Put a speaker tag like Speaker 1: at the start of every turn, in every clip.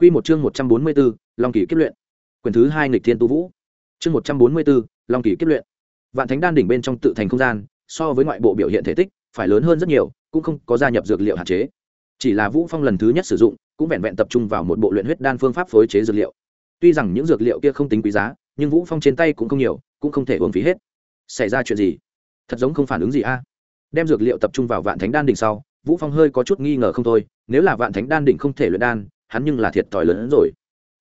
Speaker 1: Quy một chương 144, Long Kỳ kiếp luyện. Quyền thứ 2 nghịch thiên tu vũ. Chương 144, Long Kỳ kiếp luyện. Vạn Thánh đan đỉnh bên trong tự thành không gian, so với ngoại bộ biểu hiện thể tích, phải lớn hơn rất nhiều, cũng không có gia nhập dược liệu hạn chế. Chỉ là Vũ Phong lần thứ nhất sử dụng, cũng vẹn vẹn tập trung vào một bộ luyện huyết đan phương pháp phối chế dược liệu. Tuy rằng những dược liệu kia không tính quý giá, nhưng Vũ Phong trên tay cũng không nhiều, cũng không thể uống phí hết. Xảy ra chuyện gì? Thật giống không phản ứng gì a? Đem dược liệu tập trung vào Vạn Thánh đan đỉnh sau, Vũ Phong hơi có chút nghi ngờ không thôi, nếu là Vạn Thánh đan đỉnh không thể luyện đan, hắn nhưng là thiệt thòi lớn hơn rồi.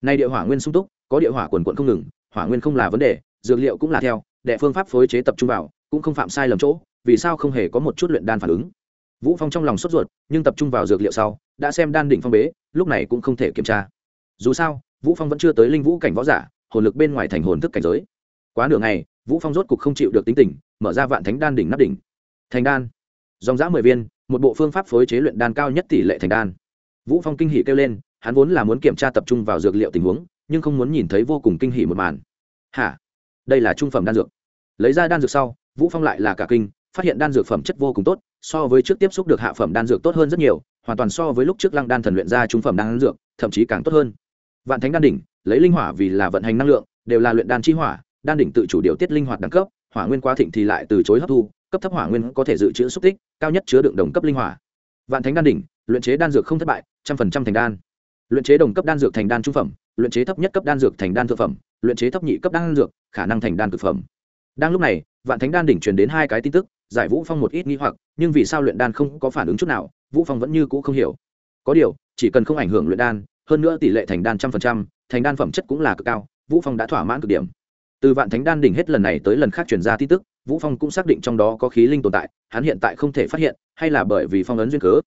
Speaker 1: Nay địa hỏa nguyên sung túc, có địa hỏa quần quận không ngừng, hỏa nguyên không là vấn đề, dược liệu cũng là theo, đệ phương pháp phối chế tập trung vào, cũng không phạm sai lầm chỗ, vì sao không hề có một chút luyện đan phản ứng. Vũ phong trong lòng sốt ruột, nhưng tập trung vào dược liệu sau, đã xem đan đỉnh phong bế, lúc này cũng không thể kiểm tra. Dù sao, vũ phong vẫn chưa tới linh vũ cảnh võ giả, hồn lực bên ngoài thành hồn thức cảnh giới. Quá nửa ngày, vũ phong rốt cục không chịu được tính tình, mở ra vạn thánh đan đỉnh nắp đỉnh. Thành đan. Dòng dã mười viên, một bộ phương pháp phối chế luyện đan cao nhất tỷ lệ thành đan. Vũ phong kinh hỉ kêu lên hắn vốn là muốn kiểm tra tập trung vào dược liệu tình huống, nhưng không muốn nhìn thấy vô cùng kinh hỉ một màn. Hả? Đây là trung phẩm đan dược. Lấy ra đan dược sau, vũ phong lại là cả kinh, phát hiện đan dược phẩm chất vô cùng tốt, so với trước tiếp xúc được hạ phẩm đan dược tốt hơn rất nhiều, hoàn toàn so với lúc trước lăng đan thần luyện ra trung phẩm đan dược, thậm chí càng tốt hơn. Vạn thánh đan đỉnh, lấy linh hỏa vì là vận hành năng lượng, đều là luyện đan chi hỏa, đan đỉnh tự chủ điều tiết linh hoạt đẳng cấp, hỏa nguyên quá thịnh thì lại từ chối hấp thu, cấp thấp hỏa nguyên có thể dự trữ xúc tích, cao nhất chứa đựng đồng cấp linh hỏa. Vạn thánh đan đỉnh, luyện chế đan dược không thất bại, trăm phần trăm thành đan luyện chế đồng cấp đan dược thành đan trung phẩm, luyện chế thấp nhất cấp đan dược thành đan thượng phẩm, luyện chế thấp nhị cấp đan dược, khả năng thành đan cực phẩm. Đang lúc này, vạn thánh đan đỉnh truyền đến hai cái tin tức, giải vũ phong một ít nghi hoặc, nhưng vì sao luyện đan không có phản ứng chút nào, vũ phong vẫn như cũ không hiểu. Có điều, chỉ cần không ảnh hưởng luyện đan, hơn nữa tỷ lệ thành đan trăm phần trăm, thành đan phẩm chất cũng là cực cao, vũ phong đã thỏa mãn cực điểm. Từ vạn thánh đan đỉnh hết lần này tới lần khác truyền ra tin tức, vũ phong cũng xác định trong đó có khí linh tồn tại, hắn hiện tại không thể phát hiện, hay là bởi vì phong ấn duyên cớ.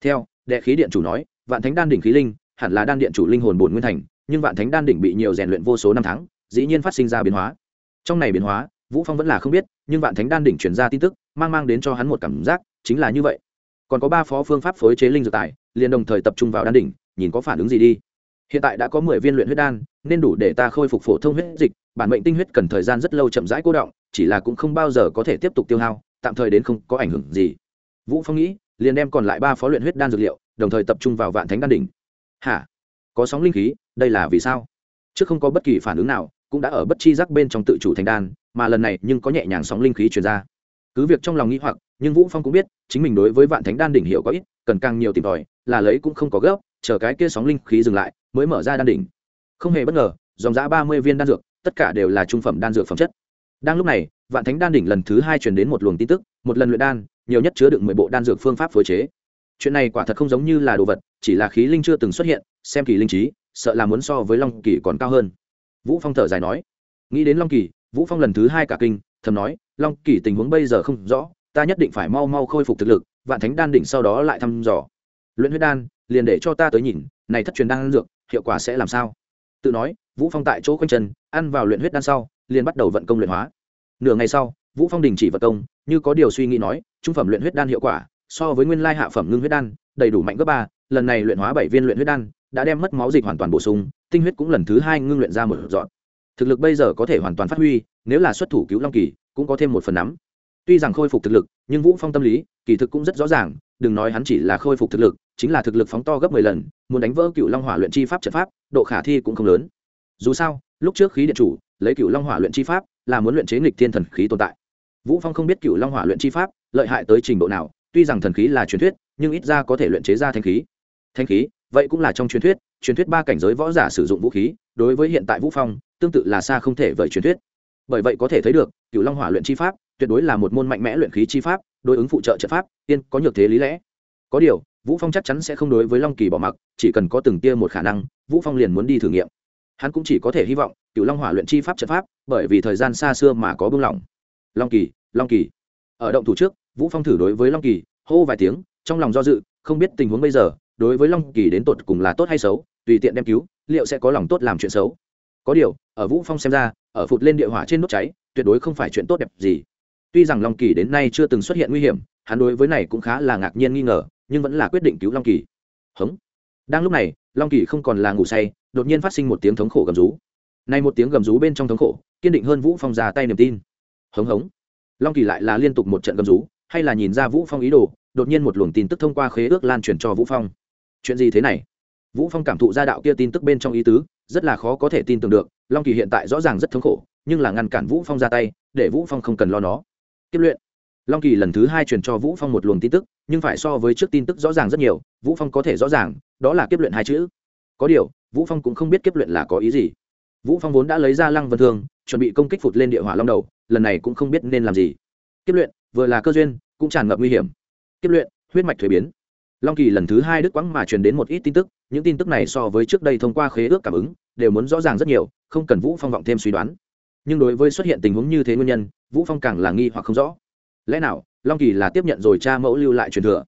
Speaker 1: Theo, đệ khí điện chủ nói, vạn thánh đan đỉnh khí linh hẳn là đan điện chủ linh hồn bổn nguyên thành, nhưng vạn thánh đan đỉnh bị nhiều rèn luyện vô số năm tháng, dĩ nhiên phát sinh ra biến hóa. Trong này biến hóa, vũ phong vẫn là không biết, nhưng vạn thánh đan đỉnh truyền ra tin tức, mang mang đến cho hắn một cảm giác, chính là như vậy. Còn có ba phó phương pháp phối chế linh dược tài, liền đồng thời tập trung vào đan đỉnh, nhìn có phản ứng gì đi. Hiện tại đã có mười viên luyện huyết đan, nên đủ để ta khôi phục phổ thông huyết dịch, bản mệnh tinh huyết cần thời gian rất lâu chậm rãi cố động, chỉ là cũng không bao giờ có thể tiếp tục tiêu hao, tạm thời đến không có ảnh hưởng gì. Vũ phong nghĩ, liền đem còn lại ba phó luyện huyết đan dược liệu, đồng thời tập trung vào vạn thánh đan đỉnh hả? Có sóng linh khí, đây là vì sao? Trước không có bất kỳ phản ứng nào, cũng đã ở bất chi giác bên trong tự chủ thành đan, mà lần này nhưng có nhẹ nhàng sóng linh khí truyền ra. Cứ việc trong lòng nghĩ hoặc, nhưng vũ phong cũng biết, chính mình đối với vạn thánh đan đỉnh hiểu có ít, cần càng nhiều tìm tòi, là lấy cũng không có gấp, chờ cái kia sóng linh khí dừng lại, mới mở ra đan đỉnh. Không hề bất ngờ, dòng giá ba mươi viên đan dược, tất cả đều là trung phẩm đan dược phẩm chất. Đang lúc này, vạn thánh đan đỉnh lần thứ hai truyền đến một luồng tin tức, một lần luyện đan, nhiều nhất chứa đựng mười bộ đan dược phương pháp phối chế chuyện này quả thật không giống như là đồ vật, chỉ là khí linh chưa từng xuất hiện, xem kỳ linh trí, sợ là muốn so với long kỳ còn cao hơn. Vũ phong thở dài nói. Nghĩ đến long kỳ, vũ phong lần thứ hai cả kinh, thầm nói, long kỳ tình huống bây giờ không rõ, ta nhất định phải mau mau khôi phục thực lực, vạn thánh đan đỉnh sau đó lại thăm dò. Luyện huyết đan, liền để cho ta tới nhìn, này thất truyền đan dược, hiệu quả sẽ làm sao? Tự nói, vũ phong tại chỗ quanh chân, ăn vào luyện huyết đan sau, liền bắt đầu vận công luyện hóa. Nửa ngày sau, vũ phong đình chỉ vận công, như có điều suy nghĩ nói, trung phẩm luyện huyết đan hiệu quả so với nguyên lai hạ phẩm ngưng huyết đan, đầy đủ mạnh gấp ba, lần này luyện hóa bảy viên luyện huyết đan, đã đem mất máu dịch hoàn toàn bổ sung, tinh huyết cũng lần thứ hai ngưng luyện ra một dọn. Thực lực bây giờ có thể hoàn toàn phát huy, nếu là xuất thủ cứu long kỳ, cũng có thêm một phần nắm. Tuy rằng khôi phục thực lực, nhưng vũ phong tâm lý, kỳ thực cũng rất rõ ràng, đừng nói hắn chỉ là khôi phục thực lực, chính là thực lực phóng to gấp 10 lần, muốn đánh vỡ cựu long hỏa luyện chi pháp trận pháp, độ khả thi cũng không lớn. Dù sao, lúc trước khí điện chủ, lấy cựu long hỏa luyện chi pháp, là muốn luyện chế nghịch thiên thần khí tồn tại. Vũ phong không biết cựu long hỏa luyện chi pháp, lợi hại tới trình độ nào tuy rằng thần khí là truyền thuyết, nhưng ít ra có thể luyện chế ra thanh khí. Thanh khí, vậy cũng là trong truyền thuyết truyền thuyết ba cảnh giới võ giả sử dụng vũ khí, đối với hiện tại vũ phong, tương tự là xa không thể vời truyền thuyết. Bởi vậy có thể thấy được cựu long hỏa luyện chi pháp, tuyệt đối là một môn mạnh mẽ luyện khí chi pháp, đối ứng phụ trợ trận pháp, tiên có nhược thế lý lẽ. Có điều, vũ phong chắc chắn sẽ không đối với long kỳ bỏ mặc, chỉ cần có từng tia một khả năng, vũ phong liền muốn đi thử nghiệm. Hắn cũng chỉ có thể hy vọng cựu long hỏa luyện chi pháp trận pháp, bởi vì thời gian xa xưa mà có bưng lỏng long kỳ long kỳ. Ở động thủ trước vũ phong thử đối với long kỳ, hô vài tiếng, trong lòng do dự, không biết tình huống bây giờ, đối với long kỳ đến tột cùng là tốt hay xấu, tùy tiện đem cứu, liệu sẽ có lòng tốt làm chuyện xấu. Có điều, ở vũ phong xem ra, ở phụt lên địa hỏa trên nốt cháy, tuyệt đối không phải chuyện tốt đẹp gì. Tuy rằng long kỳ đến nay chưa từng xuất hiện nguy hiểm, hắn đối với này cũng khá là ngạc nhiên nghi ngờ, nhưng vẫn là quyết định cứu long kỳ. Hống. Đang lúc này, long kỳ không còn là ngủ say, đột nhiên phát sinh một tiếng thống khổ gầm rú. Nay một tiếng gầm rú bên trong thống khổ, kiên định hơn vũ phong ra tay niềm tin. Hống hống. Long kỳ lại là liên tục một trận gầm rú hay là nhìn ra vũ phong ý đồ, đột nhiên một luồng tin tức thông qua khế ước lan truyền cho vũ phong. Chuyện gì thế này? Vũ phong cảm thụ ra đạo kia tin tức bên trong ý tứ, rất là khó có thể tin tưởng được, long kỳ hiện tại rõ ràng rất thống khổ, nhưng là ngăn cản vũ phong ra tay, để vũ phong không cần lo nó. Tiếp luyện. Long kỳ lần thứ hai truyền cho vũ phong một luồng tin tức, nhưng phải so với trước tin tức rõ ràng rất nhiều, vũ phong có thể rõ ràng, đó là kiếp luyện hai chữ. Có điều, vũ phong cũng không biết kiếp luyện là có ý gì. Vũ phong vốn đã lấy ra lăng vân thương, chuẩn bị công kích phụt lên địa hỏa long đầu, lần này cũng không biết nên làm gì. Kiếp luyện vừa là cơ duyên, cũng tràn ngập nguy hiểm. Kiếp luyện, huyết mạch thuế biến. Long kỳ lần thứ hai đức quãng mà truyền đến một ít tin tức, những tin tức này so với trước đây thông qua khế ước cảm ứng, đều muốn rõ ràng rất nhiều, không cần vũ phong vọng thêm suy đoán. Nhưng đối với xuất hiện tình huống như thế nguyên nhân, vũ phong càng là nghi hoặc không rõ. Lẽ nào, long kỳ là tiếp nhận rồi cha mẫu lưu lại truyền thừa?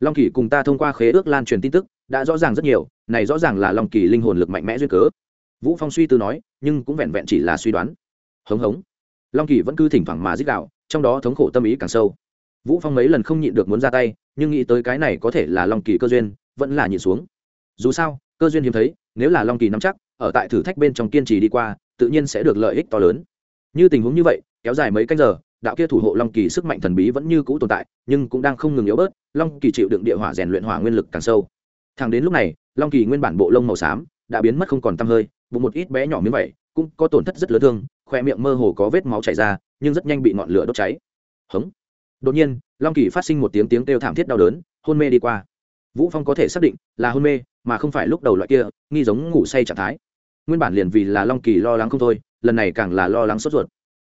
Speaker 1: Long kỳ cùng ta thông qua khế ước lan truyền tin tức, đã rõ ràng rất nhiều, này rõ ràng là long kỳ linh hồn lực mạnh mẽ duyên cớ. Vũ phong suy tư nói, nhưng cũng vẹn vẹn chỉ là suy đoán. Hống hống. Long kỳ vẫn cứ thỉnh thoảng mà dích đạo trong đó thống khổ tâm ý càng sâu. Vũ phong mấy lần không nhịn được muốn ra tay, nhưng nghĩ tới cái này có thể là long kỳ cơ duyên, vẫn là nhịn xuống. Dù sao, cơ duyên hiếm thấy, nếu là long kỳ nắm chắc, ở tại thử thách bên trong kiên trì đi qua, tự nhiên sẽ được lợi ích to lớn. Như tình huống như vậy, kéo dài mấy canh giờ, đạo kia thủ hộ long kỳ sức mạnh thần bí vẫn như cũ tồn tại, nhưng cũng đang không ngừng yếu bớt, long kỳ chịu đựng địa hỏa rèn luyện hỏa nguyên lực càng sâu. Thẳng đến lúc này, long kỳ nguyên bản bộ lông màu xám, đã biến mất không còn tăm hơi, bụng một ít bé nhỏ miếng vậy, cũng có tổn thất rất lớn thương khoe miệng mơ hồ có vết máu chảy ra, nhưng rất nhanh bị ngọn lửa đốt cháy. Hống. Đột nhiên, long kỳ phát sinh một tiếng tiếng kêu thảm thiết đau đớn, hôn mê đi qua. Vũ phong có thể xác định là hôn mê, mà không phải lúc đầu loại kia, nghi giống ngủ say trạng thái. Nguyên bản liền vì là long kỳ lo lắng không thôi, lần này càng là lo lắng sốt ruột.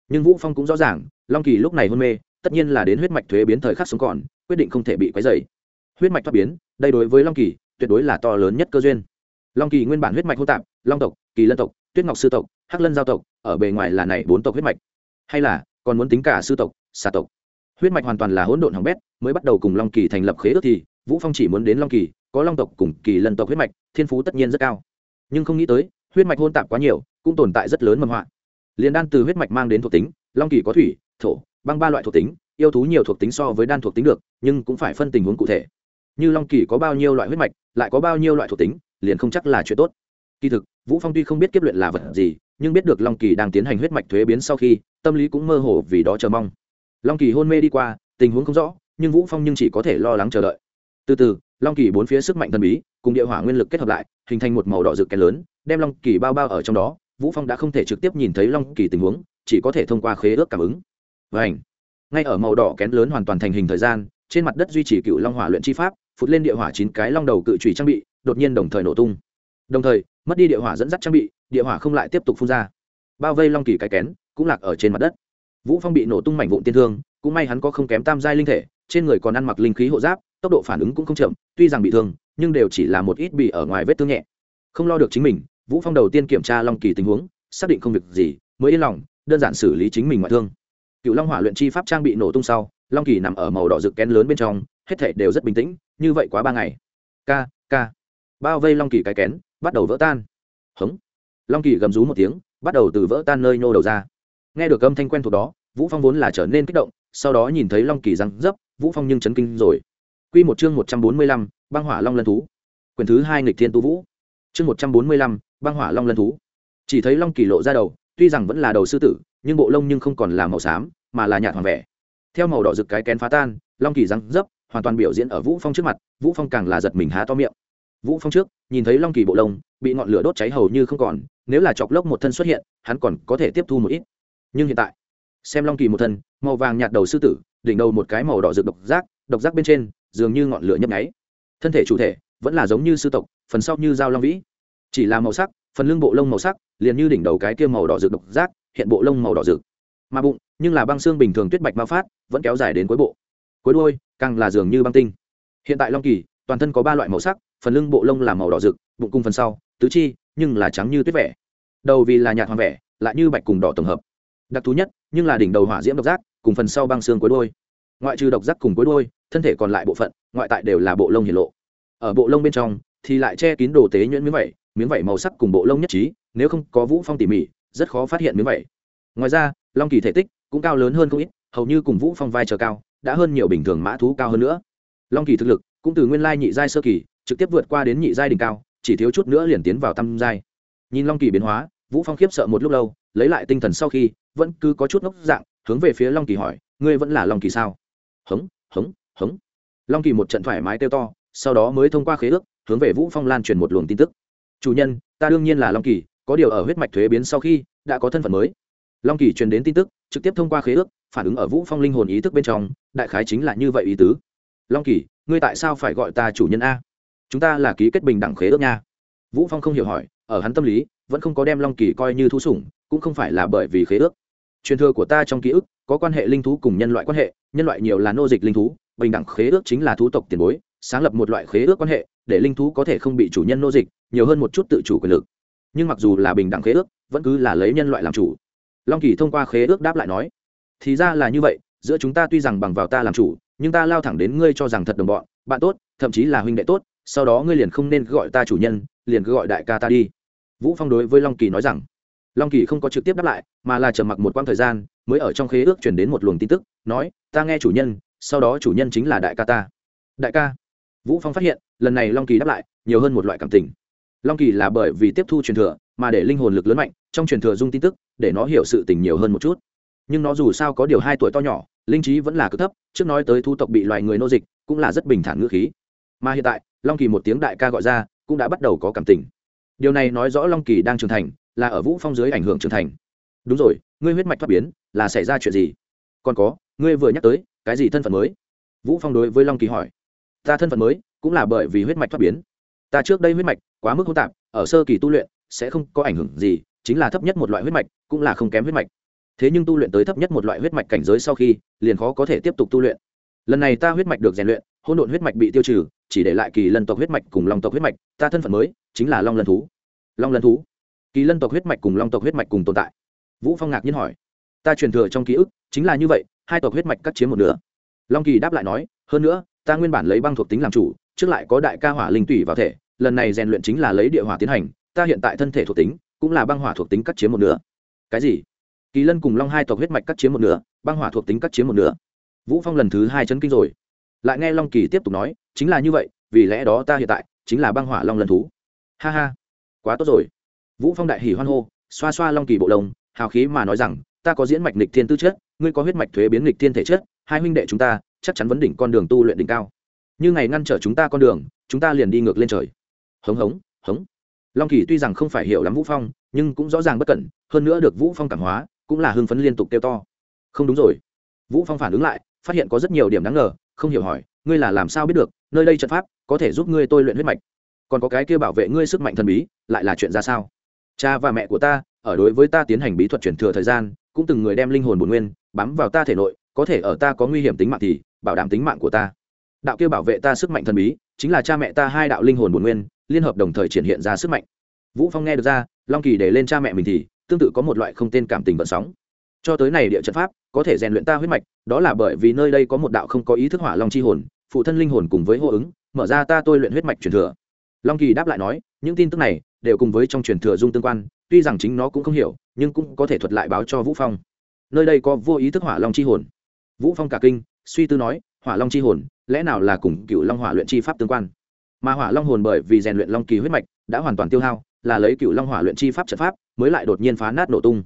Speaker 1: Nhưng vũ phong cũng rõ ràng, long kỳ lúc này hôn mê, tất nhiên là đến huyết mạch thuế biến thời khắc sống còn, quyết định không thể bị quấy dày huyết mạch thoát biến, đây đối với long kỳ, tuyệt đối là to lớn nhất cơ duyên. Long kỳ nguyên bản huyết mạch hô tạp, long tộc, kỳ lân tộc tuyết ngọc sư tộc, hắc lân giao tộc, ở bề ngoài là này bốn tộc huyết mạch. Hay là, còn muốn tính cả sư tộc, xà tộc. Huyết mạch hoàn toàn là hỗn độn hỏng bét, mới bắt đầu cùng long kỳ thành lập khế ước thì, vũ phong chỉ muốn đến long kỳ, có long tộc cùng kỳ lân tộc huyết mạch, thiên phú tất nhiên rất cao. Nhưng không nghĩ tới, huyết mạch hôn tạp quá nhiều, cũng tồn tại rất lớn mầm họa. Liền đan từ huyết mạch mang đến thuộc tính, long kỳ có thủy, thổ, băng ba loại thuộc tính, yêu thú nhiều thuộc tính so với đan thuộc tính được, nhưng cũng phải phân tình huống cụ thể. Như long kỳ có bao nhiêu loại huyết mạch, lại có bao nhiêu loại thuộc tính, liền không chắc là chuyện tốt kỳ thực, vũ phong tuy không biết kiếp luyện là vật gì, nhưng biết được long kỳ đang tiến hành huyết mạch thuế biến sau khi, tâm lý cũng mơ hồ vì đó chờ mong. Long kỳ hôn mê đi qua, tình huống không rõ, nhưng vũ phong nhưng chỉ có thể lo lắng chờ đợi. Từ từ, long kỳ bốn phía sức mạnh thần bí, cùng địa hỏa nguyên lực kết hợp lại, hình thành một màu đỏ rực kén lớn, đem long kỳ bao bao ở trong đó. Vũ phong đã không thể trực tiếp nhìn thấy long kỳ tình huống, chỉ có thể thông qua khế ước cảm ứng. Và ảnh ngay ở màu đỏ kén lớn hoàn toàn thành hình thời gian, trên mặt đất duy trì cựu long hỏa luyện chi pháp, phụt lên địa hỏa chín cái long đầu cự trùy trang bị, đột nhiên đồng thời nổ tung. Đồng thời mất đi địa hỏa dẫn dắt trang bị, địa hỏa không lại tiếp tục phun ra. Bao vây long kỳ cái kén, cũng lạc ở trên mặt đất. Vũ phong bị nổ tung mảnh vụn tiên thương, cũng may hắn có không kém tam giai linh thể, trên người còn ăn mặc linh khí hộ giáp, tốc độ phản ứng cũng không chậm, tuy rằng bị thương, nhưng đều chỉ là một ít bị ở ngoài vết thương nhẹ. Không lo được chính mình, vũ phong đầu tiên kiểm tra long kỳ tình huống, xác định không việc gì, mới yên lòng, đơn giản xử lý chính mình ngoại thương. Cựu long hỏa luyện chi pháp trang bị nổ tung sau, long kỳ nằm ở màu đỏ rực kén lớn bên trong, hết thể đều rất bình tĩnh, như vậy quá ba ngày. K k bao vây long kỳ cái kén bắt đầu vỡ tan. Hống. Long kỳ gầm rú một tiếng bắt đầu từ vỡ tan nơi nhô đầu ra. Nghe được âm thanh quen thuộc đó vũ phong vốn là trở nên kích động sau đó nhìn thấy long kỳ răng dấp vũ phong nhưng chấn kinh rồi. Quy một chương một trăm bốn mươi lăm, băng hỏa long lân thú. Quyển thứ hai nghịch thiên tu vũ. Chương một trăm bốn mươi lăm, băng hỏa long lân thú. Chỉ thấy long kỳ lộ ra đầu tuy rằng vẫn là đầu sư tử nhưng bộ lông nhưng không còn là màu xám mà là nhạt hoàng vẻ. Theo màu đỏ rực cái kén phá tan long kỳ răng dấp hoàn toàn biểu diễn ở vũ phong trước mặt vũ phong càng là giật mình há to miệng vũ phong trước, nhìn thấy long kỳ bộ lông, bị ngọn lửa đốt cháy hầu như không còn, nếu là chọc lốc một thân xuất hiện, hắn còn có thể tiếp thu một ít. Nhưng hiện tại, xem long kỳ một thân, màu vàng nhạt đầu sư tử, đỉnh đầu một cái màu đỏ rực độc giác độc giác bên trên, dường như ngọn lửa nhấp nháy. Thân thể chủ thể vẫn là giống như sư tộc, phần sau như dao long vĩ. Chỉ là màu sắc, phần lưng bộ lông màu sắc, liền như đỉnh đầu cái kia màu đỏ rực độc giác, hiện bộ lông màu đỏ rực. Mà bụng, nhưng là băng xương bình thường tuyết bạch bao phát, vẫn kéo dài đến cuối bộ. Cuối đuôi, càng là dường như băng tinh. Hiện tại long kỳ, toàn thân có ba loại màu sắc phần lưng bộ lông là màu đỏ rực, bụng cung phần sau, tứ chi, nhưng là trắng như tuyết vẻ. Đầu vì là nhạt hoàng vẻ, lại như bạch cùng đỏ tổng hợp. Đặc thú nhất, nhưng là đỉnh đầu hỏa diễm độc giác, cùng phần sau băng xương cuối đôi ngoại trừ độc giác cùng cuối đôi thân thể còn lại bộ phận, ngoại tại đều là bộ lông hiển lộ. Ở bộ lông bên trong, thì lại che kín đồ tế nhuyễn miếng vẩy miếng vẩy màu sắc cùng bộ lông nhất trí, nếu không có vũ phong tỉ mỉ, rất khó phát hiện miếng vẩy ngoài ra, long kỳ thể tích cũng cao lớn hơn không ít, hầu như cùng vũ phong vai trở cao, đã hơn nhiều bình thường mã thú cao hơn nữa. Long kỳ thực lực cũng từ nguyên lai nhị giai sơ kỳ trực tiếp vượt qua đến nhị giai đỉnh cao, chỉ thiếu chút nữa liền tiến vào tam giai. Nhìn long kỳ biến hóa, vũ phong khiếp sợ một lúc lâu, lấy lại tinh thần sau khi, vẫn cứ có chút ngốc dạng, hướng về phía long kỳ hỏi, ngươi vẫn là long kỳ sao? Hống hống hống. Long kỳ một trận thoải mái kêu to, sau đó mới thông qua khế ước, hướng về vũ phong lan truyền một luồng tin tức. Chủ nhân, ta đương nhiên là long kỳ, có điều ở huyết mạch thuế biến sau khi, đã có thân phận mới. Long kỳ truyền đến tin tức, trực tiếp thông qua khế ước, phản ứng ở vũ phong linh hồn ý thức bên trong, đại khái chính là như vậy ý tứ. Long kỳ, ngươi tại sao phải gọi ta chủ nhân a? Chúng ta là ký kết bình đẳng khế ước nha. Vũ phong không hiểu hỏi, ở hắn tâm lý, vẫn không có đem long kỳ coi như thú sủng, cũng không phải là bởi vì khế ước. Truyền thừa của ta trong ký ức có quan hệ linh thú cùng nhân loại quan hệ, nhân loại nhiều là nô dịch linh thú, bình đẳng khế ước chính là thú tộc tiền bối, sáng lập một loại khế ước quan hệ, để linh thú có thể không bị chủ nhân nô dịch, nhiều hơn một chút tự chủ quyền lực. Nhưng mặc dù là bình đẳng khế ước, vẫn cứ là lấy nhân loại làm chủ. Long kỳ thông qua khế ước đáp lại nói, thì ra là như vậy, giữa chúng ta tuy rằng bằng vào ta làm chủ, nhưng ta lao thẳng đến ngươi cho rằng thật đồng bọn, bạn tốt, thậm chí là huynh đệ tốt sau đó ngươi liền không nên gọi ta chủ nhân, liền cứ gọi đại ca ta đi. Vũ phong đối với long kỳ nói rằng. Long kỳ không có trực tiếp đáp lại, mà là trầm mặc một quãng thời gian, mới ở trong khế ước chuyển đến một luồng tin tức, nói, ta nghe chủ nhân, sau đó chủ nhân chính là đại ca ta. Đại ca? Vũ phong phát hiện, lần này long kỳ đáp lại, nhiều hơn một loại cảm tình. Long kỳ là bởi vì tiếp thu truyền thừa, mà để linh hồn lực lớn mạnh, trong truyền thừa dung tin tức, để nó hiểu sự tình nhiều hơn một chút. Nhưng nó dù sao có điều hai tuổi to nhỏ, linh trí vẫn là cực thấp, trước nói tới thu tộc bị loài người nô dịch, cũng là rất bình thản ngữ khí. Mà hiện tại long kỳ một tiếng đại ca gọi ra, cũng đã bắt đầu có cảm tình. Điều này nói rõ long kỳ đang trưởng thành, là ở vũ phong dưới ảnh hưởng trưởng thành. Đúng rồi, ngươi huyết mạch thoát biến, là xảy ra chuyện gì? Còn có, ngươi vừa nhắc tới, cái gì thân phận mới? Vũ phong đối với long kỳ hỏi. Ta thân phận mới, cũng là bởi vì huyết mạch thoát biến. Ta trước đây huyết mạch quá mức hỗn tạp, ở sơ kỳ tu luyện, sẽ không có ảnh hưởng gì, chính là thấp nhất một loại huyết mạch, cũng là không kém huyết mạch. Thế nhưng tu luyện tới thấp nhất một loại huyết mạch cảnh giới sau khi, liền khó có thể tiếp tục tu luyện. Lần này ta huyết mạch được rèn luyện hỗn độn huyết mạch bị tiêu trừ, chỉ để lại kỳ lân tộc huyết mạch cùng long tộc huyết mạch, ta thân phận mới chính là long lân thú. Long lân thú. Kỳ lân tộc huyết mạch cùng long tộc huyết mạch cùng tồn tại. Vũ phong ngạc nhiên hỏi. Ta truyền thừa trong ký ức chính là như vậy, hai tộc huyết mạch cắt chiếm một nửa. Long kỳ đáp lại nói, hơn nữa, ta nguyên bản lấy băng thuộc tính làm chủ, trước lại có đại ca hỏa linh tủy vào thể, lần này rèn luyện chính là lấy địa hỏa tiến hành, ta hiện tại thân thể thuộc tính cũng là băng hỏa thuộc tính cắt chiếm một nửa. Cái gì? Kỳ lân cùng long hai tộc huyết mạch cắt chiếm một nửa, băng hỏa thuộc tính cắt chiếm một nửa. Vũ phong lần thứ hai chấn kinh rồi lại nghe long kỳ tiếp tục nói, chính là như vậy, vì lẽ đó ta hiện tại chính là băng hỏa long lần thú. Ha ha, quá tốt rồi. Vũ phong đại hỉ hoan hô, xoa xoa long kỳ bộ lông, hào khí mà nói rằng, ta có diễn mạch nghịch thiên tư chất, ngươi có huyết mạch thuế biến nghịch thiên thể chất, hai huynh đệ chúng ta chắc chắn vấn đỉnh con đường tu luyện đỉnh cao. Như ngày ngăn trở chúng ta con đường, chúng ta liền đi ngược lên trời. Hống hống hống. Long kỳ tuy rằng không phải hiểu lắm vũ phong, nhưng cũng rõ ràng bất cẩn, hơn nữa được vũ phong cảm hóa, cũng là hưng phấn liên tục kêu to. Không đúng rồi. Vũ phong phản ứng lại phát hiện có rất nhiều điểm đáng ngờ, không hiểu hỏi, ngươi là làm sao biết được, nơi đây trận pháp có thể giúp ngươi tôi luyện huyết mạch? Còn có cái kia bảo vệ ngươi sức mạnh thần bí, lại là chuyện ra sao? Cha và mẹ của ta, ở đối với ta tiến hành bí thuật chuyển thừa thời gian, cũng từng người đem linh hồn bổn nguyên bám vào ta thể nội, có thể ở ta có nguy hiểm tính mạng thì bảo đảm tính mạng của ta. Đạo kia bảo vệ ta sức mạnh thần bí, chính là cha mẹ ta hai đạo linh hồn bổn nguyên, liên hợp đồng thời triển hiện ra sức mạnh. Vũ phong nghe được ra, long kỳ để lên cha mẹ mình thì tương tự có một loại không tên cảm tình vận sóng. Cho tới này địa trận pháp có thể rèn luyện ta huyết mạch, đó là bởi vì nơi đây có một đạo không có ý thức hỏa long chi hồn, phụ thân linh hồn cùng với hô ứng, mở ra ta tôi luyện huyết mạch truyền thừa. Long kỳ đáp lại nói, những tin tức này đều cùng với trong truyền thừa dung tương quan, tuy rằng chính nó cũng không hiểu, nhưng cũng có thể thuật lại báo cho vũ phong. Nơi đây có vô ý thức hỏa long chi hồn. Vũ phong cả kinh, suy tư nói, hỏa long chi hồn, lẽ nào là cùng cựu long hỏa luyện chi pháp tương quan? Mà hỏa long hồn bởi vì rèn luyện long kỳ huyết mạch, đã hoàn toàn tiêu hao, là lấy cựu long hỏa luyện chi pháp trận pháp, mới lại đột nhiên phá nát nổ tung.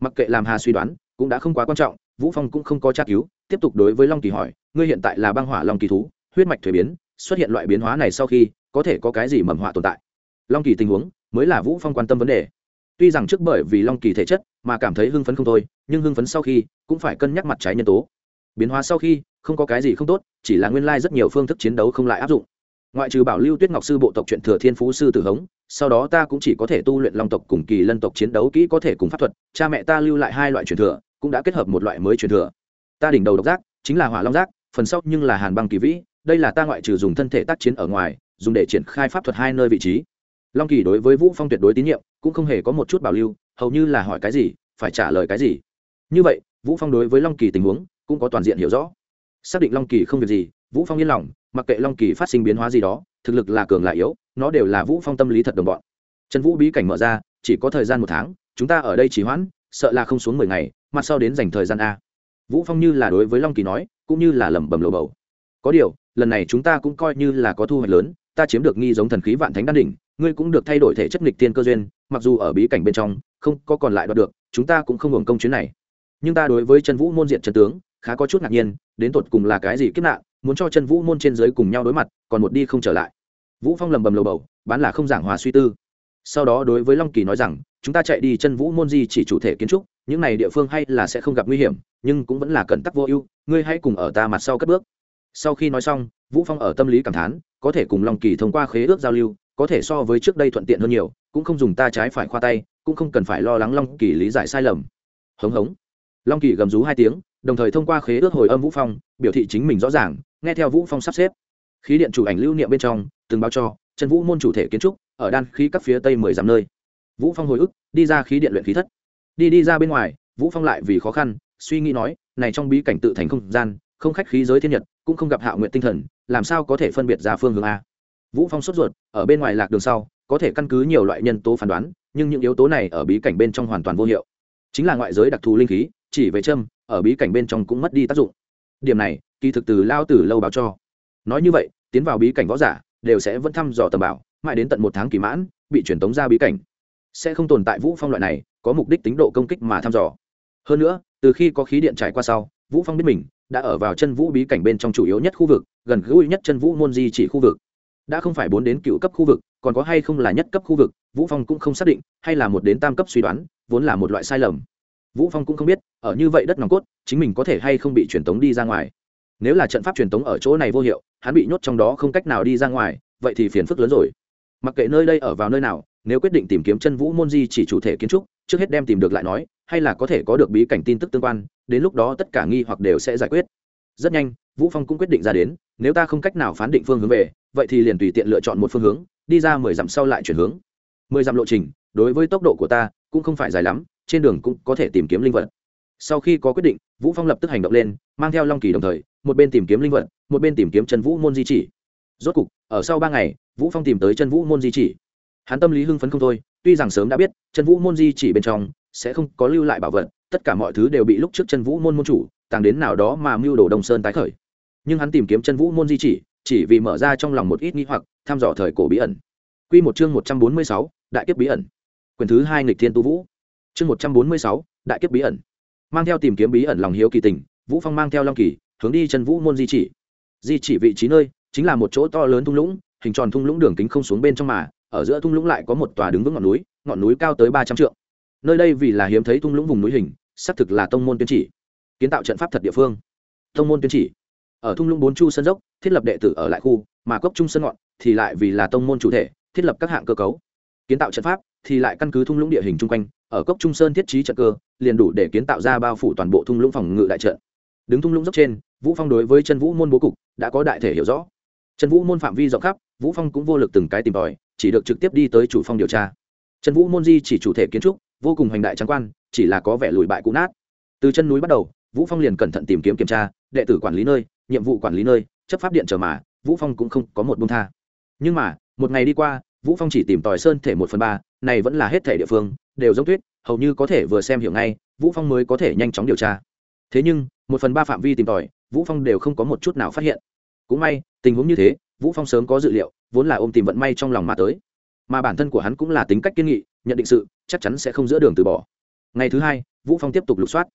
Speaker 1: Mặc kệ làm hà suy đoán, cũng đã không quá quan trọng vũ phong cũng không có tra cứu, tiếp tục đối với long kỳ hỏi, ngươi hiện tại là băng hỏa long kỳ thú, huyết mạch thuế biến, xuất hiện loại biến hóa này sau khi, có thể có cái gì mầm họa tồn tại? Long kỳ tình huống mới là vũ phong quan tâm vấn đề. Tuy rằng trước bởi vì long kỳ thể chất mà cảm thấy hưng phấn không thôi, nhưng hưng phấn sau khi cũng phải cân nhắc mặt trái nhân tố. Biến hóa sau khi không có cái gì không tốt, chỉ là nguyên lai rất nhiều phương thức chiến đấu không lại áp dụng. Ngoại trừ bảo lưu tuyết ngọc sư bộ tộc truyện thừa thiên phú sư tử hống, sau đó ta cũng chỉ có thể tu luyện long tộc cùng kỳ lân tộc chiến đấu kỹ có thể cùng pháp thuật, cha mẹ ta lưu lại hai loại truyền thừa cũng đã kết hợp một loại mới truyền thừa. Ta đỉnh đầu độc giác, chính là hỏa long giác, phần sau nhưng là hàn băng kỳ vĩ, đây là ta ngoại trừ dùng thân thể tác chiến ở ngoài, dùng để triển khai pháp thuật hai nơi vị trí. Long kỳ đối với vũ phong tuyệt đối tín nhiệm, cũng không hề có một chút bảo lưu, hầu như là hỏi cái gì, phải trả lời cái gì. Như vậy, vũ phong đối với long kỳ tình huống cũng có toàn diện hiểu rõ. Xác định long kỳ không việc gì, vũ phong yên lòng, mặc kệ long kỳ phát sinh biến hóa gì đó, thực lực là cường là yếu, nó đều là vũ phong tâm lý thật đồng bọn. Trần vũ bí cảnh mở ra, chỉ có thời gian một tháng, chúng ta ở đây chỉ hoãn sợ là không xuống mười ngày mặt sau đến dành thời gian a. Vũ phong như là đối với long kỳ nói, cũng như là lẩm bẩm lầu bầu. Có điều, lần này chúng ta cũng coi như là có thu hoạch lớn, ta chiếm được nghi giống thần khí vạn thánh đan đỉnh, ngươi cũng được thay đổi thể chất nghịch tiên cơ duyên, mặc dù ở bí cảnh bên trong, không có còn lại đoạt được, chúng ta cũng không hưởng công chuyến này. Nhưng ta đối với chân vũ môn diện trần tướng, khá có chút ngạc nhiên, đến tột cùng là cái gì kiếp nạn, muốn cho chân vũ môn trên dưới cùng nhau đối mặt, còn một đi không trở lại. Vũ phong lầm bầm lầu bầu, bán là không giảng hòa suy tư. Sau đó đối với long kỳ nói rằng chúng ta chạy đi chân vũ môn di chỉ chủ thể kiến trúc, những này địa phương hay là sẽ không gặp nguy hiểm, nhưng cũng vẫn là cẩn tắc vô ưu, ngươi hãy cùng ở ta mặt sau cất bước. Sau khi nói xong, vũ phong ở tâm lý cảm thán, có thể cùng long kỳ thông qua khế ước giao lưu, có thể so với trước đây thuận tiện hơn nhiều, cũng không dùng ta trái phải khoa tay, cũng không cần phải lo lắng long kỳ lý giải sai lầm. Hống hống. Long kỳ gầm rú hai tiếng, đồng thời thông qua khế ước hồi âm vũ phong, biểu thị chính mình rõ ràng, nghe theo vũ phong sắp xếp. Khí điện chủ ảnh lưu niệm bên trong, từng báo cho, chân vũ môn chủ thể kiến trúc, ở đan khí các phía tây mười dặm nơi vũ phong hồi ức, đi ra khí điện luyện khí thất. Đi đi ra bên ngoài, vũ phong lại vì khó khăn, suy nghĩ nói, này trong bí cảnh tự thành không gian, không khách khí giới thiên nhật, cũng không gặp hạo nguyện tinh thần, làm sao có thể phân biệt ra phương hướng a? Vũ phong sốt ruột, ở bên ngoài lạc đường sau, có thể căn cứ nhiều loại nhân tố phán đoán, nhưng những yếu tố này ở bí cảnh bên trong hoàn toàn vô hiệu. Chính là ngoại giới đặc thù linh khí, chỉ về châm, ở bí cảnh bên trong cũng mất đi tác dụng. Điểm này, kỳ thực từ lao từ lâu báo cho. Nói như vậy, tiến vào bí cảnh võ giả, đều sẽ vẫn thăm dò tầm bảo, mãi đến tận một tháng kỳ mãn, bị truyền tống ra bí cảnh sẽ không tồn tại vũ phong loại này, có mục đích tính độ công kích mà thăm dò. Hơn nữa, từ khi có khí điện trải qua sau, vũ phong biết mình đã ở vào chân vũ bí cảnh bên trong chủ yếu nhất khu vực, gần gũi nhất chân vũ môn di chỉ khu vực. Đã không phải bốn đến cựu cấp khu vực, còn có hay không là nhất cấp khu vực, vũ phong cũng không xác định, hay là một đến tam cấp suy đoán, vốn là một loại sai lầm. Vũ phong cũng không biết, ở như vậy đất nòng cốt, chính mình có thể hay không bị truyền tống đi ra ngoài. Nếu là trận pháp truyền tống ở chỗ này vô hiệu, hắn bị nhốt trong đó không cách nào đi ra ngoài, vậy thì phiền phức lớn rồi. Mặc kệ nơi đây ở vào nơi nào nếu quyết định tìm kiếm chân vũ môn di chỉ chủ thể kiến trúc, trước hết đem tìm được lại nói, hay là có thể có được bí cảnh tin tức tương quan, đến lúc đó tất cả nghi hoặc đều sẽ giải quyết. Rất nhanh, vũ phong cũng quyết định ra đến, nếu ta không cách nào phán định phương hướng về, vậy thì liền tùy tiện lựa chọn một phương hướng, đi ra mười dặm sau lại chuyển hướng. Mười dặm lộ trình, đối với tốc độ của ta, cũng không phải dài lắm, trên đường cũng có thể tìm kiếm linh vật. Sau khi có quyết định, vũ phong lập tức hành động lên, mang theo long kỳ đồng thời, một bên tìm kiếm linh vật, một bên tìm kiếm chân vũ môn di chỉ. Rốt cục, ở sau ba ngày, vũ phong tìm tới chân vũ môn di chỉ hắn tâm lý hưng phấn không thôi tuy rằng sớm đã biết chân vũ môn di chỉ bên trong sẽ không có lưu lại bảo vật tất cả mọi thứ đều bị lúc trước chân vũ môn môn chủ tàng đến nào đó mà mưu đồ đông sơn tái khởi. Nhưng hắn tìm kiếm chân vũ môn di chỉ chỉ vì mở ra trong lòng một ít nghi hoặc thăm dò thời cổ bí ẩn. Quy một chương một trăm bốn mươi sáu, đại kiếp bí ẩn. Quyền thứ hai nghịch thiên tu vũ. Chương một trăm bốn mươi sáu, đại kiếp bí ẩn. Mang theo tìm kiếm bí ẩn lòng hiếu kỳ tình vũ phong mang theo long kỳ hướng đi chân vũ môn di chỉ. Di chỉ vị trí nơi chính là một chỗ to lớn thung lũng hình tròn thung lũng đường kính không xuống bên trong mà ở giữa thung lũng lại có một tòa đứng vững ngọn núi ngọn núi cao tới ba trăm trượng. Nơi đây vì là hiếm thấy thung lũng vùng núi hình, xác thực là tông môn tuyên chỉ, kiến tạo trận pháp thật địa phương. Tông môn tuyên chỉ. Ở thung lũng bốn chu sân dốc, thiết lập đệ tử ở lại khu, mà cốc trung sân ngọn thì lại vì là tông môn chủ thể, thiết lập các hạng cơ cấu. Kiến tạo trận pháp thì lại căn cứ thung lũng địa hình chung quanh, ở cốc trung sơn thiết trí trận cơ, liền đủ để kiến tạo ra bao phủ toàn bộ thung lũng phòng ngự đại trận. Đứng thung lũng dốc trên, vũ phong đối với chân vũ môn bố cục đã có đại thể hiểu rõ. Chân vũ môn phạm vi rộng khắp, vũ phong cũng vô lực từng cái tìm tòi chỉ được trực tiếp đi tới chủ phong điều tra. Trần vũ môn di chỉ chủ thể kiến trúc, vô cùng hoành đại trắng quan, chỉ là có vẻ lùi bại cũ nát. Từ chân núi bắt đầu, vũ phong liền cẩn thận tìm kiếm kiểm tra, đệ tử quản lý nơi, nhiệm vụ quản lý nơi, chấp pháp điện trở mà, vũ phong cũng không có một bông tha. Nhưng mà, một ngày đi qua, vũ phong chỉ tìm tòi sơn thể một phần ba, này vẫn là hết thể địa phương, đều giống tuyết, hầu như có thể vừa xem hiểu ngay, vũ phong mới có thể nhanh chóng điều tra. Thế nhưng, một phần ba phạm vi tìm tòi, vũ phong đều không có một chút nào phát hiện. Cũng may, tình huống như thế, vũ phong sớm có dự liệu vốn là ôm tìm vận may trong lòng mà tới. Mà bản thân của hắn cũng là tính cách kiên nghị, nhận định sự, chắc chắn sẽ không giữa đường từ bỏ. Ngày thứ hai, vũ phong tiếp tục lục soát.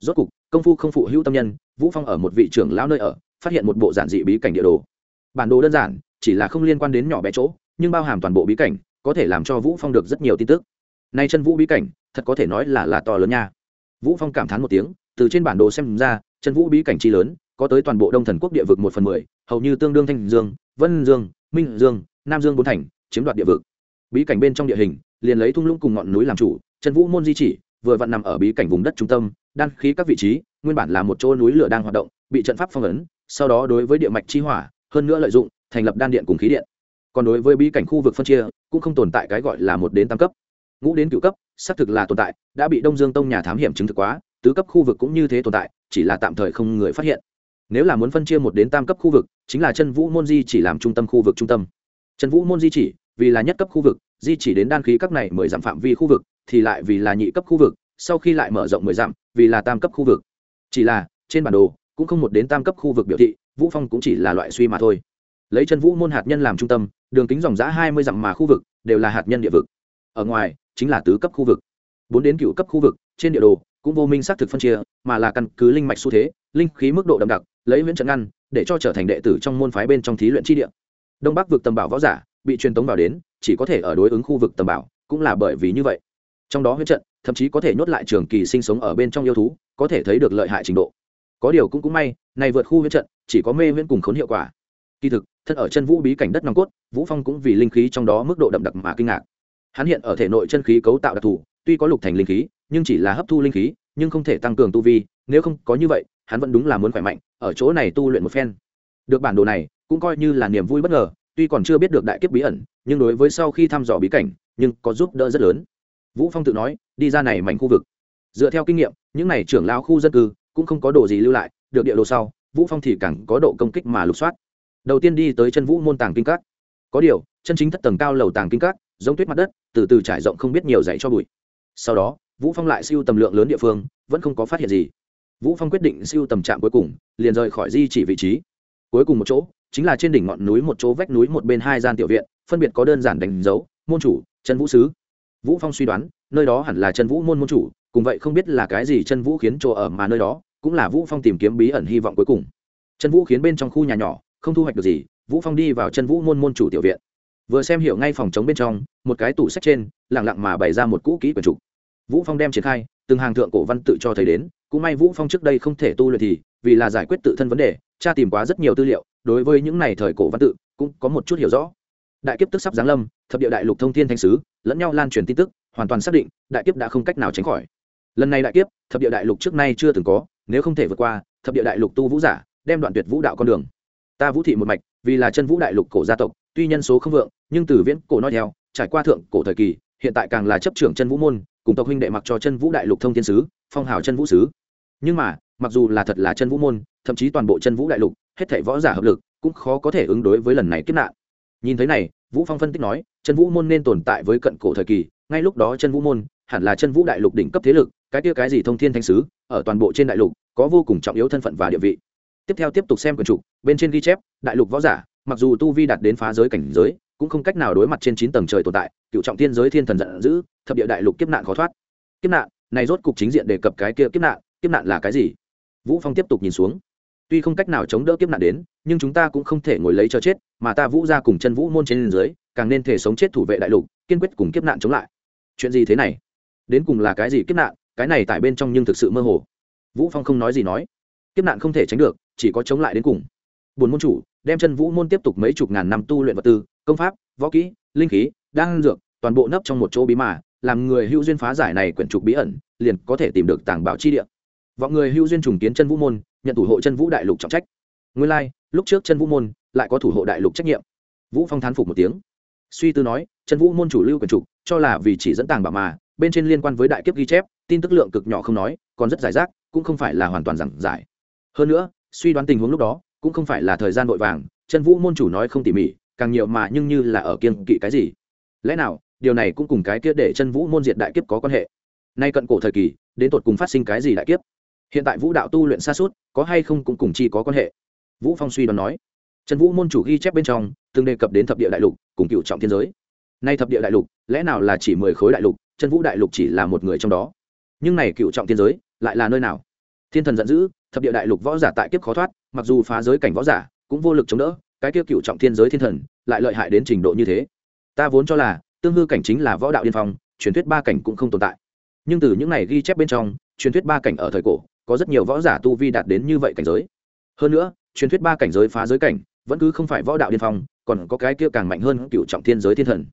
Speaker 1: Rốt cục, công phu không phụ hữu tâm nhân, vũ phong ở một vị trưởng lão nơi ở, phát hiện một bộ giản dị bí cảnh địa đồ. Bản đồ đơn giản, chỉ là không liên quan đến nhỏ bé chỗ, nhưng bao hàm toàn bộ bí cảnh, có thể làm cho vũ phong được rất nhiều tin tức. Nay chân vũ bí cảnh, thật có thể nói là là to lớn nha. Vũ phong cảm thán một tiếng, từ trên bản đồ xem ra, chân vũ bí cảnh chi lớn, có tới toàn bộ đông thần quốc địa vực một phần mười, hầu như tương đương thanh dương, vân dương minh dương, nam dương bốn thành, chiếm đoạt địa vực. Bí cảnh bên trong địa hình, liền lấy thung lũng cùng ngọn núi làm chủ, Trần vũ môn di chỉ, vừa vặn nằm ở bí cảnh vùng đất trung tâm, đan khí các vị trí, nguyên bản là một chỗ núi lửa đang hoạt động, bị trận pháp phong ấn, sau đó đối với địa mạch chi hỏa, hơn nữa lợi dụng, thành lập đan điện cùng khí điện. Còn đối với bí cảnh khu vực phân chia, cũng không tồn tại cái gọi là một đến tam cấp. Ngũ đến cựu cấp, xác thực là tồn tại, đã bị đông dương tông nhà thám hiểm chứng thực quá, tứ cấp khu vực cũng như thế tồn tại, chỉ là tạm thời không người phát hiện nếu là muốn phân chia một đến tam cấp khu vực, chính là chân vũ môn di chỉ làm trung tâm khu vực trung tâm. Chân vũ môn di chỉ, vì là nhất cấp khu vực, di chỉ đến đan khí các này mười dặm phạm vi khu vực, thì lại vì là nhị cấp khu vực, sau khi lại mở rộng mười dặm, vì là tam cấp khu vực. Chỉ là, trên bản đồ, cũng không một đến tam cấp khu vực biểu thị, vũ phong cũng chỉ là loại suy mà thôi. Lấy chân vũ môn hạt nhân làm trung tâm, đường kính dòng giã hai mươi dặm mà khu vực, đều là hạt nhân địa vực. Ở ngoài, chính là tứ cấp khu vực. Bốn đến cựu cấp khu vực, trên địa đồ, cũng vô minh xác thực phân chia, mà là căn cứ linh mạch xu thế, linh khí mức độ đậm đặc lấy viễn trận ngăn, để cho trở thành đệ tử trong môn phái bên trong thí luyện chi địa. Đông bắc vực tầm bảo võ giả bị truyền tống vào đến, chỉ có thể ở đối ứng khu vực tầm bảo, cũng là bởi vì như vậy. Trong đó huyết trận, thậm chí có thể nhốt lại trường kỳ sinh sống ở bên trong yêu thú, có thể thấy được lợi hại trình độ. Có điều cũng cũng may này vượt khu huyết trận, chỉ có mê huyễn cùng khốn hiệu quả. Kỳ thực, thân ở chân vũ bí cảnh đất nòng cốt, vũ phong cũng vì linh khí trong đó mức độ đậm đặc mà kinh ngạc. Hắn hiện ở thể nội chân khí cấu tạo đặc thù, tuy có lục thành linh khí, nhưng chỉ là hấp thu linh khí, nhưng không thể tăng cường tu vi, nếu không có như vậy, hắn vẫn đúng là muốn khỏe mạnh ở chỗ này tu luyện một phen. Được bản đồ này, cũng coi như là niềm vui bất ngờ, tuy còn chưa biết được đại kiếp bí ẩn, nhưng đối với sau khi thăm dò bí cảnh, nhưng có giúp đỡ rất lớn. Vũ phong tự nói, đi ra này mảnh khu vực. Dựa theo kinh nghiệm, những này trưởng lao khu dân cư cũng không có đồ gì lưu lại, được địa đồ sau, vũ phong thì càng có độ công kích mà lục soát. Đầu tiên đi tới chân vũ môn tàng kinh các. Có điều, chân chính thất tầng cao lầu tàng kinh các, giống tuyết mặt đất, từ từ trải rộng không biết nhiều dãy cho bụi. Sau đó, vũ phong lại siêu tầm lượng lớn địa phương, vẫn không có phát hiện gì vũ phong quyết định siêu tầm trạm cuối cùng, liền rời khỏi di chỉ vị trí. Cuối cùng một chỗ, chính là trên đỉnh ngọn núi một chỗ vách núi một bên hai gian tiểu viện, phân biệt có đơn giản đánh dấu, môn chủ chân vũ sứ. Vũ phong suy đoán, nơi đó hẳn là chân vũ môn môn chủ, cùng vậy không biết là cái gì chân vũ khiến chỗ ở mà nơi đó, cũng là vũ phong tìm kiếm bí ẩn hy vọng cuối cùng. Chân vũ khiến bên trong khu nhà nhỏ, không thu hoạch được gì, vũ phong đi vào chân vũ môn môn chủ tiểu viện. Vừa xem hiểu ngay phòng chống bên trong, một cái tủ sách trên, lặng lặng mà bày ra một cũ kỹ quyển trục. Vũ phong đem triển khai, từng hàng thượng cổ văn tự cho thấy đến cũng may vũ phong trước đây không thể tu luyện thì, vì là giải quyết tự thân vấn đề cha tìm quá rất nhiều tư liệu, đối với những này thời cổ văn tự, cũng có một chút hiểu rõ. Đại kiếp tức sắp giáng lâm, thập địa đại lục thông thiên thanh sứ, lẫn nhau lan truyền tin tức, hoàn toàn xác định, đại kiếp đã không cách nào tránh khỏi. Lần này đại kiếp, thập địa đại lục trước nay chưa từng có, nếu không thể vượt qua, thập địa đại lục tu vũ giả, đem đoạn tuyệt vũ đạo con đường. Ta vũ thị một mạch, vì là chân vũ đại lục cổ gia tộc, tuy nhân số không vượng, nhưng từ viễn cổ nói theo, trải qua thượng cổ thời kỳ, hiện tại càng là chấp trưởng chân vũ môn, cùng tộc huynh đệ mặc cho chân vũ đại lục thông thiên sứ, phong hào chân vũ sứ nhưng mà, mặc dù là thật là chân vũ môn, thậm chí toàn bộ chân vũ đại lục, hết thảy võ giả hợp lực, cũng khó có thể ứng đối với lần này kiếp nạn. Nhìn thấy này, vũ phong phân tích nói, chân vũ môn nên tồn tại với cận cổ thời kỳ, ngay lúc đó chân vũ môn hẳn là chân vũ đại lục đỉnh cấp thế lực, cái kia cái gì thông thiên thanh sứ, ở toàn bộ trên đại lục, có vô cùng trọng yếu thân phận và địa vị. Tiếp theo tiếp tục xem quần trục, bên trên ghi chép, đại lục võ giả, mặc dù tu vi đạt đến phá giới cảnh giới, cũng không cách nào đối mặt trên chín tầng trời tồn tại, cựu trọng thiên giới thiên thần giận dữ, thập địa đại lục kiếp nạn khó thoát. Kiếp nạn, này rốt cục chính diện đề cập cái kia kiếp nạn kiếp nạn là cái gì? Vũ phong tiếp tục nhìn xuống. Tuy không cách nào chống đỡ kiếp nạn đến, nhưng chúng ta cũng không thể ngồi lấy cho chết, mà ta vũ ra cùng chân vũ môn trên dưới, càng nên thể sống chết thủ vệ đại lục, kiên quyết cùng kiếp nạn chống lại. Chuyện gì thế này? Đến cùng là cái gì kiếp nạn? Cái này tại bên trong nhưng thực sự mơ hồ. Vũ phong không nói gì nói. Kiếp nạn không thể tránh được, chỉ có chống lại đến cùng. Buồn môn chủ, đem chân vũ môn tiếp tục mấy chục ngàn năm tu luyện vật tư, công pháp, võ kỹ, linh khí, đan dược, toàn bộ nấp trong một chỗ bí mà, làm người hữu duyên phá giải này quyển trục bí ẩn, liền có thể tìm được tàng bảo chi địa vọng người hữu duyên trùng kiến chân vũ môn nhận thủ hộ chân vũ đại lục trọng trách. Nguyên lai、like, lúc trước chân vũ môn lại có thủ hộ đại lục trách nhiệm. Vũ phong thán phục một tiếng. Suy tư nói chân vũ môn chủ lưu quyền trục cho là vì chỉ dẫn tàng bảo mà bên trên liên quan với đại kiếp ghi chép tin tức lượng cực nhỏ không nói còn rất giải rác cũng không phải là hoàn toàn giảng giải. Hơn nữa suy đoán tình huống lúc đó cũng không phải là thời gian vội vàng chân vũ môn chủ nói không tỉ mỉ càng nhiều mà nhưng như là ở kiên kỵ cái gì. Lẽ nào điều này cũng cùng cái kia để chân vũ môn diệt đại kiếp có quan hệ? Nay cận cổ thời kỳ đến tột cùng phát sinh cái gì đại kiếp? Hiện tại vũ đạo tu luyện xa suốt, có hay không cũng cùng chi có quan hệ. Vũ phong suy đoán nói. Trần vũ môn chủ ghi chép bên trong, từng đề cập đến thập địa đại lục, cùng cựu trọng thiên giới. Nay thập địa đại lục, lẽ nào là chỉ mười khối đại lục chân vũ đại lục chỉ là một người trong đó? Nhưng này cựu trọng thiên giới, lại là nơi nào? Thiên thần giận dữ, thập địa đại lục võ giả tại kiếp khó thoát, mặc dù phá giới cảnh võ giả, cũng vô lực chống đỡ, cái kiếp cựu trọng thiên giới thiên thần, lại lợi hại đến trình độ như thế. Ta vốn cho là, tương hư cảnh chính là võ đạo điên phong, truyền thuyết ba cảnh cũng không tồn tại. Nhưng từ những này ghi chép bên trong, truyền thuyết ba cảnh ở thời cổ có rất nhiều võ giả tu vi đạt đến như vậy cảnh giới. Hơn nữa, truyền thuyết ba cảnh giới phá giới cảnh, vẫn cứ không phải võ đạo điên phong, còn có cái kia càng mạnh hơn cựu trọng thiên giới thiên thần.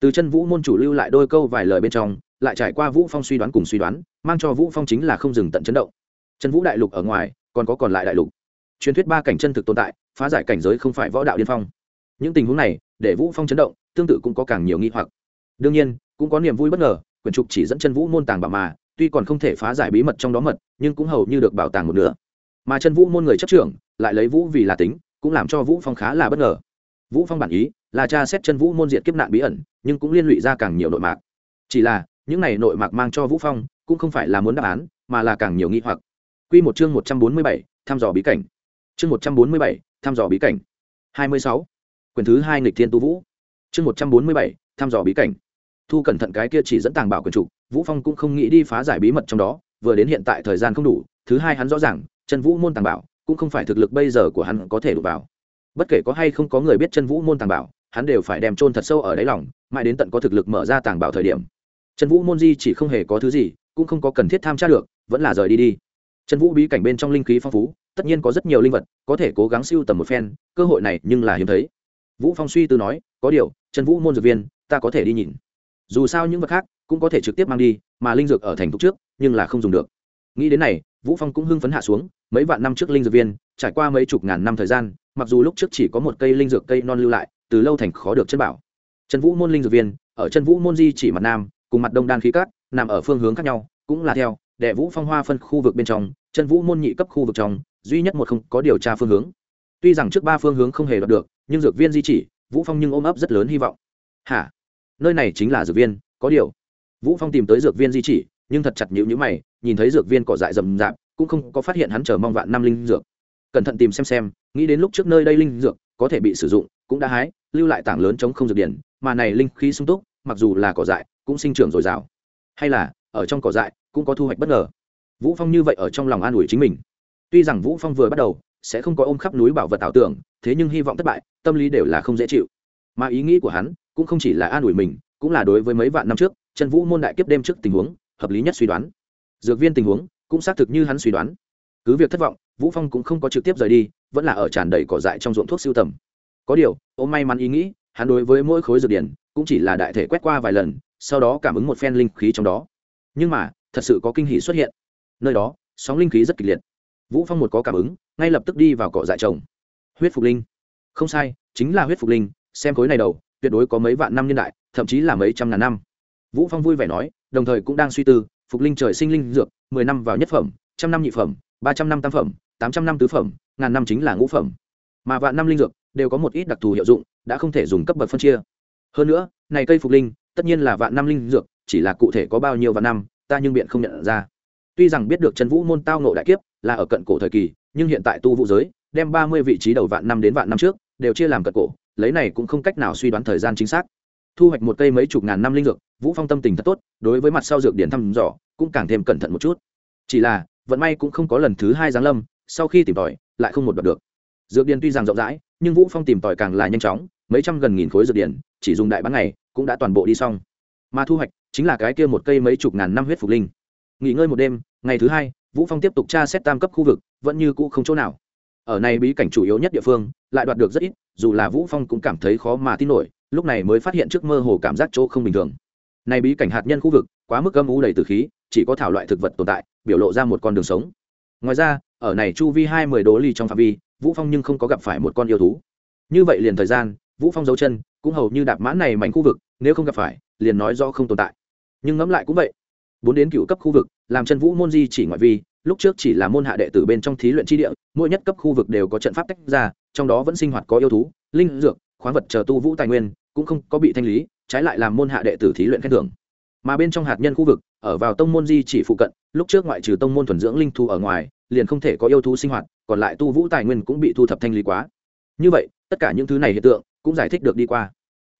Speaker 1: Từ chân vũ môn chủ lưu lại đôi câu vài lời bên trong, lại trải qua vũ phong suy đoán cùng suy đoán, mang cho vũ phong chính là không dừng tận chấn động. Chân vũ đại lục ở ngoài, còn có còn lại đại lục. Truyền thuyết ba cảnh chân thực tồn tại, phá giải cảnh giới không phải võ đạo điên phong. Những tình huống này, để vũ phong chấn động, tương tự cũng có càng nhiều nghi hoặc. Đương nhiên, cũng có niềm vui bất ngờ quyển trục chỉ dẫn chân vũ môn tàng bảo mà tuy còn không thể phá giải bí mật trong đó mật nhưng cũng hầu như được bảo tàng một nửa. Mà chân vũ môn người chấp trưởng lại lấy vũ vì là tính cũng làm cho vũ phong khá là bất ngờ. Vũ phong bản ý là cha xét chân vũ môn diện kiếp nạn bí ẩn nhưng cũng liên lụy ra càng nhiều nội mạc. Chỉ là những này nội mạc mang cho vũ phong cũng không phải là muốn đáp án mà là càng nhiều nghi hoặc. Quy một chương 147, thăm dò bí cảnh. Chương 147, thăm dò bí cảnh. 26. quyển thứ hai nghịch thiên tu vũ. Chương 147, thăm dò bí cảnh. Thu cẩn thận cái kia chỉ dẫn tàng bảo quyền trục vũ phong cũng không nghĩ đi phá giải bí mật trong đó, vừa đến hiện tại thời gian không đủ, thứ hai hắn rõ ràng chân vũ môn tàng bảo cũng không phải thực lực bây giờ của hắn có thể đụng vào. Bất kể có hay không có người biết chân vũ môn tàng bảo, hắn đều phải đem trôn thật sâu ở đáy lòng, mãi đến tận có thực lực mở ra tàng bảo thời điểm. Chân vũ môn di chỉ không hề có thứ gì, cũng không có cần thiết tham tra được, vẫn là rời đi đi. Chân vũ bí cảnh bên trong linh khí phong phú, tất nhiên có rất nhiều linh vật, có thể cố gắng siêu tầm một phen, cơ hội này nhưng là hiếm thấy. Vũ phong suy tư nói, có điều chân vũ môn dược viên, ta có thể đi nhìn. Dù sao những vật khác cũng có thể trực tiếp mang đi, mà linh dược ở thành thục trước, nhưng là không dùng được. Nghĩ đến này, vũ phong cũng hưng phấn hạ xuống, mấy vạn năm trước linh dược viên, trải qua mấy chục ngàn năm thời gian, mặc dù lúc trước chỉ có một cây linh dược cây non lưu lại, từ lâu thành khó được chân bảo. Trần vũ môn linh dược viên, ở chân vũ môn di chỉ mặt nam, cùng mặt đông đan khí cát, nằm ở phương hướng khác nhau, cũng là theo đệ vũ phong hoa phân khu vực bên trong chân vũ môn nhị cấp khu vực trong, duy nhất một không có điều tra phương hướng. Tuy rằng trước ba phương hướng không hề đoạt được, nhưng dược viên di chỉ, vũ phong nhưng ôm ấp rất lớn hy vọng. Hả? Nơi này chính là dược viên, có điều vũ phong tìm tới dược viên di chỉ, nhưng thật chặt nhữ nhữ mày, nhìn thấy dược viên cỏ dại rậm rạp, cũng không có phát hiện hắn chờ mong vạn năm linh dược. Cẩn thận tìm xem xem, nghĩ đến lúc trước nơi đây linh dược có thể bị sử dụng, cũng đã hái, lưu lại tảng lớn chống không dược điển, mà này linh khí sung túc, mặc dù là cỏ dại, cũng sinh trưởng dồi dào. Hay là, ở trong cỏ dại, cũng có thu hoạch bất ngờ. Vũ phong như vậy ở trong lòng an ủi chính mình. Tuy rằng vũ phong vừa bắt đầu, sẽ không có ôm khắp núi bảo vật ảo tưởng, thế nhưng hy vọng thất bại, tâm lý đều là không dễ chịu. Mà ý nghĩ của hắn, cũng không chỉ là an ủi mình, cũng là đối với mấy vạn năm trước chân vũ môn đại kiếp đêm trước tình huống, hợp lý nhất suy đoán. Dược viên tình huống, cũng xác thực như hắn suy đoán. Cứ việc thất vọng, vũ phong cũng không có trực tiếp rời đi, vẫn là ở tràn đầy cỏ dại trong ruộng thuốc siêu tầm. Có điều, ô may mắn ý nghĩ, hắn đối với mỗi khối dược điển, cũng chỉ là đại thể quét qua vài lần, sau đó cảm ứng một phen linh khí trong đó. Nhưng mà, thật sự có kinh hỉ xuất hiện. Nơi đó, sóng linh khí rất kịch liệt. Vũ phong một có cảm ứng, ngay lập tức đi vào cỏ dại trồng. Huyết phục linh. Không sai, chính là huyết phục linh, xem khối này đầu, tuyệt đối có mấy vạn năm niên đại, thậm chí là mấy trăm ngàn năm vũ phong vui vẻ nói, đồng thời cũng đang suy tư, phục linh trời sinh linh dược, mười năm vào nhất phẩm, trăm năm nhị phẩm, ba trăm năm tam phẩm, tám trăm năm tứ phẩm, ngàn năm chính là ngũ phẩm. Mà vạn năm linh dược đều có một ít đặc thù hiệu dụng, đã không thể dùng cấp bậc phân chia. Hơn nữa, này cây phục linh, tất nhiên là vạn năm linh dược, chỉ là cụ thể có bao nhiêu vạn năm, ta nhưng biện không nhận ra. Tuy rằng biết được chân vũ môn tao nộ đại kiếp, là ở cận cổ thời kỳ, nhưng hiện tại tu vũ giới, đem ba mươi vị trí đầu vạn năm đến vạn năm trước, đều chia làm cận cổ, lấy này cũng không cách nào suy đoán thời gian chính xác thu hoạch một cây mấy chục ngàn năm linh dược, vũ phong tâm tình thật tốt, đối với mặt sau dược điển thăm dò, cũng càng thêm cẩn thận một chút. Chỉ là, vận may cũng không có lần thứ hai giáng lâm, sau khi tìm tòi, lại không một đoạt được. Dược điển tuy rằng rộng rãi, nhưng vũ phong tìm tòi càng là nhanh chóng, mấy trăm gần nghìn khối dược điển, chỉ dùng đại bán ngày, cũng đã toàn bộ đi xong. Mà thu hoạch, chính là cái kia một cây mấy chục ngàn năm huyết phục linh. Nghỉ ngơi một đêm, ngày thứ hai, vũ phong tiếp tục tra xét tam cấp khu vực, vẫn như cũ không chỗ nào. Ở này bí cảnh chủ yếu nhất địa phương, lại đoạt được rất ít, dù là vũ phong cũng cảm thấy khó mà tin nổi lúc này mới phát hiện trước mơ hồ cảm giác chỗ không bình thường. Này bí cảnh hạt nhân khu vực, quá mức âm u đầy từ khí, chỉ có thảo loại thực vật tồn tại, biểu lộ ra một con đường sống. Ngoài ra, ở này chu vi hai mươi đố ly trong phạm vi, vũ phong nhưng không có gặp phải một con yêu thú. Như vậy liền thời gian, vũ phong dấu chân cũng hầu như đạp mãn này mảnh khu vực, nếu không gặp phải, liền nói do không tồn tại. Nhưng ngẫm lại cũng vậy. Bốn đến cựu cấp khu vực, làm chân vũ môn di chỉ ngoại vi, lúc trước chỉ là môn hạ đệ tử bên trong thí luyện tri địa, mỗi nhất cấp khu vực đều có trận pháp tách ra, trong đó vẫn sinh hoạt có yêu thú, linh, dược, khoáng vật chờ tu vũ tài nguyên cũng không có bị thanh lý, trái lại làm môn hạ đệ tử thí luyện khen thưởng. Mà bên trong hạt nhân khu vực, ở vào tông môn di chỉ phụ cận, lúc trước ngoại trừ tông môn thuần dưỡng linh thu ở ngoài, liền không thể có yêu thú sinh hoạt, còn lại tu vũ tài nguyên cũng bị thu thập thanh lý quá. Như vậy, tất cả những thứ này hiện tượng cũng giải thích được đi qua.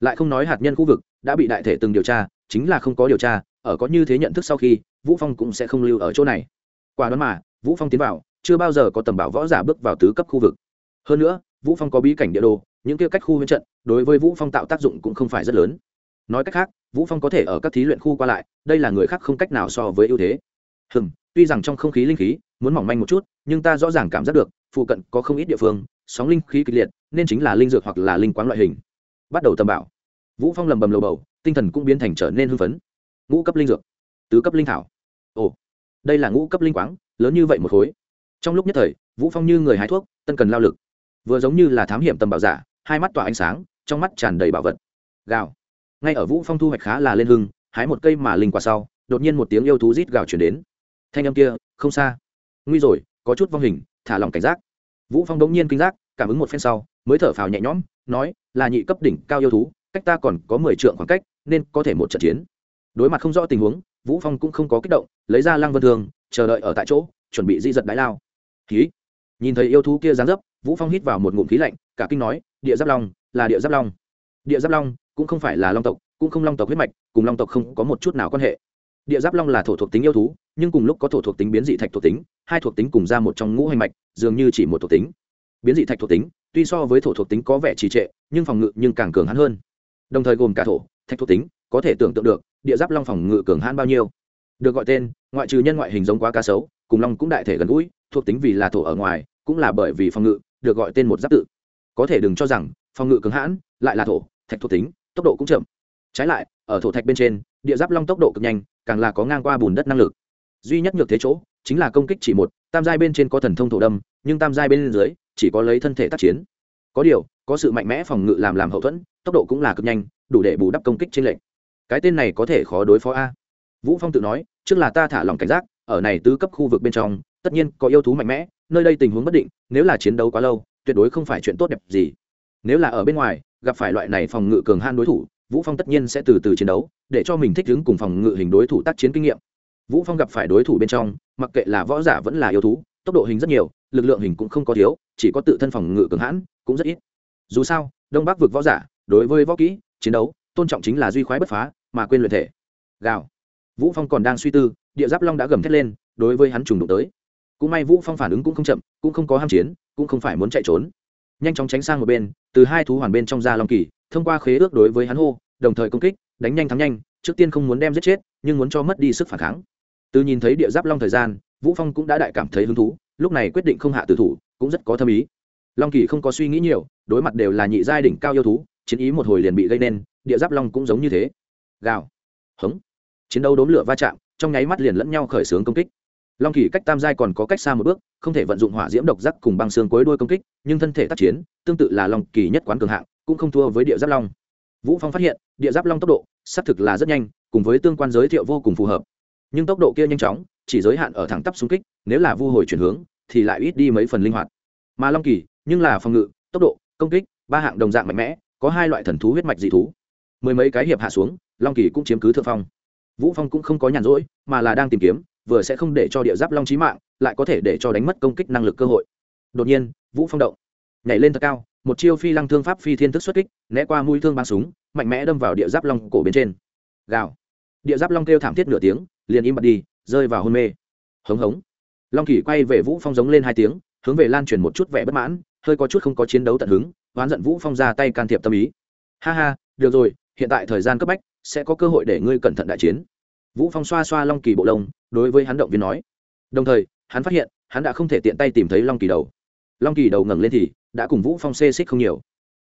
Speaker 1: Lại không nói hạt nhân khu vực đã bị đại thể từng điều tra, chính là không có điều tra, ở có như thế nhận thức sau khi, vũ phong cũng sẽ không lưu ở chỗ này. Quả đoán mà, vũ phong tiến vào, chưa bao giờ có tầm bảo võ giả bước vào tứ cấp khu vực. Hơn nữa, vũ phong có bí cảnh địa đồ những kia cách khu huyễn trận, đối với vũ phong tạo tác dụng cũng không phải rất lớn. Nói cách khác, vũ phong có thể ở các thí luyện khu qua lại, đây là người khác không cách nào so với ưu thế. Hừm, tuy rằng trong không khí linh khí muốn mỏng manh một chút, nhưng ta rõ ràng cảm giác được, phụ cận có không ít địa phương, sóng linh khí kịch liệt, nên chính là linh dược hoặc là linh quáng loại hình. Bắt đầu tầm bảo vũ phong lầm bầm lầu bầu, tinh thần cũng biến thành trở nên hưng phấn. Ngũ cấp linh dược, tứ cấp linh thảo. Ồ, đây là ngũ cấp linh quáng, lớn như vậy một khối. Trong lúc nhất thời, vũ phong như người hái thuốc, tân cần lao lực. Vừa giống như là thám hiểm tầm bảo giả hai mắt tỏa ánh sáng, trong mắt tràn đầy bảo vật. Gào. Ngay ở vũ phong thu hoạch khá là lên hưng, hái một cây mà linh quả sau, đột nhiên một tiếng yêu thú rít gào chuyển đến. Thanh âm kia, không xa. Nguy rồi, có chút vong hình, thả lòng cảnh giác. Vũ phong đống nhiên kinh giác, cảm ứng một phen sau, mới thở phào nhẹ nhõm, nói, là nhị cấp đỉnh cao yêu thú, cách ta còn có mười trượng khoảng cách, nên có thể một trận chiến. Đối mặt không rõ tình huống, vũ phong cũng không có kích động, lấy ra lăng vân thường chờ đợi ở tại chỗ, chuẩn bị di giật đái lao. Khí nhìn thấy yêu thú kia giáng dấp, vũ phong hít vào một ngụm khí lạnh, cả kinh nói địa giáp long là địa giáp long. Địa giáp long cũng không phải là long tộc, cũng không long tộc huyết mạch, cùng long tộc không có một chút nào quan hệ. Địa giáp long là thổ thuộc tính yêu thú, nhưng cùng lúc có thổ thuộc tính biến dị thạch thuộc tính, hai thuộc tính cùng ra một trong ngũ hành mạch, dường như chỉ một thuộc tính. Biến dị thạch thuộc tính, tuy so với thổ thuộc tính có vẻ trì trệ, nhưng phòng ngự nhưng càng cường hắn hơn. Đồng thời gồm cả thổ, thạch thuộc tính, có thể tưởng tượng được, địa giáp long phòng ngự cường hãn bao nhiêu. Được gọi tên, ngoại trừ nhân ngoại hình giống quá cá sấu, cùng long cũng đại thể gần gũi, thuộc tính vì là thổ ở ngoài, cũng là bởi vì phòng ngự, được gọi tên một giáp tự có thể đừng cho rằng phòng ngự cứng hãn, lại là thổ, thạch thuộc tính, tốc độ cũng chậm. Trái lại, ở thổ thạch bên trên, địa giáp long tốc độ cực nhanh, càng là có ngang qua bùn đất năng lực. Duy nhất nhược thế chỗ, chính là công kích chỉ một, tam giai bên trên có thần thông thổ đâm, nhưng tam giai bên dưới, chỉ có lấy thân thể tác chiến. Có điều, có sự mạnh mẽ phòng ngự làm làm hậu thuẫn, tốc độ cũng là cực nhanh, đủ để bù đắp công kích trên lệnh cái tên này có thể khó đối phó a. Vũ phong tự nói, trước là ta thả lòng cảnh giác, ở này tứ cấp khu vực bên trong, tất nhiên có yêu thú mạnh mẽ, nơi đây tình huống bất định, nếu là chiến đấu quá lâu tuyệt đối không phải chuyện tốt đẹp gì. Nếu là ở bên ngoài, gặp phải loại này phòng ngự cường han đối thủ, vũ phong tất nhiên sẽ từ từ chiến đấu, để cho mình thích ứng cùng phòng ngự hình đối thủ tác chiến kinh nghiệm. Vũ phong gặp phải đối thủ bên trong, mặc kệ là võ giả vẫn là yêu thú, tốc độ hình rất nhiều, lực lượng hình cũng không có thiếu, chỉ có tự thân phòng ngự cường hãn, cũng rất ít. Dù sao, đông bắc vực võ giả, đối với võ kỹ, chiến đấu, tôn trọng chính là duy khoái bất phá, mà quên luyện thể. Gào. Vũ phong còn đang suy tư, địa giáp long đã gầm thét lên, đối với hắn trùng đụng tới cũng may vũ phong phản ứng cũng không chậm, cũng không có ham chiến, cũng không phải muốn chạy trốn. Nhanh chóng tránh sang một bên, từ hai thú hoàn bên trong ra long kỳ, thông qua khế ước đối với hắn hô, đồng thời công kích, đánh nhanh thắng nhanh, trước tiên không muốn đem giết chết, nhưng muốn cho mất đi sức phản kháng. Từ nhìn thấy địa giáp long thời gian, vũ phong cũng đã đại cảm thấy hứng thú, lúc này quyết định không hạ tử thủ, cũng rất có thâm ý. Long kỳ không có suy nghĩ nhiều, đối mặt đều là nhị giai đỉnh cao yêu thú, chiến ý một hồi liền bị gây nên, địa giáp long cũng giống như thế. Gào. Hống. Chiến đấu đốn lửa va chạm, trong nháy mắt liền lẫn nhau khởi xướng công kích long kỳ cách tam giai còn có cách xa một bước, không thể vận dụng hỏa diễm độc giác cùng băng xương cuối đuôi công kích, nhưng thân thể tác chiến, tương tự là long kỳ nhất quán cường hạng, cũng không thua với địa giáp long. Vũ phong phát hiện, địa giáp long tốc độ, xác thực là rất nhanh, cùng với tương quan giới thiệu vô cùng phù hợp. Nhưng tốc độ kia nhanh chóng, chỉ giới hạn ở thẳng tắp xung kích, nếu là vu hồi chuyển hướng, thì lại ít đi mấy phần linh hoạt. Mà long kỳ nhưng là phòng ngự, tốc độ, công kích, ba hạng đồng dạng mạnh mẽ, có hai loại thần thú huyết mạch dị thú. Mười mấy cái hiệp hạ xuống, long kỳ cũng chiếm cứ thượng phong. Vũ phong cũng không có nhàn rỗi, mà là đang tìm kiếm vừa sẽ không để cho địa giáp long trí mạng, lại có thể để cho đánh mất công kích năng lực cơ hội. Đột nhiên, vũ phong động. Nhảy lên thật cao, một chiêu phi lăng thương pháp phi thiên thức xuất kích, né qua mũi thương bắn súng, mạnh mẽ đâm vào địa giáp long cổ bên trên. Gào. Địa giáp long kêu thảm thiết nửa tiếng, liền im bặt đi, rơi vào hôn mê. Hống hống. Long kỳ quay về vũ phong giống lên hai tiếng, hướng về lan truyền một chút vẻ bất mãn, hơi có chút không có chiến đấu tận hứng oán giận vũ phong ra tay can thiệp tâm ý. Ha ha, được rồi, hiện tại thời gian cấp bách, sẽ có cơ hội để ngươi cẩn thận đại chiến vũ phong xoa xoa long kỳ bộ lông, đối với hắn động viên nói. Đồng thời, hắn phát hiện, hắn đã không thể tiện tay tìm thấy long kỳ đầu. Long kỳ đầu ngẩng lên thì, đã cùng vũ phong xê xích không nhiều.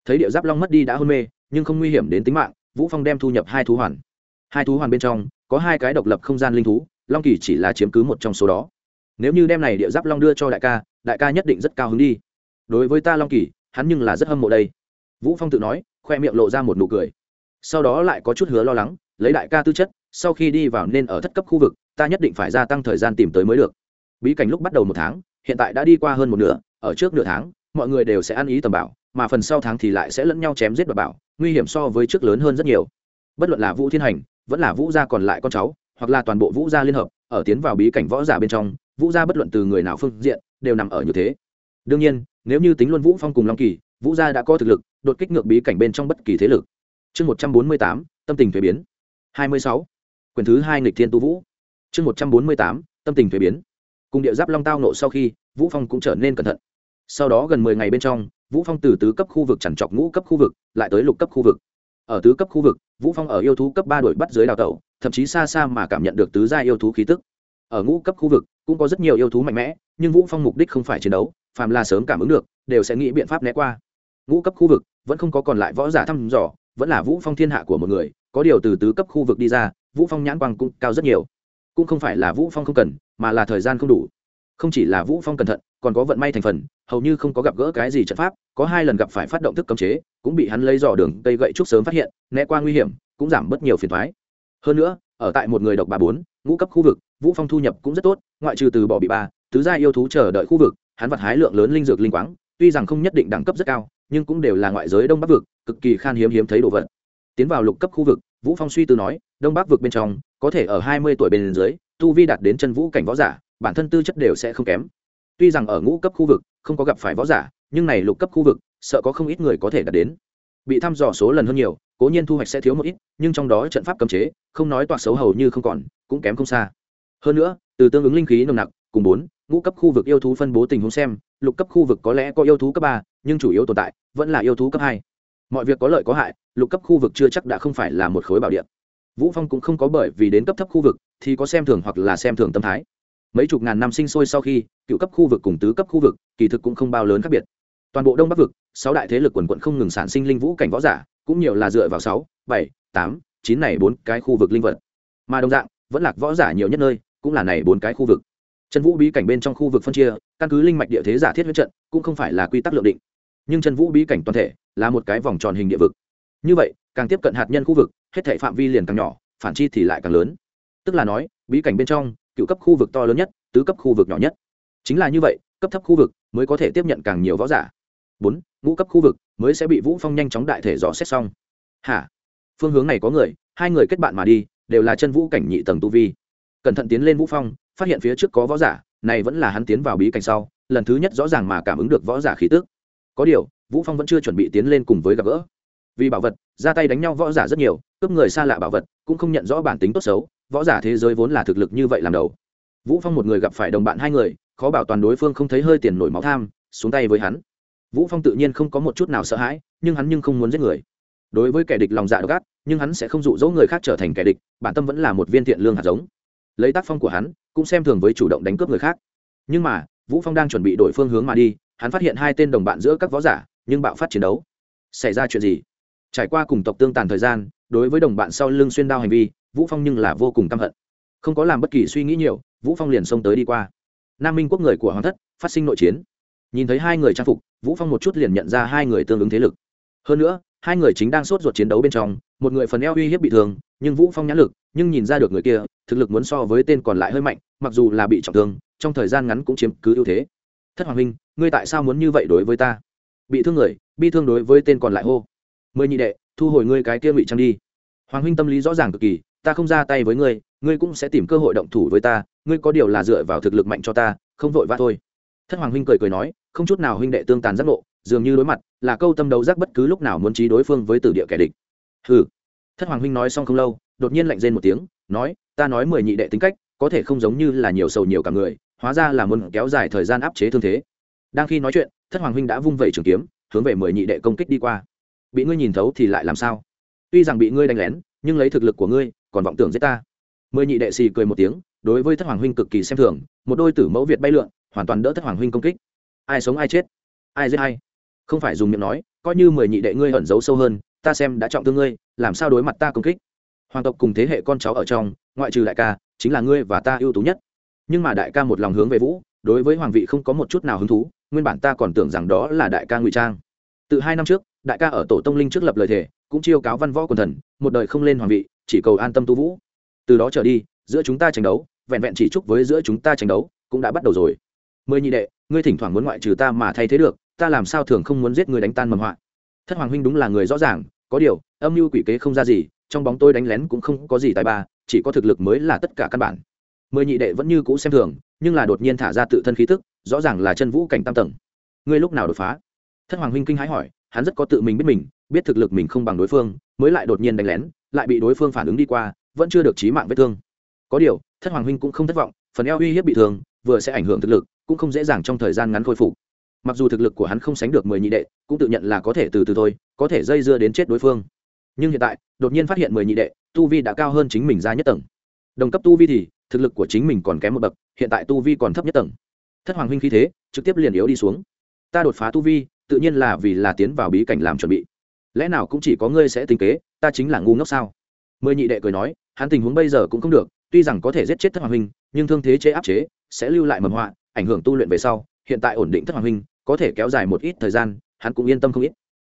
Speaker 1: Thấy điệu giáp long mất đi đã hôn mê, nhưng không nguy hiểm đến tính mạng, vũ phong đem thu nhập hai thú hoàn. Hai thú hoàn bên trong, có hai cái độc lập không gian linh thú, long kỳ chỉ là chiếm cứ một trong số đó. Nếu như đem này địa giáp long đưa cho đại ca đại ca nhất định rất cao hứng đi. Đối với ta long kỳ, hắn nhưng là rất hâm mộ đây. Vũ phong tự nói, khoe miệng lộ ra một nụ cười sau đó lại có chút hứa lo lắng, lấy đại ca tư chất, sau khi đi vào nên ở thất cấp khu vực, ta nhất định phải gia tăng thời gian tìm tới mới được. Bí cảnh lúc bắt đầu một tháng, hiện tại đã đi qua hơn một nửa, ở trước nửa tháng, mọi người đều sẽ ăn ý tầm bảo, mà phần sau tháng thì lại sẽ lẫn nhau chém giết và bảo, nguy hiểm so với trước lớn hơn rất nhiều. Bất luận là vũ thiên hành, vẫn là vũ gia còn lại con cháu, hoặc là toàn bộ vũ gia liên hợp, ở tiến vào bí cảnh võ giả bên trong, vũ gia bất luận từ người nào phương diện, đều nằm ở như thế. Đương nhiên, nếu như tính luôn vũ phong cùng long kỳ, vũ gia đã có thực lực, đột kích ngược bí cảnh bên trong bất kỳ thế lực chương một trăm bốn mươi tám, tâm tình thuế biến. hai mươi sáu. Quyền thứ hai nghịch thiên tu vũ. Chương một trăm bốn mươi tám, tâm tình thuế biến. Cùng địa giáp long tao nộ sau khi, vũ phong cũng trở nên cẩn thận. Sau đó gần mười ngày bên trong, vũ phong từ tứ cấp khu vực chẳng chọc ngũ cấp khu vực, lại tới lục cấp khu vực. Ở tứ cấp khu vực, vũ phong ở yêu thú cấp ba đuổi bắt dưới đào tẩu, thậm chí xa xa mà cảm nhận được tứ gia yêu thú khí tức. Ở ngũ cấp khu vực, cũng có rất nhiều yêu thú mạnh mẽ, nhưng vũ phong mục đích không phải chiến đấu, phàm là sớm cảm ứng được, đều sẽ nghĩ biện pháp né qua. Ngũ cấp khu vực, vẫn không có còn lại võ giả thăm dò vẫn là vũ phong thiên hạ của một người, có điều từ tứ cấp khu vực đi ra, vũ phong nhãn quang cũng cao rất nhiều. Cũng không phải là vũ phong không cần, mà là thời gian không đủ. Không chỉ là vũ phong cẩn thận, còn có vận may thành phần, hầu như không có gặp gỡ cái gì trận pháp, có hai lần gặp phải phát động thức cấm chế, cũng bị hắn lấy dò đường cây gậy trúc sớm phát hiện, né qua nguy hiểm, cũng giảm bớt nhiều phiền thoái hơn nữa, ở tại một người độc bà bốn, ngũ cấp khu vực, vũ phong thu nhập cũng rất tốt, ngoại trừ từ bỏ bị ba, tứ gia yêu thú chờ đợi khu vực, hắn vặt hái lượng lớn linh dược linh quáng, tuy rằng không nhất định đẳng cấp rất cao nhưng cũng đều là ngoại giới đông bắc vực, cực kỳ khan hiếm hiếm thấy đồ vật. Tiến vào lục cấp khu vực, vũ phong suy tư nói, đông bắc vực bên trong, có thể ở hai mươi tuổi bên dưới, tu vi đạt đến chân vũ cảnh võ giả, bản thân tư chất đều sẽ không kém. Tuy rằng ở ngũ cấp khu vực, không có gặp phải võ giả, nhưng này lục cấp khu vực, sợ có không ít người có thể đạt đến. Bị thăm dò số lần hơn nhiều, cố nhiên thu hoạch sẽ thiếu một ít, nhưng trong đó trận pháp cấm chế, không nói toạc xấu hầu như không còn, cũng kém không xa. Hơn nữa, từ tương ứng linh khí nồng nặc, cùng bốn, ngũ cấp khu vực yêu thú phân bố tình huống xem, lục cấp khu vực có lẽ có yêu thú cấp ba nhưng chủ yếu tồn tại vẫn là yêu thú cấp hai. Mọi việc có lợi có hại, lục cấp khu vực chưa chắc đã không phải là một khối bảo điện. vũ phong cũng không có bởi vì đến cấp thấp khu vực thì có xem thường hoặc là xem thường tâm thái. Mấy chục ngàn năm sinh sôi sau khi, cựu cấp khu vực cùng tứ cấp khu vực kỳ thực cũng không bao lớn khác biệt. Toàn bộ đông bắc vực, sáu đại thế lực quần quận không ngừng sản sinh linh vũ cảnh võ giả, cũng nhiều là dựa vào sáu, bảy, tám, chín này bốn cái khu vực linh vật. Mà đồng dạng, vẫn lạc võ giả nhiều nhất nơi, cũng là này bốn cái khu vực. Chân vũ bí cảnh bên trong khu vực phân chia, căn cứ linh mạch địa thế giả thiết huyết trận, cũng không phải là quy tắc lượng định nhưng chân vũ bí cảnh toàn thể là một cái vòng tròn hình địa vực. Như vậy, càng tiếp cận hạt nhân khu vực, hết thể phạm vi liền càng nhỏ, phản chi thì lại càng lớn. Tức là nói, bí cảnh bên trong, cựu cấp khu vực to lớn nhất, tứ cấp khu vực nhỏ nhất. Chính là như vậy, cấp thấp khu vực mới có thể tiếp nhận càng nhiều võ giả. Bốn, ngũ cấp khu vực mới sẽ bị vũ phong nhanh chóng đại thể dò xét xong. Hả phương hướng này có người, hai người kết bạn mà đi, đều là chân vũ cảnh nhị tầng tu vi. Cẩn thận tiến lên vũ phong, phát hiện phía trước có võ giả, này vẫn là hắn tiến vào bí cảnh sau, lần thứ nhất rõ ràng mà cảm ứng được võ giả khí tức có điều, vũ phong vẫn chưa chuẩn bị tiến lên cùng với gặp gỡ. Vì bảo vật, ra tay đánh nhau võ giả rất nhiều, cướp người xa lạ bảo vật, cũng không nhận rõ bản tính tốt xấu, võ giả thế giới vốn là thực lực như vậy làm đầu. Vũ phong một người gặp phải đồng bạn hai người, khó bảo toàn đối phương không thấy hơi tiền nổi máu tham, xuống tay với hắn. Vũ phong tự nhiên không có một chút nào sợ hãi, nhưng hắn nhưng không muốn giết người. Đối với kẻ địch lòng dạ gắt nhưng hắn sẽ không dụ dỗ người khác trở thành kẻ địch, bản tâm vẫn là một viên thiện lương hạt giống. Lấy tác phong của hắn, cũng xem thường với chủ động đánh cướp người khác. Nhưng mà, vũ phong đang chuẩn bị đổi phương hướng mà đi hắn phát hiện hai tên đồng bạn giữa các võ giả, nhưng bạo phát chiến đấu. Xảy ra chuyện gì? Trải qua cùng tộc tương tàn thời gian, đối với đồng bạn sau lưng xuyên đao hành vi, vũ phong nhưng là vô cùng căm hận. Không có làm bất kỳ suy nghĩ nhiều, vũ phong liền xông tới đi qua. Nam minh quốc người của hoàng thất, phát sinh nội chiến. Nhìn thấy hai người trang phục, vũ phong một chút liền nhận ra hai người tương ứng thế lực. Hơn nữa, hai người chính đang sốt ruột chiến đấu bên trong, một người phần eo uy hiếp bị thương, nhưng vũ phong nhãn lực, nhưng nhìn ra được người kia, thực lực muốn so với tên còn lại hơi mạnh, mặc dù là bị trọng thương, trong thời gian ngắn cũng chiếm cứ ưu thế thất hoàng huynh, ngươi tại sao muốn như vậy đối với ta? Bị thương người, bi thương đối với tên còn lại hô. Mười nhị đệ, thu hồi ngươi cái kia ngụy trang đi. Hoàng huynh tâm lý rõ ràng cực kỳ, ta không ra tay với ngươi ngươi cũng sẽ tìm cơ hội động thủ với ta, ngươi có điều là dựa vào thực lực mạnh cho ta, không vội vã thôi. Thất hoàng huynh cười cười nói, không chút nào huynh đệ tương tàn giác ngộ, dường như đối mặt, là câu tâm đấu giác bất cứ lúc nào muốn trí đối phương với tử địa kẻ địch. Hừ. Thất hoàng huynh nói xong không lâu, đột nhiên lạnh rên một tiếng, nói, ta nói mười nhị đệ tính cách, có thể không giống như là nhiều sầu nhiều cả người hóa ra là muốn kéo dài thời gian áp chế thương thế. Đang khi nói chuyện, thất hoàng huynh đã vung vẩy trường kiếm, hướng về mười nhị đệ công kích đi qua. Bị ngươi nhìn thấu thì lại làm sao? Tuy rằng bị ngươi đánh lén, nhưng lấy thực lực của ngươi, còn vọng tưởng giết ta. Mười nhị đệ xì cười một tiếng, đối với thất hoàng huynh cực kỳ xem thường, một đôi tử mẫu việt bay lượn, hoàn toàn đỡ thất hoàng huynh công kích. Ai sống ai chết, ai giết ai? Không phải dùng miệng nói, coi như mười nhị đệ ngươi ẩn giấu sâu hơn, ta xem đã trọng thương ngươi, làm sao đối mặt ta công kích? Hoàng tộc cùng thế hệ con cháu ở trong, ngoại trừ đại ca, chính là ngươi và ta ưu tú nhất nhưng mà đại ca một lòng hướng về vũ, đối với hoàng vị không có một chút nào hứng thú, nguyên bản ta còn tưởng rằng đó là đại ca ngụy trang. Từ hai năm trước, đại ca ở tổ tông linh trước lập lời thề, cũng chiêu cáo văn võ quần thần, một đời không lên hoàng vị, chỉ cầu an tâm tu vũ. Từ đó trở đi, giữa chúng ta tranh đấu, vẹn vẹn chỉ chúc với giữa chúng ta tranh đấu, cũng đã bắt đầu rồi. Mười nhị đệ, ngươi thỉnh thoảng muốn ngoại trừ ta mà thay thế được, ta làm sao thường không muốn giết người đánh tan mầm họa? Thất hoàng huynh đúng là người rõ ràng, có điều, âm mưu quỷ kế không ra gì, trong bóng tôi đánh lén cũng không có gì tài ba, chỉ có thực lực mới là tất cả căn bản mười nhị đệ vẫn như cũ xem thường, nhưng là đột nhiên thả ra tự thân khí tức, rõ ràng là chân vũ cảnh tam tầng. Ngươi lúc nào đột phá? Thất hoàng huynh kinh hãi hỏi, hắn rất có tự mình biết mình, biết thực lực mình không bằng đối phương, mới lại đột nhiên đánh lén, lại bị đối phương phản ứng đi qua, vẫn chưa được trí mạng vết thương. Có điều, thất hoàng huynh cũng không thất vọng, phần eo uy hiếp bị thương, vừa sẽ ảnh hưởng thực lực, cũng không dễ dàng trong thời gian ngắn khôi phục. Mặc dù thực lực của hắn không sánh được mười nhị đệ, cũng tự nhận là có thể từ từ thôi, có thể dây dưa đến chết đối phương. Nhưng hiện tại, đột nhiên phát hiện mười nhị đệ, tu vi đã cao hơn chính mình ra nhất tầng. Đồng cấp tu vi thì thực lực của chính mình còn kém một bậc, hiện tại tu vi còn thấp nhất tầng. Thất hoàng huynh khí thế, trực tiếp liền yếu đi xuống. Ta đột phá tu vi, tự nhiên là vì là tiến vào bí cảnh làm chuẩn bị. Lẽ nào cũng chỉ có ngươi sẽ tính kế, ta chính là ngu ngốc sao? Mười nhị đệ cười nói, hắn tình huống bây giờ cũng không được, tuy rằng có thể giết chết thất hoàng huynh, nhưng thương thế chế áp chế, sẽ lưu lại mầm họa, ảnh hưởng tu luyện về sau, hiện tại ổn định thất hoàng huynh, có thể kéo dài một ít thời gian, hắn cũng yên tâm không ít.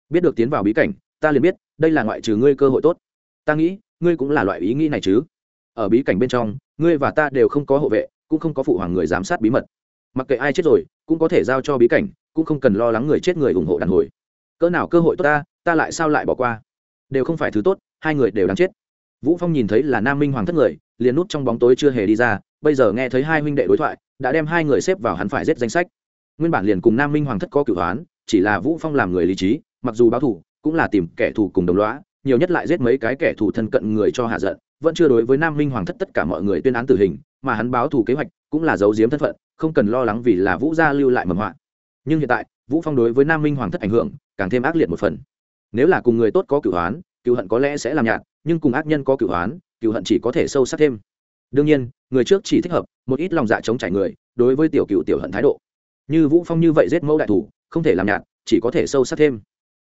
Speaker 1: Biết được tiến vào bí cảnh, ta liền biết, đây là ngoại trừ ngươi cơ hội tốt. Ta nghĩ, ngươi cũng là loại ý nghĩ này chứ ở bí cảnh bên trong, ngươi và ta đều không có hộ vệ, cũng không có phụ hoàng người giám sát bí mật. Mặc kệ ai chết rồi, cũng có thể giao cho bí cảnh, cũng không cần lo lắng người chết người ủng hộ đàn hồi. Cỡ nào cơ hội tốt ta ta lại sao lại bỏ qua? Đều không phải thứ tốt, hai người đều đáng chết. Vũ phong nhìn thấy là nam minh hoàng thất người, liền nút trong bóng tối chưa hề đi ra, bây giờ nghe thấy hai huynh đệ đối thoại, đã đem hai người xếp vào hắn phải giết danh sách. Nguyên bản liền cùng nam minh hoàng thất có cửu hoán, chỉ là vũ phong làm người lý trí, mặc dù báo thù, cũng là tìm kẻ thù cùng đồng lõa, nhiều nhất lại giết mấy cái kẻ thù thân cận người cho hạ giận vẫn chưa đối với nam minh hoàng thất tất cả mọi người tuyên án tử hình, mà hắn báo thù kế hoạch cũng là giấu giếm thân phận, không cần lo lắng vì là vũ gia lưu lại mầm họa. Nhưng hiện tại, vũ phong đối với nam minh hoàng thất ảnh hưởng càng thêm ác liệt một phần. Nếu là cùng người tốt có cửu hoán, cửu hận có lẽ sẽ làm nhạt, nhưng cùng ác nhân có cửu hoán, cửu hận chỉ có thể sâu sắc thêm. Đương nhiên, người trước chỉ thích hợp, một ít lòng dạ chống trải người, đối với tiểu cựu tiểu hận thái độ. Như vũ phong như vậy giết mẫu đại thủ, không thể làm nhạt, chỉ có thể sâu sắc thêm.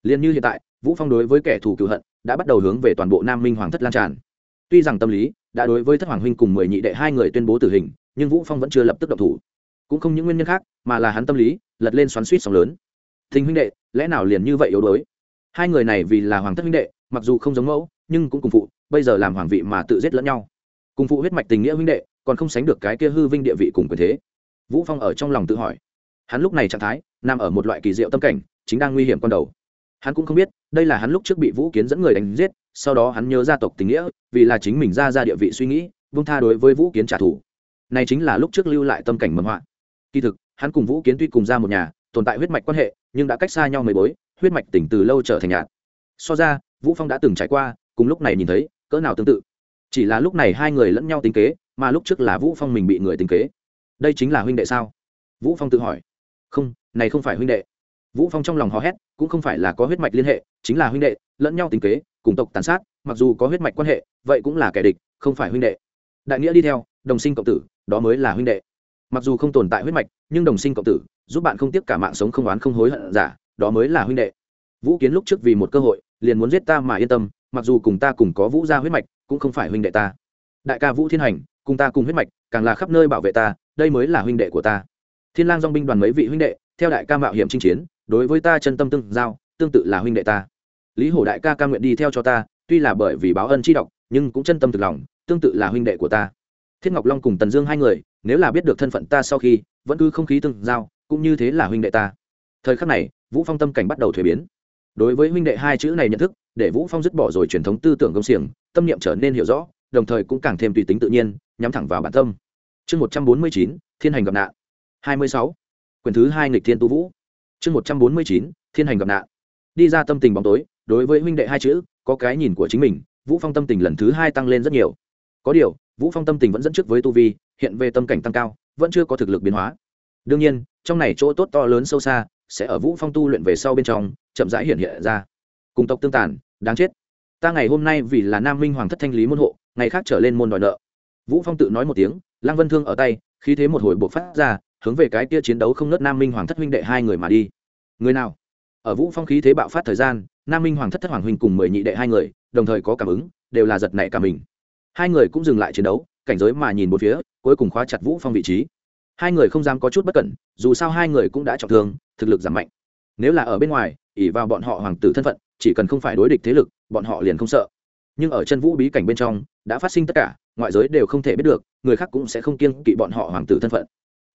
Speaker 1: Liền như hiện tại, vũ phong đối với kẻ thù cựu hận đã bắt đầu hướng về toàn bộ nam minh hoàng thất lan tràn tuy rằng tâm lý đã đối với thất hoàng huynh cùng mười nhị đệ hai người tuyên bố tử hình, nhưng vũ phong vẫn chưa lập tức động thủ. Cũng không những nguyên nhân khác, mà là hắn tâm lý lật lên xoắn suýt sóng lớn. Thình huynh đệ, lẽ nào liền như vậy yếu đuối? Hai người này vì là hoàng thất huynh đệ, mặc dù không giống mẫu, nhưng cũng cùng phụ, bây giờ làm hoàng vị mà tự giết lẫn nhau. Cùng phụ huyết mạch tình nghĩa huynh đệ, còn không sánh được cái kia hư vinh địa vị cùng quyền thế. Vũ phong ở trong lòng tự hỏi. Hắn lúc này trạng thái, nằm ở một loại kỳ diệu tâm cảnh, chính đang nguy hiểm con đầu. Hắn cũng không biết đây là hắn lúc trước bị vũ kiến dẫn người đánh giết, sau đó hắn nhớ gia tộc tình nghĩa, vì là chính mình ra ra địa vị suy nghĩ vương tha đối với vũ kiến trả thù. Này chính là lúc trước lưu lại tâm cảnh mầm họa. Kỳ thực, hắn cùng vũ kiến tuy cùng ra một nhà, tồn tại huyết mạch quan hệ, nhưng đã cách xa nhau mấy bối, huyết mạch tỉnh từ lâu trở thành nhạt. So ra, vũ phong đã từng trải qua, cùng lúc này nhìn thấy, cỡ nào tương tự. Chỉ là lúc này hai người lẫn nhau tính kế, mà lúc trước là vũ phong mình bị người tính kế. Đây chính là huynh đệ sao? Vũ phong tự hỏi. Không, này không phải huynh đệ vũ phong trong lòng hò hét, cũng không phải là có huyết mạch liên hệ, chính là huynh đệ, lẫn nhau tính kế, cùng tộc tàn sát, mặc dù có huyết mạch quan hệ, vậy cũng là kẻ địch, không phải huynh đệ. Đại nghĩa đi theo, đồng sinh cộng tử, đó mới là huynh đệ. Mặc dù không tồn tại huyết mạch, nhưng đồng sinh cộng tử, giúp bạn không tiếc cả mạng sống không oán không hối hận giả, đó mới là huynh đệ. Vũ kiến lúc trước vì một cơ hội, liền muốn giết ta mà yên tâm, mặc dù cùng ta cùng có vũ gia huyết mạch, cũng không phải huynh đệ ta. Đại ca vũ thiên hành, cùng ta cùng huyết mạch, càng là khắp nơi bảo vệ ta, đây mới là huynh đệ của ta. Thiên lang dong binh đoàn mấy vị huynh đệ theo đại ca mạo hiểm chinh chiến, đối với ta chân tâm tương giao, tương tự là huynh đệ ta. Lý hổ đại ca ca nguyện đi theo cho ta, tuy là bởi vì báo ân chi độc, nhưng cũng chân tâm thực lòng, tương tự là huynh đệ của ta. Thiết ngọc long cùng tần dương hai người, nếu là biết được thân phận ta sau khi, vẫn cứ không khí tương giao, cũng như thế là huynh đệ ta. Thời khắc này, vũ phong tâm cảnh bắt đầu thuế biến. Đối với huynh đệ hai chữ này nhận thức, để vũ phong dứt bỏ rồi truyền thống tư tưởng công xiềng, tâm niệm trở nên hiểu rõ, đồng thời cũng càng thêm tùy tính tự nhiên, nhắm thẳng vào bản tâm. Chương một trăm bốn mươi chín, thiên hành gặp nạn. Hai mươi sáu quyển thứ hai nghịch thiên tu vũ. Chương một trăm bốn mươi chín, thiên hành gặp nạn. Đi ra tâm tình bóng tối, đối với huynh đệ hai chữ, có cái nhìn của chính mình, vũ phong tâm tình lần thứ hai tăng lên rất nhiều. Có điều, vũ phong tâm tình vẫn dẫn trước với tu vi, hiện về tâm cảnh tăng cao, vẫn chưa có thực lực biến hóa. Đương nhiên, trong này chỗ tốt to lớn sâu xa, sẽ ở vũ phong tu luyện về sau bên trong, chậm rãi hiện hiện ra. Cùng tộc tương tàn, đáng chết. Ta ngày hôm nay vì là nam minh hoàng thất thanh lý môn hộ, ngày khác trở lên môn đòi nợ. Vũ phong tự nói một tiếng, lăng vân thương ở tay khi thế một hồi buộc phát ra hướng về cái kia chiến đấu không nớt nam minh hoàng thất huynh đệ hai người mà đi. Người nào? Ở vũ phong khí thế bạo phát thời gian, nam minh hoàng thất thất hoàng huynh cùng mười nhị đệ hai người, đồng thời có cảm ứng, đều là giật nảy cả mình. Hai người cũng dừng lại chiến đấu, cảnh giới mà nhìn một phía, cuối cùng khóa chặt vũ phong vị trí. Hai người không dám có chút bất cẩn, dù sao hai người cũng đã trọng thương, thực lực giảm mạnh. Nếu là ở bên ngoài ỉ vào bọn họ hoàng tử thân phận, chỉ cần không phải đối địch thế lực, bọn họ liền không sợ. Nhưng ở chân vũ bí cảnh bên trong, đã phát sinh tất cả, ngoại giới đều không thể biết được, người khác cũng sẽ không kiên kỵ bọn họ hoàng tử thân phận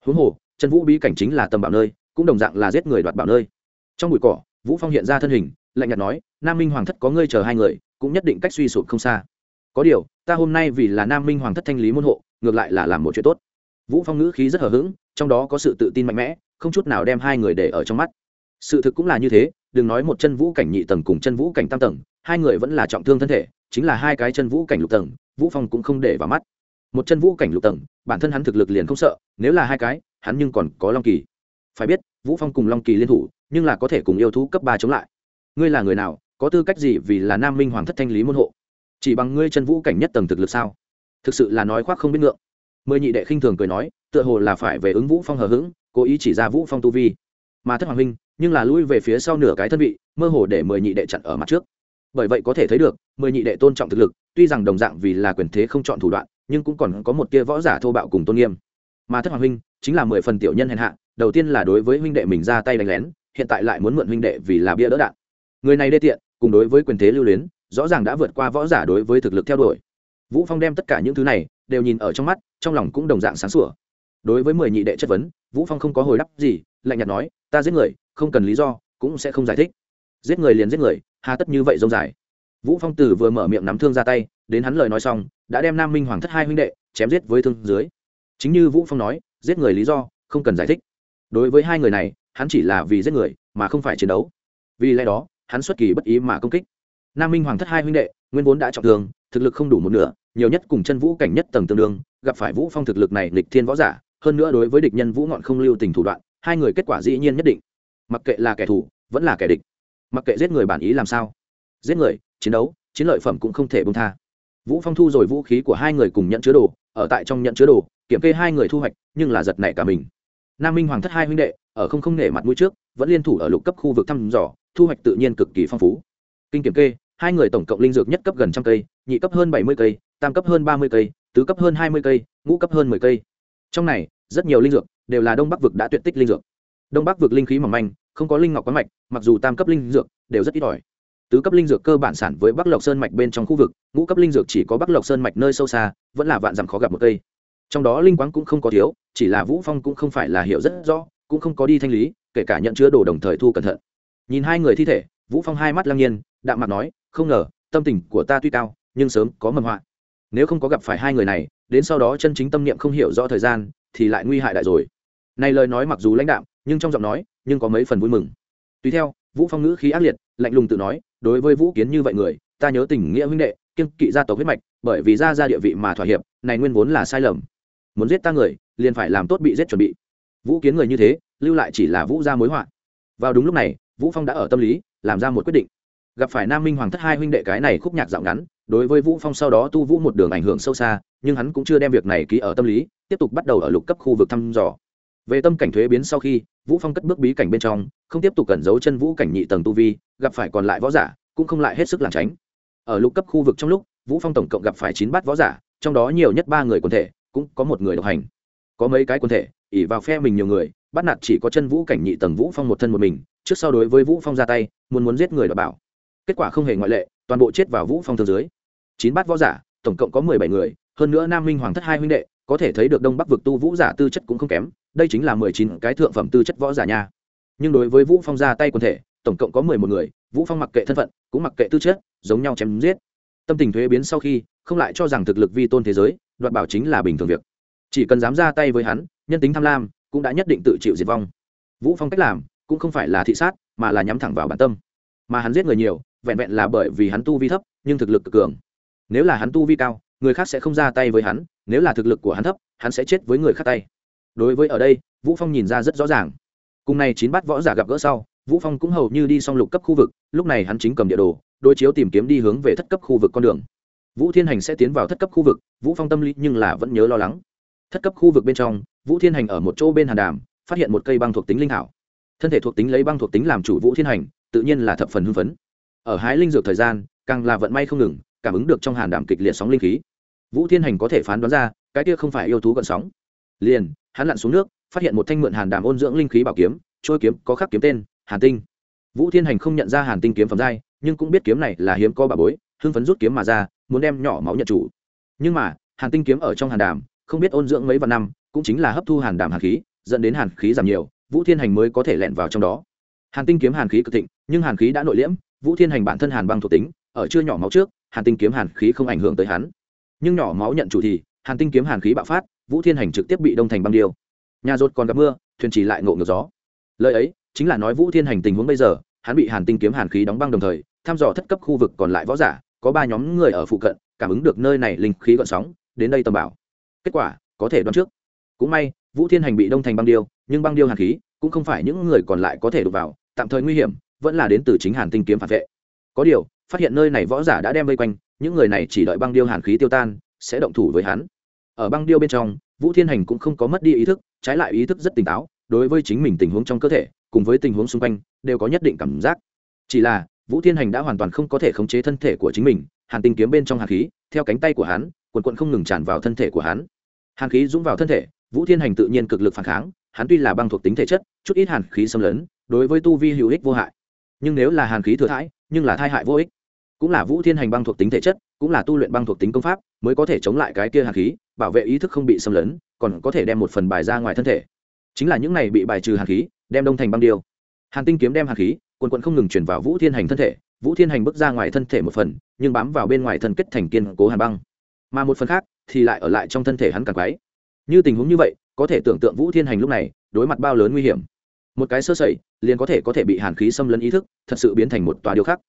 Speaker 1: huống hồ, chân vũ bí cảnh chính là tầm bảo nơi, cũng đồng dạng là giết người đoạt bảo nơi. Trong bụi cỏ, vũ phong hiện ra thân hình, lạnh nhạt nói, nam minh hoàng thất có ngươi chờ hai người, cũng nhất định cách suy sụp không xa. Có điều, ta hôm nay vì là nam minh hoàng thất thanh lý môn hộ, ngược lại là làm một chuyện tốt. Vũ phong ngữ khí rất hờ hững, trong đó có sự tự tin mạnh mẽ, không chút nào đem hai người để ở trong mắt. Sự thực cũng là như thế, đừng nói một chân vũ cảnh nhị tầng cùng chân vũ cảnh tam tầng, hai người vẫn là trọng thương thân thể, chính là hai cái chân vũ cảnh lục tầng, vũ phong cũng không để vào mắt một chân vũ cảnh lục tầng, bản thân hắn thực lực liền không sợ, nếu là hai cái, hắn nhưng còn có long kỳ. Phải biết, vũ phong cùng long kỳ liên thủ, nhưng là có thể cùng yêu thú cấp ba chống lại. Ngươi là người nào, có tư cách gì vì là nam minh hoàng thất thanh lý môn hộ? Chỉ bằng ngươi chân vũ cảnh nhất tầng thực lực sao? Thực sự là nói khoác không biết ngượng. Mười nhị đệ khinh thường cười nói, tựa hồ là phải về ứng vũ phong hờ hững, cố ý chỉ ra vũ phong tu vi. Mà thất hoàng huynh, nhưng là lui về phía sau nửa cái thân vị, mơ hồ để mười nhị đệ chặn ở mặt trước. Bởi vậy có thể thấy được, mười nhị đệ tôn trọng thực lực, tuy rằng đồng dạng vì là quyền thế không chọn thủ đoạn nhưng cũng còn có một tia võ giả thô bạo cùng tôn nghiêm. Mà thất hoàng huynh chính là mười phần tiểu nhân hèn hạ, đầu tiên là đối với huynh đệ mình ra tay đánh lén, hiện tại lại muốn mượn huynh đệ vì là bia đỡ đạn. Người này đê tiện, cùng đối với quyền thế lưu luyến, rõ ràng đã vượt qua võ giả đối với thực lực theo đuổi. Vũ phong đem tất cả những thứ này đều nhìn ở trong mắt, trong lòng cũng đồng dạng sáng sủa. Đối với mười nhị đệ chất vấn, vũ phong không có hồi đáp gì, lạnh nhạt nói, ta giết người, không cần lý do, cũng sẽ không giải thích. Giết người liền giết người, hà tất như vậy rông dài vũ phong tử vừa mở miệng nắm thương ra tay, đến hắn lời nói xong, đã đem nam minh hoàng thất hai huynh đệ chém giết với thương dưới. Chính như vũ phong nói, giết người lý do, không cần giải thích. Đối với hai người này, hắn chỉ là vì giết người, mà không phải chiến đấu. Vì lẽ đó, hắn xuất kỳ bất ý mà công kích. Nam minh hoàng thất hai huynh đệ, nguyên vốn đã trọng thương, thực lực không đủ một nửa, nhiều nhất cùng chân vũ cảnh nhất tầng tương đương, gặp phải vũ phong thực lực này lịch thiên võ giả, hơn nữa đối với địch nhân vũ ngọn không lưu tình thủ đoạn, hai người kết quả dĩ nhiên nhất định. Mặc kệ là kẻ thù, vẫn là kẻ địch. Mặc kệ giết người bản ý làm sao. Giết người chiến đấu, chiến lợi phẩm cũng không thể bông tha. Vũ phong thu rồi vũ khí của hai người cùng nhận chứa đồ, ở tại trong nhận chứa đồ, kiểm kê hai người thu hoạch, nhưng là giật nảy cả mình. Nam minh hoàng thất hai huynh đệ, ở không không nể mặt mũi trước, vẫn liên thủ ở lục cấp khu vực thăm dò, thu hoạch tự nhiên cực kỳ phong phú. Kinh kiểm kê, hai người tổng cộng linh dược nhất cấp gần trăm cây, nhị cấp hơn bảy mươi cây, tam cấp hơn ba mươi cây, tứ cấp hơn hai mươi cây, ngũ cấp hơn mười cây. Trong này, rất nhiều linh dược đều là đông bắc vực đã tuyệt tích linh dược. Đông bắc vực linh khí mỏng manh, không có linh ngọc quán mạch, mặc dù tam cấp linh dược đều rất ít ỏi tứ cấp linh dược cơ bản sản với bắc lộc sơn mạch bên trong khu vực, ngũ cấp linh dược chỉ có bắc lộc sơn mạch nơi sâu xa, vẫn là vạn dặm khó gặp một cây. Trong đó linh quáng cũng không có thiếu, chỉ là vũ phong cũng không phải là hiểu rất rõ, cũng không có đi thanh lý, kể cả nhận chứa đồ đồng thời thu cẩn thận. Nhìn hai người thi thể, vũ phong hai mắt lăng nhiên, đạm mặt nói, không ngờ, tâm tình của ta tuy cao, nhưng sớm có mầm họa. Nếu không có gặp phải hai người này, đến sau đó chân chính tâm niệm không hiểu rõ thời gian, thì lại nguy hại đại rồi. Này lời nói mặc dù lãnh đạm, nhưng trong giọng nói, nhưng có mấy phần vui mừng. Tùy theo, vũ phong ngữ khí ác liệt, lạnh lùng tự nói đối với vũ kiến như vậy người, ta nhớ tình nghĩa huynh đệ kiên kỵ gia tộc huyết mạch, bởi vì ra ra địa vị mà thỏa hiệp, này nguyên vốn là sai lầm. Muốn giết ta người, liền phải làm tốt bị giết chuẩn bị. Vũ kiến người như thế, lưu lại chỉ là vũ gia mối họa. Vào đúng lúc này, vũ phong đã ở tâm lý, làm ra một quyết định. Gặp phải nam minh hoàng thất hai huynh đệ cái này khúc nhạc dạo ngắn, đối với vũ phong sau đó tu vũ một đường ảnh hưởng sâu xa, nhưng hắn cũng chưa đem việc này ký ở tâm lý, tiếp tục bắt đầu ở lục cấp khu vực thăm dò về tâm cảnh thuế biến sau khi, vũ phong cất bước bí cảnh bên trong, không tiếp tục cẩn giấu chân vũ cảnh nhị tầng tu vi, gặp phải còn lại võ giả, cũng không lại hết sức lảng tránh. Ở lục cấp khu vực trong lúc, vũ phong tổng cộng gặp phải chín bát võ giả, trong đó nhiều nhất ba người quần thể, cũng có một người độc hành. Có mấy cái quần thể ỉ vào phe mình nhiều người, bắt nạt chỉ có chân vũ cảnh nhị tầng vũ phong một thân một mình, trước sau đối với vũ phong ra tay, muốn muốn giết người đảm bảo. Kết quả không hề ngoại lệ, toàn bộ chết vào vũ phong thương dưới. Chín bát võ giả, tổng cộng có mười bảy người, hơn nữa nam minh hoàng thất hai huynh đệ có thể thấy được đông bắc vực tu vũ giả tư chất cũng không kém, đây chính là mười chín cái thượng phẩm tư chất võ giả nha. Nhưng đối với vũ phong ra tay quần thể, tổng cộng có mười một người, vũ phong mặc kệ thân phận, cũng mặc kệ tư chất, giống nhau chém giết. Tâm tình thuế biến sau khi, không lại cho rằng thực lực vi tôn thế giới, đoạt bảo chính là bình thường việc. Chỉ cần dám ra tay với hắn, nhân tính tham lam, cũng đã nhất định tự chịu diệt vong. Vũ phong cách làm, cũng không phải là thị sát, mà là nhắm thẳng vào bản tâm. Mà hắn giết người nhiều, vẹn vẹn là bởi vì hắn tu vi thấp, nhưng thực lực cực cường. Nếu là hắn tu vi cao, người khác sẽ không ra tay với hắn nếu là thực lực của hắn thấp, hắn sẽ chết với người khác tay. Đối với ở đây, vũ phong nhìn ra rất rõ ràng. Cùng này chín bát võ giả gặp gỡ sau, vũ phong cũng hầu như đi xong lục cấp khu vực, lúc này hắn chính cầm địa đồ, đối chiếu tìm kiếm đi hướng về thất cấp khu vực con đường. Vũ thiên hành sẽ tiến vào thất cấp khu vực, vũ phong tâm lý nhưng là vẫn nhớ lo lắng. Thất cấp khu vực bên trong, vũ thiên hành ở một chỗ bên hàn đàm, phát hiện một cây băng thuộc tính linh thảo. Thân thể thuộc tính lấy băng thuộc tính làm chủ vũ thiên hành, tự nhiên là thập phần hưng phấn. Ở hái linh dược thời gian, càng là vận may không ngừng, cảm ứng được trong hàn đàm kịch liệt sóng linh khí vũ thiên hành có thể phán đoán ra, cái kia không phải yêu thú gợn sóng. Liền, hắn lặn xuống nước, phát hiện một thanh mượn hàn đàm ôn dưỡng linh khí bảo kiếm, trôi kiếm, có khắc kiếm tên, hàn tinh. Vũ thiên hành không nhận ra hàn tinh kiếm phẩm giai, nhưng cũng biết kiếm này là hiếm có bà bối, hưng phấn rút kiếm mà ra, muốn đem nhỏ máu nhận chủ. Nhưng mà, hàn tinh kiếm ở trong hàn đàm không biết ôn dưỡng mấy vạn năm, cũng chính là hấp thu hàn đàm hàn khí, dẫn đến hàn khí giảm nhiều, vũ thiên hành mới có thể lẹn vào trong đó. Hàn tinh kiếm hàn khí cực thịnh, nhưng hàn khí đã nội liễm, vũ thiên hành bản thân hàn băng thuộc tính, ở chưa nhỏ máu trước, hàn tinh kiếm hàn khí không ảnh hưởng tới hắn nhưng nhỏ máu nhận chủ thì, hàn tinh kiếm hàn khí bạo phát, vũ thiên hành trực tiếp bị đông thành băng điêu. Nhà rột còn gặp mưa, thuyền chỉ lại ngộ ngược gió. Lời ấy, chính là nói vũ thiên hành tình huống bây giờ, hắn bị hàn tinh kiếm hàn khí đóng băng đồng thời, thăm dò thất cấp khu vực còn lại võ giả, có ba nhóm người ở phụ cận, cảm ứng được nơi này linh khí gợn sóng, đến đây tầm bảo. Kết quả, có thể đoán trước. Cũng may, vũ thiên hành bị đông thành băng điêu, nhưng băng điêu hàn khí cũng không phải những người còn lại có thể đụng vào, tạm thời nguy hiểm, vẫn là đến từ chính hàn tinh kiếm phản vệ. Có điều, phát hiện nơi này võ giả đã đem vây quanh những người này chỉ đợi băng điêu hàn khí tiêu tan, sẽ động thủ với hắn. Ở băng điêu bên trong, vũ thiên hành cũng không có mất đi ý thức, trái lại ý thức rất tỉnh táo, đối với chính mình tình huống trong cơ thể, cùng với tình huống xung quanh, đều có nhất định cảm giác. Chỉ là, vũ thiên hành đã hoàn toàn không có thể khống chế thân thể của chính mình, hàn tinh kiếm bên trong hàn khí, theo cánh tay của hắn, quần quận không ngừng tràn vào thân thể của hắn. Hàn khí dũng vào thân thể, vũ thiên hành tự nhiên cực lực phản kháng, hắn tuy là băng thuộc tính thể chất, chút ít hàn khí xâm lấn, đối với tu vi hữu ích vô hại. Nhưng nếu là hàn khí thừa thãi, nhưng là thai hại vô ích cũng là vũ thiên hành băng thuộc tính thể chất, cũng là tu luyện băng thuộc tính công pháp, mới có thể chống lại cái kia hàn khí, bảo vệ ý thức không bị xâm lấn, còn có thể đem một phần bài ra ngoài thân thể. Chính là những này bị bài trừ hàn khí, đem đông thành băng điêu. Hàn tinh kiếm đem hàn khí, quần quận không ngừng chuyển vào vũ thiên hành thân thể, vũ thiên hành bước ra ngoài thân thể một phần, nhưng bám vào bên ngoài thân kết thành kiên cố hàn băng. Mà một phần khác thì lại ở lại trong thân thể hắn càng quái. Như tình huống như vậy, có thể tưởng tượng vũ thiên hành lúc này đối mặt bao lớn nguy hiểm. Một cái sơ sẩy, liền có thể có thể bị hàn khí xâm lấn ý thức, thật sự biến thành một tòa điêu khắc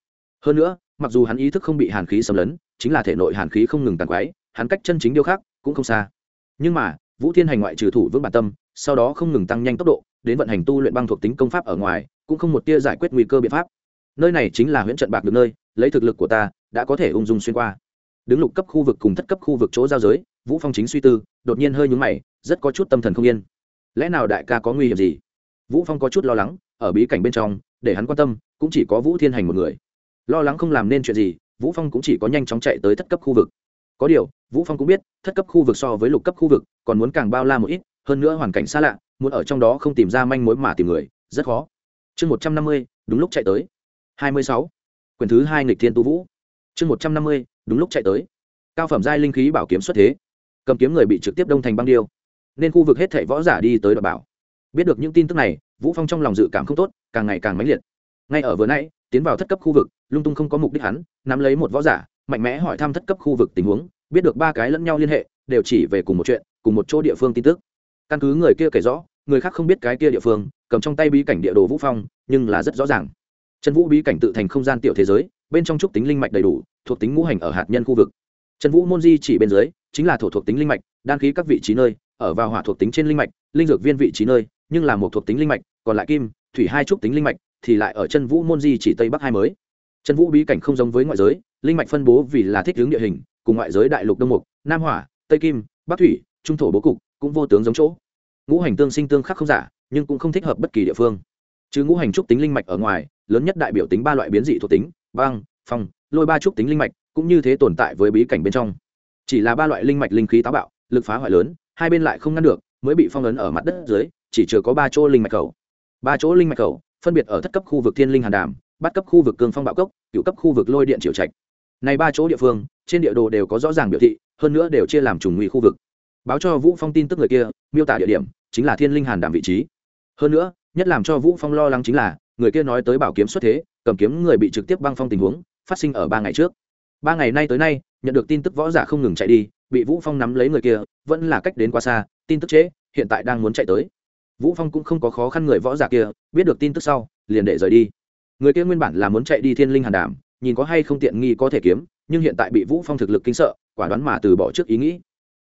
Speaker 1: hơn nữa, mặc dù hắn ý thức không bị hàn khí xâm lấn, chính là thể nội hàn khí không ngừng tàn quái hắn cách chân chính điêu khắc cũng không xa. Nhưng mà, vũ thiên hành ngoại trừ thủ vững bản tâm, sau đó không ngừng tăng nhanh tốc độ, đến vận hành tu luyện băng thuộc tính công pháp ở ngoài, cũng không một tia giải quyết nguy cơ biện pháp. Nơi này chính là huyện trận bạc được nơi, lấy thực lực của ta, đã có thể ung dung xuyên qua. Đứng lục cấp khu vực cùng thất cấp khu vực chỗ giao giới, vũ phong chính suy tư, đột nhiên hơi nhúng mày, rất có chút tâm thần không yên. Lẽ nào đại ca có nguy hiểm gì? Vũ phong có chút lo lắng, ở bí cảnh bên trong, để hắn quan tâm, cũng chỉ có vũ thiên hành một người lo lắng không làm nên chuyện gì, vũ phong cũng chỉ có nhanh chóng chạy tới thất cấp khu vực. Có điều, vũ phong cũng biết, thất cấp khu vực so với lục cấp khu vực, còn muốn càng bao la một ít, hơn nữa hoàn cảnh xa lạ, muốn ở trong đó không tìm ra manh mối mà tìm người, rất khó. Chương một trăm năm mươi, đúng lúc chạy tới. hai mươi sáu, quyển thứ hai nghịch thiên tu vũ. Chương một trăm năm mươi, đúng lúc chạy tới. Cao phẩm giai linh khí bảo kiếm xuất thế. Cầm kiếm người bị trực tiếp đông thành băng điêu. Nên khu vực hết thảy võ giả đi tới đoạt bảo. Biết được những tin tức này, vũ phong trong lòng dự cảm không tốt, càng ngày càng mãnh liệt. Ngay ở vừa nãy, tiến vào thất cấp khu vực lung tung không có mục đích hắn, nắm lấy một võ giả, mạnh mẽ hỏi thăm thất cấp khu vực tình huống, biết được ba cái lẫn nhau liên hệ, đều chỉ về cùng một chuyện, cùng một chỗ địa phương tin tức. Căn cứ người kia kể rõ, người khác không biết cái kia địa phương, cầm trong tay bí cảnh địa đồ vũ phong, nhưng là rất rõ ràng. Chân vũ bí cảnh tự thành không gian tiểu thế giới, bên trong trúc tính linh mạch đầy đủ, thuộc tính ngũ hành ở hạt nhân khu vực. Chân vũ môn di chỉ bên dưới, chính là thổ thuộc tính linh mạch, đan khí các vị trí nơi, ở vào hỏa thuộc tính trên linh mạch, linh dược viên vị trí nơi, nhưng là một thuộc tính linh mạch, còn lại kim, thủy hai trúc tính linh mạch, thì lại ở chân vũ môn di chỉ tây bắc hai mới chân vũ bí cảnh không giống với ngoại giới, linh mạch phân bố vì là thích hướng địa hình, cùng ngoại giới đại lục đông mục, nam hỏa, tây kim, bắc thủy, trung thổ bố cục cũng vô tướng giống chỗ. Ngũ hành tương sinh tương khắc không giả, nhưng cũng không thích hợp bất kỳ địa phương. Chứ ngũ hành trúc tính linh mạch ở ngoài, lớn nhất đại biểu tính ba loại biến dị thuộc tính, băng, phong, lôi ba trúc tính linh mạch, cũng như thế tồn tại với bí cảnh bên trong. Chỉ là ba loại linh mạch linh khí táo bạo, lực phá hoại lớn, hai bên lại không ngăn được, mới bị phong ấn ở mặt đất dưới, chỉ chưa có ba chỗ linh mạch khẩu. Ba chỗ linh mạch khẩu, phân biệt ở thất cấp khu vực thiên linh hàn đàm bắt cấp khu vực cương phong bạo cốc cựu cấp khu vực lôi điện triệu trạch. Này ba chỗ địa phương, trên địa đồ đều có rõ ràng biểu thị, hơn nữa đều chia làm trùng nguy khu vực. Báo cho vũ phong tin tức người kia, miêu tả địa điểm, chính là thiên linh hàn đảm vị trí. Hơn nữa, nhất làm cho vũ phong lo lắng chính là, người kia nói tới bảo kiếm xuất thế, cầm kiếm người bị trực tiếp băng phong tình huống, phát sinh ở ba ngày trước. Ba ngày nay tới nay, nhận được tin tức võ giả không ngừng chạy đi, bị vũ phong nắm lấy người kia, vẫn là cách đến quá xa, tin tức chế hiện tại đang muốn chạy tới. Vũ phong cũng không có khó khăn người võ giả kia, biết được tin tức sau, liền để rời đi người kia nguyên bản là muốn chạy đi thiên linh hàn đàm, nhìn có hay không tiện nghi có thể kiếm, nhưng hiện tại bị vũ phong thực lực kinh sợ, quả đoán mà từ bỏ trước ý nghĩ.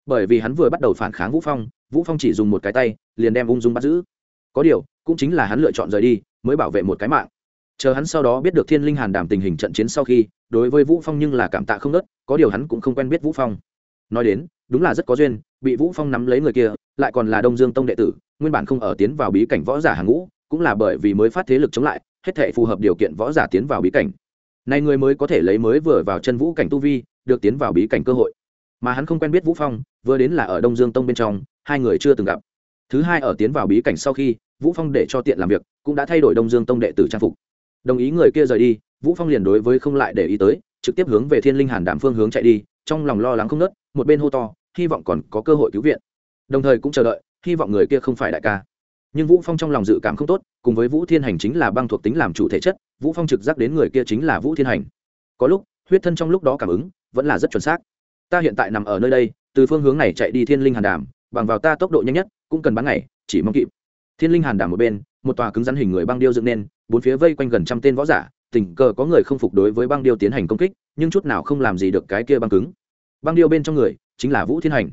Speaker 1: Bởi vì hắn vừa bắt đầu phản kháng vũ phong vũ phong chỉ dùng một cái tay, liền đem ung dung bắt giữ. Có điều, cũng chính là hắn lựa chọn rời đi, mới bảo vệ một cái mạng. Chờ hắn sau đó biết được thiên linh hàn đàm tình hình trận chiến sau khi, đối với vũ phong nhưng là cảm tạ không nớt, có điều hắn cũng không quen biết vũ phong. Nói đến, đúng là rất có duyên, bị vũ phong nắm lấy người kia, lại còn là đông dương tông đệ tử, nguyên bản không ở tiến vào bí cảnh võ giả hàng ngũ, cũng là bởi vì mới phát thế lực chống lại hết thể phù hợp điều kiện võ giả tiến vào bí cảnh. Này người mới có thể lấy mới vừa vào chân vũ cảnh tu vi, được tiến vào bí cảnh cơ hội. Mà hắn không quen biết vũ phong, vừa đến là ở đông dương tông bên trong, hai người chưa từng gặp. Thứ hai ở tiến vào bí cảnh sau khi, vũ phong để cho tiện làm việc, cũng đã thay đổi đông dương tông đệ tử trang phục. Đồng ý người kia rời đi, vũ phong liền đối với không lại để ý tới, trực tiếp hướng về thiên linh hàn đảm phương hướng chạy đi, trong lòng lo lắng không nớt một bên hô to, hy vọng còn có cơ hội cứu viện. Đồng thời cũng chờ đợi, hy vọng người kia không phải đại ca nhưng vũ phong trong lòng dự cảm không tốt, cùng với vũ thiên hành chính là băng thuộc tính làm chủ thể chất, vũ phong trực giác đến người kia chính là vũ thiên hành. Có lúc, huyết thân trong lúc đó cảm ứng, vẫn là rất chuẩn xác. Ta hiện tại nằm ở nơi đây, từ phương hướng này chạy đi thiên linh hàn đàm, bằng vào ta tốc độ nhanh nhất, cũng cần bán ngày, chỉ mong kịp. Thiên linh hàn đàm một bên, một tòa cứng rắn hình người băng điêu dựng nên, bốn phía vây quanh gần trăm tên võ giả, tình cờ có người không phục đối với băng điêu tiến hành công kích, nhưng chút nào không làm gì được cái kia băng cứng. Băng điêu bên trong người, chính là vũ thiên hành.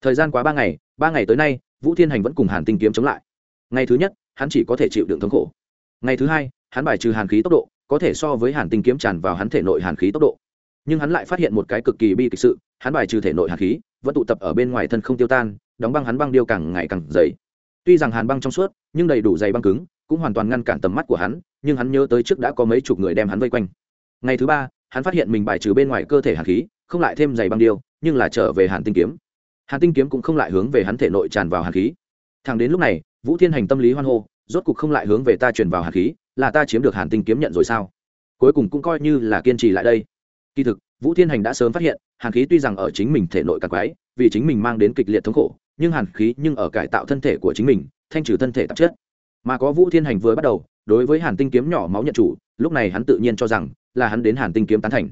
Speaker 1: Thời gian quá ba ngày ba ngày tới nay, vũ thiên hành vẫn cùng hàn tinh kiếm chống lại ngày thứ nhất, hắn chỉ có thể chịu đựng thống khổ. Ngày thứ hai, hắn bài trừ hàn khí tốc độ, có thể so với hàn tinh kiếm tràn vào hắn thể nội hàn khí tốc độ. Nhưng hắn lại phát hiện một cái cực kỳ bi kịch sự, hắn bài trừ thể nội hàn khí, vẫn tụ tập ở bên ngoài thân không tiêu tan, đóng băng hắn băng điêu càng ngày càng dày. Tuy rằng hàn băng trong suốt, nhưng đầy đủ dày băng cứng, cũng hoàn toàn ngăn cản tầm mắt của hắn, nhưng hắn nhớ tới trước đã có mấy chục người đem hắn vây quanh. Ngày thứ ba, hắn phát hiện mình bài trừ bên ngoài cơ thể hàn khí, không lại thêm dày băng điêu, nhưng là trở về hàn tinh kiếm. Hàn tinh kiếm cũng không lại hướng về hắn thể nội tràn vào hàn khí. Thẳng đến lúc này vũ thiên hành tâm lý hoan hô, rốt cục không lại hướng về ta truyền vào hàn khí, là ta chiếm được hàn tinh kiếm nhận rồi sao? Cuối cùng cũng coi như là kiên trì lại đây. Kỳ thực, vũ thiên hành đã sớm phát hiện, hàn khí tuy rằng ở chính mình thể nội càng quái, vì chính mình mang đến kịch liệt thống khổ, nhưng hàn khí nhưng ở cải tạo thân thể của chính mình, thanh trừ thân thể tạp chất. Mà có vũ thiên hành vừa bắt đầu, đối với hàn tinh kiếm nhỏ máu nhận chủ, lúc này hắn tự nhiên cho rằng là hắn đến hàn tinh kiếm tán thành.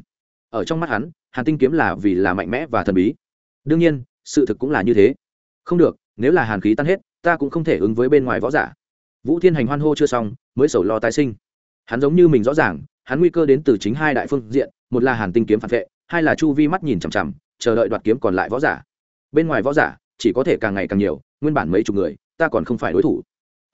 Speaker 1: Ở trong mắt hắn, hàn tinh kiếm là vì là mạnh mẽ và thần bí. Đương nhiên, sự thực cũng là như thế. Không được, nếu là hàn khí tan hết ta cũng không thể ứng với bên ngoài võ giả. Vũ thiên hành hoan hô chưa xong, mới sầu lo tái sinh. Hắn giống như mình rõ ràng, hắn nguy cơ đến từ chính hai đại phương diện, một là hàn tinh kiếm phản vệ, hai là chu vi mắt nhìn chằm chằm, chờ đợi đoạt kiếm còn lại võ giả. Bên ngoài võ giả, chỉ có thể càng ngày càng nhiều, nguyên bản mấy chục người, ta còn không phải đối thủ.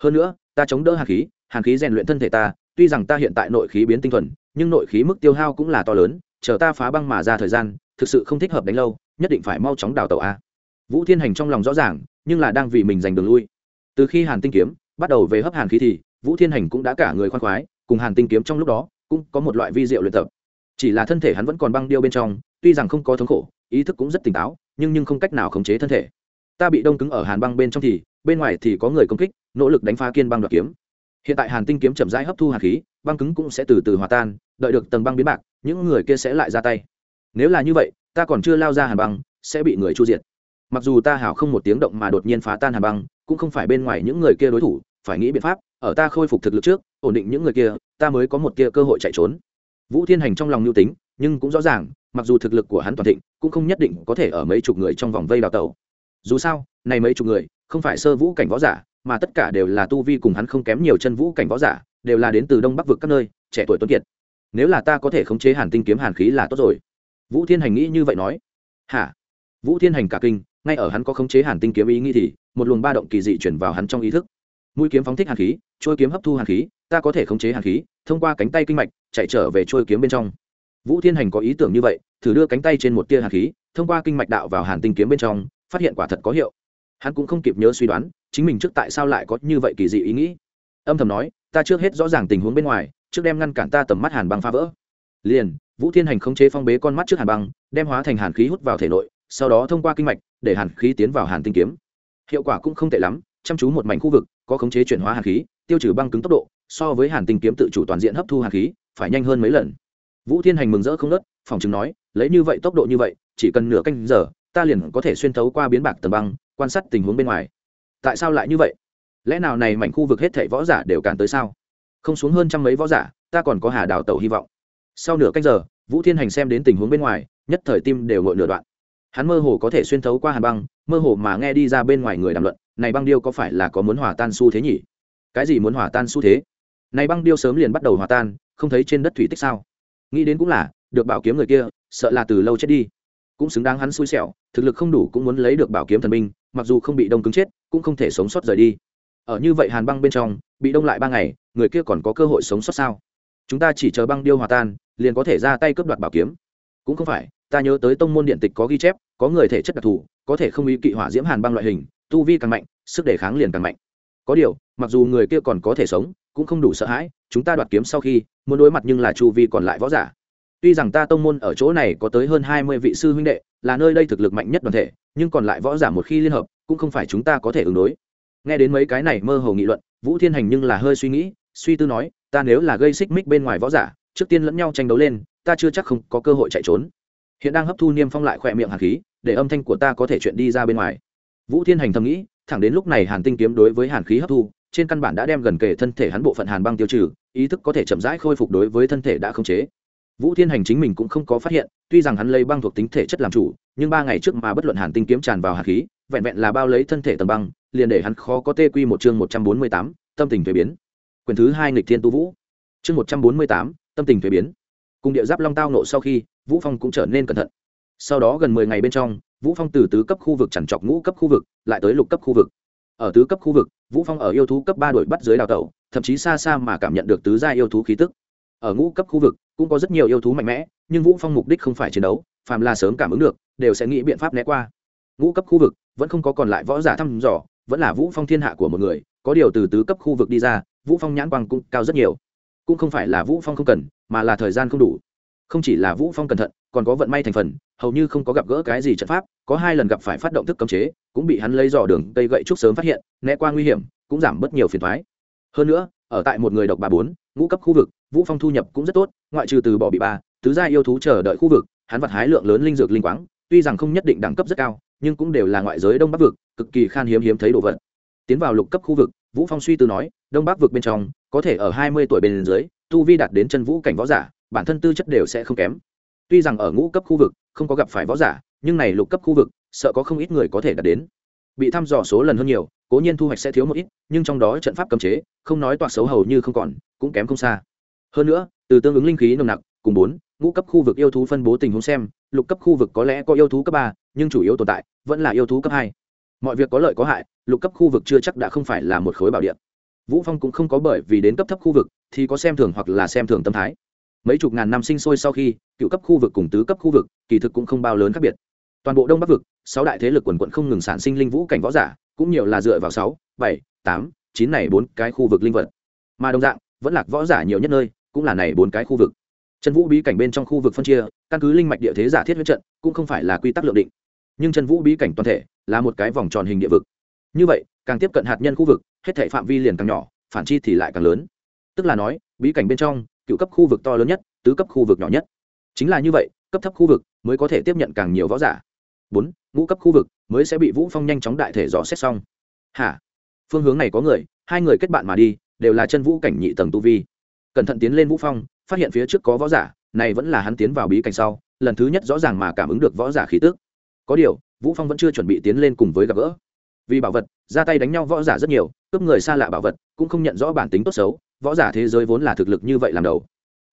Speaker 1: Hơn nữa, ta chống đỡ hàn khí hàn khí rèn luyện thân thể ta, tuy rằng ta hiện tại nội khí biến tinh thuần, nhưng nội khí mức tiêu hao cũng là to lớn, chờ ta phá băng mà ra thời gian, thực sự không thích hợp đánh lâu, nhất định phải mau chóng đào tàu a. Vũ thiên hành trong lòng rõ ràng nhưng là đang vì mình giành đường lui. Từ khi hàn tinh kiếm bắt đầu về hấp hàn khí thì, vũ thiên hành cũng đã cả người khoan khoái, cùng hàn tinh kiếm trong lúc đó cũng có một loại vi diệu luyện tập. Chỉ là thân thể hắn vẫn còn băng điêu bên trong, tuy rằng không có thống khổ, ý thức cũng rất tỉnh táo, nhưng nhưng không cách nào khống chế thân thể. Ta bị đông cứng ở hàn băng bên trong thì, bên ngoài thì có người công kích, nỗ lực đánh phá kiên băng đoạt kiếm. Hiện tại hàn tinh kiếm chậm rãi hấp thu hàn khí, băng cứng cũng sẽ từ từ hòa tan, đợi được tầng băng biến bạc, những người kia sẽ lại ra tay. Nếu là như vậy, ta còn chưa lao ra hàn băng, sẽ bị người chu diệt mặc dù ta hảo không một tiếng động mà đột nhiên phá tan hàn băng, cũng không phải bên ngoài những người kia đối thủ, phải nghĩ biện pháp, ở ta khôi phục thực lực trước, ổn định những người kia, ta mới có một tia cơ hội chạy trốn. Vũ thiên hành trong lòng lưu tính, nhưng cũng rõ ràng, mặc dù thực lực của hắn toàn thịnh, cũng không nhất định có thể ở mấy chục người trong vòng vây đào tẩu. Dù sao, này mấy chục người, không phải sơ vũ cảnh võ giả, mà tất cả đều là tu vi cùng hắn không kém nhiều chân vũ cảnh võ giả, đều là đến từ đông bắc vực các nơi, trẻ tuổi tuấn kiệt. Nếu là ta có thể khống chế hàn tinh kiếm hàn khí là tốt rồi. Vũ thiên hành nghĩ như vậy nói. Hả? Vũ thiên hành cả kinh ngay ở hắn có khống chế hàn tinh kiếm ý nghĩ thì, một luồng ba động kỳ dị chuyển vào hắn trong ý thức. Mũi kiếm phóng thích hàn khí trôi kiếm hấp thu hàn khí, ta có thể khống chế hàn khí, thông qua cánh tay kinh mạch, chạy trở về trôi kiếm bên trong. Vũ thiên hành có ý tưởng như vậy, thử đưa cánh tay trên một tia hàn khí, thông qua kinh mạch đạo vào hàn tinh kiếm bên trong, phát hiện quả thật có hiệu. Hắn cũng không kịp nhớ suy đoán, chính mình trước tại sao lại có như vậy kỳ dị ý nghĩ. Âm thầm nói, ta trước hết rõ ràng tình huống bên ngoài, trước đem ngăn cản ta tầm mắt hàn băng phá vỡ. Liền, vũ thiên hành khống chế phong bế con mắt trước hàn băng, đem hóa thành hàn khí hút vào thể nội, sau đó thông qua kinh mạch để hàn khí tiến vào hàn tinh kiếm. Hiệu quả cũng không tệ lắm, chăm chú một mảnh khu vực, có khống chế chuyển hóa hàn khí, tiêu trừ băng cứng tốc độ, so với hàn tinh kiếm tự chủ toàn diện hấp thu hàn khí, phải nhanh hơn mấy lần. Vũ thiên hành mừng rỡ không nớt phòng chứng nói, lấy như vậy tốc độ như vậy, chỉ cần nửa canh giờ, ta liền có thể xuyên thấu qua biến bạc tầng băng, quan sát tình huống bên ngoài. Tại sao lại như vậy? Lẽ nào này mảnh khu vực hết thảy võ giả đều càn tới sao? Không xuống hơn trăm mấy võ giả, ta còn có hà đào tẩu hy vọng. Sau nửa canh giờ, vũ thiên hành xem đến tình huống bên ngoài, nhất thời tim đều ngội nửa đoạn hắn mơ hồ có thể xuyên thấu qua hàn băng, mơ hồ mà nghe đi ra bên ngoài người đàm luận, này băng điêu có phải là có muốn hòa tan xu thế nhỉ? Cái gì muốn hòa tan xu thế? Này băng điêu sớm liền bắt đầu hòa tan, không thấy trên đất thủy tích sao? Nghĩ đến cũng là, được bảo kiếm người kia, sợ là từ lâu chết đi. Cũng xứng đáng hắn xui xẻo, thực lực không đủ cũng muốn lấy được bảo kiếm thần binh, mặc dù không bị đông cứng chết, cũng không thể sống sót rời đi. Ở như vậy hàn băng bên trong, bị đông lại ba ngày, người kia còn có cơ hội sống sót sao? Chúng ta chỉ chờ băng điêu hòa tan, liền có thể ra tay cướp đoạt bảo kiếm. Cũng không phải ta nhớ tới tông môn điện tịch có ghi chép, có người thể chất đặc thù, có thể không ý kỵ hỏa diễm hàn băng loại hình, tu vi càng mạnh, sức đề kháng liền càng mạnh. Có điều, mặc dù người kia còn có thể sống, cũng không đủ sợ hãi, chúng ta đoạt kiếm sau khi, muốn đối mặt nhưng là chu vi còn lại võ giả. Tuy rằng ta tông môn ở chỗ này có tới hơn hai mươi vị sư huynh đệ, là nơi đây thực lực mạnh nhất đoàn thể, nhưng còn lại võ giả một khi liên hợp, cũng không phải chúng ta có thể ứng đối. Nghe đến mấy cái này mơ hồ nghị luận, vũ thiên hành nhưng là hơi suy nghĩ, suy tư nói, ta nếu là gây xích mích bên ngoài võ giả, trước tiên lẫn nhau tranh đấu lên, ta chưa chắc không có cơ hội chạy trốn hiện đang hấp thu niêm phong lại khỏe miệng hàn khí, để âm thanh của ta có thể chuyện đi ra bên ngoài. Vũ thiên hành thầm nghĩ, thẳng đến lúc này hàn tinh kiếm đối với hàn khí hấp thu, trên căn bản đã đem gần kề thân thể hắn bộ phận hàn băng tiêu trừ, ý thức có thể chậm rãi khôi phục đối với thân thể đã không chế. Vũ thiên hành chính mình cũng không có phát hiện, tuy rằng hắn lấy băng thuộc tính thể chất làm chủ, nhưng ba ngày trước mà bất luận hàn tinh kiếm tràn vào hàn khí, vẹn vẹn là bao lấy thân thể tầng băng, liền để hắn khó có tê quy một chương một trăm bốn mươi tám, tâm tình thuế biến. Quyền thứ hai nghịch thiên tu vũ. Chương một trăm bốn mươi tám, tâm tình thuế biến cùng địa giáp long tao nộ sau khi, vũ phong cũng trở nên cẩn thận. Sau đó gần mười ngày bên trong, vũ phong từ tứ cấp khu vực chẳng chọc ngũ cấp khu vực, lại tới lục cấp khu vực. Ở tứ cấp khu vực, vũ phong ở yêu thú cấp ba đuổi bắt dưới đào tẩu, thậm chí xa xa mà cảm nhận được tứ gia yêu thú khí tức. Ở ngũ cấp khu vực, cũng có rất nhiều yêu thú mạnh mẽ, nhưng vũ phong mục đích không phải chiến đấu, phàm là sớm cảm ứng được, đều sẽ nghĩ biện pháp né qua. Ngũ cấp khu vực, vẫn không có còn lại võ giả thăm dò, vẫn là vũ phong thiên hạ của một người, có điều từ tứ cấp khu vực đi ra, vũ phong nhãn quang cũng cao rất nhiều. Cũng không phải là vũ phong không cần mà là thời gian không đủ. Không chỉ là vũ phong cẩn thận, còn có vận may thành phần, hầu như không có gặp gỡ cái gì trận pháp, có hai lần gặp phải phát động thức cấm chế, cũng bị hắn lấy dò đường cây gậy trúc sớm phát hiện, né qua nguy hiểm, cũng giảm bớt nhiều phiền thoái hơn nữa, ở tại một người độc bà bốn, ngũ cấp khu vực, vũ phong thu nhập cũng rất tốt, ngoại trừ từ bỏ bị ba tứ gia yêu thú chờ đợi khu vực, hắn vật hái lượng lớn linh dược linh quáng, tuy rằng không nhất định đẳng cấp rất cao, nhưng cũng đều là ngoại giới đông bắc vực, cực kỳ khan hiếm hiếm thấy đồ vật. Tiến vào lục cấp khu vực, vũ phong suy tư nói, đông bắc vực bên trong, có thể ở hai mươi tuổi bên dưới tu vi đạt đến chân vũ cảnh võ giả, bản thân tư chất đều sẽ không kém. Tuy rằng ở ngũ cấp khu vực, không có gặp phải võ giả, nhưng này lục cấp khu vực, sợ có không ít người có thể đạt đến. Bị thăm dò số lần hơn nhiều, cố nhiên thu hoạch sẽ thiếu một ít, nhưng trong đó trận pháp cấm chế, không nói toạc xấu hầu như không còn, cũng kém không xa. Hơn nữa, từ tương ứng linh khí nồng nặc, cùng bốn, ngũ cấp khu vực yêu thú phân bố tình huống xem, lục cấp khu vực có lẽ có yêu thú cấp ba, nhưng chủ yếu tồn tại, vẫn là yêu thú cấp hai. Mọi việc có lợi có hại, lục cấp khu vực chưa chắc đã không phải là một khối bảo điện vũ phong cũng không có bởi vì đến cấp thấp khu vực thì có xem thường hoặc là xem thường tâm thái. Mấy chục ngàn năm sinh sôi sau khi, cựu cấp khu vực cùng tứ cấp khu vực, kỳ thực cũng không bao lớn khác biệt. Toàn bộ đông bắc vực, sáu đại thế lực quần quận không ngừng sản sinh linh vũ cảnh võ giả, cũng nhiều là dựa vào sáu, bảy, tám, chín này bốn cái khu vực linh vật. Mà đồng dạng, vẫn lạc võ giả nhiều nhất nơi, cũng là này bốn cái khu vực. Chân vũ bí cảnh bên trong khu vực phân chia, căn cứ linh mạch địa thế giả thiết huyết trận, cũng không phải là quy tắc lượng định. Nhưng chân vũ bí cảnh toàn thể, là một cái vòng tròn hình địa vực. Như vậy, càng tiếp cận hạt nhân khu vực, hết thể phạm vi liền càng nhỏ, phản chi thì lại càng lớn tức là nói, bí cảnh bên trong, cựu cấp khu vực to lớn nhất, tứ cấp khu vực nhỏ nhất. Chính là như vậy, cấp thấp khu vực mới có thể tiếp nhận càng nhiều võ giả. Bốn, ngũ cấp khu vực mới sẽ bị vũ phong nhanh chóng đại thể dò xét xong. Hả phương hướng này có người, hai người kết bạn mà đi, đều là chân vũ cảnh nhị tầng tu vi. Cẩn thận tiến lên vũ phong, phát hiện phía trước có võ giả, này vẫn là hắn tiến vào bí cảnh sau, lần thứ nhất rõ ràng mà cảm ứng được võ giả khí tức. Có điều, vũ phong vẫn chưa chuẩn bị tiến lên cùng với gặp gỡ. Vì bảo vật, ra tay đánh nhau võ giả rất nhiều, cướp người xa lạ bảo vật, cũng không nhận rõ bản tính tốt xấu võ giả thế giới vốn là thực lực như vậy làm đầu.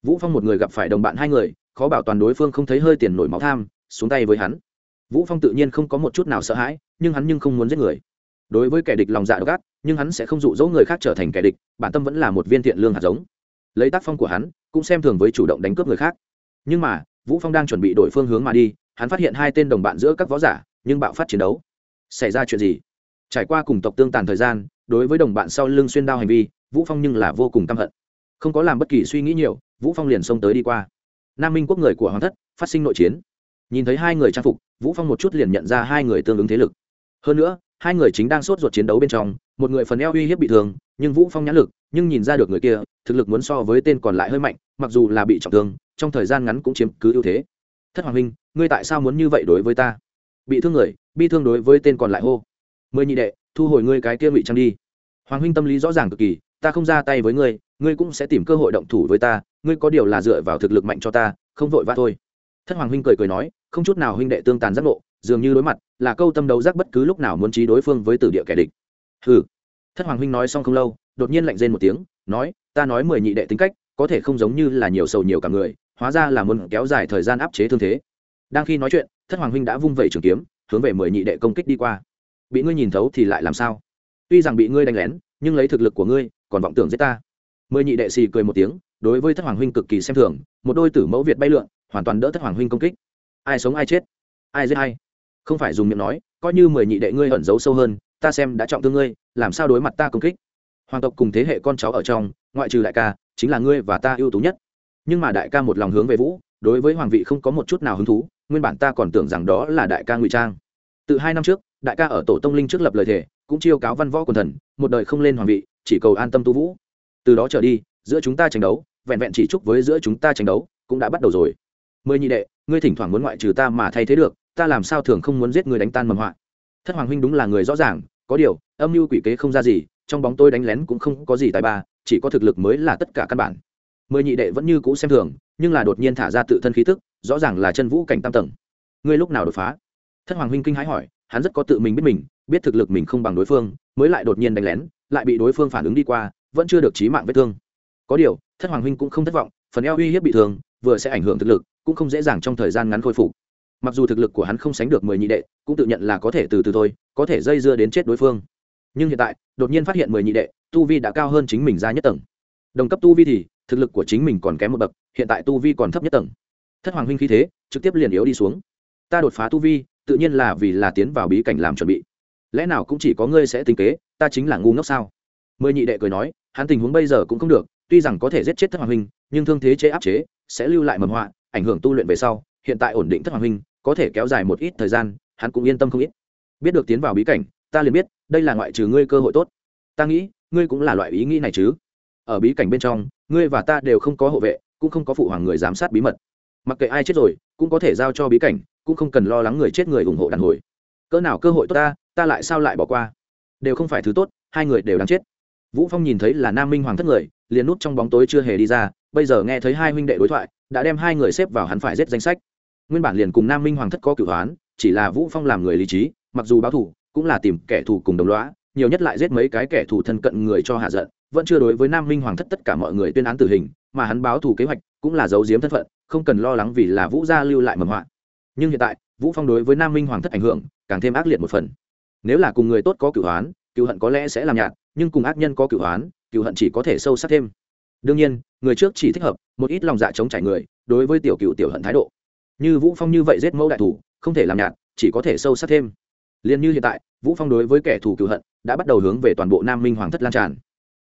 Speaker 1: Vũ phong một người gặp phải đồng bạn hai người khó bảo toàn đối phương không thấy hơi tiền nổi máu tham xuống tay với hắn. Vũ phong tự nhiên không có một chút nào sợ hãi nhưng hắn nhưng không muốn giết người. Đối với kẻ địch lòng dạ gắt, nhưng hắn sẽ không dụ dỗ người khác trở thành kẻ địch bản tâm vẫn là một viên thiện lương hạt giống. Lấy tác phong của hắn cũng xem thường với chủ động đánh cướp người khác. Nhưng mà vũ phong đang chuẩn bị đổi phương hướng mà đi hắn phát hiện hai tên đồng bạn giữa các võ giả nhưng bạo phát chiến đấu. Xảy ra chuyện gì? Trải qua cùng tộc tương tàn thời gian đối với đồng bạn sau lưng xuyên đao hành vi vũ phong nhưng là vô cùng căm hận. Không có làm bất kỳ suy nghĩ nhiều, vũ phong liền xông tới đi qua. Nam minh quốc người của hoàng thất, phát sinh nội chiến. Nhìn thấy hai người trang phục, vũ phong một chút liền nhận ra hai người tương ứng thế lực. Hơn nữa, hai người chính đang sốt ruột chiến đấu bên trong, một người phần eo uy hiếp bị thương, nhưng vũ phong nhãn lực, nhưng nhìn ra được người kia, thực lực muốn so với tên còn lại hơi mạnh, mặc dù là bị trọng thương, trong thời gian ngắn cũng chiếm cứ ưu thế. Thất hoàng huynh, ngươi tại sao muốn như vậy đối với ta? Bị thương người, bi thương đối với tên còn lại hô. Mười nhị đệ, thu hồi ngươi cái kia ngụy trang đi. Hoàng huynh tâm lý rõ ràng cực kỳ ta không ra tay với ngươi ngươi cũng sẽ tìm cơ hội động thủ với ta, ngươi có điều là dựa vào thực lực mạnh cho ta, không vội vã thôi. Thất hoàng huynh cười cười nói, không chút nào huynh đệ tương tàn giác ngộ, dường như đối mặt, là câu tâm đấu giác bất cứ lúc nào muốn trí đối phương với tử địa kẻ địch. Hừ. Thất hoàng huynh nói xong không lâu, đột nhiên lạnh rên một tiếng, nói, ta nói mười nhị đệ tính cách, có thể không giống như là nhiều sầu nhiều cả người, hóa ra là muốn kéo dài thời gian áp chế thương thế. Đang khi nói chuyện, thất hoàng huynh đã vung vẩy trường kiếm, hướng về mười nhị đệ công kích đi qua. Bị ngươi nhìn thấu thì lại làm sao? Tuy rằng bị ngươi đánh lén, nhưng lấy thực lực của ngươi còn vọng tưởng giết ta. Mười nhị đệ xì cười một tiếng, đối với thất hoàng huynh cực kỳ xem thường, một đôi tử mẫu việt bay lượn, hoàn toàn đỡ thất hoàng huynh công kích. Ai sống ai chết? Ai giết ai? Không phải dùng miệng nói, coi như mười nhị đệ ngươi ẩn giấu sâu hơn, ta xem đã trọng thương ngươi, làm sao đối mặt ta công kích? Hoàng tộc cùng thế hệ con cháu ở trong, ngoại trừ đại ca, chính là ngươi và ta ưu tú nhất. Nhưng mà đại ca một lòng hướng về vũ, đối với hoàng vị không có một chút nào hứng thú, nguyên bản ta còn tưởng rằng đó là đại ca ngụy trang. Từ hai năm trước, đại ca ở tổ tông linh trước lập lời thề, cũng chiêu cáo văn võ quần thần, một đời không lên hoàng vị chỉ cầu an tâm tu vũ. Từ đó trở đi, giữa chúng ta tranh đấu, vẹn vẹn chỉ chúc với giữa chúng ta tranh đấu, cũng đã bắt đầu rồi. Mười nhị đệ, ngươi thỉnh thoảng muốn ngoại trừ ta mà thay thế được, ta làm sao thường không muốn giết người đánh tan mầm họa? Thất hoàng huynh đúng là người rõ ràng, có điều, âm mưu quỷ kế không ra gì, trong bóng tôi đánh lén cũng không có gì tài ba, chỉ có thực lực mới là tất cả căn bản. Mười nhị đệ vẫn như cũ xem thường, nhưng là đột nhiên thả ra tự thân khí tức, rõ ràng là chân vũ cảnh tam tầng. Ngươi lúc nào đột phá? Thất hoàng huynh kinh hãi hỏi, hắn rất có tự mình biết mình, biết thực lực mình không bằng đối phương, mới lại đột nhiên đánh lén lại bị đối phương phản ứng đi qua, vẫn chưa được trí mạng vết thương. Có điều, thất hoàng huynh cũng không thất vọng, phần eo uy hiếp bị thương, vừa sẽ ảnh hưởng thực lực, cũng không dễ dàng trong thời gian ngắn khôi phục. Mặc dù thực lực của hắn không sánh được mười nhị đệ, cũng tự nhận là có thể từ từ thôi, có thể dây dưa đến chết đối phương. Nhưng hiện tại, đột nhiên phát hiện mười nhị đệ, tu vi đã cao hơn chính mình ra nhất tầng. Đồng cấp tu vi thì, thực lực của chính mình còn kém một bậc, hiện tại tu vi còn thấp nhất tầng. Thất hoàng huynh khí thế, trực tiếp liền yếu đi xuống. Ta đột phá tu vi, tự nhiên là vì là tiến vào bí cảnh làm chuẩn bị lẽ nào cũng chỉ có ngươi sẽ tính kế, ta chính là ngu ngốc sao? Mười nhị đệ cười nói, hắn tình huống bây giờ cũng không được, tuy rằng có thể giết chết thất hoàng huynh, nhưng thương thế chế áp chế, sẽ lưu lại mầm họa, ảnh hưởng tu luyện về sau, hiện tại ổn định thất hoàng huynh, có thể kéo dài một ít thời gian, hắn cũng yên tâm không ít. Biết được tiến vào bí cảnh, ta liền biết, đây là ngoại trừ ngươi cơ hội tốt. Ta nghĩ, ngươi cũng là loại ý nghĩ này chứ. Ở bí cảnh bên trong, ngươi và ta đều không có hộ vệ, cũng không có phụ hoàng người giám sát bí mật. Mặc kệ ai chết rồi, cũng có thể giao cho bí cảnh, cũng không cần lo lắng người chết người ủng hộ đàn hồi. Cỡ nào cơ hội tốt ta ta lại sao lại bỏ qua? Đều không phải thứ tốt, hai người đều đáng chết. Vũ phong nhìn thấy là nam minh hoàng thất người, liền nút trong bóng tối chưa hề đi ra, bây giờ nghe thấy hai huynh đệ đối thoại, đã đem hai người xếp vào hắn phải giết danh sách. Nguyên bản liền cùng nam minh hoàng thất có cửu hoán, chỉ là vũ phong làm người lý trí, mặc dù báo thù, cũng là tìm kẻ thù cùng đồng lõa, nhiều nhất lại giết mấy cái kẻ thù thân cận người cho hạ giận, vẫn chưa đối với nam minh hoàng thất tất cả mọi người tuyên án tử hình, mà hắn báo thù kế hoạch cũng là giấu giếm thân phận, không cần lo lắng vì là vũ gia lưu lại mầm họa. Nhưng hiện tại, vũ phong đối với nam minh hoàng thất ảnh hưởng càng thêm ác liệt một phần nếu là cùng người tốt có cửu hoán cựu hận có lẽ sẽ làm nhạt, nhưng cùng ác nhân có cửu hoán, cửu hận chỉ có thể sâu sắc thêm. Đương nhiên, người trước chỉ thích hợp, một ít lòng dạ chống trải người, đối với tiểu cựu tiểu hận thái độ. Như vũ phong như vậy giết mẫu đại thủ, không thể làm nhạt, chỉ có thể sâu sắc thêm. Liền như hiện tại, vũ phong đối với kẻ thù cựu hận, đã bắt đầu hướng về toàn bộ nam minh hoàng thất lan tràn.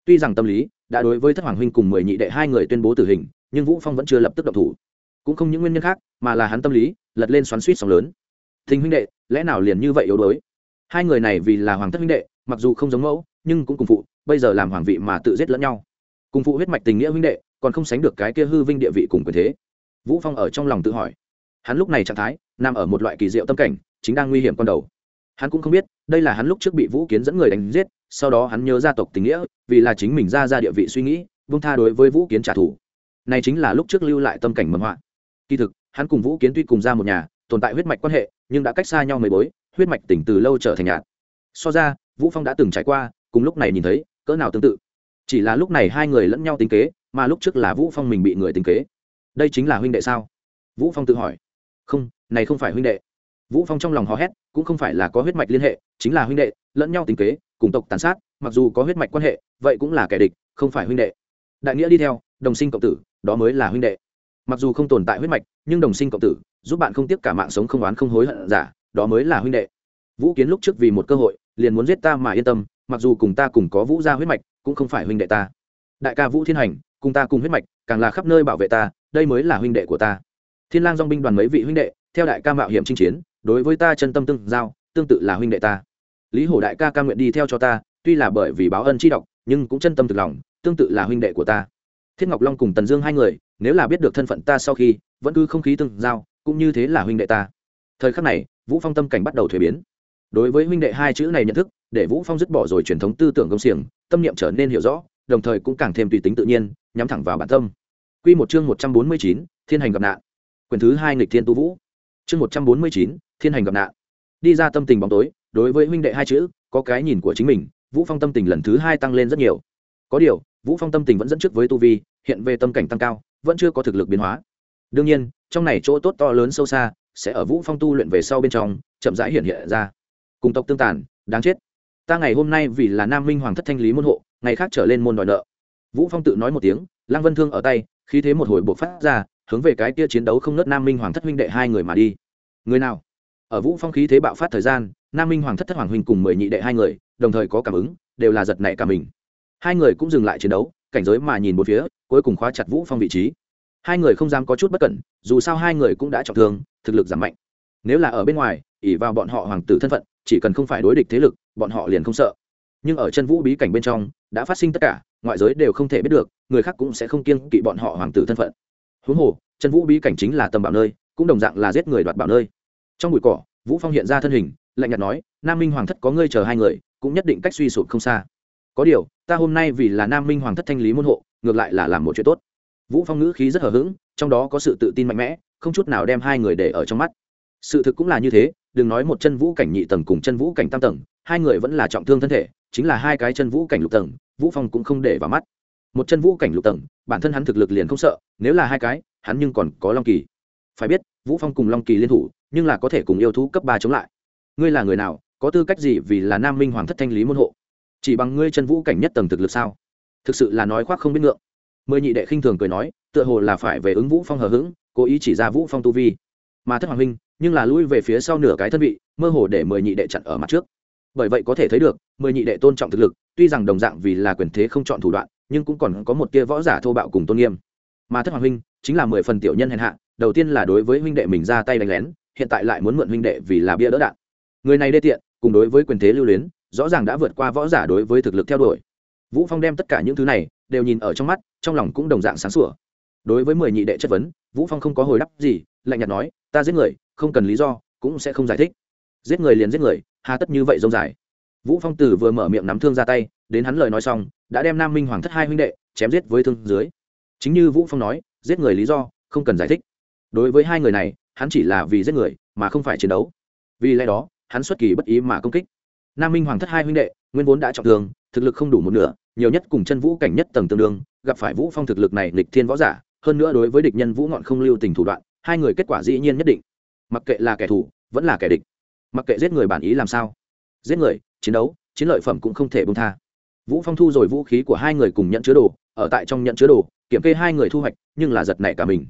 Speaker 1: Tuy rằng tâm lý, đã đối với thất hoàng huynh cùng mười nhị đệ hai người tuyên bố tử hình, nhưng vũ phong vẫn chưa lập tức động thủ. Cũng không những nguyên nhân khác, mà là hắn tâm lý, lật lên xoắn suýt sóng lớn. Thình huynh đệ, lẽ nào liền như vậy yếu đuối? Hai người này vì là hoàng thất huynh đệ, mặc dù không giống mẫu, nhưng cũng cùng phụ, bây giờ làm hoàng vị mà tự giết lẫn nhau. Cùng phụ huyết mạch tình nghĩa huynh đệ, còn không sánh được cái kia hư vinh địa vị cùng quyền thế. Vũ phong ở trong lòng tự hỏi. Hắn lúc này trạng thái, nằm ở một loại kỳ diệu tâm cảnh, chính đang nguy hiểm con đầu. Hắn cũng không biết, đây là hắn lúc trước bị vũ kiến dẫn người đánh giết, sau đó hắn nhớ gia tộc tình nghĩa, vì là chính mình ra ra địa vị suy nghĩ vung tha đối với vũ kiến trả thù. Này chính là lúc trước lưu lại tâm cảnh mầm họa. Kỳ thực, hắn cùng vũ kiến tuy cùng ra một nhà, tồn tại huyết mạch quan hệ, nhưng đã cách xa nhau mấy bối huyết mạch tỉnh từ lâu trở thành nhạt. So ra, vũ phong đã từng trải qua, cùng lúc này nhìn thấy, cỡ nào tương tự. Chỉ là lúc này hai người lẫn nhau tính kế, mà lúc trước là vũ phong mình bị người tính kế. Đây chính là huynh đệ sao? Vũ phong tự hỏi. Không, này không phải huynh đệ. Vũ phong trong lòng hò hét, cũng không phải là có huyết mạch liên hệ, chính là huynh đệ, lẫn nhau tính kế, cùng tộc tàn sát, mặc dù có huyết mạch quan hệ, vậy cũng là kẻ địch, không phải huynh đệ. Đại nghĩa đi theo, đồng sinh cộng tử, đó mới là huynh đệ. Mặc dù không tồn tại huyết mạch, nhưng đồng sinh cộng tử, giúp bạn không tiếc cả mạng sống không oán không hối hận giả đó mới là huynh đệ. Vũ kiến lúc trước vì một cơ hội, liền muốn giết ta mà yên tâm, mặc dù cùng ta cùng có vũ gia huyết mạch, cũng không phải huynh đệ ta. Đại ca vũ thiên hành, cùng ta cùng huyết mạch, càng là khắp nơi bảo vệ ta, đây mới là huynh đệ của ta. Thiên lang dong binh đoàn mấy vị huynh đệ, theo đại ca mạo hiểm chinh chiến, đối với ta chân tâm tương giao, tương tự là huynh đệ ta. Lý hổ đại ca ca nguyện đi theo cho ta, tuy là bởi vì báo ân chi độc, nhưng cũng chân tâm thực lòng, tương tự là huynh đệ của ta. Thiết ngọc long cùng tần dương hai người, nếu là biết được thân phận ta sau khi, vẫn cứ không khí tương giao, cũng như thế là huynh đệ ta. Thời khắc này vũ phong tâm cảnh bắt đầu thuế biến. Đối với huynh đệ hai chữ này nhận thức để vũ phong dứt bỏ rồi truyền thống tư tưởng công xiềng tâm niệm trở nên hiểu rõ đồng thời cũng càng thêm tùy tính tự nhiên nhắm thẳng vào bản tâm. Quy một chương 149, thiên hành gặp nạn. Quyển thứ hai nghịch thiên tu vũ. Chương 149, thiên hành gặp nạn. Đi ra tâm tình bóng tối đối với huynh đệ hai chữ có cái nhìn của chính mình vũ phong tâm tình lần thứ hai tăng lên rất nhiều. Có điều vũ phong tâm tình vẫn dẫn trước với tu vi hiện về tâm cảnh tăng cao vẫn chưa có thực lực biến hóa. Đương nhiên trong này chỗ tốt to lớn sâu xa sẽ ở vũ phong tu luyện về sau bên trong, chậm rãi hiện hiện ra. Cùng tộc tương tàn, đáng chết. Ta ngày hôm nay vì là nam minh hoàng thất thanh lý môn hộ, ngày khác trở lên môn đòi nợ. Vũ phong tự nói một tiếng, lăng vân thương ở tay khi thế một hồi buộc phát ra, hướng về cái kia chiến đấu không nớt nam minh hoàng thất huynh đệ hai người mà đi. Người nào? Ở vũ phong khí thế bạo phát thời gian, nam minh hoàng thất thất hoàng huynh cùng mười nhị đệ hai người, đồng thời có cảm ứng, đều là giật nảy cả mình. Hai người cũng dừng lại chiến đấu, cảnh giới mà nhìn một phía, cuối cùng khóa chặt vũ phong vị trí. Hai người không dám có chút bất cẩn, dù sao hai người cũng đã trọng thương thực lực giảm mạnh. Nếu là ở bên ngoài ỉ vào bọn họ hoàng tử thân phận, chỉ cần không phải đối địch thế lực, bọn họ liền không sợ. Nhưng ở chân vũ bí cảnh bên trong, đã phát sinh tất cả, ngoại giới đều không thể biết được, người khác cũng sẽ không kiên kỵ bọn họ hoàng tử thân phận. Huống hồ, chân vũ bí cảnh chính là tầm bảo nơi, cũng đồng dạng là giết người đoạt bảo nơi. Trong bụi cỏ, vũ phong hiện ra thân hình, lạnh nhạt nói, nam minh hoàng thất có ngươi chờ hai người, cũng nhất định cách suy sụp không xa. Có điều, ta hôm nay vì là nam minh hoàng thất thanh lý môn hộ, ngược lại là làm một chuyện tốt. Vũ phong ngữ khí rất hờ hững, trong đó có sự tự tin mạnh mẽ không chút nào đem hai người để ở trong mắt. Sự thực cũng là như thế, đừng nói một chân vũ cảnh nhị tầng cùng chân vũ cảnh tam tầng, hai người vẫn là trọng thương thân thể, chính là hai cái chân vũ cảnh lục tầng, vũ phong cũng không để vào mắt. Một chân vũ cảnh lục tầng, bản thân hắn thực lực liền không sợ, nếu là hai cái, hắn nhưng còn có long kỳ. Phải biết, vũ phong cùng long kỳ liên thủ, nhưng là có thể cùng yêu thú cấp ba chống lại. Ngươi là người nào, có tư cách gì vì là nam minh hoàng thất thanh lý môn hộ? Chỉ bằng ngươi chân vũ cảnh nhất tầng thực lực sao? Thực sự là nói khoác không biết ngượng. Mười nhị đệ khinh thường cười nói, tựa hồ là phải về ứng vũ phong hờ hững cố ý chỉ ra vũ phong tu vi. Mà thất hoàng huynh nhưng là lui về phía sau nửa cái thân vị, mơ hồ để mười nhị đệ chặn ở mặt trước. Bởi vậy có thể thấy được, mười nhị đệ tôn trọng thực lực, tuy rằng đồng dạng vì là quyền thế không chọn thủ đoạn, nhưng cũng còn có một tia võ giả thô bạo cùng tôn nghiêm. Mà thất hoàng huynh chính là mười phần tiểu nhân hèn hạ, đầu tiên là đối với huynh đệ mình ra tay đánh lén, hiện tại lại muốn mượn huynh đệ vì là bia đỡ đạn. Người này đê tiện, cùng đối với quyền thế lưu luyến, rõ ràng đã vượt qua võ giả đối với thực lực theo đuổi. Vũ phong đem tất cả những thứ này đều nhìn ở trong mắt, trong lòng cũng đồng dạng sáng sủa. Đối với mười nhị đệ chất vấn vũ phong không có hồi đáp gì, lạnh nhạt nói, ta giết người, không cần lý do, cũng sẽ không giải thích. Giết người liền giết người, hà tất như vậy rông dài. Vũ phong tử vừa mở miệng nắm thương ra tay, đến hắn lời nói xong, đã đem nam minh hoàng thất hai huynh đệ chém giết với thương dưới. Chính như vũ phong nói, giết người lý do, không cần giải thích. Đối với hai người này, hắn chỉ là vì giết người, mà không phải chiến đấu. Vì lẽ đó, hắn xuất kỳ bất ý mà công kích. Nam minh hoàng thất hai huynh đệ, nguyên vốn đã trọng thương, thực lực không đủ một nửa, nhiều nhất cùng chân vũ cảnh nhất tầng tương đương, gặp phải vũ phong thực lực này lịch thiên võ giả hơn nữa đối với địch nhân vũ ngọn không lưu tình thủ đoạn, hai người kết quả dĩ nhiên nhất định. Mặc kệ là kẻ thù, vẫn là kẻ địch. Mặc kệ giết người bản ý làm sao. Giết người, chiến đấu, chiến lợi phẩm cũng không thể bông tha. Vũ phong thu rồi vũ khí của hai người cùng nhận chứa đồ, ở tại trong nhận chứa đồ, kiểm kê hai người thu hoạch, nhưng là giật nảy cả mình.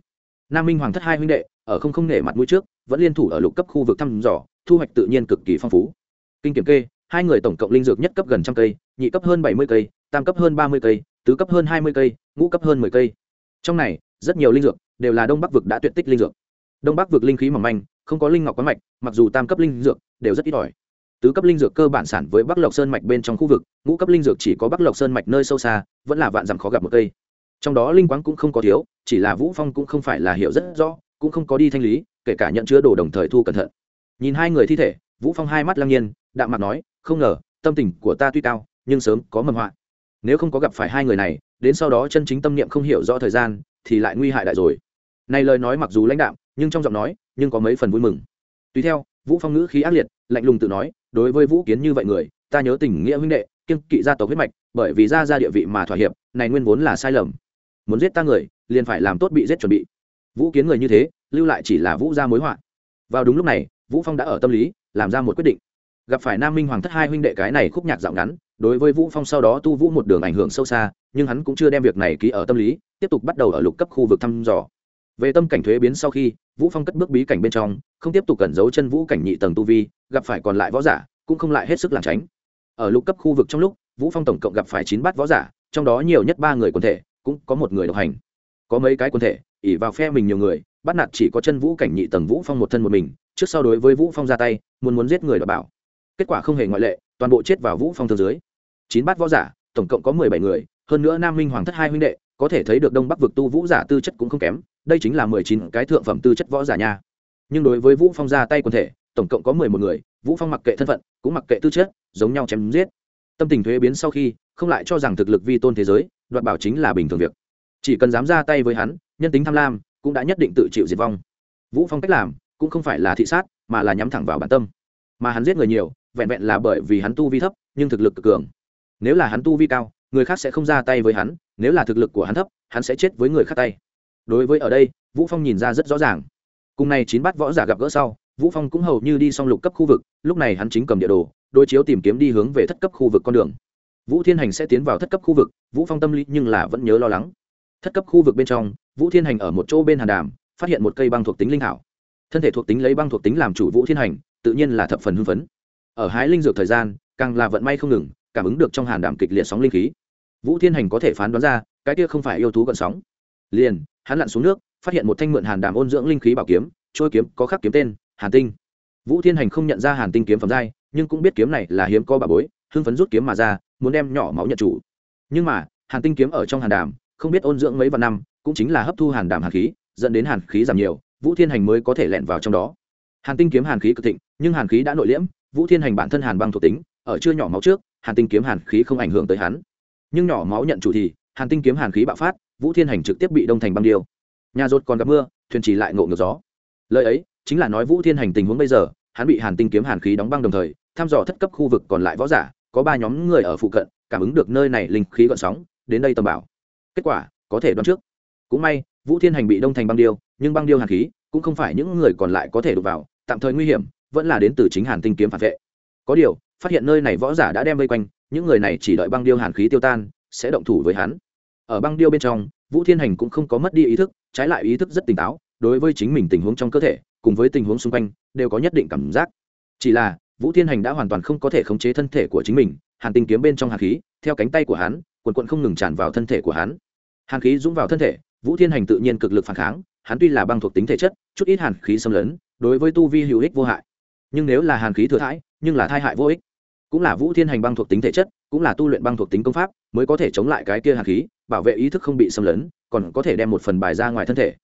Speaker 1: Nam minh hoàng thất hai huynh đệ, ở không không nể mặt mũi trước, vẫn liên thủ ở lục cấp khu vực thăm dò, thu hoạch tự nhiên cực kỳ phong phú. Kinh kiểm kê, hai người tổng cộng linh dược nhất cấp gần trăm cây, nhị cấp hơn bảy mươi cây, tam cấp hơn ba mươi cây, tứ cấp hơn hai mươi cây, ngũ cấp hơn mười cây trong này, rất nhiều linh dược đều là đông bắc vực đã tuyệt tích linh dược. Đông bắc vực linh khí mỏng manh, không có linh ngọc quá mạch, mặc dù tam cấp linh dược đều rất ít ỏi. Tứ cấp linh dược cơ bản sản với bắc lộc sơn mạch bên trong khu vực, ngũ cấp linh dược chỉ có bắc lộc sơn mạch nơi sâu xa, vẫn là vạn dặm khó gặp một cây. Trong đó linh quáng cũng không có thiếu, chỉ là vũ phong cũng không phải là hiểu rất rõ, cũng không có đi thanh lý, kể cả nhận chứa đồ đồng thời thu cẩn thận. Nhìn hai người thi thể, vũ phong hai mắt lăng nhiên, đạm mặt nói, không ngờ, tâm tình của ta tuy cao, nhưng sớm có mầm họa. Nếu không có gặp phải hai người này đến sau đó chân chính tâm niệm không hiểu rõ thời gian, thì lại nguy hại đại rồi. Này lời nói mặc dù lãnh đạm, nhưng trong giọng nói, nhưng có mấy phần vui mừng. Tùy theo, vũ phong ngữ khí ác liệt, lạnh lùng tự nói, đối với vũ kiến như vậy người, ta nhớ tình nghĩa huynh đệ kiên kỵ gia tộc huyết mạch, bởi vì ra ra địa vị mà thỏa hiệp, này nguyên vốn là sai lầm. Muốn giết ta người, liền phải làm tốt bị giết chuẩn bị. Vũ kiến người như thế, lưu lại chỉ là vũ gia mối họa. Vào đúng lúc này, vũ phong đã ở tâm lý, làm ra một quyết định gặp phải nam minh hoàng thất hai huynh đệ cái này khúc nhạc dạo ngắn, đối với vũ phong sau đó tu vũ một đường ảnh hưởng sâu xa, nhưng hắn cũng chưa đem việc này ký ở tâm lý, tiếp tục bắt đầu ở lục cấp khu vực thăm dò. Về tâm cảnh thuế biến sau khi, vũ phong cất bước bí cảnh bên trong, không tiếp tục cẩn giấu chân vũ cảnh nhị tầng tu vi, gặp phải còn lại võ giả, cũng không lại hết sức làm tránh. Ở lục cấp khu vực trong lúc, vũ phong tổng cộng gặp phải chín bát võ giả, trong đó nhiều nhất ba người quần thể, cũng có một người độc hành. Có mấy cái quần thể ỉ vào phe mình nhiều người, bắt nạt chỉ có chân vũ cảnh nhị tầng vũ phong một thân một mình, trước sau đối với vũ phong ra tay, muốn muốn giết người đ bảo kết quả không hề ngoại lệ, toàn bộ chết vào vũ phong thương dưới. Chín bát võ giả, tổng cộng có mười bảy người, hơn nữa nam minh hoàng thất hai huynh đệ, có thể thấy được đông bắc vực tu vũ giả tư chất cũng không kém, đây chính là mười chín cái thượng phẩm tư chất võ giả nha. Nhưng đối với vũ phong ra tay quần thể, tổng cộng có mười một người, vũ phong mặc kệ thân phận, cũng mặc kệ tư chất, giống nhau chém giết. Tâm tình thuế biến sau khi, không lại cho rằng thực lực vi tôn thế giới, đoạt bảo chính là bình thường việc. Chỉ cần dám ra tay với hắn, nhân tính tham lam, cũng đã nhất định tự chịu diệt vong. Vũ phong cách làm, cũng không phải là thị sát, mà là nhắm thẳng vào bản tâm. Mà hắn giết người nhiều vẹn vẹn là bởi vì hắn tu vi thấp, nhưng thực lực cực cường. Nếu là hắn tu vi cao, người khác sẽ không ra tay với hắn, nếu là thực lực của hắn thấp, hắn sẽ chết với người khác tay. Đối với ở đây, vũ phong nhìn ra rất rõ ràng. Cùng này chín bát võ giả gặp gỡ sau, vũ phong cũng hầu như đi xong lục cấp khu vực, lúc này hắn chính cầm địa đồ, đối chiếu tìm kiếm đi hướng về thất cấp khu vực con đường. Vũ thiên hành sẽ tiến vào thất cấp khu vực, vũ phong tâm lý nhưng là vẫn nhớ lo lắng. Thất cấp khu vực bên trong, vũ thiên hành ở một chỗ bên hàn đàm, phát hiện một cây băng thuộc tính linh hảo. thân thể thuộc tính lấy băng thuộc tính làm chủ vũ thiên hành, tự nhiên là thập phần hưng phấn ở hái linh dược thời gian, càng là vận may không ngừng, cảm ứng được trong hàn đảm kịch liệt sóng linh khí. Vũ thiên hành có thể phán đoán ra, cái kia không phải yêu thú gần sóng. Liền, hắn lặn xuống nước, phát hiện một thanh mượn hàn đảm ôn dưỡng linh khí bảo kiếm, trôi kiếm, có khắc kiếm tên, hàn tinh. Vũ thiên hành không nhận ra hàn tinh kiếm phẩm giai, nhưng cũng biết kiếm này là hiếm có bà bối, hưng phấn rút kiếm mà ra, muốn đem nhỏ máu nhận chủ. Nhưng mà, hàn tinh kiếm ở trong hàn đảm, không biết ôn dưỡng mấy vạn năm, cũng chính là hấp thu hàn đảm hàn khí, dẫn đến hàn khí giảm nhiều, vũ thiên hành mới có thể lẹn vào trong đó. Hàn tinh kiếm hàn khí cực thịnh, nhưng hàn khí đã nội liễm vũ thiên hành bản thân hàn băng thuộc tính, ở chưa nhỏ máu trước, hàn tinh kiếm hàn khí không ảnh hưởng tới hắn. Nhưng nhỏ máu nhận chủ thì, hàn tinh kiếm hàn khí bạo phát, vũ thiên hành trực tiếp bị đông thành băng điêu. Nhà rột còn gặp mưa, thuyền chỉ lại ngộ ngược gió. Lời ấy, chính là nói vũ thiên hành tình huống bây giờ, hắn bị hàn tinh kiếm hàn khí đóng băng đồng thời, thăm dò thất cấp khu vực còn lại võ giả, có ba nhóm người ở phụ cận, cảm ứng được nơi này linh khí gợn sóng, đến đây tầm bảo. Kết quả, có thể đoán trước. Cũng may, vũ thiên hành bị đông thành băng điêu, nhưng băng điêu hàn khí cũng không phải những người còn lại có thể đụng vào, tạm thời nguy hiểm vẫn là đến từ chính hàn tinh kiếm phản vệ. Có điều, phát hiện nơi này võ giả đã đem vây quanh, những người này chỉ đợi băng điêu hàn khí tiêu tan, sẽ động thủ với hắn. Ở băng điêu bên trong, vũ thiên hành cũng không có mất đi ý thức, trái lại ý thức rất tỉnh táo, đối với chính mình tình huống trong cơ thể, cùng với tình huống xung quanh, đều có nhất định cảm giác. Chỉ là, vũ thiên hành đã hoàn toàn không có thể khống chế thân thể của chính mình, hàn tinh kiếm bên trong hàn khí, theo cánh tay của hắn, quần quận không ngừng tràn vào thân thể của hắn. Hàn khí dũng vào thân thể, vũ thiên hành tự nhiên cực lực phản kháng, hắn tuy là băng thuộc tính thể chất, chút ít hàn khí xâm lấn, đối với tu vi hữu ích vô hại nhưng nếu là hàn khí thừa thãi, nhưng là thai hại vô ích. Cũng là vũ thiên hành băng thuộc tính thể chất, cũng là tu luyện băng thuộc tính công pháp, mới có thể chống lại cái kia hàn khí, bảo vệ ý thức không bị xâm lấn, còn có thể đem một phần bài ra ngoài thân thể.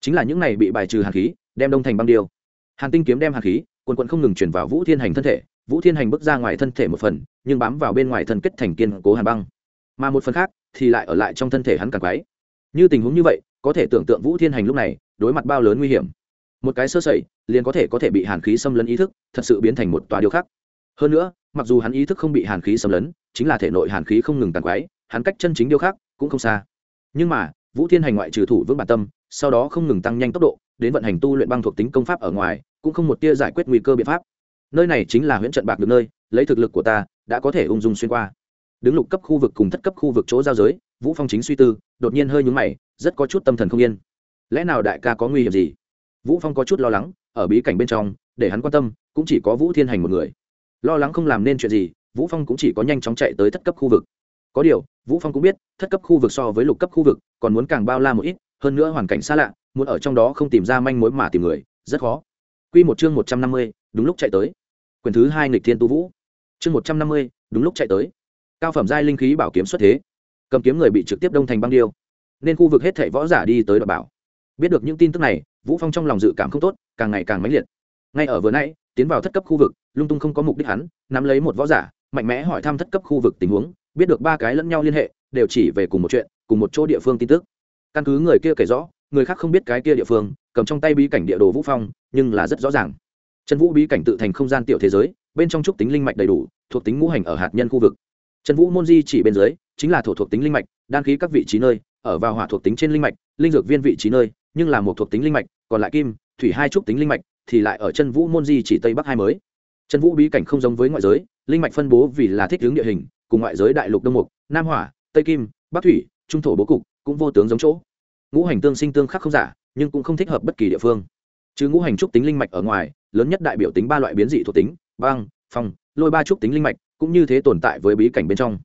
Speaker 1: Chính là những này bị bài trừ hàn khí, đem đông thành băng điêu. Hàn tinh kiếm đem hàn khí, quần quận không ngừng chuyển vào vũ thiên hành thân thể. Vũ thiên hành bước ra ngoài thân thể một phần, nhưng bám vào bên ngoài thân kết thành kiên cố hàn băng. Mà một phần khác thì lại ở lại trong thân thể hắn càng quái. Như tình huống như vậy, có thể tưởng tượng vũ thiên hành lúc này đối mặt bao lớn nguy hiểm một cái sơ sẩy, liền có thể có thể bị hàn khí xâm lấn ý thức, thật sự biến thành một tòa điêu khắc. Hơn nữa, mặc dù hắn ý thức không bị hàn khí xâm lấn, chính là thể nội hàn khí không ngừng tàn quái hắn cách chân chính điêu khắc cũng không xa. Nhưng mà, vũ thiên hành ngoại trừ thủ vững bản tâm, sau đó không ngừng tăng nhanh tốc độ, đến vận hành tu luyện băng thuộc tính công pháp ở ngoài, cũng không một tia giải quyết nguy cơ biện pháp. Nơi này chính là huyện trận bạc được nơi, lấy thực lực của ta, đã có thể ung dung xuyên qua. Đứng lục cấp khu vực cùng thất cấp khu vực chỗ giao giới, vũ phong chính suy tư, đột nhiên hơi nhúng mày, rất có chút tâm thần không yên. Lẽ nào đại ca có nguy hiểm gì? Vũ phong có chút lo lắng ở bí cảnh bên trong để hắn quan tâm cũng chỉ có vũ thiên hành một người. Lo lắng không làm nên chuyện gì vũ phong cũng chỉ có nhanh chóng chạy tới thất cấp khu vực. Có điều vũ phong cũng biết thất cấp khu vực so với lục cấp khu vực còn muốn càng bao la một ít hơn nữa hoàn cảnh xa lạ muốn ở trong đó không tìm ra manh mối mà tìm người rất khó. Quy một chương 150, đúng lúc chạy tới. Quyền thứ hai nghịch thiên tu vũ. Chương 150, đúng lúc chạy tới. Cao phẩm giai linh khí bảo kiếm xuất thế. Cầm kiếm người bị trực tiếp đông thành băng điêu. Nên khu vực hết thảy võ giả đi tới đoạt bảo. Biết được những tin tức này vũ phong trong lòng dự cảm không tốt, càng ngày càng mãnh liệt. Ngay ở vừa nãy, tiến vào thất cấp khu vực, lung tung không có mục đích hắn, nắm lấy một võ giả, mạnh mẽ hỏi thăm thất cấp khu vực tình huống, biết được ba cái lẫn nhau liên hệ, đều chỉ về cùng một chuyện, cùng một chỗ địa phương tin tức. Căn cứ người kia kể rõ, người khác không biết cái kia địa phương, cầm trong tay bí cảnh địa đồ vũ phong, nhưng là rất rõ ràng. Chân vũ bí cảnh tự thành không gian tiểu thế giới, bên trong trúc tính linh mạch đầy đủ, thuộc tính ngũ hành ở hạt nhân khu vực. Chân vũ môn di chỉ bên dưới, chính là thổ thuộc tính linh mạch, đan khí các vị trí nơi, ở vào hỏa thuộc tính trên linh mạch, linh dược viên vị trí nơi, nhưng là một thuộc tính linh mạch còn lại kim, thủy hai trúc tính linh mạch, thì lại ở chân vũ môn di chỉ tây bắc hai mới. Chân vũ bí cảnh không giống với ngoại giới, linh mạch phân bố vì là thích hướng địa hình, cùng ngoại giới đại lục đông mục, nam hỏa, tây kim, bắc thủy, trung thổ bố cục cũng vô tướng giống chỗ. Ngũ hành tương sinh tương khắc không giả, nhưng cũng không thích hợp bất kỳ địa phương. Chứ ngũ hành trúc tính linh mạch ở ngoài, lớn nhất đại biểu tính ba loại biến dị thuộc tính, băng, phong, lôi ba trúc tính linh mạch, cũng như thế tồn tại với bí cảnh bên trong.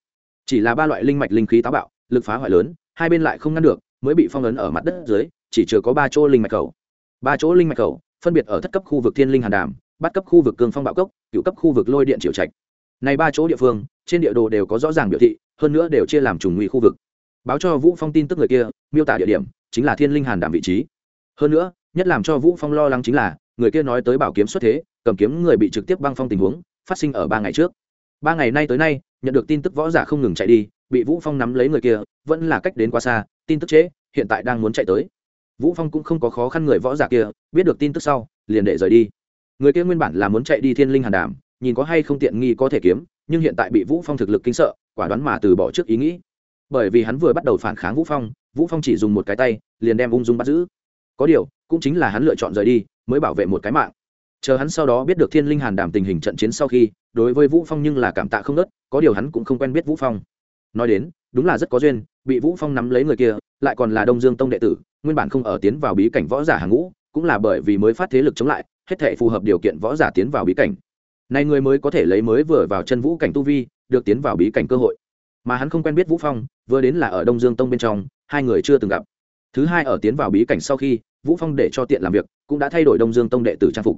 Speaker 1: Chỉ là ba loại linh mạch linh khí táo bạo, lực phá hoại lớn, hai bên lại không ngăn được, mới bị phong ấn ở mặt đất dưới, chỉ chưa có ba chỗ linh mạch cầu ba chỗ linh mạch cầu phân biệt ở thất cấp khu vực thiên linh hàn đàm bắt cấp khu vực Cương phong bạo cốc, cựu cấp khu vực lôi điện triệu trạch. Này ba chỗ địa phương, trên địa đồ đều có rõ ràng biểu thị, hơn nữa đều chia làm trùng nguy khu vực. Báo cho vũ phong tin tức người kia, miêu tả địa điểm chính là thiên linh hàn đàm vị trí. Hơn nữa, nhất làm cho vũ phong lo lắng chính là, người kia nói tới bảo kiếm xuất thế, cầm kiếm người bị trực tiếp băng phong tình huống, phát sinh ở ba ngày trước. Ba ngày nay tới nay, nhận được tin tức võ giả không ngừng chạy đi, bị vũ phong nắm lấy người kia, vẫn là cách đến quá xa, tin tức chế hiện tại đang muốn chạy tới vũ phong cũng không có khó khăn người võ giả kia, biết được tin tức sau, liền để rời đi. Người kia nguyên bản là muốn chạy đi thiên linh hàn đàm, nhìn có hay không tiện nghi có thể kiếm, nhưng hiện tại bị vũ phong thực lực kinh sợ, quả đoán mà từ bỏ trước ý nghĩ. Bởi vì hắn vừa bắt đầu phản kháng vũ phong vũ phong chỉ dùng một cái tay, liền đem ung dung bắt giữ. Có điều, cũng chính là hắn lựa chọn rời đi, mới bảo vệ một cái mạng. Chờ hắn sau đó biết được thiên linh hàn đàm tình hình trận chiến sau khi, đối với vũ phong nhưng là cảm tạ không nớt có điều hắn cũng không quen biết vũ phong. Nói đến, đúng là rất có duyên bị vũ phong nắm lấy người kia, lại còn là đông dương tông đệ tử, nguyên bản không ở tiến vào bí cảnh võ giả hàng ngũ, cũng là bởi vì mới phát thế lực chống lại, hết thể phù hợp điều kiện võ giả tiến vào bí cảnh. Này người mới có thể lấy mới vừa vào chân vũ cảnh tu vi, được tiến vào bí cảnh cơ hội. Mà hắn không quen biết vũ phong, vừa đến là ở đông dương tông bên trong, hai người chưa từng gặp. Thứ hai ở tiến vào bí cảnh sau khi, vũ phong để cho tiện làm việc, cũng đã thay đổi đông dương tông đệ tử trang phục.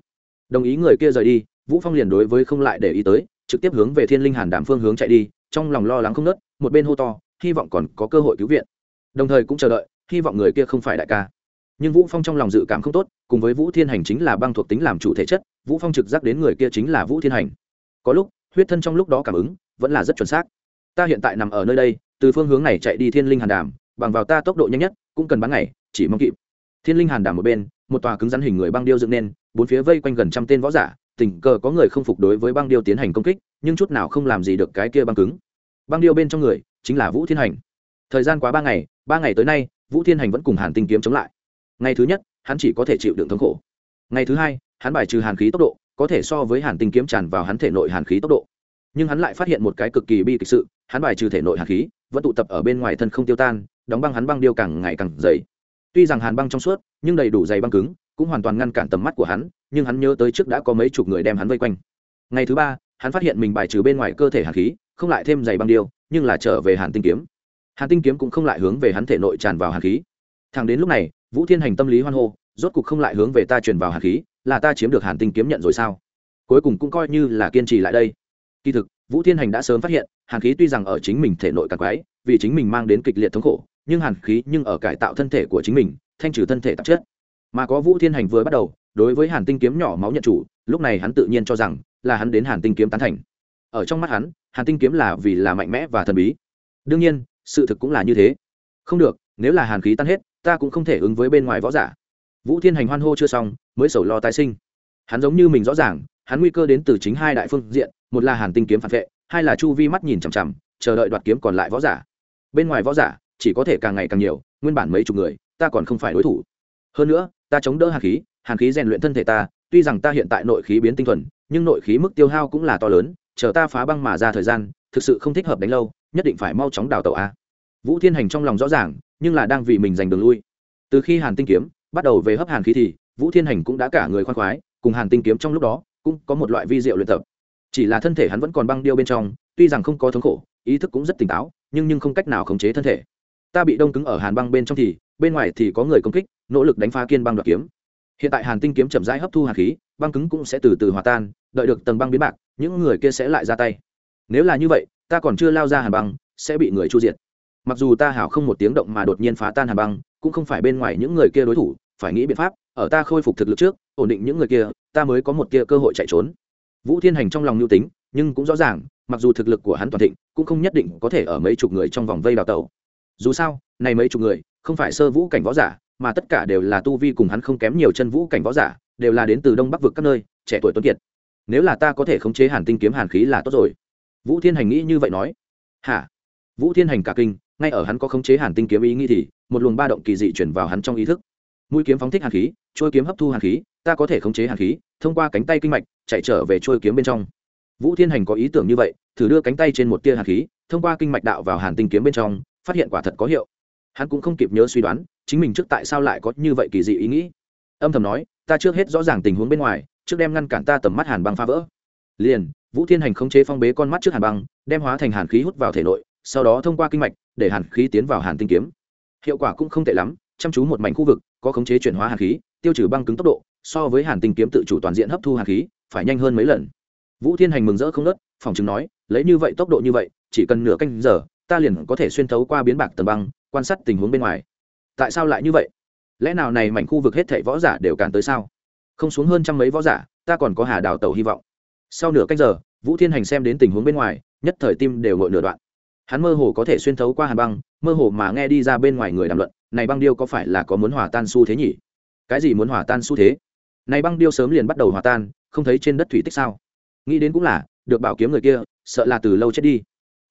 Speaker 1: Đồng ý người kia rời đi, vũ phong liền đối với không lại để ý tới, trực tiếp hướng về thiên linh hàn Đàm phương hướng chạy đi, trong lòng lo lắng không nớt một bên hô to hy vọng còn có cơ hội cứu viện. Đồng thời cũng chờ đợi, hy vọng người kia không phải đại ca. Nhưng vũ phong trong lòng dự cảm không tốt, cùng với vũ thiên hành chính là băng thuộc tính làm chủ thể chất, vũ phong trực giác đến người kia chính là vũ thiên hành. Có lúc, huyết thân trong lúc đó cảm ứng, vẫn là rất chuẩn xác. Ta hiện tại nằm ở nơi đây, từ phương hướng này chạy đi thiên linh hàn đàm, bằng vào ta tốc độ nhanh nhất, cũng cần bán ngày, chỉ mong kịp. Thiên linh hàn đàm một bên, một tòa cứng rắn hình người băng điêu dựng nên, bốn phía vây quanh gần trăm tên võ giả, tình cờ có người không phục đối với băng điêu tiến hành công kích, nhưng chút nào không làm gì được cái kia băng cứng. Băng điêu bên trong người chính là vũ thiên hành. Thời gian quá ba ngày ba ngày tới nay, vũ thiên hành vẫn cùng hàn tinh kiếm chống lại. Ngày thứ nhất, hắn chỉ có thể chịu đựng thống khổ. Ngày thứ hai, hắn bài trừ hàn khí tốc độ, có thể so với hàn tinh kiếm tràn vào hắn thể nội hàn khí tốc độ. Nhưng hắn lại phát hiện một cái cực kỳ bi kịch sự, hắn bài trừ thể nội hàn khí, vẫn tụ tập ở bên ngoài thân không tiêu tan, đóng băng hắn băng điêu càng ngày càng dày. Tuy rằng hàn băng trong suốt, nhưng đầy đủ dày băng cứng, cũng hoàn toàn ngăn cản tầm mắt của hắn, nhưng hắn nhớ tới trước đã có mấy chục người đem hắn vây quanh. Ngày thứ ba, hắn phát hiện mình bài trừ bên ngoài cơ thể hàn khí không lại thêm dày băng điêu, nhưng là trở về hàn tinh kiếm. Hàn tinh kiếm cũng không lại hướng về hắn thể nội tràn vào hàn khí. Thẳng đến lúc này, vũ thiên hành tâm lý hoan hô, rốt cục không lại hướng về ta truyền vào hàn khí, là ta chiếm được hàn tinh kiếm nhận rồi sao? Cuối cùng cũng coi như là kiên trì lại đây. Kỳ thực, vũ thiên hành đã sớm phát hiện, hàn khí tuy rằng ở chính mình thể nội càng quái, vì chính mình mang đến kịch liệt thống khổ, nhưng hàn khí nhưng ở cải tạo thân thể của chính mình, thanh trừ thân thể tạp chất. Mà có vũ thiên hành vừa bắt đầu, đối với hàn tinh kiếm nhỏ máu nhận chủ, lúc này hắn tự nhiên cho rằng là hắn đến hàn tinh kiếm tán thành. Ở trong mắt hắn hàn tinh kiếm là vì là mạnh mẽ và thần bí. Đương nhiên, sự thực cũng là như thế. Không được, nếu là hàn khí tan hết, ta cũng không thể ứng với bên ngoài võ giả. Vũ thiên hành hoan hô chưa xong, mới sầu lo tái sinh. Hắn giống như mình rõ ràng, hắn nguy cơ đến từ chính hai đại phương diện, một là hàn tinh kiếm phản vệ, hai là chu vi mắt nhìn chằm chằm, chờ đợi đoạt kiếm còn lại võ giả. Bên ngoài võ giả, chỉ có thể càng ngày càng nhiều, nguyên bản mấy chục người, ta còn không phải đối thủ. Hơn nữa, ta chống đỡ hàn khí hàn khí rèn luyện thân thể ta, tuy rằng ta hiện tại nội khí biến tinh thuần, nhưng nội khí mức tiêu hao cũng là to lớn chờ ta phá băng mà ra thời gian, thực sự không thích hợp đánh lâu, nhất định phải mau chóng đào tẩu a. Vũ thiên hành trong lòng rõ ràng, nhưng là đang vì mình giành đường lui. Từ khi hàn tinh kiếm bắt đầu về hấp hàn khí thì, vũ thiên hành cũng đã cả người khoan khoái, cùng hàn tinh kiếm trong lúc đó, cũng có một loại vi diệu luyện tập. Chỉ là thân thể hắn vẫn còn băng điêu bên trong, tuy rằng không có thống khổ, ý thức cũng rất tỉnh táo, nhưng nhưng không cách nào khống chế thân thể. Ta bị đông cứng ở hàn băng bên trong thì, bên ngoài thì có người công kích, nỗ lực đánh phá kiên băng đoạt kiếm. Hiện tại hàn tinh kiếm chậm rãi hấp thu hàn khí, băng cứng cũng sẽ từ từ hòa tan, đợi được tầng băng biến bạc những người kia sẽ lại ra tay. Nếu là như vậy, ta còn chưa lao ra hàn băng, sẽ bị người chu diệt. Mặc dù ta hảo không một tiếng động mà đột nhiên phá tan hàn băng, cũng không phải bên ngoài những người kia đối thủ, phải nghĩ biện pháp, ở ta khôi phục thực lực trước, ổn định những người kia, ta mới có một kia cơ hội chạy trốn. Vũ thiên hành trong lòng mưu tính, nhưng cũng rõ ràng, mặc dù thực lực của hắn toàn thịnh, cũng không nhất định có thể ở mấy chục người trong vòng vây đào tẩu. Dù sao, này mấy chục người, không phải sơ vũ cảnh võ giả, mà tất cả đều là tu vi cùng hắn không kém nhiều chân vũ cảnh võ giả, đều là đến từ đông bắc vực các nơi, trẻ tuổi tuấn kiệt nếu là ta có thể khống chế hàn tinh kiếm hàn khí là tốt rồi. Vũ thiên hành nghĩ như vậy nói. Hả? Vũ thiên hành cả kinh, ngay ở hắn có khống chế hàn tinh kiếm ý nghĩ thì, một luồng ba động kỳ dị chuyển vào hắn trong ý thức. Mũi kiếm phóng thích hàn khí trôi kiếm hấp thu hàn khí, ta có thể khống chế hàn khí, thông qua cánh tay kinh mạch, chạy trở về trôi kiếm bên trong. Vũ thiên hành có ý tưởng như vậy, thử đưa cánh tay trên một tia hàn khí, thông qua kinh mạch đạo vào hàn tinh kiếm bên trong, phát hiện quả thật có hiệu. Hắn cũng không kịp nhớ suy đoán, chính mình trước tại sao lại có như vậy kỳ dị ý nghĩ. Âm thầm nói, ta trước hết rõ ràng tình huống bên ngoài trước đem ngăn cản ta tầm mắt hàn băng phá vỡ. Liền, vũ thiên hành khống chế phong bế con mắt trước hàn băng, đem hóa thành hàn khí hút vào thể nội, sau đó thông qua kinh mạch, để hàn khí tiến vào hàn tinh kiếm. Hiệu quả cũng không tệ lắm, chăm chú một mảnh khu vực, có khống chế chuyển hóa hàn khí, tiêu trừ băng cứng tốc độ, so với hàn tinh kiếm tự chủ toàn diện hấp thu hàn khí, phải nhanh hơn mấy lần. Vũ thiên hành mừng rỡ không nớt phòng chứng nói, lấy như vậy tốc độ như vậy, chỉ cần nửa canh giờ, ta liền có thể xuyên thấu qua biến bạc tầng băng, quan sát tình huống bên ngoài. Tại sao lại như vậy? Lẽ nào này mảnh khu vực hết thảy võ giả đều cản tới sao? Không xuống hơn trăm mấy võ giả, ta còn có hà đào Tẩu hy vọng. Sau nửa canh giờ, vũ thiên hành xem đến tình huống bên ngoài, nhất thời tim đều ngội nửa đoạn. Hắn mơ hồ có thể xuyên thấu qua hàn băng, mơ hồ mà nghe đi ra bên ngoài người đàm luận, này băng điêu có phải là có muốn hòa tan xu thế nhỉ? Cái gì muốn hòa tan xu thế? Này băng điêu sớm liền bắt đầu hòa tan, không thấy trên đất thủy tích sao? Nghĩ đến cũng là, được bảo kiếm người kia, sợ là từ lâu chết đi.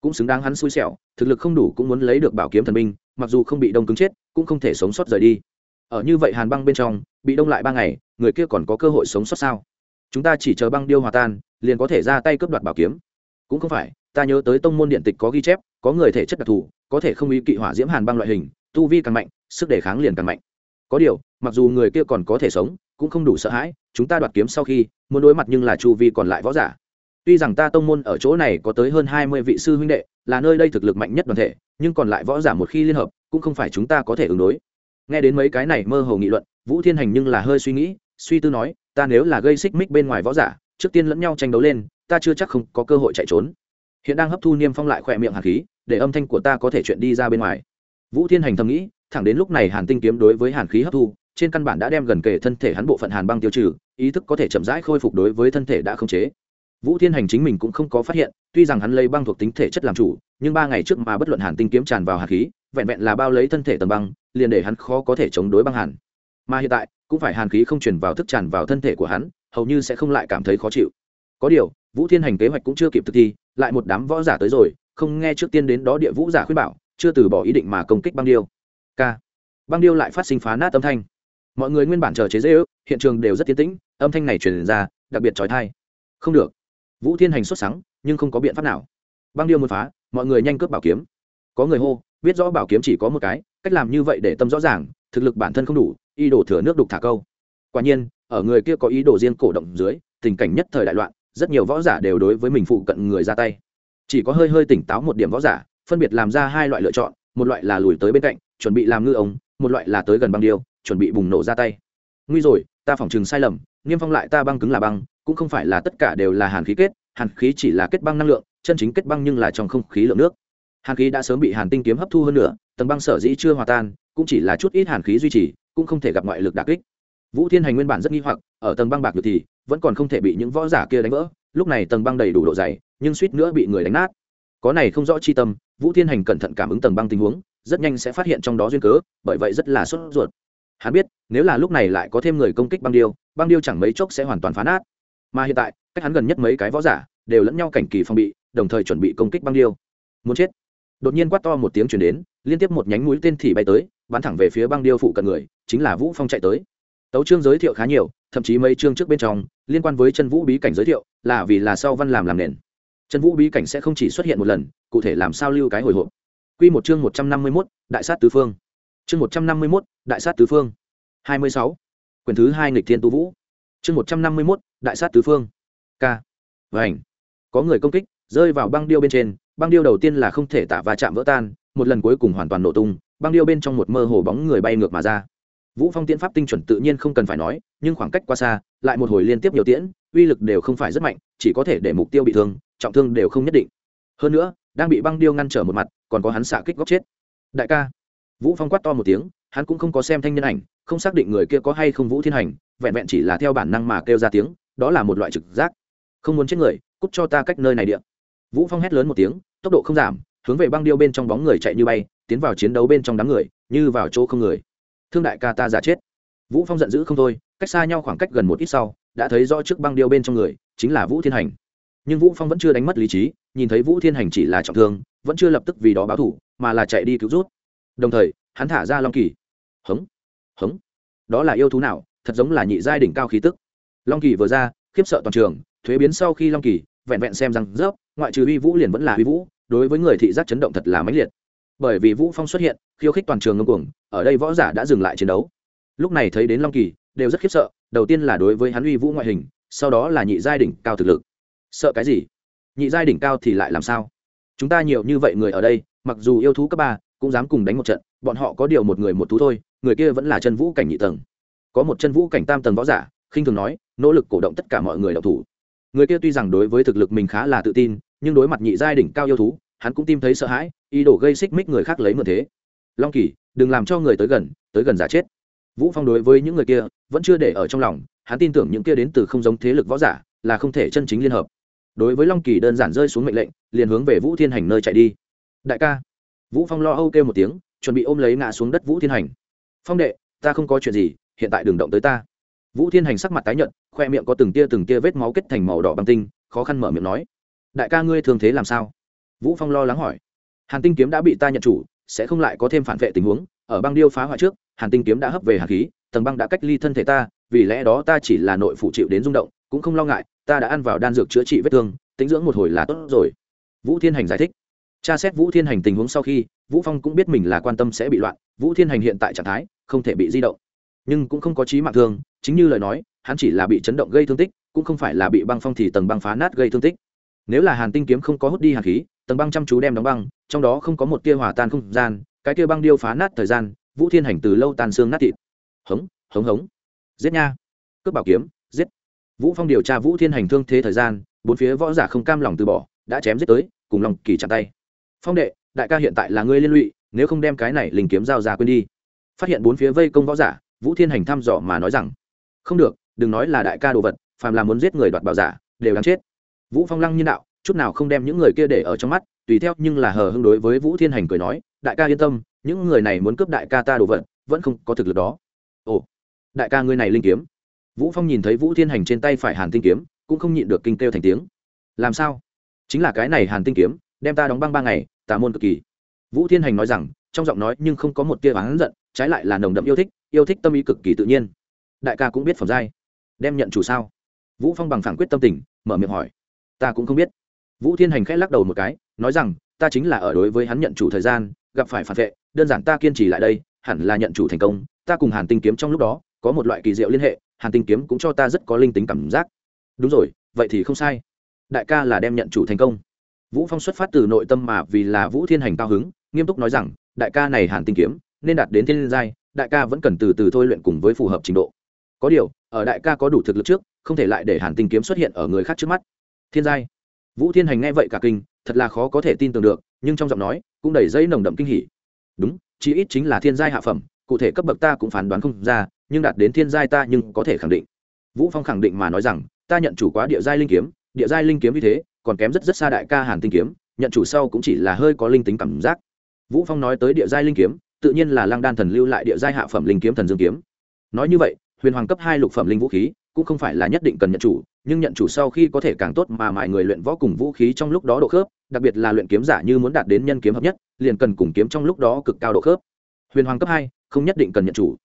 Speaker 1: Cũng xứng đáng hắn xui xẻo, thực lực không đủ cũng muốn lấy được bảo kiếm thần binh, mặc dù không bị đông cứng chết, cũng không thể sống sót rời đi. Ở như vậy hàn băng bên trong bị đông lại ba ngày, người kia còn có cơ hội sống sót sao? Chúng ta chỉ chờ băng điêu hòa tan, liền có thể ra tay cướp đoạt bảo kiếm. Cũng không phải, ta nhớ tới tông môn điện tịch có ghi chép, có người thể chất đặc thù, có thể không ý kỵ hỏa diễm hàn băng loại hình, tu vi càng mạnh, sức đề kháng liền càng mạnh. Có điều, mặc dù người kia còn có thể sống, cũng không đủ sợ hãi, chúng ta đoạt kiếm sau khi, muốn đối mặt nhưng là chu vi còn lại võ giả. Tuy rằng ta tông môn ở chỗ này có tới hơn hai mươi vị sư huynh đệ, là nơi đây thực lực mạnh nhất đoàn thể, nhưng còn lại võ giả một khi liên hợp, cũng không phải chúng ta có thể ứng đối. Nghe đến mấy cái này mơ hồ nghị luận vũ thiên hành nhưng là hơi suy nghĩ, suy tư nói, ta nếu là gây xích mích bên ngoài võ giả, trước tiên lẫn nhau tranh đấu lên, ta chưa chắc không có cơ hội chạy trốn. Hiện đang hấp thu niêm phong lại khỏe miệng hàn khí, để âm thanh của ta có thể chuyện đi ra bên ngoài. Vũ thiên hành thầm nghĩ, thẳng đến lúc này hàn tinh kiếm đối với hàn khí hấp thu, trên căn bản đã đem gần kề thân thể hắn bộ phận hàn băng tiêu trừ, ý thức có thể chậm rãi khôi phục đối với thân thể đã khống chế. Vũ thiên hành chính mình cũng không có phát hiện, tuy rằng hắn lấy băng thuộc tính thể chất làm chủ, nhưng ba ngày trước mà bất luận hàn tinh kiếm tràn vào hàn khí, vẹn vẹn là bao lấy thân thể tầng băng, liền để hắn khó có thể chống đối băng hàn mà hiện tại cũng phải hàn khí không truyền vào thức tràn vào thân thể của hắn, hầu như sẽ không lại cảm thấy khó chịu. Có điều, vũ thiên hành kế hoạch cũng chưa kịp thực thi, lại một đám võ giả tới rồi, không nghe trước tiên đến đó địa vũ giả khuyên bảo, chưa từ bỏ ý định mà công kích băng điêu. K. Băng điêu lại phát sinh phá nát âm thanh. Mọi người nguyên bản chờ chế dễ ước, hiện trường đều rất tiến tĩnh, âm thanh này truyền ra, đặc biệt trói thai không được. Vũ thiên hành xuất sáng nhưng không có biện pháp nào. Băng điêu muốn phá, mọi người nhanh cướp bảo kiếm. Có người hô, biết rõ bảo kiếm chỉ có một cái, cách làm như vậy để tâm rõ ràng, thực lực bản thân không đủ ý đồ thừa nước đục thả câu. Quả nhiên, ở người kia có ý đồ riêng cổ động dưới, tình cảnh nhất thời đại loạn, rất nhiều võ giả đều đối với mình phụ cận người ra tay. Chỉ có hơi hơi tỉnh táo một điểm võ giả, phân biệt làm ra hai loại lựa chọn, một loại là lùi tới bên cạnh, chuẩn bị làm ngư ống một loại là tới gần băng điêu, chuẩn bị bùng nổ ra tay. Nguy rồi, ta phỏng chừng sai lầm, niêm phong lại ta băng cứng là băng, cũng không phải là tất cả đều là hàn khí kết, hàn khí chỉ là kết băng năng lượng, chân chính kết băng nhưng là trong không khí lượng nước. Hàn khí đã sớm bị hàn tinh kiếm hấp thu hơn nữa, tầng băng sở dĩ chưa hòa tan, cũng chỉ là chút ít hàn khí duy trì cũng không thể gặp ngoại lực đả kích. Vũ thiên hành nguyên bản rất nghi hoặc, ở tầng băng bạc được thì, vẫn còn không thể bị những võ giả kia đánh vỡ. Lúc này tầng băng đầy đủ độ dày, nhưng suýt nữa bị người đánh nát. Có này không rõ chi tâm, vũ thiên hành cẩn thận cảm ứng tầng băng tình huống, rất nhanh sẽ phát hiện trong đó duyên cớ, bởi vậy rất là sốt ruột. Hắn biết, nếu là lúc này lại có thêm người công kích băng điêu băng điêu chẳng mấy chốc sẽ hoàn toàn phá nát. Mà hiện tại, cách hắn gần nhất mấy cái võ giả, đều lẫn nhau cảnh kỳ phòng bị, đồng thời chuẩn bị công kích băng điêu. Muốn chết. Đột nhiên quát to một tiếng chuyển đến, liên tiếp một nhánh mũi tên thì bay tới bắn thẳng về phía băng điêu phụ cận người chính là vũ phong chạy tới tấu chương giới thiệu khá nhiều thậm chí mấy chương trước bên trong liên quan với chân vũ bí cảnh giới thiệu là vì là sau văn làm làm nền chân vũ bí cảnh sẽ không chỉ xuất hiện một lần cụ thể làm sao lưu cái hồi hộp Quy một chương một trăm năm mươi 151, đại sát tứ phương. Chương một trăm năm mươi 151, đại sát tứ phương. hai mươi sáu Quyển thứ hai nghịch thiên tu vũ. Chương một trăm năm mươi 151, đại sát tứ phương. K. Vành. Có người công kích, rơi vào băng điêu bên trên, băng điêu đầu tiên là không thể tả và chạm vỡ tan, một lần cuối cùng hoàn toàn nổ tung, băng điêu bên trong một mơ hồ bóng người bay ngược mà ra. Vũ Phong tiễn pháp tinh chuẩn tự nhiên không cần phải nói, nhưng khoảng cách quá xa, lại một hồi liên tiếp nhiều tiễn, uy lực đều không phải rất mạnh, chỉ có thể để mục tiêu bị thương, trọng thương đều không nhất định. Hơn nữa, đang bị băng điêu ngăn trở một mặt, còn có hắn xạ kích góc chết. Đại ca, Vũ Phong quát to một tiếng, hắn cũng không có xem thanh nhân ảnh, không xác định người kia có hay không Vũ Thiên Hành, vẹn vẹn chỉ là theo bản năng mà kêu ra tiếng, đó là một loại trực giác. Không muốn chết người, cút cho ta cách nơi này địa. Vũ Phong hét lớn một tiếng, tốc độ không giảm, hướng về băng điêu bên trong bóng người chạy như bay, tiến vào chiến đấu bên trong đám người, như vào chỗ không người. Thương đại ca ta giả chết. Vũ phong giận dữ không thôi cách xa nhau khoảng cách gần một ít sau đã thấy rõ trước băng điêu bên trong người chính là vũ thiên hành. Nhưng vũ phong vẫn chưa đánh mất lý trí nhìn thấy vũ thiên hành chỉ là trọng thương vẫn chưa lập tức vì đó báo thủ mà là chạy đi cứu rút. Đồng thời hắn thả ra long kỳ. Hống hống. Đó là yêu thú nào thật giống là nhị giai đỉnh cao khí tức. Long kỳ vừa ra khiếp sợ toàn trường thuế biến sau khi long kỳ vẹn vẹn xem rằng rớp ngoại trừ uy vũ liền vẫn là uy vũ đối với người thị giác chấn động thật là mãnh liệt bởi vì vũ phong xuất hiện, khiêu khích toàn trường ngông cuồng, ở đây võ giả đã dừng lại chiến đấu. Lúc này thấy đến long kỳ, đều rất khiếp sợ, đầu tiên là đối với hắn uy vũ ngoại hình, sau đó là nhị giai đỉnh cao thực lực. Sợ cái gì? Nhị giai đỉnh cao thì lại làm sao? Chúng ta nhiều như vậy người ở đây, mặc dù yêu thú cấp ba, cũng dám cùng đánh một trận, bọn họ có điều một người một thú thôi, người kia vẫn là chân vũ cảnh nhị tầng. Có một chân vũ cảnh tam tầng võ giả, khinh thường nói, nỗ lực cổ động tất cả mọi người đọc thủ. Người kia tuy rằng đối với thực lực mình khá là tự tin, nhưng đối mặt nhị giai đỉnh cao yêu thú hắn cũng tìm thấy sợ hãi, ý đồ gây xích mích người khác lấy mượn thế. Long kỳ, đừng làm cho người tới gần tới gần giả chết. Vũ phong đối với những người kia vẫn chưa để ở trong lòng, hắn tin tưởng những kia đến từ không giống thế lực võ giả là không thể chân chính liên hợp. Đối với long kỳ đơn giản rơi xuống mệnh lệnh, liền hướng về vũ thiên hành nơi chạy đi. Đại ca. Vũ phong lo âu kêu một tiếng, chuẩn bị ôm lấy ngã xuống đất vũ thiên hành. Phong đệ, ta không có chuyện gì, hiện tại đừng động tới ta. Vũ thiên hành sắc mặt tái nhợt, khoe miệng có từng tia từng tia vết máu kết thành màu đỏ băng tinh, khó khăn mở miệng nói. Đại ca ngươi thường thế làm sao? Vũ phong lo lắng hỏi. Hàn tinh kiếm đã bị ta nhận chủ, sẽ không lại có thêm phản vệ tình huống. Ở băng điêu phá hoại trước, hàn tinh kiếm đã hấp về hàn khí, tầng băng đã cách ly thân thể ta, vì lẽ đó ta chỉ là nội phụ chịu đến rung động, cũng không lo ngại, ta đã ăn vào đan dược chữa trị vết thương tính dưỡng một hồi là tốt rồi. Vũ thiên hành giải thích. Tra xét vũ thiên hành tình huống sau khi, vũ phong cũng biết mình là quan tâm sẽ bị loạn, vũ thiên hành hiện tại trạng thái, không thể bị di động. Nhưng cũng không có trí mạng thương, chính như lời nói, hắn chỉ là bị chấn động gây thương tích, cũng không phải là bị băng phong thì tầng băng phá nát gây thương tích. Nếu là hàn tinh kiếm không có hút đi hàn khí tầng băng chăm chú đem đóng băng, trong đó không có một tia hòa tan không gian, cái tia băng điêu phá nát thời gian, vũ thiên hành từ lâu tàn xương nát thịt. Hống hống hống. Giết nha. Cướp bảo kiếm, giết. Vũ phong điều tra vũ thiên hành thương thế thời gian, bốn phía võ giả không cam lòng từ bỏ, đã chém giết tới, cùng lòng kỳ chặt tay. Phong đệ, đại ca hiện tại là ngươi liên lụy, nếu không đem cái này linh kiếm giao ra quên đi. Phát hiện bốn phía vây công võ giả, vũ thiên hành thăm dò mà nói rằng, không được, đừng nói là đại ca đồ vật, phàm là muốn giết người đoạt bảo giả, đều đáng chết. Vũ phong lăng nhiên đạo chút nào không đem những người kia để ở trong mắt, tùy theo nhưng là hờ hưng đối với vũ thiên hành cười nói, đại ca yên tâm, những người này muốn cướp đại ca ta đồ vật, vẫn không có thực lực đó. Ồ, đại ca ngươi này linh kiếm. Vũ phong nhìn thấy vũ thiên hành trên tay phải hàn tinh kiếm, cũng không nhịn được kinh kêu thành tiếng. Làm sao? Chính là cái này hàn tinh kiếm, đem ta đóng băng ba ngày, tà môn cực kỳ. Vũ thiên hành nói rằng, trong giọng nói nhưng không có một tia bán giận, trái lại là nồng đậm yêu thích yêu thích tâm ý cực kỳ tự nhiên. Đại ca cũng biết phẩm giai, đem nhận chủ sao? Vũ phong bằng phản quyết tâm tình, mở miệng hỏi. Ta cũng không biết vũ thiên hành khẽ lắc đầu một cái, nói rằng, ta chính là ở đối với hắn nhận chủ thời gian, gặp phải phản vệ, đơn giản ta kiên trì lại đây, hẳn là nhận chủ thành công, ta cùng hàn tinh kiếm trong lúc đó, có một loại kỳ diệu liên hệ, hàn tinh kiếm cũng cho ta rất có linh tính cảm giác. Đúng rồi, vậy thì không sai. Đại ca là đem nhận chủ thành công. Vũ phong xuất phát từ nội tâm mà vì là vũ thiên hành cao hứng, nghiêm túc nói rằng, đại ca này hàn tinh kiếm, nên đạt đến thiên giai, đại ca vẫn cần từ từ thôi luyện cùng với phù hợp trình độ. Có điều, ở đại ca có đủ thực lực trước, không thể lại để hàn tinh kiếm xuất hiện ở người khác trước mắt. Thiên giai vũ thiên hành nghe vậy cả kinh, thật là khó có thể tin tưởng được, nhưng trong giọng nói cũng đầy dây nồng đậm kinh hỉ. Đúng, chí ít chính là thiên giai hạ phẩm, cụ thể cấp bậc ta cũng phán đoán không ra, nhưng đạt đến thiên giai ta nhưng có thể khẳng định. Vũ phong khẳng định mà nói rằng, ta nhận chủ quá địa giai linh kiếm, địa giai linh kiếm như thế, còn kém rất rất xa đại ca hàn tinh kiếm, nhận chủ sau cũng chỉ là hơi có linh tính cảm giác. Vũ phong nói tới địa giai linh kiếm, tự nhiên là Lang đan thần lưu lại địa giai hạ phẩm linh kiếm thần dương kiếm. Nói như vậy, huyền hoàng cấp hai lục phẩm linh vũ khí cũng không phải là nhất định cần nhận chủ nhưng nhận chủ sau khi có thể càng tốt mà mọi người luyện võ cùng vũ khí trong lúc đó độ khớp, đặc biệt là luyện kiếm giả như muốn đạt đến nhân kiếm hợp nhất, liền cần cùng kiếm trong lúc đó cực cao độ khớp. Huyền hoàng cấp hai, không nhất định cần nhận chủ.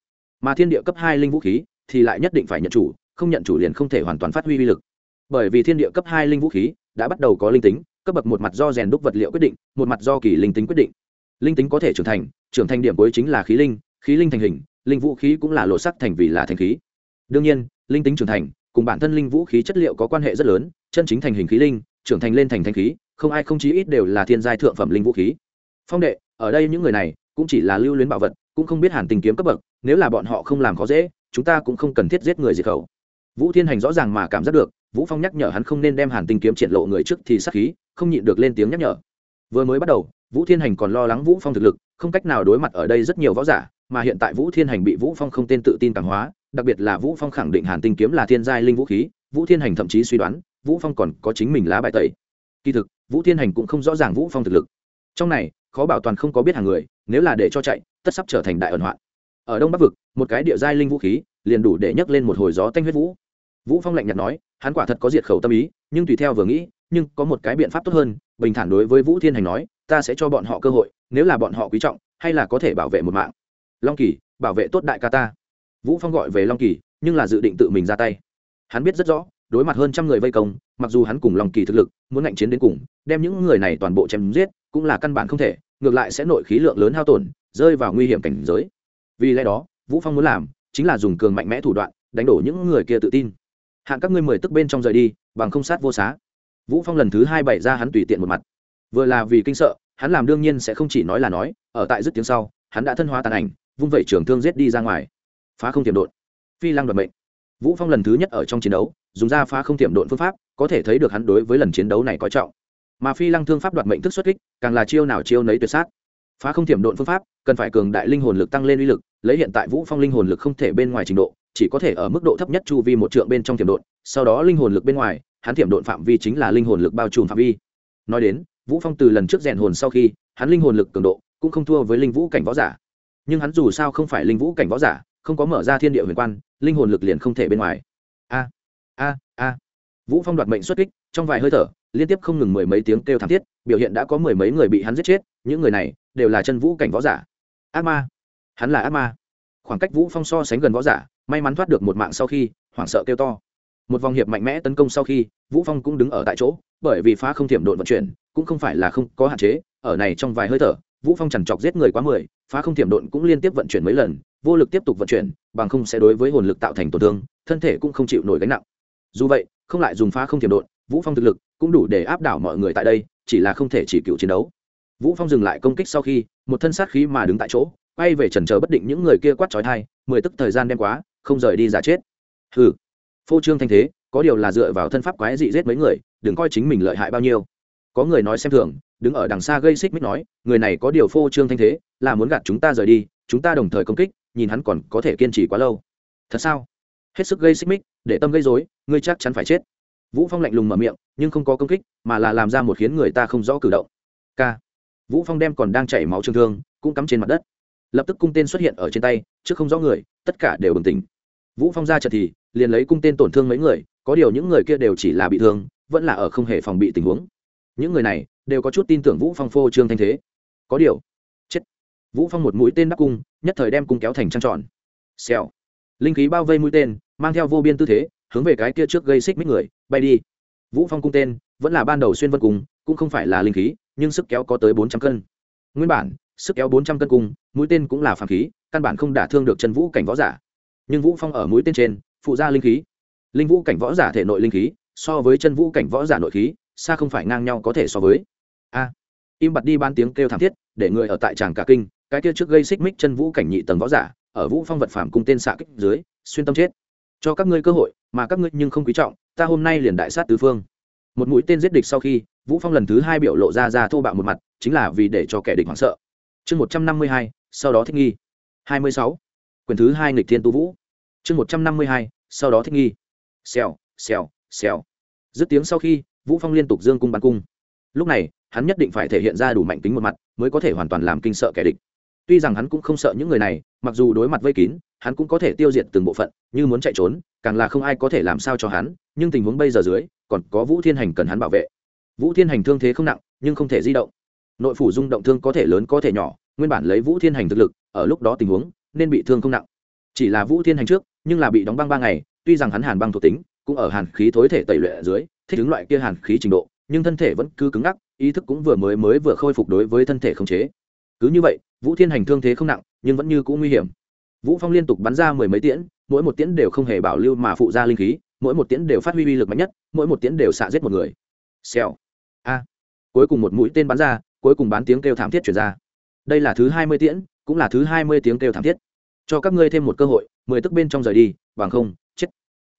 Speaker 1: Mà thiên địa cấp hai linh vũ khí thì lại nhất định phải nhận chủ, không nhận chủ liền không thể hoàn toàn phát huy uy lực. Bởi vì thiên địa cấp hai linh vũ khí đã bắt đầu có linh tính, cấp bậc một mặt do rèn đúc vật liệu quyết định, một mặt do kỳ linh tính quyết định. Linh tính có thể trưởng thành trưởng thành điểm cuối chính là khí linh khí linh thành hình, linh vũ khí cũng là lộ sắc thành vì là thành khí. Đương nhiên, linh tính trưởng thành cùng bản thân linh vũ khí chất liệu có quan hệ rất lớn, chân chính thành hình khí linh, trưởng thành lên thành thanh khí, không ai không chí ít đều là thiên giai thượng phẩm linh vũ khí. Phong đệ, ở đây những người này cũng chỉ là lưu luyến bảo vật, cũng không biết hàn tình kiếm cấp bậc, nếu là bọn họ không làm khó dễ, chúng ta cũng không cần thiết giết người diệt khẩu. Vũ thiên hành rõ ràng mà cảm giác được, vũ phong nhắc nhở hắn không nên đem hàn tình kiếm triển lộ người trước thì sát khí, không nhịn được lên tiếng nhắc nhở. Vừa mới bắt đầu, vũ thiên hành còn lo lắng vũ phong thực lực, không cách nào đối mặt ở đây rất nhiều võ giả, mà hiện tại vũ thiên hành bị vũ phong không tên tự tin cảm hóa đặc biệt là vũ phong khẳng định hàn tinh kiếm là thiên giai linh vũ khí, vũ thiên hành thậm chí suy đoán, vũ phong còn có chính mình lá bài tẩy. Kỳ thực, vũ thiên hành cũng không rõ ràng vũ phong thực lực. Trong này, khó bảo toàn không có biết hàng người, nếu là để cho chạy, tất sắp trở thành đại ẩn hoạn. Ở đông bắc vực, một cái địa giai linh vũ khí, liền đủ để nhấc lên một hồi gió tanh huyết vũ. Vũ phong lạnh nhạt nói, hắn quả thật có diệt khẩu tâm ý, nhưng tùy theo vừa nghĩ, nhưng có một cái biện pháp tốt hơn, bình thản đối với vũ thiên hành nói, ta sẽ cho bọn họ cơ hội, nếu là bọn họ quý trọng, hay là có thể bảo vệ một mạng. Long kỳ, bảo vệ tốt đại ca ta vũ phong gọi về long kỳ, nhưng là dự định tự mình ra tay. Hắn biết rất rõ, đối mặt hơn trăm người vây công, mặc dù hắn cùng long kỳ thực lực, muốn ngạnh chiến đến cùng, đem những người này toàn bộ chém giết, cũng là căn bản không thể, ngược lại sẽ nội khí lượng lớn hao tổn, rơi vào nguy hiểm cảnh giới. Vì lẽ đó, vũ phong muốn làm chính là dùng cường mạnh mẽ thủ đoạn, đánh đổ những người kia tự tin. Hạn các ngươi mười tức bên trong rời đi, bằng không sát vô xá. Vũ phong lần thứ hai bày ra hắn tùy tiện một mặt. Vừa là vì kinh sợ, hắn làm đương nhiên sẽ không chỉ nói là nói, ở tại dứt tiếng sau, hắn đã thân hóa tàn ảnh, vung vẩy trường thương giết đi ra ngoài phá không tiềm độn. Phi lăng đoạt mệnh. Vũ phong lần thứ nhất ở trong chiến đấu, dùng ra phá không tiềm độn phương pháp, có thể thấy được hắn đối với lần chiến đấu này coi trọng. Mà phi lăng thương pháp đoạt mệnh thức xuất kích, càng là chiêu nào chiêu nấy tuyệt sát. Phá không tiềm độn phương pháp, cần phải cường đại linh hồn lực tăng lên uy lực, lấy hiện tại vũ phong linh hồn lực không thể bên ngoài trình độ, chỉ có thể ở mức độ thấp nhất chu vi một trượng bên trong tiềm độn, sau đó linh hồn lực bên ngoài, hắn tiềm độn phạm vi chính là linh hồn lực bao trùm phạm vi. Nói đến, vũ phong từ lần trước rèn hồn sau khi, hắn linh hồn lực cường độ cũng không thua với linh vũ cảnh võ giả. Nhưng hắn dù sao không phải linh vũ cảnh võ giả không có mở ra thiên địa huyền quan, linh hồn lực liền không thể bên ngoài. A a a. Vũ phong đoạt mệnh xuất kích, trong vài hơi thở, liên tiếp không ngừng mười mấy tiếng kêu thảm thiết, biểu hiện đã có mười mấy người bị hắn giết chết, những người này đều là chân vũ cảnh võ giả. Ác ma. Hắn là ác ma. Khoảng cách vũ phong so sánh gần võ giả, may mắn thoát được một mạng sau khi, hoảng sợ kêu to. Một vòng hiệp mạnh mẽ tấn công sau khi, vũ phong cũng đứng ở tại chỗ, bởi vì phá không thiểm độn vận chuyển, cũng không phải là không có hạn chế, ở này trong vài hơi thở, vũ phong chẳng chọc giết người quá mười, phá không thiểm độn cũng liên tiếp vận chuyển mấy lần vô lực tiếp tục vận chuyển, bằng không sẽ đối với hồn lực tạo thành tổn thương, thân thể cũng không chịu nổi gánh nặng. Dù vậy, không lại dùng phá không tiềm độn, vũ phong thực lực cũng đủ để áp đảo mọi người tại đây, chỉ là không thể chỉ cựu chiến đấu. Vũ phong dừng lại công kích sau khi, một thân sát khí mà đứng tại chỗ, quay về trần chờ bất định những người kia quát trói thai mười tức thời gian đem quá, không rời đi giả chết. Hừ, phô trương thanh thế, có điều là dựa vào thân pháp quái dị giết mấy người, đừng coi chính mình lợi hại bao nhiêu. Có người nói xem thường, đứng ở đằng xa gây xích mích nói, người này có điều phô trương thanh thế, là muốn gạt chúng ta rời đi, chúng ta đồng thời công kích nhìn hắn còn có thể kiên trì quá lâu. Thật sao? Hết sức gây xích mích, để tâm gây dối ngươi chắc chắn phải chết. Vũ phong lạnh lùng mở miệng, nhưng không có công kích, mà là làm ra một khiến người ta không rõ cử động. K vũ phong đem còn đang chảy máu trương thương, cũng cắm trên mặt đất. Lập tức cung tên xuất hiện ở trên tay, trước không rõ người, tất cả đều bừng tỉnh. Vũ phong ra trận thì, liền lấy cung tên tổn thương mấy người, có điều những người kia đều chỉ là bị thương, vẫn là ở không hề phòng bị tình huống. Những người này, đều có chút tin tưởng vũ phong phô trương thanh thế. Có điều, chết. Vũ phong một mũi tên đắp cung nhất thời đem cung kéo thành trăng tròn. Xèo. Linh khí bao vây mũi tên, mang theo vô biên tư thế, hướng về cái kia trước gây xích mít người, bay đi. Vũ phong cung tên, vẫn là ban đầu xuyên vân cung, cũng không phải là linh khí, nhưng sức kéo có tới bốn trăm cân. Nguyên bản, sức kéo bốn trăm cân cung, mũi tên cũng là phàm khí, căn bản không đả thương được chân vũ cảnh võ giả. Nhưng vũ phong ở mũi tên trên, phụ ra linh khí. Linh vũ cảnh võ giả thể nội linh khí, so với chân vũ cảnh võ giả nội khí, xa không phải ngang nhau có thể so với. A. Im bặt đi ban tiếng kêu thảm thiết, để người ở tại tràng cả kinh cái kia trước gây xích mích chân vũ cảnh nhị tầng võ giả, ở vũ phong vật phàm cung tên xạ kích dưới, xuyên tâm chết. Cho các ngươi cơ hội, mà các ngươi nhưng không quý trọng, ta hôm nay liền đại sát tứ phương. Một mũi tên giết địch sau khi, vũ phong lần thứ hai biểu lộ ra ra thô bạo một mặt, chính là vì để cho kẻ địch hoảng sợ. Chương một trăm năm mươi hai, sau đó thích nghi. Hai mươi sáu thứ hai nghịch thiên tu vũ. Chương một trăm năm mươi hai, sau đó thích nghi. Xèo xèo xèo. Dứt tiếng sau khi, vũ phong liên tục dương cung bắn cung. Lúc này, hắn nhất định phải thể hiện ra đủ mạnh tính một mặt, mới có thể hoàn toàn làm kinh sợ kẻ địch tuy rằng hắn cũng không sợ những người này, mặc dù đối mặt vây kín, hắn cũng có thể tiêu diệt từng bộ phận, như muốn chạy trốn, càng là không ai có thể làm sao cho hắn, nhưng tình huống bây giờ dưới, còn có vũ thiên hành cần hắn bảo vệ. Vũ thiên hành thương thế không nặng, nhưng không thể di động. Nội phủ rung động thương có thể lớn có thể nhỏ, nguyên bản lấy vũ thiên hành thực lực, ở lúc đó tình huống, nên bị thương không nặng. Chỉ là vũ thiên hành trước, nhưng là bị đóng băng ba ngày, tuy rằng hắn hàn băng thuộc tính, cũng ở hàn khí thối thể tẩy luyện ở dưới, thích ứng loại kia hàn khí trình độ, nhưng thân thể vẫn cứ cứng ngắc, ý thức cũng vừa mới mới vừa khôi phục đối với thân thể không chế. Cứ như vậy vũ thiên hành thương thế không nặng, nhưng vẫn như cũng nguy hiểm. Vũ phong liên tục bắn ra mười mấy tiễn, mỗi một tiễn đều không hề bảo lưu mà phụ ra linh khí, mỗi một tiễn đều phát huy uy lực mạnh nhất, mỗi một tiễn đều xạ giết một người. Xèo. A. Cuối cùng một mũi tên bắn ra, cuối cùng bán tiếng kêu thảm thiết chuyển ra. Đây là thứ hai mươi tiễn, cũng là thứ hai mươi tiếng kêu thảm thiết. Cho các ngươi thêm một cơ hội, mười tức bên trong rời đi, bằng không, chết.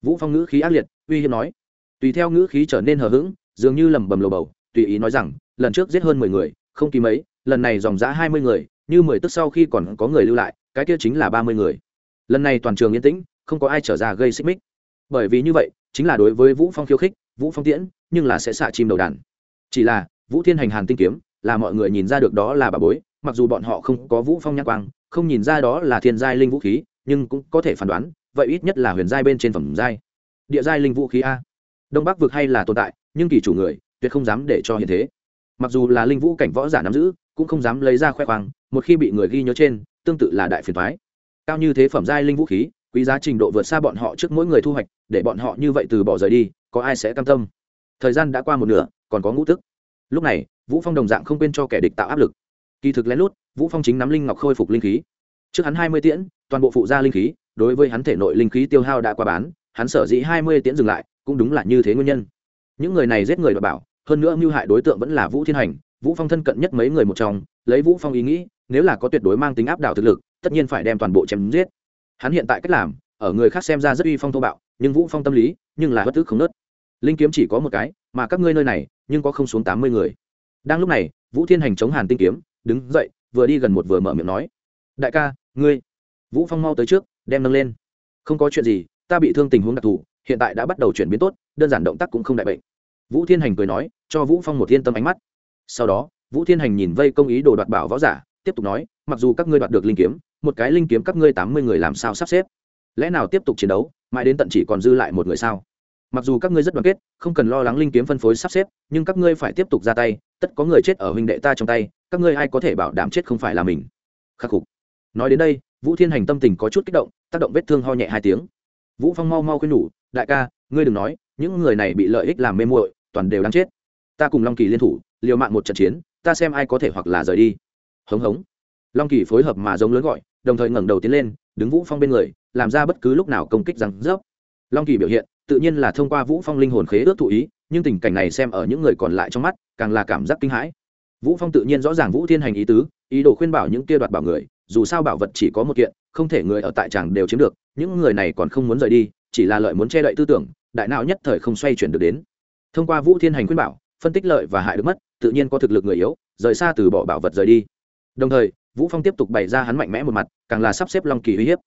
Speaker 1: Vũ phong ngữ khí ác liệt, uy hiếp nói. Tùy theo ngữ khí trở nên hờ hững, dường như lầm bầm lầu bầu, tùy ý nói rằng, lần trước giết hơn mười người, không kỳ mấy, lần này dòng giã hai mươi người như mười tức sau khi còn có người lưu lại, cái kia chính là ba mươi người. Lần này toàn trường yên tĩnh, không có ai trở ra gây xích mích. Bởi vì như vậy, chính là đối với vũ phong khiêu khích, vũ phong tiễn, nhưng là sẽ xạ chim đầu đàn. Chỉ là, vũ thiên hành hàn tinh kiếm, là mọi người nhìn ra được đó là bà bối, mặc dù bọn họ không có vũ phong nhãn quang, không nhìn ra đó là thiên giai linh vũ khí, nhưng cũng có thể phán đoán, vậy ít nhất là huyền giai bên trên phẩm giai. Địa giai linh vũ khí a. Đông bắc vực hay là tồn tại, nhưng kỳ chủ người, tuyệt không dám để cho hiện thế. Mặc dù là linh vũ cảnh võ giả nắm giữ cũng không dám lấy ra khoe khoang, một khi bị người ghi nhớ trên, tương tự là đại phiền thoái cao như thế phẩm giai linh vũ khí, quý giá trình độ vượt xa bọn họ trước mỗi người thu hoạch, để bọn họ như vậy từ bỏ rời đi, có ai sẽ cam tâm? Thời gian đã qua một nửa, còn có ngũ tức. Lúc này, vũ phong đồng dạng không quên cho kẻ địch tạo áp lực. Kỳ thực lén lút, vũ phong chính nắm linh ngọc khôi phục linh khí. Trước hắn hai mươi tiễn, toàn bộ phụ gia linh khí, đối với hắn thể nội linh khí tiêu hao đã qua bán, hắn sở dĩ hai mươi tiễn dừng lại, cũng đúng là như thế nguyên nhân. Những người này giết người đ bảo, hơn nữa mưu hại đối tượng vẫn là vũ thiên hành vũ phong thân cận nhất mấy người một trong, lấy vũ phong ý nghĩ, nếu là có tuyệt đối mang tính áp đảo thực lực, tất nhiên phải đem toàn bộ chém giết. Hắn hiện tại cách làm, ở người khác xem ra rất uy phong thô bạo, nhưng vũ phong tâm lý, nhưng là bất tức không nớt. Linh kiếm chỉ có một cái, mà các ngươi nơi này, nhưng có không xuống tám mươi người. Đang lúc này, vũ thiên hành chống hàn tinh kiếm, đứng dậy, vừa đi gần một vừa mở miệng nói, đại ca, ngươi. Vũ phong mau tới trước, đem nâng lên. Không có chuyện gì, ta bị thương tình huống đặc thù, hiện tại đã bắt đầu chuyển biến tốt, đơn giản động tác cũng không đại bệnh. Vũ thiên hành cười nói, cho vũ phong một yên tâm ánh mắt sau đó, vũ thiên hành nhìn vây công ý đồ đoạt bảo võ giả, tiếp tục nói, mặc dù các ngươi đoạt được linh kiếm, một cái linh kiếm các ngươi tám mươi người làm sao sắp xếp? Lẽ nào tiếp tục chiến đấu, mãi đến tận chỉ còn dư lại một người sao? Mặc dù các ngươi rất đoàn kết, không cần lo lắng linh kiếm phân phối sắp xếp, nhưng các ngươi phải tiếp tục ra tay, tất có người chết ở huynh đệ ta trong tay, các ngươi ai có thể bảo đảm chết không phải là mình? Khắc phục. Nói đến đây, vũ thiên hành tâm tình có chút kích động, tác động vết thương ho nhẹ hai tiếng. Vũ phong mau mau khuyên nhủ, đại ca, ngươi đừng nói, những người này bị lợi ích làm mê muội, toàn đều đang chết. Ta cùng long kỳ liên thủ liều mạng một trận chiến, ta xem ai có thể hoặc là rời đi. Hống hống. Long kỳ phối hợp mà giống lớn gọi, đồng thời ngẩng đầu tiến lên, đứng vũ phong bên người, làm ra bất cứ lúc nào công kích rằng rớp. Long kỳ biểu hiện, tự nhiên là thông qua vũ phong linh hồn khế ước thụ ý, nhưng tình cảnh này xem ở những người còn lại trong mắt, càng là cảm giác kinh hãi. Vũ phong tự nhiên rõ ràng vũ thiên hành ý tứ, ý đồ khuyên bảo những kia đoạt bảo người, dù sao bảo vật chỉ có một kiện, không thể người ở tại tràng đều chiếm được, những người này còn không muốn rời đi, chỉ là lợi muốn che đậy tư tưởng, đại não nhất thời không xoay chuyển được đến. Thông qua vũ thiên hành khuyên bảo phân tích lợi và hại được mất, tự nhiên có thực lực người yếu, rời xa từ bỏ bảo vật rời đi. Đồng thời, vũ phong tiếp tục bày ra hắn mạnh mẽ một mặt, càng là sắp xếp long kỳ uy hiếp.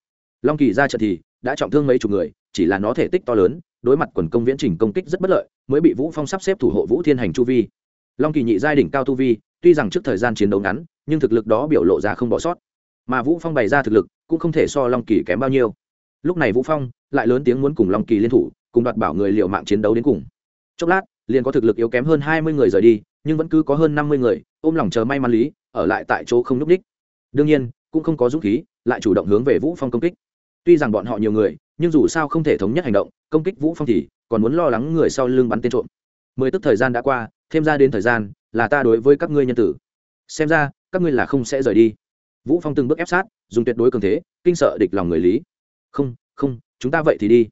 Speaker 1: Long kỳ ra trận thì, đã trọng thương mấy chục người, chỉ là nó thể tích to lớn, đối mặt quần công viễn trình công kích rất bất lợi, mới bị vũ phong sắp xếp thủ hộ vũ thiên hành chu vi. Long kỳ nhị giai đỉnh cao tu vi, tuy rằng trước thời gian chiến đấu ngắn, nhưng thực lực đó biểu lộ ra không bỏ sót. Mà vũ phong bày ra thực lực, cũng không thể so long kỳ kém bao nhiêu. Lúc này vũ phong lại lớn tiếng muốn cùng long kỳ liên thủ, cùng đoạt bảo người liệu mạng chiến đấu đến cùng. Chốc lát liền có thực lực yếu kém hơn hai mươi người rời đi, nhưng vẫn cứ có hơn năm mươi người, ôm lòng chờ may mắn lý, ở lại tại chỗ không núp đích đương nhiên, cũng không có dũng khí, lại chủ động hướng về vũ phong công kích. Tuy rằng bọn họ nhiều người, nhưng dù sao không thể thống nhất hành động, công kích vũ phong thì còn muốn lo lắng người sau lưng bắn tên trộm. Mười tức thời gian đã qua, thêm ra đến thời gian, là ta đối với các ngươi nhân tử. Xem ra, các ngươi là không sẽ rời đi. Vũ phong từng bước ép sát, dùng tuyệt đối cường thế, kinh sợ địch lòng người lý. Không không, chúng ta vậy thì đi.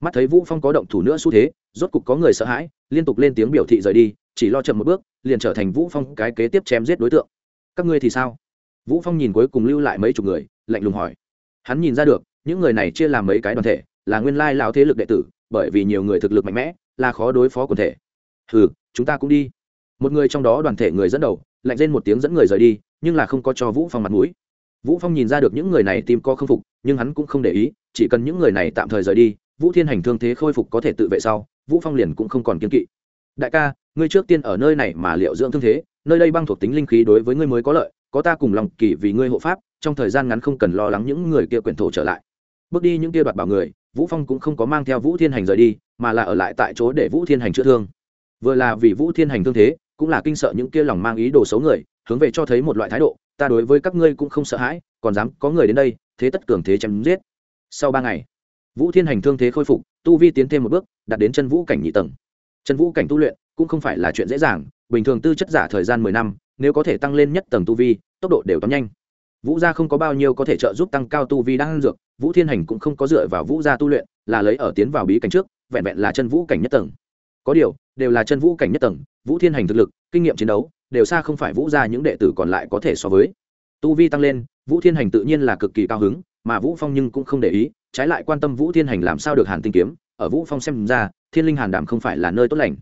Speaker 1: Mắt thấy vũ phong có động thủ nữa xu thế rốt cục có người sợ hãi, liên tục lên tiếng biểu thị rời đi, chỉ lo chậm một bước, liền trở thành vũ phong cái kế tiếp chém giết đối tượng. Các ngươi thì sao? Vũ phong nhìn cuối cùng lưu lại mấy chục người, lạnh lùng hỏi. Hắn nhìn ra được, những người này chia làm mấy cái đoàn thể, là nguyên lai lão thế lực đệ tử, bởi vì nhiều người thực lực mạnh mẽ, là khó đối phó quần thể. Hừ, chúng ta cũng đi. Một người trong đó đoàn thể người dẫn đầu, lạnh lên một tiếng dẫn người rời đi, nhưng là không có cho vũ phong mặt mũi. Vũ phong nhìn ra được những người này tim co không phục, nhưng hắn cũng không để ý, chỉ cần những người này tạm thời rời đi, vũ thiên hành thương thế khôi phục có thể tự vệ sau vũ phong liền cũng không còn kiên kỵ. Đại ca, ngươi trước tiên ở nơi này mà liệu dưỡng thương thế, nơi đây băng thuộc tính linh khí đối với ngươi mới có lợi, có ta cùng lòng kỳ vì ngươi hộ pháp, trong thời gian ngắn không cần lo lắng những người kia quyển thổ trở lại. Bước đi những kia đoạt bảo người, vũ phong cũng không có mang theo vũ thiên hành rời đi, mà là ở lại tại chỗ để vũ thiên hành chữa thương. Vừa là vì vũ thiên hành thương thế, cũng là kinh sợ những kia lòng mang ý đồ xấu người, hướng về cho thấy một loại thái độ, ta đối với các ngươi cũng không sợ hãi, còn dám có người đến đây, thế tất cường thế chém giết. Sau ba ngày, vũ thiên hành thương thế khôi phục, tu vi tiến thêm một bước đạt đến chân vũ cảnh nhị tầng. Chân vũ cảnh tu luyện cũng không phải là chuyện dễ dàng, bình thường tư chất giả thời gian mười năm, nếu có thể tăng lên nhất tầng tu vi, tốc độ đều tóm nhanh. Vũ gia không có bao nhiêu có thể trợ giúp tăng cao tu vi đang dược, vũ thiên hành cũng không có dựa vào vũ gia tu luyện, là lấy ở tiến vào bí cảnh trước, vẹn vẹn là chân vũ cảnh nhất tầng. Có điều, đều là chân vũ cảnh nhất tầng, vũ thiên hành thực lực, kinh nghiệm chiến đấu, đều xa không phải vũ gia những đệ tử còn lại có thể so với. Tu vi tăng lên, vũ thiên hành tự nhiên là cực kỳ cao hứng, mà vũ phong nhưng cũng không để ý, trái lại quan tâm vũ thiên hành làm sao được hàn tinh kiếm ở vũ phong xem ra, thiên linh hàn đảm không phải là nơi tốt lành.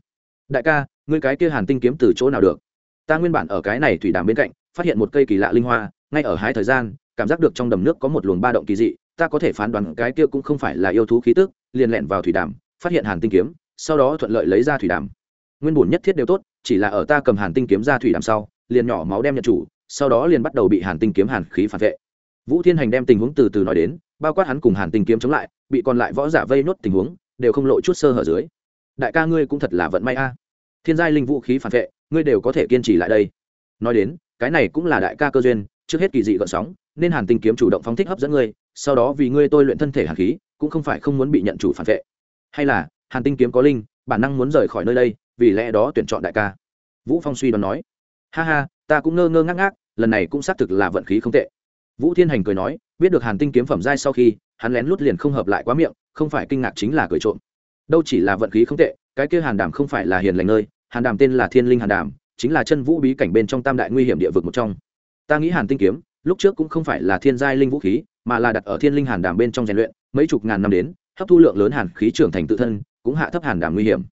Speaker 1: Đại ca, ngươi cái kia hàn tinh kiếm từ chỗ nào được? Ta nguyên bản ở cái này thủy đàm bên cạnh, phát hiện một cây kỳ lạ linh hoa, ngay ở hai thời gian, cảm giác được trong đầm nước có một luồng ba động kỳ dị, ta có thể phán đoán cái kia cũng không phải là yêu thú khí tức, liền lẹn vào thủy đàm, phát hiện hàn tinh kiếm, sau đó thuận lợi lấy ra thủy đàm. Nguyên bổn nhất thiết đều tốt, chỉ là ở ta cầm hàn tinh kiếm ra thủy đàm sau, liền nhỏ máu đem nhận chủ, sau đó liền bắt đầu bị hàn tinh kiếm hàn khí phản vệ. Vũ thiên hành đem tình huống từ từ nói đến, bao quát hắn cùng hàn tinh kiếm chống lại, bị còn lại võ giả vây nốt tình huống đều không lộ chút sơ hở dưới. Đại ca ngươi cũng thật là vận may a. Thiên giai linh vũ khí phản vệ, ngươi đều có thể kiên trì lại đây. Nói đến, cái này cũng là đại ca cơ duyên, trước hết kỳ dị gợn sóng, nên hàn tinh kiếm chủ động phóng thích hấp dẫn ngươi, sau đó vì ngươi tôi luyện thân thể hàn khí, cũng không phải không muốn bị nhận chủ phản vệ. Hay là, hàn tinh kiếm có linh, bản năng muốn rời khỏi nơi đây, vì lẽ đó tuyển chọn đại ca. Vũ phong suy đoán nói. Ha ha, ta cũng ngơ ngơ ngác ngác, lần này cũng xác thực là vận khí không tệ vũ thiên hành cười nói, biết được hàn tinh kiếm phẩm giai sau khi, hắn lén lút liền không hợp lại quá miệng, không phải kinh ngạc chính là cười trộm. Đâu chỉ là vận khí không tệ, cái kia hàn đàm không phải là hiền lành nơi, hàn đàm tên là thiên linh hàn đàm, chính là chân vũ bí cảnh bên trong tam đại nguy hiểm địa vực một trong. Ta nghĩ hàn tinh kiếm, lúc trước cũng không phải là thiên giai linh vũ khí, mà là đặt ở thiên linh hàn đàm bên trong rèn luyện, mấy chục ngàn năm đến, hấp thu lượng lớn hàn khí trưởng thành tự thân, cũng hạ thấp hàn đàm nguy hiểm.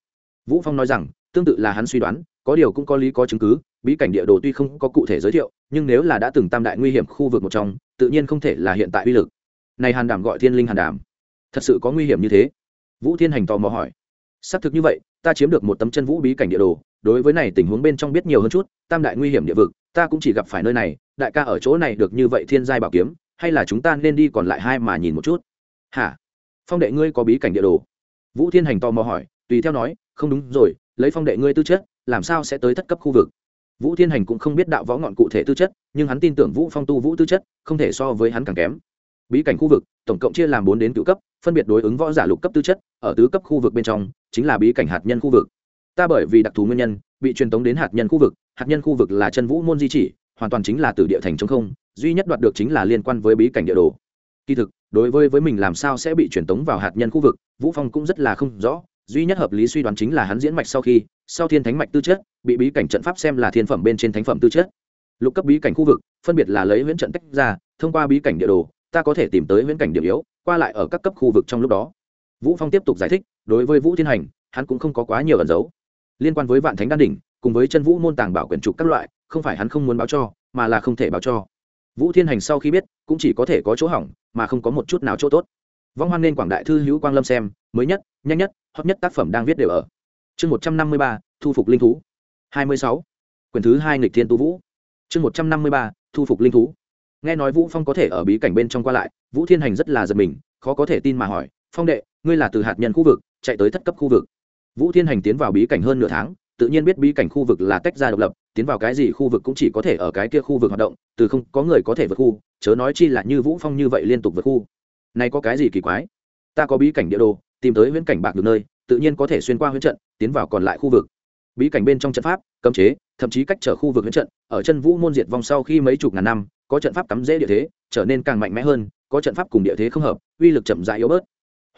Speaker 1: Vũ phong nói rằng, tương tự là hắn suy đoán, có điều cũng có lý có chứng cứ bí cảnh địa đồ tuy không có cụ thể giới thiệu, nhưng nếu là đã từng tam đại nguy hiểm khu vực một trong, tự nhiên không thể là hiện tại uy lực. Này hàn đàm gọi thiên linh hàn đàm. Thật sự có nguy hiểm như thế? Vũ thiên hành tò mò hỏi. Xác thực như vậy, ta chiếm được một tấm chân vũ bí cảnh địa đồ, đối với này tình huống bên trong biết nhiều hơn chút, tam đại nguy hiểm địa vực, ta cũng chỉ gặp phải nơi này, đại ca ở chỗ này được như vậy thiên giai bảo kiếm, hay là chúng ta nên đi còn lại hai mà nhìn một chút? Hả? Phong đệ ngươi có bí cảnh địa đồ? Vũ thiên hành tò mò hỏi, tùy theo nói, không đúng rồi, lấy phong đệ ngươi tư chất, làm sao sẽ tới thất cấp khu vực? Vũ thiên hành cũng không biết đạo võ ngọn cụ thể tư chất, nhưng hắn tin tưởng vũ phong tu vũ tư chất, không thể so với hắn càng kém. Bí cảnh khu vực, tổng cộng chia làm bốn đến cựu cấp, phân biệt đối ứng võ giả lục cấp tư chất, ở tứ cấp khu vực bên trong, chính là bí cảnh hạt nhân khu vực. Ta bởi vì đặc thù nguyên nhân, bị truyền tống đến hạt nhân khu vực, hạt nhân khu vực là chân vũ môn di chỉ, hoàn toàn chính là từ địa thành chống không, duy nhất đoạt được chính là liên quan với bí cảnh địa đồ. Kỳ thực, đối với với mình làm sao sẽ bị truyền tống vào hạt nhân khu vực, vũ phong cũng rất là không rõ duy nhất hợp lý suy đoán chính là hắn diễn mạch sau khi, sau thiên thánh mạch tư chất, bị bí cảnh trận pháp xem là thiên phẩm bên trên thánh phẩm tư chất. Lục cấp bí cảnh khu vực, phân biệt là lấy huyễn trận tách ra, thông qua bí cảnh địa đồ, ta có thể tìm tới huyễn cảnh điểm yếu, qua lại ở các cấp khu vực trong lúc đó. Vũ phong tiếp tục giải thích, đối với vũ thiên hành, hắn cũng không có quá nhiều ẩn dấu liên quan với vạn thánh đan đỉnh, cùng với chân vũ môn tàng bảo quyển trục các loại, không phải hắn không muốn báo cho, mà là không thể báo cho. Vũ thiên hành sau khi biết, cũng chỉ có thể có chỗ hỏng, mà không có một chút nào chỗ tốt. Vong hoan nên quảng đại thư hữu quang lâm xem, mới nhất, nhanh nhất hot nhất tác phẩm đang viết đều ở. Chương một trăm năm mươi ba, thu phục linh thú. hai mươi sáu. Quyển thứ hai nghịch thiên tu vũ. Chương một trăm năm mươi ba, thu phục linh thú. Nghe nói vũ phong có thể ở bí cảnh bên trong qua lại, vũ thiên hành rất là giật mình, khó có thể tin mà hỏi, phong đệ, ngươi là từ hạt nhân khu vực, chạy tới thất cấp khu vực? Vũ thiên hành tiến vào bí cảnh hơn nửa tháng, tự nhiên biết bí cảnh khu vực là tách ra độc lập, tiến vào cái gì khu vực cũng chỉ có thể ở cái kia khu vực hoạt động, từ không có người có thể vượt khu, chớ nói chi là như vũ phong như vậy liên tục vượt khu. Này có cái gì kỳ quái? Ta có bí cảnh địa đồ tìm tới huyễn cảnh bạc được nơi, tự nhiên có thể xuyên qua huyễn trận, tiến vào còn lại khu vực. Bí cảnh bên trong trận pháp, cấm chế, thậm chí cách trở khu vực huyễn trận, ở chân vũ môn diệt vong sau khi mấy chục ngàn năm, có trận pháp cắm dễ địa thế, trở nên càng mạnh mẽ hơn, có trận pháp cùng địa thế không hợp, uy lực chậm rãi yếu bớt.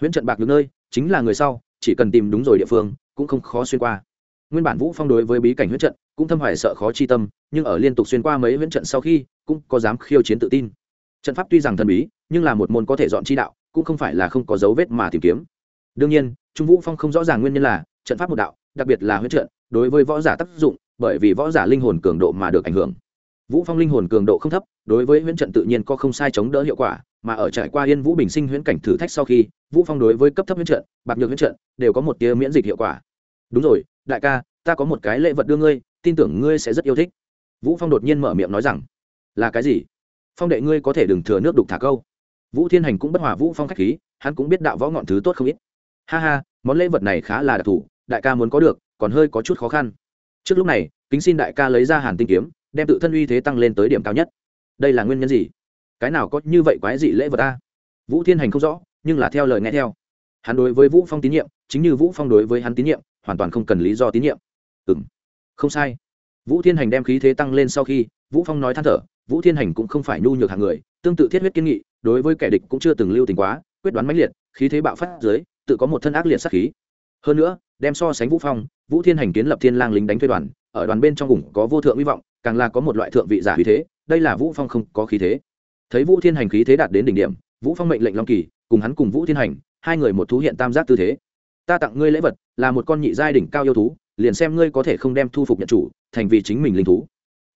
Speaker 1: Huyễn trận bạc được nơi, chính là người sau, chỉ cần tìm đúng rồi địa phương, cũng không khó xuyên qua. Nguyên bản vũ phong đối với bí cảnh huyễn trận, cũng thâm hoài sợ khó chi tâm, nhưng ở liên tục xuyên qua mấy huyễn trận sau khi, cũng có dám khiêu chiến tự tin. Trận pháp tuy rằng thần bí, nhưng là một môn có thể dọn chi đạo, cũng không phải là không có dấu vết mà tìm kiếm đương nhiên, trung vũ phong không rõ ràng nguyên nhân là trận pháp một đạo, đặc biệt là huyễn trận, đối với võ giả tác dụng, bởi vì võ giả linh hồn cường độ mà được ảnh hưởng. Vũ phong linh hồn cường độ không thấp, đối với huyễn trận tự nhiên có không sai chống đỡ hiệu quả, mà ở trải qua yên vũ bình sinh huyễn cảnh thử thách sau khi, vũ phong đối với cấp thấp huyễn trận, bạc nhược huyễn trận đều có một tia miễn dịch hiệu quả. Đúng rồi, đại ca, ta có một cái lễ vật đưa ngươi, tin tưởng ngươi sẽ rất yêu thích. Vũ phong đột nhiên mở miệng nói rằng. Là cái gì? Phong đệ ngươi có thể đừng thừa nước đục thả câu. Vũ thiên hành cũng bất hòa vũ phong khách khí, hắn cũng biết đạo võ ngọn thứ tốt không ít ha ha, món lễ vật này khá là đặc thù, đại ca muốn có được, còn hơi có chút khó khăn. Trước lúc này, kính xin đại ca lấy ra hàn tinh kiếm, đem tự thân uy thế tăng lên tới điểm cao nhất. Đây là nguyên nhân gì? Cái nào có như vậy quái dị lễ vật ta vũ thiên hành không rõ, nhưng là theo lời nghe theo. Hắn đối với vũ phong tín nhiệm, chính như vũ phong đối với hắn tín nhiệm, hoàn toàn không cần lý do tín nhiệm. Ừ m không sai. Vũ thiên hành đem khí thế tăng lên sau khi, vũ phong nói than thở, vũ thiên hành cũng không phải nhu nhược hàng người, tương tự thiết huyết kiên nghị, đối với kẻ địch cũng chưa từng lưu tình quá, quyết đoán mãnh liệt, khí thế bạo phát dưới tự có một thân ác liệt sát khí. Hơn nữa, đem so sánh vũ phong, vũ thiên hành kiến lập thiên lang lính đánh thuê đoàn, ở đoàn bên trong vùng có vô thượng hy vọng, càng là có một loại thượng vị giả khí thế, đây là vũ phong không có khí thế. Thấy vũ thiên hành khí thế đạt đến đỉnh điểm, vũ phong mệnh lệnh long kỳ, cùng hắn cùng vũ thiên hành, hai người một thú hiện tam giác tư thế. Ta tặng ngươi lễ vật, là một con nhị giai đỉnh cao yêu thú, liền xem ngươi có thể không đem thu phục nhận chủ, thành vì chính mình linh thú.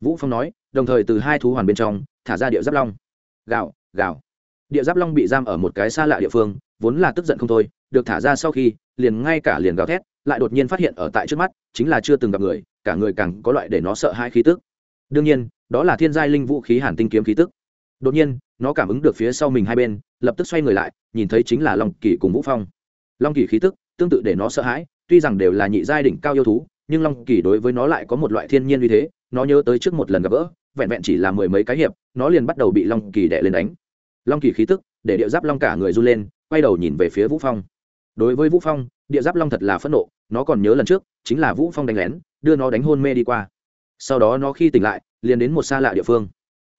Speaker 1: Vũ phong nói, đồng thời từ hai thú hoàn bên trong, thả ra địa giáp long. Gạo gạo địa giáp long bị giam ở một cái xa lạ địa phương vốn là tức giận không thôi, được thả ra sau khi, liền ngay cả liền gào thét, lại đột nhiên phát hiện ở tại trước mắt, chính là chưa từng gặp người, cả người càng có loại để nó sợ hai khí tức. Đương nhiên, đó là thiên giai linh vũ khí hàn tinh kiếm khí tức. Đột nhiên, nó cảm ứng được phía sau mình hai bên, lập tức xoay người lại, nhìn thấy chính là long kỳ cùng vũ phong. Long kỳ khí tức, tương tự để nó sợ hãi, tuy rằng đều là nhị giai đỉnh cao yêu thú, nhưng long kỳ đối với nó lại có một loại thiên nhiên như thế, nó nhớ tới trước một lần gặp gỡ, vẹn vẹn chỉ là mười mấy cái hiệp, nó liền bắt đầu bị long kỳ đè lên đánh. Long kỳ khí tức, để điệu giáp long cả người run lên quay đầu nhìn về phía vũ phong. Đối với vũ phong, địa giáp long thật là phẫn nộ, nó còn nhớ lần trước, chính là vũ phong đánh lén, đưa nó đánh hôn mê đi qua. Sau đó nó khi tỉnh lại, liền đến một xa lạ địa phương.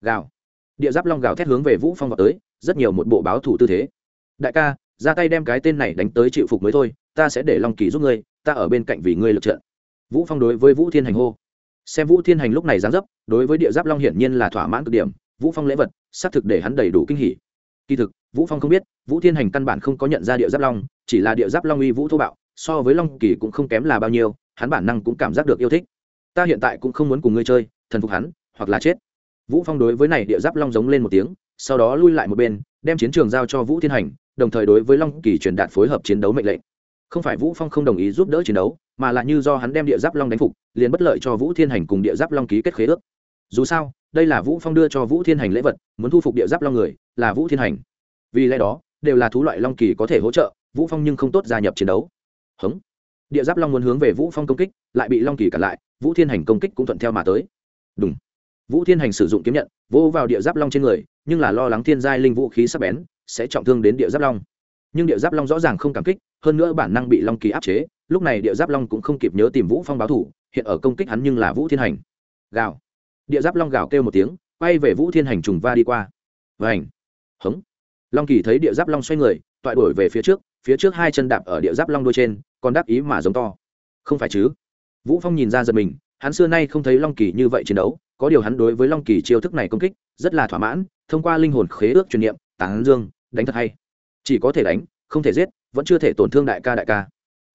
Speaker 1: Gào. Địa giáp long gào thét hướng về vũ phong vào tới, rất nhiều một bộ báo thủ tư thế. Đại ca, ra tay đem cái tên này đánh tới chịu phục mới thôi, ta sẽ để long kỳ giúp ngươi, ta ở bên cạnh vì ngươi lực trận. Vũ phong đối với vũ thiên hành hô. Xem vũ thiên hành lúc này dáng dấp, đối với địa giáp long hiển nhiên là thỏa mãn cực điểm, vũ phong lễ vật, xác thực để hắn đầy đủ kinh hỉ kỳ thực, vũ phong không biết, vũ thiên hành căn bản không có nhận ra địa giáp long, chỉ là địa giáp long uy vũ thô bạo, so với long kỳ cũng không kém là bao nhiêu, hắn bản năng cũng cảm giác được yêu thích. Ta hiện tại cũng không muốn cùng ngươi chơi, thần phục hắn, hoặc là chết. Vũ phong đối với này địa giáp long giống lên một tiếng, sau đó lui lại một bên, đem chiến trường giao cho vũ thiên hành, đồng thời đối với long kỳ truyền đạt phối hợp chiến đấu mệnh lệnh. Không phải vũ phong không đồng ý giúp đỡ chiến đấu, mà là như do hắn đem địa giáp long đánh phục, liền bất lợi cho vũ thiên hành cùng địa giáp long ký kết khế ước. Dù sao đây là vũ phong đưa cho vũ thiên hành lễ vật muốn thu phục địa giáp long người là vũ thiên hành vì lẽ đó đều là thú loại long kỳ có thể hỗ trợ vũ phong nhưng không tốt gia nhập chiến đấu hứng địa giáp long muốn hướng về vũ phong công kích lại bị long kỳ cản lại vũ thiên hành công kích cũng thuận theo mà tới đúng vũ thiên hành sử dụng kiếm nhận vỗ vào địa giáp long trên người nhưng là lo lắng thiên giai linh vũ khí sắp bén sẽ trọng thương đến địa giáp long nhưng địa giáp long rõ ràng không cảm kích hơn nữa bản năng bị long kỳ áp chế lúc này địa giáp long cũng không kịp nhớ tìm vũ phong báo thủ hiện ở công kích hắn nhưng là vũ thiên hành gào địa giáp long gào kêu một tiếng, quay về vũ thiên hành trùng va đi qua. Vảnh hống! Long kỳ thấy địa giáp long xoay người, toại đổi về phía trước phía trước hai chân đạp ở địa giáp long đôi trên, còn đáp ý mà giống to. Không phải chứ? Vũ phong nhìn ra giật mình, hắn xưa nay không thấy long kỳ như vậy chiến đấu, có điều hắn đối với long kỳ chiêu thức này công kích, rất là thỏa mãn, thông qua linh hồn khế ước truyền niệm, tán dương, đánh thật hay. Chỉ có thể đánh, không thể giết, vẫn chưa thể tổn thương đại ca đại ca.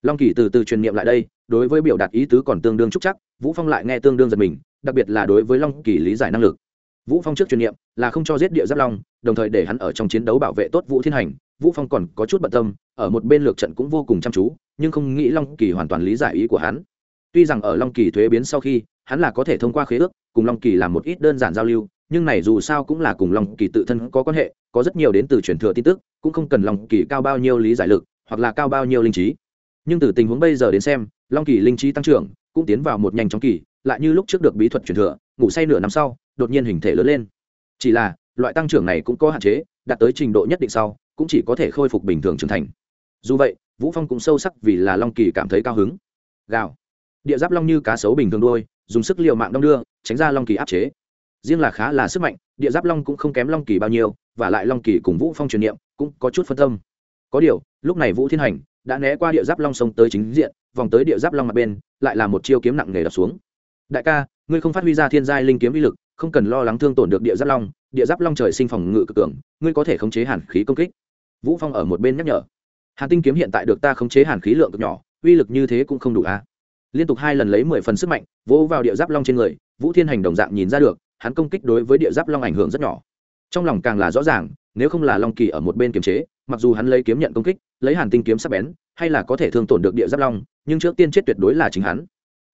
Speaker 1: Long kỳ từ từ truyền niệm lại đây, đối với biểu đạt ý tứ còn tương đương trúc chắc, vũ phong lại nghe tương đương giật mình đặc biệt là đối với long kỳ lý giải năng lực. Vũ phong trước truyền niệm là không cho giết địa giáp long, đồng thời để hắn ở trong chiến đấu bảo vệ tốt vũ thiên hành. Vũ phong còn có chút bận tâm, ở một bên lược trận cũng vô cùng chăm chú, nhưng không nghĩ long kỳ hoàn toàn lý giải ý của hắn. Tuy rằng ở long kỳ thuế biến sau khi, hắn là có thể thông qua khế ước, cùng long kỳ làm một ít đơn giản giao lưu, nhưng này dù sao cũng là cùng long kỳ tự thân có quan hệ, có rất nhiều đến từ truyền thừa tin tức, cũng không cần long kỳ cao bao nhiêu lý giải lực, hoặc là cao bao nhiêu linh trí. Nhưng từ tình huống bây giờ đến xem, long kỳ linh trí tăng trưởng, cũng tiến vào một nhanh chóng kỳ lại như lúc trước được bí thuật truyền thừa, ngủ say nửa năm sau, đột nhiên hình thể lớn lên. Chỉ là, loại tăng trưởng này cũng có hạn chế, đạt tới trình độ nhất định sau, cũng chỉ có thể khôi phục bình thường trưởng thành. Dù vậy, vũ phong cũng sâu sắc vì là long kỳ cảm thấy cao hứng. Gào. Địa giáp long như cá sấu bình thường đôi dùng sức liều mạng đong đưa, tránh ra long kỳ áp chế. Riêng là khá là sức mạnh, địa giáp long cũng không kém long kỳ bao nhiêu, và lại long kỳ cùng vũ phong truyền niệm cũng có chút phân tâm. Có điều, lúc này vũ thiên hành đã né qua địa giáp long sông tới chính diện, vòng tới địa giáp long mặt bên, lại là một chiêu kiếm nặng nề đập xuống đại ca, ngươi không phát huy ra thiên giai linh kiếm uy lực, không cần lo lắng thương tổn được địa giáp long, địa giáp long trời sinh phòng ngự cực cường, ngươi có thể khống chế hàn khí công kích. Vũ phong ở một bên nhắc nhở. Hàn tinh kiếm hiện tại được ta khống chế hàn khí lượng cực nhỏ, uy lực như thế cũng không đủ a à. liên tục hai lần lấy mười phần sức mạnh, vỗ vào địa giáp long trên người, vũ thiên hành đồng dạng nhìn ra được, hắn công kích đối với địa giáp long ảnh hưởng rất nhỏ. Trong lòng càng là rõ ràng, nếu không là long kỳ ở một bên kiềm chế, mặc dù hắn lấy kiếm nhận công kích, lấy hàn tinh kiếm sắc bén, hay là có thể thương tổn được địa giáp long, nhưng trước tiên chết tuyệt đối là chính hắn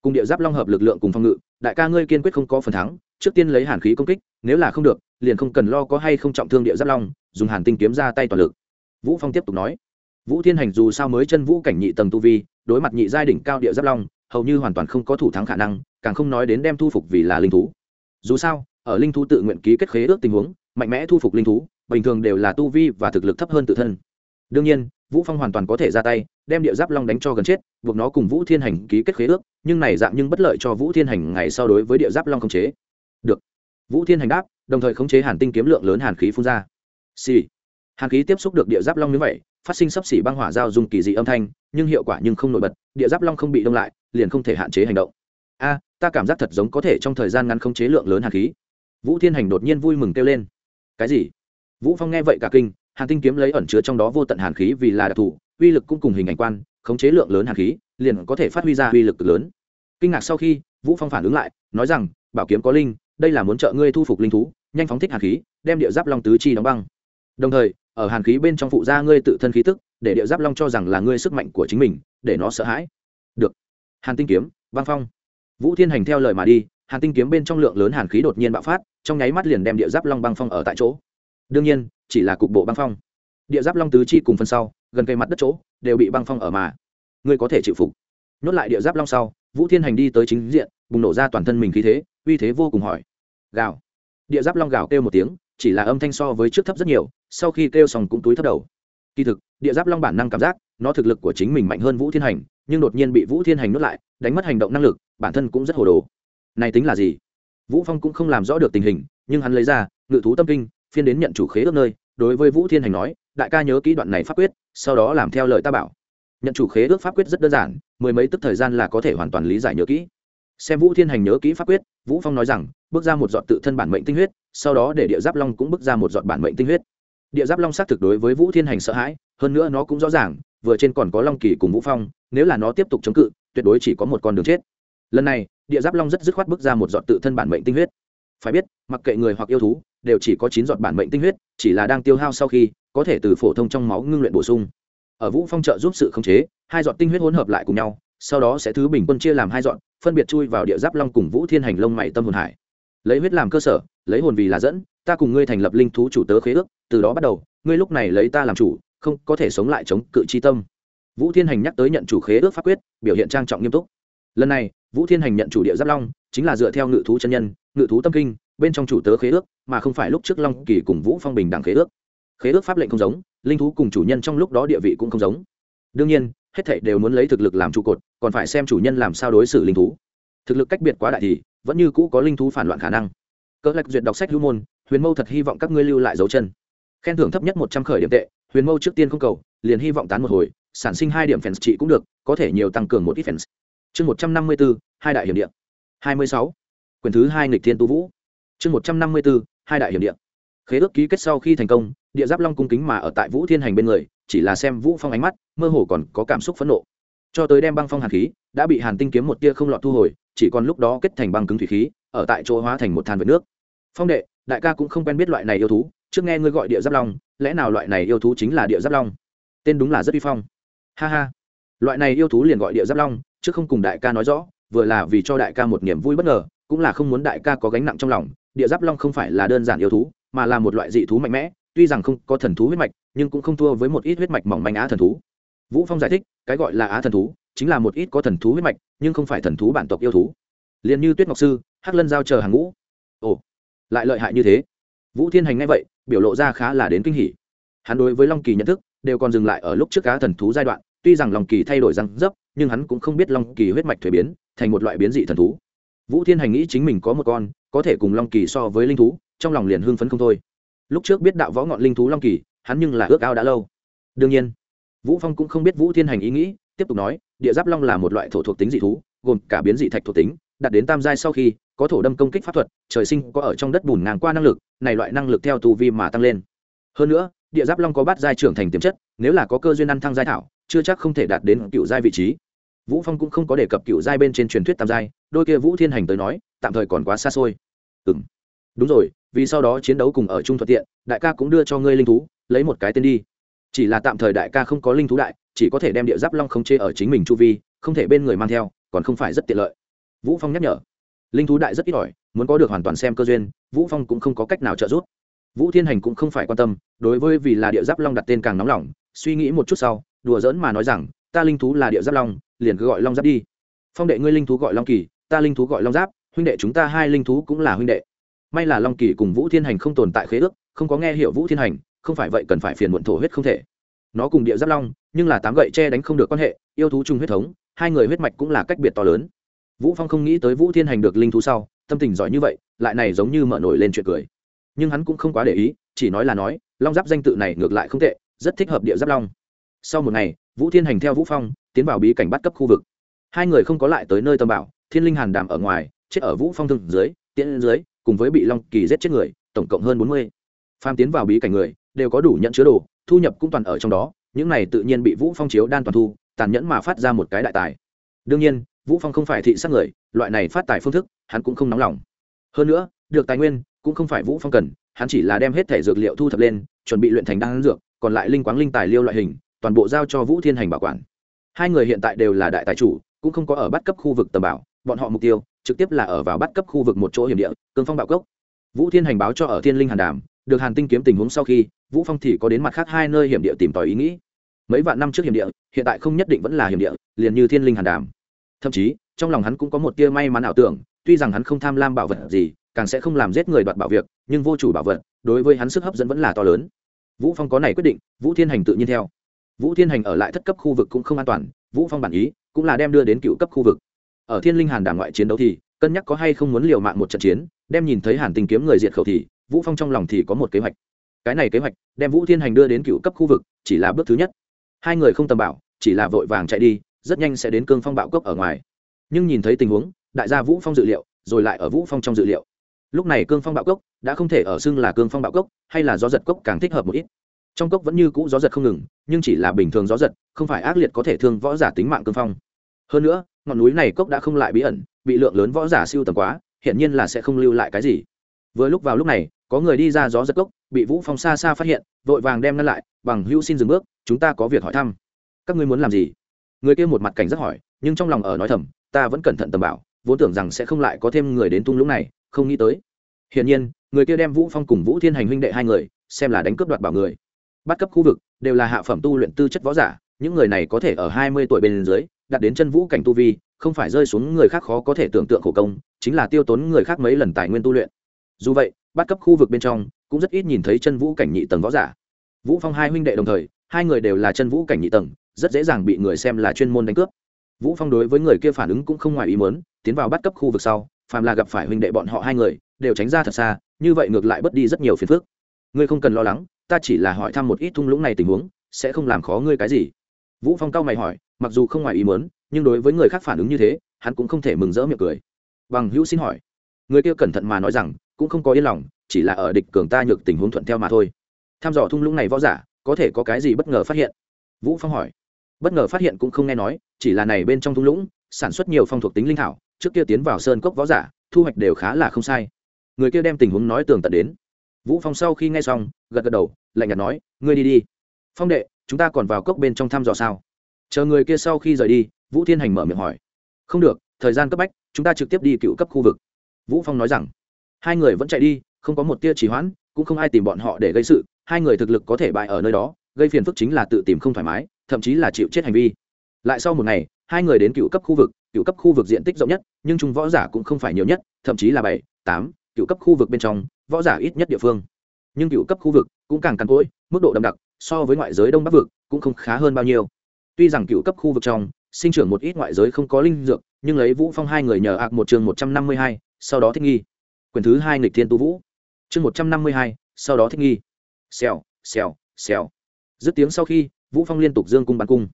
Speaker 1: cùng địa giáp long hợp lực lượng cùng phòng ngự, đại ca ngươi kiên quyết không có phần thắng, trước tiên lấy hàn khí công kích, nếu là không được, liền không cần lo có hay không trọng thương địa giáp long, dùng hàn tinh kiếm ra tay toàn lực. Vũ phong tiếp tục nói. Vũ thiên hành dù sao mới chân vũ cảnh nhị tầng tu vi, đối mặt nhị giai đỉnh cao địa giáp long, hầu như hoàn toàn không có thủ thắng khả năng, càng không nói đến đem thu phục vì là linh thú. Dù sao, ở linh thú tự nguyện ký kết khế ước tình huống, mạnh mẽ thu phục linh thú, bình thường đều là tu vi và thực lực thấp hơn tự thân đương nhiên, vũ phong hoàn toàn có thể ra tay, đem địa giáp long đánh cho gần chết, buộc nó cùng vũ thiên hành ký kết khế ước, nhưng này dạng nhưng bất lợi cho vũ thiên hành ngày sau đối với địa giáp long khống chế. Được. Vũ thiên hành đáp, đồng thời khống chế hàn tinh kiếm lượng lớn hàn khí phun ra. Xì. Hàn khí tiếp xúc được địa giáp long như vậy, phát sinh sấp xỉ băng hỏa giao dùng kỳ dị âm thanh, nhưng hiệu quả nhưng không nổi bật, địa giáp long không bị đông lại, liền không thể hạn chế hành động. A, ta cảm giác thật giống có thể trong thời gian ngắn khống chế lượng lớn hàn khí. Vũ thiên hành đột nhiên vui mừng kêu lên. Cái gì? Vũ phong nghe vậy cả kinh hàn tinh kiếm lấy ẩn chứa trong đó vô tận hàn khí vì là đặc thù, uy lực cũng cùng hình ảnh quan, khống chế lượng lớn hàn khí, liền có thể phát huy ra uy lực lớn. Kinh ngạc sau khi, vũ phong phản ứng lại, nói rằng, bảo kiếm có linh, đây là muốn trợ ngươi thu phục linh thú, nhanh phóng thích hàn khí, đem địa giáp long tứ chi đóng băng. Đồng thời, ở hàn khí bên trong phụ gia ngươi tự thân khí tức, để địa giáp long cho rằng là ngươi sức mạnh của chính mình, để nó sợ hãi. Được. Hàn tinh kiếm băng phong. Vũ thiên hành theo lời mà đi, hàn tinh kiếm bên trong lượng lớn hàn khí đột nhiên bạo phát, trong nháy mắt liền đem địa giáp long băng phong ở tại chỗ đương nhiên, chỉ là cục bộ băng phong. Địa giáp long tứ chi cùng phần sau, gần cây mặt đất chỗ, đều bị băng phong ở mà. Ngươi có thể chịu phục. Nhốt lại địa giáp long sau, vũ thiên hành đi tới chính diện, bùng nổ ra toàn thân mình khí thế, uy thế vô cùng hỏi. Gào. Địa giáp long gào kêu một tiếng, chỉ là âm thanh so với trước thấp rất nhiều, sau khi kêu xong cũng túi thấp đầu. Kỳ thực, địa giáp long bản năng cảm giác, nó thực lực của chính mình mạnh hơn vũ thiên hành, nhưng đột nhiên bị vũ thiên hành nuốt lại, đánh mất hành động năng lực, bản thân cũng rất hồ đồ. Này tính là gì? Vũ phong cũng không làm rõ được tình hình, nhưng hắn lấy ra, ngự thú tâm kinh phiên đến nhận chủ khế ước nơi, đối với vũ thiên hành nói, đại ca nhớ kỹ đoạn này pháp quyết, sau đó làm theo lời ta bảo. Nhận chủ khế ước pháp quyết rất đơn giản, mười mấy tức thời gian là có thể hoàn toàn lý giải nhớ kỹ. Xem vũ thiên hành nhớ kỹ pháp quyết, vũ phong nói rằng, bước ra một giọt tự thân bản mệnh tinh huyết, sau đó để địa giáp long cũng bước ra một giọt bản mệnh tinh huyết. Địa giáp long xác thực đối với vũ thiên hành sợ hãi, hơn nữa nó cũng rõ ràng, vừa trên còn có long kỳ cùng vũ phong, nếu là nó tiếp tục chống cự, tuyệt đối chỉ có một con đường chết. Lần này, địa giáp long rất dứt khoát bước ra một giọt tự thân bản mệnh tinh huyết. Phải biết, mặc kệ người hoặc yêu thú đều chỉ có chín giọt bản mệnh tinh huyết, chỉ là đang tiêu hao sau khi, có thể từ phổ thông trong máu ngưng luyện bổ sung. Ở vũ phong trợ giúp sự khống chế, hai giọt tinh huyết hỗn hợp lại cùng nhau, sau đó sẽ thứ bình quân chia làm hai giọt, phân biệt chui vào địa giáp long cùng vũ thiên hành lông mày tâm hồn hải. Lấy huyết làm cơ sở, lấy hồn vì là dẫn, ta cùng ngươi thành lập linh thú chủ tớ khế ước, từ đó bắt đầu, ngươi lúc này lấy ta làm chủ, không có thể sống lại chống cự chi tâm. Vũ thiên hành nhắc tới nhận chủ khế ước pháp quyết, biểu hiện trang trọng nghiêm túc. Lần này, vũ thiên hành nhận chủ địa giáp long, chính là dựa theo ngự thú chân nhân, ngự thú tâm kinh, bên trong chủ tớ khế ước mà không phải lúc trước long kỳ cùng vũ phong bình đẳng khế ước. Khế ước pháp lệnh không giống, linh thú cùng chủ nhân trong lúc đó địa vị cũng không giống. Đương nhiên, hết thảy đều muốn lấy thực lực làm trụ cột, còn phải xem chủ nhân làm sao đối xử linh thú. Thực lực cách biệt quá đại thì, vẫn như cũ có linh thú phản loạn khả năng. Cỡ lạch duyệt đọc sách lưu môn, huyền mâu thật hy vọng các ngươi lưu lại dấu chân. Khen thưởng thấp nhất một trăm khởi điểm tệ, huyền mâu trước tiên không cầu, liền hy vọng tán một hồi, sản sinh hai điểm fans trị cũng được, có thể nhiều tăng cường một ít fans. Chương một trăm năm mươi bốn hai đại hiểm điện hai mươi sáu. Quyển thứ hai nghịch thiên tu vũ. Chương một trăm năm mươi bốn hai đại hiểm địa. Khế ước ký kết sau khi thành công, địa giáp long cung kính mà ở tại vũ thiên hành bên người, chỉ là xem vũ phong ánh mắt, mơ hồ còn có cảm xúc phẫn nộ. Cho tới đem băng phong hàn khí, đã bị hàn tinh kiếm một tia không lọt thu hồi, chỉ còn lúc đó kết thành băng cứng thủy khí, ở tại chỗ hóa thành một than vệt nước. Phong đệ, đại ca cũng không quen biết loại này yêu thú, trước nghe ngươi gọi địa giáp long, lẽ nào loại này yêu thú chính là địa giáp long? Tên đúng là rất uy phong. Ha ha. Loại này yêu thú liền gọi địa giáp long, chứ không cùng đại ca nói rõ, vừa là vì cho đại ca một niềm vui bất ngờ, cũng là không muốn đại ca có gánh nặng trong lòng địa giáp long không phải là đơn giản yêu thú, mà là một loại dị thú mạnh mẽ, tuy rằng không có thần thú huyết mạch, nhưng cũng không thua với một ít huyết mạch mỏng manh á thần thú. Vũ phong giải thích, cái gọi là á thần thú, chính là một ít có thần thú huyết mạch, nhưng không phải thần thú bản tộc yêu thú. Liền như tuyết ngọc sư, hắc lân giao chờ hàng ngũ. Ồ, lại lợi hại như thế. Vũ thiên hành ngay vậy, biểu lộ ra khá là đến kinh hỉ. Hắn đối với long kỳ nhận thức, đều còn dừng lại ở lúc trước cá thần thú giai đoạn, tuy rằng long kỳ thay đổi răng dấp, nhưng hắn cũng không biết long kỳ huyết mạch thuế biến, thành một loại biến dị thần thú. Vũ thiên hành nghĩ chính mình có một con có thể cùng long kỳ so với linh thú, trong lòng liền hưng phấn không thôi. Lúc trước biết đạo võ ngọn linh thú long kỳ, hắn nhưng là ước ao đã lâu. Đương nhiên, vũ phong cũng không biết vũ thiên hành ý nghĩ, tiếp tục nói, địa giáp long là một loại thổ thuộc tính dị thú, gồm cả biến dị thạch thuộc tính, đạt đến tam giai sau khi, có thổ đâm công kích pháp thuật, trời sinh có ở trong đất bùn ngang qua năng lực, này loại năng lực theo tu vi mà tăng lên. Hơn nữa, địa giáp long có bát giai trưởng thành tiềm chất, nếu là có cơ duyên ăn thăng giai thảo, chưa chắc không thể đạt đến cựu giai vị trí. Vũ phong cũng không có đề cập cựu giai bên trên truyền thuyết tam giai, đôi kia vũ thiên hành tới nói tạm thời còn quá xa xôi. Ừm. Đúng rồi, vì sau đó chiến đấu cùng ở chung thuận tiện, đại ca cũng đưa cho ngươi linh thú, lấy một cái tên đi. Chỉ là tạm thời đại ca không có linh thú đại, chỉ có thể đem địa giáp long không chê ở chính mình chu vi, không thể bên người mang theo, còn không phải rất tiện lợi. Vũ phong nhắc nhở. Linh thú đại rất ít ỏi, muốn có được hoàn toàn xem cơ duyên, vũ phong cũng không có cách nào trợ giúp. Vũ thiên hành cũng không phải quan tâm, đối với vì là địa giáp long đặt tên càng nóng lòng, suy nghĩ một chút sau, đùa giỡn mà nói rằng, ta linh thú là địa giáp long, liền cứ gọi long giáp đi. Phong đệ ngươi linh thú gọi long kỳ, ta linh thú gọi long giáp huynh đệ chúng ta hai linh thú cũng là huynh đệ. May là long kỳ cùng vũ thiên hành không tồn tại khế ước, không có nghe hiệu vũ thiên hành, không phải vậy cần phải phiền muộn thổ huyết không thể. Nó cùng địa giáp long, nhưng là tám gậy che đánh không được quan hệ, yêu thú chung huyết thống, hai người huyết mạch cũng là cách biệt to lớn. Vũ phong không nghĩ tới vũ thiên hành được linh thú sau, tâm tình giỏi như vậy, lại này giống như mở nổi lên chuyện cười. Nhưng hắn cũng không quá để ý, chỉ nói là nói, long giáp danh tự này ngược lại không tệ, rất thích hợp địa giáp long. Sau một ngày, vũ thiên hành theo vũ phong, tiến vào bí cảnh bắt cấp khu vực. Hai người không có lại tới nơi tâm bảo, thiên linh hàn đàm ở ngoài chết ở vũ phong thương dưới, tiễn dưới, cùng với bị long kỳ giết chết người, tổng cộng hơn bốn mươi. Phàm tiến vào bí cảnh người, đều có đủ nhận chứa đồ, thu nhập cũng toàn ở trong đó, những này tự nhiên bị vũ phong chiếu đan toàn thu, tàn nhẫn mà phát ra một cái đại tài. Đương nhiên, vũ phong không phải thị sát người, loại này phát tài phương thức, hắn cũng không nóng lòng. Hơn nữa, được tài nguyên, cũng không phải vũ phong cần, hắn chỉ là đem hết thể dược liệu thu thập lên, chuẩn bị luyện thành đan dược, còn lại linh quáng linh tài liêu loại hình, toàn bộ giao cho vũ thiên hành bảo quản. Hai người hiện tại đều là đại tài chủ, cũng không có ở bắt cấp khu vực tầm bảo, bọn họ mục tiêu trực tiếp là ở vào bắt cấp khu vực một chỗ hiểm địa, cương phong bạo cốc. Vũ thiên hành báo cho ở thiên linh hàn đàm, được hàn tinh kiếm tình huống sau khi, vũ phong thì có đến mặt khác hai nơi hiểm địa tìm tòi ý nghĩ. Mấy vạn năm trước hiểm địa, hiện tại không nhất định vẫn là hiểm địa, liền như thiên linh hàn đàm. Thậm chí, trong lòng hắn cũng có một tia may mắn ảo tưởng, tuy rằng hắn không tham lam bảo vật gì, càng sẽ không làm giết người đoạt bảo việc, nhưng vô chủ bảo vật, đối với hắn sức hấp dẫn vẫn là to lớn. Vũ phong có này quyết định, vũ thiên hành tự nhiên theo. Vũ thiên hành ở lại thất cấp khu vực cũng không an toàn, vũ phong bản ý cũng là đem đưa đến cựu cấp khu vực ở thiên linh hàn đàm ngoại chiến đấu thì, cân nhắc có hay không muốn liều mạng một trận chiến, đem nhìn thấy hàn tình kiếm người diệt khẩu thì, vũ phong trong lòng thì có một kế hoạch. Cái này kế hoạch, đem vũ thiên hành đưa đến cựu cấp khu vực, chỉ là bước thứ nhất. Hai người không tầm bảo, chỉ là vội vàng chạy đi, rất nhanh sẽ đến cương phong bạo cốc ở ngoài. Nhưng nhìn thấy tình huống, đại gia vũ phong dự liệu, rồi lại ở vũ phong trong dự liệu. Lúc này cương phong bạo cốc đã không thể ở xưng là cương phong bạo cốc, hay là gió giật cốc càng thích hợp một ít. Trong cốc vẫn như cũ gió giật không ngừng, nhưng chỉ là bình thường gió giật, không phải ác liệt có thể thương võ giả tính mạng cương phong hơn nữa, ngọn núi này cốc đã không lại bí ẩn, bị lượng lớn võ giả siêu tầm quá hiện nhiên là sẽ không lưu lại cái gì. Vừa lúc vào lúc này, có người đi ra gió giật cốc, bị vũ phong xa xa phát hiện, vội vàng đem ngăn lại, bằng hữu xin dừng bước, chúng ta có việc hỏi thăm. Các ngươi muốn làm gì? Người kia một mặt cảnh giác hỏi, nhưng trong lòng ở nói thầm, ta vẫn cẩn thận tầm bảo, vốn tưởng rằng sẽ không lại có thêm người đến tung lũng này, không nghĩ tới. Hiển nhiên, người kia đem vũ phong cùng vũ thiên hành huynh đệ hai người, xem là đánh cướp đoạt bảo người. Bắt cấp khu vực, đều là hạ phẩm tu luyện tư chất võ giả, những người này có thể ở hai mươi tuổi bên dưới đạt đến chân vũ cảnh tu vi, không phải rơi xuống người khác khó có thể tưởng tượng khổ công, chính là tiêu tốn người khác mấy lần tài nguyên tu luyện. Dù vậy, bắt cấp khu vực bên trong, cũng rất ít nhìn thấy chân vũ cảnh nhị tầng võ giả. Vũ phong hai huynh đệ đồng thời, hai người đều là chân vũ cảnh nhị tầng, rất dễ dàng bị người xem là chuyên môn đánh cướp. Vũ phong đối với người kia phản ứng cũng không ngoài ý muốn, tiến vào bắt cấp khu vực sau, phàm là gặp phải huynh đệ bọn họ hai người, đều tránh ra thật xa, như vậy ngược lại bất đi rất nhiều phiền phức. Ngươi không cần lo lắng, ta chỉ là hỏi thăm một ít thung lũng này tình huống, sẽ không làm khó ngươi cái gì. Vũ phong cao mày hỏi mặc dù không ngoài ý muốn, nhưng đối với người khác phản ứng như thế, hắn cũng không thể mừng rỡ miệng cười. Bằng hữu xin hỏi, người kia cẩn thận mà nói rằng, cũng không có yên lòng, chỉ là ở địch cường ta nhược tình huống thuận theo mà thôi. Tham dò thung lũng này võ giả, có thể có cái gì bất ngờ phát hiện? Vũ phong hỏi. Bất ngờ phát hiện cũng không nghe nói, chỉ là này bên trong thung lũng, sản xuất nhiều phong thuộc tính linh thảo, trước kia tiến vào sơn cốc võ giả, thu hoạch đều khá là không sai. Người kia đem tình huống nói tường tận đến. Vũ phong sau khi nghe xong, gật gật đầu, lạnh nhạt nói, ngươi đi đi. Phong đệ, chúng ta còn vào cốc bên trong thăm dò sao? Chờ người kia sau khi rời đi, vũ thiên hành mở miệng hỏi. Không được, thời gian cấp bách, chúng ta trực tiếp đi cựu cấp khu vực. Vũ phong nói rằng. Hai người vẫn chạy đi, không có một tia trì hoãn, cũng không ai tìm bọn họ để gây sự, hai người thực lực có thể bại ở nơi đó, gây phiền phức chính là tự tìm không thoải mái, thậm chí là chịu chết hành vi. Lại sau một ngày, hai người đến cựu cấp khu vực, cựu cấp khu vực diện tích rộng nhất, nhưng chúng võ giả cũng không phải nhiều nhất, thậm chí là bảy, tám, cựu cấp khu vực bên trong, võ giả ít nhất địa phương. Nhưng cựu cấp khu vực cũng càng cằn cỗi, mức độ đậm đặc, so với ngoại giới đông bắc vực cũng không khá hơn bao nhiêu tuy rằng cựu cấp khu vực trong, sinh trưởng một ít ngoại giới không có linh dược, nhưng lấy vũ phong hai người nhờ ạc một chương một trăm năm mươi hai, sau đó thích nghi. Quyền thứ hai nghịch thiên tu vũ. Chương một trăm năm mươi hai, sau đó thích nghi. Xèo xèo xèo. Dứt tiếng sau khi, vũ phong liên tục dương cung bắn cung.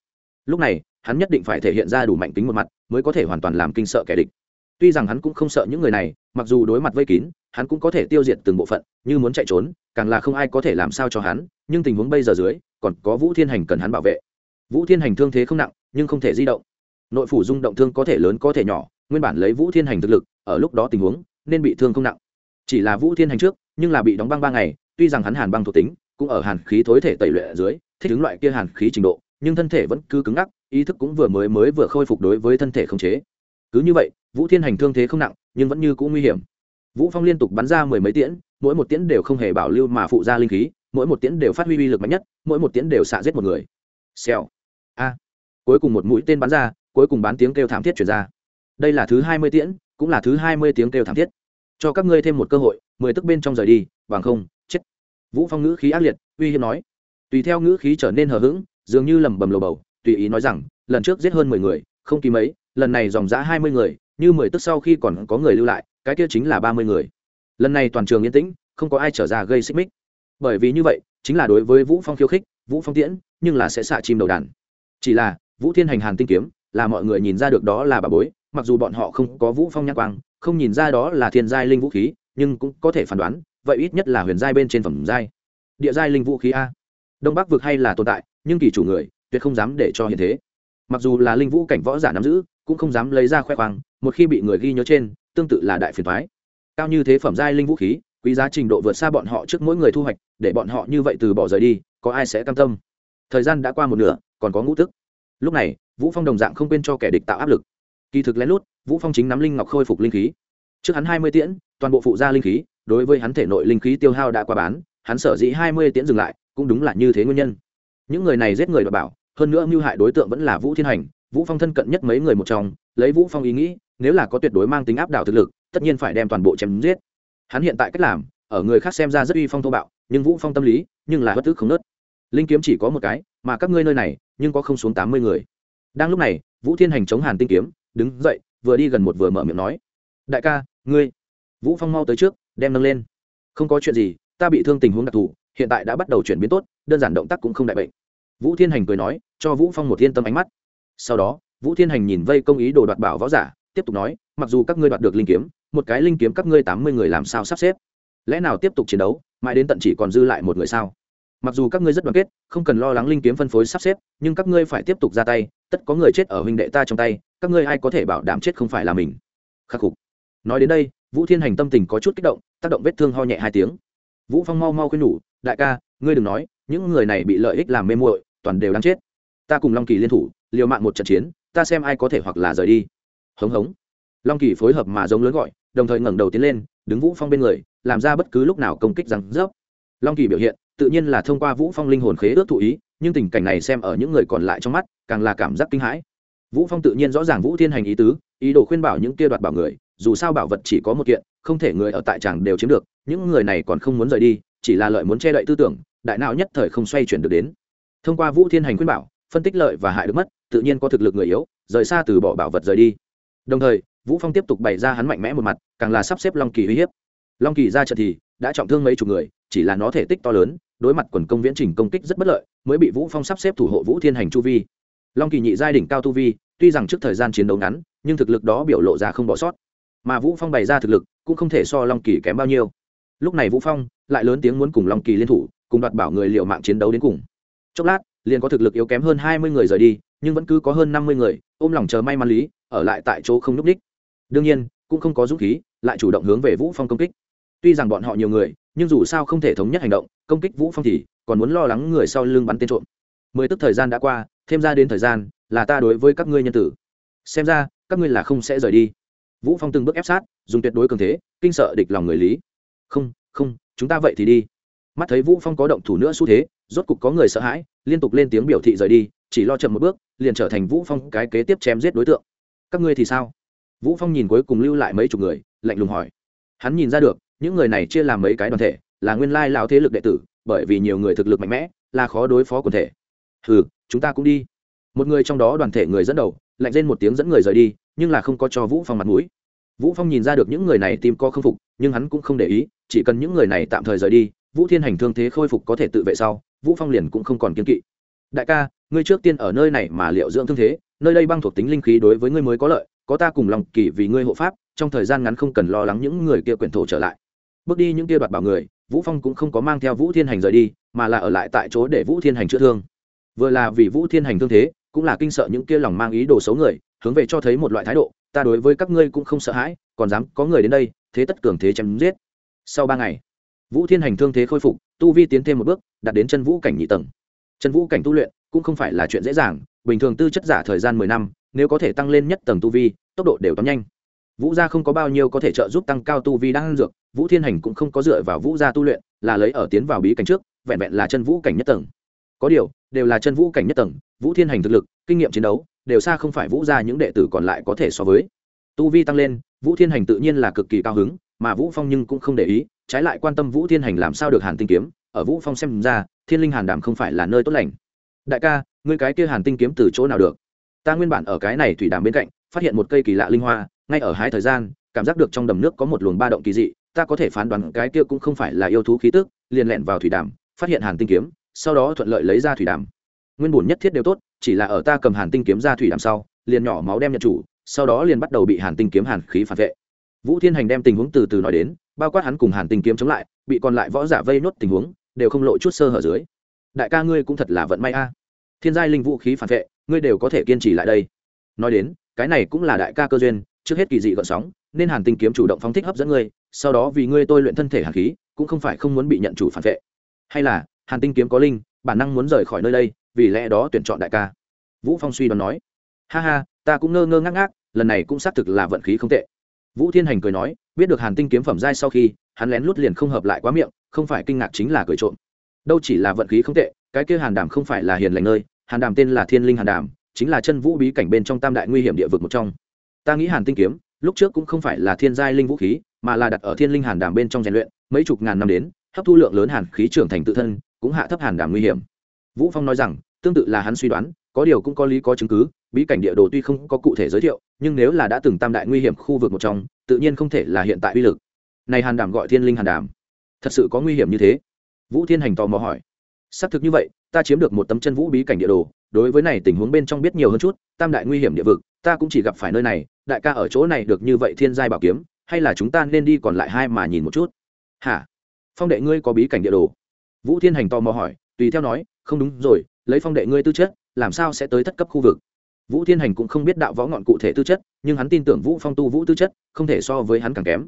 Speaker 1: Lúc này, hắn nhất định phải thể hiện ra đủ mạnh tính một mặt, mới có thể hoàn toàn làm kinh sợ kẻ địch. Tuy rằng hắn cũng không sợ những người này, mặc dù đối mặt vây kín, hắn cũng có thể tiêu diệt từng bộ phận, như muốn chạy trốn, càng là không ai có thể làm sao cho hắn, nhưng tình huống bây giờ dưới, còn có vũ thiên hành cần hắn bảo vệ vũ thiên hành thương thế không nặng, nhưng không thể di động. Nội phủ rung động thương có thể lớn có thể nhỏ, nguyên bản lấy vũ thiên hành thực lực, ở lúc đó tình huống, nên bị thương không nặng. Chỉ là vũ thiên hành trước, nhưng là bị đóng băng ba ngày, tuy rằng hắn hàn băng thuộc tính, cũng ở hàn khí thối thể tẩy luyện ở dưới, thích ứng loại kia hàn khí trình độ, nhưng thân thể vẫn cứ cứng ngắc, ý thức cũng vừa mới mới vừa khôi phục đối với thân thể không chế. Cứ như vậy, vũ thiên hành thương thế không nặng, nhưng vẫn như cũng nguy hiểm. Vũ phong liên tục bắn ra mười mấy tiễn, mỗi một tiễn đều không hề bảo lưu mà phụ ra linh khí, mỗi một tiễn đều phát huy uy lực mạnh nhất, mỗi một tiễn đều xạ giết một người xèo. A. Cuối cùng một mũi tên bắn ra, cuối cùng bán tiếng kêu thảm thiết chuyển ra. Đây là thứ hai mươi tiễn, cũng là thứ hai mươi tiếng kêu thảm thiết. Cho các ngươi thêm một cơ hội, mười tức bên trong rời đi, bằng không, chết. Vũ phong ngữ khí ác liệt, uy hiếp nói. Tùy theo ngữ khí trở nên hờ hững, dường như lẩm bẩm lầu bầu, tùy ý nói rằng, lần trước giết hơn mười người, không ký mấy, lần này dòng giã hai mươi người, như mười tức sau khi còn có người lưu lại, cái kia chính là ba mươi người. Lần này toàn trường yên tĩnh, không có ai trở ra gây xích mích. Bởi vì như vậy, chính là đối với vũ phong khiêu khích, vũ phong tiễn nhưng là sẽ xạ chim đầu đàn. Chỉ là, vũ thiên hành hàn tinh kiếm, là mọi người nhìn ra được đó là bà bối, mặc dù bọn họ không có vũ phong nhãn quang, không nhìn ra đó là thiên giai linh vũ khí, nhưng cũng có thể phán đoán, vậy ít nhất là huyền giai bên trên phẩm giai. Địa giai linh vũ khí a. Đông bắc vực hay là tồn tại, nhưng kỳ chủ người, tuyệt không dám để cho hiện thế. Mặc dù là linh vũ cảnh võ giả nắm giữ, cũng không dám lấy ra khoe khoang, một khi bị người ghi nhớ trên, tương tự là đại phiền thoái cao như thế phẩm giai linh vũ khí, quý giá trình độ vượt xa bọn họ trước mỗi người thu hoạch, để bọn họ như vậy từ bỏ rời đi, có ai sẽ cam tâm? Thời gian đã qua một nửa, còn có ngũ tức. Lúc này, vũ phong đồng dạng không quên cho kẻ địch tạo áp lực. Kỳ thực lén lút, vũ phong chính nắm linh ngọc khôi phục linh khí. Trước hắn hai mươi tiễn, toàn bộ phụ gia linh khí, đối với hắn thể nội linh khí tiêu hao đã qua bán, hắn sở dĩ hai mươi tiễn dừng lại, cũng đúng là như thế nguyên nhân. Những người này giết người đoạt bảo, hơn nữa mưu hại đối tượng vẫn là vũ thiên hành. Vũ phong thân cận nhất mấy người một trong, lấy vũ phong ý nghĩ, nếu là có tuyệt đối mang tính áp đảo thực lực, tất nhiên phải đem toàn bộ chém giết. Hắn hiện tại cách làm, ở người khác xem ra rất uy phong thô bạo, nhưng vũ phong tâm lý, nhưng là bất tức không nớt linh kiếm chỉ có một cái, mà các ngươi nơi này, nhưng có không xuống tám mươi người. Đang lúc này, vũ thiên hành chống hàn tinh kiếm, đứng dậy, vừa đi gần một vừa mở miệng nói, đại ca, ngươi. Vũ phong mau tới trước, đem nâng lên. Không có chuyện gì, ta bị thương tình huống đặc thù, hiện tại đã bắt đầu chuyển biến tốt, đơn giản động tác cũng không đại bệnh. Vũ thiên hành cười nói, cho vũ phong một yên tâm ánh mắt. Sau đó, vũ thiên hành nhìn vây công ý đồ đoạt bảo võ giả, tiếp tục nói, mặc dù các ngươi đoạt được linh kiếm, một cái linh kiếm các ngươi tám mươi người làm sao sắp xếp? Lẽ nào tiếp tục chiến đấu, mãi đến tận chỉ còn dư lại một người sao? Mặc dù các ngươi rất đoàn kết, không cần lo lắng linh kiếm phân phối sắp xếp, nhưng các ngươi phải tiếp tục ra tay, tất có người chết ở huynh đệ ta trong tay, các ngươi ai có thể bảo đảm chết không phải là mình? Khắc phục. Nói đến đây, vũ thiên hành tâm tình có chút kích động, tác động vết thương ho nhẹ hai tiếng. Vũ phong mau mau khuyên nhủ, đại ca, ngươi đừng nói, những người này bị lợi ích làm mê muội, toàn đều đáng chết. Ta cùng long kỳ liên thủ, liều mạng một trận chiến, ta xem ai có thể hoặc là rời đi. Hống hống. Long kỳ phối hợp mà giống lớn gọi, đồng thời ngẩng đầu tiến lên, đứng vũ phong bên người, làm ra bất cứ lúc nào công kích rằng rớp. long kỳ biểu hiện tự nhiên là thông qua vũ phong linh hồn khế ước thụ ý, nhưng tình cảnh này xem ở những người còn lại trong mắt, càng là cảm giác kinh hãi. Vũ phong tự nhiên rõ ràng vũ thiên hành ý tứ, ý đồ khuyên bảo những kia đoạt bảo người, dù sao bảo vật chỉ có một kiện, không thể người ở tại tràng đều chiếm được, những người này còn không muốn rời đi, chỉ là lợi muốn che đậy tư tưởng, đại não nhất thời không xoay chuyển được đến. Thông qua vũ thiên hành khuyên bảo, phân tích lợi và hại được mất, tự nhiên có thực lực người yếu, rời xa từ bỏ bảo vật rời đi. Đồng thời, vũ phong tiếp tục bày ra hắn mạnh mẽ một mặt, càng là sắp xếp long kỳ uy hiếp. Long kỳ ra trận thì đã trọng thương mấy chục người, chỉ là nó thể tích to lớn, đối mặt quần công viễn trình công kích rất bất lợi, mới bị vũ phong sắp xếp thủ hộ vũ thiên hành chu vi. Long kỳ nhị giai đỉnh cao tu vi, tuy rằng trước thời gian chiến đấu ngắn, nhưng thực lực đó biểu lộ ra không bỏ sót. Mà vũ phong bày ra thực lực, cũng không thể so long kỳ kém bao nhiêu. Lúc này vũ phong lại lớn tiếng muốn cùng long kỳ liên thủ, cùng đoạt bảo người liệu mạng chiến đấu đến cùng. Chốc lát, liền có thực lực yếu kém hơn 20 người rời đi, nhưng vẫn cứ có hơn 50 người, ôm lòng chờ may mắn lý, ở lại tại chỗ không núp đích đương nhiên, cũng không có dũng khí, lại chủ động hướng về vũ phong công kích tuy rằng bọn họ nhiều người, nhưng dù sao không thể thống nhất hành động, công kích vũ phong thì còn muốn lo lắng người sau lưng bắn tên trộm. Mười tức thời gian đã qua, thêm ra đến thời gian là ta đối với các ngươi nhân tử. Xem ra, các ngươi là không sẽ rời đi. Vũ phong từng bước ép sát, dùng tuyệt đối cường thế, kinh sợ địch lòng người lý. Không không, chúng ta vậy thì đi. Mắt thấy vũ phong có động thủ nữa xu thế, rốt cục có người sợ hãi, liên tục lên tiếng biểu thị rời đi, chỉ lo chậm một bước, liền trở thành vũ phong cái kế tiếp chém giết đối tượng. Các ngươi thì sao? Vũ phong nhìn cuối cùng lưu lại mấy chục người, lạnh lùng hỏi. Hắn nhìn ra được những người này chia làm mấy cái đoàn thể, là nguyên lai lão thế lực đệ tử, bởi vì nhiều người thực lực mạnh mẽ, là khó đối phó quần thể. Ừ chúng ta cũng đi. Một người trong đó đoàn thể người dẫn đầu, lạnh lên một tiếng dẫn người rời đi, nhưng là không có cho vũ phong mặt mũi. Vũ phong nhìn ra được những người này tim co không phục, nhưng hắn cũng không để ý, chỉ cần những người này tạm thời rời đi, vũ thiên hành thương thế khôi phục có thể tự vệ sau, vũ phong liền cũng không còn kiên kỵ. Đại ca, ngươi trước tiên ở nơi này mà liệu dưỡng thương thế, nơi đây băng thuộc tính linh khí đối với ngươi mới có lợi, có ta cùng lòng kỳ vì ngươi hộ pháp, trong thời gian ngắn không cần lo lắng những người kia quyển thổ trở lại bước đi những kia đoạt bảo người, vũ phong cũng không có mang theo vũ thiên hành rời đi, mà là ở lại tại chỗ để vũ thiên hành chữa thương. Vừa là vì vũ thiên hành thương thế, cũng là kinh sợ những kia lòng mang ý đồ xấu người, hướng về cho thấy một loại thái độ, ta đối với các ngươi cũng không sợ hãi, còn dám có người đến đây, thế tất cường thế chém giết. Sau ba ngày, vũ thiên hành thương thế khôi phục, tu vi tiến thêm một bước, đạt đến chân vũ cảnh nhị tầng. Chân vũ cảnh tu luyện cũng không phải là chuyện dễ dàng, bình thường tư chất giả thời gian mười năm, nếu có thể tăng lên nhất tầng tu vi, tốc độ đều tóm nhanh vũ gia không có bao nhiêu có thể trợ giúp tăng cao tu vi đang dược, vũ thiên hành cũng không có dựa vào vũ gia tu luyện, là lấy ở tiến vào bí cảnh trước, vẹn vẹn là chân vũ cảnh nhất tầng. Có điều, đều là chân vũ cảnh nhất tầng, vũ thiên hành thực lực, kinh nghiệm chiến đấu, đều xa không phải vũ gia những đệ tử còn lại có thể so với. Tu vi tăng lên, vũ thiên hành tự nhiên là cực kỳ cao hứng, mà vũ phong nhưng cũng không để ý, trái lại quan tâm vũ thiên hành làm sao được hàn tinh kiếm, ở vũ phong xem ra, thiên linh hàn đàm không phải là nơi tốt lành. Đại ca, ngươi cái kia hàn tinh kiếm từ chỗ nào được? Ta nguyên bản ở cái này thủy đàm bên cạnh, phát hiện một cây kỳ lạ linh hoa ngay ở hai thời gian, cảm giác được trong đầm nước có một luồng ba động kỳ dị, ta có thể phán đoán cái kia cũng không phải là yêu thú khí tức, liền lẹn vào thủy đàm, phát hiện hàn tinh kiếm, sau đó thuận lợi lấy ra thủy đàm. Nguyên bùn nhất thiết đều tốt, chỉ là ở ta cầm hàn tinh kiếm ra thủy đàm sau, liền nhỏ máu đem nhận chủ, sau đó liền bắt đầu bị hàn tinh kiếm hàn khí phản vệ. Vũ thiên hành đem tình huống từ từ nói đến, bao quát hắn cùng hàn tinh kiếm chống lại, bị còn lại võ giả vây nốt tình huống, đều không lộ chút sơ hở dưới. Đại ca ngươi cũng thật là vận may a. Thiên giai linh vũ khí phản vệ, ngươi đều có thể kiên trì lại đây. Nói đến, cái này cũng là đại ca cơ duyên trước hết kỳ dị gợn sóng, nên hàn tinh kiếm chủ động phóng thích hấp dẫn ngươi, sau đó vì ngươi tôi luyện thân thể hàn khí, cũng không phải không muốn bị nhận chủ phản vệ. Hay là, hàn tinh kiếm có linh, bản năng muốn rời khỏi nơi đây, vì lẽ đó tuyển chọn đại ca. Vũ phong suy đoán nói. Ha ha, ta cũng ngơ ngơ ngác ngác, lần này cũng xác thực là vận khí không tệ. Vũ thiên hành cười nói, biết được hàn tinh kiếm phẩm giai sau khi, hắn lén lút liền không hợp lại quá miệng, không phải kinh ngạc chính là cười trộm. Đâu chỉ là vận khí không tệ, cái kia hàn đàm không phải là hiền lành nơi, hàn đàm tên là thiên linh hàn đàm, chính là chân vũ bí cảnh bên trong tam đại nguy hiểm địa vực một trong ta nghĩ hàn tinh kiếm, lúc trước cũng không phải là thiên giai linh vũ khí, mà là đặt ở thiên linh hàn đàm bên trong rèn luyện, mấy chục ngàn năm đến, hấp thu lượng lớn hàn khí trưởng thành tự thân, cũng hạ thấp hàn đàm nguy hiểm. Vũ phong nói rằng, tương tự là hắn suy đoán, có điều cũng có lý có chứng cứ, bí cảnh địa đồ tuy không có cụ thể giới thiệu, nhưng nếu là đã từng tam đại nguy hiểm khu vực một trong, tự nhiên không thể là hiện tại uy lực. Này hàn đàm gọi thiên linh hàn đàm. Thật sự có nguy hiểm như thế? Vũ thiên hành tò mò hỏi xác thực như vậy, ta chiếm được một tấm chân vũ bí cảnh địa đồ, đối với này tình huống bên trong biết nhiều hơn chút, tam đại nguy hiểm địa vực, ta cũng chỉ gặp phải nơi này, đại ca ở chỗ này được như vậy thiên giai bảo kiếm, hay là chúng ta nên đi còn lại hai mà nhìn một chút? Hả? Phong đệ ngươi có bí cảnh địa đồ? Vũ thiên hành tò mò hỏi, tùy theo nói, không đúng rồi, lấy phong đệ ngươi tư chất, làm sao sẽ tới thất cấp khu vực? Vũ thiên hành cũng không biết đạo võ ngọn cụ thể tư chất, nhưng hắn tin tưởng vũ phong tu vũ tư chất, không thể so với hắn càng kém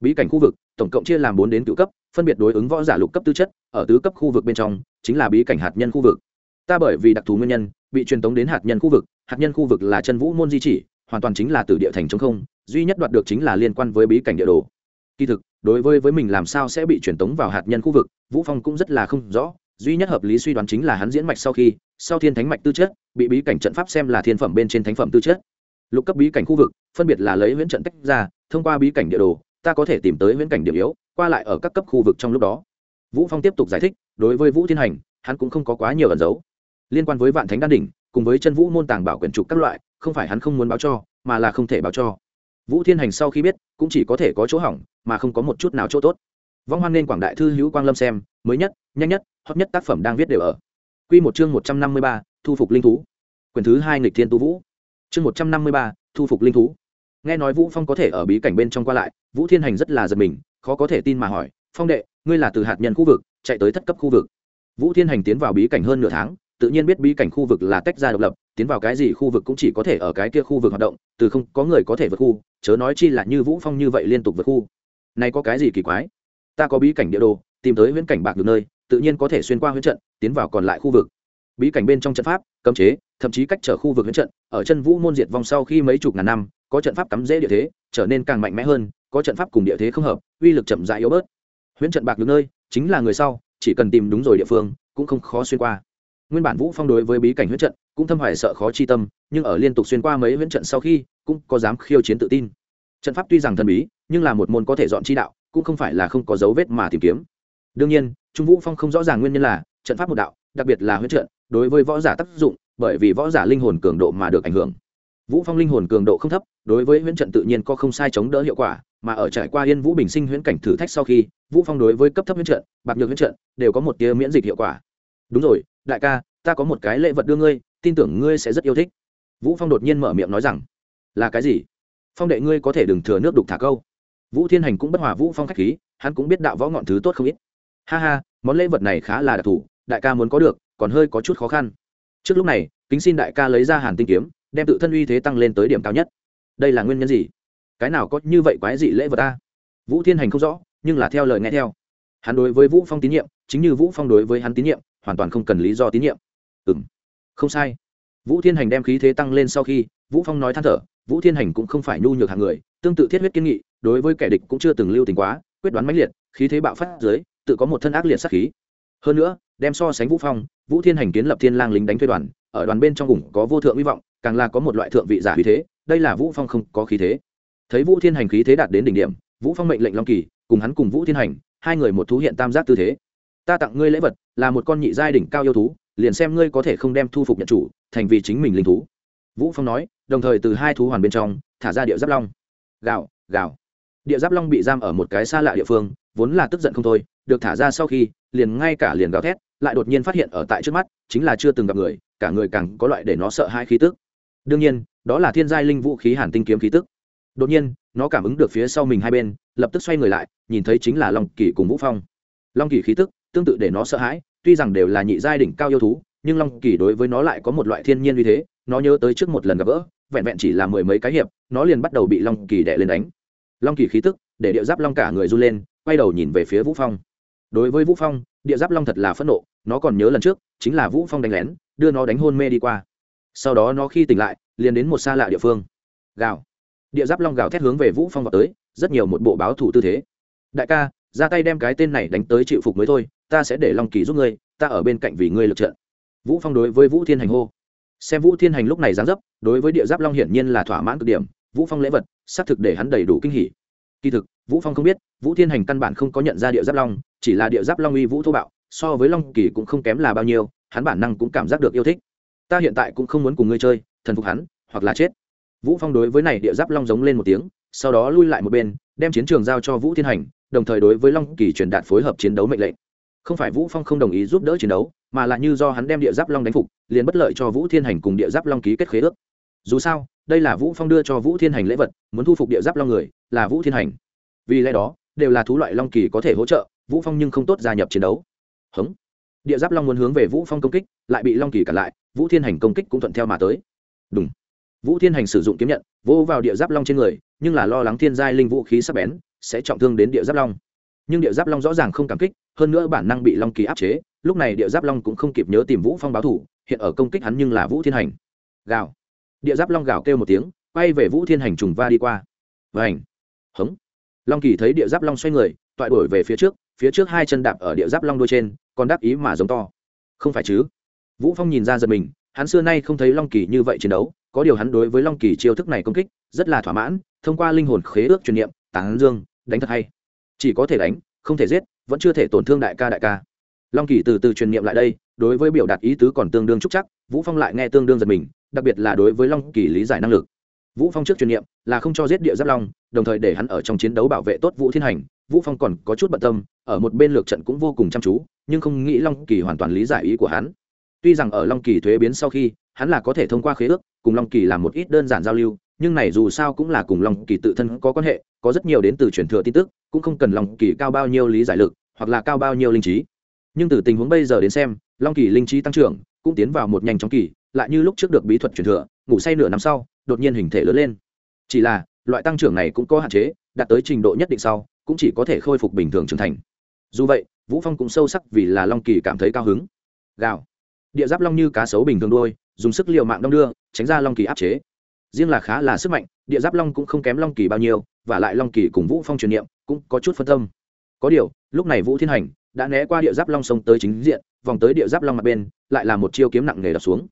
Speaker 1: bí cảnh khu vực, tổng cộng chia làm bốn đến cựu cấp, phân biệt đối ứng võ giả lục cấp tư chất, ở tứ cấp khu vực bên trong, chính là bí cảnh hạt nhân khu vực. Ta bởi vì đặc thù nguyên nhân, bị truyền tống đến hạt nhân khu vực, hạt nhân khu vực là chân vũ môn di chỉ, hoàn toàn chính là từ địa thành chống không, duy nhất đoạt được chính là liên quan với bí cảnh địa đồ. Kỳ thực, đối với với mình làm sao sẽ bị truyền tống vào hạt nhân khu vực, vũ phong cũng rất là không rõ, duy nhất hợp lý suy đoán chính là hắn diễn mạch sau khi, sau thiên thánh mạch tư chất, bị bí cảnh trận pháp xem là thiên phẩm bên trên thánh phẩm tư chất. Lục cấp bí cảnh khu vực, phân biệt là lấy huyễn trận tách ra, thông qua bí cảnh địa đồ ta có thể tìm tới huyễn cảnh điểm yếu, qua lại ở các cấp khu vực trong lúc đó. Vũ phong tiếp tục giải thích, đối với vũ thiên hành, hắn cũng không có quá nhiều ẩn dấu liên quan với vạn thánh đan đỉnh, cùng với chân vũ môn tàng bảo quyển trục các loại, không phải hắn không muốn báo cho, mà là không thể báo cho. Vũ thiên hành sau khi biết, cũng chỉ có thể có chỗ hỏng, mà không có một chút nào chỗ tốt. Vong hoan nên quảng đại thư hữu quang lâm xem, mới nhất, nhanh nhất, hot nhất tác phẩm đang viết đều ở. Quy một chương một trăm năm mươi ba, thu phục linh thú. Quyển thứ hai nghịch thiên tu vũ. Chương một trăm năm mươi ba, thu phục linh thú nghe nói vũ phong có thể ở bí cảnh bên trong qua lại, vũ thiên hành rất là giật mình, khó có thể tin mà hỏi, phong đệ, ngươi là từ hạt nhân khu vực, chạy tới thất cấp khu vực? Vũ thiên hành tiến vào bí cảnh hơn nửa tháng, tự nhiên biết bí cảnh khu vực là tách ra độc lập, tiến vào cái gì khu vực cũng chỉ có thể ở cái kia khu vực hoạt động, từ không có người có thể vượt khu, chớ nói chi là như vũ phong như vậy liên tục vượt khu. Này có cái gì kỳ quái? Ta có bí cảnh địa đồ, tìm tới huyễn cảnh bạc được nơi, tự nhiên có thể xuyên qua huyễn trận, tiến vào còn lại khu vực. Bí cảnh bên trong trận pháp, cấm chế, thậm chí cách trở khu vực huyễn trận, ở chân vũ môn diệt vong sau khi mấy chục ngàn năm có trận pháp cắm dễ địa thế, trở nên càng mạnh mẽ hơn, có trận pháp cùng địa thế không hợp, uy lực chậm rãi yếu bớt. Huyễn trận bạc được nơi, chính là người sau, chỉ cần tìm đúng rồi địa phương, cũng không khó xuyên qua. Nguyên bản vũ phong đối với bí cảnh huyễn trận, cũng thâm hoài sợ khó chi tâm, nhưng ở liên tục xuyên qua mấy huyễn trận sau khi, cũng có dám khiêu chiến tự tin. Trận pháp tuy rằng thần bí, nhưng là một môn có thể dọn chi đạo, cũng không phải là không có dấu vết mà tìm kiếm. Đương nhiên, trung vũ phong không rõ ràng nguyên nhân là, trận pháp một đạo, đặc biệt là huyễn trận, đối với võ giả tác dụng, bởi vì võ giả linh hồn cường độ mà được ảnh hưởng vũ phong linh hồn cường độ không thấp, đối với huyễn trận tự nhiên có không sai chống đỡ hiệu quả, mà ở trải qua yên vũ bình sinh huyễn cảnh thử thách sau khi, vũ phong đối với cấp thấp huyễn trận, bạc nhược huyễn trận đều có một tia miễn dịch hiệu quả. Đúng rồi, đại ca, ta có một cái lễ vật đưa ngươi, tin tưởng ngươi sẽ rất yêu thích. Vũ phong đột nhiên mở miệng nói rằng, là cái gì? Phong đệ ngươi có thể đừng thừa nước đục thả câu. Vũ thiên hành cũng bất hòa vũ phong khách khí, hắn cũng biết đạo võ ngọn thứ tốt không ít. Ha ha, món lễ vật này khá là đặc thù, đại ca muốn có được, còn hơi có chút khó khăn. Trước lúc này, kính xin đại ca lấy ra hàn tinh kiếm đem tự thân uy thế tăng lên tới điểm cao nhất. Đây là nguyên nhân gì? Cái nào có như vậy quái dị lễ vật ta? Vũ thiên hành không rõ, nhưng là theo lời nghe theo. Hắn đối với vũ phong tín nhiệm, chính như vũ phong đối với hắn tín nhiệm, hoàn toàn không cần lý do tín nhiệm. Ừ m không sai. Vũ thiên hành đem khí thế tăng lên sau khi, vũ phong nói than thở, vũ thiên hành cũng không phải nhu nhược hàng người, tương tự thiết huyết kiên nghị, đối với kẻ địch cũng chưa từng lưu tình quá, quyết đoán mãnh liệt, khí thế bạo phát dưới, tự có một thân ác liệt sát khí. Hơn nữa, đem so sánh vũ phong, vũ thiên hành kiến lập thiên lang lính đánh thuê đoàn, ở đoàn bên trong cùng có vô thượng hy vọng càng là có một loại thượng vị giả khí thế, đây là vũ phong không có khí thế. Thấy vũ thiên hành khí thế đạt đến đỉnh điểm, vũ phong mệnh lệnh long kỳ, cùng hắn cùng vũ thiên hành, hai người một thú hiện tam giác tư thế. Ta tặng ngươi lễ vật, là một con nhị giai đỉnh cao yêu thú, liền xem ngươi có thể không đem thu phục nhận chủ, thành vì chính mình linh thú. Vũ phong nói, đồng thời từ hai thú hoàn bên trong, thả ra địa giáp long. Gào gào. Địa giáp long bị giam ở một cái xa lạ địa phương, vốn là tức giận không thôi, được thả ra sau khi, liền ngay cả liền gào thét, lại đột nhiên phát hiện ở tại trước mắt, chính là chưa từng gặp người, cả người càng có loại để nó sợ hai khí tức đương nhiên, đó là thiên giai linh vũ khí hàn tinh kiếm khí tức. Đột nhiên, nó cảm ứng được phía sau mình hai bên, lập tức xoay người lại, nhìn thấy chính là long kỳ cùng vũ phong. Long kỳ khí tức, tương tự để nó sợ hãi, tuy rằng đều là nhị giai đỉnh cao yêu thú, nhưng long kỳ đối với nó lại có một loại thiên nhiên như thế, nó nhớ tới trước một lần gặp gỡ, vẹn vẹn chỉ là mười mấy cái hiệp, nó liền bắt đầu bị long kỳ đè lên đánh. Long kỳ khí tức, để địa giáp long cả người run lên, quay đầu nhìn về phía vũ phong. Đối với vũ phong, địa giáp long thật là phẫn nộ, nó còn nhớ lần trước, chính là vũ phong đánh lén, đưa nó đánh hôn mê đi qua sau đó nó khi tỉnh lại, liền đến một xa lạ địa phương. Gào. Địa giáp long gào thét hướng về vũ phong vào tới, rất nhiều một bộ báo thủ tư thế. Đại ca, ra tay đem cái tên này đánh tới chịu phục mới thôi, ta sẽ để long kỳ giúp ngươi, ta ở bên cạnh vì ngươi lực trận. Vũ phong đối với vũ thiên hành hô. Xem vũ thiên hành lúc này dáng dấp, đối với địa giáp long hiển nhiên là thỏa mãn cực điểm, vũ phong lễ vật, xác thực để hắn đầy đủ kinh hỉ. Kỳ thực, vũ phong không biết, vũ thiên hành căn bản không có nhận ra địa giáp long, chỉ là địa giáp long uy vũ thô bạo, so với long kỳ cũng không kém là bao nhiêu, hắn bản năng cũng cảm giác được yêu thích ta hiện tại cũng không muốn cùng ngươi chơi, thần phục hắn, hoặc là chết. Vũ phong đối với này địa giáp long giống lên một tiếng, sau đó lui lại một bên, đem chiến trường giao cho vũ thiên hành, đồng thời đối với long kỳ truyền đạt phối hợp chiến đấu mệnh lệnh. Không phải vũ phong không đồng ý giúp đỡ chiến đấu, mà là như do hắn đem địa giáp long đánh phục, liền bất lợi cho vũ thiên hành cùng địa giáp long ký kết khế ước. Dù sao, đây là vũ phong đưa cho vũ thiên hành lễ vật, muốn thu phục địa giáp long người, là vũ thiên hành. Vì lẽ đó, đều là thú loại long kỳ có thể hỗ trợ, vũ phong nhưng không tốt gia nhập chiến đấu. Hứng địa giáp long muốn hướng về vũ phong công kích, lại bị long kỳ cản lại vũ thiên hành công kích cũng thuận theo mà tới. Đúng vũ thiên hành sử dụng kiếm nhận vô vào địa giáp long trên người, nhưng là lo lắng thiên giai linh vũ khí sắc bén, sẽ trọng thương đến địa giáp long. Nhưng địa giáp long rõ ràng không cảm kích, hơn nữa bản năng bị long kỳ áp chế, lúc này địa giáp long cũng không kịp nhớ tìm vũ phong báo thủ, hiện ở công kích hắn nhưng là vũ thiên hành. Gào. Địa giáp long gào kêu một tiếng, quay về vũ thiên hành trùng va đi qua. Vảnh hống. Long kỳ thấy địa giáp long xoay người, toại đổi về phía trước phía trước hai chân đạp ở địa giáp long đuôi trên, còn đáp ý mà giống to. Không phải chứ? Vũ phong nhìn ra giật mình, hắn xưa nay không thấy long kỳ như vậy chiến đấu, có điều hắn đối với long kỳ chiêu thức này công kích, rất là thỏa mãn, thông qua linh hồn khế ước truyền niệm, tán dương, đánh thật hay. Chỉ có thể đánh, không thể giết, vẫn chưa thể tổn thương đại ca đại ca. Long kỳ từ từ truyền niệm lại đây, đối với biểu đạt ý tứ còn tương đương trúc chắc, vũ phong lại nghe tương đương giật mình, đặc biệt là đối với long kỳ lý giải năng lực. Vũ phong trước truyền niệm, là không cho giết địa giáp long, đồng thời để hắn ở trong chiến đấu bảo vệ tốt vũ thiên hành, vũ phong còn có chút bận tâm, ở một bên lược trận cũng vô cùng chăm chú, nhưng không nghĩ long kỳ hoàn toàn lý giải ý của hắn tuy rằng ở long kỳ thuế biến sau khi, hắn là có thể thông qua khế ước, cùng long kỳ làm một ít đơn giản giao lưu, nhưng này dù sao cũng là cùng long kỳ tự thân có quan hệ, có rất nhiều đến từ truyền thừa tin tức, cũng không cần long kỳ cao bao nhiêu lý giải lực, hoặc là cao bao nhiêu linh trí. Nhưng từ tình huống bây giờ đến xem, long kỳ linh trí tăng trưởng, cũng tiến vào một nhanh chóng kỳ, lại như lúc trước được bí thuật truyền thừa, ngủ say nửa năm sau, đột nhiên hình thể lớn lên. Chỉ là, loại tăng trưởng này cũng có hạn chế, đạt tới trình độ nhất định sau, cũng chỉ có thể khôi phục bình thường trưởng thành. Dù vậy, vũ phong cũng sâu sắc vì là long kỳ cảm thấy cao hứng. Gào địa giáp long như cá sấu bình thường đôi dùng sức liều mạng đong đưa, tránh ra long kỳ áp chế. Riêng là khá là sức mạnh, địa giáp long cũng không kém long kỳ bao nhiêu, và lại long kỳ cùng vũ phong truyền niệm cũng có chút phân tâm. Có điều, lúc này vũ thiên hành đã né qua địa giáp long sông tới chính diện, vòng tới địa giáp long mặt bên, lại là một chiêu kiếm nặng nề đập xuống.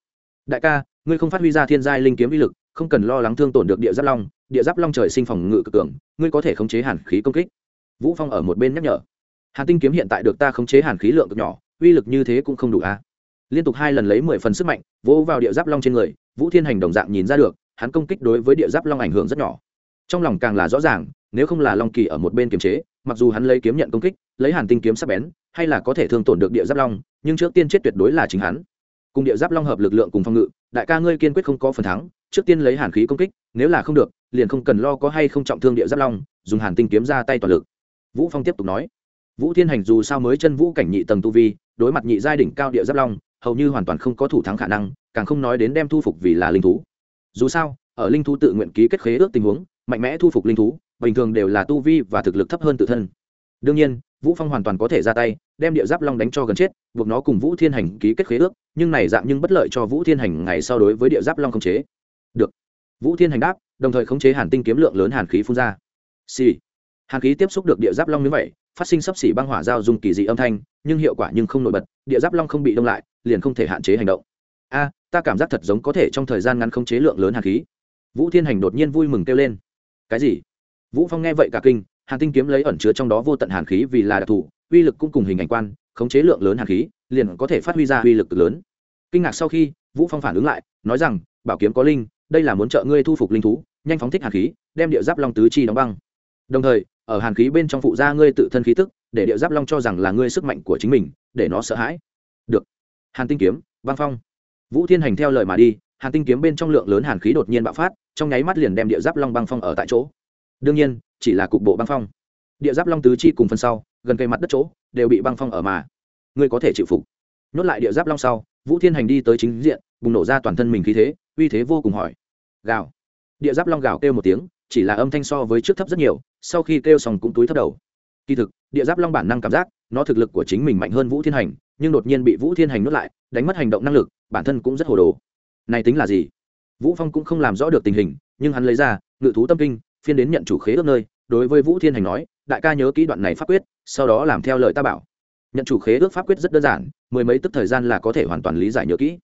Speaker 1: Đại ca, ngươi không phát huy ra thiên giai linh kiếm uy lực, không cần lo lắng thương tổn được địa giáp long, địa giáp long trời sinh phòng ngự cực cường, ngươi có thể khống chế hàn khí công kích. Vũ phong ở một bên nhắc nhở. Hàn tinh kiếm hiện tại được ta khống chế hàn khí lượng cực nhỏ, uy lực như thế cũng không đủ a à liên tục hai lần lấy mười phần sức mạnh, vỗ vào địa giáp long trên người, vũ thiên hành đồng dạng nhìn ra được, hắn công kích đối với địa giáp long ảnh hưởng rất nhỏ. Trong lòng càng là rõ ràng, nếu không là long kỳ ở một bên kiềm chế, mặc dù hắn lấy kiếm nhận công kích, lấy hàn tinh kiếm sắc bén, hay là có thể thương tổn được địa giáp long, nhưng trước tiên chết tuyệt đối là chính hắn. Cùng địa giáp long hợp lực lượng cùng phòng ngự, đại ca ngươi kiên quyết không có phần thắng, trước tiên lấy hàn khí công kích, nếu là không được, liền không cần lo có hay không trọng thương địa giáp long, dùng hàn tinh kiếm ra tay toàn lực. Vũ phong tiếp tục nói, vũ thiên hành dù sao mới chân vũ cảnh nhị tầng tu vi, đối mặt nhị giai đỉnh cao địa giáp long hầu như hoàn toàn không có thủ thắng khả năng, càng không nói đến đem thu phục vì là linh thú. Dù sao, ở linh thú tự nguyện ký kết khế ước tình huống, mạnh mẽ thu phục linh thú, bình thường đều là tu vi và thực lực thấp hơn tự thân. Đương nhiên, vũ phong hoàn toàn có thể ra tay, đem địa giáp long đánh cho gần chết, buộc nó cùng vũ thiên hành ký kết khế ước, nhưng này dạng nhưng bất lợi cho vũ thiên hành ngày sau đối với địa giáp long khống chế. Được. Vũ thiên hành đáp, đồng thời khống chế hàn tinh kiếm lượng lớn hàn khí phun ra. Xì、sì. hàn khí tiếp xúc được địa giáp long như vậy, phát sinh sấp xỉ băng hỏa giao dùng kỳ dị âm thanh, nhưng hiệu quả nhưng không nổi bật, địa giáp long không bị đông lại liền không thể hạn chế hành động. A, ta cảm giác thật giống có thể trong thời gian ngắn khống chế lượng lớn hàn khí. Vũ thiên hành đột nhiên vui mừng kêu lên. Cái gì? Vũ phong nghe vậy cả kinh, hàn tinh kiếm lấy ẩn chứa trong đó vô tận hàn khí vì là đặc thù, uy lực cũng cùng hình ảnh quan, khống chế lượng lớn hàn khí, liền có thể phát huy ra uy lực lớn. Kinh ngạc sau khi, vũ phong phản ứng lại, nói rằng, bảo kiếm có linh, đây là muốn trợ ngươi thu phục linh thú, nhanh phóng thích hàn khí, đem địa giáp long tứ chi đóng băng. Đồng thời, ở hàn khí bên trong phụ ra ngươi tự thân khí tức, để địa giáp long cho rằng là ngươi sức mạnh của chính mình, để nó sợ hãi hàn tinh kiếm, băng phong. Vũ thiên hành theo lời mà đi, hàn tinh kiếm bên trong lượng lớn hàn khí đột nhiên bạo phát, trong nháy mắt liền đem địa giáp long băng phong ở tại chỗ. Đương nhiên, chỉ là cục bộ băng phong. Địa giáp long tứ chi cùng phần sau, gần cây mặt đất chỗ, đều bị băng phong ở mà. Ngươi có thể chịu phục. Nhốt lại địa giáp long sau, vũ thiên hành đi tới chính diện, bùng nổ ra toàn thân mình khí thế, uy thế vô cùng hỏi. Gào. Địa giáp long gào kêu một tiếng, chỉ là âm thanh so với trước thấp rất nhiều, sau khi kêu xong cũng túi thấp đầu. Kỳ thực, địa giáp long bản năng cảm giác nó thực lực của chính mình mạnh hơn vũ thiên hành, nhưng đột nhiên bị vũ thiên hành nuốt lại, đánh mất hành động năng lực, bản thân cũng rất hồ đồ. Này tính là gì? Vũ phong cũng không làm rõ được tình hình, nhưng hắn lấy ra, ngự thú tâm kinh, phiên đến nhận chủ khế ước nơi, đối với vũ thiên hành nói, đại ca nhớ kỹ đoạn này pháp quyết, sau đó làm theo lời ta bảo. Nhận chủ khế ước pháp quyết rất đơn giản, mười mấy tức thời gian là có thể hoàn toàn lý giải nhớ kỹ.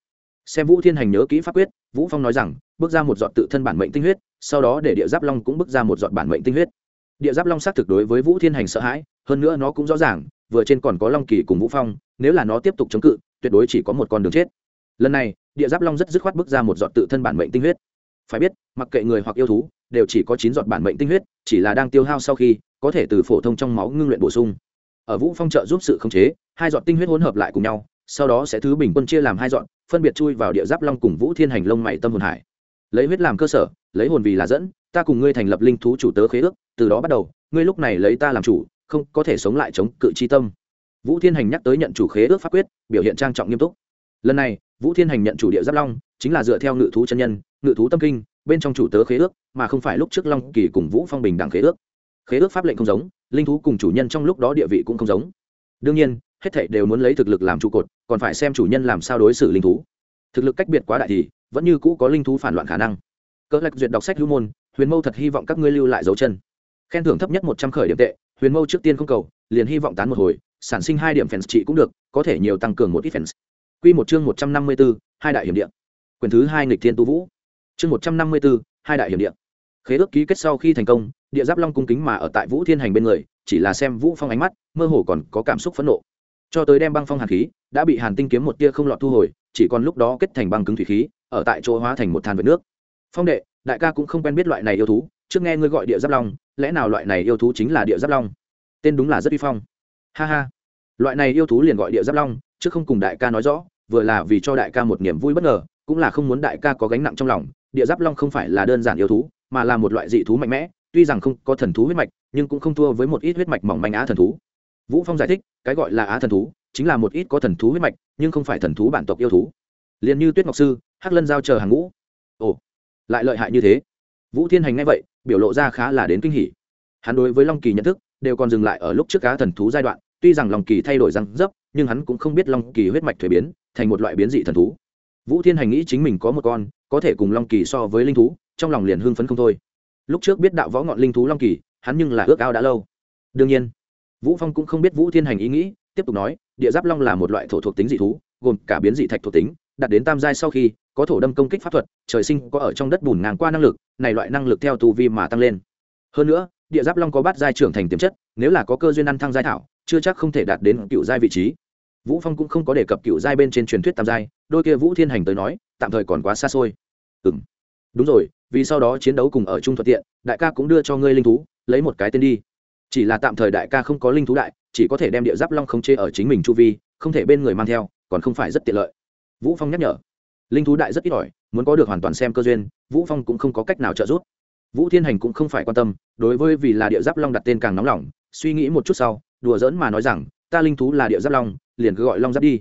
Speaker 1: Xem vũ thiên hành nhớ kỹ pháp quyết, vũ phong nói rằng, bước ra một giọt tự thân bản mệnh tinh huyết, sau đó để địa giáp long cũng bước ra một giọt bản mệnh tinh huyết. Địa giáp long xác thực đối với vũ thiên hành sợ hãi, hơn nữa nó cũng rõ ràng vừa trên còn có long kỳ cùng vũ phong, nếu là nó tiếp tục chống cự, tuyệt đối chỉ có một con đường chết. Lần này, địa giáp long rất dứt khoát bước ra một giọt tự thân bản mệnh tinh huyết. Phải biết, mặc kệ người hoặc yêu thú, đều chỉ có chín giọt bản mệnh tinh huyết, chỉ là đang tiêu hao sau khi, có thể từ phổ thông trong máu ngưng luyện bổ sung. Ở vũ phong trợ giúp sự khống chế, hai giọt tinh huyết hỗn hợp lại cùng nhau, sau đó sẽ thứ bình quân chia làm hai dọn phân biệt chui vào địa giáp long cùng vũ thiên hành lông mày tâm hồn hải. Lấy huyết làm cơ sở, lấy hồn vì là dẫn, ta cùng ngươi thành lập linh thú chủ tớ khế ước, từ đó bắt đầu, ngươi lúc này lấy ta làm chủ không có thể sống lại chống cự chi tâm. Vũ thiên hành nhắc tới nhận chủ khế ước pháp quyết, biểu hiện trang trọng nghiêm túc. Lần này, vũ thiên hành nhận chủ địa giáp long, chính là dựa theo ngự thú chân nhân, ngự thú tâm kinh, bên trong chủ tớ khế ước, mà không phải lúc trước long kỳ cùng vũ phong bình đẳng khế ước. Khế ước pháp lệnh không giống, linh thú cùng chủ nhân trong lúc đó địa vị cũng không giống. Đương nhiên, hết thảy đều muốn lấy thực lực làm trụ cột, còn phải xem chủ nhân làm sao đối xử linh thú. Thực lực cách biệt quá đại thì, vẫn như cũ có linh thú phản loạn khả năng. Cỡ lạch duyệt đọc sách hữu môn, huyền mâu thật hy vọng các ngươi lưu lại dấu chân. Khen thưởng thấp nhất một trăm khởi điểm tệ huyền mâu trước tiên không cầu liền hy vọng tán một hồi sản sinh hai điểm fans trị cũng được có thể nhiều tăng cường một ít fans Quy một chương một trăm năm mươi 154, hai đại hiểm địa. Quyền thứ hai nghịch thiên tu vũ. Chương một trăm năm mươi 154, hai đại hiểm địa. Khế ước ký kết sau khi thành công, địa giáp long cung kính mà ở tại Vũ Thiên Hành bên người, chỉ là xem Vũ Phong ánh mắt, mơ hồ còn có cảm xúc phẫn nộ. Cho tới đem băng phong hàn khí, đã bị Hàn Tinh kiếm một tia không lọt thu hồi, chỉ còn lúc đó kết thành băng cứng thủy khí, ở tại chỗ hóa thành một than vật nước. Phong đệ, đại ca cũng không quen biết loại này yêu thú, trước nghe ngươi gọi địa giáp long, lẽ nào loại này yêu thú chính là địa giáp long? Tên đúng là rất uy phong. Ha ha. Loại này yêu thú liền gọi địa giáp long, chứ không cùng đại ca nói rõ, vừa là vì cho đại ca một niềm vui bất ngờ cũng là không muốn đại ca có gánh nặng trong lòng địa giáp long không phải là đơn giản yêu thú mà là một loại dị thú mạnh mẽ tuy rằng không có thần thú huyết mạch nhưng cũng không thua với một ít huyết mạch mỏng manh á thần thú vũ phong giải thích cái gọi là á thần thú chính là một ít có thần thú huyết mạch nhưng không phải thần thú bản tộc yêu thú liền như tuyết ngọc sư hắc lân giao chờ hàng ngũ ồ lại lợi hại như thế vũ thiên hành ngay vậy biểu lộ ra khá là đến kinh hỉ. Hắn đối với long kỳ nhận thức đều còn dừng lại ở lúc trước cá thần thú giai đoạn, tuy rằng long kỳ thay đổi răng dấp, nhưng hắn cũng không biết long kỳ huyết mạch thuế biến thành một loại biến dị thần thú. Vũ thiên hành nghĩ chính mình có một con, có thể cùng long kỳ so với linh thú, trong lòng liền hưng phấn không thôi. Lúc trước biết đạo võ ngọn linh thú long kỳ, hắn nhưng là ước ao đã lâu. Đương nhiên, vũ phong cũng không biết vũ thiên hành ý nghĩ, tiếp tục nói, địa giáp long là một loại thổ thuộc tính dị thú, gồm cả biến dị thạch thuộc tính đạt đến tam giai sau khi, có thổ đâm công kích pháp thuật, trời sinh có ở trong đất bùn ngang qua năng lực, này loại năng lực theo tu vi mà tăng lên. Hơn nữa, địa giáp long có bát giai trưởng thành tiềm chất, nếu là có cơ duyên ăn thăng giai thảo, chưa chắc không thể đạt đến cựu giai vị trí. Vũ phong cũng không có đề cập cựu giai bên trên truyền thuyết tam giai, đôi kia vũ thiên hành tới nói, tạm thời còn quá xa xôi. Ừ đúng rồi, vì sau đó chiến đấu cùng ở trung thuận tiện, đại ca cũng đưa cho ngươi linh thú, lấy một cái tên đi. Chỉ là tạm thời đại ca không có linh thú đại, chỉ có thể đem địa giáp long không chê ở chính mình chu vi, không thể bên người mang theo, còn không phải rất tiện lợi vũ phong nhắc nhở. Linh thú đại rất ít ỏi, muốn có được hoàn toàn xem cơ duyên, vũ phong cũng không có cách nào trợ giúp. Vũ thiên hành cũng không phải quan tâm, đối với vì là địa giáp long đặt tên càng nóng lòng, suy nghĩ một chút sau, đùa giỡn mà nói rằng, ta linh thú là địa giáp long, liền cứ gọi long giáp đi.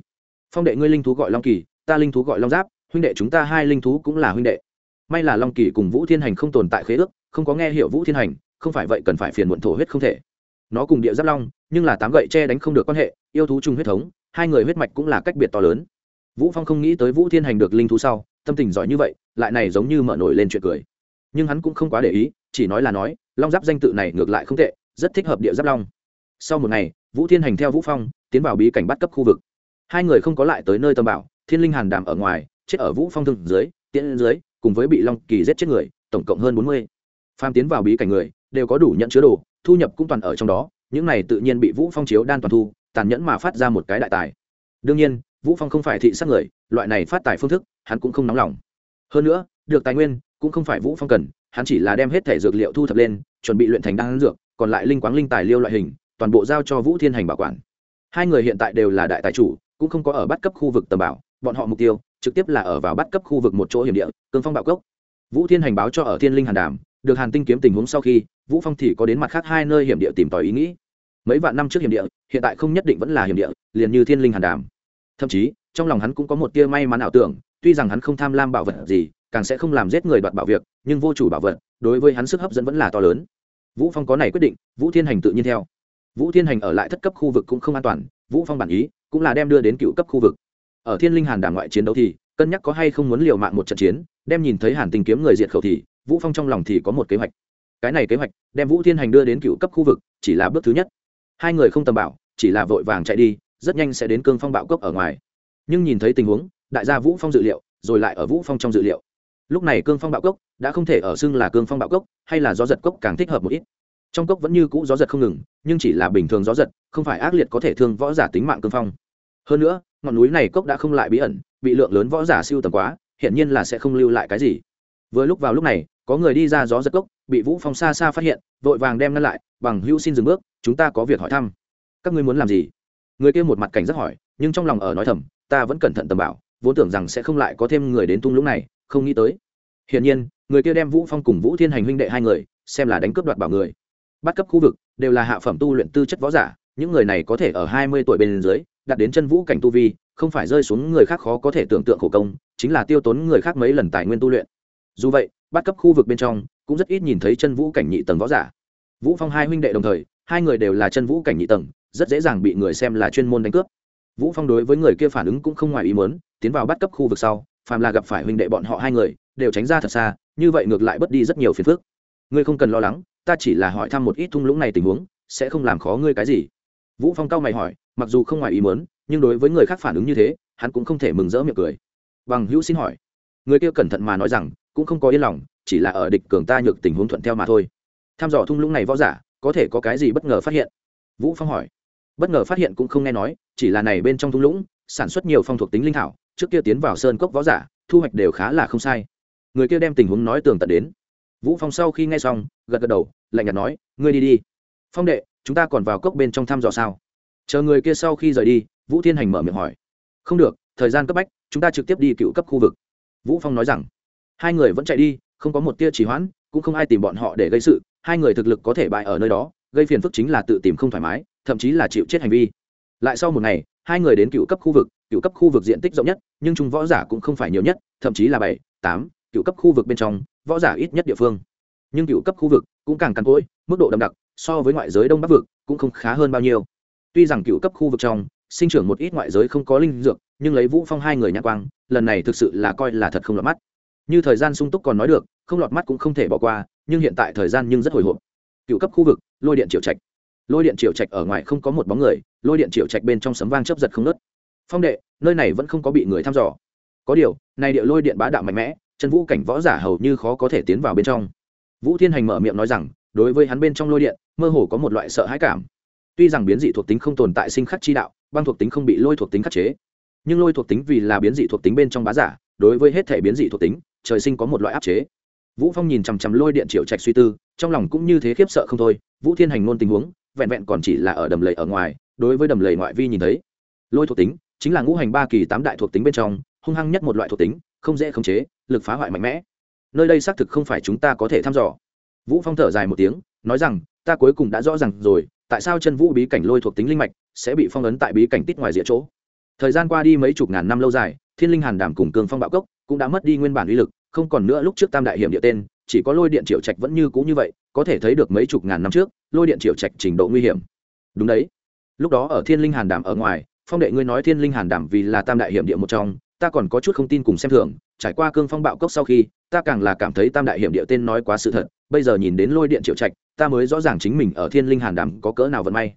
Speaker 1: Phong đệ ngươi linh thú gọi long kỳ, ta linh thú gọi long giáp, huynh đệ chúng ta hai linh thú cũng là huynh đệ. May là long kỳ cùng vũ thiên hành không tồn tại khế ước, không có nghe hiểu vũ thiên hành, không phải vậy cần phải phiền muộn thổ huyết không thể. Nó cùng địa giáp long, nhưng là tám gậy che đánh không được quan hệ, yêu thú chung huyết thống, hai người huyết mạch cũng là cách biệt to lớn vũ phong không nghĩ tới vũ thiên hành được linh thú sau, tâm tình giỏi như vậy, lại này giống như mở nổi lên chuyện cười. Nhưng hắn cũng không quá để ý, chỉ nói là nói, long giáp danh tự này ngược lại không tệ, rất thích hợp địa giáp long. Sau một ngày, vũ thiên hành theo vũ phong, tiến vào bí cảnh bắt cấp khu vực. Hai người không có lại tới nơi tâm bảo, thiên linh hàn đàm ở ngoài, chết ở vũ phong thương dưới, tiễn dưới, cùng với bị long kỳ giết chết người, tổng cộng hơn bốn mươi. Phàm tiến vào bí cảnh người, đều có đủ nhận chứa đồ, thu nhập cũng toàn ở trong đó, những này tự nhiên bị vũ phong chiếu đan toàn thu, tàn nhẫn mà phát ra một cái đại tài. Đương nhiên vũ phong không phải thị sát người, loại này phát tài phương thức, hắn cũng không nóng lòng. Hơn nữa, được tài nguyên, cũng không phải vũ phong cần, hắn chỉ là đem hết thể dược liệu thu thập lên, chuẩn bị luyện thành đan dược, còn lại linh quáng linh tài liêu loại hình, toàn bộ giao cho vũ thiên hành bảo quản. Hai người hiện tại đều là đại tài chủ, cũng không có ở bắt cấp khu vực tầm bảo, bọn họ mục tiêu, trực tiếp là ở vào bắt cấp khu vực một chỗ hiểm địa, cương phong bạo cốc. Vũ thiên hành báo cho ở thiên linh hàn đàm, được hàn tinh kiếm tình huống sau khi, vũ phong thì có đến mặt khác hai nơi hiểm địa tìm tòi ý nghĩ. Mấy vạn năm trước hiểm địa, hiện tại không nhất định vẫn là hiểm địa, liền như thiên linh hàn đàm thậm chí, trong lòng hắn cũng có một tia may mắn ảo tưởng, tuy rằng hắn không tham lam bảo vật gì, càng sẽ không làm giết người đoạt bảo việc, nhưng vô chủ bảo vật, đối với hắn sức hấp dẫn vẫn là to lớn. Vũ phong có này quyết định, vũ thiên hành tự nhiên theo. Vũ thiên hành ở lại thất cấp khu vực cũng không an toàn, vũ phong bản ý cũng là đem đưa đến cựu cấp khu vực. Ở thiên linh hàn đảng ngoại chiến đấu thì, cân nhắc có hay không muốn liều mạng một trận chiến, đem nhìn thấy hàn tình kiếm người diệt khẩu thì, vũ phong trong lòng thì có một kế hoạch. Cái này kế hoạch, đem vũ thiên hành đưa đến cựu cấp khu vực, chỉ là bước thứ nhất. Hai người không tầm bảo, chỉ là vội vàng chạy đi rất nhanh sẽ đến cương phong bạo cốc ở ngoài. Nhưng nhìn thấy tình huống, đại gia vũ phong dự liệu, rồi lại ở vũ phong trong dự liệu. Lúc này cương phong bạo cốc đã không thể ở xưng là cương phong bạo cốc, hay là gió giật cốc càng thích hợp một ít. Trong cốc vẫn như cũ gió giật không ngừng, nhưng chỉ là bình thường gió giật, không phải ác liệt có thể thương võ giả tính mạng cương phong. Hơn nữa, ngọn núi này cốc đã không lại bí ẩn, bị lượng lớn võ giả siêu tầm quá hiện nhiên là sẽ không lưu lại cái gì. Vừa lúc vào lúc này, có người đi ra gió giật cốc, bị vũ phong xa xa phát hiện, vội vàng đem ngăn lại, bằng hữu xin dừng bước, chúng ta có việc hỏi thăm. Các ngươi muốn làm gì? Người kia một mặt cảnh rất hỏi, nhưng trong lòng ở nói thầm, ta vẫn cẩn thận tầm bảo, vốn tưởng rằng sẽ không lại có thêm người đến tung lũng này, không nghĩ tới. Hiển nhiên, người kia đem vũ phong cùng vũ thiên hành huynh đệ hai người, xem là đánh cướp đoạt bảo người. Bắt cấp khu vực, đều là hạ phẩm tu luyện tư chất võ giả, những người này có thể ở hai mươi tuổi bên dưới, đạt đến chân vũ cảnh tu vi, không phải rơi xuống người khác khó có thể tưởng tượng khổ công, chính là tiêu tốn người khác mấy lần tài nguyên tu luyện. Dù vậy, bắt cấp khu vực bên trong, cũng rất ít nhìn thấy chân vũ cảnh nhị tầng võ giả. Vũ phong hai huynh đệ đồng thời, hai người đều là chân vũ cảnh nhị tầng rất dễ dàng bị người xem là chuyên môn đánh cướp. Vũ phong đối với người kia phản ứng cũng không ngoài ý muốn, tiến vào bắt cấp khu vực sau, phàm là gặp phải huynh đệ bọn họ hai người, đều tránh ra thật xa, như vậy ngược lại bất đi rất nhiều phiền phức. Ngươi không cần lo lắng, ta chỉ là hỏi thăm một ít thung lũng này tình huống, sẽ không làm khó ngươi cái gì. Vũ phong cao mày hỏi, mặc dù không ngoài ý muốn, nhưng đối với người khác phản ứng như thế, hắn cũng không thể mừng rỡ miệng cười. Bằng hữu xin hỏi, người kia cẩn thận mà nói rằng, cũng không có yên lòng, chỉ là ở địch cường ta nhược tình huống thuận theo mà thôi. Tham dò thung lũng này võ giả, có thể có cái gì bất ngờ phát hiện? Vũ phong hỏi bất ngờ phát hiện cũng không nghe nói, chỉ là này bên trong thung lũng, sản xuất nhiều phong thuộc tính linh thảo, trước kia tiến vào sơn cốc võ giả, thu hoạch đều khá là không sai. Người kia đem tình huống nói tường tận đến. Vũ phong sau khi nghe xong, gật gật đầu, lạnh nhạt nói, ngươi đi đi. Phong đệ, chúng ta còn vào cốc bên trong thăm dò sao? Chờ người kia sau khi rời đi, vũ thiên hành mở miệng hỏi, không được, thời gian cấp bách, chúng ta trực tiếp đi cựu cấp khu vực. Vũ phong nói rằng, hai người vẫn chạy đi, không có một tia trì hoãn, cũng không ai tìm bọn họ để gây sự, hai người thực lực có thể bại ở nơi đó gây phiền phức chính là tự tìm không thoải mái, thậm chí là chịu chết hành vi. Lại sau một ngày, hai người đến cựu cấp khu vực, cựu cấp khu vực diện tích rộng nhất, nhưng chúng võ giả cũng không phải nhiều nhất, thậm chí là bảy, tám, cựu cấp khu vực bên trong, võ giả ít nhất địa phương. Nhưng cựu cấp khu vực cũng càng cằn cỗi, mức độ đậm đặc so với ngoại giới đông bắc vực cũng không khá hơn bao nhiêu. Tuy rằng cựu cấp khu vực trong sinh trưởng một ít ngoại giới không có linh dược, nhưng lấy vũ phong hai người nhạc quang, lần này thực sự là coi là thật không lọt mắt. Như thời gian sung túc còn nói được, không lọt mắt cũng không thể bỏ qua, nhưng hiện tại thời gian nhưng rất hồi hộp cựu cấp khu vực, lôi điện triệu trạch. Lôi điện triệu trạch ở ngoài không có một bóng người, lôi điện triệu trạch bên trong sấm vang chấp giật không nớt phong đệ, nơi này vẫn không có bị người thăm dò. Có điều, này địa lôi điện bá đạo mạnh mẽ, chân vũ cảnh võ giả hầu như khó có thể tiến vào bên trong. Vũ thiên hành mở miệng nói rằng, đối với hắn bên trong lôi điện, mơ hồ có một loại sợ hãi cảm. Tuy rằng biến dị thuộc tính không tồn tại sinh khắc chi đạo, băng thuộc tính không bị lôi thuộc tính khắc chế. Nhưng lôi thuộc tính vì là biến dị thuộc tính bên trong bá giả, đối với hết thể biến dị thuộc tính, trời sinh có một loại áp chế vũ phong nhìn chằm chằm lôi điện triệu trạch suy tư, trong lòng cũng như thế khiếp sợ không thôi. Vũ thiên hành nôn tình huống, vẹn vẹn còn chỉ là ở đầm lầy ở ngoài, đối với đầm lầy ngoại vi nhìn thấy. Lôi thuộc tính, chính là ngũ hành ba kỳ tám đại thuộc tính bên trong, hung hăng nhất một loại thuộc tính, không dễ khống chế, lực phá hoại mạnh mẽ. Nơi đây xác thực không phải chúng ta có thể thăm dò. Vũ phong thở dài một tiếng, nói rằng, ta cuối cùng đã rõ ràng rồi, tại sao chân vũ bí cảnh lôi thuộc tính linh mạch sẽ bị phong ấn tại bí cảnh tít ngoài rìa chỗ? Thời gian qua đi mấy chục ngàn năm lâu dài, thiên linh hàn đảm cùng cường phong bạo cốc cũng đã mất đi nguyên bản uy lực không còn nữa lúc trước tam đại hiểm địa tên, chỉ có lôi điện triệu trạch vẫn như cũ như vậy, có thể thấy được mấy chục ngàn năm trước, lôi điện triệu trạch trình độ nguy hiểm. Đúng đấy. Lúc đó ở thiên linh hàn đảm ở ngoài, phong đệ ngươi nói thiên linh hàn đảm vì là tam đại hiểm địa một trong, ta còn có chút không tin cùng xem thường, trải qua cương phong bạo cốc sau khi, ta càng là cảm thấy tam đại hiểm địa tên nói quá sự thật, bây giờ nhìn đến lôi điện triệu trạch, ta mới rõ ràng chính mình ở thiên linh hàn đảm có cỡ nào vận may.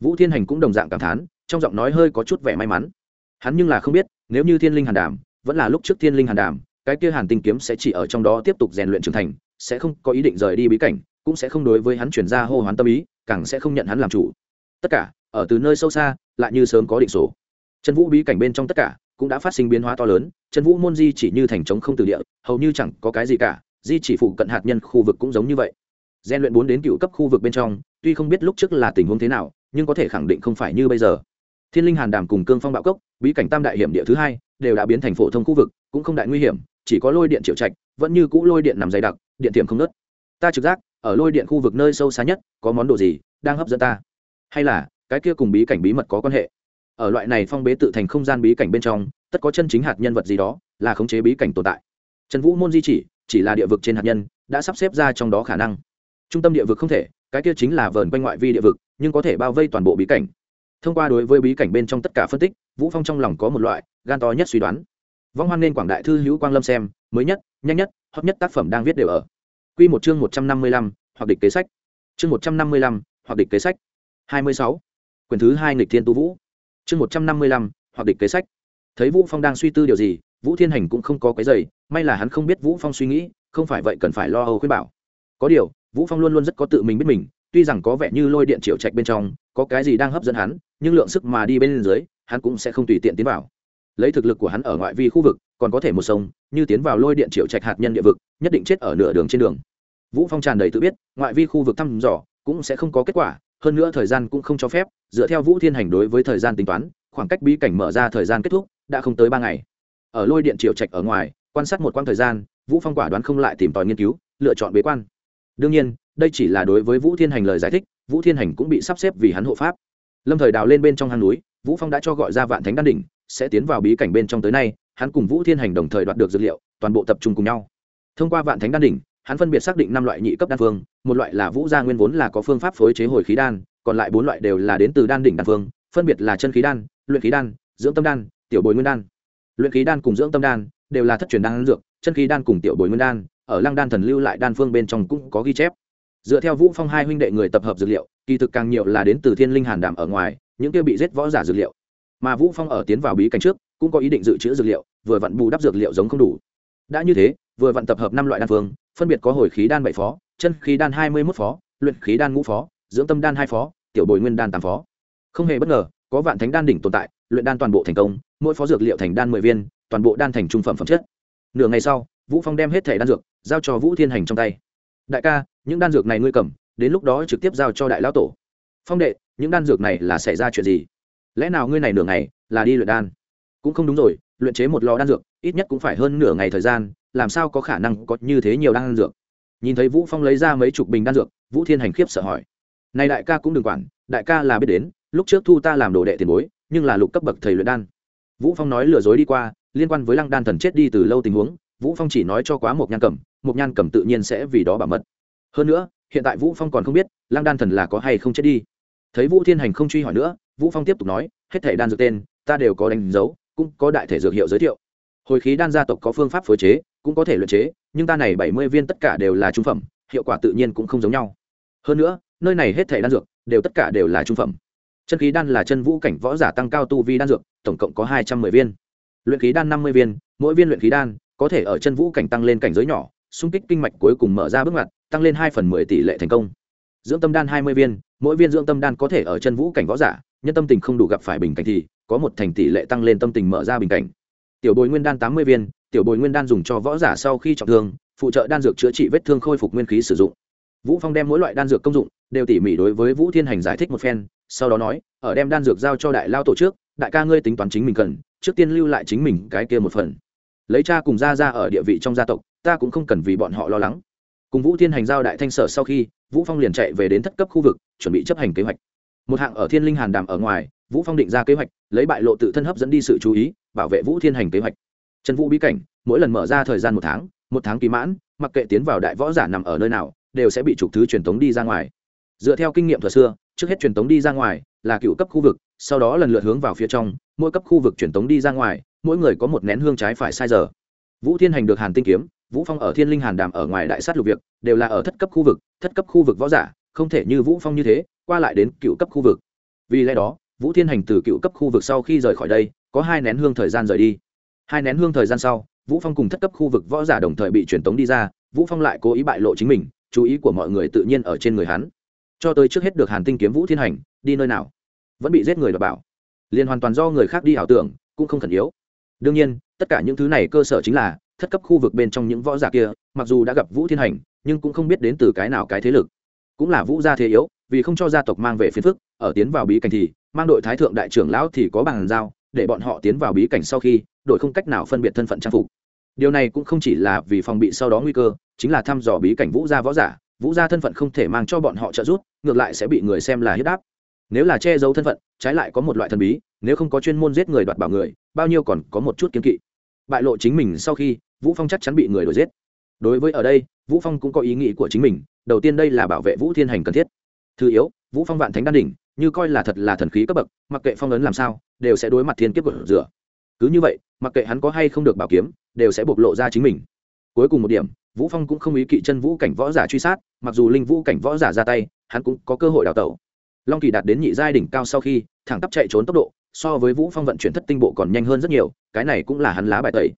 Speaker 1: Vũ thiên hành cũng đồng dạng cảm thán, trong giọng nói hơi có chút vẻ may mắn. Hắn nhưng là không biết, nếu như thiên linh hàn đảm vẫn là lúc trước thiên linh hàn đảm cái kia hàn tinh kiếm sẽ chỉ ở trong đó tiếp tục rèn luyện trưởng thành, sẽ không có ý định rời đi bí cảnh, cũng sẽ không đối với hắn chuyển ra hô hoán tâm ý, càng sẽ không nhận hắn làm chủ. Tất cả, ở từ nơi sâu xa, lại như sớm có định số. chân vũ bí cảnh bên trong tất cả, cũng đã phát sinh biến hóa to lớn, chân vũ môn di chỉ như thành trống không từ địa, hầu như chẳng có cái gì cả, di chỉ phụ cận hạt nhân khu vực cũng giống như vậy. Gian luyện bốn đến cựu cấp khu vực bên trong, tuy không biết lúc trước là tình huống thế nào, nhưng có thể khẳng định không phải như bây giờ. Thiên linh hàn đàm cùng cương phong bạo cốc, bí cảnh tam đại hiểm địa thứ hai, đều đã biến thành phổ thông khu vực, cũng không đại nguy hiểm chỉ có lôi điện triệu trạch, vẫn như cũ lôi điện nằm dày đặc, điện tiềm không nớt ta trực giác, ở lôi điện khu vực nơi sâu xa nhất, có món đồ gì đang hấp dẫn ta? Hay là, cái kia cùng bí cảnh bí mật có quan hệ? Ở loại này phong bế tự thành không gian bí cảnh bên trong, tất có chân chính hạt nhân vật gì đó là khống chế bí cảnh tồn tại. Trần vũ môn di chỉ chỉ là địa vực trên hạt nhân, đã sắp xếp ra trong đó khả năng. Trung tâm địa vực không thể, cái kia chính là vờn quanh ngoại vi địa vực, nhưng có thể bao vây toàn bộ bí cảnh. Thông qua đối với bí cảnh bên trong tất cả phân tích, vũ phong trong lòng có một loại gan to nhất suy đoán vong hoan nên quảng đại thư hữu quang lâm xem, mới nhất, nhanh nhất, hot nhất tác phẩm đang viết đều ở. Quy một chương một trăm năm mươi lăm, hoặc địch kế sách. Chương một trăm năm mươi lăm, hoặc địch kế sách. hai mươi sáu. Quyển thứ hai nghịch thiên tu vũ. Chương một trăm năm mươi lăm, hoặc địch kế sách. Thấy vũ phong đang suy tư điều gì, vũ thiên hành cũng không có cái giày may là hắn không biết vũ phong suy nghĩ, không phải vậy cần phải lo âu khuyên bảo. Có điều, vũ phong luôn luôn rất có tự mình biết mình, tuy rằng có vẻ như lôi điện triệu trạch bên trong, có cái gì đang hấp dẫn hắn, nhưng lượng sức mà đi bên dưới, hắn cũng sẽ không tùy tiện tiến vào lấy thực lực của hắn ở ngoại vi khu vực, còn có thể một sông, như tiến vào lôi điện triệu trạch hạt nhân địa vực, nhất định chết ở nửa đường trên đường. Vũ phong tràn đầy tự biết, ngoại vi khu vực thăm dò, cũng sẽ không có kết quả, hơn nữa thời gian cũng không cho phép, dựa theo vũ thiên hành đối với thời gian tính toán, khoảng cách bí cảnh mở ra thời gian kết thúc, đã không tới ba ngày. Ở lôi điện triệu trạch ở ngoài, quan sát một quãng thời gian, vũ phong quả đoán không lại tìm tòi nghiên cứu, lựa chọn bế quan. Đương nhiên, đây chỉ là đối với vũ thiên hành lời giải thích, vũ thiên hành cũng bị sắp xếp vì hắn hộ pháp. Lâm thời đào lên bên trong hang núi vũ phong đã cho gọi ra vạn thánh đan đỉnh, sẽ tiến vào bí cảnh bên trong tới nay, hắn cùng vũ thiên hành đồng thời đoạt được dược liệu, toàn bộ tập trung cùng nhau. Thông qua vạn thánh đan đỉnh, hắn phân biệt xác định năm loại nhị cấp đan phương, một loại là vũ gia nguyên vốn là có phương pháp phối chế hồi khí đan, còn lại bốn loại đều là đến từ đan đỉnh đan phương, phân biệt là chân khí đan, luyện khí đan, dưỡng tâm đan, tiểu bồi nguyên đan. Luyện khí đan cùng dưỡng tâm đan đều là thất truyền đan dược, chân khí đan cùng tiểu bồi nguyên đan ở lăng đan thần lưu lại đan phương bên trong cũng có ghi chép. Dựa theo vũ phong hai huynh đệ người tập hợp dược liệu, kỳ thực càng nhiều là đến từ thiên linh hàn đảm ở ngoài những kia bị giết võ giả dược liệu. Mà vũ phong ở tiến vào bí cảnh trước, cũng có ý định dự trữ dược liệu, vừa vặn bù đắp dược liệu giống không đủ. Đã như thế, vừa vặn tập hợp năm loại đan phương, phân biệt có hồi khí đan bảy phó, chân khí đan hai mươi 21 phó, luyện khí đan ngũ phó, dưỡng tâm đan hai phó, tiểu bồi nguyên đan tám phó. Không hề bất ngờ, có vạn thánh đan đỉnh tồn tại, luyện đan toàn bộ thành công, mỗi phó dược liệu thành đan mười viên, toàn bộ đan thành trung phẩm phẩm chất. Nửa ngày sau, vũ phong đem hết thẻ đan dược, giao cho vũ thiên hành trong tay. Đại ca, những đan dược này ngươi cầm, đến lúc đó trực tiếp giao cho đại lão tổ. Phong đệ những đan dược này là xảy ra chuyện gì? Lẽ nào ngươi này nửa ngày là đi luyện đan? Cũng không đúng rồi, luyện chế một lò đan dược, ít nhất cũng phải hơn nửa ngày thời gian, làm sao có khả năng có như thế nhiều đan dược? Nhìn thấy vũ phong lấy ra mấy chục bình đan dược, vũ thiên hành khiếp sợ hỏi. Này đại ca cũng đừng quản, đại ca là biết đến, lúc trước thu ta làm đồ đệ tiền bối, nhưng là lục cấp bậc thầy luyện đan. Vũ phong nói lừa dối đi qua, liên quan với lăng đan thần chết đi từ lâu tình huống, vũ phong chỉ nói cho quá một nhan cẩm một nhan cẩm tự nhiên sẽ vì đó bảo mật. Hơn nữa, hiện tại vũ phong còn không biết, lăng đan thần là có hay không chết đi thấy vũ thiên hành không truy hỏi nữa, vũ phong tiếp tục nói, hết thể đan dược tên, ta đều có đánh dấu, cũng có đại thể dược hiệu giới thiệu. Hồi khí đan gia tộc có phương pháp phối chế, cũng có thể luyện chế, nhưng ta này bảy mươi viên tất cả đều là trung phẩm, hiệu quả tự nhiên cũng không giống nhau. Hơn nữa, nơi này hết thể đan dược, đều tất cả đều là trung phẩm. Chân khí đan là chân vũ cảnh võ giả tăng cao tu vi đan dược, tổng cộng có hai trăm mười viên. Luyện khí đan năm mươi viên, mỗi viên luyện khí đan, có thể ở chân vũ cảnh tăng lên cảnh giới nhỏ, xung kích kinh mạch cuối cùng mở ra bước ngoặt, tăng lên hai phần mười tỷ lệ thành công dưỡng tâm đan hai mươi viên, mỗi viên dưỡng tâm đan có thể ở chân vũ cảnh võ giả, nhân tâm tình không đủ gặp phải bình cảnh thì, có một thành tỷ lệ tăng lên tâm tình mở ra bình cảnh. Tiểu bồi nguyên đan tám mươi viên, tiểu bồi nguyên đan dùng cho võ giả sau khi trọng thương, phụ trợ đan dược chữa trị vết thương khôi phục nguyên khí sử dụng. Vũ phong đem mỗi loại đan dược công dụng đều tỉ mỉ đối với vũ thiên hành giải thích một phen, sau đó nói, ở đem đan dược giao cho đại lao tổ trước, đại ca ngươi tính toán chính mình cần, trước tiên lưu lại chính mình cái kia một phần. Lấy cha cùng ra ra ở địa vị trong gia tộc, ta cũng không cần vì bọn họ lo lắng cùng vũ thiên hành giao đại thanh sở sau khi, vũ phong liền chạy về đến thất cấp khu vực, chuẩn bị chấp hành kế hoạch. Một hạng ở thiên linh hàn đàm ở ngoài, vũ phong định ra kế hoạch, lấy bại lộ tự thân hấp dẫn đi sự chú ý, bảo vệ vũ thiên hành kế hoạch. Trần vũ bí cảnh, mỗi lần mở ra thời gian một tháng một tháng kỳ mãn, mặc kệ tiến vào đại võ giả nằm ở nơi nào, đều sẽ bị trục thứ truyền tống đi ra ngoài. Dựa theo kinh nghiệm thời xưa, trước hết truyền tống đi ra ngoài là cựu cấp khu vực, sau đó lần lượt hướng vào phía trong, mỗi cấp khu vực truyền tống đi ra ngoài, mỗi người có một nén hương trái phải sai giờ. Vũ thiên hành được hàn tinh kiếm vũ phong ở thiên linh hàn đàm ở ngoài đại sát lục việc, đều là ở thất cấp khu vực, thất cấp khu vực võ giả, không thể như vũ phong như thế, qua lại đến cựu cấp khu vực. Vì lẽ đó, vũ thiên hành từ cựu cấp khu vực sau khi rời khỏi đây, có hai nén hương thời gian rời đi. Hai nén hương thời gian sau, vũ phong cùng thất cấp khu vực võ giả đồng thời bị truyền tống đi ra, vũ phong lại cố ý bại lộ chính mình, chú ý của mọi người tự nhiên ở trên người hắn. Cho tới trước hết được hàn tinh kiếm vũ thiên hành, đi nơi nào, vẫn bị giết người đọc bảo. Liền hoàn toàn do người khác đi ảo tưởng, cũng không khẩn yếu. Đương nhiên, tất cả những thứ này cơ sở chính là thất cấp khu vực bên trong những võ giả kia, mặc dù đã gặp vũ thiên hành, nhưng cũng không biết đến từ cái nào cái thế lực. Cũng là vũ gia thế yếu, vì không cho gia tộc mang về phiền phức, ở tiến vào bí cảnh thì, mang đội thái thượng đại trưởng lão thì có bàn giao, để bọn họ tiến vào bí cảnh sau khi, đội không cách nào phân biệt thân phận trang phục. Điều này cũng không chỉ là vì phòng bị sau đó nguy cơ, chính là thăm dò bí cảnh vũ gia võ giả. Vũ gia thân phận không thể mang cho bọn họ trợ giúp, ngược lại sẽ bị người xem là hiếp đáp. Nếu là che giấu thân phận, trái lại có một loại thần bí, nếu không có chuyên môn giết người đoạt bảo người, bao nhiêu còn có một chút kiếm kỵ. Bại lộ chính mình sau khi vũ phong chắc chắn bị người đuổi giết. Đối với ở đây, vũ phong cũng có ý nghĩ của chính mình, đầu tiên đây là bảo vệ vũ thiên hành cần thiết. Thứ yếu, vũ phong vạn thánh đan đỉnh, như coi là thật là thần khí cấp bậc, mặc kệ phong ấn làm sao, đều sẽ đối mặt thiên kiếp của rửa. Cứ như vậy, mặc kệ hắn có hay không được bảo kiếm, đều sẽ bộc lộ ra chính mình. Cuối cùng một điểm, vũ phong cũng không ý kỵ chân vũ cảnh võ giả truy sát, mặc dù linh vũ cảnh võ giả ra tay, hắn cũng có cơ hội đào tẩu. Long kỳ đạt đến nhị giai đỉnh cao sau khi, thẳng tắp chạy trốn tốc độ, so với vũ phong vận chuyển thất tinh bộ còn nhanh hơn rất nhiều, cái này cũng là hắn lá bài tẩy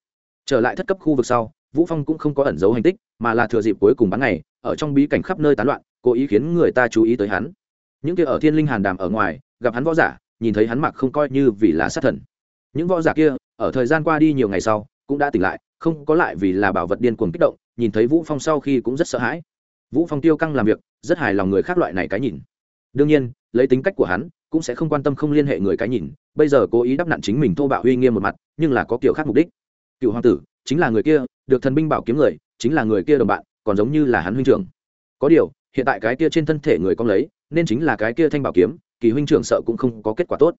Speaker 1: trở lại thất cấp khu vực sau, vũ phong cũng không có ẩn giấu hành tích, mà là thừa dịp cuối cùng bán ngày, ở trong bí cảnh khắp nơi tán loạn, cố ý khiến người ta chú ý tới hắn. Những kia ở thiên linh hàn đàm ở ngoài, gặp hắn võ giả, nhìn thấy hắn mặc không coi như vì là sát thần. Những võ giả kia, ở thời gian qua đi nhiều ngày sau, cũng đã tỉnh lại, không có lại vì là bảo vật điên cuồng kích động, nhìn thấy vũ phong sau khi cũng rất sợ hãi. Vũ phong tiêu căng làm việc, rất hài lòng người khác loại này cái nhìn. Đương nhiên, lấy tính cách của hắn, cũng sẽ không quan tâm không liên hệ người cái nhìn, bây giờ cố ý đắp nặn chính mình thô bạo uy nghiêm một mặt, nhưng là có kiểu khác mục đích cựu hoàng tử, chính là người kia, được thần binh bảo kiếm người, chính là người kia đồng bạn, còn giống như là hắn huynh trưởng. Có điều, hiện tại cái kia trên thân thể người con lấy, nên chính là cái kia thanh bảo kiếm, kỳ huynh trưởng sợ cũng không có kết quả tốt.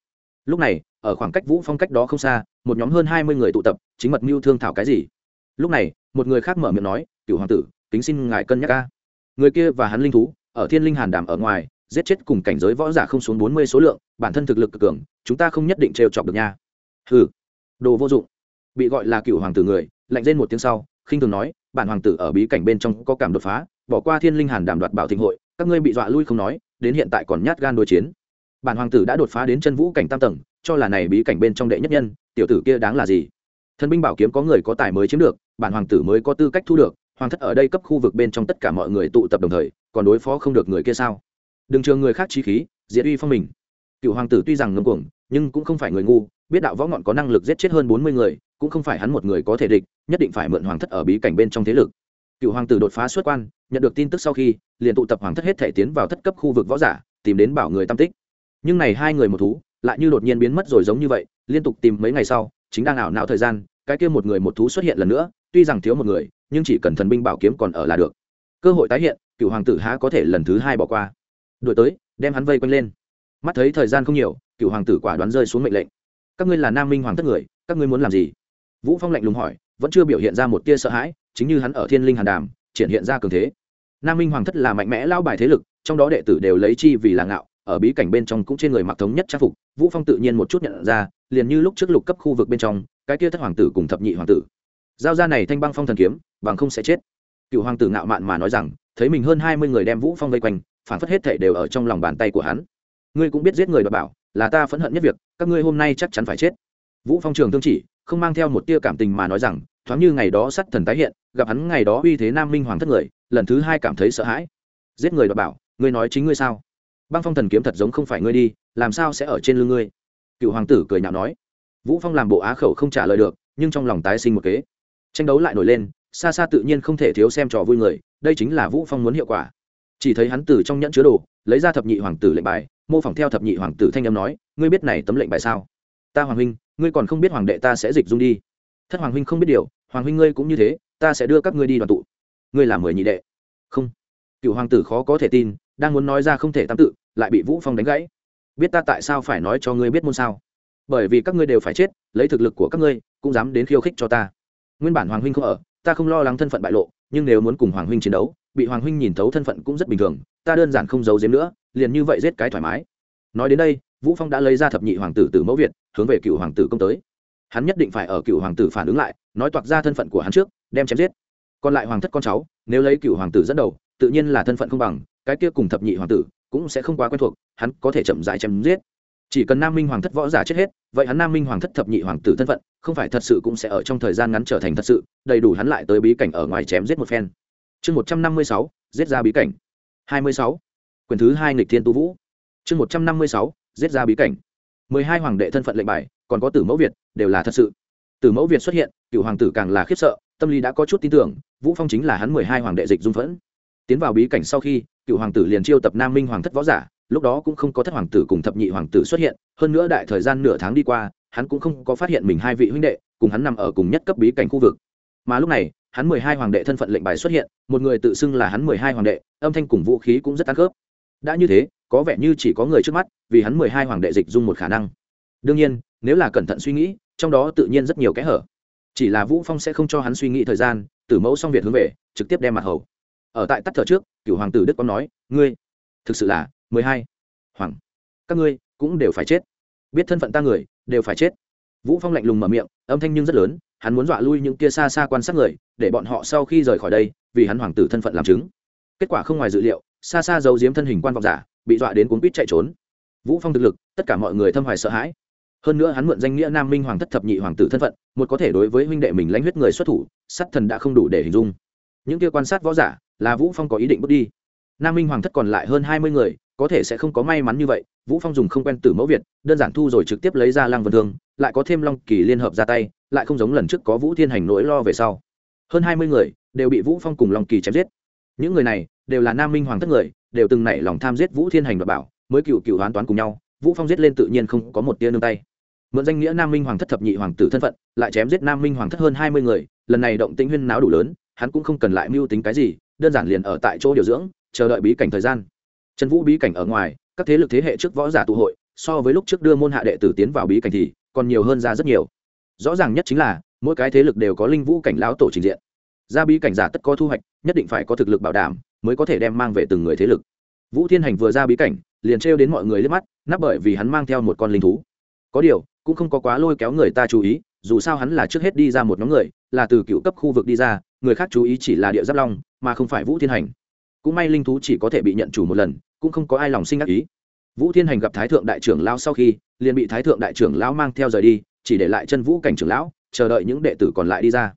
Speaker 1: Lúc này, ở khoảng cách vũ phong cách đó không xa, một nhóm hơn hai mươi người tụ tập, chính mật mưu thương thảo cái gì? Lúc này, một người khác mở miệng nói, cựu hoàng tử, kính xin ngài cân nhắc ca người kia và hắn linh thú, ở thiên linh hàn đàm ở ngoài, giết chết cùng cảnh giới võ giả không xuống bốn mươi số lượng, bản thân thực lực cực cường, chúng ta không nhất định trêu chọc được nha. Hừ. Đồ vô dụng bị gọi là cựu hoàng tử người, lạnh lên một tiếng sau, khinh thường nói, bản hoàng tử ở bí cảnh bên trong có cảm đột phá, bỏ qua thiên linh hàn đàm đoạt bảo thịnh hội, các ngươi bị dọa lui không nói, đến hiện tại còn nhát gan đối chiến. Bản hoàng tử đã đột phá đến chân vũ cảnh tam tầng, cho là này bí cảnh bên trong đệ nhất nhân, tiểu tử kia đáng là gì? Thần binh bảo kiếm có người có tài mới chiếm được, bản hoàng tử mới có tư cách thu được, hoàng thất ở đây cấp khu vực bên trong tất cả mọi người tụ tập đồng thời, còn đối phó không được người kia sao? Đừng trường người khác chi khí, diệt uy phong mình cựu hoàng tử tuy rằng ngâm cuồng, nhưng cũng không phải người ngu, biết đạo võ ngọn có năng lực giết chết hơn bốn mươi người, cũng không phải hắn một người có thể địch, nhất định phải mượn hoàng thất ở bí cảnh bên trong thế lực. Cựu hoàng tử đột phá xuất quan, nhận được tin tức sau khi, liền tụ tập hoàng thất hết thể tiến vào thất cấp khu vực võ giả, tìm đến bảo người tam tích. Nhưng này hai người một thú, lại như đột nhiên biến mất rồi giống như vậy, liên tục tìm mấy ngày sau, chính đang ảo não thời gian, cái kia một người một thú xuất hiện lần nữa, tuy rằng thiếu một người, nhưng chỉ cần thần binh bảo kiếm còn ở là được. Cơ hội tái hiện, cựu hoàng tử há có thể lần thứ hai bỏ qua. Đuổi tới, đem hắn vây quanh lên mắt thấy thời gian không nhiều, cựu hoàng tử quả đoán rơi xuống mệnh lệnh. Các ngươi là nam minh hoàng thất người, các ngươi muốn làm gì? Vũ phong lạnh lùng hỏi, vẫn chưa biểu hiện ra một tia sợ hãi, chính như hắn ở thiên linh hàn đàm, triển hiện ra cường thế. Nam minh hoàng thất là mạnh mẽ lao bài thế lực, trong đó đệ tử đều lấy chi vì là ngạo, ở bí cảnh bên trong cũng trên người mặc thống nhất trang phục, vũ phong tự nhiên một chút nhận ra, liền như lúc trước lục cấp khu vực bên trong, cái kia thất hoàng tử cùng thập nhị hoàng tử. Giao ra này thanh băng phong thần kiếm, bằng không sẽ chết. Cựu hoàng tử ngạo mạn mà nói rằng, thấy mình hơn hai mươi người đem vũ phong vây quanh, phản phất hết thể đều ở trong lòng bàn tay của hắn ngươi cũng biết giết người đ bảo, là ta phẫn hận nhất việc, các ngươi hôm nay chắc chắn phải chết. Vũ phong trường thương chỉ, không mang theo một tia cảm tình mà nói rằng, thoáng như ngày đó sắt thần tái hiện, gặp hắn ngày đó uy thế nam minh hoàng thất người, lần thứ hai cảm thấy sợ hãi. Giết người đ bảo, ngươi nói chính ngươi sao? Băng phong thần kiếm thật giống không phải ngươi đi, làm sao sẽ ở trên lưng ngươi? Cựu hoàng tử cười nhạo nói. Vũ phong làm bộ á khẩu không trả lời được, nhưng trong lòng tái sinh một kế. Tranh đấu lại nổi lên, xa xa tự nhiên không thể thiếu xem trò vui người, đây chính là vũ phong muốn hiệu quả. Chỉ thấy hắn từ trong nhẫn chứa đồ, lấy ra thập nhị hoàng tử lệnh bài mô phỏng theo thập nhị hoàng tử thanh âm nói, ngươi biết này tấm lệnh bài sao? Ta hoàng huynh, ngươi còn không biết hoàng đệ ta sẽ dịch dung đi. Thất hoàng huynh không biết điều, hoàng huynh ngươi cũng như thế, ta sẽ đưa các ngươi đi đoàn tụ. Ngươi là mười nhị đệ. Không. Cựu hoàng tử khó có thể tin, đang muốn nói ra không thể tam tự, lại bị vũ phong đánh gãy. Biết ta tại sao phải nói cho ngươi biết môn sao? Bởi vì các ngươi đều phải chết, lấy thực lực của các ngươi, cũng dám đến khiêu khích cho ta. Nguyên bản hoàng huynh không ở, ta không lo lắng thân phận bại lộ, nhưng nếu muốn cùng hoàng huynh chiến đấu, bị hoàng huynh nhìn thấu thân phận cũng rất bình thường, ta đơn giản không giấu giếm nữa liền như vậy giết cái thoải mái. Nói đến đây, vũ phong đã lấy ra thập nhị hoàng tử từ mẫu việt, hướng về cựu hoàng tử công tới. Hắn nhất định phải ở cựu hoàng tử phản ứng lại, nói toạc ra thân phận của hắn trước, đem chém giết. Còn lại hoàng thất con cháu, nếu lấy cựu hoàng tử dẫn đầu, tự nhiên là thân phận không bằng, cái kia cùng thập nhị hoàng tử cũng sẽ không quá quen thuộc, hắn có thể chậm rãi chém giết. Chỉ cần nam minh hoàng thất võ giả chết hết, vậy hắn nam minh hoàng thất thập nhị hoàng tử thân phận, không phải thật sự cũng sẽ ở trong thời gian ngắn trở thành thật sự, đầy đủ hắn lại tới bí cảnh ở ngoài chém giết một phen. Chương một trăm năm mươi sáu, giết ra bí cảnh. Hai mươi sáu quyển thứ hai nghịch thiên tu vũ. Chương một trăm năm mươi sáu, giết ra bí cảnh. mười hai hoàng đệ thân phận lệnh bài, còn có tử mẫu việt, đều là thật sự. Tử mẫu việt xuất hiện, cựu hoàng tử càng là khiếp sợ, tâm lý đã có chút tin tưởng, vũ phong chính là hắn mười hai hoàng đệ dịch dung phẫn. Tiến vào bí cảnh sau khi, cựu hoàng tử liền chiêu tập nam minh hoàng thất võ giả, lúc đó cũng không có thất hoàng tử cùng thập nhị hoàng tử xuất hiện, hơn nữa đại thời gian nửa tháng đi qua, hắn cũng không có phát hiện mình hai vị huynh đệ, cùng hắn nằm ở cùng nhất cấp bí cảnh khu vực. Mà lúc này, hắn mười hai hoàng đệ thân phận lệnh bài xuất hiện, một người tự xưng là hắn mười hai hoàng đệ, âm thanh cùng vũ khí cũng rất ăn khớp đã như thế, có vẻ như chỉ có người trước mắt, vì hắn mười hai hoàng đệ dịch dung một khả năng. Đương nhiên, nếu là cẩn thận suy nghĩ, trong đó tự nhiên rất nhiều kẽ hở. Chỉ là vũ phong sẽ không cho hắn suy nghĩ thời gian tử mẫu xong việc hướng về, trực tiếp đem mặt hầu. Ở tại tắt thở trước cựu hoàng tử đức có nói, ngươi, thực sự là mười hai hoàng. Các ngươi cũng đều phải chết. Biết thân phận ta người, đều phải chết. Vũ phong lạnh lùng mở miệng, âm thanh nhưng rất lớn, hắn muốn dọa lui những kia xa xa quan sát người, để bọn họ sau khi rời khỏi đây, vì hắn hoàng tử thân phận làm chứng. Kết quả không ngoài dự liệu xa xa giấu giếm thân hình quan vọng giả, bị dọa đến cuốn quýt chạy trốn. Vũ phong thực lực, tất cả mọi người thâm hoài sợ hãi. Hơn nữa hắn mượn danh nghĩa nam minh hoàng thất thập nhị hoàng tử thân phận, một có thể đối với huynh đệ mình lãnh huyết người xuất thủ, sát thần đã không đủ để hình dung. Những kia quan sát võ giả, là vũ phong có ý định bước đi. Nam minh hoàng thất còn lại hơn hai mươi người, có thể sẽ không có may mắn như vậy. Vũ phong dùng không quen tử mẫu việt, đơn giản thu rồi trực tiếp lấy ra lăng vân thương, lại có thêm long kỳ liên hợp ra tay, lại không giống lần trước có vũ thiên hành nỗi lo về sau. Hơn hai mươi người đều bị vũ phong cùng long kỳ chém giết. Những người này đều là nam minh hoàng thất người, đều từng nảy lòng tham giết vũ thiên hành và bảo, mới cựu cựu hoán toán cùng nhau, vũ phong giết lên tự nhiên không có một tia nương tay. Mượn danh nghĩa nam minh hoàng thất thập nhị hoàng tử thân phận, lại chém giết nam minh hoàng thất hơn hai mươi người, lần này động tĩnh huyên náo đủ lớn, hắn cũng không cần lại mưu tính cái gì, đơn giản liền ở tại chỗ điều dưỡng, chờ đợi bí cảnh thời gian. Trần vũ bí cảnh ở ngoài, các thế lực thế hệ trước võ giả tụ hội, so với lúc trước đưa môn hạ đệ tử tiến vào bí cảnh thì còn nhiều hơn ra rất nhiều. Rõ ràng nhất chính là, mỗi cái thế lực đều có linh vũ cảnh lão tổ trình diện ra bí cảnh giả tất có thu hoạch, nhất định phải có thực lực bảo đảm mới có thể đem mang về từng người thế lực. Vũ thiên hành vừa ra bí cảnh, liền trêu đến mọi người liếc mắt, nắp bởi vì hắn mang theo một con linh thú. Có điều, cũng không có quá lôi kéo người ta chú ý, dù sao hắn là trước hết đi ra một nhóm người, là từ cựu cấp khu vực đi ra, người khác chú ý chỉ là địa giáp long, mà không phải vũ thiên hành. Cũng may linh thú chỉ có thể bị nhận chủ một lần, cũng không có ai lòng sinh ác ý. Vũ thiên hành gặp thái thượng đại trưởng lao sau khi, liền bị thái thượng đại trưởng lão mang theo rời đi, chỉ để lại chân vũ cảnh trưởng lão, chờ đợi những đệ tử còn lại đi ra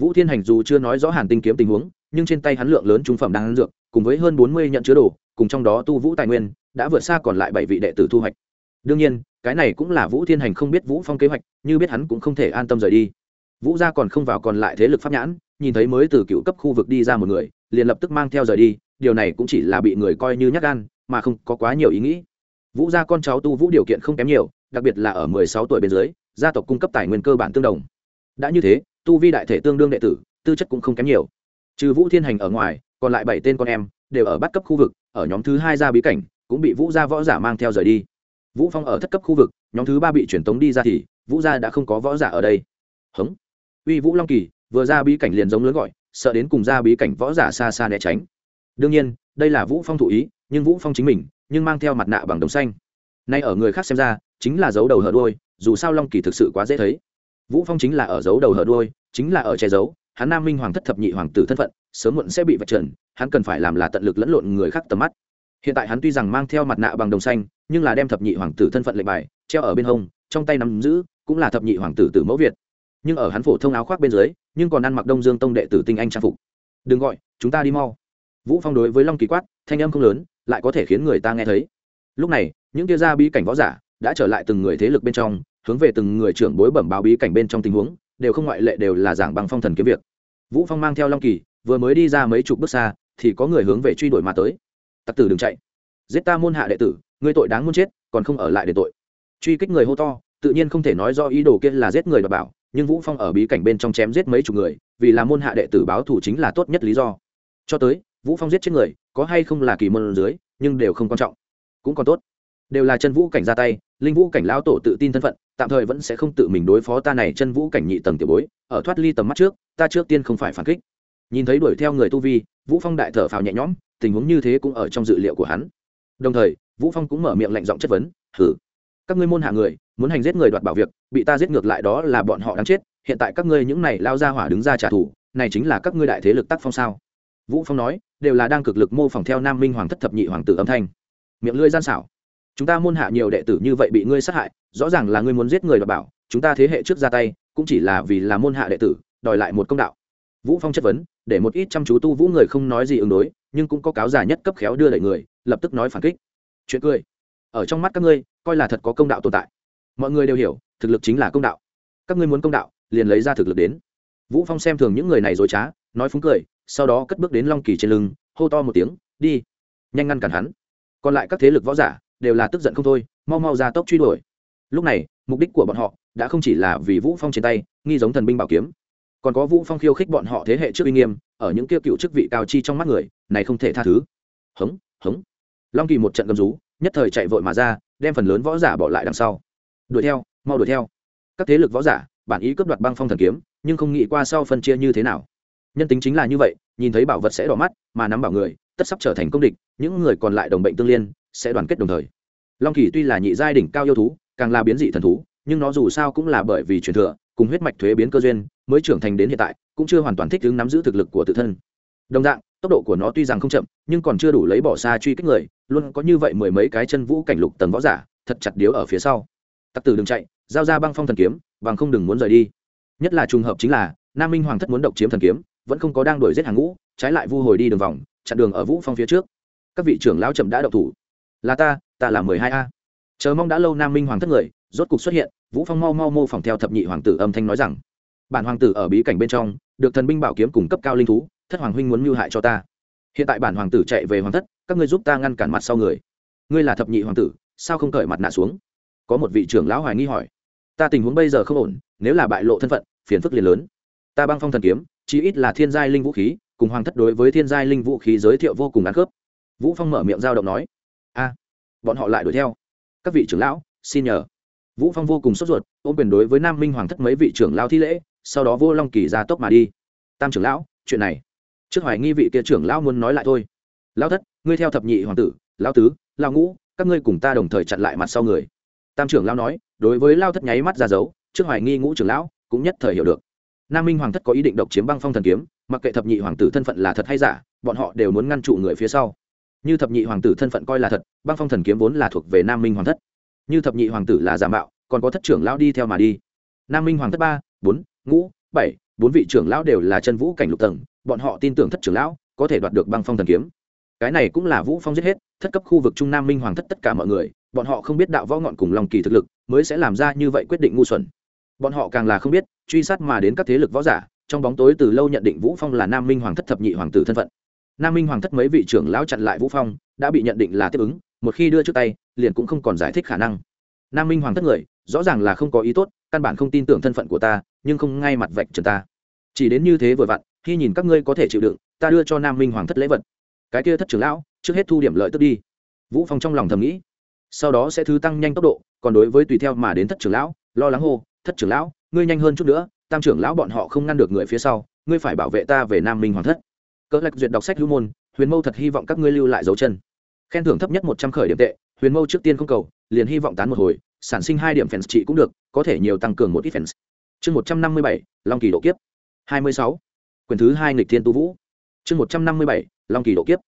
Speaker 1: vũ thiên hành dù chưa nói rõ hàn tinh kiếm tình huống, nhưng trên tay hắn lượng lớn trung phẩm đang ăn dược, cùng với hơn bốn mươi nhận chứa đồ, cùng trong đó tu vũ tài nguyên, đã vượt xa còn lại bảy vị đệ tử thu hoạch. Đương nhiên, cái này cũng là vũ thiên hành không biết vũ phong kế hoạch, như biết hắn cũng không thể an tâm rời đi. Vũ gia còn không vào còn lại thế lực pháp nhãn, nhìn thấy mới từ cựu cấp khu vực đi ra một người, liền lập tức mang theo rời đi, điều này cũng chỉ là bị người coi như nhắc gan, mà không có quá nhiều ý nghĩ. Vũ gia con cháu tu vũ điều kiện không kém nhiều, đặc biệt là ở mười sáu tuổi bên dưới, gia tộc cung cấp tài nguyên cơ bản tương đồng. Đã như thế tu vi đại thể tương đương đệ tử, tư chất cũng không kém nhiều. Trừ vũ thiên hành ở ngoài, còn lại bảy tên con em đều ở bắt cấp khu vực, ở nhóm thứ hai ra bí cảnh, cũng bị vũ gia võ giả mang theo rời đi. Vũ phong ở thất cấp khu vực, nhóm thứ ba bị chuyển tống đi ra thì vũ gia đã không có võ giả ở đây. Hống. Uy vũ long kỳ, vừa ra bí cảnh liền giống lớn gọi, sợ đến cùng ra bí cảnh võ giả xa xa né tránh. Đương nhiên, đây là vũ phong thụ ý, nhưng vũ phong chính mình, nhưng mang theo mặt nạ bằng đồng xanh. Nay ở người khác xem ra, chính là dấu đầu hở đuôi, dù sao long kỳ thực sự quá dễ thấy vũ phong chính là ở dấu đầu hở đuôi, chính là ở che giấu, hắn nam minh hoàng thất thập nhị hoàng tử thân phận, sớm muộn sẽ bị vạch trần, hắn cần phải làm là tận lực lẫn lộn người khác tầm mắt. Hiện tại hắn tuy rằng mang theo mặt nạ bằng đồng xanh, nhưng là đem thập nhị hoàng tử thân phận lệnh bài, treo ở bên hông, trong tay nắm giữ, cũng là thập nhị hoàng tử tử mẫu việt. Nhưng ở hắn phổ thông áo khoác bên dưới, nhưng còn ăn mặc đông dương tông đệ tử tinh anh trang phục. Đừng gọi, chúng ta đi mau. Vũ phong đối với long kỳ quát, thanh âm không lớn, lại có thể khiến người ta nghe thấy. Lúc này, những kia ra bí cảnh võ giả đã trở lại từng người thế lực bên trong hướng về từng người trưởng bối bẩm báo bí cảnh bên trong tình huống, đều không ngoại lệ đều là giảng bằng phong thần kiếm việc. Vũ phong mang theo long kỳ, vừa mới đi ra mấy chục bước xa, thì có người hướng về truy đuổi mà tới. Tặc tử đừng chạy. Giết ta môn hạ đệ tử, ngươi tội đáng muốn chết, còn không ở lại để tội. Truy kích người hô to, tự nhiên không thể nói do ý đồ kia là giết người đảm bảo, nhưng vũ phong ở bí cảnh bên trong chém giết mấy chục người, vì là môn hạ đệ tử báo thủ chính là tốt nhất lý do. Cho tới, vũ phong giết chết người, có hay không là kỳ môn dưới, nhưng đều không quan trọng. Cũng còn tốt. Đều là chân vũ cảnh ra tay linh vũ cảnh lão tổ tự tin thân phận, tạm thời vẫn sẽ không tự mình đối phó ta này chân vũ cảnh nhị tầng tiểu bối, ở thoát ly tầm mắt trước, ta trước tiên không phải phản kích. Nhìn thấy đuổi theo người tu vi, vũ phong đại thở phào nhẹ nhõm, tình huống như thế cũng ở trong dự liệu của hắn. Đồng thời, vũ phong cũng mở miệng lạnh giọng chất vấn thử các ngươi môn hạ người, muốn hành giết người đoạt bảo việc, bị ta giết ngược lại đó là bọn họ đáng chết, hiện tại các ngươi những này lao ra hỏa đứng ra trả thù, này chính là các ngươi đại thế lực tác phong sao? Vũ phong nói, đều là đang cực lực mô phỏng theo nam minh hoàng thất thập nhị hoàng tử âm thanh. Miệng lưỡi gian xảo chúng ta môn hạ nhiều đệ tử như vậy bị ngươi sát hại, rõ ràng là ngươi muốn giết người đoạt bảo, chúng ta thế hệ trước ra tay, cũng chỉ là vì là môn hạ đệ tử, đòi lại một công đạo. Vũ phong chất vấn, để một ít chăm chú tu vũ người không nói gì ứng đối, nhưng cũng có cáo giả nhất cấp khéo đưa đẩy người, lập tức nói phản kích. Chuyện cười. Ở trong mắt các ngươi, coi là thật có công đạo tồn tại. Mọi người đều hiểu, thực lực chính là công đạo. Các ngươi muốn công đạo, liền lấy ra thực lực đến. Vũ phong xem thường những người này dối trá, nói phúng cười, sau đó cất bước đến long kỳ trên lưng, hô to một tiếng, đi, nhanh ngăn cản hắn. Còn lại các thế lực võ giả đều là tức giận không thôi, mau mau ra tốc truy đuổi. Lúc này, mục đích của bọn họ đã không chỉ là vì vũ phong trên tay, nghi giống thần binh bảo kiếm, còn có vũ phong khiêu khích bọn họ thế hệ trước uy nghiêm, ở những kia cựu chức vị cao chi trong mắt người, này không thể tha thứ. Hống hống. Long kỳ một trận gầm rú, nhất thời chạy vội mà ra, đem phần lớn võ giả bỏ lại đằng sau. Đuổi theo, mau đuổi theo. Các thế lực võ giả, bản ý cướp đoạt băng phong thần kiếm, nhưng không nghĩ qua sau phân chia như thế nào. Nhân tính chính là như vậy, nhìn thấy bảo vật sẽ đỏ mắt, mà nắm bảo người, tất sắp trở thành công địch, những người còn lại đồng bệnh tương liên sẽ đoàn kết đồng thời. Long kỳ tuy là nhị giai đỉnh cao yêu thú, càng là biến dị thần thú, nhưng nó dù sao cũng là bởi vì truyền thừa, cùng huyết mạch thuế biến cơ duyên, mới trưởng thành đến hiện tại, cũng chưa hoàn toàn thích ứng nắm giữ thực lực của tự thân. Đồng dạng, tốc độ của nó tuy rằng không chậm, nhưng còn chưa đủ lấy bỏ xa truy kích người, luôn có như vậy mười mấy cái chân vũ cảnh lục tầng võ giả, thật chặt điếu ở phía sau. Tặc tử đừng chạy, giao ra băng phong thần kiếm, bằng không đừng muốn rời đi. Nhất là trùng hợp chính là, nam minh hoàng thất muốn độc chiếm thần kiếm, vẫn không có đang đuổi giết hàng ngũ, trái lại vu hồi đi đường vòng, chặn đường ở vũ phong phía trước. Các vị trưởng lão chậm đã độc thủ là ta ta là mười hai a. Chờ mong đã lâu nam minh hoàng thất người, rốt cục xuất hiện, vũ phong mau mau mô phỏng theo thập nhị hoàng tử âm thanh nói rằng, bản hoàng tử ở bí cảnh bên trong, được thần binh bảo kiếm cùng cấp cao linh thú, thất hoàng huynh muốn mưu hại cho ta. Hiện tại bản hoàng tử chạy về hoàng thất, các ngươi giúp ta ngăn cản mặt sau người. Ngươi là thập nhị hoàng tử, sao không cởi mặt nạ xuống? Có một vị trưởng lão hoài nghi hỏi. Ta tình huống bây giờ không ổn, nếu là bại lộ thân phận, phiền phức liền lớn. Ta băng phong thần kiếm, chí ít là thiên giai linh vũ khí, cùng hoàng thất đối với thiên giai linh vũ khí giới thiệu vô cùng đáng khớp. Vũ phong mở miệng giao động nói bọn họ lại đuổi theo. Các vị trưởng lão, xin nhờ. Vũ phong vô cùng sốt ruột, ôm quyền đối với nam minh hoàng thất mấy vị trưởng lão thi lễ, sau đó vô long kỳ ra tốc mà đi. Tam trưởng lão, chuyện này. Trước hoài nghi vị kia trưởng lão muốn nói lại thôi. Lão thất, ngươi theo thập nhị hoàng tử, lão tứ, lão ngũ, các ngươi cùng ta đồng thời chặn lại mặt sau người. Tam trưởng lão nói, đối với lao thất nháy mắt ra dấu, trước hoài nghi ngũ trưởng lão cũng nhất thời hiểu được. Nam minh hoàng thất có ý định độc chiếm băng phong thần kiếm, mặc kệ thập nhị hoàng tử thân phận là thật hay giả, bọn họ đều muốn ngăn trụ người phía sau như thập nhị hoàng tử thân phận coi là thật, băng phong thần kiếm vốn là thuộc về nam minh hoàng thất. Như thập nhị hoàng tử là giả mạo, còn có thất trưởng lão đi theo mà đi. Nam minh hoàng thất ba, bốn, ngũ, bảy, bốn vị trưởng lão đều là chân vũ cảnh lục tầng, bọn họ tin tưởng thất trưởng lão có thể đoạt được băng phong thần kiếm. Cái này cũng là vũ phong giết hết, thất cấp khu vực trung nam minh hoàng thất tất cả mọi người, bọn họ không biết đạo võ ngọn cùng lòng kỳ thực lực, mới sẽ làm ra như vậy quyết định ngu xuẩn. Bọn họ càng là không biết, truy sát mà đến các thế lực võ giả, trong bóng tối từ lâu nhận định vũ phong là nam minh hoàng thất thập nhị hoàng tử thân phận nam minh hoàng thất mấy vị trưởng lão chặn lại vũ phong, đã bị nhận định là tiếp ứng, một khi đưa trước tay, liền cũng không còn giải thích khả năng. Nam minh hoàng thất người, rõ ràng là không có ý tốt, căn bản không tin tưởng thân phận của ta, nhưng không ngay mặt vạch trần ta. Chỉ đến như thế vừa vặn, khi nhìn các ngươi có thể chịu đựng, ta đưa cho nam minh hoàng thất lễ vật. Cái kia thất trưởng lão, trước hết thu điểm lợi tức đi. Vũ phong trong lòng thầm nghĩ. Sau đó sẽ thứ tăng nhanh tốc độ, còn đối với tùy theo mà đến thất trưởng lão, lo lắng hô, thất trưởng lão, ngươi nhanh hơn chút nữa, tam trưởng lão bọn họ không ngăn được người phía sau, ngươi phải bảo vệ ta về nam minh hoàng thất cỡ lạch duyệt đọc sách hữu môn, huyền mâu thật hy vọng các ngươi lưu lại dấu chân. Khen thưởng thấp nhất một trăm khởi điểm tệ, huyền mâu trước tiên không cầu, liền hy vọng tán một hồi, sản sinh hai điểm fans trị cũng được, có thể nhiều tăng cường một ít fans. Chương một trăm năm mươi bảy, long kỳ độ kiếp. Hai mươi sáu, quyền thứ hai nghịch thiên tu vũ. Chương một trăm năm mươi bảy, long kỳ độ kiếp.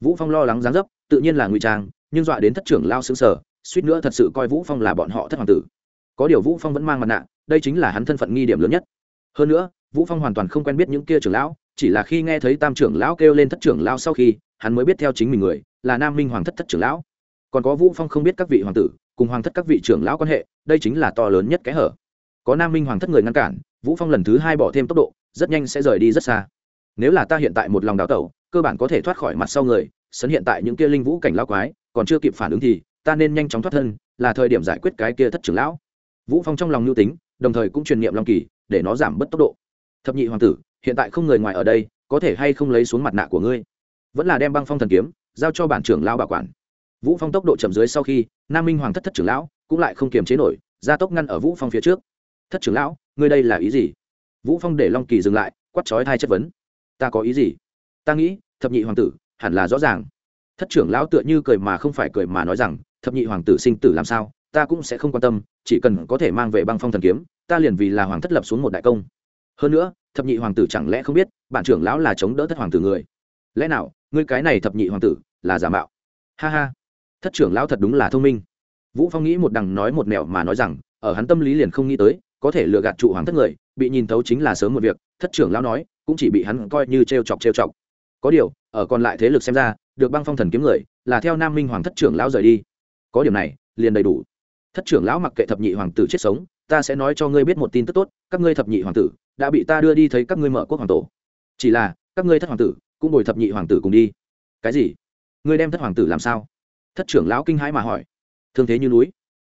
Speaker 1: Vũ phong lo lắng giáng dấp, tự nhiên là ngụy trang, nhưng dọa đến thất trưởng lao xứng sở suýt nữa thật sự coi vũ phong là bọn họ thất hoàng tử. Có điều vũ phong vẫn mang mặt nạ, đây chính là hắn thân phận nghi điểm lớn nhất. Hơn nữa, vũ phong hoàn toàn không quen biết những kia trưởng lão chỉ là khi nghe thấy tam trưởng lão kêu lên thất trưởng lão sau khi, hắn mới biết theo chính mình người, là nam minh hoàng thất thất trưởng lão. Còn có vũ phong không biết các vị hoàng tử, cùng hoàng thất các vị trưởng lão quan hệ, đây chính là to lớn nhất cái hở. Có nam minh hoàng thất người ngăn cản, vũ phong lần thứ hai bỏ thêm tốc độ, rất nhanh sẽ rời đi rất xa. Nếu là ta hiện tại một lòng đào tẩu, cơ bản có thể thoát khỏi mặt sau người, sấn hiện tại những kia linh vũ cảnh lão quái, còn chưa kịp phản ứng thì, ta nên nhanh chóng thoát thân, là thời điểm giải quyết cái kia thất trưởng lão. Vũ phong trong lòng lưu tính, đồng thời cũng truyền niệm long kỳ, để nó giảm bớt tốc độ. Thập nhị hoàng tử hiện tại không người ngoài ở đây, có thể hay không lấy xuống mặt nạ của ngươi. Vẫn là đem băng phong thần kiếm, giao cho bản trưởng lão bảo quản. Vũ phong tốc độ chậm dưới sau khi, nam minh hoàng thất thất trưởng lão cũng lại không kiềm chế nổi, ra tốc ngăn ở vũ phong phía trước. Thất trưởng lão, ngươi đây là ý gì? Vũ phong để long kỳ dừng lại, quát chói hai chất vấn. Ta có ý gì? Ta nghĩ, thập nhị hoàng tử hẳn là rõ ràng. Thất trưởng lão tựa như cười mà không phải cười mà nói rằng, thập nhị hoàng tử sinh tử làm sao? Ta cũng sẽ không quan tâm, chỉ cần có thể mang về băng phong thần kiếm, ta liền vì là hoàng thất lập xuống một đại công hơn nữa, thập nhị hoàng tử chẳng lẽ không biết, bản trưởng lão là chống đỡ thất hoàng tử người? Lẽ nào, ngươi cái này thập nhị hoàng tử là giả mạo? Ha ha. Thất trưởng lão thật đúng là thông minh. Vũ phong nghĩ một đằng nói một mẹo mà nói rằng, ở hắn tâm lý liền không nghĩ tới, có thể lừa gạt trụ hoàng thất người, bị nhìn thấu chính là sớm một việc, thất trưởng lão nói, cũng chỉ bị hắn coi như trêu chọc trêu chọc. Có điều, ở còn lại thế lực xem ra, được băng phong thần kiếm người, là theo nam minh hoàng thất trưởng lão rời đi. Có điểm này, liền đầy đủ. Thất trưởng lão mặc kệ thập nhị hoàng tử chết sống ta sẽ nói cho ngươi biết một tin tức tốt, các ngươi thập nhị hoàng tử đã bị ta đưa đi thấy các ngươi mở quốc hoàng tổ. Chỉ là, các ngươi thất hoàng tử cũng bồi thập nhị hoàng tử cùng đi. Cái gì? Ngươi đem thất hoàng tử làm sao? Thất trưởng lão kinh hãi mà hỏi. Thương thế như núi.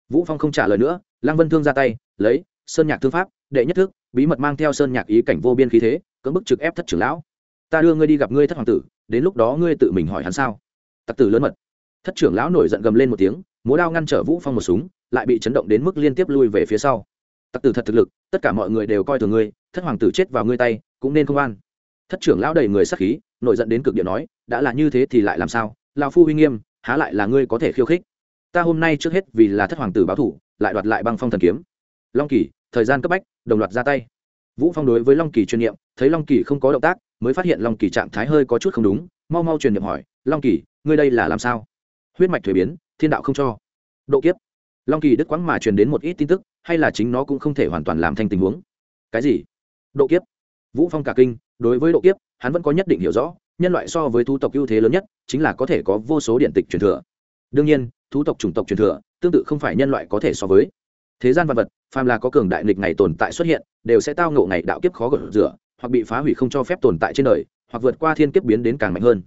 Speaker 1: Vũ phong không trả lời nữa, lăng vân thương ra tay, lấy sơn nhạc thương pháp, đệ nhất thức bí mật mang theo sơn nhạc ý cảnh vô biên khí thế, cưỡng bức trực ép thất trưởng lão. Ta đưa ngươi đi gặp ngươi thất hoàng tử, đến lúc đó ngươi tự mình hỏi hắn sao? Tặc tử lớn mật. Thất trưởng lão nổi giận gầm lên một tiếng, múa đao ngăn trở vũ phong một súng lại bị chấn động đến mức liên tiếp lui về phía sau. Tặc tử thật thực lực, tất cả mọi người đều coi thường ngươi, thất hoàng tử chết vào ngươi tay, cũng nên không an thất trưởng lão đầy người sắc khí, nổi giận đến cực điện nói, đã là như thế thì lại làm sao? Lão phu huy nghiêm, há lại là ngươi có thể khiêu khích? Ta hôm nay trước hết vì là thất hoàng tử báo thủ, lại đoạt lại băng phong thần kiếm. Long kỳ, thời gian cấp bách, đồng loạt ra tay. Vũ phong đối với long kỳ chuyên niệm, thấy long kỳ không có động tác, mới phát hiện long kỳ trạng thái hơi có chút không đúng, mau mau truyền niệm hỏi, long kỳ, ngươi đây là làm sao? Huyết mạch thuế biến, thiên đạo không cho. Độ kiếp long kỳ đức quãng mà truyền đến một ít tin tức, hay là chính nó cũng không thể hoàn toàn làm thành tình huống. Cái gì? Độ kiếp. Vũ phong cả kinh, đối với độ kiếp, hắn vẫn có nhất định hiểu rõ, nhân loại so với thu tộc ưu thế lớn nhất, chính là có thể có vô số điện tịch truyền thừa. Đương nhiên, thú tộc chủng tộc truyền thừa, tương tự không phải nhân loại có thể so với. Thế gian vật vật, phàm là có cường đại nghịch ngày tồn tại xuất hiện, đều sẽ tao ngộ ngày đạo kiếp khó gột rửa, hoặc bị phá hủy không cho phép tồn tại trên đời, hoặc vượt qua thiên kiếp biến đến càng mạnh hơn.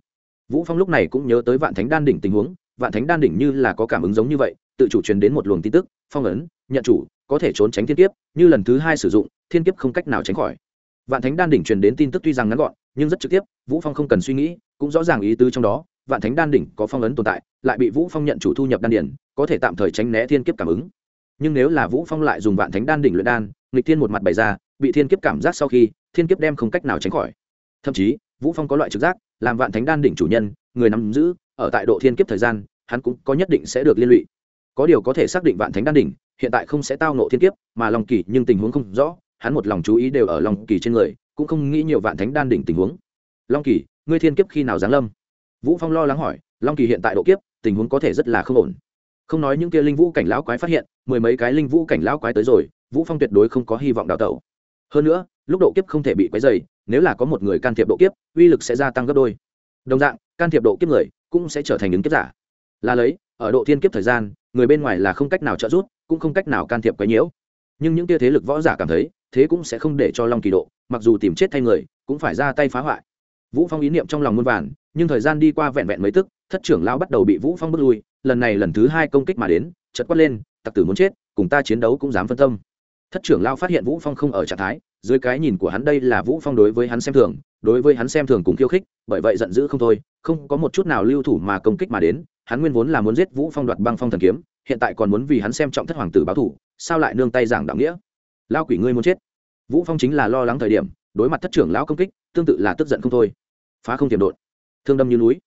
Speaker 1: Vũ phong lúc này cũng nhớ tới vạn thánh đan đỉnh tình huống, vạn thánh đan đỉnh như là có cảm ứng giống như vậy tự chủ truyền đến một luồng tin tức, phong ấn, nhận chủ, có thể trốn tránh thiên kiếp, như lần thứ hai sử dụng, thiên kiếp không cách nào tránh khỏi. Vạn thánh đan đỉnh truyền đến tin tức tuy rằng ngắn gọn, nhưng rất trực tiếp, vũ phong không cần suy nghĩ, cũng rõ ràng ý tứ trong đó, vạn thánh đan đỉnh có phong ấn tồn tại, lại bị vũ phong nhận chủ thu nhập đan điển có thể tạm thời tránh né thiên kiếp cảm ứng. Nhưng nếu là vũ phong lại dùng vạn thánh đan đỉnh luyện đan, nghịch thiên một mặt bày ra, bị thiên kiếp cảm giác sau khi, thiên kiếp đem không cách nào tránh khỏi. Thậm chí, vũ phong có loại trực giác, làm vạn thánh đan đỉnh chủ nhân, người nắm giữ, ở tại độ thiên kiếp thời gian, hắn cũng có nhất định sẽ được liên lụy có điều có thể xác định vạn thánh đan đỉnh, hiện tại không sẽ tao nộ thiên kiếp, mà long kỳ nhưng tình huống không rõ, hắn một lòng chú ý đều ở long kỳ trên người, cũng không nghĩ nhiều vạn thánh đan đỉnh tình huống. Long kỳ, ngươi thiên kiếp khi nào giáng lâm? Vũ phong lo lắng hỏi. Long kỳ hiện tại độ kiếp, tình huống có thể rất là không ổn. Không nói những kia linh vũ cảnh lão quái phát hiện, mười mấy cái linh vũ cảnh lão quái tới rồi, vũ phong tuyệt đối không có hy vọng đào tẩu. Hơn nữa, lúc độ kiếp không thể bị quấy dày nếu là có một người can thiệp độ kiếp, uy lực sẽ gia tăng gấp đôi. Đồng dạng, can thiệp độ kiếp người cũng sẽ trở thành ứng kiếp giả là lấy, ở độ thiên kiếp thời gian, người bên ngoài là không cách nào trợ giúp, cũng không cách nào can thiệp quấy nhiễu. Nhưng những tia thế lực võ giả cảm thấy, thế cũng sẽ không để cho long kỳ độ, mặc dù tìm chết thay người, cũng phải ra tay phá hoại. Vũ phong ý niệm trong lòng muôn vàn, nhưng thời gian đi qua vẹn vẹn mấy tức, thất trưởng lão bắt đầu bị vũ phong bước lui, lần này lần thứ hai công kích mà đến chật quát lên, tặc tử muốn chết, cùng ta chiến đấu cũng dám phân tâm. Thất trưởng lão phát hiện vũ phong không ở trạng thái, dưới cái nhìn của hắn đây là vũ phong đối với hắn xem thường đối với hắn xem thường cùng khiêu khích, bởi vậy giận dữ không thôi, không có một chút nào lưu thủ mà công kích mà đến, hắn nguyên vốn là muốn giết vũ phong đoạt băng phong thần kiếm, hiện tại còn muốn vì hắn xem trọng thất hoàng tử báo thủ, sao lại nương tay giảng đạo nghĩa? Lao quỷ ngươi muốn chết. Vũ phong chính là lo lắng thời điểm, đối mặt thất trưởng lão công kích, tương tự là tức giận không thôi. Phá không tiềm độn. Thương đâm như núi.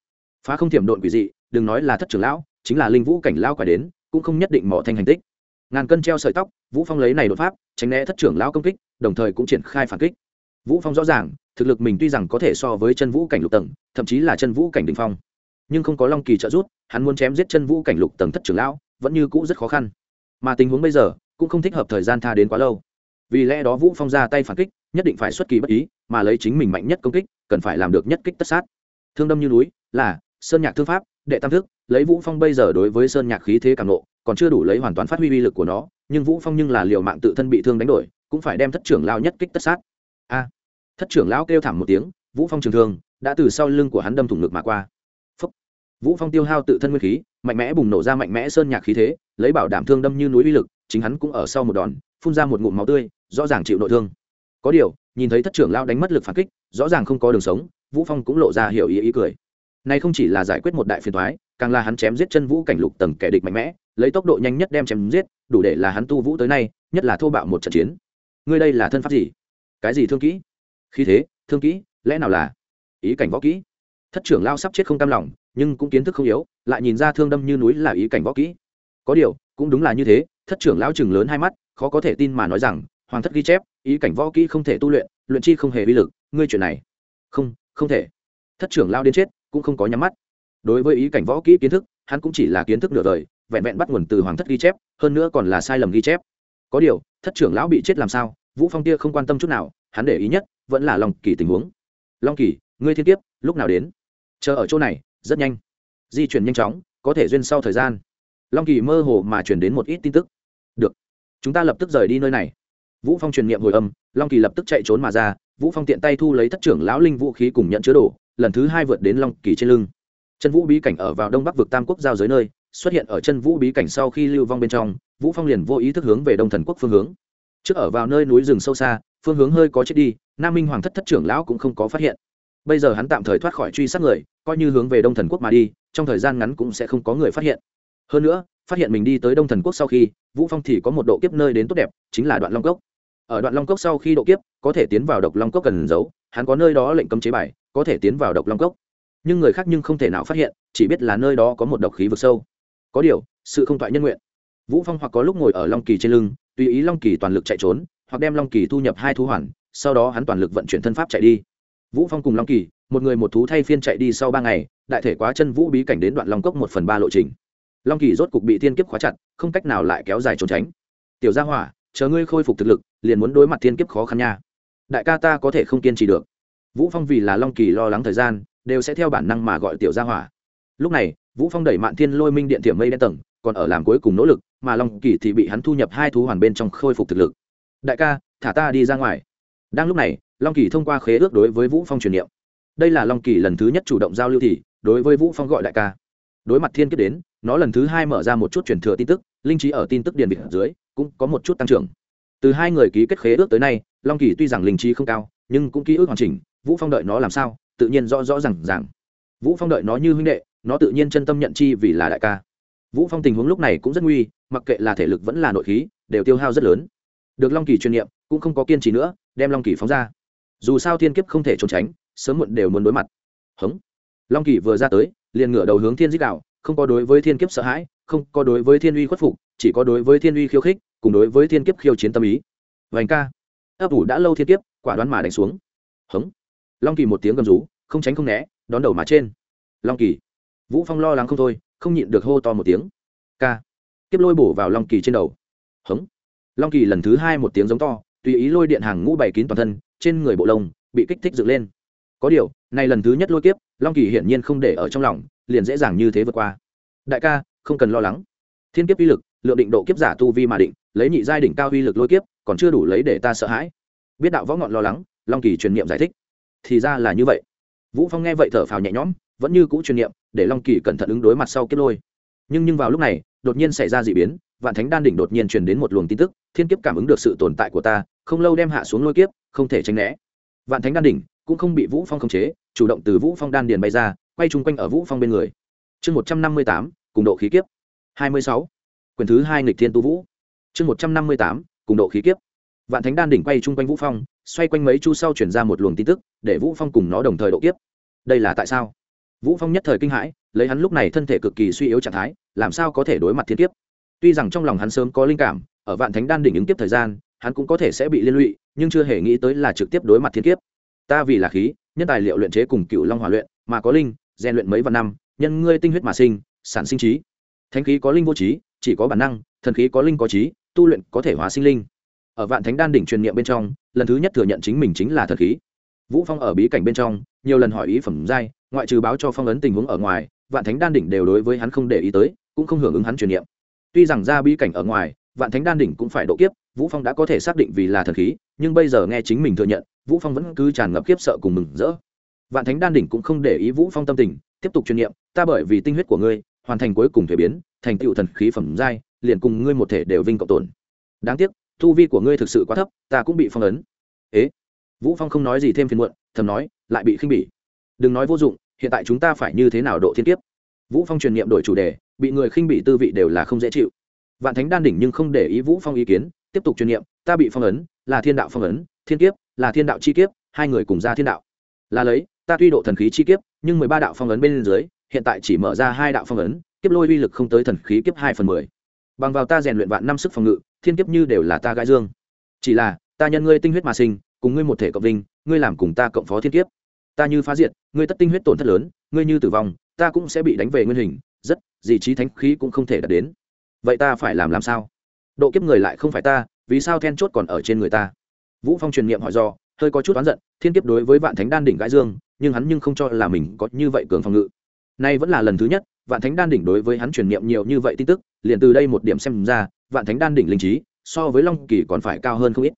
Speaker 1: Phá không tiềm độn quỷ dị, đừng nói là thất trưởng lão, chính là linh vũ cảnh lao quả đến, cũng không nhất định mỏ thành hành tích. Ngàn cân treo sợi tóc, vũ phong lấy này đột pháp, tránh né thất trưởng lão công kích, đồng thời cũng triển khai phản kích vũ phong rõ ràng, thực lực mình tuy rằng có thể so với chân vũ cảnh lục tầng, thậm chí là chân vũ cảnh đỉnh phong, nhưng không có long kỳ trợ giúp, hắn muốn chém giết chân vũ cảnh lục tầng thất trưởng lão, vẫn như cũ rất khó khăn. Mà tình huống bây giờ, cũng không thích hợp thời gian tha đến quá lâu. Vì lẽ đó vũ phong ra tay phản kích, nhất định phải xuất kỳ bất ý, mà lấy chính mình mạnh nhất công kích, cần phải làm được nhất kích tất sát. Thương đâm như núi, là, sơn nhạc thương pháp, đệ tam thức, lấy vũ phong bây giờ đối với sơn nhạc khí thế càng nộ còn chưa đủ lấy hoàn toàn phát huy uy lực của nó, nhưng vũ phong nhưng là liều mạng tự thân bị thương đánh đổi, cũng phải đem thất trưởng lao nhất kích tất sát a. Thất trưởng lão kêu thảm một tiếng, vũ phong trường thương đã từ sau lưng của hắn đâm thủng ngực mà qua. Phúc. vũ phong tiêu hao tự thân nguyên khí, mạnh mẽ bùng nổ ra mạnh mẽ sơn nhạc khí thế, lấy bảo đảm thương đâm như núi uy lực, chính hắn cũng ở sau một đòn, phun ra một ngụm máu tươi, rõ ràng chịu nội thương. Có điều, nhìn thấy thất trưởng lão đánh mất lực phản kích, rõ ràng không có đường sống, vũ phong cũng lộ ra hiểu ý ý cười. Này không chỉ là giải quyết một đại phiền toái, càng là hắn chém giết chân vũ cảnh lục tầng kẻ địch mạnh mẽ, lấy tốc độ nhanh nhất đem chém giết, đủ để là hắn tu vũ tới nay, nhất là thô bạo một trận chiến. Ngươi đây là thân pháp gì? Cái gì thương kỹ? Khi thế, thương kỹ, lẽ nào là ý cảnh võ kỹ? Thất trưởng lao sắp chết không cam lòng, nhưng cũng kiến thức không yếu, lại nhìn ra thương đâm như núi là ý cảnh võ kỹ. Có điều, cũng đúng là như thế, thất trưởng lao chừng lớn hai mắt, khó có thể tin mà nói rằng, hoàng thất ghi chép, ý cảnh võ kỹ không thể tu luyện luyện chi không hề vi lực, ngươi chuyện này. Không không thể. Thất trưởng lao đến chết, cũng không có nhắm mắt. Đối với ý cảnh võ kỹ kiến thức, hắn cũng chỉ là kiến thức nửa đời, vẹn vẹn bắt nguồn từ hoàng thất ghi chép, hơn nữa còn là sai lầm ghi chép. Có điều, thất trưởng lão bị chết làm sao? Vũ phong tia không quan tâm chút nào hắn để ý nhất vẫn là long kỳ tình huống. Long kỳ ngươi thiên tiếp lúc nào đến? Chờ ở chỗ này rất nhanh. Di chuyển nhanh chóng có thể duyên sau thời gian. Long kỳ mơ hồ mà chuyển đến một ít tin tức. Được, chúng ta lập tức rời đi nơi này. Vũ phong truyền niệm hồi âm long kỳ lập tức chạy trốn mà ra vũ phong tiện tay thu lấy thất trưởng lão linh vũ khí cùng nhận chứa đồ lần thứ hai vượt đến long kỳ trên lưng. Chân vũ bí cảnh ở vào đông bắc vực tam quốc giao giới nơi xuất hiện ở chân vũ bí cảnh sau khi lưu vong bên trong vũ phong liền vô ý thức hướng về đông thần quốc phương hướng trước ở vào nơi núi rừng sâu xa, phương hướng hơi có chết đi, nam minh hoàng thất thất trưởng lão cũng không có phát hiện. Bây giờ hắn tạm thời thoát khỏi truy sát người, coi như hướng về đông thần quốc mà đi, trong thời gian ngắn cũng sẽ không có người phát hiện. Hơn nữa, phát hiện mình đi tới đông thần quốc sau khi, vũ phong thì có một độ kiếp nơi đến tốt đẹp, chính là đoạn long cốc. Ở đoạn long cốc sau khi độ kiếp, có thể tiến vào độc long cốc cần giấu, hắn có nơi đó lệnh cấm chế bài, có thể tiến vào độc long cốc. Nhưng người khác nhưng không thể nào phát hiện, chỉ biết là nơi đó có một độc khí vực sâu. Có điều, sự không thoại nhân nguyện. Vũ phong hoặc có lúc ngồi ở long kỳ trên lưng tùy ý long kỳ toàn lực chạy trốn, hoặc đem long kỳ thu nhập hai thú hoàn, sau đó hắn toàn lực vận chuyển thân pháp chạy đi. Vũ phong cùng long kỳ, một người một thú thay phiên chạy đi sau ba ngày, đại thể quá chân vũ bí cảnh đến đoạn long cốc một phần ba lộ trình. Long kỳ rốt cục bị thiên kiếp khóa chặt, không cách nào lại kéo dài trốn tránh. Tiểu gia hỏa, chờ ngươi khôi phục thực lực, liền muốn đối mặt thiên kiếp khó khăn nha. Đại ca ta có thể không kiên trì được. Vũ phong vì là long kỳ lo lắng thời gian, đều sẽ theo bản năng mà gọi tiểu gia hỏa. Lúc này, vũ phong đẩy mạn thiên lôi minh điện thiểm mây đen tầng còn ở làm cuối cùng nỗ lực, mà long kỳ thì bị hắn thu nhập hai thú hoàn bên trong khôi phục thực lực. Đại ca, thả ta đi ra ngoài. Đang lúc này, long kỳ thông qua khế ước đối với vũ phong truyền niệm. Đây là long kỳ lần thứ nhất chủ động giao lưu thì, đối với vũ phong gọi đại ca. Đối mặt thiên kiếp đến, nó lần thứ hai mở ra một chút truyền thừa tin tức, linh trí ở tin tức điền vị dưới cũng có một chút tăng trưởng. Từ hai người ký kết khế ước tới nay, long kỳ tuy rằng linh trí không cao, nhưng cũng ký ức hoàn chỉnh, vũ phong đợi nó làm sao, tự nhiên rõ rõ rằng rằng vũ phong đợi nó như huynh đệ, nó tự nhiên chân tâm nhận chi vì là đại ca vũ phong tình huống lúc này cũng rất nguy, mặc kệ là thể lực vẫn là nội khí, đều tiêu hao rất lớn. Được long kỳ chuyên niệm, cũng không có kiên trì nữa, đem long kỳ phóng ra. Dù sao thiên kiếp không thể trốn tránh, sớm muộn đều muốn đối mặt. Hống. Long kỳ vừa ra tới, liền ngửa đầu hướng thiên dích đạo, không có đối với thiên kiếp sợ hãi, không có đối với thiên uy khuất phục, chỉ có đối với thiên uy khiêu khích, cùng đối với thiên kiếp khiêu chiến tâm ý. Vành ca. Ấp ủ đã lâu thiên kiếp, quả đoán mà đánh xuống. Hống. Long kỳ một tiếng gầm rú, không tránh không né, đón đầu mà trên. Long kỳ. Vũ phong lo lắng không thôi không nhịn được hô to một tiếng. Ca kiếp lôi bổ vào long kỳ trên đầu. Hống. Long kỳ lần thứ hai một tiếng giống to, tùy ý lôi điện hàng ngũ bảy kín toàn thân, trên người bộ lông bị kích thích dựng lên. Có điều, này lần thứ nhất lôi kiếp, long kỳ hiển nhiên không để ở trong lòng, liền dễ dàng như thế vượt qua. Đại ca, không cần lo lắng. Thiên kiếp uy lực, lượng định độ kiếp giả tu vi mà định, lấy nhị giai đỉnh cao uy lực lôi kiếp, còn chưa đủ lấy để ta sợ hãi. Biết đạo võ ngọn lo lắng, long kỳ truyền niệm giải thích. Thì ra là như vậy. Vũ phong nghe vậy thở phào nhẹ nhõm vẫn như cũ truyền niệm, để long kỳ cẩn thận ứng đối mặt sau kiếp lôi. Nhưng nhưng vào lúc này, đột nhiên xảy ra dị biến, vạn thánh đan đỉnh đột nhiên truyền đến một luồng tin tức, thiên kiếp cảm ứng được sự tồn tại của ta, không lâu đem hạ xuống lôi kiếp, không thể tránh né. Vạn thánh đan đỉnh cũng không bị vũ phong khống chế, chủ động từ vũ phong đan điền bay ra, quay chung quanh ở vũ phong bên người. Chương một trăm năm mươi tám, cùng độ khí kiếp. hai mươi sáu quyền thứ hai nghịch thiên tu vũ. Chương một trăm năm mươi tám, cùng độ khí kiếp. Vạn thánh đan đỉnh quay chung quanh vũ phong, xoay quanh mấy chu sau chuyển ra một luồng tin tức, để vũ phong cùng nó đồng thời độ kiếp. Đây là tại sao? Vũ phong nhất thời kinh hãi, lấy hắn lúc này thân thể cực kỳ suy yếu trạng thái, làm sao có thể đối mặt thiên kiếp? Tuy rằng trong lòng hắn sớm có linh cảm, ở vạn thánh đan đỉnh ứng tiếp thời gian, hắn cũng có thể sẽ bị liên lụy, nhưng chưa hề nghĩ tới là trực tiếp đối mặt thiên kiếp. Ta vì là khí, nhân tài liệu luyện chế cùng cựu long hỏa luyện, mà có linh, rèn luyện mấy vạn năm, nhân ngươi tinh huyết mà sinh, sản sinh trí. Thánh khí có linh vô trí, chỉ có bản năng, thần khí có linh có trí, tu luyện có thể hóa sinh linh. Ở vạn thánh đan đỉnh truyền niệm bên trong, lần thứ nhất thừa nhận chính mình chính là thần khí. Vũ phong ở bí cảnh bên trong, nhiều lần hỏi ý phẩm giai ngoại trừ báo cho phong ấn tình huống ở ngoài, vạn thánh đan đỉnh đều đối với hắn không để ý tới, cũng không hưởng ứng hắn truyền niệm. Tuy rằng ra bi cảnh ở ngoài, vạn thánh đan đỉnh cũng phải độ kiếp, vũ phong đã có thể xác định vì là thần khí, nhưng bây giờ nghe chính mình thừa nhận, vũ phong vẫn cứ tràn ngập kiếp sợ cùng mừng rỡ. Vạn thánh đan đỉnh cũng không để ý vũ phong tâm tình, tiếp tục truyền niệm, ta bởi vì tinh huyết của ngươi, hoàn thành cuối cùng thể biến, thành tựu thần khí phẩm giai, liền cùng ngươi một thể đều vinh cộng tồn. Đáng tiếc thu vi của ngươi thực sự quá thấp, ta cũng bị phong ấn. Ế? Vũ phong không nói gì thêm phiền muộn, thầm nói, lại bị khinh bỉ. Đừng nói vô dụng hiện tại chúng ta phải như thế nào độ thiên kiếp? Vũ phong truyền niệm đổi chủ đề, bị người khinh bị tư vị đều là không dễ chịu. Vạn thánh đan đỉnh nhưng không để ý vũ phong ý kiến, tiếp tục truyền niệm, ta bị phong ấn, là thiên đạo phong ấn, thiên kiếp, là thiên đạo chi kiếp, hai người cùng ra thiên đạo. Là lấy, ta tuy độ thần khí chi kiếp, nhưng mười ba đạo phong ấn bên dưới, hiện tại chỉ mở ra hai đạo phong ấn, kiếp lôi uy lực không tới thần khí kiếp hai phần mười. Bằng vào ta rèn luyện vạn năm sức phòng ngự, thiên kiếp như đều là ta gãi dương. Chỉ là, ta nhân ngươi tinh huyết mà sinh, cùng ngươi một thể cộng vinh, ngươi làm cùng ta cộng phó thiên kiếp ta như phá diệt, ngươi tất tinh huyết tổn thất lớn, ngươi như tử vong, ta cũng sẽ bị đánh về nguyên hình, rất gì trí thánh khí cũng không thể đạt đến. Vậy ta phải làm làm sao? Độ kiếp người lại không phải ta, vì sao then chốt còn ở trên người ta? Vũ phong truyền niệm hỏi do, hơi có chút oán giận, thiên kiếp đối với vạn thánh đan đỉnh gãi dương, nhưng hắn nhưng không cho là mình có như vậy cường phòng ngự. Nay vẫn là lần thứ nhất, vạn thánh đan đỉnh đối với hắn truyền niệm nhiều như vậy tin tức, liền từ đây một điểm xem ra, vạn thánh đan đỉnh linh trí, so với long kỳ còn phải cao hơn không ít.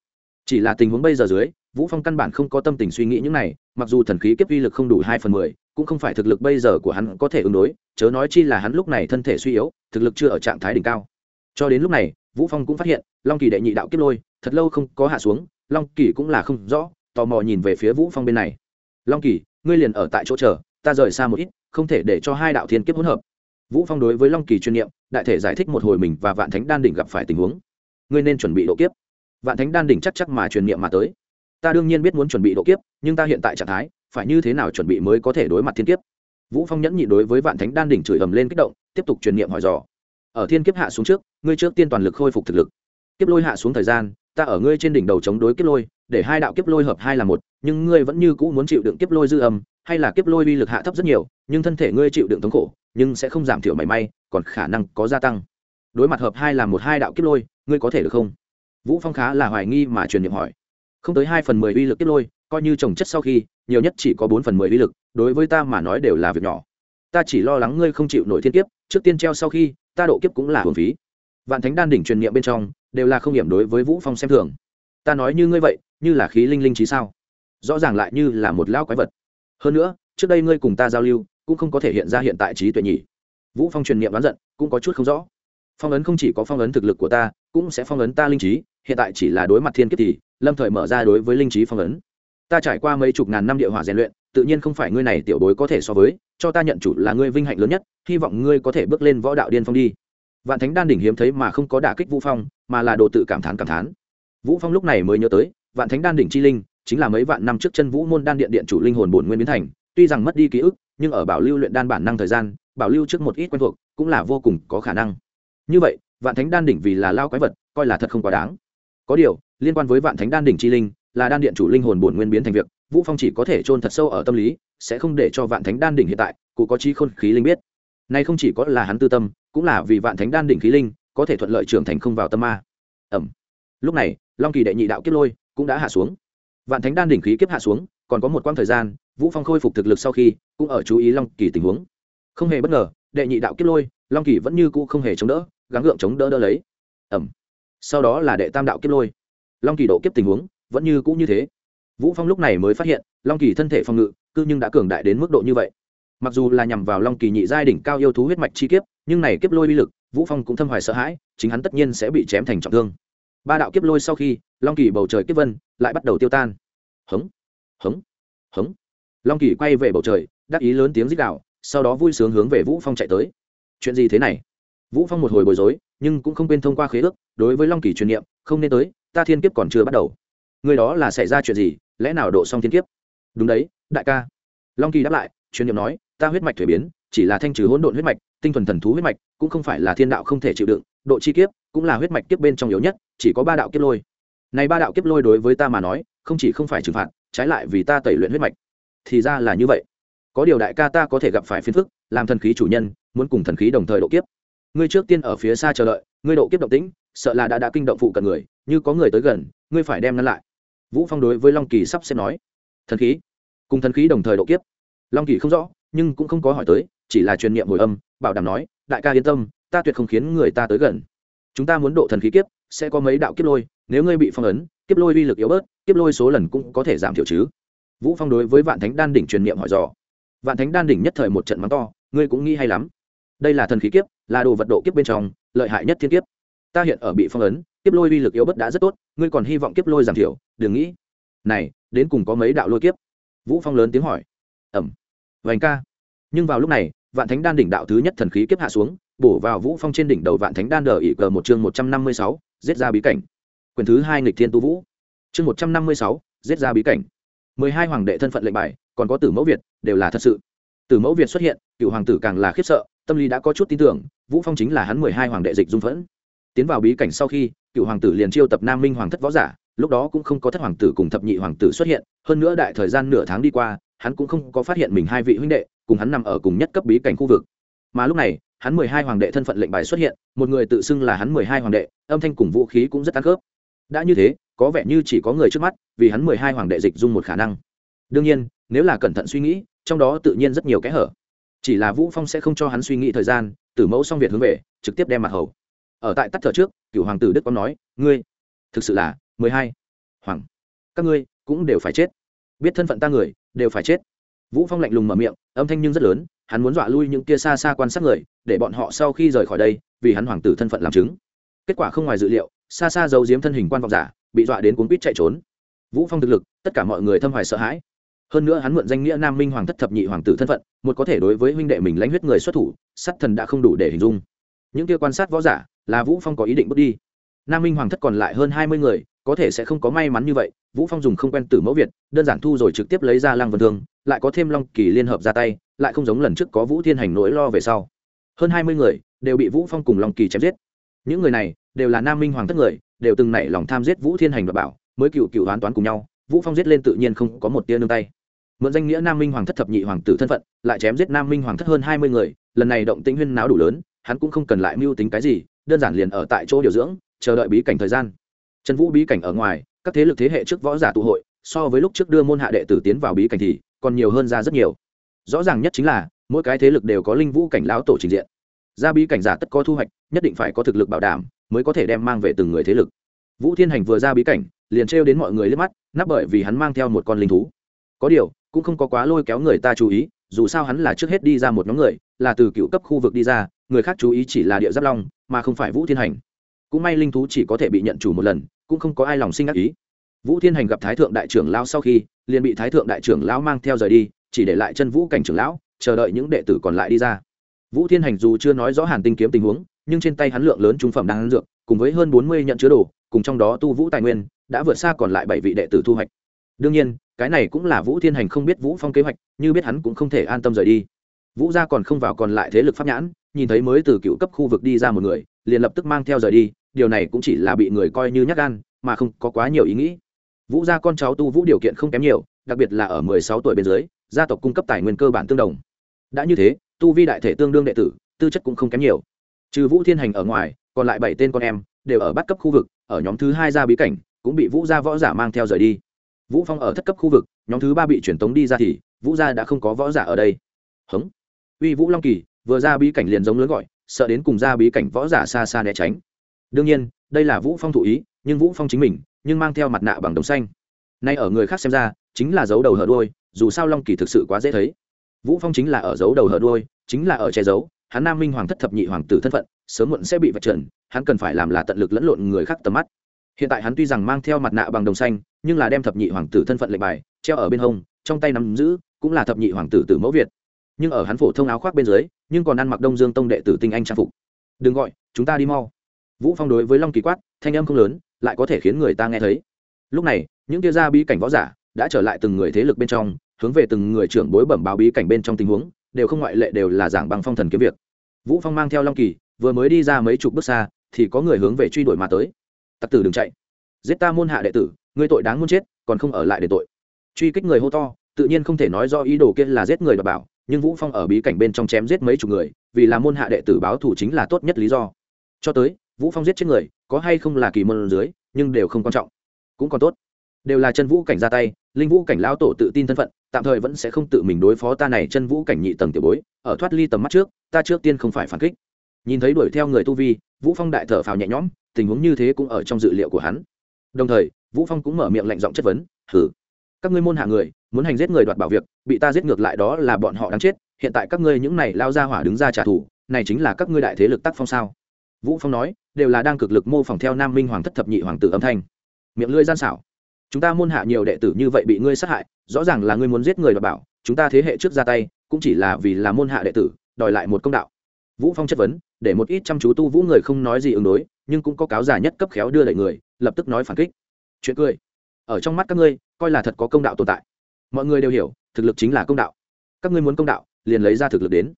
Speaker 1: Chỉ là tình huống bây giờ dưới vũ phong căn bản không có tâm tình suy nghĩ những này, mặc dù thần khí kiếp uy lực không đủ hai phần mười, cũng không phải thực lực bây giờ của hắn có thể ứng đối, chớ nói chi là hắn lúc này thân thể suy yếu, thực lực chưa ở trạng thái đỉnh cao. Cho đến lúc này, vũ phong cũng phát hiện, long kỳ đệ nhị đạo kiếp lôi, thật lâu không có hạ xuống, long kỳ cũng là không rõ, tò mò nhìn về phía vũ phong bên này. Long kỳ, ngươi liền ở tại chỗ chờ, ta rời xa một ít, không thể để cho hai đạo thiên kiếp hỗn hợp. Vũ phong đối với long kỳ chuyên niệm, đại thể giải thích một hồi mình và vạn thánh đan đỉnh gặp phải tình huống. Ngươi nên chuẩn bị độ kiếp. Vạn thánh đan đỉnh chắc chắc mà truyền niệm mà tới ta đương nhiên biết muốn chuẩn bị độ kiếp, nhưng ta hiện tại trạng thái, phải như thế nào chuẩn bị mới có thể đối mặt thiên kiếp? Vũ phong nhẫn nhịn đối với vạn thánh đan đỉnh chửi ầm lên kích động, tiếp tục truyền niệm hỏi dò. Ở thiên kiếp hạ xuống trước, ngươi trước tiên toàn lực khôi phục thực lực. Kiếp lôi hạ xuống thời gian, ta ở ngươi trên đỉnh đầu chống đối kiếp lôi, để hai đạo kiếp lôi hợp hai là một, nhưng ngươi vẫn như cũ muốn chịu đựng kiếp lôi dư âm, hay là kiếp lôi uy lực hạ thấp rất nhiều, nhưng thân thể ngươi chịu đựng thống khổ, nhưng sẽ không giảm thiểu mảy may, còn khả năng có gia tăng. Đối mặt hợp hai là một hai đạo kiếp lôi, ngươi có thể được không? Vũ phong khá là hoài nghi mà truyền niệm hỏi không tới hai phần mười uy lực kiếp lôi, coi như trồng chất sau khi, nhiều nhất chỉ có bốn phần mười uy lực, đối với ta mà nói đều là việc nhỏ. Ta chỉ lo lắng ngươi không chịu nổi thiên kiếp, trước tiên treo sau khi, ta độ kiếp cũng là hồn phí. Vạn thánh đan đỉnh truyền niệm bên trong, đều là không hiểm đối với vũ phong xem thường. Ta nói như ngươi vậy, như là khí linh linh trí sao? Rõ ràng lại như là một lão quái vật. Hơn nữa, trước đây ngươi cùng ta giao lưu, cũng không có thể hiện ra hiện tại trí tuệ nhỉ. Vũ phong truyền niệm đoán giận, cũng có chút không rõ. Phong ấn không chỉ có phong ấn thực lực của ta, cũng sẽ phong ấn ta linh trí, hiện tại chỉ là đối mặt thiên kiếp thì lâm thời mở ra đối với linh trí phong ấn. Ta trải qua mấy chục ngàn năm địa hỏa rèn luyện, tự nhiên không phải ngươi này tiểu bối có thể so với, cho ta nhận chủ là ngươi vinh hạnh lớn nhất, hy vọng ngươi có thể bước lên võ đạo điên phong đi. Vạn thánh đan đỉnh hiếm thấy mà không có đả kích vũ phong, mà là đồ tự cảm thán cảm thán. Vũ phong lúc này mới nhớ tới, vạn thánh đan đỉnh chi linh, chính là mấy vạn năm trước chân vũ môn đan điện điện chủ linh hồn bổn nguyên biến thành, tuy rằng mất đi ký ức, nhưng ở bảo lưu luyện đan bản năng thời gian, bảo lưu trước một ít quen thuộc, cũng là vô cùng có khả năng. Như vậy, vạn thánh đan đỉnh vì là lao quái vật, coi là thật không quá đáng có điều, liên quan với vạn thánh đan đỉnh chi linh, là đan điện chủ linh hồn bổn nguyên biến thành việc, vũ phong chỉ có thể chôn thật sâu ở tâm lý, sẽ không để cho vạn thánh đan đỉnh hiện tại, cụ có chi khôn khí linh biết. Nay không chỉ có là hắn tư tâm, cũng là vì vạn thánh đan đỉnh khí linh, có thể thuận lợi trưởng thành không vào tâm ma. Ẩm. Lúc này, long kỳ đệ nhị đạo kiếp lôi cũng đã hạ xuống. Vạn thánh đan đỉnh khí kiếp hạ xuống, còn có một quãng thời gian, vũ phong khôi phục thực lực sau khi, cũng ở chú ý long kỳ tình huống. Không hề bất ngờ, đệ nhị đạo kiếp lôi, long kỳ vẫn như cũ không hề chống đỡ, gắng gượng chống đỡ đỡ lấy. Ẩm sau đó là đệ tam đạo kiếp lôi. Long kỳ độ kiếp tình huống, vẫn như cũ như thế. Vũ phong lúc này mới phát hiện, long kỳ thân thể phòng ngự, cư nhưng đã cường đại đến mức độ như vậy. Mặc dù là nhằm vào long kỳ nhị giai đỉnh cao yêu thú huyết mạch chi kiếp, nhưng này kiếp lôi uy lực, vũ phong cũng thâm hoài sợ hãi, chính hắn tất nhiên sẽ bị chém thành trọng thương. Ba đạo kiếp lôi sau khi, long kỳ bầu trời kiếp vân lại bắt đầu tiêu tan. Hống hống hống. Long kỳ quay về bầu trời, đắc ý lớn tiếng rít đạo sau đó vui sướng hướng về vũ phong chạy tới. Chuyện gì thế này? Vũ phong một hồi bối rối nhưng cũng không quên thông qua khế ước, đối với long kỳ truyền niệm, không nên tới, ta thiên kiếp còn chưa bắt đầu. Người đó là xảy ra chuyện gì, lẽ nào độ xong thiên kiếp? Đúng đấy, đại ca. Long kỳ đáp lại, truyền niệm nói, ta huyết mạch thuế biến, chỉ là thanh trừ hỗn độn huyết mạch, tinh thuần thần thú huyết mạch, cũng không phải là thiên đạo không thể chịu đựng, độ chi kiếp cũng là huyết mạch kiếp bên trong yếu nhất, chỉ có ba đạo kiếp lôi. Này ba đạo kiếp lôi đối với ta mà nói, không chỉ không phải trừng phạt, trái lại vì ta tẩy luyện huyết mạch. Thì ra là như vậy. Có điều đại ca ta có thể gặp phải phiền phức, làm thần khí chủ nhân, muốn cùng thần khí đồng thời độ kiếp ngươi trước tiên ở phía xa chờ đợi, ngươi độ kiếp động tĩnh, sợ là đã đã kinh động phụ cận người, như có người tới gần, ngươi phải đem ngăn lại. Vũ phong đối với long kỳ sắp xếp nói. Thần khí. Cùng thần khí đồng thời độ kiếp. Long kỳ không rõ, nhưng cũng không có hỏi tới, chỉ là truyền niệm hồi âm, bảo đảm nói, đại ca yên tâm, ta tuyệt không khiến người ta tới gần. Chúng ta muốn độ thần khí kiếp, sẽ có mấy đạo kiếp lôi, nếu ngươi bị phong ấn, kiếp lôi uy lực yếu bớt, kiếp lôi số lần cũng có thể giảm thiểu chứ. Vũ phong đối với vạn thánh đan đỉnh truyền niệm hỏi dò. Vạn thánh đan đỉnh nhất thời một trận mắng to, ngươi cũng nghĩ hay lắm đây là thần khí kiếp, là đồ vật độ kiếp bên trong, lợi hại nhất thiên kiếp. Ta hiện ở bị phong ấn, kiếp lôi uy lực yếu bất đã rất tốt, ngươi còn hy vọng kiếp lôi giảm thiểu, đừng nghĩ. Này, đến cùng có mấy đạo lôi kiếp? Vũ phong lớn tiếng hỏi. Ẩm. Vành ca. Nhưng vào lúc này, vạn thánh đan đỉnh đạo thứ nhất thần khí kiếp hạ xuống, bổ vào vũ phong trên đỉnh đầu vạn thánh đan đờ ỉ cờ một chương một trăm năm mươi sáu, giết ra bí cảnh. Quyền thứ hai nghịch thiên tu vũ. Chương một trăm năm mươi sáu, giết ra bí cảnh. mười hai hoàng đệ thân phận lệnh bài, còn có tử mẫu việt, đều là thật sự. Tử mẫu việt xuất hiện, cựu hoàng tử càng là khiếp sợ tâm lý đã có chút tin tưởng, vũ phong chính là hắn mười hai hoàng đệ dịch dung phẫn. Tiến vào bí cảnh sau khi, cựu hoàng tử liền chiêu tập nam minh hoàng thất võ giả, lúc đó cũng không có thất hoàng tử cùng thập nhị hoàng tử xuất hiện, hơn nữa đại thời gian nửa tháng đi qua, hắn cũng không có phát hiện mình hai vị huynh đệ, cùng hắn nằm ở cùng nhất cấp bí cảnh khu vực. Mà lúc này, hắn mười hai hoàng đệ thân phận lệnh bài xuất hiện, một người tự xưng là hắn mười hai hoàng đệ, âm thanh cùng vũ khí cũng rất tăng khớp. Đã như thế, có vẻ như chỉ có người trước mắt, vì hắn mười hai hoàng đệ dịch dung một khả năng. Đương nhiên, nếu là cẩn thận suy nghĩ, trong đó tự nhiên rất nhiều kẽ hở chỉ là vũ phong sẽ không cho hắn suy nghĩ thời gian tử mẫu xong việc hướng về trực tiếp đem mặt hầu ở tại tắt thở trước cựu hoàng tử đức có nói ngươi thực sự là mười hai hoàng các ngươi cũng đều phải chết biết thân phận ta người đều phải chết vũ phong lạnh lùng mở miệng âm thanh nhưng rất lớn hắn muốn dọa lui những kia xa xa quan sát người để bọn họ sau khi rời khỏi đây vì hắn hoàng tử thân phận làm chứng kết quả không ngoài dự liệu xa xa giấu giếm thân hình quan vọng giả bị dọa đến cuốn quýt chạy trốn vũ phong thực lực tất cả mọi người thâm hoài sợ hãi hơn nữa hắn mượn danh nghĩa nam minh hoàng thất thập nhị hoàng tử thân phận, một có thể đối với huynh đệ mình lãnh huyết người xuất thủ, sát thần đã không đủ để hình dung. Những kia quan sát võ giả, là vũ phong có ý định bước đi. Nam minh hoàng thất còn lại hơn hai mươi người, có thể sẽ không có may mắn như vậy, vũ phong dùng không quen tử mẫu việt, đơn giản thu rồi trực tiếp lấy ra lăng vân thương, lại có thêm long kỳ liên hợp ra tay, lại không giống lần trước có vũ thiên hành nỗi lo về sau. Hơn hai mươi người, đều bị vũ phong cùng long kỳ chém giết. Những người này, đều là nam minh hoàng thất người, đều từng nảy lòng tham giết vũ thiên hành và bảo, mới cựu cựu đoán toán cùng nhau, vũ phong giết lên tự nhiên không có một tia nương tay mượn danh nghĩa nam minh hoàng thất thập nhị hoàng tử thân phận, lại chém giết nam minh hoàng thất hơn hai mươi người, lần này động tĩnh huyên náo đủ lớn, hắn cũng không cần lại mưu tính cái gì, đơn giản liền ở tại chỗ điều dưỡng, chờ đợi bí cảnh thời gian. Trần vũ bí cảnh ở ngoài, các thế lực thế hệ trước võ giả tụ hội, so với lúc trước đưa môn hạ đệ tử tiến vào bí cảnh thì còn nhiều hơn ra rất nhiều. Rõ ràng nhất chính là, mỗi cái thế lực đều có linh vũ cảnh lão tổ trình diện. Ra bí cảnh giả tất có thu hoạch, nhất định phải có thực lực bảo đảm, mới có thể đem mang về từng người thế lực. Vũ thiên hành vừa ra bí cảnh, liền trêu đến mọi người liếc mắt, nắp bởi vì hắn mang theo một con linh thú. Có điều cũng không có quá lôi kéo người ta chú ý, dù sao hắn là trước hết đi ra một nhóm người, là từ cựu cấp khu vực đi ra, người khác chú ý chỉ là địa giáp long, mà không phải vũ thiên hành. Cũng may linh thú chỉ có thể bị nhận chủ một lần, cũng không có ai lòng sinh ác ý. Vũ thiên hành gặp thái thượng đại trưởng lao sau khi, liền bị thái thượng đại trưởng lão mang theo rời đi, chỉ để lại chân vũ cảnh trưởng lão, chờ đợi những đệ tử còn lại đi ra. Vũ thiên hành dù chưa nói rõ hàn tinh kiếm tình huống, nhưng trên tay hắn lượng lớn trung phẩm đang ăn dược, cùng với hơn bốn mươi nhận chứa đồ, cùng trong đó tu vũ tài nguyên, đã vượt xa còn lại bảy vị đệ tử thu hoạch đương nhiên, cái này cũng là vũ thiên hành không biết vũ phong kế hoạch, như biết hắn cũng không thể an tâm rời đi. Vũ gia còn không vào còn lại thế lực pháp nhãn, nhìn thấy mới từ cựu cấp khu vực đi ra một người, liền lập tức mang theo rời đi, điều này cũng chỉ là bị người coi như nhắc gan, mà không có quá nhiều ý nghĩ. Vũ gia con cháu tu vũ điều kiện không kém nhiều, đặc biệt là ở mười sáu tuổi bên dưới, gia tộc cung cấp tài nguyên cơ bản tương đồng. Đã như thế, tu vi đại thể tương đương đệ tử, tư chất cũng không kém nhiều. Trừ vũ thiên hành ở ngoài, còn lại bảy tên con em đều ở bắt cấp khu vực, ở nhóm thứ hai ra bí cảnh, cũng bị vũ gia võ giả mang theo rời đi vũ phong ở thất cấp khu vực, nhóm thứ ba bị chuyển tống đi ra thì, vũ gia đã không có võ giả ở đây. Hống. Uy vũ long kỳ, vừa ra bí cảnh liền giống lớn gọi, sợ đến cùng ra bí cảnh võ giả xa xa né tránh. Đương nhiên, đây là vũ phong thụ ý, nhưng vũ phong chính mình, nhưng mang theo mặt nạ bằng đồng xanh. Nay ở người khác xem ra, chính là dấu đầu hở đuôi, dù sao long kỳ thực sự quá dễ thấy. Vũ phong chính là ở dấu đầu hở đuôi, chính là ở che giấu, hắn nam minh hoàng thất thập nhị hoàng tử thân phận, sớm muộn sẽ bị vạch trần, hắn cần phải làm là tận lực lẫn lộn người khác tầm mắt hiện tại hắn tuy rằng mang theo mặt nạ bằng đồng xanh, nhưng là đem thập nhị hoàng tử thân phận lệnh bài treo ở bên hông, trong tay nắm giữ, cũng là thập nhị hoàng tử tử mẫu việt. Nhưng ở hắn phổ thông áo khoác bên dưới, nhưng còn ăn mặc đông dương tông đệ tử tinh anh trang phục. Đừng gọi, chúng ta đi mau. Vũ phong đối với long kỳ quát, thanh âm không lớn, lại có thể khiến người ta nghe thấy. Lúc này, những tia ra bí cảnh võ giả đã trở lại từng người thế lực bên trong, hướng về từng người trưởng bối bẩm báo bí cảnh bên trong tình huống, đều không ngoại lệ đều là giảng bằng phong thần kiếm việc. Vũ phong mang theo long kỳ, vừa mới đi ra mấy chục bước xa, thì có người hướng về truy đuổi mà tới tặc tử đừng chạy. Giết ta môn hạ đệ tử, ngươi tội đáng muốn chết, còn không ở lại để tội. Truy kích người hô to, tự nhiên không thể nói do ý đồ kia là giết người và bảo, nhưng vũ phong ở bí cảnh bên trong chém giết mấy chục người, vì là môn hạ đệ tử báo thủ chính là tốt nhất lý do. Cho tới, vũ phong giết chết người, có hay không là kỳ môn dưới, nhưng đều không quan trọng. Cũng còn tốt. Đều là chân vũ cảnh ra tay, linh vũ cảnh lão tổ tự tin thân phận, tạm thời vẫn sẽ không tự mình đối phó ta này chân vũ cảnh nhị tầng tiểu bối, ở thoát ly tầm mắt trước, ta trước tiên không phải phản kích nhìn thấy đuổi theo người tu vi, vũ phong đại thở phào nhẹ nhõm, tình huống như thế cũng ở trong dự liệu của hắn. Đồng thời, vũ phong cũng mở miệng lạnh giọng chất vấn thử các ngươi môn hạ người, muốn hành giết người đoạt bảo việc, bị ta giết ngược lại đó là bọn họ đáng chết, hiện tại các ngươi những này lao ra hỏa đứng ra trả thù, này chính là các ngươi đại thế lực tác phong sao? Vũ phong nói, đều là đang cực lực mô phỏng theo nam minh hoàng thất thập nhị hoàng tử âm thanh. Miệng lưỡi gian xảo, chúng ta môn hạ nhiều đệ tử như vậy bị ngươi sát hại, rõ ràng là ngươi muốn giết người đoạt bảo, chúng ta thế hệ trước ra tay, cũng chỉ là vì là môn hạ đệ tử, đòi lại một công đạo vũ phong chất vấn, để một ít chăm chú tu vũ người không nói gì ứng đối, nhưng cũng có cáo giả nhất cấp khéo đưa đẩy người, lập tức nói phản kích. Chuyện cười. Ở trong mắt các ngươi, coi là thật có công đạo tồn tại. Mọi người đều hiểu, thực lực chính là công đạo. Các ngươi muốn công đạo, liền lấy ra thực lực đến.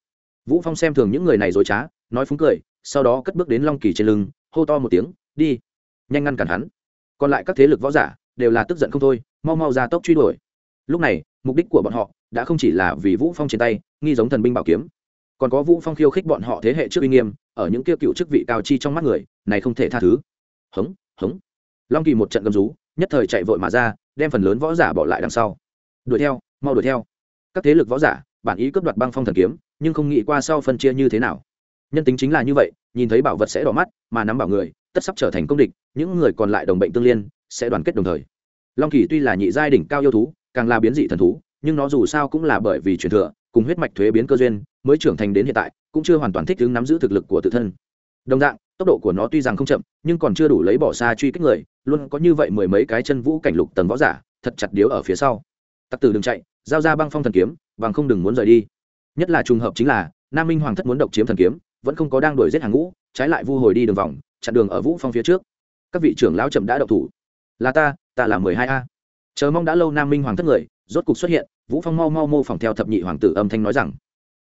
Speaker 1: Vũ phong xem thường những người này dối trá, nói phúng cười, sau đó cất bước đến long kỳ trên lưng, hô to một tiếng, đi. Nhanh ngăn cản hắn. Còn lại các thế lực võ giả, đều là tức giận không thôi, mau mau ra tốc truy đuổi. Lúc này, mục đích của bọn họ, đã không chỉ là vì vũ phong trên tay, nghi giống thần binh bảo kiếm còn có vũ phong khiêu khích bọn họ thế hệ trước uy nghiêm, ở những kia cựu chức vị cao chi trong mắt người, này không thể tha thứ. Hống hống. Long kỳ một trận gầm rú, nhất thời chạy vội mà ra, đem phần lớn võ giả bỏ lại đằng sau. Đuổi theo, mau đuổi theo. Các thế lực võ giả, bản ý cướp đoạt băng phong thần kiếm, nhưng không nghĩ qua sau phân chia như thế nào. Nhân tính chính là như vậy, nhìn thấy bảo vật sẽ đỏ mắt, mà nắm bảo người, tất sắp trở thành công địch, những người còn lại đồng bệnh tương liên, sẽ đoàn kết đồng thời. Long kỳ tuy là nhị giai đỉnh cao yêu thú, càng là biến dị thần thú, nhưng nó dù sao cũng là bởi vì truyền thừa cùng huyết mạch thuế biến cơ duyên, mới trưởng thành đến hiện tại, cũng chưa hoàn toàn thích ứng nắm giữ thực lực của tự thân. Đồng dạng, tốc độ của nó tuy rằng không chậm, nhưng còn chưa đủ lấy bỏ xa truy kích người, luôn có như vậy mười mấy cái chân vũ cảnh lục tầng võ giả, thật chặt điếu ở phía sau. Tặc tử đừng chạy, giao ra băng phong thần kiếm, bằng không đừng muốn rời đi. Nhất là trùng hợp chính là, nam minh hoàng thất muốn độc chiếm thần kiếm, vẫn không có đang đuổi giết hàng ngũ, trái lại vu hồi đi đường vòng, chặn đường ở vũ phong phía trước. Các vị trưởng lão chậm đã độc thủ. Là ta ta là mười hai a chờ mong đã lâu nam minh hoàng thất người, rốt cục xuất hiện, vũ phong mau mau mô phỏng theo thập nhị hoàng tử âm thanh nói rằng,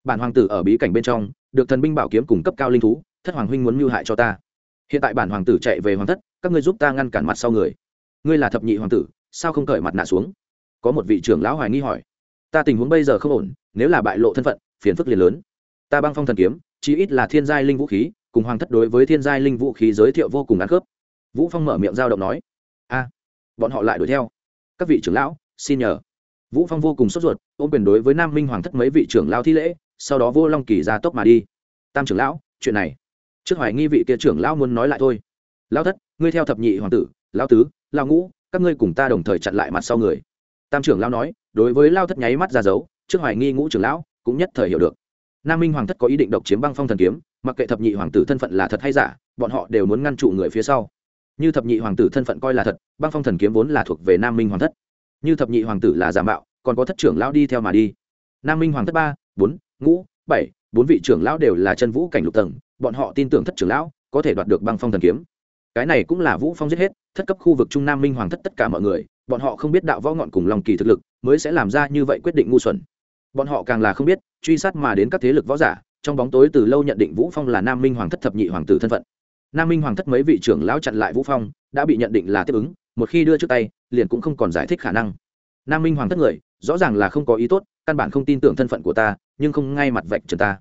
Speaker 1: bản hoàng tử ở bí cảnh bên trong, được thần binh bảo kiếm cùng cấp cao linh thú, thất hoàng huynh muốn mưu hại cho ta. Hiện tại bản hoàng tử chạy về hoàng thất, các ngươi giúp ta ngăn cản mặt sau người. Ngươi là thập nhị hoàng tử, sao không cởi mặt nạ xuống? Có một vị trưởng lão hoài nghi hỏi. Ta tình huống bây giờ không ổn, nếu là bại lộ thân phận, phiền phức liền lớn. Ta băng phong thần kiếm, chí ít là thiên giai linh vũ khí, cùng hoàng thất đối với thiên giai linh vũ khí giới thiệu vô cùng ăn khớp. Vũ phong mở miệng giao động nói. A, bọn họ lại đuổi theo các vị trưởng lão, xin nhờ. Vũ phong vô cùng sốt ruột, ôm quyền đối với nam minh hoàng thất mấy vị trưởng lão thi lễ, sau đó vô long kỳ ra tốc mà đi. Tam trưởng lão, chuyện này. Trước hoài nghi vị kia trưởng lão muốn nói lại thôi. Lão thất, ngươi theo thập nhị hoàng tử, lão tứ, lão ngũ, các ngươi cùng ta đồng thời chặn lại mặt sau người. Tam trưởng lão nói, đối với lao thất nháy mắt ra dấu, trước hoài nghi ngũ trưởng lão, cũng nhất thời hiểu được. Nam minh hoàng thất có ý định độc chiếm băng phong thần kiếm, mặc kệ thập nhị hoàng tử thân phận là thật hay giả, bọn họ đều muốn ngăn trụ người phía sau như thập nhị hoàng tử thân phận coi là thật, băng phong thần kiếm vốn là thuộc về nam minh hoàng thất. Như thập nhị hoàng tử là giả mạo, còn có thất trưởng lão đi theo mà đi. Nam minh hoàng thất ba, bốn, ngũ, bảy, bốn vị trưởng lão đều là chân vũ cảnh lục tầng, bọn họ tin tưởng thất trưởng lão có thể đoạt được băng phong thần kiếm. Cái này cũng là vũ phong giết hết, thất cấp khu vực trung nam minh hoàng thất tất cả mọi người, bọn họ không biết đạo võ ngọn cùng lòng kỳ thực lực, mới sẽ làm ra như vậy quyết định ngu xuẩn. Bọn họ càng là không biết, truy sát mà đến các thế lực võ giả, trong bóng tối từ lâu nhận định vũ phong là nam minh hoàng thất thập nhị hoàng tử thân phận nam minh hoàng thất mấy vị trưởng lão chặn lại vũ phong, đã bị nhận định là tiếp ứng, một khi đưa trước tay, liền cũng không còn giải thích khả năng. Nam minh hoàng thất người, rõ ràng là không có ý tốt, căn bản không tin tưởng thân phận của ta, nhưng không ngay mặt vạch trần ta.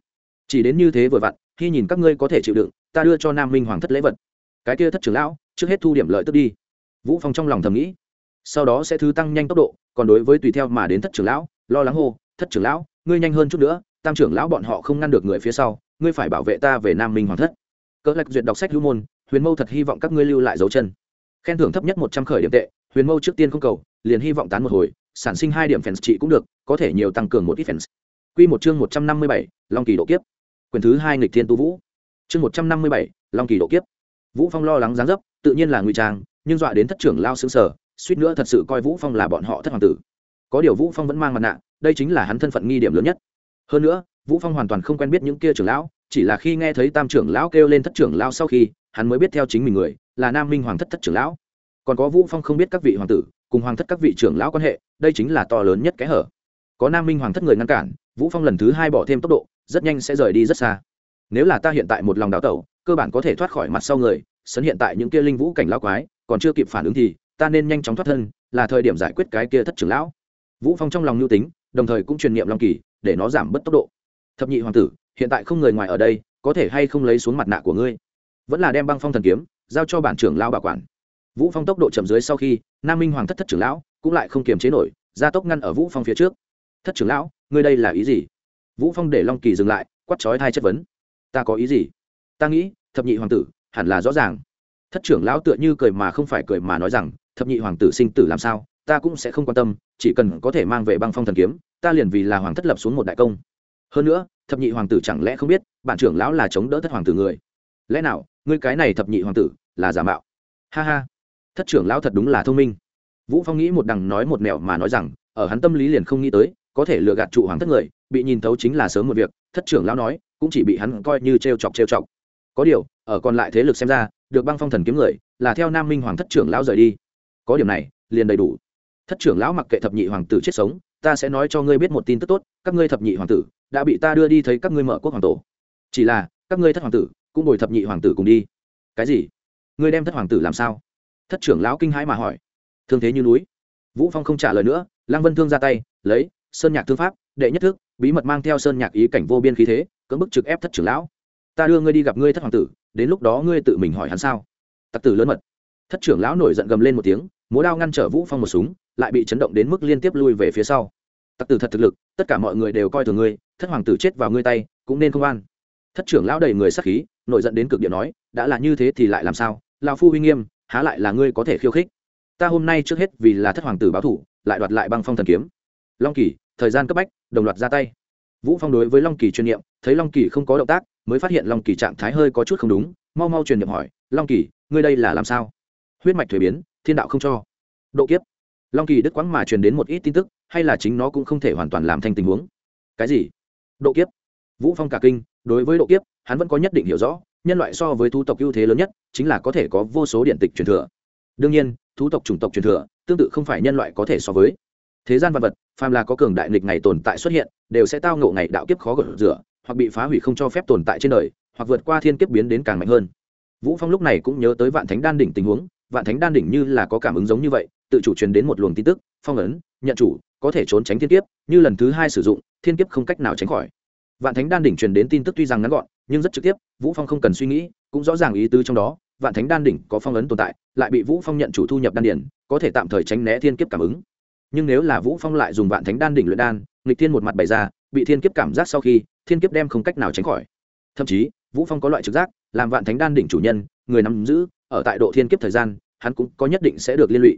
Speaker 1: Chỉ đến như thế vừa vặn, khi nhìn các ngươi có thể chịu đựng, ta đưa cho nam minh hoàng thất lễ vật. Cái kia thất trưởng lão, trước hết thu điểm lợi tức đi. Vũ phong trong lòng thầm nghĩ. Sau đó sẽ thứ tăng nhanh tốc độ, còn đối với tùy theo mà đến thất trưởng lão, lo lắng hô, thất trưởng lão, ngươi nhanh hơn chút nữa, tam trưởng lão bọn họ không ngăn được người phía sau, ngươi phải bảo vệ ta về nam minh hoàng thất cỡ lạch duyệt đọc sách hữu môn, huyền mâu thật hy vọng các ngươi lưu lại dấu chân. Khen thưởng thấp nhất một trăm khởi điểm tệ, huyền mâu trước tiên không cầu, liền hy vọng tán một hồi, sản sinh hai điểm fans trị cũng được, có thể nhiều tăng cường một ít fans. Quy một chương một trăm năm mươi bảy, long kỳ độ kiếp. Quyền thứ hai nghịch thiên tu vũ. Chương một trăm năm mươi bảy, long kỳ độ kiếp. Vũ phong lo lắng giáng dấp, tự nhiên là ngụy trang, nhưng dọa đến thất trưởng lao xứng sở suýt nữa thật sự coi vũ phong là bọn họ thất hoàng tử. Có điều vũ phong vẫn mang mặt nạ, đây chính là hắn thân phận nghi điểm lớn nhất. Hơn nữa, vũ phong hoàn toàn không quen biết những kia trưởng lão chỉ là khi nghe thấy tam trưởng lão kêu lên thất trưởng lão sau khi, hắn mới biết theo chính mình người, là nam minh hoàng thất thất trưởng lão. Còn có vũ phong không biết các vị hoàng tử, cùng hoàng thất các vị trưởng lão quan hệ, đây chính là to lớn nhất cái hở. Có nam minh hoàng thất người ngăn cản, vũ phong lần thứ hai bỏ thêm tốc độ, rất nhanh sẽ rời đi rất xa. Nếu là ta hiện tại một lòng đào tẩu, cơ bản có thể thoát khỏi mặt sau người, sấn hiện tại những kia linh vũ cảnh lão quái, còn chưa kịp phản ứng thì, ta nên nhanh chóng thoát thân, là thời điểm giải quyết cái kia thất trưởng lão. Vũ phong trong lòng lưu tính, đồng thời cũng truyền niệm long kỳ, để nó giảm bớt tốc độ. Thập nhị hoàng tử hiện tại không người ngoài ở đây, có thể hay không lấy xuống mặt nạ của ngươi. Vẫn là đem băng phong thần kiếm, giao cho bản trưởng lão bảo quản. Vũ phong tốc độ chậm dưới sau khi, nam minh hoàng thất thất trưởng lão cũng lại không kiềm chế nổi, ra tốc ngăn ở vũ phong phía trước. Thất trưởng lão, ngươi đây là ý gì? Vũ phong để long kỳ dừng lại, quát chói thai chất vấn. Ta có ý gì? Ta nghĩ, thập nhị hoàng tử hẳn là rõ ràng. Thất trưởng lão tựa như cười mà không phải cười mà nói rằng, thập nhị hoàng tử sinh tử làm sao? Ta cũng sẽ không quan tâm, chỉ cần có thể mang về băng phong thần kiếm, ta liền vì là hoàng thất lập xuống một đại công hơn nữa, thập nhị hoàng tử chẳng lẽ không biết bản trưởng lão là chống đỡ thất hoàng tử người? Lẽ nào, ngươi cái này thập nhị hoàng tử là giả mạo? Ha ha, thất trưởng lão thật đúng là thông minh. Vũ phong nghĩ một đằng nói một mẹo mà nói rằng, ở hắn tâm lý liền không nghĩ tới, có thể lừa gạt trụ hoàng thất người, bị nhìn thấu chính là sớm một việc, thất trưởng lão nói, cũng chỉ bị hắn coi như trêu chọc trêu chọc. Có điều, ở còn lại thế lực xem ra, được băng phong thần kiếm người, là theo nam minh hoàng thất trưởng lão rời đi. Có điểm này, liền đầy đủ. Thất trưởng lão mặc kệ thập nhị hoàng tử chết sống, ta sẽ nói cho ngươi biết một tin tức tốt, các ngươi thập nhị hoàng tử đã bị ta đưa đi thấy các ngươi mở quốc hoàng tổ. Chỉ là, các ngươi thất hoàng tử cũng bồi thập nhị hoàng tử cùng đi. Cái gì? Ngươi đem thất hoàng tử làm sao? Thất trưởng lão kinh hãi mà hỏi. Thương thế như núi. Vũ phong không trả lời nữa, lăng vân thương ra tay, lấy sơn nhạc thương pháp, đệ nhất thức, bí mật mang theo sơn nhạc ý cảnh vô biên khí thế, cưỡng bức trực ép thất trưởng lão. Ta đưa ngươi đi gặp ngươi thất hoàng tử, đến lúc đó ngươi tự mình hỏi hắn sao? Tặc tử lớn mật. Thất trưởng lão nổi giận gầm lên một tiếng, múa đao ngăn trở vũ phong một súng, lại bị chấn động đến mức liên tiếp lui về phía sau tặc tử thật thực lực, tất cả mọi người đều coi thường ngươi, thất hoàng tử chết vào ngươi tay, cũng nên không an thất trưởng lão đầy người sắc khí, nổi giận đến cực điện nói, đã là như thế thì lại làm sao? Lao phu huy nghiêm, há lại là ngươi có thể khiêu khích? Ta hôm nay trước hết vì là thất hoàng tử báo thủ, lại đoạt lại băng phong thần kiếm. Long kỳ, thời gian cấp bách, đồng loạt ra tay. Vũ phong đối với long kỳ chuyên niệm, thấy long kỳ không có động tác, mới phát hiện long kỳ trạng thái hơi có chút không đúng, mau mau truyền niệm hỏi, long kỳ, ngươi đây là làm sao? Huyết mạch thuế biến, thiên đạo không cho. Độ kiếp. Long kỳ đức quãng mà truyền đến một ít tin tức hay là chính nó cũng không thể hoàn toàn làm thành tình huống? Cái gì? Độ kiếp. Vũ phong cả kinh, đối với độ kiếp, hắn vẫn có nhất định hiểu rõ, nhân loại so với thú tộc ưu thế lớn nhất chính là có thể có vô số điện tịch truyền thừa. Đương nhiên, thú tộc chủng tộc truyền thừa tương tự không phải nhân loại có thể so với. Thế gian vật vật, phàm là có cường đại nghịch ngày tồn tại xuất hiện, đều sẽ tao ngộ ngày đạo kiếp khó gột rửa, hoặc bị phá hủy không cho phép tồn tại trên đời, hoặc vượt qua thiên kiếp biến đến càng mạnh hơn. Vũ phong lúc này cũng nhớ tới vạn thánh đan đỉnh tình huống, vạn thánh đan đỉnh như là có cảm ứng giống như vậy, tự chủ truyền đến một luồng tin tức, phong ấn, nhận chủ có thể trốn tránh thiên kiếp, như lần thứ hai sử dụng, thiên kiếp không cách nào tránh khỏi. Vạn thánh đan đỉnh truyền đến tin tức tuy rằng ngắn gọn, nhưng rất trực tiếp, vũ phong không cần suy nghĩ, cũng rõ ràng ý tứ trong đó, vạn thánh đan đỉnh có phong ấn tồn tại, lại bị vũ phong nhận chủ thu nhập đan điển có thể tạm thời tránh né thiên kiếp cảm ứng. Nhưng nếu là vũ phong lại dùng vạn thánh đan đỉnh luyện đan, nghịch thiên một mặt bày ra, bị thiên kiếp cảm giác sau khi, thiên kiếp đem không cách nào tránh khỏi. Thậm chí, vũ phong có loại trực giác, làm vạn thánh đan đỉnh chủ nhân, người nắm giữ, ở tại độ thiên kiếp thời gian, hắn cũng có nhất định sẽ được liên lụy.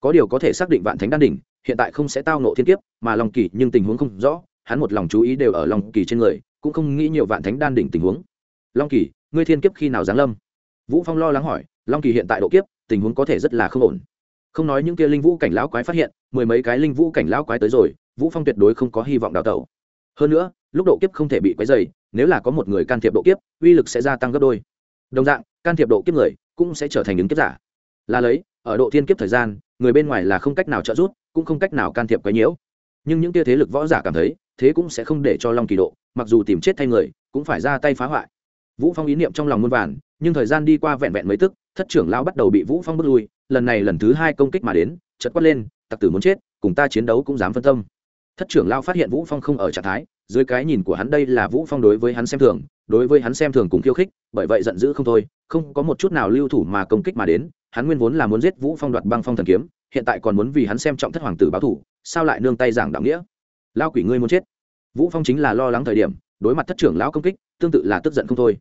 Speaker 1: Có điều có thể xác định vạn thánh đan đỉnh hiện tại không sẽ tao nộ thiên kiếp, mà long kỳ nhưng tình huống không rõ, hắn một lòng chú ý đều ở long kỳ trên người, cũng không nghĩ nhiều vạn thánh đan đỉnh tình huống. Long kỳ, ngươi thiên kiếp khi nào giáng lâm? Vũ phong lo lắng hỏi, long kỳ hiện tại độ kiếp, tình huống có thể rất là không ổn. Không nói những kia linh vũ cảnh lão quái phát hiện, mười mấy cái linh vũ cảnh lão quái tới rồi, vũ phong tuyệt đối không có hy vọng đào tẩu. Hơn nữa, lúc độ kiếp không thể bị quấy dày nếu là có một người can thiệp độ kiếp, uy lực sẽ gia tăng gấp đôi. Đồng dạng, can thiệp độ kiếp người cũng sẽ trở thành những kiếp giả. Là lấy, ở độ thiên kiếp thời gian, người bên ngoài là không cách nào trợ giúp cũng không cách nào can thiệp quấy nhiễu. Nhưng những kia thế lực võ giả cảm thấy, thế cũng sẽ không để cho long kỳ độ, mặc dù tìm chết thay người, cũng phải ra tay phá hoại. Vũ phong ý niệm trong lòng muôn vàn, nhưng thời gian đi qua vẹn vẹn mấy tức, thất trưởng lão bắt đầu bị vũ phong bước lui, lần này lần thứ hai công kích mà đến, chợt quát lên, tặc tử muốn chết, cùng ta chiến đấu cũng dám phân tâm. Thất trưởng lão phát hiện vũ phong không ở trạng thái, dưới cái nhìn của hắn đây là vũ phong đối với hắn xem thường, đối với hắn xem thường cùng khiêu khích, bởi vậy giận dữ không thôi, không có một chút nào lưu thủ mà công kích mà đến, hắn nguyên vốn là muốn giết vũ phong đoạt băng phong thần kiếm hiện tại còn muốn vì hắn xem trọng thất hoàng tử báo thủ, sao lại nương tay giảng đạo nghĩa? Lao quỷ ngươi muốn chết. Vũ phong chính là lo lắng thời điểm, đối mặt thất trưởng lão công kích, tương tự là tức giận không thôi.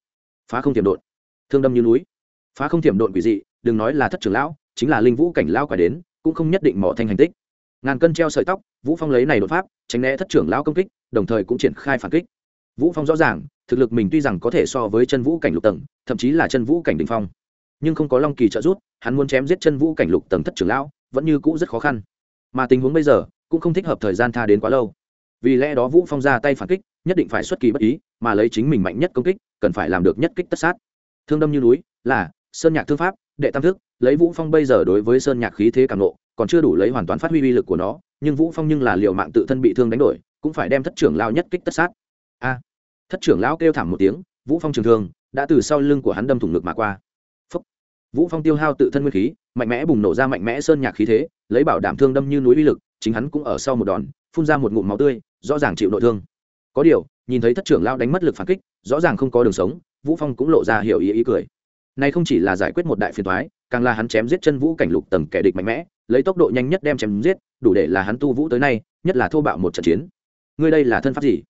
Speaker 1: Phá không tiềm đột thương đâm như núi. Phá không tiềm đột quỷ dị, đừng nói là thất trưởng lão, chính là linh vũ cảnh lao quả đến, cũng không nhất định mỏ thành hành tích. Ngàn cân treo sợi tóc, vũ phong lấy này đột pháp, tránh né thất trưởng lão công kích, đồng thời cũng triển khai phản kích. Vũ phong rõ ràng, thực lực mình tuy rằng có thể so với chân vũ cảnh lục tầng, thậm chí là chân vũ cảnh đỉnh phong, nhưng không có long kỳ trợ giúp, hắn muốn chém giết chân vũ cảnh lục tầng thất trưởng lão vẫn như cũ rất khó khăn. Mà tình huống bây giờ cũng không thích hợp thời gian tha đến quá lâu. Vì lẽ đó vũ phong ra tay phản kích, nhất định phải xuất kỳ bất ý mà lấy chính mình mạnh nhất công kích, cần phải làm được nhất kích tất sát. Thương đâm như núi là sơn nhạc thương pháp, đệ tam thức, lấy vũ phong bây giờ đối với sơn nhạc khí thế càng nộ còn chưa đủ lấy hoàn toàn phát huy uy lực của nó, nhưng vũ phong nhưng là liệu mạng tự thân bị thương đánh đổi, cũng phải đem thất trưởng lao nhất kích tất sát. A! Thất trưởng lão kêu thảm một tiếng, vũ phong trường thương đã từ sau lưng của hắn đâm thủng ngực mà qua. Phúc. vũ phong tiêu hao tự thân nguyên khí mạnh mẽ bùng nổ ra mạnh mẽ sơn nhạc khí thế, lấy bảo đảm thương đâm như núi uy lực, chính hắn cũng ở sau một đòn, phun ra một ngụm máu tươi, rõ ràng chịu nội thương. Có điều, nhìn thấy thất trưởng lao đánh mất lực phản kích, rõ ràng không có đường sống, vũ phong cũng lộ ra hiểu ý ý cười. Này không chỉ là giải quyết một đại phiền toái, càng là hắn chém giết chân vũ cảnh lục tầng kẻ địch mạnh mẽ, lấy tốc độ nhanh nhất đem chém giết, đủ để là hắn tu vũ tới nay, nhất là thô bạo một trận chiến. Ngươi đây là thân pháp gì?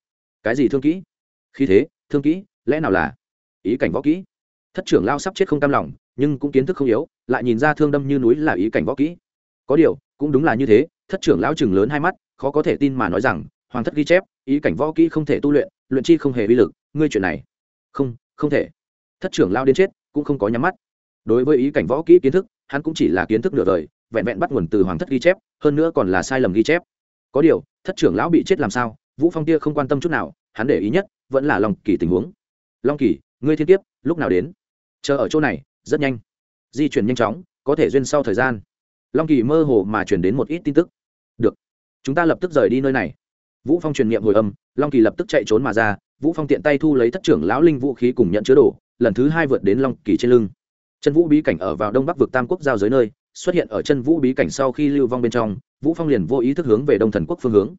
Speaker 1: Cái gì thương kỹ? Khi thế, thương kỹ, lẽ nào là ý cảnh võ kỹ? Thất trưởng lao sắp chết không cam lòng nhưng cũng kiến thức không yếu, lại nhìn ra thương đâm như núi là ý cảnh võ kỹ. Có điều, cũng đúng là như thế, thất trưởng lão chừng lớn hai mắt, khó có thể tin mà nói rằng, hoàng thất ghi chép, ý cảnh võ kỹ không thể tu luyện luyện chi không hề uy lực, ngươi chuyện này. Không không thể. Thất trưởng lao đến chết, cũng không có nhắm mắt. Đối với ý cảnh võ kỹ kiến thức, hắn cũng chỉ là kiến thức nửa đời, vẹn vẹn bắt nguồn từ hoàng thất ghi chép, hơn nữa còn là sai lầm ghi chép. Có điều, thất trưởng lão bị chết làm sao, vũ phong tia không quan tâm chút nào, hắn để ý nhất, vẫn là long kỳ tình huống. Long kỳ, ngươi thiên tiếp lúc nào đến? Chờ ở chỗ này rất nhanh. Di chuyển nhanh chóng, có thể duyên sau thời gian. Long kỳ mơ hồ mà chuyển đến một ít tin tức. Được, chúng ta lập tức rời đi nơi này. Vũ phong truyền niệm hồi âm, long kỳ lập tức chạy trốn mà ra, vũ phong tiện tay thu lấy thất trưởng lão linh vũ khí cùng nhận chứa đồ, lần thứ hai vượt đến long kỳ trên lưng. Chân vũ bí cảnh ở vào đông bắc vực tam quốc giao giới nơi, xuất hiện ở chân vũ bí cảnh sau khi lưu vong bên trong, vũ phong liền vô ý thức hướng về đông thần quốc phương hướng.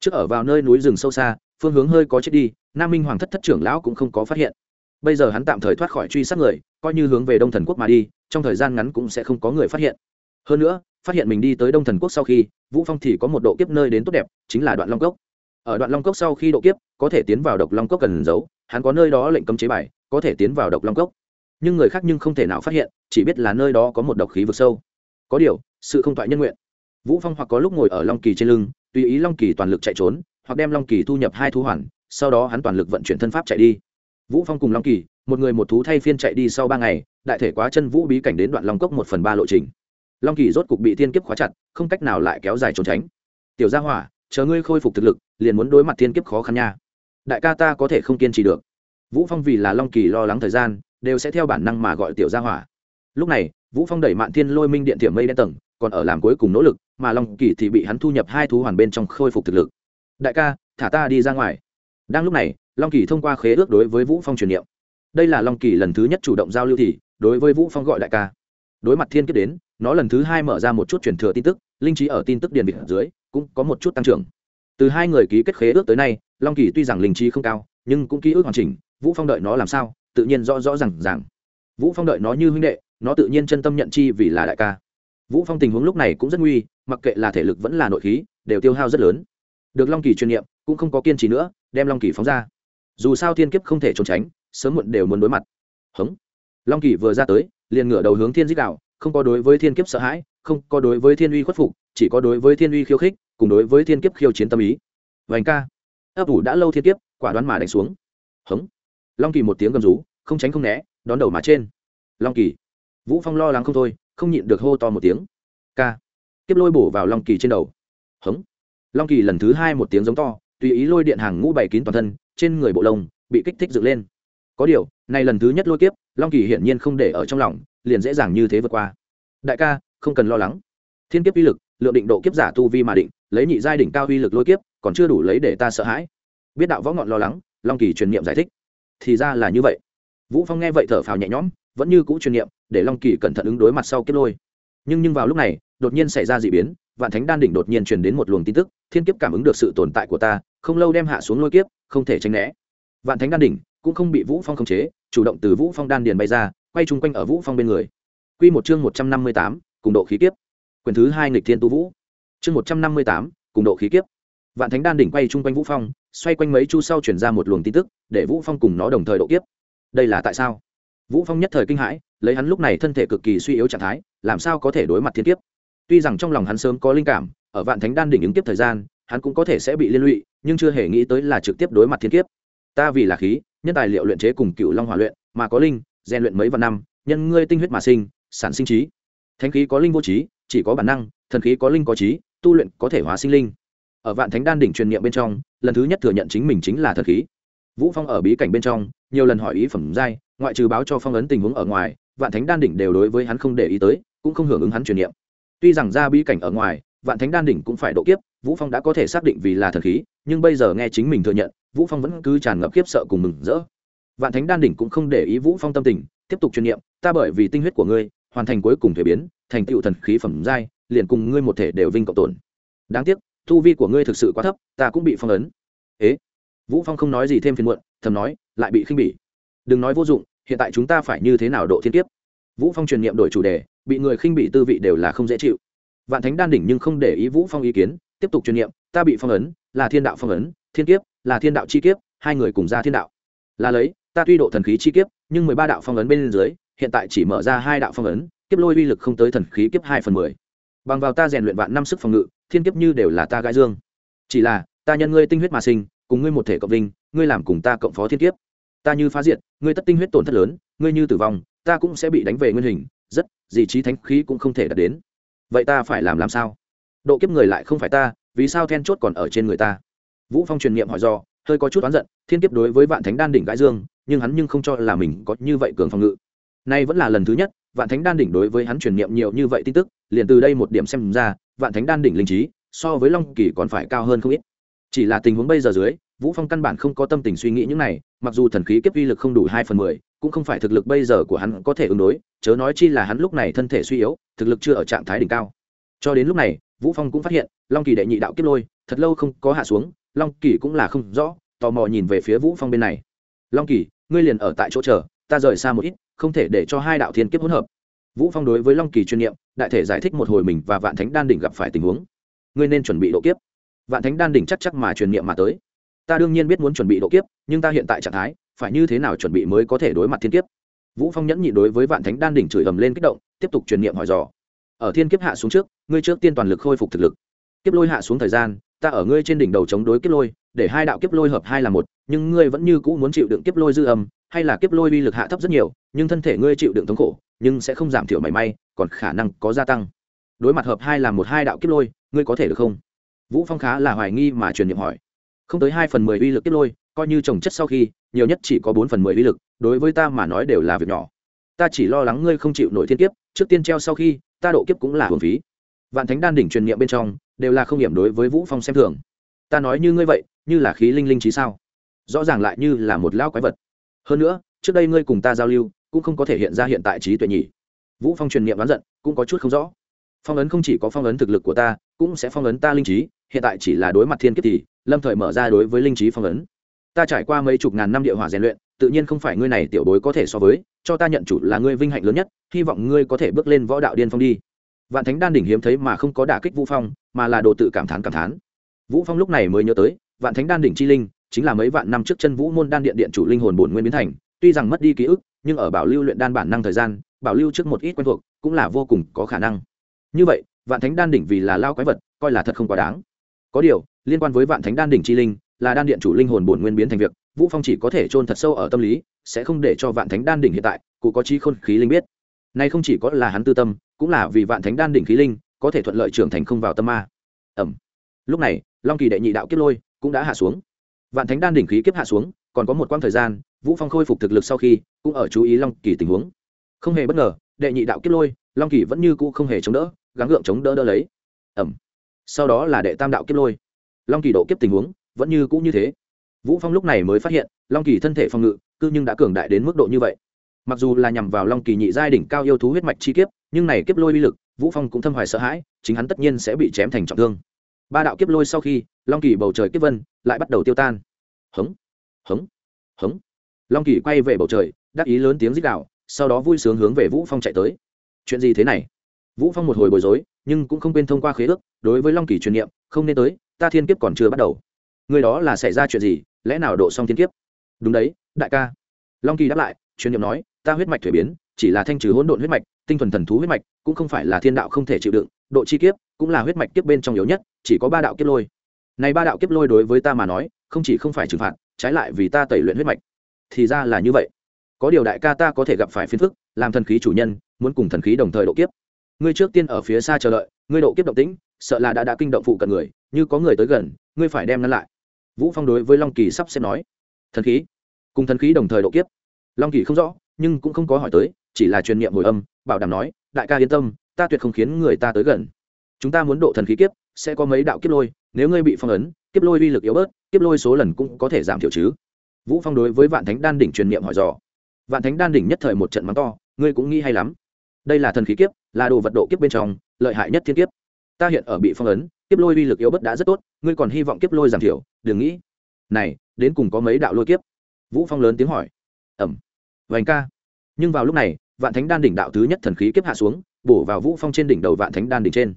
Speaker 1: Trước ở vào nơi núi rừng sâu xa, phương hướng hơi có chết đi, nam minh hoàng thất thất trưởng lão cũng không có phát hiện bây giờ hắn tạm thời thoát khỏi truy sát người, coi như hướng về đông thần quốc mà đi, trong thời gian ngắn cũng sẽ không có người phát hiện. Hơn nữa, phát hiện mình đi tới đông thần quốc sau khi, vũ phong thì có một độ kiếp nơi đến tốt đẹp, chính là đoạn long cốc. Ở đoạn long cốc sau khi độ kiếp, có thể tiến vào độc long cốc cần giấu, hắn có nơi đó lệnh cấm chế bài, có thể tiến vào độc long cốc. Nhưng người khác nhưng không thể nào phát hiện, chỉ biết là nơi đó có một độc khí vực sâu. Có điều, sự không toại nhân nguyện. Vũ phong hoặc có lúc ngồi ở long kỳ trên lưng, tùy ý long kỳ toàn lực chạy trốn, hoặc đem long kỳ thu nhập hai thu hoàn, sau đó hắn toàn lực vận chuyển thân pháp chạy đi vũ phong cùng long kỳ, một người một thú thay phiên chạy đi sau ba ngày, đại thể quá chân vũ bí cảnh đến đoạn long cốc một phần ba lộ trình. Long kỳ rốt cục bị thiên kiếp khóa chặt, không cách nào lại kéo dài trốn tránh. Tiểu gia hỏa, chờ ngươi khôi phục thực lực, liền muốn đối mặt thiên kiếp khó khăn nha. Đại ca ta có thể không kiên trì được. Vũ phong vì là long kỳ lo lắng thời gian, đều sẽ theo bản năng mà gọi tiểu gia hỏa. Lúc này, vũ phong đẩy mạn thiên lôi minh điện thiểm mây đen tầng, còn ở làm cuối cùng nỗ lực, mà long kỳ thì bị hắn thu nhập hai thú hoàn bên trong khôi phục thực lực. Đại ca, thả ta đi ra ngoài. Đang lúc này long kỳ thông qua khế ước đối với vũ phong truyền niệm. Đây là long kỳ lần thứ nhất chủ động giao lưu thì, đối với vũ phong gọi đại ca. Đối mặt thiên kiếp đến, nó lần thứ hai mở ra một chút truyền thừa tin tức, linh trí ở tin tức điền vị dưới, cũng có một chút tăng trưởng. Từ hai người ký kết khế ước tới nay, long kỳ tuy rằng linh trí không cao, nhưng cũng ký ước hoàn chỉnh, vũ phong đợi nó làm sao, tự nhiên rõ rõ rằng rằng vũ phong đợi nó như huynh đệ, nó tự nhiên chân tâm nhận chi vì là đại ca. Vũ phong tình huống lúc này cũng rất nguy, mặc kệ là thể lực vẫn là nội khí, đều tiêu hao rất lớn. Được long kỳ chuyên nghiệm cũng không có kiên trì nữa, đem long kỳ phóng ra dù sao thiên kiếp không thể trốn tránh, sớm muộn đều muốn đối mặt. Hống. Long kỳ vừa ra tới, liền ngửa đầu hướng thiên dích đạo, không có đối với thiên kiếp sợ hãi, không có đối với thiên uy khuất phục, chỉ có đối với thiên uy khiêu khích, cùng đối với thiên kiếp khiêu chiến tâm ý. Vành ca. Ấp ủ đã lâu thiên kiếp, quả đoán mà đánh xuống. Hống. Long kỳ một tiếng gầm rú, không tránh không né, đón đầu mà trên. Long kỳ. Vũ phong lo lắng không thôi, không nhịn được hô to một tiếng. Ca. Kiếp lôi bổ vào long kỳ trên đầu. Hống. Long kỳ lần thứ hai một tiếng giống to, tùy ý lôi điện hàng ngũ bảy kín toàn thân trên người bộ lông bị kích thích dựng lên. Có điều, này lần thứ nhất lôi kiếp, long kỳ hiển nhiên không để ở trong lòng, liền dễ dàng như thế vượt qua. Đại ca, không cần lo lắng. Thiên kiếp uy lực, lượng định độ kiếp giả tu vi mà định, lấy nhị giai đỉnh cao uy lực lôi kiếp, còn chưa đủ lấy để ta sợ hãi. Biết đạo võ ngọn lo lắng, long kỳ truyền niệm giải thích. Thì ra là như vậy. Vũ phong nghe vậy thở phào nhẹ nhõm, vẫn như cũ truyền niệm, để long kỳ cẩn thận ứng đối mặt sau kiếp lôi. Nhưng nhưng vào lúc này, đột nhiên xảy ra dị biến, vạn thánh đan đỉnh đột nhiên truyền đến một luồng tin tức, thiên kiếp cảm ứng được sự tồn tại của ta, không lâu đem hạ xuống lôi kiếp không thể tránh né. Vạn thánh đan đỉnh cũng không bị vũ phong khống chế chủ động từ vũ phong đan điền bay ra quay chung quanh ở vũ phong bên người. Quy một chương 158, cùng độ khí kiếp. Quyền thứ hai nghịch thiên tu vũ. Chương 158, cùng độ khí kiếp. Vạn thánh đan đỉnh quay chung quanh vũ phong xoay quanh mấy chu sau chuyển ra một luồng tin tức để vũ phong cùng nó đồng thời độ kiếp. Đây là tại sao? Vũ phong nhất thời kinh hãi lấy hắn lúc này thân thể cực kỳ suy yếu trạng thái làm sao có thể đối mặt thiên kiếp? Tuy rằng trong lòng hắn sớm có linh cảm ở vạn thánh đan đỉnh ứng tiếp thời gian hắn cũng có thể sẽ bị liên lụy nhưng chưa hề nghĩ tới là trực tiếp đối mặt thiên kiếp. Ta vì là khí, nhân tài liệu luyện chế cùng cựu long hỏa luyện, mà có linh, rèn luyện mấy vạn năm, nhân ngươi tinh huyết mà sinh, sản sinh trí. Thánh khí có linh vô trí, chỉ có bản năng, thần khí có linh có trí, tu luyện có thể hóa sinh linh. Ở vạn thánh đan đỉnh truyền niệm bên trong, lần thứ nhất thừa nhận chính mình chính là thần khí. Vũ phong ở bí cảnh bên trong, nhiều lần hỏi ý phẩm giai, ngoại trừ báo cho phong ấn tình huống ở ngoài, vạn thánh đan đỉnh đều đối với hắn không để ý tới, cũng không hưởng ứng hắn truyền niệm. Tuy rằng ra bí cảnh ở ngoài vạn thánh đan đỉnh cũng phải độ kiếp, vũ phong đã có thể xác định vì là thần khí, nhưng bây giờ nghe chính mình thừa nhận, vũ phong vẫn cứ tràn ngập kiếp sợ cùng mừng rỡ. Vạn thánh đan đỉnh cũng không để ý vũ phong tâm tình, tiếp tục truyền niệm, ta bởi vì tinh huyết của ngươi, hoàn thành cuối cùng thể biến, thành tựu thần khí phẩm giai, liền cùng ngươi một thể đều vinh cộng tồn. Đáng tiếc thu vi của ngươi thực sự quá thấp, ta cũng bị phong ấn. Ế? Vũ phong không nói gì thêm phiền muộn, thầm nói, lại bị khinh bỉ. Đừng nói vô dụng, hiện tại chúng ta phải như thế nào độ thiên kiếp? Vũ phong truyền niệm đổi chủ đề, bị người khinh bỉ tư vị đều là không dễ chịu vạn thánh đan đỉnh nhưng không để ý vũ phong ý kiến, tiếp tục truyền niệm, ta bị phong ấn, là thiên đạo phong ấn, thiên kiếp, là thiên đạo chi kiếp, hai người cùng ra thiên đạo. Là lấy, ta tuy độ thần khí chi kiếp, nhưng mười ba đạo phong ấn bên dưới, hiện tại chỉ mở ra hai đạo phong ấn, kiếp lôi uy lực không tới thần khí kiếp hai phần mười. Bằng vào ta rèn luyện vạn năm sức phòng ngự, thiên kiếp như đều là ta gãi dương. Chỉ là, ta nhân ngươi tinh huyết mà sinh, cùng ngươi một thể cộng vinh, ngươi làm cùng ta cộng phó thiên kiếp. Ta như phá diệt, ngươi tất tinh huyết tổn thất lớn, ngươi như tử vong, ta cũng sẽ bị đánh về nguyên hình, rất, gì trí thánh khí cũng không thể đạt đến vậy ta phải làm làm sao? Độ kiếp người lại không phải ta, vì sao then chốt còn ở trên người ta? Vũ phong truyền niệm hỏi do, hơi có chút oán giận, thiên kiếp đối với vạn thánh đan đỉnh gãi dương, nhưng hắn nhưng không cho là mình có như vậy cường phòng ngự. Nay vẫn là lần thứ nhất, vạn thánh đan đỉnh đối với hắn truyền niệm nhiều như vậy tin tức, liền từ đây một điểm xem ra, vạn thánh đan đỉnh linh trí, so với long kỳ còn phải cao hơn không ít. Chỉ là tình huống bây giờ dưới, vũ phong căn bản không có tâm tình suy nghĩ những này mặc dù thần khí kiếp uy lực không đủ hai phần mười, cũng không phải thực lực bây giờ của hắn có thể ứng đối, chớ nói chi là hắn lúc này thân thể suy yếu, thực lực chưa ở trạng thái đỉnh cao. Cho đến lúc này, vũ phong cũng phát hiện, long kỳ đệ nhị đạo kiếp lôi, thật lâu không có hạ xuống, long kỳ cũng là không rõ, tò mò nhìn về phía vũ phong bên này. Long kỳ, ngươi liền ở tại chỗ chờ, ta rời xa một ít, không thể để cho hai đạo thiên kiếp hỗn hợp. Vũ phong đối với long kỳ chuyên niệm, đại thể giải thích một hồi mình và vạn thánh đan đỉnh gặp phải tình huống. Ngươi nên chuẩn bị độ kiếp. Vạn thánh đan đỉnh chắc chắc mà truyền niệm mà tới ta đương nhiên biết muốn chuẩn bị độ kiếp, nhưng ta hiện tại trạng thái, phải như thế nào chuẩn bị mới có thể đối mặt thiên kiếp? Vũ phong nhẫn nhịn đối với vạn thánh đan đỉnh chửi ầm lên kích động, tiếp tục truyền niệm hỏi dò. Ở thiên kiếp hạ xuống trước, ngươi trước tiên toàn lực khôi phục thực lực. Kiếp lôi hạ xuống thời gian, ta ở ngươi trên đỉnh đầu chống đối kiếp lôi, để hai đạo kiếp lôi hợp hai là một, nhưng ngươi vẫn như cũ muốn chịu đựng kiếp lôi dư âm, hay là kiếp lôi uy lực hạ thấp rất nhiều, nhưng thân thể ngươi chịu đựng thống khổ, nhưng sẽ không giảm thiểu mảy may, còn khả năng có gia tăng. Đối mặt hợp hai là một hai đạo kiếp lôi, ngươi có thể được không? Vũ phong khá là hoài nghi mà truyền niệm hỏi không tới hai phần mười uy lực kiếp lôi, coi như trồng chất sau khi, nhiều nhất chỉ có bốn phần mười uy lực, đối với ta mà nói đều là việc nhỏ. Ta chỉ lo lắng ngươi không chịu nổi thiên kiếp, trước tiên treo sau khi, ta độ kiếp cũng là hưởng phí. Vạn thánh đan đỉnh truyền niệm bên trong, đều là không hiểm đối với vũ phong xem thường. Ta nói như ngươi vậy, như là khí linh linh trí sao? Rõ ràng lại như là một lão quái vật. Hơn nữa, trước đây ngươi cùng ta giao lưu, cũng không có thể hiện ra hiện tại trí tuệ nhỉ. Vũ phong truyền niệm đoán giận, cũng có chút không rõ. Phong ấn không chỉ có phong ấn thực lực của ta, cũng sẽ phong ấn ta linh trí hiện tại chỉ là đối mặt thiên kiếp thì, lâm thời mở ra đối với linh trí phong ấn. Ta trải qua mấy chục ngàn năm địa hỏa rèn luyện, tự nhiên không phải ngươi này tiểu bối có thể so với, cho ta nhận chủ là ngươi vinh hạnh lớn nhất, hy vọng ngươi có thể bước lên võ đạo điên phong đi. Vạn thánh đan đỉnh hiếm thấy mà không có đả kích vũ phong, mà là đồ tự cảm thán cảm thán. Vũ phong lúc này mới nhớ tới, vạn thánh đan đỉnh chi linh, chính là mấy vạn năm trước chân vũ môn đan điện điện chủ linh hồn bổn nguyên biến thành, tuy rằng mất đi ký ức, nhưng ở bảo lưu luyện đan bản năng thời gian, bảo lưu trước một ít quen thuộc, cũng là vô cùng có khả năng. Như vậy, vạn thánh đan đỉnh vì là lao quái vật, coi là thật không quá đáng có điều, liên quan với vạn thánh đan đỉnh chi linh, là đan điện chủ linh hồn bổn nguyên biến thành việc, vũ phong chỉ có thể chôn thật sâu ở tâm lý, sẽ không để cho vạn thánh đan đỉnh hiện tại, cụ có trí khôn khí linh biết. Nay không chỉ có là hắn tư tâm, cũng là vì vạn thánh đan đỉnh khí linh, có thể thuận lợi trưởng thành không vào tâm ma. Ẩm lúc này, long kỳ đệ nhị đạo kiếp lôi cũng đã hạ xuống. Vạn thánh đan đỉnh khí kiếp hạ xuống, còn có một quãng thời gian, vũ phong khôi phục thực lực sau khi, cũng ở chú ý long kỳ tình huống. Không hề bất ngờ, đệ nhị đạo kiếp lôi, long kỳ vẫn như cũ không hề chống đỡ, gắng gượng chống đỡ đỡ lấy. Ẩm sau đó là đệ tam đạo kiếp lôi. Long kỳ độ kiếp tình huống, vẫn như cũ như thế. Vũ phong lúc này mới phát hiện, long kỳ thân thể phòng ngự, cư nhưng đã cường đại đến mức độ như vậy. Mặc dù là nhằm vào long kỳ nhị giai đỉnh cao yêu thú huyết mạch chi kiếp, nhưng này kiếp lôi uy lực, vũ phong cũng thâm hoài sợ hãi, chính hắn tất nhiên sẽ bị chém thành trọng thương. Ba đạo kiếp lôi sau khi, long kỳ bầu trời kiếp vân, lại bắt đầu tiêu tan. Hống hống hống. Long kỳ quay về bầu trời, đắc ý lớn tiếng rít đạo sau đó vui sướng hướng về vũ phong chạy tới. Chuyện gì thế này? Vũ phong một hồi bối rối, nhưng cũng không quên thông qua khế ước, đối với long kỳ truyền niệm, không nên tới, ta thiên kiếp còn chưa bắt đầu. Người đó là xảy ra chuyện gì, lẽ nào độ xong thiên kiếp? Đúng đấy, đại ca. Long kỳ đáp lại, truyền niệm nói, ta huyết mạch thuế biến, chỉ là thanh trừ hỗn độn huyết mạch, tinh thuần thần thú huyết mạch, cũng không phải là thiên đạo không thể chịu đựng, độ chi kiếp cũng là huyết mạch kiếp bên trong yếu nhất, chỉ có ba đạo kiếp lôi. Này ba đạo kiếp lôi đối với ta mà nói, không chỉ không phải trừng phạt, trái lại vì ta tẩy luyện huyết mạch. Thì ra là như vậy. Có điều đại ca ta có thể gặp phải phiền phức, làm thần khí chủ nhân, muốn cùng thần khí đồng thời độ kiếp ngươi trước tiên ở phía xa chờ đợi, ngươi độ kiếp động tĩnh, sợ là đã đã kinh động phụ cận người, như có người tới gần, ngươi phải đem ngăn lại. Vũ phong đối với long kỳ sắp xếp nói. Thần khí. Cùng thần khí đồng thời độ kiếp. Long kỳ không rõ, nhưng cũng không có hỏi tới, chỉ là truyền niệm hồi âm, bảo đảm nói, đại ca yên tâm, ta tuyệt không khiến người ta tới gần. Chúng ta muốn độ thần khí kiếp, sẽ có mấy đạo kiếp lôi, nếu ngươi bị phong ấn, kiếp lôi uy lực yếu bớt, kiếp lôi số lần cũng có thể giảm thiểu chứ. Vũ phong đối với vạn thánh đan đỉnh truyền niệm hỏi dò. Vạn thánh đan đỉnh nhất thời một trận mắng to, ngươi cũng nghĩ hay lắm. Đây là thần khí kiếp là đồ vật độ kiếp bên trong, lợi hại nhất thiên kiếp. Ta hiện ở bị phong ấn, kiếp lôi uy lực yếu bất đã rất tốt, ngươi còn hy vọng kiếp lôi giảm thiểu, đừng nghĩ. Này, đến cùng có mấy đạo lôi kiếp? Vũ phong lớn tiếng hỏi. Ẩm. Vành ca. Nhưng vào lúc này, vạn thánh đan đỉnh đạo thứ nhất thần khí kiếp hạ xuống, bổ vào vũ phong trên đỉnh đầu vạn thánh đan đỉnh trên.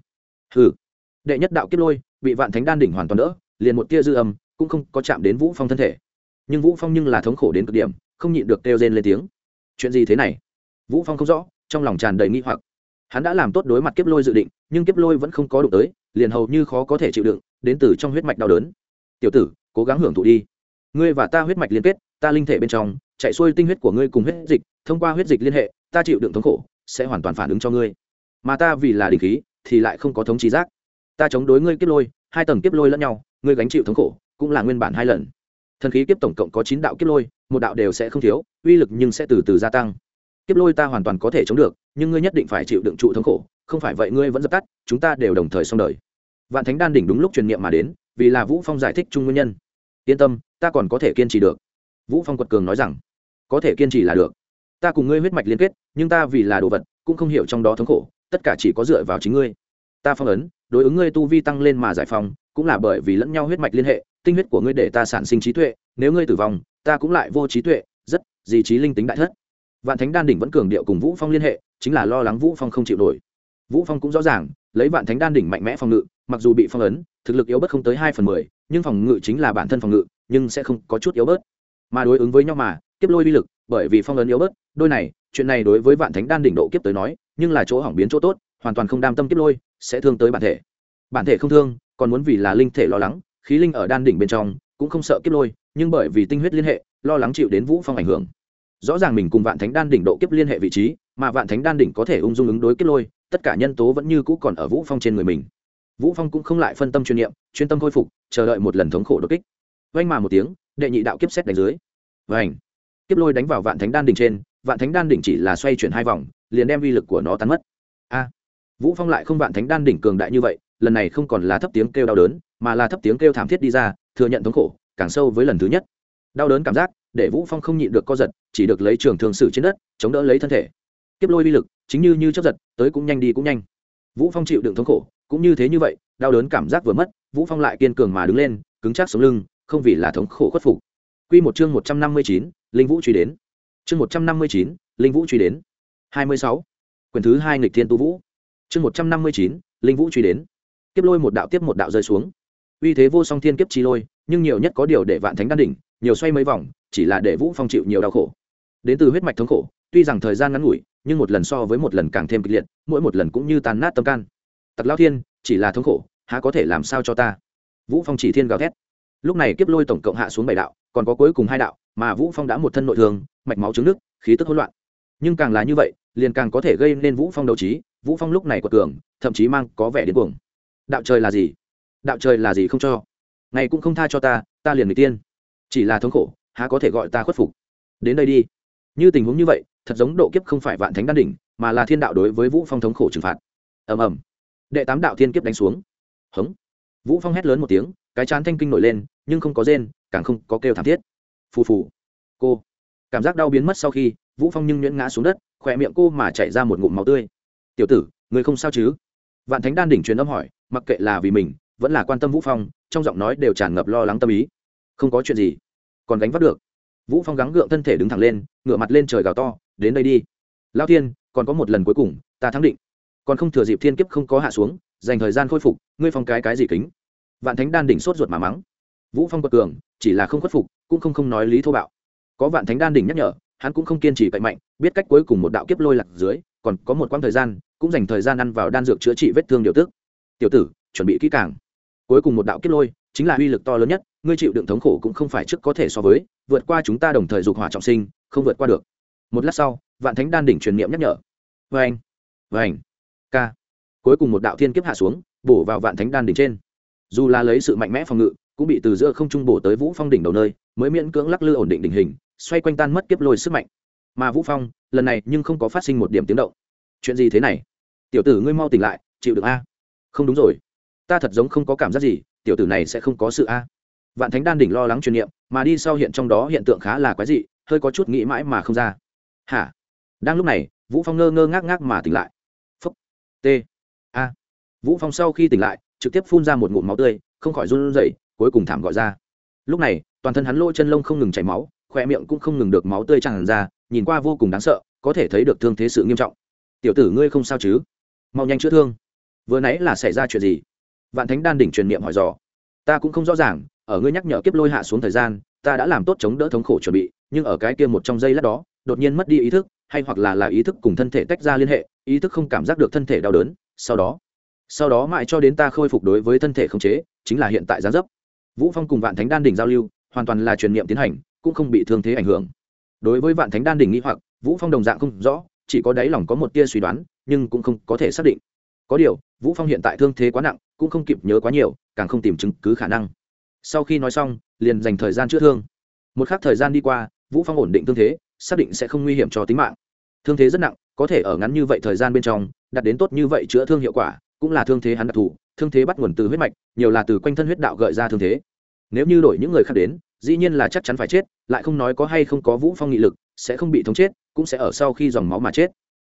Speaker 1: Hừ. Đệ nhất đạo kiếp lôi, bị vạn thánh đan đỉnh hoàn toàn đỡ, liền một tia dư âm, cũng không có chạm đến vũ phong thân thể. Nhưng vũ phong nhưng là thống khổ đến cực điểm, không nhịn được kêu rên lên tiếng. Chuyện gì thế này? Vũ phong không rõ, trong lòng tràn đầy nghi hoặc hắn đã làm tốt đối mặt kiếp lôi dự định, nhưng kiếp lôi vẫn không có đụng tới, liền hầu như khó có thể chịu đựng, đến từ trong huyết mạch đau đớn. Tiểu tử, cố gắng hưởng thụ đi. Ngươi và ta huyết mạch liên kết, ta linh thể bên trong, chạy xuôi tinh huyết của ngươi cùng huyết dịch, thông qua huyết dịch liên hệ, ta chịu đựng thống khổ, sẽ hoàn toàn phản ứng cho ngươi. Mà ta vì là đình khí, thì lại không có thống trí giác. Ta chống đối ngươi kiếp lôi, hai tầng kiếp lôi lẫn nhau, ngươi gánh chịu thống khổ, cũng là nguyên bản hai lần. Thần khí kiếp tổng cộng có chín đạo kiếp lôi, một đạo đều sẽ không thiếu, uy lực nhưng sẽ từ từ gia tăng. Kiếp lôi ta hoàn toàn có thể chống được nhưng ngươi nhất định phải chịu đựng trụ thống khổ, không phải vậy ngươi vẫn dập tắt, chúng ta đều đồng thời xong đời. Vạn thánh đan đỉnh đúng lúc truyền niệm mà đến, vì là vũ phong giải thích chung nguyên nhân. Yên tâm, ta còn có thể kiên trì được. Vũ phong quật cường nói rằng, có thể kiên trì là được. Ta cùng ngươi huyết mạch liên kết, nhưng ta vì là đồ vật, cũng không hiểu trong đó thống khổ, tất cả chỉ có dựa vào chính ngươi. Ta phong ấn, đối ứng ngươi tu vi tăng lên mà giải phóng, cũng là bởi vì lẫn nhau huyết mạch liên hệ, tinh huyết của ngươi để ta sản sinh trí tuệ, nếu ngươi tử vong, ta cũng lại vô trí tuệ, rất gì trí linh tính đại thất. Vạn thánh đan đỉnh vẫn cường điệu cùng vũ phong liên hệ chính là lo lắng vũ phong không chịu nổi. Vũ phong cũng rõ ràng, lấy vạn thánh đan đỉnh mạnh mẽ phòng ngự, mặc dù bị phong ấn, thực lực yếu bớt không tới hai phần mười, nhưng phòng ngự chính là bản thân phòng ngự, nhưng sẽ không có chút yếu bớt. Mà đối ứng với nhau mà, kiếp lôi uy lực, bởi vì phong ấn yếu bớt, đôi này, chuyện này đối với vạn thánh đan đỉnh độ kiếp tới nói, nhưng là chỗ hỏng biến chỗ tốt, hoàn toàn không đam tâm kiếp lôi, sẽ thương tới bản thể. Bản thể không thương, còn muốn vì là linh thể lo lắng, khí linh ở đan đỉnh bên trong, cũng không sợ kiếp lôi, nhưng bởi vì tinh huyết liên hệ, lo lắng chịu đến vũ phong ảnh hưởng rõ ràng mình cùng vạn thánh đan đỉnh độ kiếp liên hệ vị trí, mà vạn thánh đan đỉnh có thể ung dung ứng đối kiếp lôi, tất cả nhân tố vẫn như cũ còn ở vũ phong trên người mình. Vũ phong cũng không lại phân tâm chuyên niệm, chuyên tâm khôi phục, chờ đợi một lần thống khổ đột kích. Vang mà một tiếng, đệ nhị đạo kiếp xét đánh dưới. Vành. kiếp lôi đánh vào vạn thánh đan đỉnh trên, vạn thánh đan đỉnh chỉ là xoay chuyển hai vòng, liền đem vi lực của nó tan mất. A. Vũ phong lại không vạn thánh đan đỉnh cường đại như vậy, lần này không còn là thấp tiếng kêu đau đớn, mà là thấp tiếng kêu thảm thiết đi ra, thừa nhận thống khổ, càng sâu với lần thứ nhất. Đau đớn cảm giác để vũ phong không nhịn được co giật chỉ được lấy trường thường xử trên đất chống đỡ lấy thân thể. Kiếp lôi vi lực chính như như chấp giật tới cũng nhanh đi cũng nhanh. Vũ phong chịu đựng thống khổ cũng như thế như vậy đau đớn cảm giác vừa mất vũ phong lại kiên cường mà đứng lên cứng chắc sống lưng không vì là thống khổ khuất phục. Quy một chương 159, linh vũ truy đến. Chương 159, linh vũ truy đến. 26. quyển thứ hai nghịch thiên tu vũ. Chương 159, linh vũ truy đến. Kiếp lôi một đạo tiếp một đạo rơi xuống. Uy thế vô song thiên kiếp chi lôi nhưng nhiều nhất có điều để vạn thánh đan đỉnh, nhiều xoay mấy vòng, chỉ là để vũ phong chịu nhiều đau khổ. Đến từ huyết mạch thống khổ, tuy rằng thời gian ngắn ngủi, nhưng một lần so với một lần càng thêm kịch liệt, mỗi một lần cũng như tàn nát tâm can. Tặc lao thiên, chỉ là thống khổ, há có thể làm sao cho ta? Vũ phong chỉ thiên gào thét. Lúc này kiếp lôi tổng cộng hạ xuống bảy đạo, còn có cuối cùng hai đạo, mà vũ phong đã một thân nội thương, mạch máu trứng nước, khí tức hỗn loạn. Nhưng càng là như vậy, liền càng có thể gây nên vũ phong đấu trí, vũ phong lúc này của cường, thậm chí mang có vẻ điên cuồng. Đạo trời là gì? Đạo trời là gì không cho? Ngày cũng không tha cho ta ta liền người tiên. Chỉ là thống khổ, há có thể gọi ta khuất phục. Đến đây đi. Như tình huống như vậy, thật giống độ kiếp không phải vạn thánh đan đỉnh, mà là thiên đạo đối với vũ phong thống khổ trừng phạt. Ầm ầm. Đệ tám đạo thiên kiếp đánh xuống. Hống. Vũ phong hét lớn một tiếng, cái chán thanh kinh nổi lên, nhưng không có rên, càng không có kêu thảm thiết. Phù phù. Cô. Cảm giác đau biến mất sau khi, vũ phong nhưng nhuyễn ngã xuống đất, khỏe miệng cô mà chảy ra một ngụm máu tươi. Tiểu tử, người không sao chứ? Vạn thánh đan đỉnh truyền âm hỏi, mặc kệ là vì mình vẫn là quan tâm vũ phong, trong giọng nói đều tràn ngập lo lắng tâm ý. Không có chuyện gì. Còn gánh vác được. Vũ phong gắng gượng thân thể đứng thẳng lên ngựa mặt lên trời gào to, đến đây đi. Lao thiên, còn có một lần cuối cùng, ta thắng định. Còn không thừa dịp thiên kiếp không có hạ xuống, dành thời gian khôi phục, ngươi phong cái cái gì kính? Vạn thánh đan đỉnh sốt ruột mà mắng. Vũ phong quật cường, chỉ là không khuất phục, cũng không không nói lý thô bạo. Có vạn thánh đan đỉnh nhắc nhở, hắn cũng không kiên trì cậy mạnh, biết cách cuối cùng một đạo kiếp lôi lạc dưới, còn có một quãng thời gian, cũng dành thời gian ăn vào đan dược chữa trị vết thương điều tức. Tiểu tử, chuẩn bị kỹ càng cuối cùng một đạo kiếp lôi, chính là uy lực to lớn nhất, ngươi chịu đựng thống khổ cũng không phải trước có thể so với, vượt qua chúng ta đồng thời dục hỏa trọng sinh, không vượt qua được. Một lát sau, vạn thánh đan đỉnh truyền niệm nhắc nhở. Vê anh k cuối cùng một đạo thiên kiếp hạ xuống, bổ vào vạn thánh đan đỉnh trên. Dù là lấy sự mạnh mẽ phòng ngự, cũng bị từ giữa không trung bổ tới vũ phong đỉnh đầu nơi, mới miễn cưỡng lắc lư ổn định đỉnh hình, xoay quanh tan mất kiếp lôi sức mạnh. Mà vũ phong, lần này nhưng không có phát sinh một điểm tiếng động. Chuyện gì thế này? Tiểu tử ngươi mau tỉnh lại, chịu được a. Không đúng rồi ta thật giống không có cảm giác gì, tiểu tử này sẽ không có sự a. Vạn thánh đan đỉnh lo lắng truyền niệm, mà đi sau hiện trong đó hiện tượng khá là quái dị, hơi có chút nghĩ mãi mà không ra. Hả? Đang lúc này, vũ phong ngơ ngơ ngác ngác mà tỉnh lại. Phúc. T. A. Vũ phong sau khi tỉnh lại, trực tiếp phun ra một ngụm máu tươi, không khỏi run rẩy, cuối cùng thảm gọi ra. Lúc này, toàn thân hắn lỗ chân lông không ngừng chảy máu khoe miệng cũng không ngừng được máu tươi tràn ra, nhìn qua vô cùng đáng sợ, có thể thấy được thương thế sự nghiêm trọng. Tiểu tử ngươi không sao chứ? Mau nhanh chữa thương. Vừa nãy là xảy ra chuyện gì? Vạn thánh đan đỉnh truyền niệm hỏi dò. Ta cũng không rõ ràng, ở ngươi nhắc nhở kiếp lôi hạ xuống thời gian, ta đã làm tốt chống đỡ thống khổ chuẩn bị, nhưng ở cái kia một trong giây lát đó, đột nhiên mất đi ý thức, hay hoặc là là ý thức cùng thân thể tách ra liên hệ, ý thức không cảm giác được thân thể đau đớn, sau đó sau đó mãi cho đến ta khôi phục đối với thân thể khống chế, chính là hiện tại giá dấp. Vũ phong cùng vạn thánh đan đỉnh giao lưu, hoàn toàn là truyền niệm tiến hành, cũng không bị thương thế ảnh hưởng. Đối với vạn thánh đan đỉnh nghi hoặc, vũ phong đồng dạng không rõ, chỉ có đáy lòng có một tia suy đoán, nhưng cũng không có thể xác định. Có điều vũ phong hiện tại thương thế quá nặng, cũng không kịp nhớ quá nhiều, càng không tìm chứng cứ khả năng. Sau khi nói xong, liền dành thời gian chữa thương. Một khắc thời gian đi qua, vũ phong ổn định thương thế, xác định sẽ không nguy hiểm cho tính mạng. Thương thế rất nặng, có thể ở ngắn như vậy thời gian bên trong, đạt đến tốt như vậy chữa thương hiệu quả, cũng là thương thế hắn đặc thù, thương thế bắt nguồn từ huyết mạch, nhiều là từ quanh thân huyết đạo gợi ra thương thế. Nếu như đổi những người khác đến, dĩ nhiên là chắc chắn phải chết, lại không nói có hay không có vũ phong nghị lực, sẽ không bị thống chết, cũng sẽ ở sau khi dòng máu mà chết.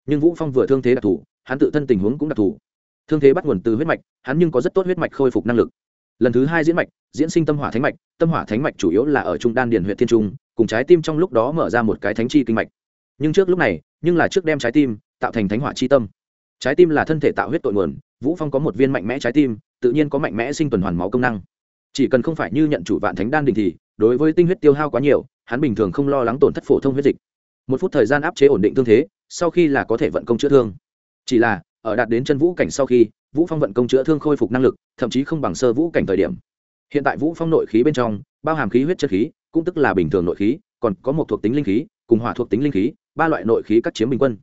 Speaker 1: Nhưng vũ phong vừa thương thế đặc thù, hắn tự thân tình huống cũng đặc thù thương thế bắt nguồn từ huyết mạch, hắn nhưng có rất tốt huyết mạch khôi phục năng lực. Lần thứ hai diễn mạch, diễn sinh tâm hỏa thánh mạch, tâm hỏa thánh mạch chủ yếu là ở trung đan điền huyện thiên trung, cùng trái tim trong lúc đó mở ra một cái thánh chi kinh mạch. Nhưng trước lúc này, nhưng là trước đem trái tim tạo thành thánh hỏa chi tâm. Trái tim là thân thể tạo huyết tội nguồn, vũ phong có một viên mạnh mẽ trái tim, tự nhiên có mạnh mẽ sinh tuần hoàn máu công năng. Chỉ cần không phải như nhận chủ vạn thánh đan đình thì, đối với tinh huyết tiêu hao quá nhiều, hắn bình thường không lo lắng tổn thất phổ thông huyết dịch. Một phút thời gian áp chế ổn định thương thế, sau khi là có thể vận công chữa thương. Chỉ là ở đạt đến chân vũ cảnh sau khi, vũ phong vận công chữa thương khôi phục năng lực, thậm chí không bằng sơ vũ cảnh thời điểm. Hiện tại vũ phong nội khí bên trong, bao hàm khí huyết chất khí, cũng tức là bình thường nội khí, còn có một thuộc tính linh khí, cùng hỏa thuộc tính linh khí, ba loại nội khí cắt chiếm bình quân.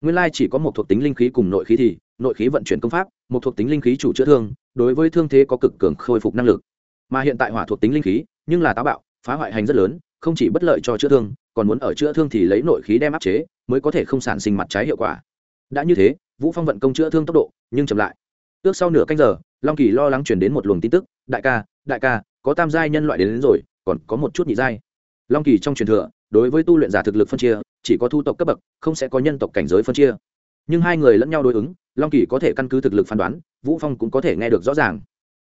Speaker 1: Nguyên lai chỉ có một thuộc tính linh khí cùng nội khí thì, nội khí vận chuyển công pháp, một thuộc tính linh khí chủ chữa thương, đối với thương thế có cực cường khôi phục năng lực. Mà hiện tại hỏa thuộc tính linh khí, nhưng là táo bạo, phá hoại hành rất lớn, không chỉ bất lợi cho chữa thương, còn muốn ở chữa thương thì lấy nội khí đem áp chế, mới có thể không sản sinh mặt trái hiệu quả. Đã như thế vũ phong vận công chữa thương tốc độ nhưng chậm lại. Ước sau nửa canh giờ long kỳ lo lắng chuyển đến một luồng tin tức đại ca đại ca có tam giai nhân loại đến, đến rồi còn có một chút nhị giai. Long kỳ trong truyền thừa đối với tu luyện giả thực lực phân chia chỉ có thu tộc cấp bậc không sẽ có nhân tộc cảnh giới phân chia. Nhưng hai người lẫn nhau đối ứng long kỳ có thể căn cứ thực lực phán đoán vũ phong cũng có thể nghe được rõ ràng.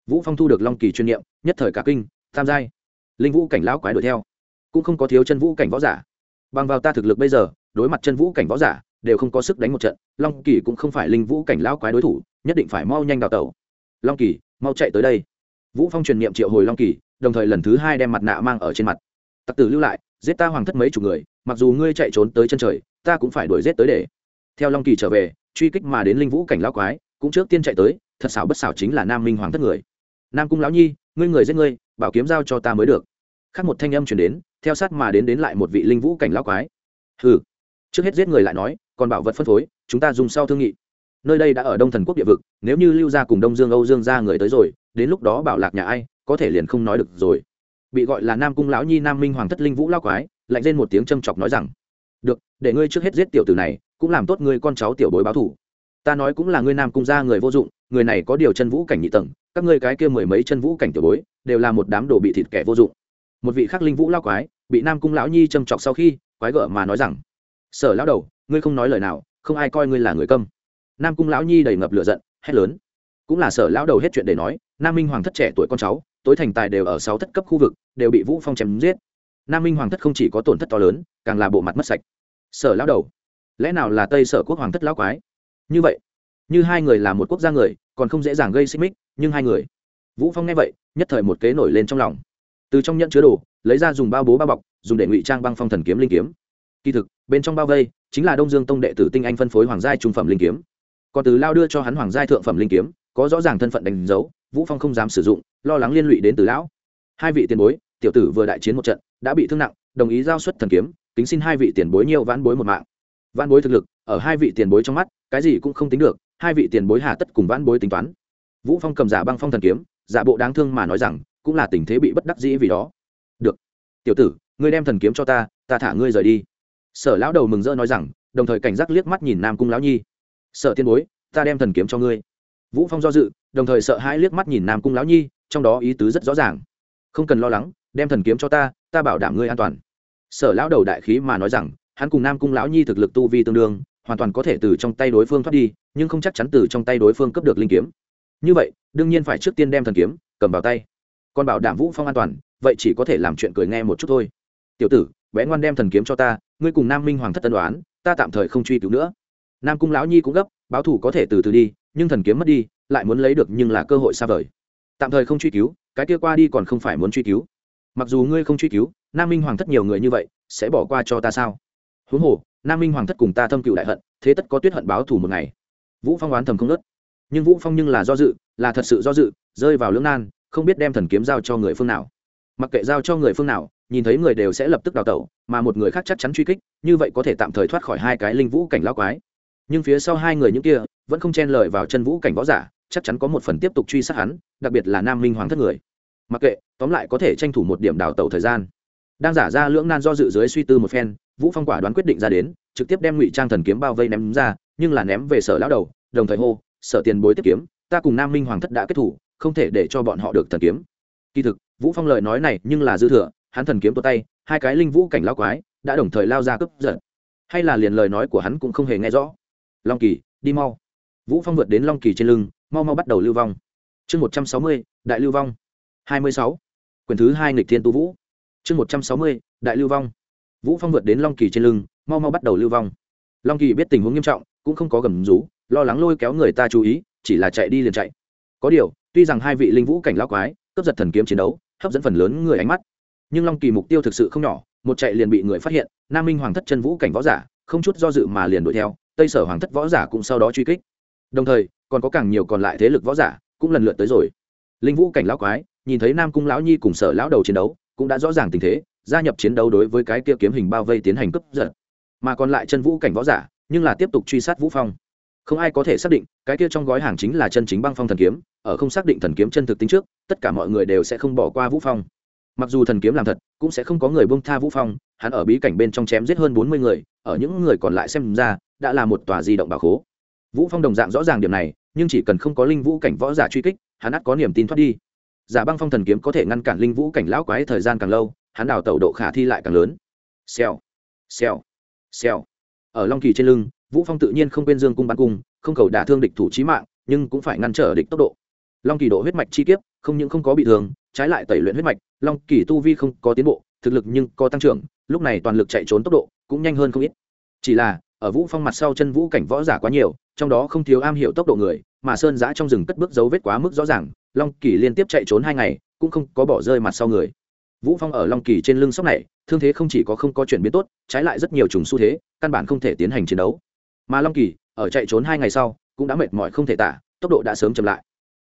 Speaker 1: Vũ phong thu được long kỳ chuyên nghiệm nhất thời cả kinh tam giai. Linh vũ cảnh lão quái đuổi theo. Cũng không có thiếu chân vũ cảnh võ giả. Bằng vào ta thực lực bây giờ đối mặt chân vũ cảnh võ giả đều không có sức đánh một trận, long kỳ cũng không phải linh vũ cảnh lão quái đối thủ, nhất định phải mau nhanh đào tẩu. Long kỳ, mau chạy tới đây. Vũ phong truyền niệm triệu hồi long kỳ, đồng thời lần thứ hai đem mặt nạ mang ở trên mặt. Tặc tử lưu lại, giết ta hoàng thất mấy chục người, mặc dù ngươi chạy trốn tới chân trời, ta cũng phải đuổi giết tới để. Theo long kỳ trở về, truy kích mà đến linh vũ cảnh lão quái, cũng trước tiên chạy tới, thật xảo bất xảo chính là nam minh hoàng thất người. Nam cung lão nhi, ngươi người giết ngươi, bảo kiếm giao cho ta mới được. Khác một thanh âm chuyển đến, theo sát mà đến đến lại một vị linh vũ cảnh lão quái. Hừ trước hết giết người lại nói, còn bảo vật phân phối, chúng ta dùng sau thương nghị. Nơi đây đã ở đông thần quốc địa vực, nếu như lưu gia cùng đông dương, âu dương gia người tới rồi, đến lúc đó bảo lạc nhà ai, có thể liền không nói được rồi. Bị gọi là nam cung lão nhi, nam minh hoàng thất linh vũ lao quái, lạnh lên một tiếng châm chọc nói rằng, được, để ngươi trước hết giết tiểu tử này, cũng làm tốt ngươi con cháu tiểu bối báo thủ ta nói cũng là ngươi nam cung gia người vô dụng, người này có điều chân vũ cảnh nhị tầng, các ngươi cái kia mười mấy chân vũ cảnh tiểu bối, đều là một đám đồ bị thịt kẻ vô dụng. Một vị khắc linh vũ lao quái, bị nam cung lão nhi châm chọc sau khi, quái gở mà nói rằng sở lão đầu, ngươi không nói lời nào, không ai coi ngươi là người câm. Nam cung lão nhi đầy ngập lửa giận, hét lớn. Cũng là sở lão đầu hết chuyện để nói, nam minh hoàng thất trẻ tuổi con cháu, tối thành tài đều ở sáu thất cấp khu vực, đều bị vũ phong chém giết. Nam minh hoàng thất không chỉ có tổn thất to lớn, càng là bộ mặt mất sạch. Sở lão đầu, lẽ nào là tây sở quốc hoàng thất lão quái? Như vậy, như hai người là một quốc gia người, còn không dễ dàng gây xích mích, nhưng hai người, vũ phong nghe vậy, nhất thời một kế nổi lên trong lòng. Từ trong nhận chứa đồ, lấy ra dùng bao bố bao bọc, dùng để ngụy trang băng phong thần kiếm linh kiếm kỳ thực, bên trong bao vây chính là đông dương tông đệ tử tinh anh phân phối hoàng giai trung phẩm linh kiếm. Còn từ lao đưa cho hắn hoàng giai thượng phẩm linh kiếm, có rõ ràng thân phận đánh dấu, vũ phong không dám sử dụng, lo lắng liên lụy đến từ lão. Hai vị tiền bối, tiểu tử vừa đại chiến một trận, đã bị thương nặng, đồng ý giao xuất thần kiếm, kính xin hai vị tiền bối nhiều vãn bối một mạng. Vãn bối thực lực, ở hai vị tiền bối trong mắt, cái gì cũng không tính được, hai vị tiền bối hà tất cùng vãn bối tính toán. Vũ phong cầm giả băng phong thần kiếm, giả bộ đáng thương mà nói rằng, cũng là tình thế bị bất đắc dĩ vì đó. Được. Tiểu tử, ngươi đem thần kiếm cho ta ta thả ngươi rời đi sở lão đầu mừng rỡ nói rằng, đồng thời cảnh giác liếc mắt nhìn nam cung lão nhi. Sợ tiên bối, ta đem thần kiếm cho ngươi. Vũ phong do dự, đồng thời sợ hãi liếc mắt nhìn nam cung lão nhi, trong đó ý tứ rất rõ ràng. Không cần lo lắng, đem thần kiếm cho ta ta bảo đảm ngươi an toàn. Sở lão đầu đại khí mà nói rằng, hắn cùng nam cung lão nhi thực lực tu vi tương đương, hoàn toàn có thể từ trong tay đối phương thoát đi, nhưng không chắc chắn từ trong tay đối phương cấp được linh kiếm. Như vậy, đương nhiên phải trước tiên đem thần kiếm, cầm vào tay. Còn bảo đảm vũ phong an toàn, vậy chỉ có thể làm chuyện cười nghe một chút thôi. Tiểu tử, bé ngoan đem thần kiếm cho ta ngươi cùng nam minh hoàng thất tân đoán, ta tạm thời không truy cứu nữa. Nam cung lão nhi cũng gấp, báo thủ có thể từ từ đi, nhưng thần kiếm mất đi, lại muốn lấy được nhưng là cơ hội xa vời. Tạm thời không truy cứu, cái kia qua đi còn không phải muốn truy cứu. Mặc dù ngươi không truy cứu, nam minh hoàng thất nhiều người như vậy, sẽ bỏ qua cho ta sao? Huống hồ, nam minh hoàng thất cùng ta thâm cựu đại hận, thế tất có tuyết hận báo thủ một ngày. Vũ phong oán thầm không nớt nhưng vũ phong nhưng là do dự, là thật sự do dự, rơi vào lưỡng nan, không biết đem thần kiếm giao cho người phương nào. Mặc kệ giao cho người phương nào nhìn thấy người đều sẽ lập tức đào tẩu, mà một người khác chắc chắn truy kích, như vậy có thể tạm thời thoát khỏi hai cái linh vũ cảnh lao quái. Nhưng phía sau hai người những kia, vẫn không chen lời vào chân vũ cảnh võ giả, chắc chắn có một phần tiếp tục truy sát hắn, đặc biệt là nam minh hoàng thất người. Mặc kệ, tóm lại có thể tranh thủ một điểm đào tẩu thời gian. Đang giả ra lưỡng nan do dự dưới suy tư một phen, vũ phong quả đoán quyết định ra đến, trực tiếp đem ngụy trang thần kiếm bao vây ném ra, nhưng là ném về sở lão đầu, đồng thời hô, sở tiền bối tiếp kiếm, ta cùng nam minh hoàng thất đã kết thủ, không thể để cho bọn họ được thần kiếm. Kỳ thực, vũ phong lời nói này nhưng là dư thừa hắn thần kiếm tuột tay, hai cái linh vũ cảnh lao quái đã đồng thời lao ra cướp giật. Hay là liền lời nói của hắn cũng không hề nghe rõ. Long kỳ, đi mau. Vũ phong vượt đến long kỳ trên lưng, mau mau bắt đầu lưu vong. Chương một trăm sáu mươi, đại lưu vong. hai mươi sáu. Quyển thứ hai nghịch thiên tu vũ. Chương một trăm sáu mươi, đại lưu vong. Vũ phong vượt đến long kỳ trên lưng, mau mau bắt đầu lưu vong. Long kỳ biết tình huống nghiêm trọng, cũng không có gầm rú, lo lắng lôi kéo người ta chú ý, chỉ là chạy đi liền chạy. Có điều, tuy rằng hai vị linh vũ cảnh lao quái cướp giật thần kiếm chiến đấu, hấp dẫn phần lớn người ánh mắt nhưng long kỳ mục tiêu thực sự không nhỏ, một chạy liền bị người phát hiện, nam minh hoàng thất chân vũ cảnh võ giả, không chút do dự mà liền đuổi theo, tây sở hoàng thất võ giả cũng sau đó truy kích. Đồng thời, còn có càng nhiều còn lại thế lực võ giả cũng lần lượt tới rồi. Linh vũ cảnh lão quái, nhìn thấy nam cung lão nhi cùng sở lão đầu chiến đấu, cũng đã rõ ràng tình thế, gia nhập chiến đấu đối với cái kia kiếm hình bao vây tiến hành cướp giật. Mà còn lại chân vũ cảnh võ giả, nhưng là tiếp tục truy sát vũ phong. Không ai có thể xác định, cái kia trong gói hàng chính là chân chính băng phong thần kiếm, ở không xác định thần kiếm chân thực tính trước, tất cả mọi người đều sẽ không bỏ qua vũ phong mặc dù thần kiếm làm thật, cũng sẽ không có người buông tha vũ phong, hắn ở bí cảnh bên trong chém giết hơn bốn mươi người, ở những người còn lại xem ra, đã là một tòa di động bảo khố. Vũ phong đồng dạng rõ ràng điểm này, nhưng chỉ cần không có linh vũ cảnh võ giả truy kích, hắn ắt có niềm tin thoát đi. Giả băng phong thần kiếm có thể ngăn cản linh vũ cảnh lão quái thời gian càng lâu, hắn đào tẩu độ khả thi lại càng lớn. Xèo xèo xèo. Ở long kỳ trên lưng, vũ phong tự nhiên không quên dương cung bắn cung, không cầu đả thương địch thủ chí mạng, nhưng cũng phải ngăn trở địch tốc độ long kỳ độ huyết mạch chi kiếp, không những không có bị thương, trái lại tẩy luyện huyết mạch, long kỳ tu vi không có tiến bộ, thực lực nhưng có tăng trưởng, lúc này toàn lực chạy trốn tốc độ cũng nhanh hơn không ít. Chỉ là, ở vũ phong mặt sau chân vũ cảnh võ giả quá nhiều, trong đó không thiếu am hiểu tốc độ người, mà sơn giã trong rừng cất bước dấu vết quá mức rõ ràng, long kỳ liên tiếp chạy trốn hai ngày, cũng không có bỏ rơi mặt sau người. Vũ phong ở long kỳ trên lưng sóc này, thương thế không chỉ có không có chuyển biến tốt, trái lại rất nhiều trùng xu thế, căn bản không thể tiến hành chiến đấu. Mà long kỳ, ở chạy trốn hai ngày sau, cũng đã mệt mỏi không thể tả, tốc độ đã sớm chậm lại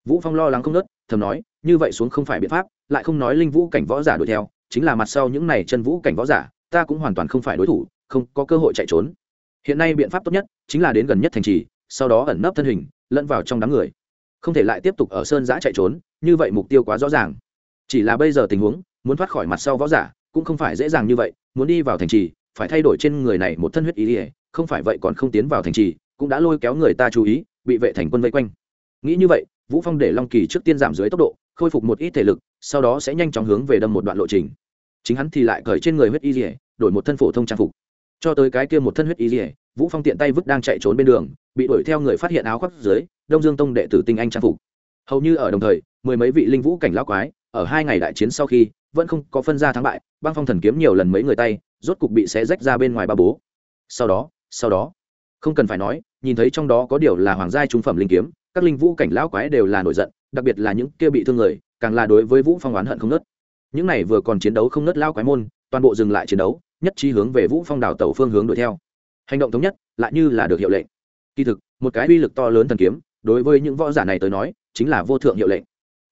Speaker 1: vũ phong lo lắng không nớt, thầm nói, như vậy xuống không phải biện pháp, lại không nói linh vũ cảnh võ giả đuổi theo, chính là mặt sau những này chân vũ cảnh võ giả, ta cũng hoàn toàn không phải đối thủ, không có cơ hội chạy trốn. Hiện nay biện pháp tốt nhất chính là đến gần nhất thành trì, sau đó ẩn nấp thân hình, lẫn vào trong đám người. Không thể lại tiếp tục ở sơn giã chạy trốn, như vậy mục tiêu quá rõ ràng. Chỉ là bây giờ tình huống, muốn thoát khỏi mặt sau võ giả, cũng không phải dễ dàng như vậy, muốn đi vào thành trì, phải thay đổi trên người này một thân huyết ý ỉa không phải vậy còn không tiến vào thành trì, cũng đã lôi kéo người ta chú ý, bị vệ thành quân vây quanh. Nghĩ như vậy vũ phong để long kỳ trước tiên giảm dưới tốc độ, khôi phục một ít thể lực, sau đó sẽ nhanh chóng hướng về đâm một đoạn lộ trình. Chính hắn thì lại cởi trên người huyết y dỉa đổi một thân phổ thông trang phục. Cho tới cái kia một thân huyết y dỉa vũ phong tiện tay vứt đang chạy trốn bên đường, bị đuổi theo người phát hiện áo khoác dưới, đông dương tông đệ tử tinh anh trang phục. Hầu như ở đồng thời, mười mấy vị linh vũ cảnh lão quái, ở hai ngày đại chiến sau khi, vẫn không có phân ra thắng bại, băng phong thần kiếm nhiều lần mấy người tay, rốt cục bị xé rách ra bên ngoài ba bố. Sau đó sau đó, không cần phải nói, nhìn thấy trong đó có điều là hoàng gia trung phẩm linh kiếm các linh vũ cảnh lão quái đều là nổi giận, đặc biệt là những kia bị thương người, càng là đối với vũ phong oán hận không nớt những này vừa còn chiến đấu không nớt lao quái môn, toàn bộ dừng lại chiến đấu, nhất trí hướng về vũ phong đảo tẩu phương hướng đuổi theo. Hành động thống nhất, lại như là được hiệu lệnh. Kỳ thực, một cái uy lực to lớn thần kiếm, đối với những võ giả này tới nói, chính là vô thượng hiệu lệnh.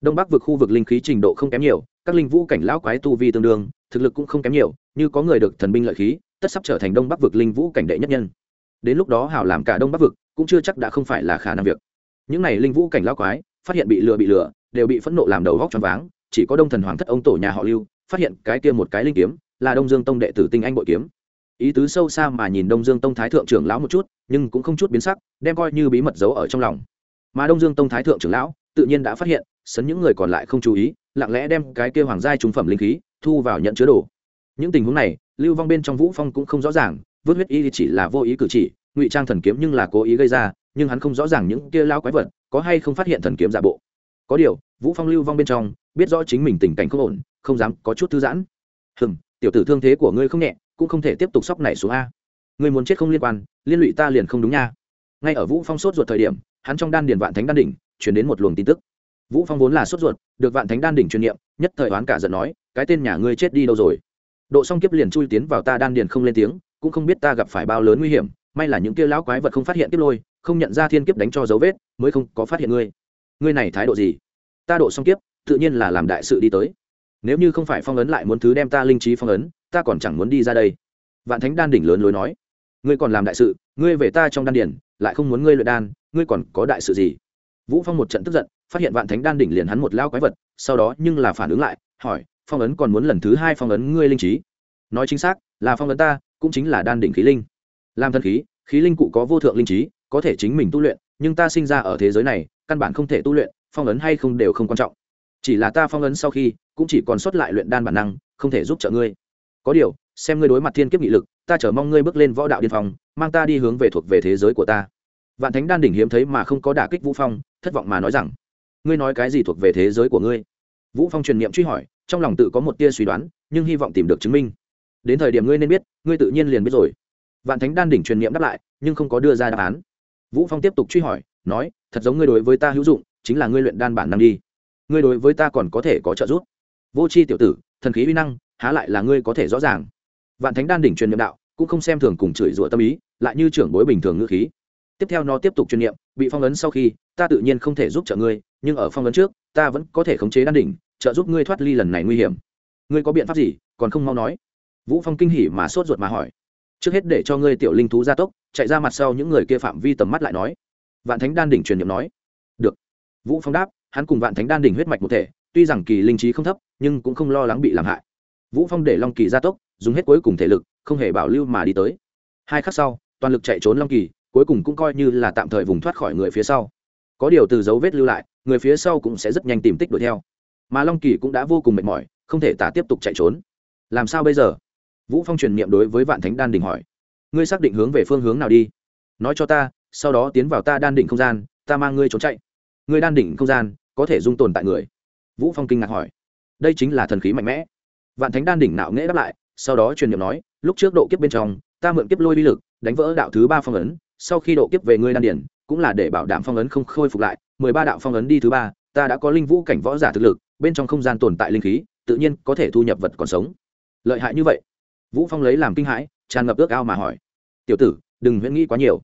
Speaker 1: Đông bắc vực khu vực linh khí trình độ không kém nhiều, các linh vũ cảnh lão quái tu vi tương đương, thực lực cũng không kém nhiều, như có người được thần binh lợi khí, tất sắp trở thành đông bắc vực linh vũ cảnh đệ nhất nhân. Đến lúc đó hảo làm cả đông bắc vực, cũng chưa chắc đã không phải là khả năng việc những này linh vũ cảnh lão quái, phát hiện bị lừa bị lừa, đều bị phẫn nộ làm đầu góc tròn váng, chỉ có đông thần hoàng thất ông tổ nhà họ lưu, phát hiện cái kia một cái linh kiếm, là đông dương tông đệ tử tinh anh bội kiếm. Ý tứ sâu xa mà nhìn đông dương tông thái thượng trưởng lão một chút, nhưng cũng không chút biến sắc, đem coi như bí mật giấu ở trong lòng. Mà đông dương tông thái thượng trưởng lão, tự nhiên đã phát hiện, sấn những người còn lại không chú ý, lặng lẽ đem cái kia hoàng giai trung phẩm linh khí, thu vào nhận chứa đồ. Những tình huống này, lưu vong bên trong vũ phong cũng không rõ ràng vớt huyết y chỉ là vô ý cử chỉ, ngụy trang thần kiếm nhưng là cố ý gây ra nhưng hắn không rõ ràng những kia lao quái vật có hay không phát hiện thần kiếm giả bộ. Có điều, vũ phong lưu vong bên trong, biết rõ chính mình tình cảnh không ổn, không dám có chút thư giãn. Hừm, tiểu tử thương thế của ngươi không nhẹ, cũng không thể tiếp tục sóc này xuống a. Ngươi muốn chết không liên quan, liên lụy ta liền không đúng nha. Ngay ở vũ phong sốt ruột thời điểm, hắn trong đan điền vạn thánh đan đỉnh chuyển đến một luồng tin tức. Vũ phong vốn là sốt ruột, được vạn thánh đan đỉnh truyền niệm, nhất thời oán cả giận nói, cái tên nhà ngươi chết đi đâu rồi? Độ song kiếp liền chui tiến vào ta đan điền không lên tiếng, cũng không biết ta gặp phải bao lớn nguy hiểm, may là những kia lão quái vật không phát hiện kiếp lôi không nhận ra thiên kiếp đánh cho dấu vết, mới không có phát hiện ngươi. Ngươi này thái độ gì? Ta độ xong kiếp, tự nhiên là làm đại sự đi tới. Nếu như không phải phong ấn lại muốn thứ đem ta linh trí phong ấn, ta còn chẳng muốn đi ra đây. Vạn thánh đan đỉnh lớn lối nói. Ngươi còn làm đại sự, ngươi về ta trong đan điển lại không muốn ngươi luyện đan, ngươi còn có đại sự gì? Vũ phong một trận tức giận, phát hiện vạn thánh đan đỉnh liền hắn một lao quái vật, sau đó nhưng là phản ứng lại, hỏi, phong ấn còn muốn lần thứ hai phong ấn ngươi linh trí? Nói chính xác, là phong ấn ta, cũng chính là đan đỉnh khí linh. Làm thân khí khí linh cụ có vô thượng linh trí có thể chính mình tu luyện, nhưng ta sinh ra ở thế giới này, căn bản không thể tu luyện, phong ấn hay không đều không quan trọng. Chỉ là ta phong ấn sau khi, cũng chỉ còn sót lại luyện đan bản năng, không thể giúp trợ ngươi. Có điều, xem ngươi đối mặt thiên kiếp nghị lực, ta chờ mong ngươi bước lên võ đạo điên phong, mang ta đi hướng về thuộc về thế giới của ta. Vạn thánh đan đỉnh hiếm thấy mà không có đả kích vũ phong, thất vọng mà nói rằng, ngươi nói cái gì thuộc về thế giới của ngươi? Vũ phong truyền niệm truy hỏi, trong lòng tự có một tia suy đoán, nhưng hy vọng tìm được chứng minh. Đến thời điểm ngươi nên biết, ngươi tự nhiên liền biết rồi. Vạn thánh đan đỉnh truyền niệm đáp lại, nhưng không có đưa ra đáp án vũ phong tiếp tục truy hỏi, nói, thật giống ngươi đối với ta hữu dụng, chính là ngươi luyện đan bản năng đi. Ngươi đối với ta còn có thể có trợ giúp. Vô c h i tiểu tử, thần khí uy năng, há lại là ngươi có thể rõ ràng. Vạn thánh đan đỉnh truyền nhiệm đạo, cũng không xem thường cùng chửi rủa tâm ý, lại như trưởng bối bình thường ngữ khí. Tiếp theo nó tiếp tục truyền nhiệm bị phong ấn sau khi, ta tự nhiên không thể giúp trợ ngươi, nhưng ở phong ấn trước, ta vẫn có thể khống chế đan đỉnh, trợ giúp ngươi thoát ly lần này nguy hiểm. Ngươi có biện pháp gì? Còn không mau nói. Vũ phong kinh hỉ mà sốt ruột mà hỏi. Trước hết để cho ngươi tiểu linh thú gia tốc chạy ra mặt sau những người kia phạm vi tầm mắt lại nói. Vạn thánh đan đỉnh truyền nhiệm nói. Được. Vũ phong đáp, hắn cùng vạn thánh đan đỉnh huyết mạch một thể, tuy rằng kỳ linh trí không thấp, nhưng cũng không lo lắng bị làm hại. Vũ phong để long kỳ gia tốc, dùng hết cuối cùng thể lực, không hề bảo lưu mà đi tới. Hai khắc sau, toàn lực chạy trốn long kỳ, cuối cùng cũng coi như là tạm thời vùng thoát khỏi người phía sau. Có điều từ dấu vết lưu lại, người phía sau cũng sẽ rất nhanh tìm tích đuổi theo. Mà long kỳ cũng đã vô cùng mệt mỏi, không thể tả tiếp tục chạy trốn. Làm sao bây giờ? Vũ phong truyền niệm đối với vạn thánh đan đỉnh hỏi ngươi xác định hướng về phương hướng nào đi? Nói cho ta, sau đó tiến vào ta đan đỉnh không gian, ta mang ngươi trốn chạy. Ngươi đan đỉnh không gian, có thể dung tồn tại người? Vũ phong kinh ngạc hỏi. Đây chính là thần khí mạnh mẽ. Vạn thánh đan đỉnh nạo nghễ đáp lại, sau đó truyền niệm nói, lúc trước độ kiếp bên trong, ta mượn kiếp lôi bi lực, đánh vỡ đạo thứ ba phong ấn, sau khi độ kiếp về ngươi đan điển, cũng là để bảo đảm phong ấn không khôi phục lại, mười ba đạo phong ấn đi thứ ba, ta đã có linh vũ cảnh võ giả thực lực, bên trong không gian tồn tại linh khí, tự nhiên có thể thu nhập vật còn sống. Lợi hại như vậy. Vũ phong lấy làm kinh hãi, tràn ngập ước ao mà hỏi tiểu tử, đừng huyễn nghĩ quá nhiều.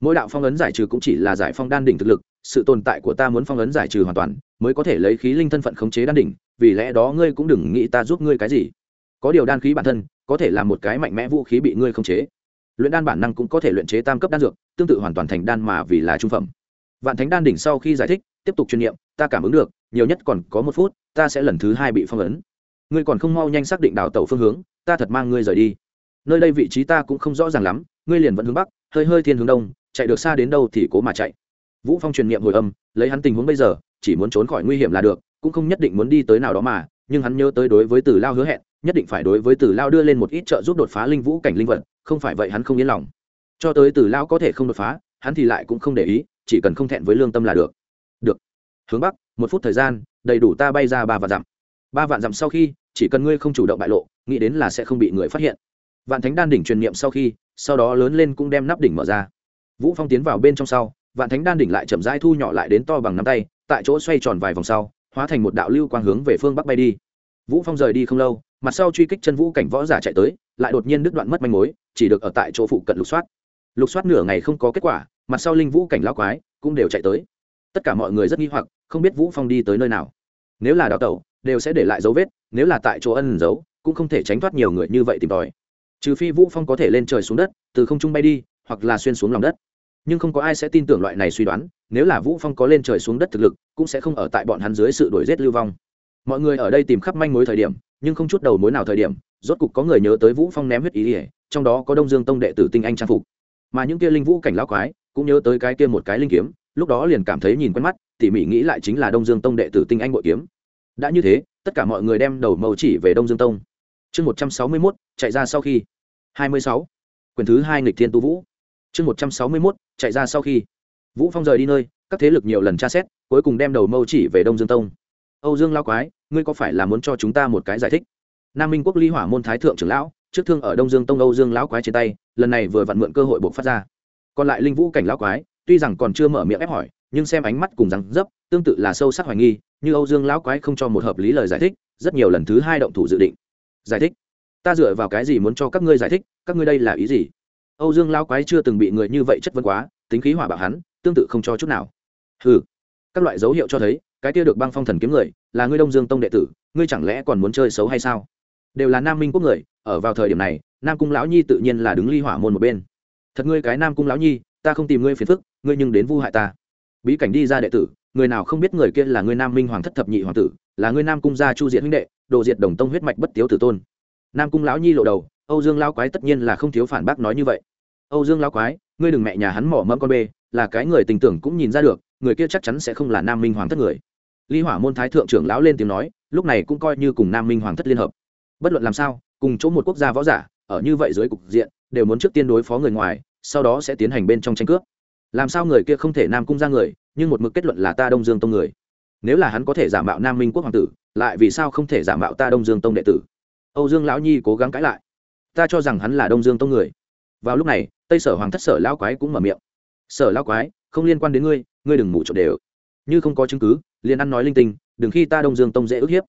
Speaker 1: Mỗi đạo phong ấn giải trừ cũng chỉ là giải phong đan đỉnh thực lực, sự tồn tại của ta muốn phong ấn giải trừ hoàn toàn, mới có thể lấy khí linh thân phận khống chế đan đỉnh, vì lẽ đó ngươi cũng đừng nghĩ ta giúp ngươi cái gì. Có điều đan khí bản thân, có thể là một cái mạnh mẽ vũ khí bị ngươi khống chế. Luyện đan bản năng cũng có thể luyện chế tam cấp đan dược, tương tự hoàn toàn thành đan mà vì là trung phẩm. Vạn thánh đan đỉnh sau khi giải thích, tiếp tục chuyên nghiệm ta cảm ứng được, nhiều nhất còn có một phút, ta sẽ lần thứ hai bị phong ấn. Ngươi còn không mau nhanh xác định đào tẩu phương hướng, ta thật mang ngươi rời đi. Nơi đây vị trí ta cũng không rõ ràng lắm ngươi liền vẫn hướng bắc, hơi hơi thiên hướng đông, chạy được xa đến đâu thì cố mà chạy. Vũ phong truyền niệm hồi âm, lấy hắn tình huống bây giờ, chỉ muốn trốn khỏi nguy hiểm là được, cũng không nhất định muốn đi tới nào đó mà, nhưng hắn nhớ tới đối với từ lao hứa hẹn, nhất định phải đối với từ lao đưa lên một ít trợ giúp đột phá linh vũ cảnh linh vật, không phải vậy hắn không yên lòng. Cho tới từ lao có thể không đột phá, hắn thì lại cũng không để ý, chỉ cần không thẹn với lương tâm là được. Được. Hướng bắc, một phút thời gian, đầy đủ ta bay ra ba vạn dặm. Ba vạn dặm sau khi, chỉ cần ngươi không chủ động bại lộ, nghĩ đến là sẽ không bị người phát hiện vạn thánh đan đỉnh truyền niệm sau khi, sau đó lớn lên cũng đem nắp đỉnh mở ra. Vũ phong tiến vào bên trong sau, vạn thánh đan đỉnh lại chậm rãi thu nhỏ lại đến to bằng nắm tay, tại chỗ xoay tròn vài vòng sau, hóa thành một đạo lưu quang hướng về phương bắc bay đi. Vũ phong rời đi không lâu, mặt sau truy kích chân vũ cảnh võ giả chạy tới, lại đột nhiên đứt đoạn mất manh mối, chỉ được ở tại chỗ phụ cận lục soát. Lục soát nửa ngày không có kết quả, mặt sau linh vũ cảnh lão quái cũng đều chạy tới. Tất cả mọi người rất nghi hoặc, không biết vũ phong đi tới nơi nào. Nếu là đào tẩu, đều sẽ để lại dấu vết, nếu là tại chỗ ân giấu, cũng không thể tránh thoát nhiều người như vậy tìm tòi trừ phi vũ phong có thể lên trời xuống đất, từ không trung bay đi, hoặc là xuyên xuống lòng đất. Nhưng không có ai sẽ tin tưởng loại này suy đoán, nếu là vũ phong có lên trời xuống đất thực lực, cũng sẽ không ở tại bọn hắn dưới sự đuổi giết lưu vong. Mọi người ở đây tìm khắp manh mối thời điểm, nhưng không chút đầu mối nào thời điểm, rốt cục có người nhớ tới vũ phong ném huyết ý ỉa trong đó có đông dương tông đệ tử tinh anh trang phục. Mà những kia linh vũ cảnh lão quái, cũng nhớ tới cái kia một cái linh kiếm, lúc đó liền cảm thấy nhìn quen mắt, tỉ mỉ nghĩ lại chính là đông dương tông đệ tử tinh anh bội kiếm. Đã như thế, tất cả mọi người đem đầu màu chỉ về đông dương tông chương một trăm sáu mươi mốt, chạy ra sau khi. hai mươi sáu. Quyền thứ hai nghịch thiên tu vũ. Chương một trăm sáu mươi mốt, chạy ra sau khi. Vũ phong rời đi nơi, các thế lực nhiều lần tra xét, cuối cùng đem đầu mâu chỉ về đông dương tông. Âu dương lao quái, ngươi có phải là muốn cho chúng ta một cái giải thích? Nam minh quốc ly hỏa môn thái thượng trưởng lão, trước thương ở đông dương tông âu dương lão quái trên tay, lần này vừa vặn mượn cơ hội buộc phát ra. Còn lại linh vũ cảnh lão quái, tuy rằng còn chưa mở miệng ép hỏi, nhưng xem ánh mắt cùng răng dấp, tương tự là sâu sắc hoài nghi, như âu dương lão quái không cho một hợp lý lời giải thích, rất nhiều lần thứ hai động thủ dự định giải thích. Ta dựa vào cái gì muốn cho các ngươi giải thích, các ngươi đây là ý gì? Âu dương lão quái chưa từng bị người như vậy chất vấn quá, tính khí hỏa bạo hắn, tương tự không cho chút nào. Ừ các loại dấu hiệu cho thấy, cái kia được băng phong thần kiếm người, là ngươi đông dương tông đệ tử, ngươi chẳng lẽ còn muốn chơi xấu hay sao? Đều là nam minh quốc người, ở vào thời điểm này, nam cung lão nhi tự nhiên là đứng ly hỏa môn một bên. Thật ngươi cái nam cung lão nhi, ta không tìm ngươi phiền phức, ngươi nhưng đến vu hại ta. Bí cảnh đi ra đệ tử, người nào không biết người kia là ngươi nam minh hoàng thất thập nhị hoàng tử là ngươi nam cung gia chu diệt huynh đệ, đồ diệt đồng tông huyết mạch bất tiếu tử tôn. Nam cung lão nhi lộ đầu, âu dương lao quái tất nhiên là không thiếu phản bác nói như vậy. Âu dương lao quái, ngươi đừng mẹ nhà hắn mỏ mẫm con bê, là cái người tình tưởng cũng nhìn ra được, người kia chắc chắn sẽ không là nam minh hoàng thất người. Ly hỏa môn thái thượng trưởng lão lên tiếng nói, lúc này cũng coi như cùng nam minh hoàng thất liên hợp. Bất luận làm sao, cùng chỗ một quốc gia võ giả, ở như vậy dưới cục diện, đều muốn trước tiên đối phó người ngoài, sau đó sẽ tiến hành bên trong tranh cướp. Làm sao người kia không thể nam cung ra người, nhưng một mực kết luận là ta đông dương tông người nếu là hắn có thể giả mạo nam minh quốc hoàng tử, lại vì sao không thể giả mạo ta đông dương tông đệ tử? Âu dương lão nhi cố gắng cãi lại. Ta cho rằng hắn là đông dương tông người. Vào lúc này, tây sở hoàng thất sở lão quái cũng mở miệng. Sở lão quái, không liên quan đến ngươi ngươi đừng mù trộn đều. Như không có chứng cứ, liền ăn nói linh tinh, đừng khi ta đông dương tông dễ ức hiếp.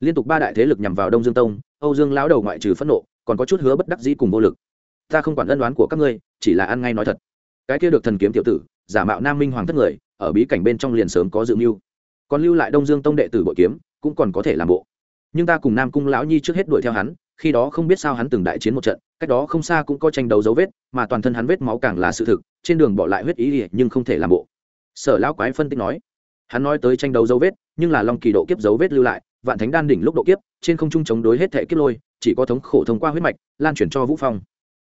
Speaker 1: Liên tục ba đại thế lực nhằm vào đông dương tông, âu dương lão đầu ngoại trừ phẫn nộ, còn có chút hứa bất đắc dĩ cùng vô lực. Ta không quản ân đoán của các ngươi, chỉ là ăn ngay nói thật. Cái kia được thần kiếm tiểu tử, giả mạo nam minh hoàng thất người, ở bí cảnh bên trong liền sớm có dự mưu còn lưu lại đông dương tông đệ tử bội kiếm, cũng còn có thể làm bộ. Nhưng ta cùng nam cung lão nhi trước hết đuổi theo hắn, khi đó không biết sao hắn từng đại chiến một trận, cách đó không xa cũng có tranh đấu dấu vết, mà toàn thân hắn vết máu càng là sự thực, trên đường bỏ lại huyết ý ỉa nhưng không thể làm bộ. Sở lão quái phân tích nói, hắn nói tới tranh đấu dấu vết, nhưng là long kỳ độ kiếp dấu vết lưu lại, vạn thánh đan đỉnh lúc độ kiếp, trên không trung chống đối hết thể kiếp lôi, chỉ có thống khổ thông qua huyết mạch, lan chuyển cho vũ phong.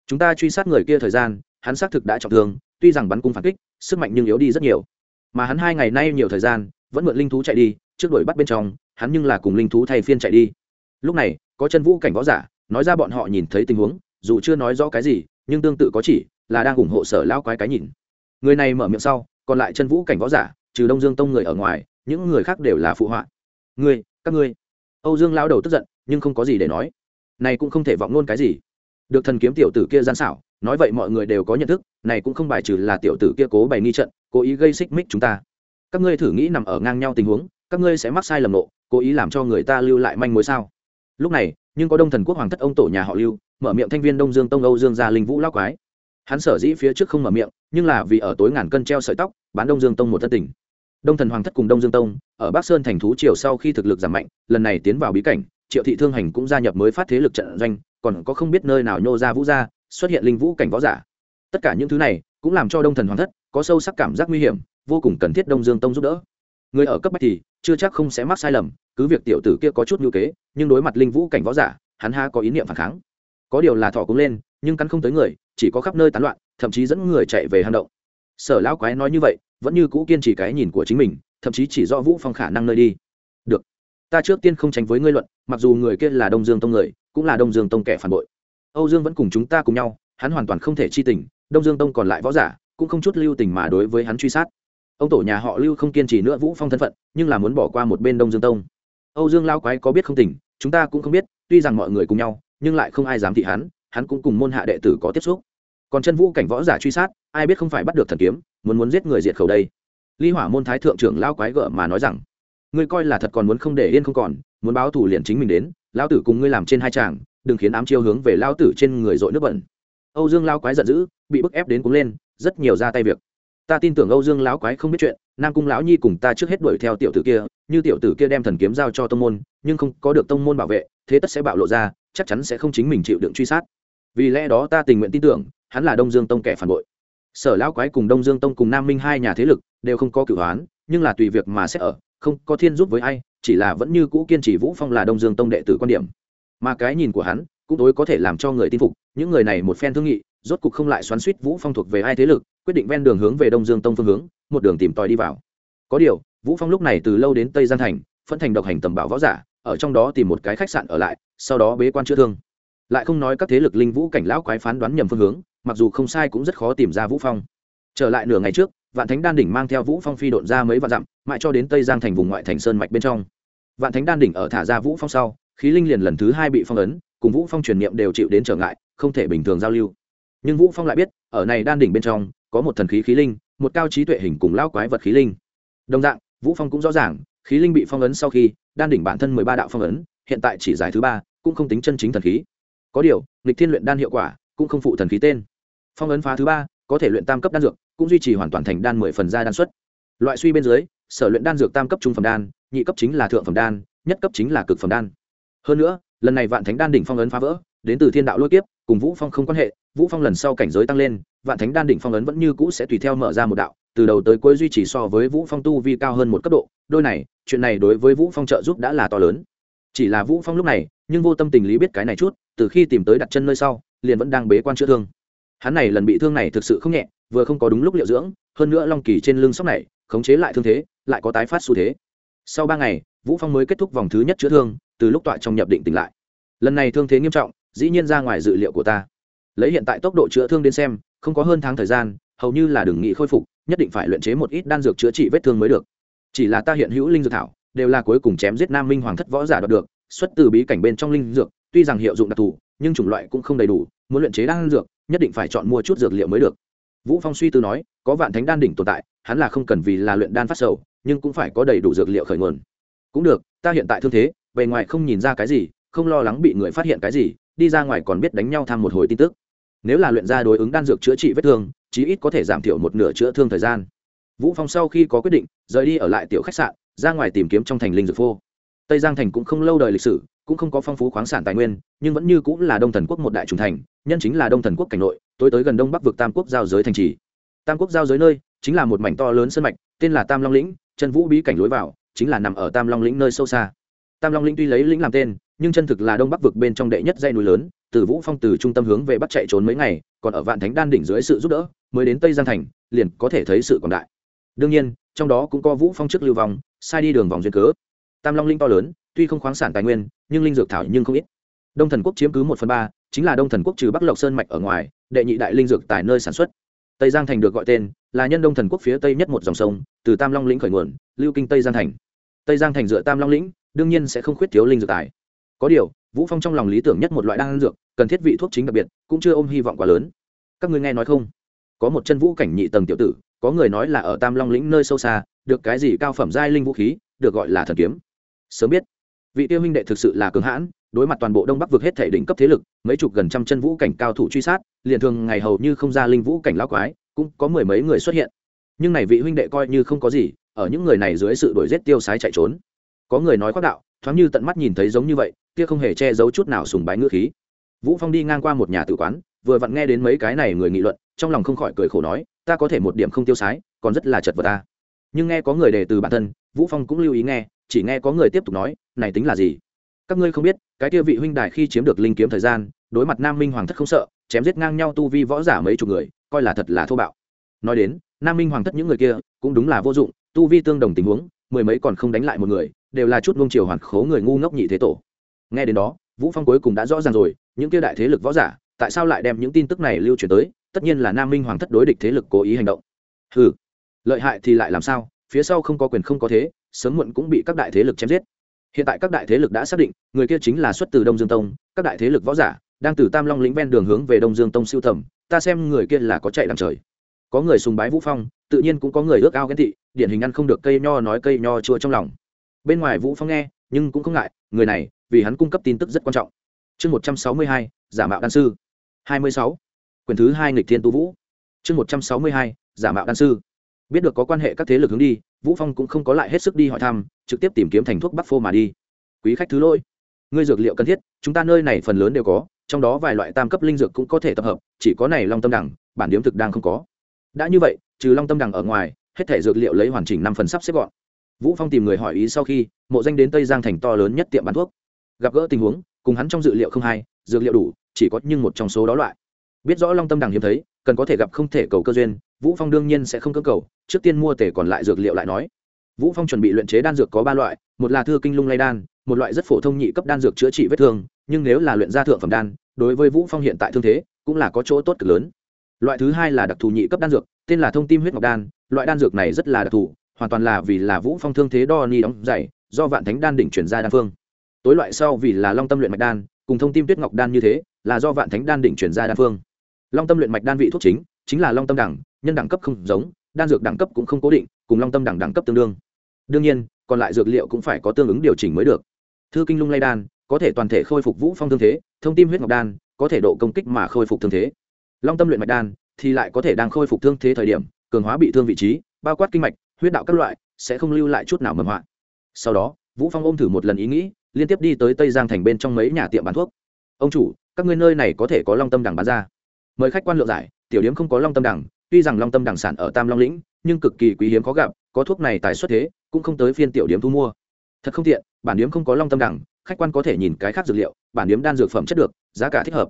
Speaker 1: Chúng ta truy sát người kia thời gian, hắn xác thực đã trọng thương, tuy rằng bắn cung phản kích, sức mạnh nhưng yếu đi rất nhiều. Mà hắn hai ngày nay nhiều thời gian vẫn mượn linh thú chạy đi, trước đuổi bắt bên trong, hắn nhưng là cùng linh thú thay phiên chạy đi. Lúc này, có chân vũ cảnh võ giả, nói ra bọn họ nhìn thấy tình huống, dù chưa nói rõ cái gì, nhưng tương tự có chỉ, là đang ủng hộ sở lao quái cái nhìn. Người này mở miệng sau, còn lại chân vũ cảnh võ giả, trừ đông dương tông người ở ngoài, những người khác đều là phụ họa. Ngươi, các ngươi. Âu dương lao đầu tức giận, nhưng không có gì để nói. Này cũng không thể vọng luôn cái gì. Được thần kiếm tiểu tử kia gian xảo, nói vậy mọi người đều có nhận thức, này cũng không bài trừ là tiểu tử kia cố bày nghi trận, cố ý gây xích mích chúng ta các ngươi thử nghĩ nằm ở ngang nhau tình huống, các ngươi sẽ mắc sai lầm nộ, cố ý làm cho người ta lưu lại manh mối sao? Lúc này, nhưng có đông thần quốc hoàng thất ông tổ nhà họ lưu, mở miệng thanh viên đông dương tông âu dương gia linh vũ lao quái. Hắn sở dĩ phía trước không mở miệng, nhưng là vì ở tối ngàn cân treo sợi tóc, bán đông dương tông một thân tình. Đông thần hoàng thất cùng đông dương tông, ở bắc sơn thành thú triều sau khi thực lực giảm mạnh, lần này tiến vào bí cảnh, triệu thị thương hành cũng gia nhập mới phát thế lực trận doanh, còn có không biết nơi nào nhô ra vũ gia, xuất hiện linh vũ cảnh võ giả. Tất cả những thứ này, cũng làm cho đông thần hoàng thất có sâu sắc cảm giác nguy hiểm vô cùng cần thiết đông dương tông giúp đỡ. Người ở cấp bách thì chưa chắc không sẽ mắc sai lầm, cứ việc tiểu tử kia có chút ngữ kế, nhưng đối mặt linh vũ cảnh võ giả, hắn ha có ý niệm phản kháng. Có điều là thỏ cũng lên, nhưng cắn không tới người, chỉ có khắp nơi tán loạn, thậm chí dẫn người chạy về hang động. Sở lão quái nói như vậy, vẫn như cũ kiên trì cái nhìn của chính mình, thậm chí chỉ do vũ phong khả năng nơi đi. Được, ta trước tiên không tránh với ngươi luận, mặc dù người kia là đông dương tông người, cũng là đông dương tông kẻ phản bội. Âu dương vẫn cùng chúng ta cùng nhau, hắn hoàn toàn không thể chi tình, đông dương tông còn lại võ giả, cũng không chút lưu tình mà đối với hắn truy sát ông tổ nhà họ lưu không kiên trì nữa vũ phong thân phận nhưng là muốn bỏ qua một bên đông dương tông âu dương lao quái có biết không tỉnh chúng ta cũng không biết tuy rằng mọi người cùng nhau nhưng lại không ai dám thị hắn hắn cũng cùng môn hạ đệ tử có tiếp xúc còn chân vũ cảnh võ giả truy sát ai biết không phải bắt được thần kiếm muốn muốn giết người diệt khẩu đây ly hỏa môn thái thượng trưởng lao quái gở mà nói rằng ngươi coi là thật còn muốn không để yên không còn muốn báo thủ liền chính mình đến lao tử cùng ngươi làm trên hai tràng đừng khiến ám chiêu hướng về lao tử trên người dội nước bẩn âu dương lao quái giận dữ bị bức ép đến cúng lên rất nhiều ra tay việc ta tin tưởng âu dương lão quái không biết chuyện, nam cung lão nhi cùng ta trước hết đuổi theo tiểu tử kia, như tiểu tử kia đem thần kiếm giao cho tông môn, nhưng không có được tông môn bảo vệ, thế tất sẽ bạo lộ ra, chắc chắn sẽ không chính mình chịu đựng truy sát. Vì lẽ đó ta tình nguyện tin tưởng, hắn là đông dương tông kẻ phản bội. Sở lão quái cùng đông dương tông cùng nam minh hai nhà thế lực đều không có cửu hoán nhưng là tùy việc mà sẽ ở, không có thiên giúp với ai, chỉ là vẫn như cũ kiên trì vũ phong là đông dương tông đệ tử quan điểm. Mà cái nhìn của hắn cũng tối có thể làm cho người tin phục, những người này một phen thương nghị rốt cục không lại xoắn suýt vũ phong thuộc về ai thế lực, quyết định ven đường hướng về đông dương tông phương hướng, một đường tìm tòi đi vào. Có điều, vũ phong lúc này từ lâu đến tây giang thành, phân thành độc hành tầm bảo võ giả, ở trong đó tìm một cái khách sạn ở lại, sau đó bế quan chữa thương. Lại không nói các thế lực linh vũ cảnh lão quái phán đoán nhầm phương hướng, mặc dù không sai cũng rất khó tìm ra vũ phong. Trở lại nửa ngày trước, vạn thánh đan đỉnh mang theo vũ phong phi độn ra mấy vạn dặm, mãi cho đến tây giang thành vùng ngoại thành sơn mạch bên trong. Vạn thánh đan đỉnh ở thả ra vũ phong sau, khí linh liền lần thứ hai bị phong ấn, cùng vũ phong truyền niệm đều chịu đến trở ngại, không thể bình thường giao lưu nhưng vũ phong lại biết, ở này đan đỉnh bên trong, có một thần khí khí linh, một cao trí tuệ hình cùng lao quái vật khí linh. Đồng dạng, vũ phong cũng rõ ràng, khí linh bị phong ấn sau khi, đan đỉnh bản thân mười ba đạo phong ấn, hiện tại chỉ giải thứ ba, cũng không tính chân chính thần khí. Có điều, nghịch thiên luyện đan hiệu quả, cũng không phụ thần khí tên. Phong ấn phá thứ ba, có thể luyện tam cấp đan dược, cũng duy trì hoàn toàn thành đan mười phần ra đan xuất loại suy bên dưới, sở luyện đan dược tam cấp trung phẩm đan, nhị cấp chính là thượng phẩm đan, nhất cấp chính là cực phẩm đan. Hơn nữa, lần này vạn thánh đan đỉnh phong ấn phá vỡ, đến từ thiên đạo lôi kiếp cùng vũ phong không quan hệ, vũ phong lần sau cảnh giới tăng lên, vạn thánh đan đỉnh phong ấn vẫn như cũ sẽ tùy theo mở ra một đạo, từ đầu tới cuối duy trì so với vũ phong tu vi cao hơn một cấp độ. Đôi này, chuyện này đối với vũ phong trợ giúp đã là to lớn. Chỉ là vũ phong lúc này, nhưng vô tâm tình lý biết cái này chút, từ khi tìm tới đặt chân nơi sau, liền vẫn đang bế quan chữa thương. Hắn này lần bị thương này thực sự không nhẹ, vừa không có đúng lúc liệu dưỡng, hơn nữa long kỳ trên lưng sóc này, khống chế lại thương thế, lại có tái phát xu thế. Sau ba ngày, vũ phong mới kết thúc vòng thứ nhất chữa thương, từ lúc tọa trong nhập định tỉnh lại. Lần này thương thế nghiêm trọng dĩ nhiên ra ngoài dự liệu của ta. Lấy hiện tại tốc độ chữa thương đến xem, không có hơn tháng thời gian, hầu như là đừng nghị khôi phục, nhất định phải luyện chế một ít đan dược chữa trị vết thương mới được. Chỉ là ta hiện hữu linh dược thảo, đều là cuối cùng chém giết nam minh hoàng thất võ giả đoạt được, xuất từ bí cảnh bên trong linh dược, tuy rằng hiệu dụng đặc thù, nhưng chủng loại cũng không đầy đủ, muốn luyện chế đan dược, nhất định phải chọn mua chút dược liệu mới được. Vũ phong suy tư nói, có vạn thánh đan đỉnh tồn tại, hắn là không cần vì là luyện đan phát sầu, nhưng cũng phải có đầy đủ dược liệu khởi nguồn. Cũng được, ta hiện tại thương thế, bề ngoài không nhìn ra cái gì, không lo lắng bị người phát hiện cái gì đi ra ngoài còn biết đánh nhau tham một hồi tin tức. Nếu là luyện ra đối ứng đan dược chữa trị vết thương, chí ít có thể giảm thiểu một nửa chữa thương thời gian. Vũ phong sau khi có quyết định, rời đi ở lại tiểu khách sạn, ra ngoài tìm kiếm trong thành linh dược phô. Tây giang thành cũng không lâu đời lịch sử, cũng không có phong phú khoáng sản tài nguyên, nhưng vẫn như cũng là đông thần quốc một đại trùng thành, nhân chính là đông thần quốc cảnh nội, tối tới gần đông bắc vực tam quốc giao giới thành trì. Tam quốc giao giới nơi, chính là một mảnh to lớn sân mạch, tên là tam long lĩnh, chân vũ bí cảnh lối vào, chính là nằm ở tam long lĩnh nơi sâu xa. Tam long lĩnh tuy lấy lĩnh làm tên nhưng chân thực là đông bắc vực bên trong đệ nhất dây núi lớn, từ vũ phong từ trung tâm hướng về bắc chạy trốn mấy ngày, còn ở vạn thánh đan đỉnh dưới sự giúp đỡ, mới đến tây giang thành, liền có thể thấy sự quảng đại. Đương nhiên, trong đó cũng có vũ phong trước lưu vòng sai đi đường vòng duyên cớ. Tam long linh to lớn, tuy không khoáng sản tài nguyên, nhưng linh dược thảo nhưng không ít. Đông thần quốc chiếm cứ một phần ba, chính là đông thần quốc trừ bắc lộc sơn mạch ở ngoài, đệ nhị đại linh dược tại nơi sản xuất. Tây giang thành được gọi tên, là nhân đông thần quốc phía tây nhất một dòng sông, từ tam long lĩnh khởi nguồn, lưu kinh tây giang thành. Tây giang thành dựa tam long lĩnh, đương nhiên sẽ không khuyết thiếu linh dược tài có điều, vũ phong trong lòng lý tưởng nhất một loại đan dược, cần thiết vị thuốc chính đặc biệt, cũng chưa ôm hy vọng quá lớn. Các ngươi nghe nói không? Có một chân vũ cảnh nhị tầng tiểu tử, có người nói là ở tam long lĩnh nơi sâu xa, được cái gì cao phẩm giai linh vũ khí, được gọi là thần kiếm. Sớm biết, vị tiêu huynh đệ thực sự là cường hãn, đối mặt toàn bộ đông bắc vực hết thể đỉnh cấp thế lực, mấy chục gần trăm chân vũ cảnh cao thủ truy sát, liền thường ngày hầu như không ra linh vũ cảnh lão quái, cũng có mười mấy người xuất hiện. Nhưng này vị huynh đệ coi như không có gì, ở những người này dưới sự đổi rét tiêu sái chạy trốn. Có người nói khoác đạo, thoáng như tận mắt nhìn thấy giống như vậy kia không hề che giấu chút nào sùng bái ngữ khí. Vũ phong đi ngang qua một nhà tử quán, vừa vặn nghe đến mấy cái này người nghị luận, trong lòng không khỏi cười khổ nói, ta có thể một điểm không tiêu sái, còn rất là chật vật ta. Nhưng nghe có người đề từ bản thân, vũ phong cũng lưu ý nghe, chỉ nghe có người tiếp tục nói, này tính là gì? Các ngươi không biết, cái kia vị huynh đài khi chiếm được linh kiếm thời gian, đối mặt nam minh hoàng thất không sợ, chém giết ngang nhau tu vi võ giả mấy chục người, coi là thật là thô bạo. Nói đến, nam minh hoàng thất những người kia, cũng đúng là vô dụng, tu vi tương đồng tình huống, mười mấy còn không đánh lại một người, đều là chút ngông triều hoàn khố người ngu ngốc nhị thế tổ nghe đến đó, vũ phong cuối cùng đã rõ ràng rồi, những kia đại thế lực võ giả, tại sao lại đem những tin tức này lưu truyền tới? Tất nhiên là nam minh hoàng thất đối địch thế lực cố ý hành động. Ừ lợi hại thì lại làm sao? Phía sau không có quyền không có thế, sớm muộn cũng bị các đại thế lực chém giết. Hiện tại các đại thế lực đã xác định, người kia chính là xuất từ đông dương tông, các đại thế lực võ giả đang từ tam long lĩnh ven đường hướng về đông dương tông siêu thẩm, ta xem người kia là có chạy đằng trời. Có người sùng bái vũ phong, tự nhiên cũng có người ước ao ghen tị, điển hình ăn không được cây nho nói cây nho chua trong lòng. Bên ngoài vũ phong nghe, nhưng cũng không ngại, người này vì hắn cung cấp tin tức rất quan trọng. Chương một trăm sáu mươi hai, giả mạo đan sư. Hai mươi sáu, quyền thứ hai nghịch thiên tu vũ. Chương một trăm sáu mươi hai, giả mạo đan sư. Biết được có quan hệ các thế lực hướng đi, vũ phong cũng không có lại hết sức đi hỏi thăm, trực tiếp tìm kiếm thành thuốc bắc phô mà đi. Quý khách thứ lỗi. Ngươi dược liệu cần thiết, chúng ta nơi này phần lớn đều có, trong đó vài loại tam cấp linh dược cũng có thể tập hợp, chỉ có này long tâm đẳng bản điếm thực đang không có. Đã như vậy, trừ long tâm đẳng ở ngoài, hết thể dược liệu lấy hoàn chỉnh năm phần sắp xếp gọn. Vũ phong tìm người hỏi ý sau khi, mộ danh đến tây giang thành to lớn nhất tiệm bán thuốc gặp gỡ tình huống, cùng hắn trong dự liệu không hay, dược liệu đủ, chỉ có nhưng một trong số đó loại. Biết rõ long tâm đằng hiếm thấy, cần có thể gặp không thể cầu cơ duyên, vũ phong đương nhiên sẽ không cơ cầu, trước tiên mua tể còn lại dược liệu lại nói. Vũ phong chuẩn bị luyện chế đan dược có ba loại, một là thư kinh lung lay đan, một loại rất phổ thông nhị cấp đan dược chữa trị vết thương, nhưng nếu là luyện ra thượng phẩm đan, đối với vũ phong hiện tại thương thế, cũng là có chỗ tốt cực lớn. Loại thứ hai là đặc thù nhị cấp đan dược, tên là thông tim huyết ngọc đan, loại đan dược này rất là đặc thù, hoàn toàn là vì là vũ phong thương thế đo ni đóng dày, do vạn thánh đan đỉnh chuyển ra đan phương tối loại sau vì là long tâm luyện mạch đan, cùng thông tin tuyết ngọc đan như thế, là do vạn thánh đan đỉnh chuyển ra đan phương. Long tâm luyện mạch đan vị thuốc chính chính là long tâm đẳng, nhân đẳng cấp không giống, đan dược đẳng cấp cũng không cố định, cùng long tâm đẳng đẳng cấp tương đương. Đương nhiên, còn lại dược liệu cũng phải có tương ứng điều chỉnh mới được. Thư kinh lung lay đan, có thể toàn thể khôi phục vũ phong thương thế, thông tin huyết ngọc đan, có thể độ công kích mà khôi phục thương thế. Long tâm luyện mạch đan, thì lại có thể đang khôi phục thương thế thời điểm, cường hóa bị thương vị trí, bao quát kinh mạch, huyết đạo các loại, sẽ không lưu lại chút nào mầm họa sau đó, vũ phong ôm thử một lần ý nghĩ liên tiếp đi tới tây giang thành bên trong mấy nhà tiệm bán thuốc. Ông chủ, các ngươi nơi này có thể có long tâm đằng bán ra. Mời khách quan lượng giải, tiểu điếm không có long tâm đằng, tuy rằng long tâm đằng sản ở tam long lĩnh, nhưng cực kỳ quý hiếm khó gặp, có thuốc này tài xuất thế, cũng không tới phiên tiểu điếm thu mua. Thật không tiện, bản điếm không có long tâm đằng, khách quan có thể nhìn cái khác dược liệu, bản điếm đan dược phẩm chất được, giá cả thích hợp.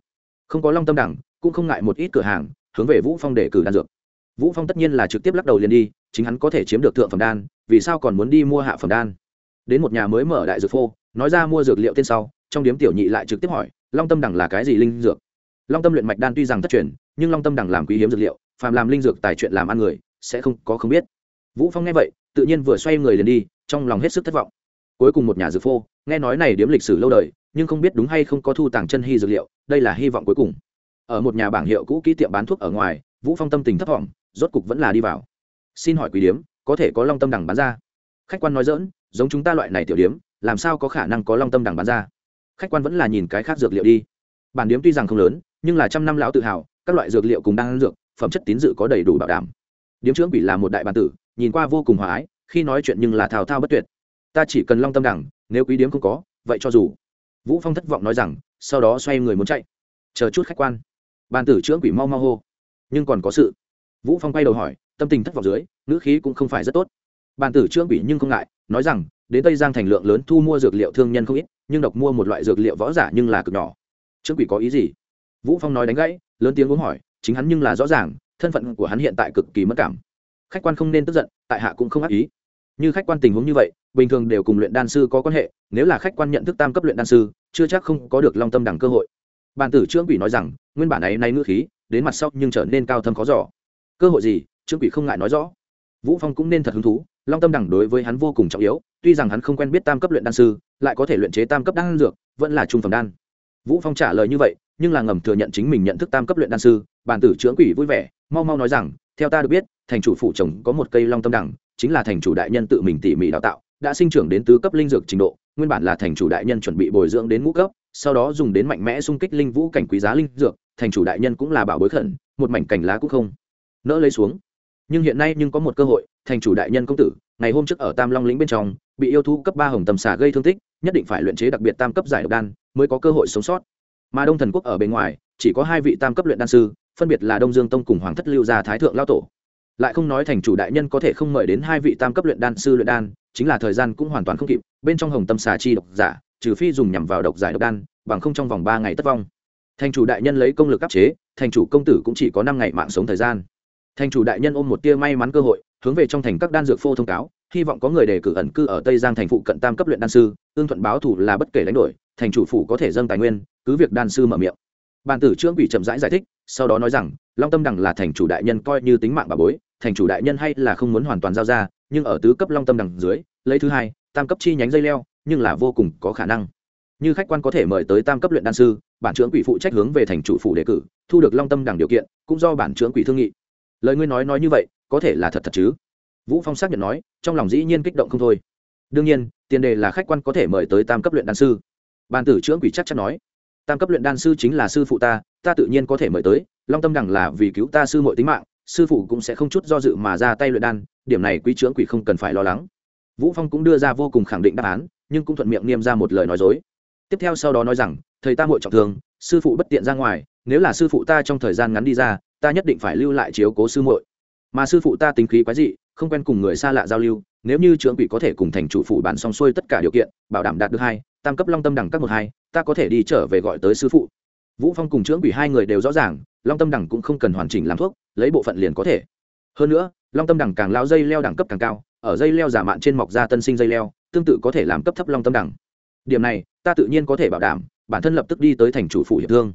Speaker 1: Không có long tâm đằng, cũng không ngại một ít cửa hàng, hướng về vũ phong để cử đan dược. Vũ phong tất nhiên là trực tiếp lắc đầu liền đi, chính hắn có thể chiếm được thượng phẩm đan, vì sao còn muốn đi mua hạ phẩm đan? Đến một nhà mới mở đại dược phô, nói ra mua dược liệu tên sau, trong điếm tiểu nhị lại trực tiếp hỏi, long tâm đẳng là cái gì linh dược? Long tâm luyện mạch đan tuy rằng thất truyền, nhưng long tâm đẳng làm quý hiếm dược liệu, phàm làm linh dược tài chuyện làm ăn người, sẽ không có không biết. Vũ phong nghe vậy, tự nhiên vừa xoay người liền đi, trong lòng hết sức thất vọng. Cuối cùng một nhà dược phô, nghe nói này điếm lịch sử lâu đời, nhưng không biết đúng hay không có thu tàng chân hy dược liệu, đây là hy vọng cuối cùng. Ở một nhà bảng hiệu cũ kỹ tiệm bán thuốc ở ngoài, vũ phong tâm tình thất vọng, rốt cục vẫn là đi vào. Xin hỏi quý điếm, có thể có long tâm đẳng bán ra? Khách quan nói dỡn giống chúng ta loại này tiểu điếm, làm sao có khả năng có long tâm đẳng bán ra? Khách quan vẫn là nhìn cái khác dược liệu đi. Bản điếm tuy rằng không lớn, nhưng là trăm năm lão tự hào, các loại dược liệu cùng đang dược, phẩm chất tín dự có đầy đủ bảo đảm. Điếm trưởng quỷ là một đại bản tử, nhìn qua vô cùng hòa ái, khi nói chuyện nhưng là thao thao bất tuyệt. Ta chỉ cần long tâm đẳng nếu quý điếm không có, vậy cho dù. Vũ phong thất vọng nói rằng, sau đó xoay người muốn chạy. Chờ chút khách quan. Bàn tử trưởng quỷ mau mau hô. Nhưng còn có sự. Vũ phong quay đầu hỏi, tâm tình thất vọng dưới nữ khí cũng không phải rất tốt. Bàn tử trưởng quỷ nhưng không ngại nói rằng, đến tây giang thành lượng lớn thu mua dược liệu thương nhân không ít, nhưng độc mua một loại dược liệu võ giả nhưng là cực nhỏ. Trương quỷ có ý gì? Vũ phong nói đánh gãy, lớn tiếng uống hỏi, chính hắn nhưng là rõ ràng, thân phận của hắn hiện tại cực kỳ mất cảm. Khách quan không nên tức giận, tại hạ cũng không ác ý. Như khách quan tình huống như vậy, bình thường đều cùng luyện đan sư có quan hệ, nếu là khách quan nhận thức tam cấp luyện đan sư, chưa chắc không có được long tâm đẳng cơ hội. Bàn tử trương quỷ nói rằng, nguyên bản ấy nay ngữ khí, đến mặt sau nhưng trở nên cao thâm khó giỏ cơ hội gì? Trương quỷ không ngại nói rõ. Vũ phong cũng nên thật hứng thú long tâm đẳng đối với hắn vô cùng trọng yếu, tuy rằng hắn không quen biết tam cấp luyện đan sư, lại có thể luyện chế tam cấp đan dược, vẫn là trung phẩm đan. Vũ phong trả lời như vậy, nhưng là ngầm thừa nhận chính mình nhận thức tam cấp luyện đan sư bàn tử Trưởng quỷ vui vẻ, mau mau nói rằng, theo ta được biết, thành chủ phụ chồng có một cây long tâm đẳng, chính là thành chủ đại nhân tự mình tỉ mỉ đào tạo, đã sinh trưởng đến tứ cấp linh dược trình độ, nguyên bản là thành chủ đại nhân chuẩn bị bồi dưỡng đến ngũ cấp, sau đó dùng đến mạnh mẽ xung kích linh vũ cảnh quý giá linh dược, thành chủ đại nhân cũng là bảo bối khẩn, một mảnh cảnh lá cũng không nỡ lấy xuống. Nhưng hiện nay nhưng có một cơ hội thành chủ đại nhân công tử, ngày hôm trước ở tam long lĩnh bên trong, bị yêu thú cấp ba hồng tầm xà gây thương tích, nhất định phải luyện chế đặc biệt tam cấp giải độc đan mới có cơ hội sống sót. Mà đông thần quốc ở bên ngoài, chỉ có hai vị tam cấp luyện đan sư, phân biệt là đông dương tông cùng hoàng thất lưu gia thái thượng lao tổ. Lại không nói thành chủ đại nhân có thể không mời đến hai vị tam cấp luyện đan sư luyện đan, chính là thời gian cũng hoàn toàn không kịp, bên trong hồng tâm xà chi độc giả, trừ phi dùng nhằm vào độc giải độc đan, bằng không trong vòng ba ngày tất vong. Thành chủ đại nhân lấy công lực áp chế, thành chủ công tử cũng chỉ có năm ngày mạng sống thời gian. Thành chủ đại nhân ôm một tia may mắn cơ hội hướng về trong thành các đan dược phô thông cáo hy vọng có người đề cử ẩn cư ở tây giang thành phụ cận tam cấp luyện đan sư ương thuận báo thủ là bất kể đánh đổi thành chủ phủ có thể dâng tài nguyên cứ việc đan sư mở miệng. Bàn tử trương bị chậm rãi giải, giải thích sau đó nói rằng long tâm đằng là thành chủ đại nhân coi như tính mạng bà bối thành chủ đại nhân hay là không muốn hoàn toàn giao ra nhưng ở tứ cấp long tâm đằng dưới lấy thứ hai tam cấp chi nhánh dây leo nhưng là vô cùng có khả năng. Như khách quan có thể mời tới tam cấp luyện đan sư bản trưởng quỷ phụ trách hướng về thành chủ phủ đề cử thu được long tâm đằng điều kiện cũng do bản trưởng quỷ thương nghị lời ngươi nói nói như vậy, có thể là thật thật chứ? Vũ phong xác nhận nói, trong lòng dĩ nhiên kích động không thôi. Đương nhiên, tiền đề là khách quan có thể mời tới tam cấp luyện đan sư. Ban tử trưởng quỷ chắc chắn nói, tam cấp luyện đan sư chính là sư phụ ta ta tự nhiên có thể mời tới, long tâm đẳng là vì cứu ta sư mọi tính mạng, sư phụ cũng sẽ không chút do dự mà ra tay luyện đan, điểm này quý trưởng quỷ không cần phải lo lắng. Vũ phong cũng đưa ra vô cùng khẳng định đáp án, nhưng cũng thuận miệng niêm ra một lời nói dối. Tiếp theo sau đó nói rằng, thầy ta muội trọng thương, sư phụ bất tiện ra ngoài, nếu là sư phụ ta trong thời gian ngắn đi ra ta nhất định phải lưu lại chiếu cố sư muội. Mà sư phụ ta tính khí quái dị, không quen cùng người xa lạ giao lưu, nếu như trưởng quỷ có thể cùng thành chủ phụ bản xong xuôi tất cả điều kiện, bảo đảm đạt được hai, tam cấp long tâm đẳng các một hai, ta có thể đi trở về gọi tới sư phụ. Vũ phong cùng trưởng quỷ hai người đều rõ ràng, long tâm đẳng cũng không cần hoàn chỉnh làm thuốc, lấy bộ phận liền có thể. Hơn nữa, long tâm đẳng càng lao dây leo đẳng cấp càng cao, ở dây leo giả mạn trên mọc ra tân sinh dây leo, tương tự có thể làm cấp thấp long tâm đẳng. Điểm này, ta tự nhiên có thể bảo đảm, bản thân lập tức đi tới thành chủ phủ hiệp thương.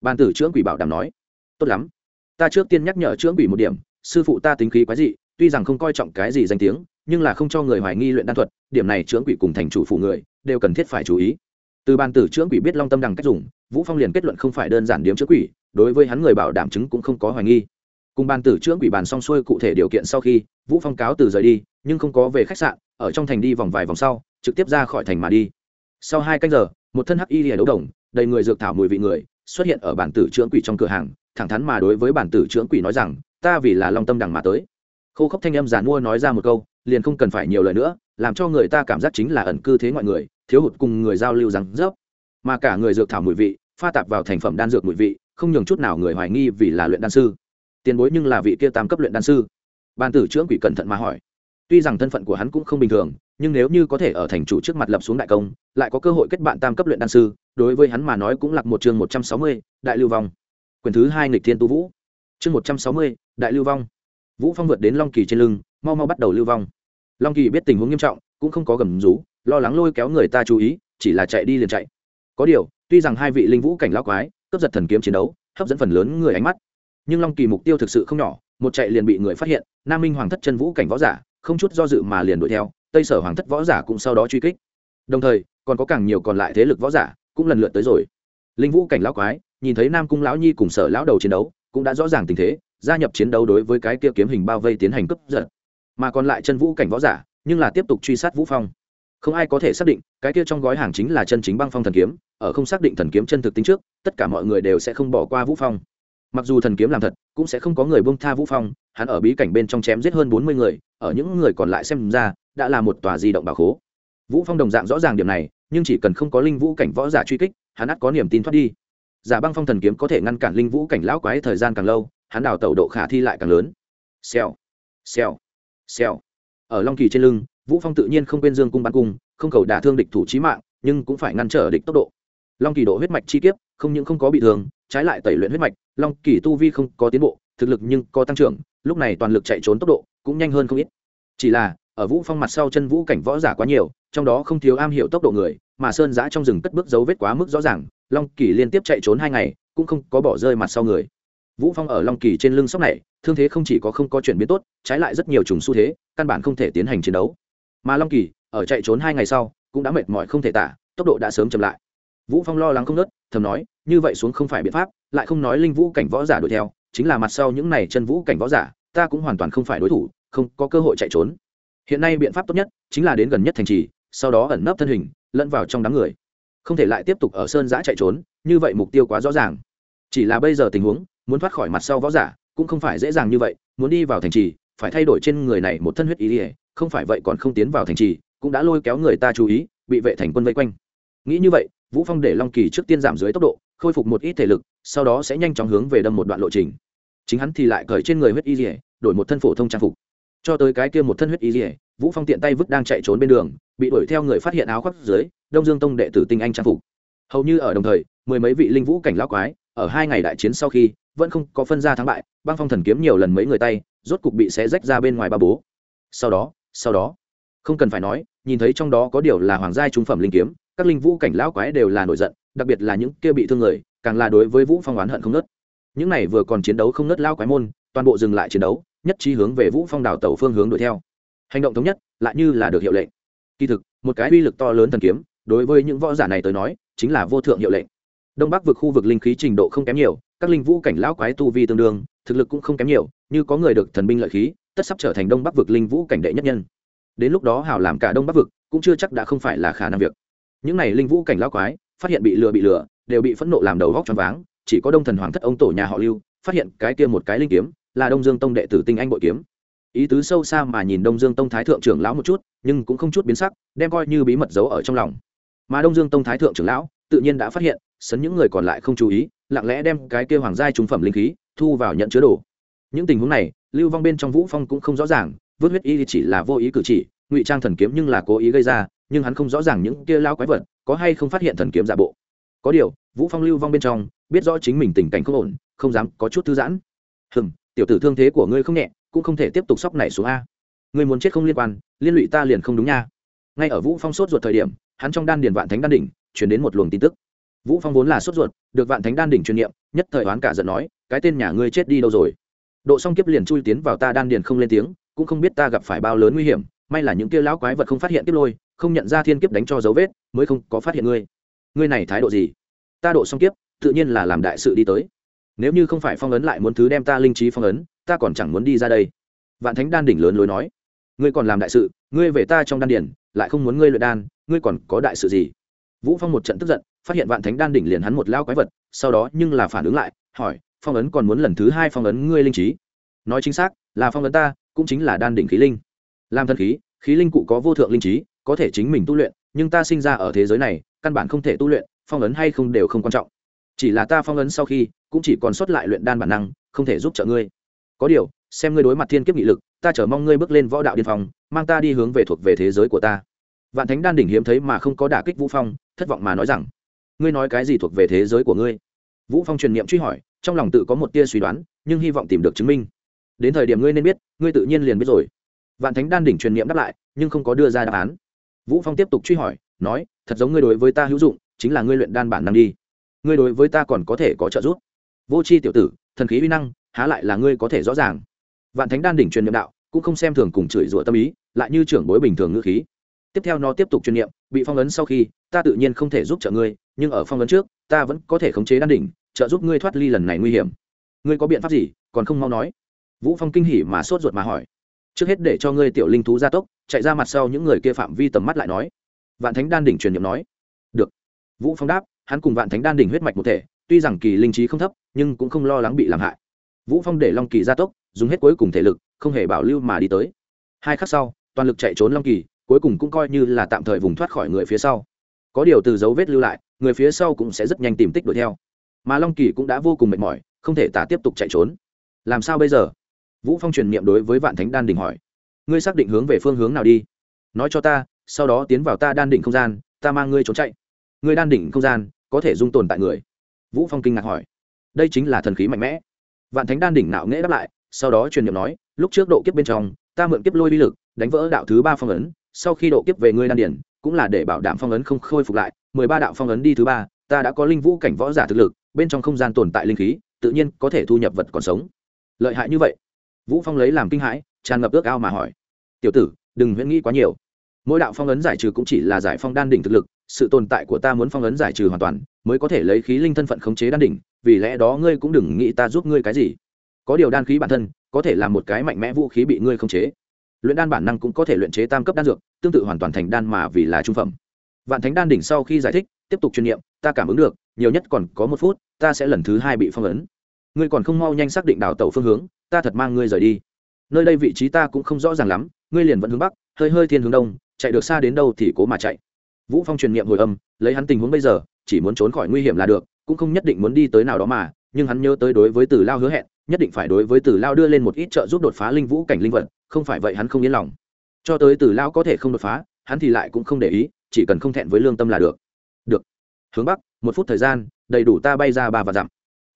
Speaker 1: Ban tử trưởng quỷ bảo đảm nói, tốt lắm ta trước tiên nhắc nhở trưởng quỷ một điểm, sư phụ ta tính khí quái dị, tuy rằng không coi trọng cái gì danh tiếng, nhưng là không cho người hoài nghi luyện đan thuật, điểm này trưởng quỷ cùng thành chủ phủ người, đều cần thiết phải chú ý. Từ ban tử trưởng quỷ biết long tâm đằng cách dùng, vũ phong liền kết luận không phải đơn giản điểm chữa quỷ, đối với hắn người bảo đảm chứng cũng không có hoài nghi. Cùng ban tử trưởng quỷ bàn xong xuôi cụ thể điều kiện sau khi, vũ phong cáo từ rời đi, nhưng không có về khách sạn, ở trong thành đi vòng vài vòng sau, trực tiếp ra khỏi thành mà đi. Sau hai canh giờ, một thân hắc y lìa đấu đồng, đầy người dược thảo mùi vị người xuất hiện ở bản tử trưởng quỷ trong cửa hàng, thẳng thắn mà đối với bản tử trưởng quỷ nói rằng, ta vì là long tâm đằng mà tới. Khô khốc thanh âm giàn mua nói ra một câu, liền không cần phải nhiều lời nữa, làm cho người ta cảm giác chính là ẩn cư thế ngoại người, thiếu hụt cùng người giao lưu rằng rớp. Mà cả người dược thảo mùi vị, pha tạp vào thành phẩm đan dược mùi vị, không nhường chút nào người hoài nghi vì là luyện đan sư. Tiền bối nhưng là vị kia tam cấp luyện đan sư. Ban tử trưởng quỷ cẩn thận mà hỏi. Tuy rằng thân phận của hắn cũng không bình thường nhưng nếu như có thể ở thành chủ trước mặt lập xuống đại công, lại có cơ hội kết bạn tam cấp luyện đan sư, đối với hắn mà nói cũng là một chương một trăm sáu mươi, đại lưu vong. Quyền thứ hai nghịch thiên tu vũ. Chương một trăm sáu mươi, đại lưu vong. Vũ phong vượt đến long kỳ trên lưng, mau mau bắt đầu lưu vong. Long kỳ biết tình huống nghiêm trọng, cũng không có gầm rú, lo lắng lôi kéo người ta chú ý, chỉ là chạy đi liền chạy. Có điều, tuy rằng hai vị linh vũ cảnh lao quái, cướp giật thần kiếm chiến đấu, hấp dẫn phần lớn người ánh mắt, nhưng long kỳ mục tiêu thực sự không nhỏ, một chạy liền bị người phát hiện, nam minh hoàng thất chân vũ cảnh võ giả, không chút do dự mà liền đuổi theo tây sở hoàng thất võ giả cũng sau đó truy kích. Đồng thời, còn có càng nhiều còn lại thế lực võ giả cũng lần lượt tới rồi. Linh vũ cảnh lão quái, nhìn thấy nam cung lão nhi cùng sở lão đầu chiến đấu, cũng đã rõ ràng tình thế, gia nhập chiến đấu đối với cái kia kiếm hình bao vây tiến hành cướp giật. Mà còn lại chân vũ cảnh võ giả, nhưng là tiếp tục truy sát vũ phong. Không ai có thể xác định, cái kia trong gói hàng chính là chân chính băng phong thần kiếm, ở không xác định thần kiếm chân thực tính trước, tất cả mọi người đều sẽ không bỏ qua vũ phong. Mặc dù thần kiếm làm thật, cũng sẽ không có người buông tha vũ phong, hắn ở bí cảnh bên trong chém giết hơn bốn mươi người, ở những người còn lại xem ra đã là một tòa di động bảo khố. Vũ phong đồng dạng rõ ràng điểm này, nhưng chỉ cần không có linh vũ cảnh võ giả truy kích, hắn ắt có niềm tin thoát đi. Giả băng phong thần kiếm có thể ngăn cản linh vũ cảnh lão quái thời gian càng lâu, hắn đào tẩu độ khả thi lại càng lớn. Xèo xèo xèo. Ở long kỳ trên lưng, vũ phong tự nhiên không quên dương cung bắn cung, không cầu đả thương địch thủ chí mạng, nhưng cũng phải ngăn trở địch tốc độ. Long kỳ độ huyết mạch chi kiếp, không những không có bị thương, trái lại tẩy luyện huyết mạch, long kỳ tu vi không có tiến bộ, thực lực nhưng có tăng trưởng, lúc này toàn lực chạy trốn tốc độ, cũng nhanh hơn không ít. Chỉ là ở vũ phong mặt sau chân vũ cảnh võ giả quá nhiều, trong đó không thiếu am hiểu tốc độ người, mà sơn giã trong rừng cất bước dấu vết quá mức rõ ràng, long kỳ liên tiếp chạy trốn hai ngày, cũng không có bỏ rơi mặt sau người. Vũ phong ở long kỳ trên lưng sóc này, thương thế không chỉ có không có chuyển biến tốt, trái lại rất nhiều trùng xu thế, căn bản không thể tiến hành chiến đấu. Mà long kỳ, ở chạy trốn hai ngày sau, cũng đã mệt mỏi không thể tả, tốc độ đã sớm chậm lại. Vũ phong lo lắng không nớt thầm nói, như vậy xuống không phải biện pháp, lại không nói linh vũ cảnh võ giả đuổi theo, chính là mặt sau những này chân vũ cảnh võ giả, ta cũng hoàn toàn không phải đối thủ, không có cơ hội chạy trốn hiện nay biện pháp tốt nhất chính là đến gần nhất thành trì, sau đó ẩn nấp thân hình, lẫn vào trong đám người. Không thể lại tiếp tục ở sơn giã chạy trốn, như vậy mục tiêu quá rõ ràng. Chỉ là bây giờ tình huống, muốn thoát khỏi mặt sau võ giả, cũng không phải dễ dàng như vậy, muốn đi vào thành trì, phải thay đổi trên người này một thân huyết ý ỉa không phải vậy còn không tiến vào thành trì, cũng đã lôi kéo người ta chú ý, bị vệ thành quân vây quanh. Nghĩ như vậy, vũ phong để long kỳ trước tiên giảm dưới tốc độ, khôi phục một ít thể lực, sau đó sẽ nhanh chóng hướng về đâm một đoạn lộ trình. Chính hắn thì lại cởi trên người huyết y dỉa đổi một thân phổ thông trang phục. Cho tới cái kia một thân huyết y dỉa vũ phong tiện tay vứt đang chạy trốn bên đường, bị đuổi theo người phát hiện áo khoác dưới, đông dương tông đệ tử tinh anh trang phục. Hầu như ở đồng thời, mười mấy vị linh vũ cảnh lão quái, ở hai ngày đại chiến sau khi, vẫn không có phân ra thắng bại, băng phong thần kiếm nhiều lần mấy người tay, rốt cục bị xé rách ra bên ngoài ba bố. Sau đó sau đó, không cần phải nói, nhìn thấy trong đó có điều là hoàng gia trung phẩm linh kiếm, các linh vũ cảnh lão quái đều là nổi giận, đặc biệt là những kia bị thương người, càng là đối với vũ phong oán hận không nớt những này vừa còn chiến đấu không nớt lao quái môn, toàn bộ dừng lại chiến đấu, nhất trí hướng về vũ phong đảo tàu phương hướng đuổi theo hành động thống nhất, lại như là được hiệu lệnh. Kỳ thực, một cái uy lực to lớn thần kiếm, đối với những võ giả này tới nói, chính là vô thượng hiệu lệnh. Đông bắc vực khu vực linh khí trình độ không kém nhiều, các linh vũ cảnh lão quái tu vi tương đương, thực lực cũng không kém nhiều, như có người được thần binh lợi khí, tất sắp trở thành đông bắc vực linh vũ cảnh đệ nhất nhân. Đến lúc đó hào làm cả đông bắc vực, cũng chưa chắc đã không phải là khả năng việc. Những này linh vũ cảnh lão quái, phát hiện bị lừa bị lừa, đều bị phẫn nộ làm đầu góc choáng váng, chỉ có đông thần hoàng thất ông tổ nhà họ lưu, phát hiện cái kia một cái linh kiếm, là đông dương tông đệ tử tinh anh bội kiếm ý tứ sâu xa mà nhìn đông dương tông thái thượng trưởng lão một chút, nhưng cũng không chút biến sắc, đem coi như bí mật giấu ở trong lòng. Mà đông dương tông thái thượng trưởng lão, tự nhiên đã phát hiện, sấn những người còn lại không chú ý, lặng lẽ đem cái kia hoàng giai trung phẩm linh khí, thu vào nhận chứa đồ. Những tình huống này, lưu vong bên trong vũ phong cũng không rõ ràng vớt huyết y chỉ là vô ý cử chỉ, ngụy trang thần kiếm nhưng là cố ý gây ra, nhưng hắn không rõ ràng những kia lao quái vật, có hay không phát hiện thần kiếm giả bộ. Có điều, vũ phong lưu vong bên trong, biết rõ chính mình tình cảnh không ổn, không dám có chút thư giãn. Hừm, tiểu tử thương thế của ngươi không nhẹ cũng không thể tiếp tục sóc này xuống a. Ngươi muốn chết không liên quan, liên lụy ta liền không đúng nha. Ngay ở vũ phong sốt ruột thời điểm, hắn trong đan điền vạn thánh đan đỉnh, chuyển đến một luồng tin tức. Vũ phong vốn là sốt ruột, được vạn thánh đan đỉnh truyền niệm, nhất thời oán cả giận nói, cái tên nhà ngươi chết đi đâu rồi? Độ song kiếp liền chui tiến vào ta đan điền không lên tiếng, cũng không biết ta gặp phải bao lớn nguy hiểm, may là những kia lão quái vật không phát hiện kiếp lôi, không nhận ra thiên kiếp đánh cho dấu vết, mới không có phát hiện ngươi. Ngươi này thái độ gì? Ta độ song kiếp, tự nhiên là làm đại sự đi tới. Nếu như không phải phong ấn lại muốn thứ đem ta linh trí phong ấn ta còn chẳng muốn đi ra đây. Vạn thánh đan đỉnh lớn lối nói. Ngươi còn làm đại sự, ngươi về ta trong đan điển lại không muốn ngươi luyện đan, ngươi còn có đại sự gì? Vũ phong một trận tức giận, phát hiện vạn thánh đan đỉnh liền hắn một lao quái vật, sau đó nhưng là phản ứng lại, hỏi, phong ấn còn muốn lần thứ hai phong ấn ngươi linh trí? Nói chính xác, là phong ấn ta, cũng chính là đan đỉnh khí linh. Làm thân khí khí linh cụ có vô thượng linh trí, có thể chính mình tu luyện, nhưng ta sinh ra ở thế giới này, căn bản không thể tu luyện, phong ấn hay không đều không quan trọng. Chỉ là ta phong ấn sau khi, cũng chỉ còn sót lại luyện đan bản năng, không thể giúp trợ ngươi có điều, xem ngươi đối mặt thiên kiếp nghị lực, ta chờ mong ngươi bước lên võ đạo điên phòng mang ta đi hướng về thuộc về thế giới của ta. Vạn thánh đan đỉnh hiếm thấy mà không có đả kích vũ phong, thất vọng mà nói rằng, ngươi nói cái gì thuộc về thế giới của ngươi? Vũ phong truyền niệm truy hỏi, trong lòng tự có một tia suy đoán, nhưng hy vọng tìm được chứng minh. Đến thời điểm ngươi nên biết, ngươi tự nhiên liền biết rồi. Vạn thánh đan đỉnh truyền niệm đáp lại, nhưng không có đưa ra đáp án. Vũ phong tiếp tục truy hỏi, nói, thật giống ngươi đối với ta hữu dụng, chính là ngươi luyện đan bản năng đi. Ngươi đối với ta còn có thể có trợ giúp. Vô chi tiểu tử, thần khí uy năng há lại là ngươi có thể rõ ràng. Vạn thánh đan đỉnh truyền niệm đạo, cũng không xem thường cùng chửi rủa tâm ý, lại như trưởng bối bình thường ngữ khí. Tiếp theo nó tiếp tục truyền niệm, bị phong ấn sau khi, ta tự nhiên không thể giúp trợ ngươi, nhưng ở phong ấn trước, ta vẫn có thể khống chế đan đỉnh, trợ giúp ngươi thoát ly lần này nguy hiểm. Ngươi có biện pháp gì, còn không mau nói. Vũ phong kinh hỉ mà sốt ruột mà hỏi. Trước hết để cho ngươi tiểu linh thú gia tốc, chạy ra mặt sau những người kia phạm vi tầm mắt lại nói. Vạn thánh đan đỉnh truyền niệm nói. Được. Vũ phong đáp, hắn cùng vạn thánh đan đỉnh huyết mạch một thể, tuy rằng kỳ linh trí không thấp, nhưng cũng không lo lắng bị làm hại vũ phong để long kỳ gia tốc, dùng hết cuối cùng thể lực, không hề bảo lưu mà đi tới. Hai khắc sau, toàn lực chạy trốn long kỳ, cuối cùng cũng coi như là tạm thời vùng thoát khỏi người phía sau. Có điều từ dấu vết lưu lại, người phía sau cũng sẽ rất nhanh tìm tích đuổi theo. Mà long kỳ cũng đã vô cùng mệt mỏi, không thể tả tiếp tục chạy trốn. Làm sao bây giờ? Vũ phong truyền niệm đối với vạn thánh đan đỉnh hỏi. Ngươi xác định hướng về phương hướng nào đi? Nói cho ta, sau đó tiến vào ta đan đỉnh không gian, ta mang ngươi trốn chạy. Ngươi đan đỉnh không gian, có thể dung tồn tại người. Vũ phong kinh ngạc hỏi. Đây chính là thần khí mạnh mẽ vạn thánh đan đỉnh nạo nghễ đáp lại, sau đó truyền niệm nói, lúc trước độ kiếp bên trong, ta mượn kiếp lôi uy lực, đánh vỡ đạo thứ ba phong ấn, sau khi độ kiếp về ngươi đan điển, cũng là để bảo đảm phong ấn không khôi phục lại, mười ba đạo phong ấn đi thứ ba, ta đã có linh vũ cảnh võ giả thực lực, bên trong không gian tồn tại linh khí, tự nhiên có thể thu nhập vật còn sống. Lợi hại như vậy? Vũ phong lấy làm kinh hãi, tràn ngập ước ao mà hỏi. Tiểu tử, đừng huyễn nghĩ quá nhiều. Mỗi đạo phong ấn giải trừ cũng chỉ là giải phong đan đỉnh thực lực, sự tồn tại của ta muốn phong ấn giải trừ hoàn toàn, mới có thể lấy khí linh thân phận khống chế đan đỉnh vì lẽ đó ngươi cũng đừng nghĩ ta giúp ngươi cái gì. Có điều đan khí bản thân, có thể là một cái mạnh mẽ vũ khí bị ngươi không chế. Luyện đan bản năng cũng có thể luyện chế tam cấp đan dược, tương tự hoàn toàn thành đan mà vì là trung phẩm. Vạn thánh đan đỉnh sau khi giải thích, tiếp tục chuyên nghiệm ta cảm ứng được, nhiều nhất còn có một phút, ta sẽ lần thứ hai bị phong ấn. Ngươi còn không mau nhanh xác định đào tẩu phương hướng, ta thật mang ngươi rời đi. Nơi đây vị trí ta cũng không rõ ràng lắm, ngươi liền vẫn hướng bắc, hơi hơi thiên hướng đông, chạy được xa đến đâu thì cố mà chạy. Vũ phong truyền niệm hồi âm, lấy hắn tình huống bây giờ, chỉ muốn trốn khỏi nguy hiểm là được cũng không nhất định muốn đi tới nào đó mà, nhưng hắn nhớ tới đối với từ lao hứa hẹn, nhất định phải đối với từ lao đưa lên một ít trợ giúp đột phá linh vũ cảnh linh vật, không phải vậy hắn không yên lòng. Cho tới từ lao có thể không đột phá, hắn thì lại cũng không để ý, chỉ cần không thẹn với lương tâm là được. Được. Hướng bắc, một phút thời gian, đầy đủ ta bay ra ba vạn dặm.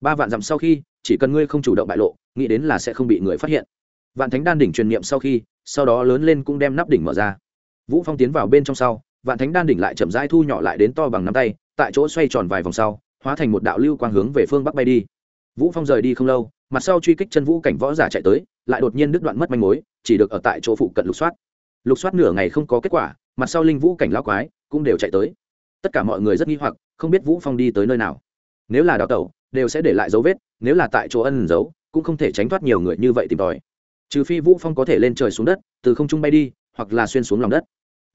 Speaker 1: Ba vạn dặm sau khi, chỉ cần ngươi không chủ động bại lộ, nghĩ đến là sẽ không bị người phát hiện. Vạn thánh đan đỉnh truyền niệm sau khi, sau đó lớn lên cũng đem nắp đỉnh mở ra. Vũ phong tiến vào bên trong sau, vạn thánh đan đỉnh lại chậm rãi thu nhỏ lại đến to bằng nắm tay, tại chỗ xoay tròn vài vòng sau hóa thành một đạo lưu quang hướng về phương bắc bay đi. Vũ phong rời đi không lâu, mặt sau truy kích chân vũ cảnh võ giả chạy tới, lại đột nhiên đứt đoạn mất manh mối, chỉ được ở tại chỗ phụ cận lục soát. Lục soát nửa ngày không có kết quả, mặt sau linh vũ cảnh lao quái cũng đều chạy tới. Tất cả mọi người rất nghi hoặc, không biết vũ phong đi tới nơi nào. Nếu là đào tẩu, đều sẽ để lại dấu vết, nếu là tại chỗ ân giấu, cũng không thể tránh thoát nhiều người như vậy tìm tòi. Trừ phi vũ phong có thể lên trời xuống đất, từ không trung bay đi, hoặc là xuyên xuống lòng đất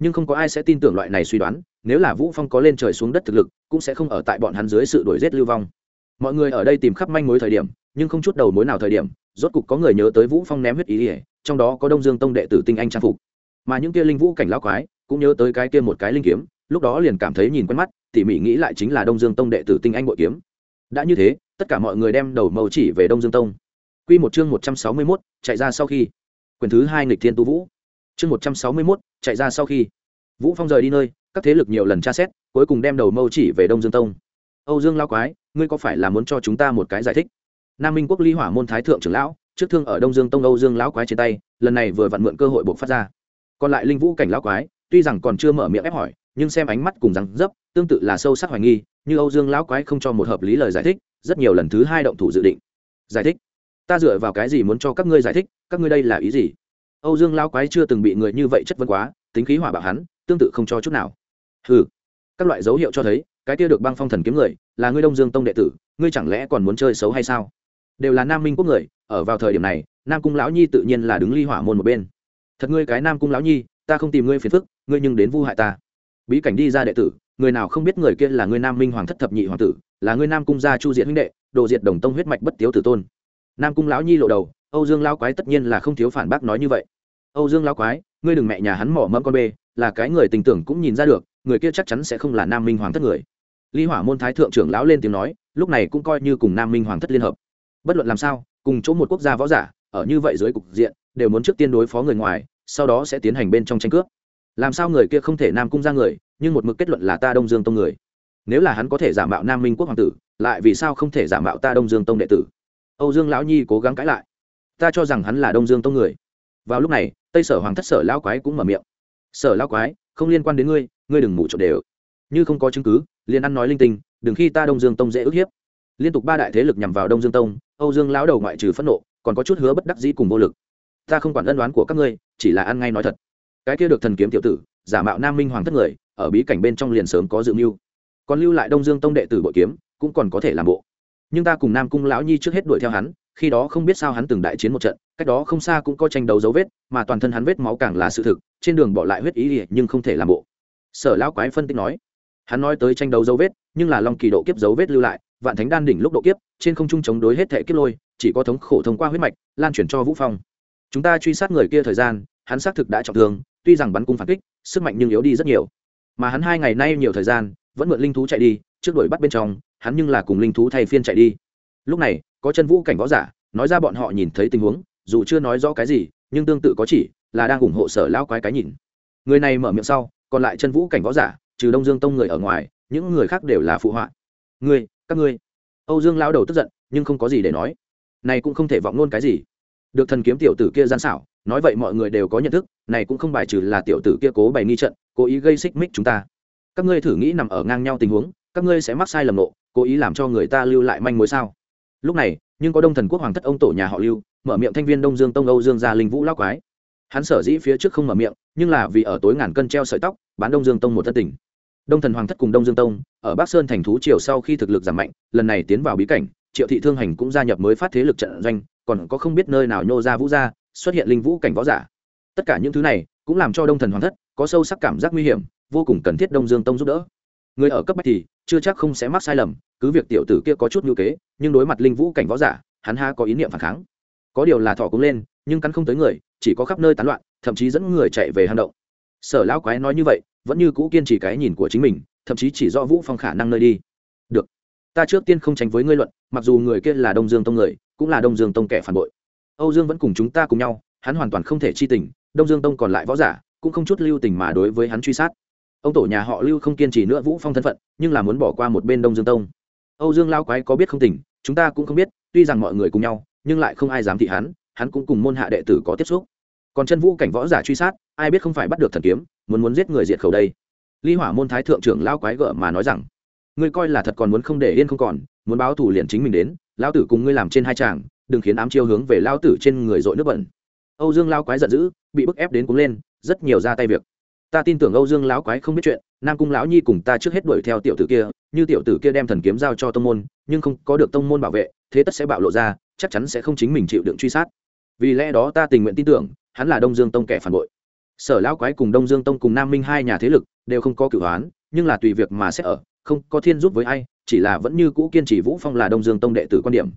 Speaker 1: nhưng không có ai sẽ tin tưởng loại này suy đoán nếu là vũ phong có lên trời xuống đất thực lực cũng sẽ không ở tại bọn hắn dưới sự đuổi giết lưu vong. Mọi người ở đây tìm khắp manh mối thời điểm nhưng không chút đầu mối nào thời điểm rốt cục có người nhớ tới vũ phong ném huyết ý ỉa trong đó có đông dương tông đệ tử tinh anh trang phục. Mà những kia linh vũ cảnh lão quái cũng nhớ tới cái kia một cái linh kiếm lúc đó liền cảm thấy nhìn quen mắt tỉ mỉ nghĩ lại chính là đông dương tông đệ tử tinh anh bội kiếm. Đã như thế tất cả mọi người đem đầu màu chỉ về đông dương tông. Quy một chương một trăm sáu mươi 161, chạy ra sau khi. Quyền thứ hai nghịch thiên tu vũ chương một trăm sáu mươi 161, chạy ra sau khi. Vũ phong rời đi nơi các thế lực nhiều lần tra xét cuối cùng đem đầu mâu chỉ về đông dương tông. Âu dương lao quái ngươi có phải là muốn cho chúng ta một cái giải thích? Nam minh quốc ly hỏa môn thái thượng trưởng lão trước thương ở đông dương tông âu dương lão quái trên tay lần này vừa vặn mượn cơ hội buộc phát ra. Còn lại linh vũ cảnh lão quái tuy rằng còn chưa mở miệng ép hỏi nhưng xem ánh mắt cùng răng dấp tương tự là sâu sắc hoài nghi như âu dương lão quái không cho một hợp lý lời giải thích rất nhiều lần thứ hai động thủ dự định. Giải thích. Ta dựa vào cái gì muốn cho các ngươi giải thích các ngươi đây là ý gì? Âu dương lão quái chưa từng bị người như vậy chất vấn quá, tính khí hỏa bạo hắn, tương tự không cho chút nào. Ừ các loại dấu hiệu cho thấy, cái kia được băng phong thần kiếm người, là ngươi đông dương tông đệ tử, ngươi chẳng lẽ còn muốn chơi xấu hay sao? Đều là nam minh quốc người, ở vào thời điểm này, nam cung lão nhi tự nhiên là đứng ly hỏa môn một bên. Thật ngươi cái nam cung lão nhi, ta không tìm ngươi phiền phức, ngươi nhưng đến vu hại ta. Bí cảnh đi ra đệ tử, người nào không biết người kia là ngươi nam minh hoàng thất thập nhị hoàng tử, là ngươi nam cung gia chu diệt huynh đệ, đồ diệt đồng tông huyết mạch bất tiếu tử tôn. Nam cung lão nhi lộ đầu âu dương lao quái tất nhiên là không thiếu phản bác nói như vậy. Âu dương lao quái, ngươi đừng mẹ nhà hắn mỏ mẫm con bê, là cái người tình tưởng cũng nhìn ra được, người kia chắc chắn sẽ không là nam minh hoàng thất người. Ly hỏa môn thái thượng trưởng lão lên tiếng nói, lúc này cũng coi như cùng nam minh hoàng thất liên hợp. Bất luận làm sao, cùng chỗ một quốc gia võ giả, ở như vậy dưới cục diện, đều muốn trước tiên đối phó người ngoài, sau đó sẽ tiến hành bên trong tranh cướp. Làm sao người kia không thể nam cung ra người, nhưng một mực kết luận là ta đông dương tông người. Nếu là hắn có thể giả mạo nam minh quốc hoàng tử, lại vì sao không thể giả mạo ta đông dương tông đệ tử? Âu dương lão nhi cố gắng cãi lại ta cho rằng hắn là đông dương tông người. Vào lúc này, tây sở hoàng thất sở lão quái cũng mở miệng. Sở lão quái, không liên quan đến ngươi ngươi đừng mủ trộm đều. Như không có chứng cứ, liền ăn nói linh tinh, đừng khi ta đông dương tông dễ ức hiếp. Liên tục ba đại thế lực nhằm vào đông dương tông, âu dương lão đầu ngoại trừ phẫn nộ, còn có chút hứa bất đắc dĩ cùng vô lực. Ta không quản ân đoán của các ngươi, chỉ là ăn ngay nói thật. Cái kia được thần kiếm tiểu tử, giả mạo nam minh hoàng thất người, ở bí cảnh bên trong liền sớm có dự mưu. Còn lưu lại đông dương tông đệ tử bội kiếm, cũng còn có thể làm bộ. Nhưng ta cùng nam cung lão nhi trước hết đuổi theo hắn khi đó không biết sao hắn từng đại chiến một trận, cách đó không xa cũng có tranh đấu dấu vết, mà toàn thân hắn vết máu càng là sự thực, trên đường bỏ lại huyết ý ỉa nhưng không thể làm bộ. Sở lão quái phân tích nói, hắn nói tới tranh đấu dấu vết, nhưng là long kỳ độ kiếp dấu vết lưu lại, vạn thánh đan đỉnh lúc độ kiếp, trên không trung chống đối hết thể kiếp lôi, chỉ có thống khổ thông qua huyết mạch, lan chuyển cho vũ phong. Chúng ta truy sát người kia thời gian, hắn xác thực đã trọng thương, tuy rằng bắn cung phản kích, sức mạnh nhưng yếu đi rất nhiều. Mà hắn hai ngày nay nhiều thời gian, vẫn mượn linh thú chạy đi, trước đuổi bắt bên trong, hắn nhưng là cùng linh thú thay phiên chạy đi. Lúc này có chân vũ cảnh võ giả, nói ra bọn họ nhìn thấy tình huống, dù chưa nói rõ cái gì, nhưng tương tự có chỉ là đang ủng hộ sở lão quái cái nhìn. Người này mở miệng sau, còn lại chân vũ cảnh võ giả, trừ đông dương tông người ở ngoài, những người khác đều là phụ họa. Ngươi, các ngươi. Âu dương lão đầu tức giận, nhưng không có gì để nói. Này cũng không thể vọng luôn cái gì. Được thần kiếm tiểu tử kia gian xảo, nói vậy mọi người đều có nhận thức, này cũng không bài trừ là tiểu tử kia cố bày nghi trận, cố ý gây xích mích chúng ta. Các ngươi thử nghĩ nằm ở ngang nhau tình huống, các ngươi sẽ mắc sai lầm nộ cố ý làm cho người ta lưu lại manh mối sao? Lúc này, nhưng có đông thần quốc hoàng thất ông tổ nhà họ lưu, mở miệng thanh viên đông dương tông âu dương gia linh vũ lao quái. Hắn sở dĩ phía trước không mở miệng, nhưng là vì ở tối ngàn cân treo sợi tóc, bán đông dương tông một thất tỉnh. Đông thần hoàng thất cùng đông dương tông, ở bắc sơn thành thú triều sau khi thực lực giảm mạnh, lần này tiến vào bí cảnh, triệu thị thương hành cũng gia nhập mới phát thế lực trận doanh, còn có không biết nơi nào nhô ra vũ gia, xuất hiện linh vũ cảnh võ giả. Tất cả những thứ này cũng làm cho đông thần hoàng thất có sâu sắc cảm giác nguy hiểm, vô cùng cần thiết đông dương tông giúp đỡ. Người ở cấp bách thì chưa chắc không sẽ mắc sai lầm, cứ việc tiểu tử kia có chút ngữ kế nhưng đối mặt linh vũ cảnh võ giả, hắn ha có ý niệm phản kháng. Có điều là thỏ cũng lên, nhưng cắn không tới người, chỉ có khắp nơi tán loạn, thậm chí dẫn người chạy về hang động. Sở lão quái nói như vậy, vẫn như cũ kiên trì cái nhìn của chính mình, thậm chí chỉ do vũ phong khả năng nơi đi. Được, ta trước tiên không tránh với ngươi luận, mặc dù người kia là đông dương tông người, cũng là đông dương tông kẻ phản bội. Âu dương vẫn cùng chúng ta cùng nhau, hắn hoàn toàn không thể chi tình, đông dương tông còn lại võ giả, cũng không chút lưu tình mà đối với hắn truy sát. Ông tổ nhà họ lưu không kiên trì nữa vũ phong thân phận, nhưng là muốn bỏ qua một bên đông dương tông. Âu dương lao quái có biết không tình chúng ta cũng không biết, tuy rằng mọi người cùng nhau, nhưng lại không ai dám thị hắn hắn cũng cùng môn hạ đệ tử có tiếp xúc. Còn chân vũ cảnh võ giả truy sát, ai biết không phải bắt được thần kiếm, muốn muốn giết người diệt khẩu đây. Ly hỏa môn thái thượng trưởng lao quái gở mà nói rằng, ngươi coi là thật còn muốn không để yên không còn, muốn báo thủ liền chính mình đến, lão tử cùng ngươi làm trên hai tràng đừng khiến ám chiêu hướng về lão tử trên người dội nước bẩn. Âu dương lao quái giận dữ, bị bức ép đến cuống lên, rất nhiều ra tay việc. Ta tin tưởng âu dương lão quái không biết chuyện, nam cung lão nhi cùng ta trước hết đuổi theo tiểu tử kia, như tiểu tử kia đem thần kiếm giao cho tông môn nhưng không có được tông môn bảo vệ, thế tất sẽ bạo lộ ra, chắc chắn sẽ không chính mình chịu đựng truy sát. Vì lẽ đó ta tình nguyện tin tưởng, hắn là đông dương tông kẻ phản bội. Sở lão quái cùng đông dương tông cùng nam minh hai nhà thế lực đều không có cửu hoán, nhưng là tùy việc mà sẽ ở, không có thiên giúp với ai, chỉ là vẫn như cũ kiên trì vũ phong là đông dương tông đệ tử quan điểm.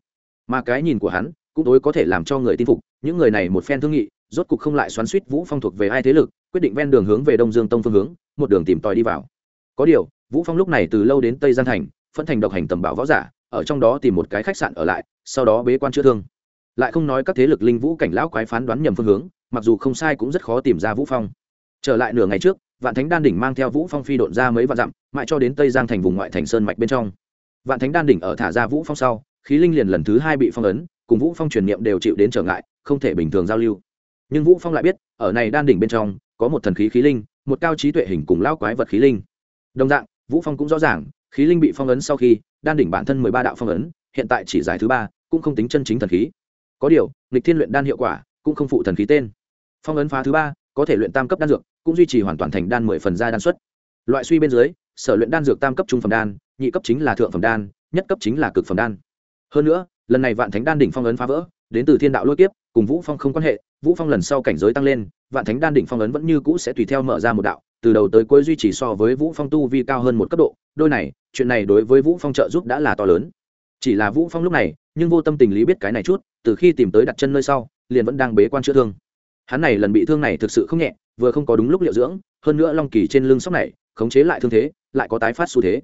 Speaker 1: Mà cái nhìn của hắn cũng tối có thể làm cho người tin phục, những người này một phen thương nghị, rốt cục không lại xoắn suýt vũ phong thuộc về ai thế lực, quyết định ven đường hướng về đông dương tông phương hướng, một đường tìm tòi đi vào. Có điều, vũ phong lúc này từ lâu đến tây giang thành phân thành độc hành tầm bảo võ giả, ở trong đó tìm một cái khách sạn ở lại, sau đó bế quan chữa thương. Lại không nói các thế lực linh vũ cảnh lão quái phán đoán nhầm phương hướng, mặc dù không sai cũng rất khó tìm ra vũ phong. Trở lại nửa ngày trước, vạn thánh đan đỉnh mang theo vũ phong phi độn ra mấy vạn dặm, mãi cho đến tây giang thành vùng ngoại thành sơn mạch bên trong. Vạn thánh đan đỉnh ở thả ra vũ phong sau, khí linh liền lần thứ hai bị phong ấn, cùng vũ phong truyền niệm đều chịu đến trở ngại, không thể bình thường giao lưu. Nhưng vũ phong lại biết, ở này đan đỉnh bên trong, có một thần khí khí linh, một cao trí tuệ hình cùng lão quái vật khí linh. Đồng dạng, vũ phong cũng rõ ràng khí linh bị phong ấn sau khi, đan đỉnh bản thân mười ba đạo phong ấn, hiện tại chỉ giải thứ ba, cũng không tính chân chính thần khí. Có điều, nghịch thiên luyện đan hiệu quả cũng không phụ thần khí tên. Phong ấn phá thứ ba, có thể luyện tam cấp đan dược, cũng duy trì hoàn toàn thành đan mười phần ra đan xuất loại suy bên dưới, sở luyện đan dược tam cấp trung phẩm đan, nhị cấp chính là thượng phẩm đan, nhất cấp chính là cực phẩm đan. Hơn nữa, lần này vạn thánh đan đỉnh phong ấn phá vỡ, đến từ thiên đạo lôi kiếp, cùng vũ phong không quan hệ, vũ phong lần sau cảnh giới tăng lên, vạn thánh đan đỉnh phong ấn vẫn như cũ sẽ tùy theo mở ra một đạo, từ đầu tới cuối duy trì so với vũ phong tu vi cao hơn một cấp độ, đôi này chuyện này đối với vũ phong trợ giúp đã là to lớn. Chỉ là vũ phong lúc này, nhưng vô tâm tình lý biết cái này chút, từ khi tìm tới đặt chân nơi sau, liền vẫn đang bế quan chữa thương. Hắn này lần bị thương này thực sự không nhẹ, vừa không có đúng lúc liệu dưỡng, hơn nữa long kỳ trên lưng sóc này, khống chế lại thương thế, lại có tái phát xu thế.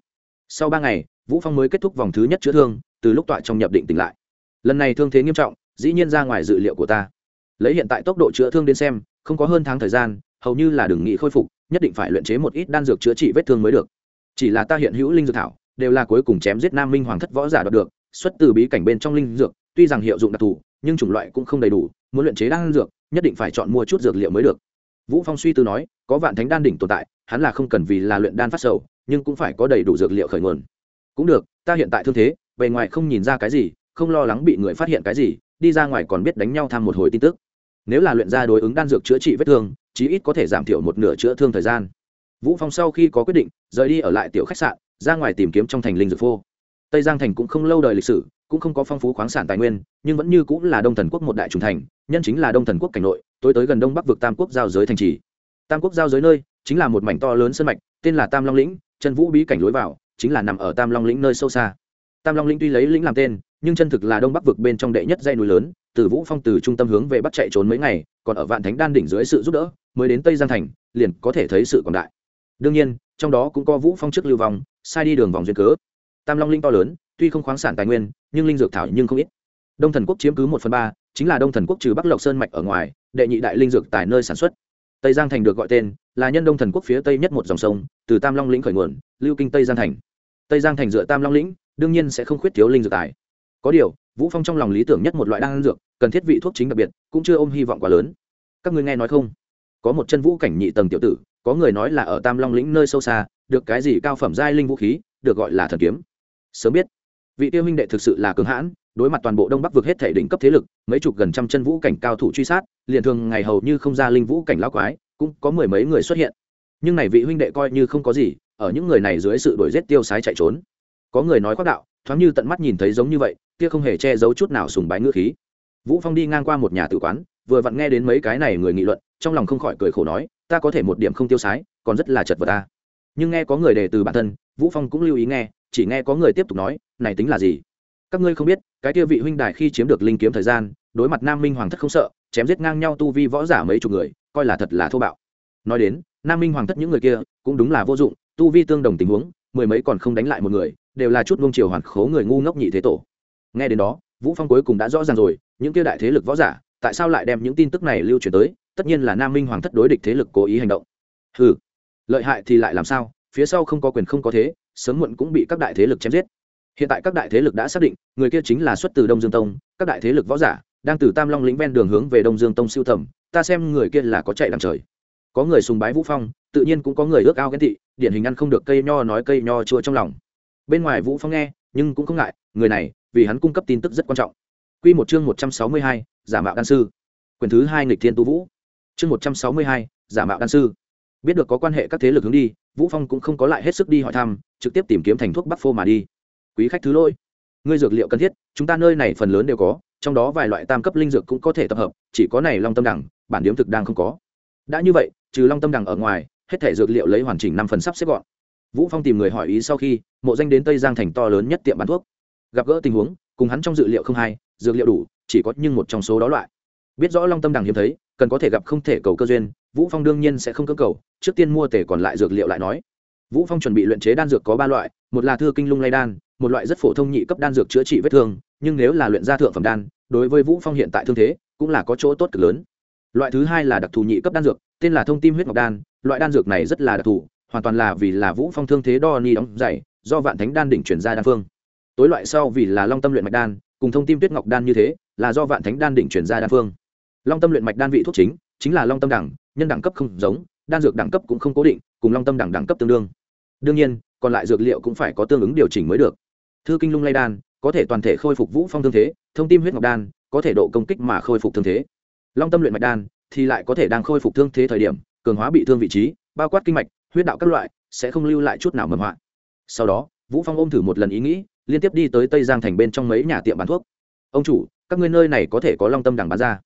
Speaker 1: Sau ba ngày, vũ phong mới kết thúc vòng thứ nhất chữa thương, từ lúc tọa trong nhập định tỉnh lại. Lần này thương thế nghiêm trọng, dĩ nhiên ra ngoài dự liệu của ta. Lấy hiện tại tốc độ chữa thương đến xem, không có hơn tháng thời gian, hầu như là đừng nghị khôi phục, nhất định phải luyện chế một ít đan dược chữa trị vết thương mới được chỉ là ta hiện hữu linh dược thảo, đều là cuối cùng chém giết nam minh hoàng thất võ giả đoạt được, xuất từ bí cảnh bên trong linh dược, tuy rằng hiệu dụng đặc thù, nhưng chủng loại cũng không đầy đủ, muốn luyện chế đan dược, nhất định phải chọn mua chút dược liệu mới được. Vũ phong suy tư nói, có vạn thánh đan đỉnh tồn tại, hắn là không cần vì là luyện đan phát sầu, nhưng cũng phải có đầy đủ dược liệu khởi nguồn. Cũng được, ta hiện tại thương thế, bề ngoài không nhìn ra cái gì, không lo lắng bị người phát hiện cái gì, đi ra ngoài còn biết đánh nhau tham một hồi tin tức. Nếu là luyện ra đối ứng đan dược chữa trị vết thương, chí ít có thể giảm thiểu một nửa chữa thương thời gian vũ phong sau khi có quyết định, rời đi ở lại tiểu khách sạn, ra ngoài tìm kiếm trong thành linh dược phô. Tây giang thành cũng không lâu đời lịch sử, cũng không có phong phú khoáng sản tài nguyên, nhưng vẫn như cũng là đông thần quốc một đại trùng thành, nhân chính là đông thần quốc cảnh nội, tối tới gần đông bắc vực tam quốc giao giới thành trì. Tam quốc giao giới nơi, chính là một mảnh to lớn sân mạch, tên là tam long lĩnh, chân vũ bí cảnh lối vào, chính là nằm ở tam long lĩnh nơi sâu xa. Tam long lĩnh tuy lấy lĩnh làm tên, nhưng chân thực là đông bắc vực bên trong đệ nhất dãy núi lớn, từ vũ phong từ trung tâm hướng về bắc chạy trốn mấy ngày, còn ở vạn thánh đan đỉnh dưới sự giúp đỡ, mới đến tây giang thành, liền có thể thấy sự còn đại đương nhiên, trong đó cũng có vũ phong trước lưu vòng sai đi đường vòng duyên cớ. Tam long linh to lớn, tuy không khoáng sản tài nguyên, nhưng linh dược thảo nhưng không ít. Đông thần quốc chiếm cứ một phần ba, chính là đông thần quốc trừ bắc lộc sơn mạch ở ngoài, đệ nhị đại linh dược tại nơi sản xuất. Tây giang thành được gọi tên, là nhân đông thần quốc phía tây nhất một dòng sông, từ tam long lĩnh khởi nguồn, lưu kinh tây giang thành. Tây giang thành dựa tam long lĩnh, đương nhiên sẽ không khuyết thiếu linh dược tài. Có điều, vũ phong trong lòng lý tưởng nhất một loại đan dược, cần thiết vị thuốc chính đặc biệt, cũng chưa ôm hy vọng quá lớn. Các ngươi nghe nói không? Có một chân vũ cảnh nhị tầng tiểu tử có người nói là ở tam long lĩnh nơi sâu xa, được cái gì cao phẩm giai linh vũ khí, được gọi là thần kiếm. Sớm biết, vị tiêu huynh đệ thực sự là cường hãn, đối mặt toàn bộ đông bắc vực hết thể đỉnh cấp thế lực, mấy chục gần trăm chân vũ cảnh cao thủ truy sát, liền thường ngày hầu như không ra linh vũ cảnh lão quái, cũng có mười mấy người xuất hiện. Nhưng này vị huynh đệ coi như không có gì, ở những người này dưới sự đổi giết tiêu sái chạy trốn. Có người nói khoác đạo, thoáng như tận mắt nhìn thấy giống như vậy, kia không hề che giấu chút nào sùng bái ngữ khí. Vũ phong đi ngang qua một nhà tử quán, vừa vặn nghe đến mấy cái này người nghị luận, trong lòng không khỏi cười khổ nói ta có thể một điểm không tiêu sái, còn rất là chật vật ta. Nhưng nghe có người đề từ bản thân, vũ phong cũng lưu ý nghe, chỉ nghe có người tiếp tục nói, này tính là gì? Các ngươi không biết, cái kia vị huynh đài khi chiếm được linh kiếm thời gian, đối mặt nam minh hoàng thất không sợ, chém giết ngang nhau tu vi võ giả mấy chục người, coi là thật là thô bạo. Nói đến, nam minh hoàng thất những người kia, cũng đúng là vô dụng, tu vi tương đồng tình huống, mười mấy còn không đánh lại một người, đều là chút ngông triều hoàn khố người ngu ngốc nhị thế tổ. Nghe đến đó, vũ phong cuối cùng đã rõ ràng rồi, những kia đại thế lực võ giả, tại sao lại đem những tin tức này lưu truyền tới? Tất nhiên là nam minh hoàng thất đối địch thế lực cố ý hành động. Ừ lợi hại thì lại làm sao? Phía sau không có quyền không có thế sớm muộn cũng bị các đại thế lực chém giết. Hiện tại các đại thế lực đã xác định người kia chính là xuất từ đông dương tông các đại thế lực võ giả đang từ tam long lĩnh ven đường hướng về đông dương tông siêu thẩm ta xem người kia là có chạy đằng trời. Có người sùng bái vũ phong tự nhiên cũng có người ước ao ghen tị điển hình ăn không được cây nho nói cây nho chua trong lòng. Bên ngoài vũ phong nghe nhưng cũng không ngại người này vì hắn cung cấp tin tức rất quan trọng. Quy một chương 162, giả mạo đan sư. Quyền thứ hai nghịch thiên tu vũ chương 162, giả mạo đan sư. Biết được có quan hệ các thế lực hướng đi vũ phong cũng không có lại hết sức đi hỏi thăm trực tiếp tìm kiếm thành thuốc bắc phô mà đi. Quý khách thứ lỗi. Ngươi dược liệu cần thiết chúng ta nơi này phần lớn đều có trong đó vài loại tam cấp linh dược cũng có thể tập hợp chỉ có này long tâm đẳng bản điếm thực đang không có. Đã như vậy trừ long tâm đẳng ở ngoài hết thể dược liệu lấy hoàn chỉnh năm phần sắp xếp gọn. Vũ phong tìm người hỏi ý sau khi mộ danh đến tây giang thành to lớn nhất tiệm bán thuốc. Gặp gỡ tình huống cùng hắn trong dự liệu không hay dược liệu đủ chỉ có nhưng một trong số đó loại. Biết rõ long tâm đẳng hiếm thấy cần có thể gặp không thể cầu cơ duyên, vũ phong đương nhiên sẽ không cơ cầu, trước tiên mua tể còn lại dược liệu lại nói. Vũ phong chuẩn bị luyện chế đan dược có ba loại, một là thư kinh lung lay đan, một loại rất phổ thông nhị cấp đan dược chữa trị vết thương, nhưng nếu là luyện ra thượng phẩm đan, đối với vũ phong hiện tại thương thế, cũng là có chỗ tốt cực lớn. Loại thứ hai là đặc thù nhị cấp đan dược, tên là thông tim huyết ngọc đan, loại đan dược này rất là đặc thù, hoàn toàn là vì là vũ phong thương thế đo ni đóng dày, do vạn thánh đan đỉnh chuyển ra đan phương. Tối loại sau vì là long tâm luyện mạch đan, cùng thông tim tuyết ngọc đan như thế, là do vạn thánh đan đỉnh chuyển ra đan phương long tâm luyện mạch đan vị thuốc chính chính là long tâm đẳng, nhân đẳng cấp không giống, đan dược đẳng cấp cũng không cố định, cùng long tâm đẳng đẳng cấp tương đương. Đương nhiên, còn lại dược liệu cũng phải có tương ứng điều chỉnh mới được. Thư kinh lung lay đan, có thể toàn thể khôi phục vũ phong thương thế, thông tim huyết ngọc đan, có thể độ công kích mà khôi phục thương thế. Long tâm luyện mạch đan, thì lại có thể đang khôi phục thương thế thời điểm, cường hóa bị thương vị trí, bao quát kinh mạch, huyết đạo các loại, sẽ không lưu lại chút nào mầm họa sau đó, vũ phong ôm thử một lần ý nghĩ, liên tiếp đi tới tây giang thành bên trong mấy nhà tiệm bán thuốc. Ông chủ, các ngươi nơi này có thể có long tâm đằng bán ra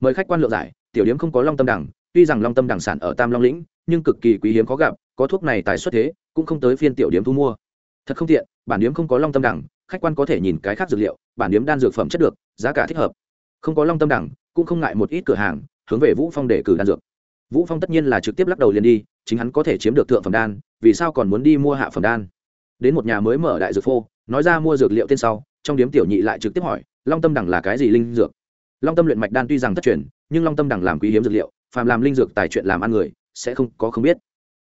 Speaker 1: mời khách quan lượng giải, tiểu điếm không có long tâm đẳng. tuy rằng long tâm đẳng sản ở tam long lĩnh, nhưng cực kỳ quý hiếm khó gặp, có thuốc này tài xuất thế, cũng không tới phiên tiểu điếm thu mua. Thật không tiện, bản điếm không có long tâm đẳng khách quan có thể nhìn cái khác dược liệu, bản điếm đan dược phẩm chất được, giá cả thích hợp. Không có long tâm đẳng cũng không ngại một ít cửa hàng, hướng về vũ phong để cử đan dược. Vũ phong tất nhiên là trực tiếp lắc đầu liền đi, chính hắn có thể chiếm được thượng phẩm đan, vì sao còn muốn đi mua hạ phẩm đan? Đến một nhà mới mở đại dược phô, nói ra mua dược liệu tên sau, trong điếm tiểu nhị lại trực tiếp hỏi, long tâm đẳng là cái gì linh dược? Long tâm luyện mạch đan tuy rằng thất truyền, nhưng long tâm đẳng làm quý hiếm dược liệu, phàm làm linh dược tài chuyện làm ăn người, sẽ không có không biết.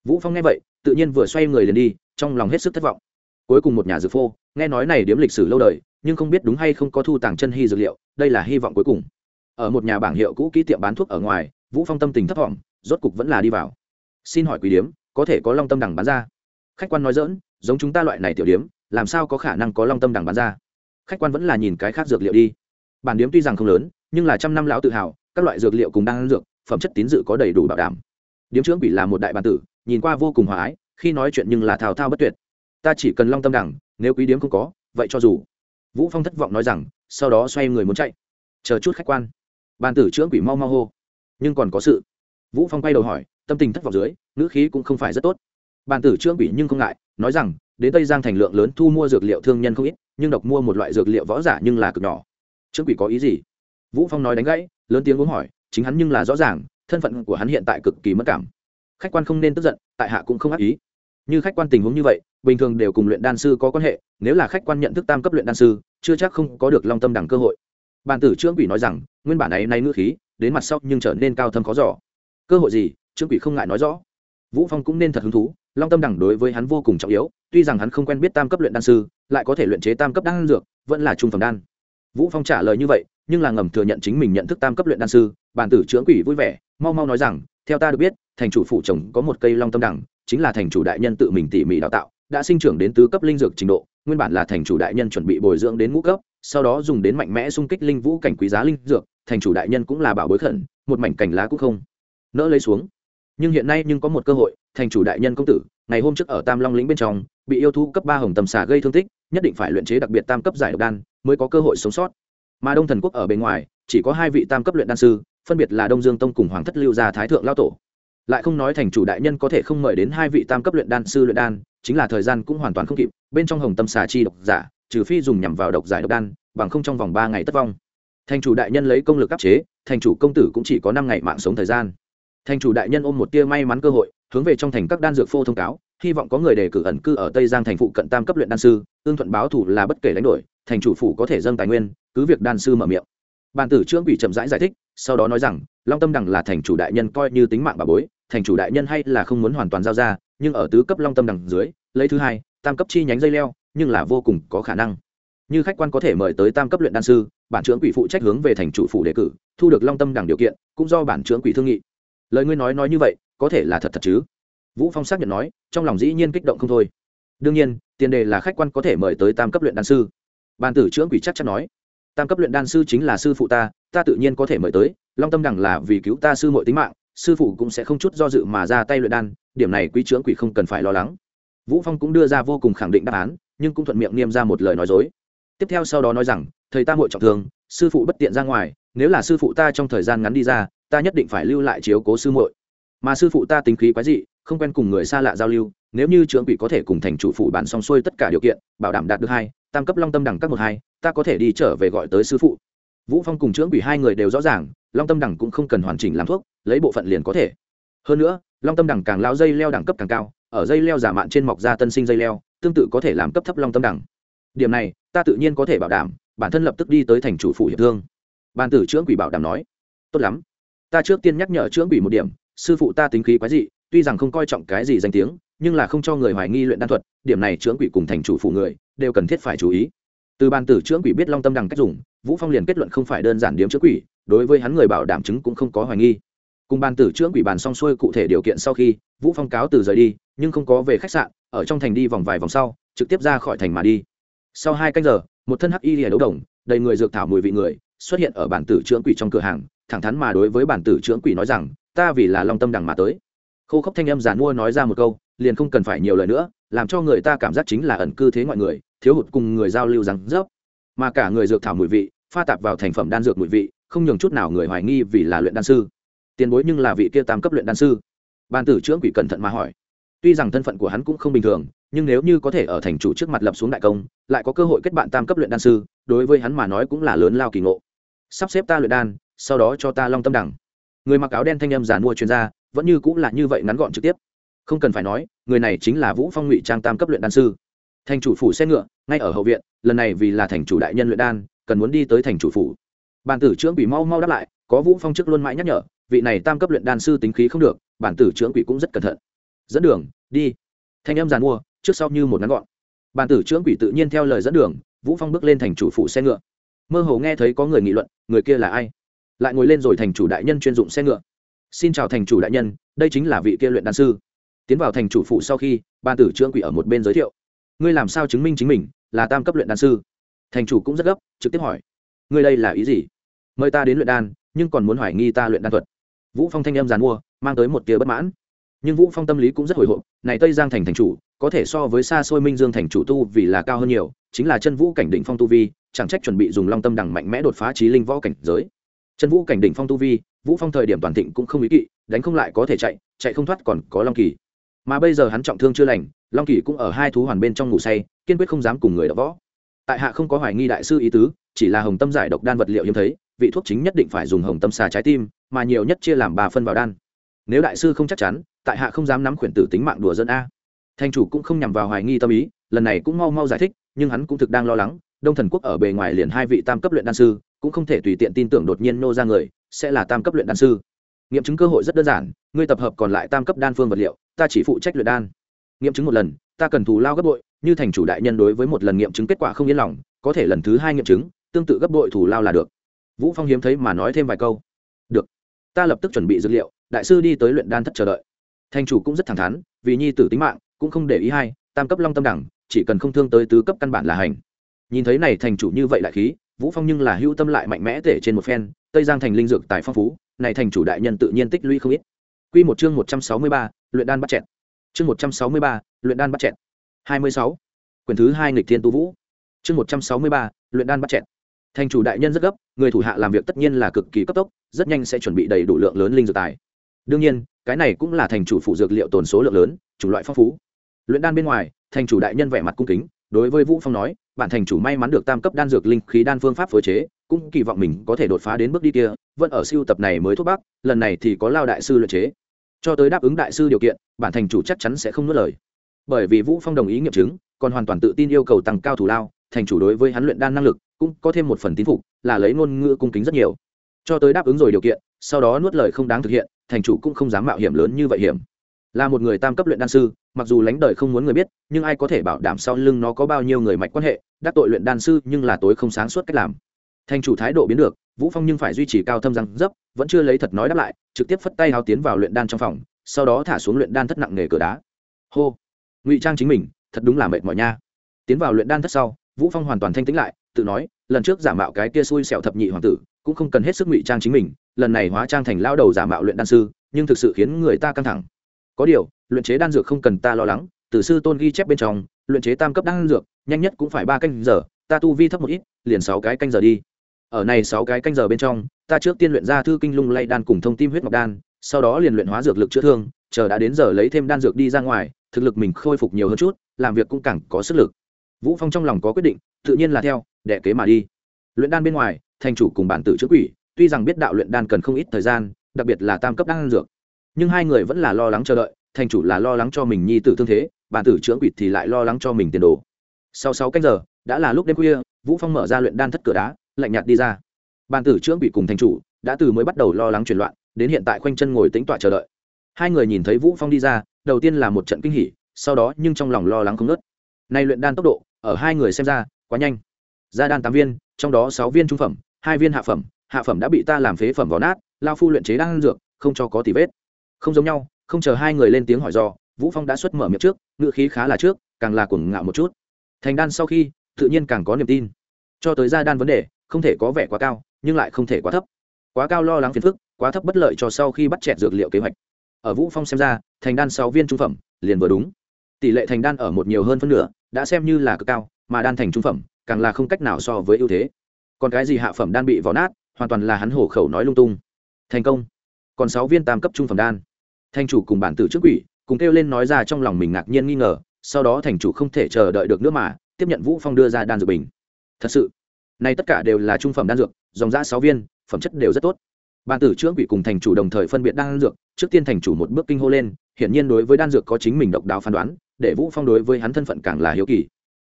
Speaker 1: Vũ phong nghe vậy, tự nhiên vừa xoay người liền đi, trong lòng hết sức thất vọng. Cuối cùng một nhà dược phô, nghe nói này điếm lịch sử lâu đời, nhưng không biết đúng hay không có thu tàng chân hy dược liệu, đây là hy vọng cuối cùng. Ở một nhà bảng hiệu cũ kỹ tiệm bán thuốc ở ngoài, vũ phong tâm tình thất vọng, rốt cục vẫn là đi vào. Xin hỏi quý điếm, có thể có long tâm đằng bán ra? Khách quan nói dỡn giống chúng ta loại này tiểu điếm, làm sao có khả năng có long tâm đằng bán ra? Khách quan vẫn là nhìn cái khác dược liệu đi. Bản điếm tuy rằng không lớn nhưng là trăm năm lão tự hào, các loại dược liệu cùng đang dược, phẩm chất tín dự có đầy đủ bảo đảm. Điếm trưởng quỷ là một đại bản tử, nhìn qua vô cùng hòa ái, khi nói chuyện nhưng là thao thao bất tuyệt. Ta chỉ cần long tâm đẳng, nếu quý điếm không có, vậy cho dù. Vũ phong thất vọng nói rằng, sau đó xoay người muốn chạy. Chờ chút khách quan. Bàn tử trưởng quỷ mau mau hô. Nhưng còn có sự. Vũ phong quay đầu hỏi, tâm tình thất vọng dưới, ngữ khí cũng không phải rất tốt. Bàn tử trương quỷ nhưng không ngại, nói rằng, đến tây giang thành lượng lớn thu mua dược liệu thương nhân không ít, nhưng độc mua một loại dược liệu võ giả nhưng là cực nhỏ. Trương quỷ có ý gì? Vũ phong nói đánh gãy, lớn tiếng uống hỏi, chính hắn nhưng là rõ ràng, thân phận của hắn hiện tại cực kỳ mất cảm. Khách quan không nên tức giận, tại hạ cũng không ác ý. Như khách quan tình huống như vậy, bình thường đều cùng luyện đan sư có quan hệ, nếu là khách quan nhận thức tam cấp luyện đan sư, chưa chắc không có được long tâm đẳng cơ hội. Bàn tử trương quỷ nói rằng, nguyên bản ấy nay ngữ khí, đến mặt sau nhưng trở nên cao thâm khó giỏ cơ hội gì trương quỷ không ngại nói rõ. Vũ phong cũng nên thật hứng thú, long tâm đẳng đối với hắn vô cùng trọng yếu, tuy rằng hắn không quen biết tam cấp luyện đan sư, lại có thể luyện chế tam cấp đan dược, vẫn là trung phẩm đan vũ phong trả lời như vậy, nhưng là ngầm thừa nhận chính mình nhận thức tam cấp luyện đan sư bàn tử trưởng quỷ vui vẻ, mau mau nói rằng, theo ta được biết, thành chủ phụ chồng có một cây long tâm đẳng, chính là thành chủ đại nhân tự mình tỉ mỉ đào tạo, đã sinh trưởng đến tứ cấp linh dược trình độ, nguyên bản là thành chủ đại nhân chuẩn bị bồi dưỡng đến ngũ cấp, sau đó dùng đến mạnh mẽ xung kích linh vũ cảnh quý giá linh dược, thành chủ đại nhân cũng là bảo bối khẩn, một mảnh cảnh lá cũng không nỡ lấy xuống. Nhưng hiện nay nhưng có một cơ hội, thành chủ đại nhân công tử, ngày hôm trước ở tam long lĩnh bên trong, bị yêu thú cấp ba hồng tầm xà gây thương tích nhất định phải luyện chế đặc biệt tam cấp giải độc đan mới có cơ hội sống sót. Mà đông thần quốc ở bên ngoài, chỉ có hai vị tam cấp luyện đan sư, phân biệt là đông dương tông cùng hoàng thất lưu gia thái thượng lao tổ. Lại không nói thành chủ đại nhân có thể không mời đến hai vị tam cấp luyện đan sư luyện đan, chính là thời gian cũng hoàn toàn không kịp, bên trong hồng tâm xà chi độc giả, trừ phi dùng nhằm vào độc giải độc đan, bằng không trong vòng ba ngày tất vong. Thành chủ đại nhân lấy công lực áp chế, thành chủ công tử cũng chỉ có năm ngày mạng sống thời gian. Thành chủ đại nhân ôm một tia may mắn cơ hội, hướng về trong thành các đan dược phô thông cáo hy vọng có người đề cử ẩn cư ở tây giang thành phụ cận tam cấp luyện đan sư ương thuận báo thủ là bất kể đánh đổi thành chủ phủ có thể dâng tài nguyên cứ việc đan sư mở miệng. Bàn tử trương quỷ chậm rãi giải, giải thích sau đó nói rằng long tâm đằng là thành chủ đại nhân coi như tính mạng bà bối thành chủ đại nhân hay là không muốn hoàn toàn giao ra nhưng ở tứ cấp long tâm đằng dưới lấy thứ hai tam cấp chi nhánh dây leo nhưng là vô cùng có khả năng. Như khách quan có thể mời tới tam cấp luyện đan sư bản trưởng quỷ phụ trách hướng về thành chủ phủ đề cử thu được long tâm đằng điều kiện cũng do bản trưởng quỷ thương nghị. Lời ngươi nói nói như vậy có thể là thật thật chứ? Vũ phong xác nhận nói, trong lòng dĩ nhiên kích động không thôi. Đương nhiên, tiền đề là khách quan có thể mời tới tam cấp luyện đan sư. Ban tử trưởng quỷ chắc chắn nói, tam cấp luyện đan sư chính là sư phụ ta ta tự nhiên có thể mời tới, long tâm đẳng là vì cứu ta sư mọi tính mạng, sư phụ cũng sẽ không chút do dự mà ra tay luyện đan, điểm này quý trưởng quỷ không cần phải lo lắng. Vũ phong cũng đưa ra vô cùng khẳng định đáp án, nhưng cũng thuận miệng niêm ra một lời nói dối. Tiếp theo sau đó nói rằng, thầy ta muội trọng thương, sư phụ bất tiện ra ngoài, nếu là sư phụ ta trong thời gian ngắn đi ra, ta nhất định phải lưu lại chiếu cố sư muội. Mà sư phụ ta tính khí quái dị không quen cùng người xa lạ giao lưu, nếu như trưởng quỷ có thể cùng thành chủ phụ bản xong xuôi tất cả điều kiện, bảo đảm đạt được hai, tam cấp long tâm đẳng các một hai, ta có thể đi trở về gọi tới sư phụ. Vũ phong cùng trưởng quỷ hai người đều rõ ràng, long tâm đẳng cũng không cần hoàn chỉnh làm thuốc, lấy bộ phận liền có thể. Hơn nữa, long tâm đẳng càng lao dây leo đẳng cấp càng cao, ở dây leo giả mạn trên mọc ra tân sinh dây leo, tương tự có thể làm cấp thấp long tâm đẳng. Điểm này, ta tự nhiên có thể bảo đảm, bản thân lập tức đi tới thành chủ phủ hiệp thương. Bàn tử trưởng quỷ bảo đảm nói, tốt lắm, ta trước tiên nhắc nhở trưởng quỷ một điểm, sư phụ ta tính khí quái dị tuy rằng không coi trọng cái gì danh tiếng, nhưng là không cho người hoài nghi luyện đan thuật, điểm này trưởng quỷ cùng thành chủ phụ người, đều cần thiết phải chú ý. Từ ban tử trưởng quỷ biết long tâm đằng cách dùng, vũ phong liền kết luận không phải đơn giản điếm chữa quỷ, đối với hắn người bảo đảm chứng cũng không có hoài nghi. Cùng ban tử trưởng quỷ bàn xong xuôi cụ thể điều kiện sau khi, vũ phong cáo từ rời đi, nhưng không có về khách sạn, ở trong thành đi vòng vài vòng sau, trực tiếp ra khỏi thành mà đi. Sau hai canh giờ, một thân hắc y lìa đấu đồng, đầy người dược thảo mùi vị người, xuất hiện ở bản tử trưởng quỷ trong cửa hàng, thẳng thắn mà đối với bản tử trưởng quỷ nói rằng, ta vì là long tâm đằng mà tới khô khốc thanh âm giàn mua nói ra một câu, liền không cần phải nhiều lời nữa, làm cho người ta cảm giác chính là ẩn cư thế ngoại người, thiếu hụt cùng người giao lưu rằng rớp. Mà cả người dược thảo mùi vị, pha tạp vào thành phẩm đan dược mùi vị, không nhường chút nào người hoài nghi vì là luyện đan sư. Tiền bối nhưng là vị kia tam cấp luyện đan sư. Ban tử trưởng quỷ cẩn thận mà hỏi. Tuy rằng thân phận của hắn cũng không bình thường, nhưng nếu như có thể ở thành chủ trước mặt lập xuống đại công, lại có cơ hội kết bạn tam cấp luyện đan sư, đối với hắn mà nói cũng là lớn lao kỳ ngộ. Sắp xếp ta luyện đan, sau đó cho ta long tâm đẳng. Người mặc áo đen thanh âm giàn mua chuyên gia vẫn như cũng là như vậy ngắn gọn trực tiếp. Không cần phải nói, người này chính là vũ phong ngụy trang tam cấp luyện đan sư. Thành chủ phủ xe ngựa, ngay ở hậu viện, lần này vì là thành chủ đại nhân luyện đan, cần muốn đi tới thành chủ phủ. Bản tử trưởng quỷ mau mau đáp lại, có vũ phong trước luôn mãi nhắc nhở, vị này tam cấp luyện đan sư tính khí không được, bản tử trưởng quỷ cũng rất cẩn thận. Dẫn đường, đi. Thanh em giàn mua, trước sau như một ngắn gọn. Bản tử trưởng quỷ tự nhiên theo lời dẫn đường, vũ phong bước lên thành chủ phủ xe ngựa. Mơ hồ nghe thấy có người nghị luận, người kia là ai? Lại ngồi lên rồi thành chủ đại nhân chuyên dụng xe ngựa xin chào thành chủ đại nhân, đây chính là vị kia luyện đan sư. Tiến vào thành chủ phụ sau khi, ban tử trương quỷ ở một bên giới thiệu. Ngươi làm sao chứng minh chính mình là tam cấp luyện đan sư? Thành chủ cũng rất gấp, trực tiếp hỏi. Ngươi đây là ý gì? Mời ta đến luyện đan, nhưng còn muốn hoài nghi ta luyện đan thuật. Vũ phong thanh em giàn mua, mang tới một tia bất mãn. Nhưng vũ phong tâm lý cũng rất hồi hộp, này tây giang thành thành chủ, có thể so với xa xôi minh dương thành chủ tu vì là cao hơn nhiều, chính là chân vũ cảnh đỉnh phong tu vi, chẳng trách chuẩn bị dùng long tâm đằng mạnh mẽ đột phá trí linh võ cảnh giới. Chân vũ cảnh đỉnh phong tu vi vũ phong thời điểm toàn thịnh cũng không ý kỵ, đánh không lại có thể chạy chạy không thoát còn có long kỳ. Mà bây giờ hắn trọng thương chưa lành, long kỳ cũng ở hai thú hoàn bên trong ngủ say, kiên quyết không dám cùng người đ võ. Tại hạ không có hoài nghi đại sư ý tứ, chỉ là hồng tâm giải độc đan vật liệu hiếm thấy, vị thuốc chính nhất định phải dùng hồng tâm xà trái tim, mà nhiều nhất chia làm ba phân vào đan. Nếu đại sư không chắc chắn, tại hạ không dám nắm khuyển tử tính mạng đùa dân a. Thanh chủ cũng không nhằm vào hoài nghi tâm ý, lần này cũng mau mau giải thích, nhưng hắn cũng thực đang lo lắng, đông thần quốc ở bề ngoài liền hai vị tam cấp luyện đan sư, cũng không thể tùy tiện tin tưởng đột nhiên nô ra người sẽ là tam cấp luyện đan sư. Nghiệm chứng cơ hội rất đơn giản, ngươi tập hợp còn lại tam cấp đan phương vật liệu, ta chỉ phụ trách luyện đan. Nghiệm chứng một lần, ta cần thù lao gấp bội, như thành chủ đại nhân đối với một lần nghiệm chứng kết quả không yên lòng, có thể lần thứ hai nghiệm chứng, tương tự gấp bội thù lao là được. Vũ phong hiếm thấy mà nói thêm vài câu. Được, ta lập tức chuẩn bị dữ liệu, đại sư đi tới luyện đan thất chờ đợi. Thành chủ cũng rất thẳng thắn, vì nhi tử tính mạng, cũng không để ý hai, tam cấp long tâm đẳng, chỉ cần không thương tới tứ cấp căn bản là hành. Nhìn thấy này thành chủ như vậy lại khí vũ phong nhưng là hữu tâm lại mạnh mẽ tể trên một phen tây giang thành linh dược tài phong phú này thành chủ đại nhân tự nhiên tích lũy không ít. Quy một chương 163, luyện đan bắt chẹt. Chương 163, luyện đan bắt chẹt. 26. quyển thứ hai nghịch thiên tu vũ. Chương 163, luyện đan bắt chẹt. Thành chủ đại nhân rất gấp người thủ hạ làm việc tất nhiên là cực kỳ cấp tốc rất nhanh sẽ chuẩn bị đầy đủ lượng lớn linh dược tài. Đương nhiên cái này cũng là thành chủ phụ dược liệu tồn số lượng lớn chủng loại phong phú. Luyện đan bên ngoài thành chủ đại nhân vẻ mặt cung kính đối với vũ phong nói, bản thành chủ may mắn được tam cấp đan dược linh khí đan phương pháp phối chế, cũng kỳ vọng mình có thể đột phá đến bước đi kia, vẫn ở siêu tập này mới thuốc bắc, lần này thì có lao đại sư luyện chế. Cho tới đáp ứng đại sư điều kiện, bản thành chủ chắc chắn sẽ không nuốt lời. Bởi vì vũ phong đồng ý nghiệm chứng, còn hoàn toàn tự tin yêu cầu tăng cao thủ lao, thành chủ đối với hắn luyện đan năng lực cũng có thêm một phần tín phục, là lấy ngôn ngữ cung kính rất nhiều. Cho tới đáp ứng rồi điều kiện, sau đó nuốt lời không đáng thực hiện, thành chủ cũng không dám mạo hiểm lớn như vậy hiểm là một người tam cấp luyện đan sư, mặc dù lánh đời không muốn người biết, nhưng ai có thể bảo đảm sau lưng nó có bao nhiêu người mạch quan hệ, đắc tội luyện đan sư nhưng là tối không sáng suốt cách làm. Thành chủ thái độ biến được, vũ phong nhưng phải duy trì cao thâm răng dấp, vẫn chưa lấy thật nói đáp lại, trực tiếp phất tay hao tiến vào luyện đan trong phòng, sau đó thả xuống luyện đan thất nặng nghề cửa đá. Hô! Ngụy trang chính mình, thật đúng là mệt mỏi nha. Tiến vào luyện đan thất sau, vũ phong hoàn toàn thanh tĩnh lại, tự nói, lần trước giả mạo cái kia xui xẻo thập nhị hoàng tử, cũng không cần hết sức ngụy trang chính mình, lần này hóa trang thành lao đầu giả mạo luyện đan sư, nhưng thực sự khiến người ta căng thẳng có điều, luyện chế đan dược không cần ta lo lắng, từ sư tôn ghi chép bên trong, luyện chế tam cấp đan dược, nhanh nhất cũng phải ba canh giờ, ta tu vi thấp một ít, liền sáu cái canh giờ đi. Ở này sáu cái canh giờ bên trong, ta trước tiên luyện ra thư kinh lung lay đan cùng thông tim huyết ngọc đan, sau đó liền luyện hóa dược lực chữa thương, chờ đã đến giờ lấy thêm đan dược đi ra ngoài, thực lực mình khôi phục nhiều hơn chút, làm việc cũng càng có sức lực. Vũ phong trong lòng có quyết định, tự nhiên là theo đệ kế mà đi. Luyện đan bên ngoài, thành chủ cùng bản tử chữa quỷ, tuy rằng biết đạo luyện đan cần không ít thời gian, đặc biệt là tam cấp đan dược nhưng hai người vẫn là lo lắng chờ đợi, thành chủ là lo lắng cho mình nhi tử thương thế, bản tử chữa quỷ thì lại lo lắng cho mình tiền đồ. Sau sáu canh giờ, đã là lúc đêm khuya, vũ phong mở ra luyện đan thất cửa đá, lạnh nhạt đi ra. Bản tử chữa quỷ cùng thành chủ đã từ mới bắt đầu lo lắng chuyển loạn, đến hiện tại khoanh chân ngồi tính tọa chờ đợi. Hai người nhìn thấy vũ phong đi ra, đầu tiên là một trận kinh hỉ, sau đó nhưng trong lòng lo lắng không nớt nay luyện đan tốc độ, ở hai người xem ra, quá nhanh. Ra đan tám viên, trong đó sáu viên trung phẩm, hai viên hạ phẩm. Hạ phẩm đã bị ta làm phế phẩm vào nát, lao phu luyện chế đan dược, không cho có tỷ vết không giống nhau, không chờ hai người lên tiếng hỏi do, vũ phong đã xuất mở miệng trước ngựa khí khá là trước, càng là cuồng ngạo một chút. Thành đan sau khi, tự nhiên càng có niềm tin. Cho tới ra đan vấn đề, không thể có vẻ quá cao, nhưng lại không thể quá thấp. Quá cao lo lắng phiền phức, quá thấp bất lợi cho sau khi bắt chẹt dược liệu kế hoạch. Ở vũ phong xem ra, thành đan sáu viên trung phẩm, liền vừa đúng. Tỷ lệ thành đan ở một nhiều hơn phân nửa, đã xem như là cực cao, mà đan thành trung phẩm, càng là không cách nào so với ưu thế. Còn cái gì hạ phẩm đan bị vỏ nát, hoàn toàn là hắn hổ khẩu nói lung tung. Thành công còn sáu viên tam cấp trung phẩm đan. Thành chủ cùng bản tử trước quỷ, cùng kêu lên nói ra trong lòng mình ngạc nhiên nghi ngờ, sau đó thành chủ không thể chờ đợi được nữa mà, tiếp nhận vũ phong đưa ra đan dược bình. Thật sự, này tất cả đều là trung phẩm đan dược, dòng ra sáu viên, phẩm chất đều rất tốt. Bản tử trưởng quỷ cùng thành chủ đồng thời phân biệt đan dược, trước tiên thành chủ một bước kinh hô lên, hiển nhiên đối với đan dược có chính mình độc đáo phán đoán, để vũ phong đối với hắn thân phận càng là hiếu kỳ.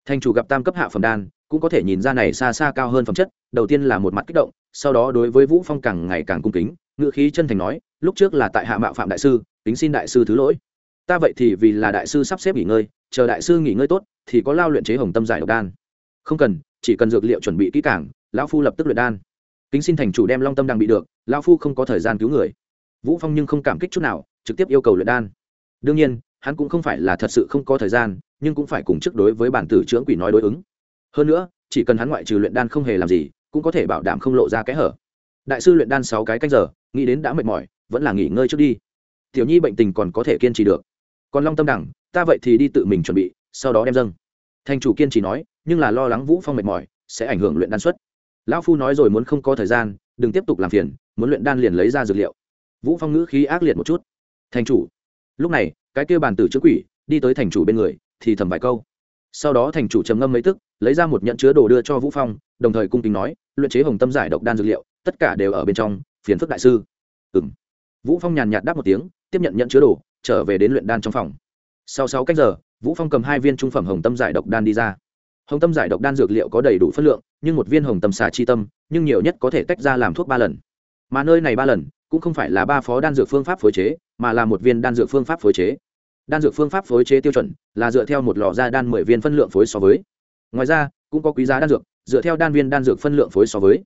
Speaker 1: Thành chủ gặp tam cấp hạ phẩm đan, cũng có thể nhìn ra này xa xa cao hơn phẩm chất, đầu tiên là một mặt kích động, sau đó đối với vũ phong càng ngày càng cung kính Ngự khí chân thành nói, lúc trước là tại hạ mạo phạm đại sư tính xin đại sư thứ lỗi. Ta vậy thì vì là đại sư sắp xếp nghỉ ngơi, chờ đại sư nghỉ ngơi tốt, thì có lao luyện chế hồng tâm giải độc đan. Không cần, chỉ cần dược liệu chuẩn bị kỹ càng, lão phu lập tức luyện đan. Kính xin thành chủ đem long tâm đang bị được, lão phu không có thời gian cứu người. Vũ phong nhưng không cảm kích chút nào, trực tiếp yêu cầu luyện đan. Đương nhiên, hắn cũng không phải là thật sự không có thời gian, nhưng cũng phải cùng trước đối với bản tử trưởng quỷ nói đối ứng. Hơn nữa, chỉ cần hắn ngoại trừ luyện đan không hề làm gì, cũng có thể bảo đảm không lộ ra cái hở. Đại sư luyện đan sáu cái canh giờ nghĩ đến đã mệt mỏi, vẫn là nghỉ ngơi trước đi. Tiểu nhi bệnh tình còn có thể kiên trì được. Còn long tâm đẳng, ta vậy thì đi tự mình chuẩn bị, sau đó đem dâng. Thành chủ kiên trì nói, nhưng là lo lắng vũ phong mệt mỏi, sẽ ảnh hưởng luyện đan suất. Lão phu nói rồi muốn không có thời gian, đừng tiếp tục làm phiền, muốn luyện đan liền lấy ra dược liệu. Vũ phong ngữ khí ác liệt một chút. Thành chủ. Lúc này, cái kia bàn tử chữ quỷ, đi tới thành chủ bên người, thì thầm vài câu. Sau đó thành chủ trầm ngâm mấy tức, lấy ra một nhận chứa đồ đưa cho vũ phong, đồng thời cung kính nói, luyện chế hồng tâm giải độc đan dược liệu, tất cả đều ở bên trong phiền phức đại sư. Ừng vũ phong nhàn nhạt đáp một tiếng, tiếp nhận nhận chứa đồ, trở về đến luyện đan trong phòng. Sau sáu cách giờ, vũ phong cầm hai viên trung phẩm hồng tâm giải độc đan đi ra. Hồng tâm giải độc đan dược liệu có đầy đủ phân lượng, nhưng một viên hồng tâm xà chi tâm, nhưng nhiều nhất có thể tách ra làm thuốc ba lần. Mà nơi này ba lần, cũng không phải là ba phó đan dược phương pháp phối chế, mà là một viên đan dược phương pháp phối chế. Đan dược phương pháp phối chế tiêu chuẩn là dựa theo một lò ra đan mười viên phân lượng phối so với. Ngoài ra, cũng có quý giá đan dược, dựa theo đan viên đan dược phân lượng phối so với.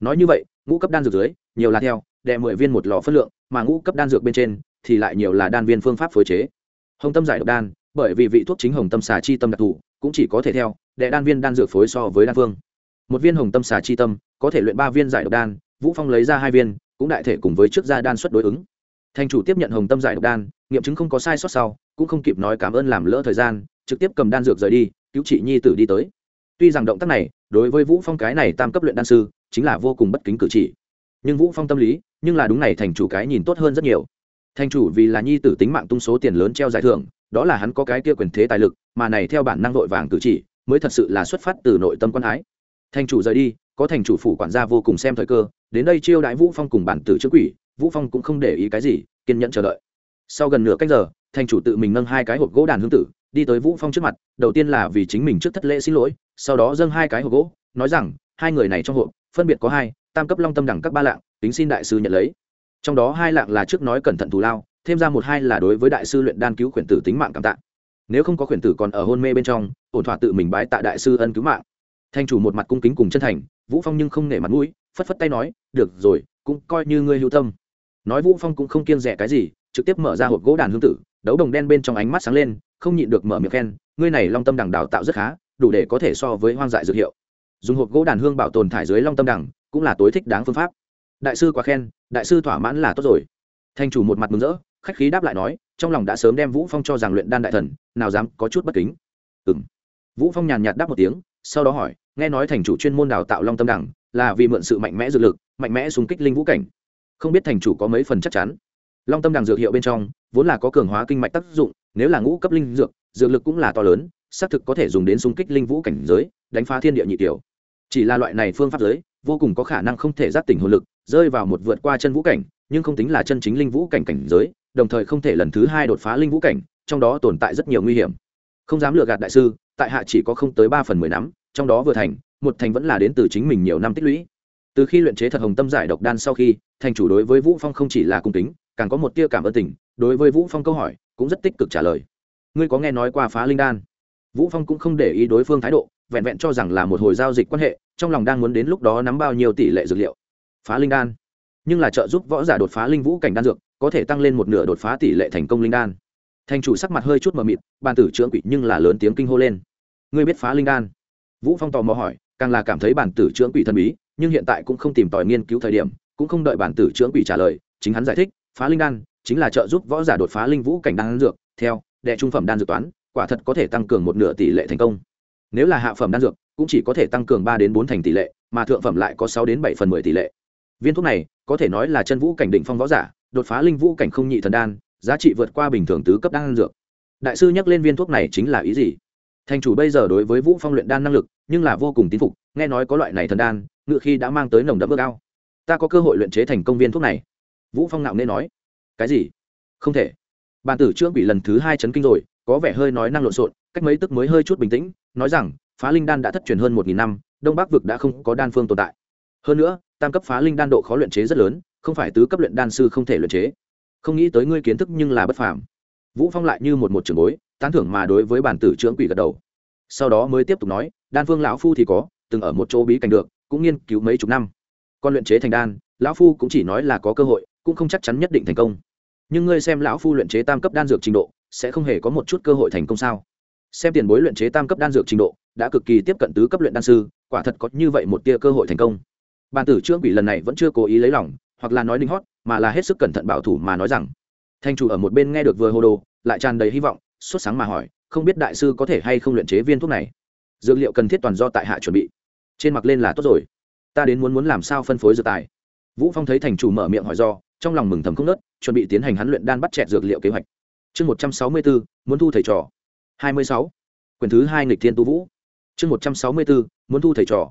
Speaker 1: Nói như vậy ngũ cấp đan dược dưới, nhiều là theo, đệ mười viên một lò phân lượng, mà ngũ cấp đan dược bên trên thì lại nhiều là đan viên phương pháp phối chế. Hồng tâm giải độc đan, bởi vì vị thuốc chính hồng tâm xà chi tâm đặc thù, cũng chỉ có thể theo, đệ đan viên đan dược phối so với đan phương. Một viên hồng tâm xà chi tâm, có thể luyện ba viên giải độc đan, vũ phong lấy ra hai viên, cũng đại thể cùng với trước gia đan xuất đối ứng. Thành chủ tiếp nhận hồng tâm giải độc đan, nghiệm chứng không có sai sót sau, cũng không kịp nói cảm ơn làm lỡ thời gian, trực tiếp cầm đan dược rời đi, cứu chị nhi tử đi tới. Tuy rằng động tác này, đối với vũ phong cái này tam cấp luyện đan sư chính là vô cùng bất kính cử chỉ. Nhưng vũ phong tâm lý, nhưng là đúng này, thành chủ cái nhìn tốt hơn rất nhiều. Thành chủ vì là nhi tử tính mạng tung số tiền lớn treo giải thưởng, đó là hắn có cái kia quyền thế tài lực, mà này theo bản năng vội vàng cử chỉ, mới thật sự là xuất phát từ nội tâm quan ái. Thành chủ rời đi, có thành chủ phủ quản gia vô cùng xem thời cơ, đến đây chiêu đãi vũ phong cùng bản tử trước quỷ, vũ phong cũng không để ý cái gì, kiên nhẫn chờ đợi. Sau gần nửa cách giờ, thành chủ tự mình nâng hai cái hộp gỗ đàn hương tử, đi tới vũ phong trước mặt, đầu tiên là vì chính mình trước thất lễ xin lỗi, sau đó dâng hai cái hộp gỗ, nói rằng, hai người này trong hộp phân biệt có hai, tam cấp long tâm đẳng các ba lạng tính xin đại sư nhận lấy. Trong đó hai lạng là trước nói cẩn thận thù lao, thêm ra một hai là đối với đại sư luyện đan cứu khuyển tử tính mạng cảm tạ. Nếu không có khuyển tử còn ở hôn mê bên trong, ổn thỏa tự mình bái tạ đại sư ân cứu mạng. Thanh chủ một mặt cung kính cùng chân thành, vũ phong nhưng không nể mặt mũi, phất phất tay nói, được rồi, cũng coi như ngươi hữu tâm. Nói vũ phong cũng không kiêng rẻ cái gì, trực tiếp mở ra hộp gỗ đàn hương tử, đấu đồng đen bên trong ánh mắt sáng lên, không nhịn được mở miệng khen, ngươi này long tâm đằng đào tạo rất khá, đủ để có thể so với hoang dại dược hiệu dùng hộp gỗ đàn hương bảo tồn thải dưới long tâm đằng, cũng là tối thích đáng phương pháp. Đại sư quá khen, đại sư thỏa mãn là tốt rồi. Thành chủ một mặt mừng rỡ, khách khí đáp lại nói, trong lòng đã sớm đem vũ phong cho rằng luyện đan đại thần, nào dám có chút bất kính. Ừ vũ phong nhàn nhạt đáp một tiếng, sau đó hỏi, nghe nói thành chủ chuyên môn đào tạo long tâm đẳng là vì mượn sự mạnh mẽ dược lực, mạnh mẽ xung kích linh vũ cảnh. Không biết thành chủ có mấy phần chắc chắn. Long tâm đằng dược hiệu bên trong, vốn là có cường hóa kinh mạch tác dụng, nếu là ngũ cấp linh dược dược lực cũng là to lớn, xác thực có thể dùng đến xung kích linh vũ cảnh giới, đánh phá thiên địa nhị tiểu chỉ là loại này phương pháp giới, vô cùng có khả năng không thể giác tỉnh hồn lực, rơi vào một vượt qua chân vũ cảnh, nhưng không tính là chân chính linh vũ cảnh cảnh giới, đồng thời không thể lần thứ hai đột phá linh vũ cảnh, trong đó tồn tại rất nhiều nguy hiểm. Không dám lừa gạt đại sư, tại hạ chỉ có không tới ba phần mười nắm trong đó vừa thành, một thành vẫn là đến từ chính mình nhiều năm tích lũy. Từ khi luyện chế thật hồng tâm giải độc đan sau khi, thành chủ đối với vũ phong không chỉ là cung tính càng có một tia cảm ơn tình, đối với vũ phong câu hỏi, cũng rất tích cực trả lời. Ngươi có nghe nói qua phá linh đan? Vũ phong cũng không để ý đối phương thái độ vẹn vẹn cho rằng là một hồi giao dịch quan hệ, trong lòng đang muốn đến lúc đó nắm bao nhiêu tỷ lệ dược liệu. Phá linh đan. Nhưng là trợ giúp võ giả đột phá linh vũ cảnh đan dược, có thể tăng lên một nửa đột phá tỷ lệ thành công linh đan. Thành chủ sắc mặt hơi chút mờ mịt, bàn tử trưởng quỷ nhưng là lớn tiếng kinh hô lên. Ngươi biết phá linh đan? Vũ phong tò mò hỏi, càng là cảm thấy bản tử trưởng quỷ thần bí, nhưng hiện tại cũng không tìm tòi nghiên cứu thời điểm, cũng không đợi bản tử trưởng quỷ trả lời, chính hắn giải thích, phá linh đan chính là trợ giúp võ giả đột phá linh vũ cảnh đan dược, theo, đệ trung phẩm đan dược toán, quả thật có thể tăng cường một nửa tỷ lệ thành công nếu là hạ phẩm đan dược, cũng chỉ có thể tăng cường ba đến bốn thành tỷ lệ, mà thượng phẩm lại có sáu đến bảy phần mười tỷ lệ. Viên thuốc này, có thể nói là chân vũ cảnh định phong võ giả, đột phá linh vũ cảnh không nhị thần đan, giá trị vượt qua bình thường tứ cấp đan dược. Đại sư nhắc lên viên thuốc này chính là ý gì? Thành chủ bây giờ đối với vũ phong luyện đan năng lực, nhưng là vô cùng tín phục, nghe nói có loại này thần đan, ngựa khi đã mang tới nồng đậm ước ao. Ta có cơ hội luyện chế thành công viên thuốc này. Vũ phong nạo nên nói. Cái gì? Không thể. Bàn tử trương bị lần thứ hai chấn kinh rồi, có vẻ hơi nói năng lộn xộn cách mấy tức mới hơi chút bình tĩnh, nói rằng, phá linh đan đã thất truyền hơn một nghìn năm, đông bắc vực đã không có đan phương tồn tại. Hơn nữa, tam cấp phá linh đan độ khó luyện chế rất lớn, không phải tứ cấp luyện đan sư không thể luyện chế. Không nghĩ tới ngươi kiến thức nhưng là bất phàm. Vũ phong lại như một một trường bối, tán thưởng mà đối với bản tử trưởng quỷ gật đầu. Sau đó mới tiếp tục nói, đan phương lão phu thì có, từng ở một chỗ bí cảnh được, cũng nghiên cứu mấy chục năm. Con luyện chế thành đan, lão phu cũng chỉ nói là có cơ hội, cũng không chắc chắn nhất định thành công. Nhưng ngươi xem lão phu luyện chế tam cấp đan dược trình độ, sẽ không hề có một chút cơ hội thành công sao? Xem tiền bối luyện chế tam cấp đan dược trình độ, đã cực kỳ tiếp cận tứ cấp luyện đan sư, quả thật có như vậy một tia cơ hội thành công. Bàn tử trương quỷ lần này vẫn chưa cố ý lấy lòng, hoặc là nói linh hót, mà là hết sức cẩn thận bảo thủ mà nói rằng, thanh chủ ở một bên nghe được vừa hô đồ, lại tràn đầy hy vọng xuất sáng mà hỏi, không biết đại sư có thể hay không luyện chế viên thuốc này? Dược liệu cần thiết toàn do tại hạ chuẩn bị. Trên mặt lên là tốt rồi. Ta đến muốn muốn làm sao phân phối dược tài. Vũ phong thấy thành chủ mở miệng hỏi do, trong lòng mừng thầm không nớt, chuẩn bị tiến hành hắn luyện đan bắt chẹt dược liệu kế hoạch. Chương một trăm sáu mươi bốn muốn thu thầy trò hai mươi sáu. Quyển thứ hai nghịch thiên tu vũ. Chương một trăm sáu mươi bốn muốn thu thầy trò.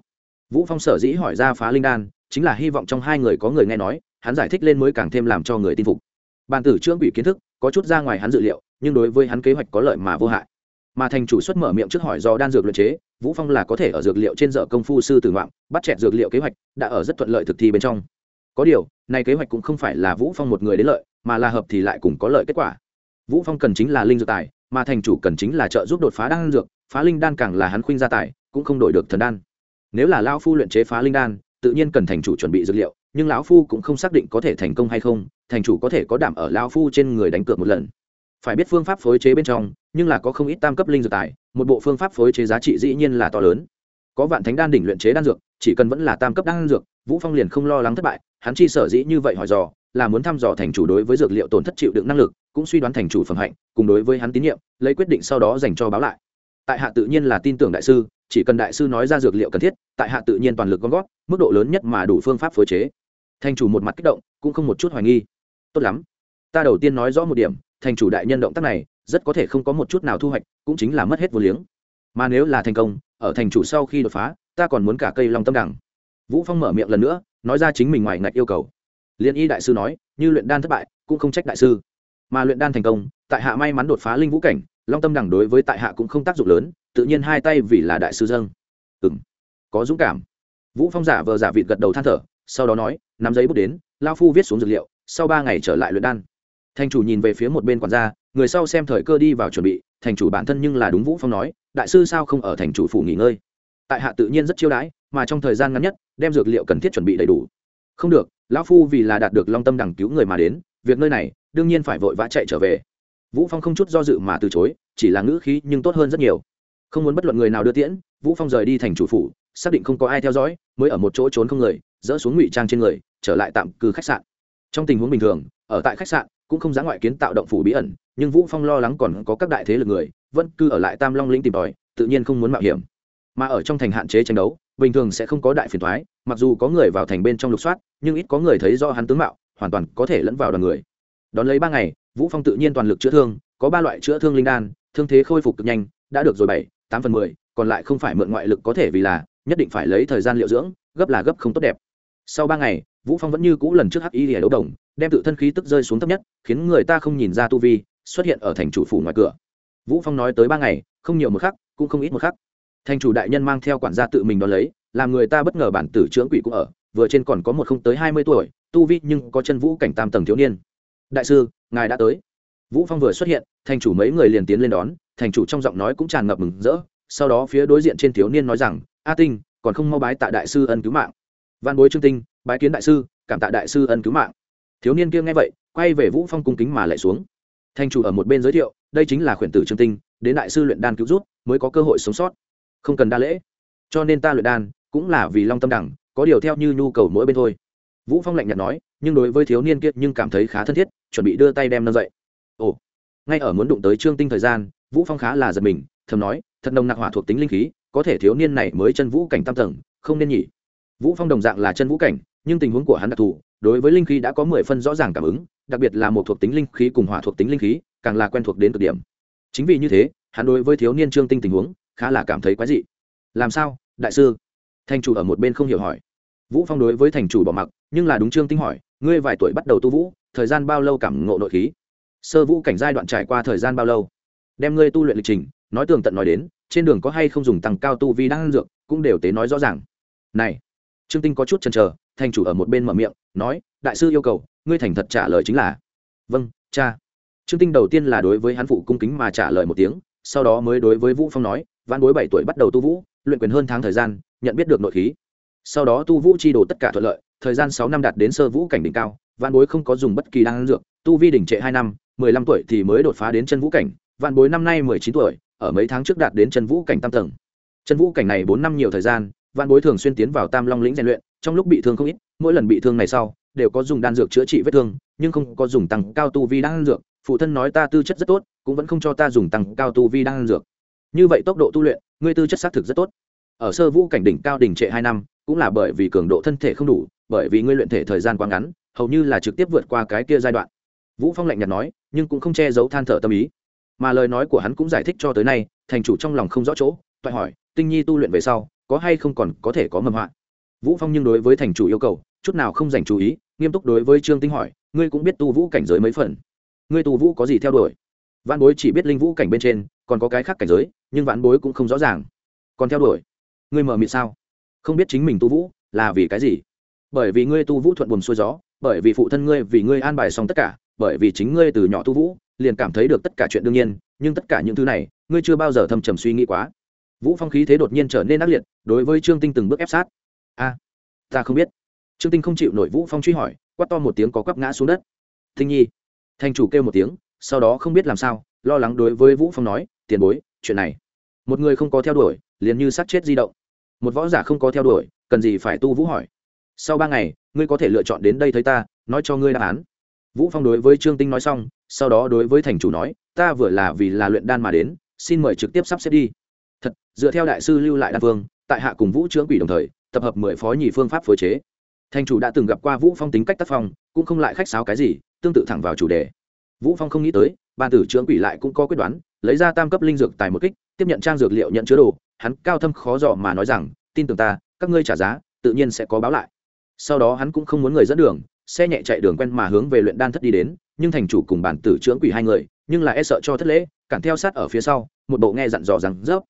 Speaker 1: Vũ phong sở dĩ hỏi ra phá linh đan, chính là hy vọng trong hai người có người nghe nói, hắn giải thích lên mới càng thêm làm cho người tin phục. Bàn tử trưởng bị kiến thức, có chút ra ngoài hắn dự liệu, nhưng đối với hắn kế hoạch có lợi mà vô hại. Mà thành chủ xuất mở miệng trước hỏi do đan dược luyện chế, vũ phong là có thể ở dược liệu trên dở công phu sư tử ngoạm, bắt chẹt dược liệu kế hoạch, đã ở rất thuận lợi thực thi bên trong. Có điều, này kế hoạch cũng không phải là vũ phong một người đến lợi, mà là hợp thì lại cùng có lợi kết quả. Vũ phong cần chính là linh dược tài mà thành chủ cần chính là trợ giúp đột phá đan dược, phá linh đan càng là hắn khuynh gia tài, cũng không đổi được thần đan. Nếu là lão phu luyện chế phá linh đan, tự nhiên cần thành chủ chuẩn bị dược liệu, nhưng lão phu cũng không xác định có thể thành công hay không, thành chủ có thể có đảm ở lão phu trên người đánh cược một lần. Phải biết phương pháp phối chế bên trong, nhưng là có không ít tam cấp linh dược tài, một bộ phương pháp phối chế giá trị dĩ nhiên là to lớn. Có vạn thánh đan đỉnh luyện chế đan dược, chỉ cần vẫn là tam cấp đan dược, vũ phong liền không lo lắng thất bại, hắn chi sở dĩ như vậy hỏi dò là muốn thăm dò thành chủ đối với dược liệu tổn thất chịu đựng năng lực, cũng suy đoán thành chủ phẩm hạnh, cùng đối với hắn tín nhiệm, lấy quyết định sau đó dành cho báo lại. Tại hạ tự nhiên là tin tưởng đại sư, chỉ cần đại sư nói ra dược liệu cần thiết, tại hạ tự nhiên toàn lực gom góp, mức độ lớn nhất mà đủ phương pháp phối chế. Thành chủ một mặt kích động, cũng không một chút hoài nghi. Tốt lắm. Ta đầu tiên nói rõ một điểm, thành chủ đại nhân động tác này, rất có thể không có một chút nào thu hoạch, cũng chính là mất hết vô liếng. Mà nếu là thành công, ở thành chủ sau khi đột phá, ta còn muốn cả cây long tâm đẳng. Vũ phong mở miệng lần nữa, nói ra chính mình ngoài ngạch yêu cầu liên y đại sư nói, như luyện đan thất bại, cũng không trách đại sư. Mà luyện đan thành công, tại hạ may mắn đột phá linh vũ cảnh, long tâm đẳng đối với tại hạ cũng không tác dụng lớn, tự nhiên hai tay vì là đại sư dâng. Ừng có dũng cảm. Vũ phong giả vờ giả vịt gật đầu than thở, sau đó nói, nắm giấy bút đến, lao phu viết xuống dược liệu, sau ba ngày trở lại luyện đan. Thành chủ nhìn về phía một bên quản gia, người sau xem thời cơ đi vào chuẩn bị, thành chủ bản thân nhưng là đúng vũ phong nói, đại sư sao không ở thành chủ phủ nghỉ ngơi? Tại hạ tự nhiên rất chiêu đãi, mà trong thời gian ngắn nhất, đem dược liệu cần thiết chuẩn bị đầy đủ. Không được lão phu vì là đạt được long tâm đằng cứu người mà đến, việc nơi này, đương nhiên phải vội vã chạy trở về. Vũ phong không chút do dự mà từ chối, chỉ là ngữ khí nhưng tốt hơn rất nhiều. Không muốn bất luận người nào đưa tiễn, vũ phong rời đi thành chủ phủ, xác định không có ai theo dõi, mới ở một chỗ trốn không người, dỡ xuống ngụy trang trên người, trở lại tạm cư khách sạn. Trong tình huống bình thường, ở tại khách sạn, cũng không dám ngoại kiến tạo động phủ bí ẩn, nhưng vũ phong lo lắng còn có các đại thế lực người, vẫn cư ở lại tam long lĩnh tìm tòi, tự nhiên không muốn mạo hiểm. Mà ở trong thành hạn chế tranh đấu, bình thường sẽ không có đại phiền thoái mặc dù có người vào thành bên trong lục soát, nhưng ít có người thấy do hắn tướng mạo, hoàn toàn có thể lẫn vào đoàn người. Đón lấy ba ngày, vũ phong tự nhiên toàn lực chữa thương, có ba loại chữa thương linh đan, thương thế khôi phục cực nhanh, đã được rồi bảy, tám phần mười, còn lại không phải mượn ngoại lực có thể vì là, nhất định phải lấy thời gian liệu dưỡng, gấp là gấp không tốt đẹp. Sau ba ngày, vũ phong vẫn như cũ lần trước hắc y lìa đấu đồng, đem tự thân khí tức rơi xuống thấp nhất, khiến người ta không nhìn ra tu vi, xuất hiện ở thành chủ phủ ngoài cửa. Vũ phong nói tới ba ngày, không nhiều một khắc, cũng không ít một khắc. Thành chủ đại nhân mang theo quản gia tự mình đón lấy làm người ta bất ngờ bản tử trưởng quỷ cũng ở, vừa trên còn có một không tới hai mươi tuổi, tu vi nhưng có chân vũ cảnh tam tầng thiếu niên. Đại sư, ngài đã tới. Vũ phong vừa xuất hiện, thành chủ mấy người liền tiến lên đón, thành chủ trong giọng nói cũng tràn ngập mừng rỡ, sau đó phía đối diện trên thiếu niên nói rằng, a tinh, còn không mau bái tạ đại sư ân cứu mạng. Văn bối trương tinh, bái kiến đại sư, cảm tạ đại sư ân cứu mạng. Thiếu niên kia nghe vậy, quay về vũ phong cung kính mà lại xuống. Thành chủ ở một bên giới thiệu, đây chính là khuyển tử trương tinh, đến đại sư luyện đan cứu rút mới có cơ hội sống sót. Không cần đa lễ. Cho nên ta luyện đan cũng là vì long tâm đẳng, có điều theo như nhu cầu mỗi bên thôi. Vũ phong lạnh nhạt nói, nhưng đối với thiếu niên kia nhưng cảm thấy khá thân thiết, chuẩn bị đưa tay đem nâng dậy. Ồ, ngay ở muốn đụng tới trương tinh thời gian, vũ phong khá là giật mình, thầm nói, thật nồng nặc hỏa thuộc tính linh khí, có thể thiếu niên này mới chân vũ cảnh tam tầng, không nên nhỉ. Vũ phong đồng dạng là chân vũ cảnh, nhưng tình huống của hắn đặc thù, đối với linh khí đã có mười phân rõ ràng cảm ứng, đặc biệt là một thuộc tính linh khí cùng hỏa thuộc tính linh khí, càng là quen thuộc đến cực điểm. Chính vì như thế, hắn đối với thiếu niên trương tinh tình huống, khá là cảm thấy quái dị. Làm sao, đại sư? Thành chủ ở một bên không hiểu hỏi. Vũ phong đối với thành chủ bỏ mặc, nhưng là đúng trương tinh hỏi, ngươi vài tuổi bắt đầu tu vũ, thời gian bao lâu cảm ngộ nội khí? Sơ vũ cảnh giai đoạn trải qua thời gian bao lâu? Đem ngươi tu luyện lịch trình, nói tường tận nói đến, trên đường có hay không dùng tăng cao tu vi đang dược, cũng đều tế nói rõ ràng. Này, trương tinh có chút chần chờ, thành chủ ở một bên mở miệng, nói, đại sư yêu cầu, ngươi thành thật trả lời chính là vâng cha. Trương tinh đầu tiên là đối với hắn phụ cung kính mà trả lời một tiếng, sau đó mới đối với vũ phong nói văn bối bảy tuổi bắt đầu tu vũ luyện quyền hơn tháng thời gian, nhận biết được nội khí. Sau đó tu vũ chi đồ tất cả thuận lợi, thời gian sáu năm đạt đến sơ vũ cảnh đỉnh cao văn bối không có dùng bất kỳ đan dược, tu vi đỉnh trệ hai năm, mười lăm tuổi thì mới đột phá đến chân vũ cảnh văn bối năm nay mười chín tuổi, ở mấy tháng trước đạt đến chân vũ cảnh tam tầng. Chân vũ cảnh này bốn năm nhiều thời gian văn bối thường xuyên tiến vào tam long lĩnh rèn luyện, trong lúc bị thương không ít, mỗi lần bị thương này sau, đều có dùng đan dược chữa trị vết thương, nhưng không có dùng tăng cao tu vi đan dược. Phụ thân nói ta tư chất rất tốt, cũng vẫn không cho ta dùng tăng cao tu vi đan dược. Như vậy tốc độ tu luyện ngươi tư chất xác thực rất tốt. Ở sơ vũ cảnh đỉnh cao đỉnh trệ hai năm, cũng là bởi vì cường độ thân thể không đủ, bởi vì ngươi luyện thể thời gian quá ngắn, hầu như là trực tiếp vượt qua cái kia giai đoạn. Vũ phong lạnh nhạt nói, nhưng cũng không che giấu than thở tâm ý. Mà lời nói của hắn cũng giải thích cho tới nay, thành chủ trong lòng không rõ chỗ, toại hỏi, tinh nhi tu luyện về sau, có hay không còn có thể có mầm họa? Vũ phong nhưng đối với thành chủ yêu cầu, chút nào không dành chú ý, nghiêm túc đối với trương tinh hỏi, ngươi cũng biết tu vũ cảnh giới mấy phần? Ngươi tu vũ có gì theo đuổi? Văn bối chỉ biết linh vũ cảnh bên trên còn có cái khác cảnh giới, nhưng vãn bối cũng không rõ ràng. Còn theo đuổi, ngươi mờ mịt sao? Không biết chính mình tu vũ là vì cái gì? Bởi vì ngươi tu vũ thuận buồm xuôi gió, bởi vì phụ thân ngươi vì ngươi an bài xong tất cả, bởi vì chính ngươi từ nhỏ tu vũ, liền cảm thấy được tất cả chuyện đương nhiên, nhưng tất cả những thứ này, ngươi chưa bao giờ thâm trầm suy nghĩ quá. Vũ phong khí thế đột nhiên trở nên ác liệt, đối với trương tinh từng bước ép sát. A, ta không biết. Trương tinh không chịu nổi vũ phong truy hỏi, quát to một tiếng có quắp ngã xuống đất. Thinh nhi, thành chủ kêu một tiếng, sau đó không biết làm sao lo lắng đối với vũ phong nói tiền bối chuyện này một người không có theo đuổi liền như sát chết di động. Một võ giả không có theo đuổi cần gì phải tu vũ hỏi. Sau ba ngày ngươi có thể lựa chọn đến đây thấy ta nói cho ngươi đáp án. Vũ phong đối với trương tinh nói xong sau đó đối với thành chủ nói ta vừa là vì là luyện đan mà đến xin mời trực tiếp sắp xếp đi. Thật dựa theo đại sư lưu lại đan vương, tại hạ cùng vũ trưởng quỷ đồng thời tập hợp mười phó nhị phương pháp phối chế. Thành chủ đã từng gặp qua vũ phong tính cách tác phong cũng không lại khách sáo cái gì tương tự thẳng vào chủ đề. Vũ phong không nghĩ tới ban tử trưởng quỷ lại cũng có quyết đoán, lấy ra tam cấp linh dược tài một kích, tiếp nhận trang dược liệu nhận chứa đồ, hắn cao thâm khó dò mà nói rằng, tin tưởng ta, các ngươi trả giá, tự nhiên sẽ có báo lại. Sau đó hắn cũng không muốn người dẫn đường, xe nhẹ chạy đường quen mà hướng về luyện đan thất đi đến, nhưng thành chủ cùng bản tử trưởng quỷ hai người, nhưng là e sợ cho thất lễ, cản theo sát ở phía sau, một bộ nghe dặn dò rằng rớp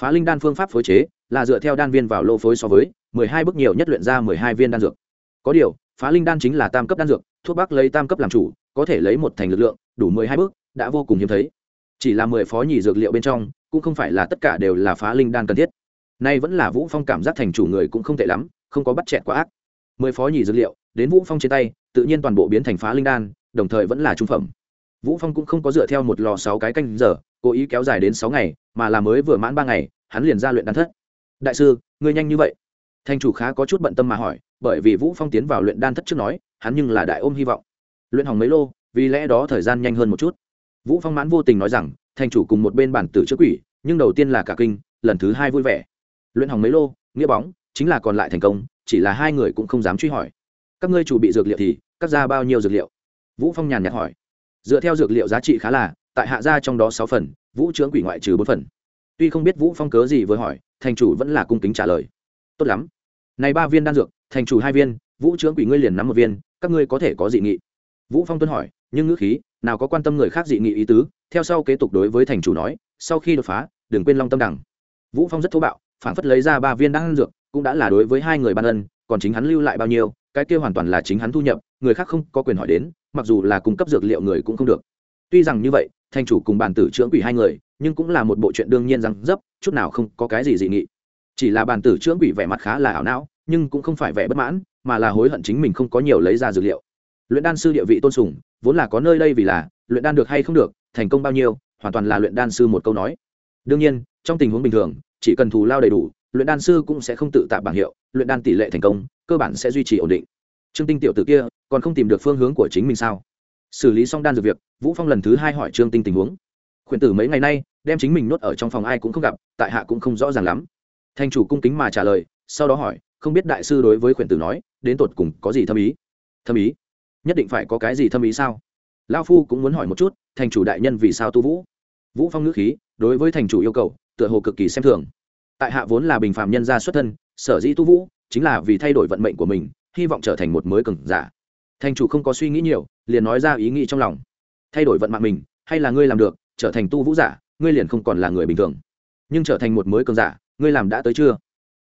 Speaker 1: phá linh đan phương pháp phối chế là dựa theo đan viên vào lô phối so với, mười hai bước nhiều nhất luyện ra mười hai viên đan dược. Có điều, phá linh đan chính là tam cấp đan dược, thuốc bắc lấy tam cấp làm chủ, có thể lấy một thành lực lượng, đủ mười hai bước đã vô cùng hiếm thấy. Chỉ là mười phó nhì dược liệu bên trong, cũng không phải là tất cả đều là phá linh đan cần thiết. Nay vẫn là vũ phong cảm giác thành chủ người cũng không tệ lắm, không có bắt chẹt quá ác. Mười phó nhì dược liệu, đến vũ phong trên tay, tự nhiên toàn bộ biến thành phá linh đan, đồng thời vẫn là trung phẩm. Vũ phong cũng không có dựa theo một lò sáu cái canh giờ, cố ý kéo dài đến sáu ngày, mà là mới vừa mãn ba ngày, hắn liền ra luyện đan thất. Đại sư, ngươi nhanh như vậy? Thành chủ khá có chút bận tâm mà hỏi, bởi vì vũ phong tiến vào luyện đan thất trước nói, hắn nhưng là đại ôm hy vọng. Luyện hỏng mấy lô, vì lẽ đó thời gian nhanh hơn một chút vũ phong mãn vô tình nói rằng, thành chủ cùng một bên bản tử trước quỷ, nhưng đầu tiên là cả kinh, lần thứ hai vui vẻ. Luyện hỏng mấy lô, nghĩa bóng, chính là còn lại thành công, chỉ là hai người cũng không dám truy hỏi. Các ngươi chủ bị dược liệu thì cắt ra bao nhiêu dược liệu? Vũ phong nhàn nhạt hỏi. Dựa theo dược liệu giá trị khá là, tại hạ gia trong đó sáu phần, vũ trưởng quỷ ngoại trừ bốn phần. Tuy không biết vũ phong cớ gì vừa hỏi, thành chủ vẫn là cung kính trả lời. Tốt lắm. Này ba viên đan dược, thành chủ hai viên, vũ trưởng quỷ ngươi liền nắm một viên, các ngươi có thể có dị nghị. Vũ phong tuân hỏi nhưng ngữ khí, nào có quan tâm người khác dị nghị ý tứ, theo sau kế tục đối với thành chủ nói, sau khi đột phá, đừng quên long tâm đẳng vũ phong rất thô bạo phản phất lấy ra ba viên đan dược, cũng đã là đối với hai người ban ân, còn chính hắn lưu lại bao nhiêu, cái kia hoàn toàn là chính hắn thu nhập, người khác không có quyền hỏi đến, mặc dù là cung cấp dược liệu người cũng không được. Tuy rằng như vậy, thành chủ cùng bản tử trưởng quỷ hai người, nhưng cũng là một bộ chuyện đương nhiên rằng dấp, chút nào không có cái gì dị nghị. Chỉ là bản tử trưởng quỷ vẻ mặt khá là ảo não, nhưng cũng không phải vẻ bất mãn, mà là hối hận chính mình không có nhiều lấy ra dược liệu. Luyện đan sư địa vị tôn sùng vốn là có nơi đây vì là, luyện đan được hay không được, thành công bao nhiêu, hoàn toàn là luyện đan sư một câu nói. Đương nhiên, trong tình huống bình thường, chỉ cần thù lao đầy đủ, luyện đan sư cũng sẽ không tự tạo bảng hiệu, luyện đan tỷ lệ thành công, cơ bản sẽ duy trì ổn định. Trương tinh tiểu t ử kia, còn không tìm được phương hướng của chính mình sao? Xử lý xong đan dược việc, vũ phong lần thứ hai hỏi trương tinh tình huống. Khuyển tử mấy ngày nay, đem chính mình nuốt ở trong phòng ai cũng không gặp, tại hạ cũng không rõ ràng lắm. Thanh chủ cung kính mà trả lời, sau đó hỏi, không biết đại sư đối với khuyển tử nói, đến tột cùng có gì thâm ý? Thâm ý? Nhất định phải có cái gì thâm ý sao? Lao phu cũng muốn hỏi một chút, thành chủ đại nhân vì sao tu vũ? Vũ phong ngữ khí, đối với thành chủ yêu cầu, tựa hồ cực kỳ xem thường. Tại hạ vốn là bình phàm nhân gia xuất thân, sở dĩ tu vũ, chính là vì thay đổi vận mệnh của mình, hy vọng trở thành một mới cường giả. Thành chủ không có suy nghĩ nhiều, liền nói ra ý nghĩ trong lòng. Thay đổi vận mạng mình, hay là ngươi làm được, trở thành tu vũ giả, ngươi liền không còn là người bình thường. Nhưng trở thành một mới cường giả, ngươi làm đã tới chưa?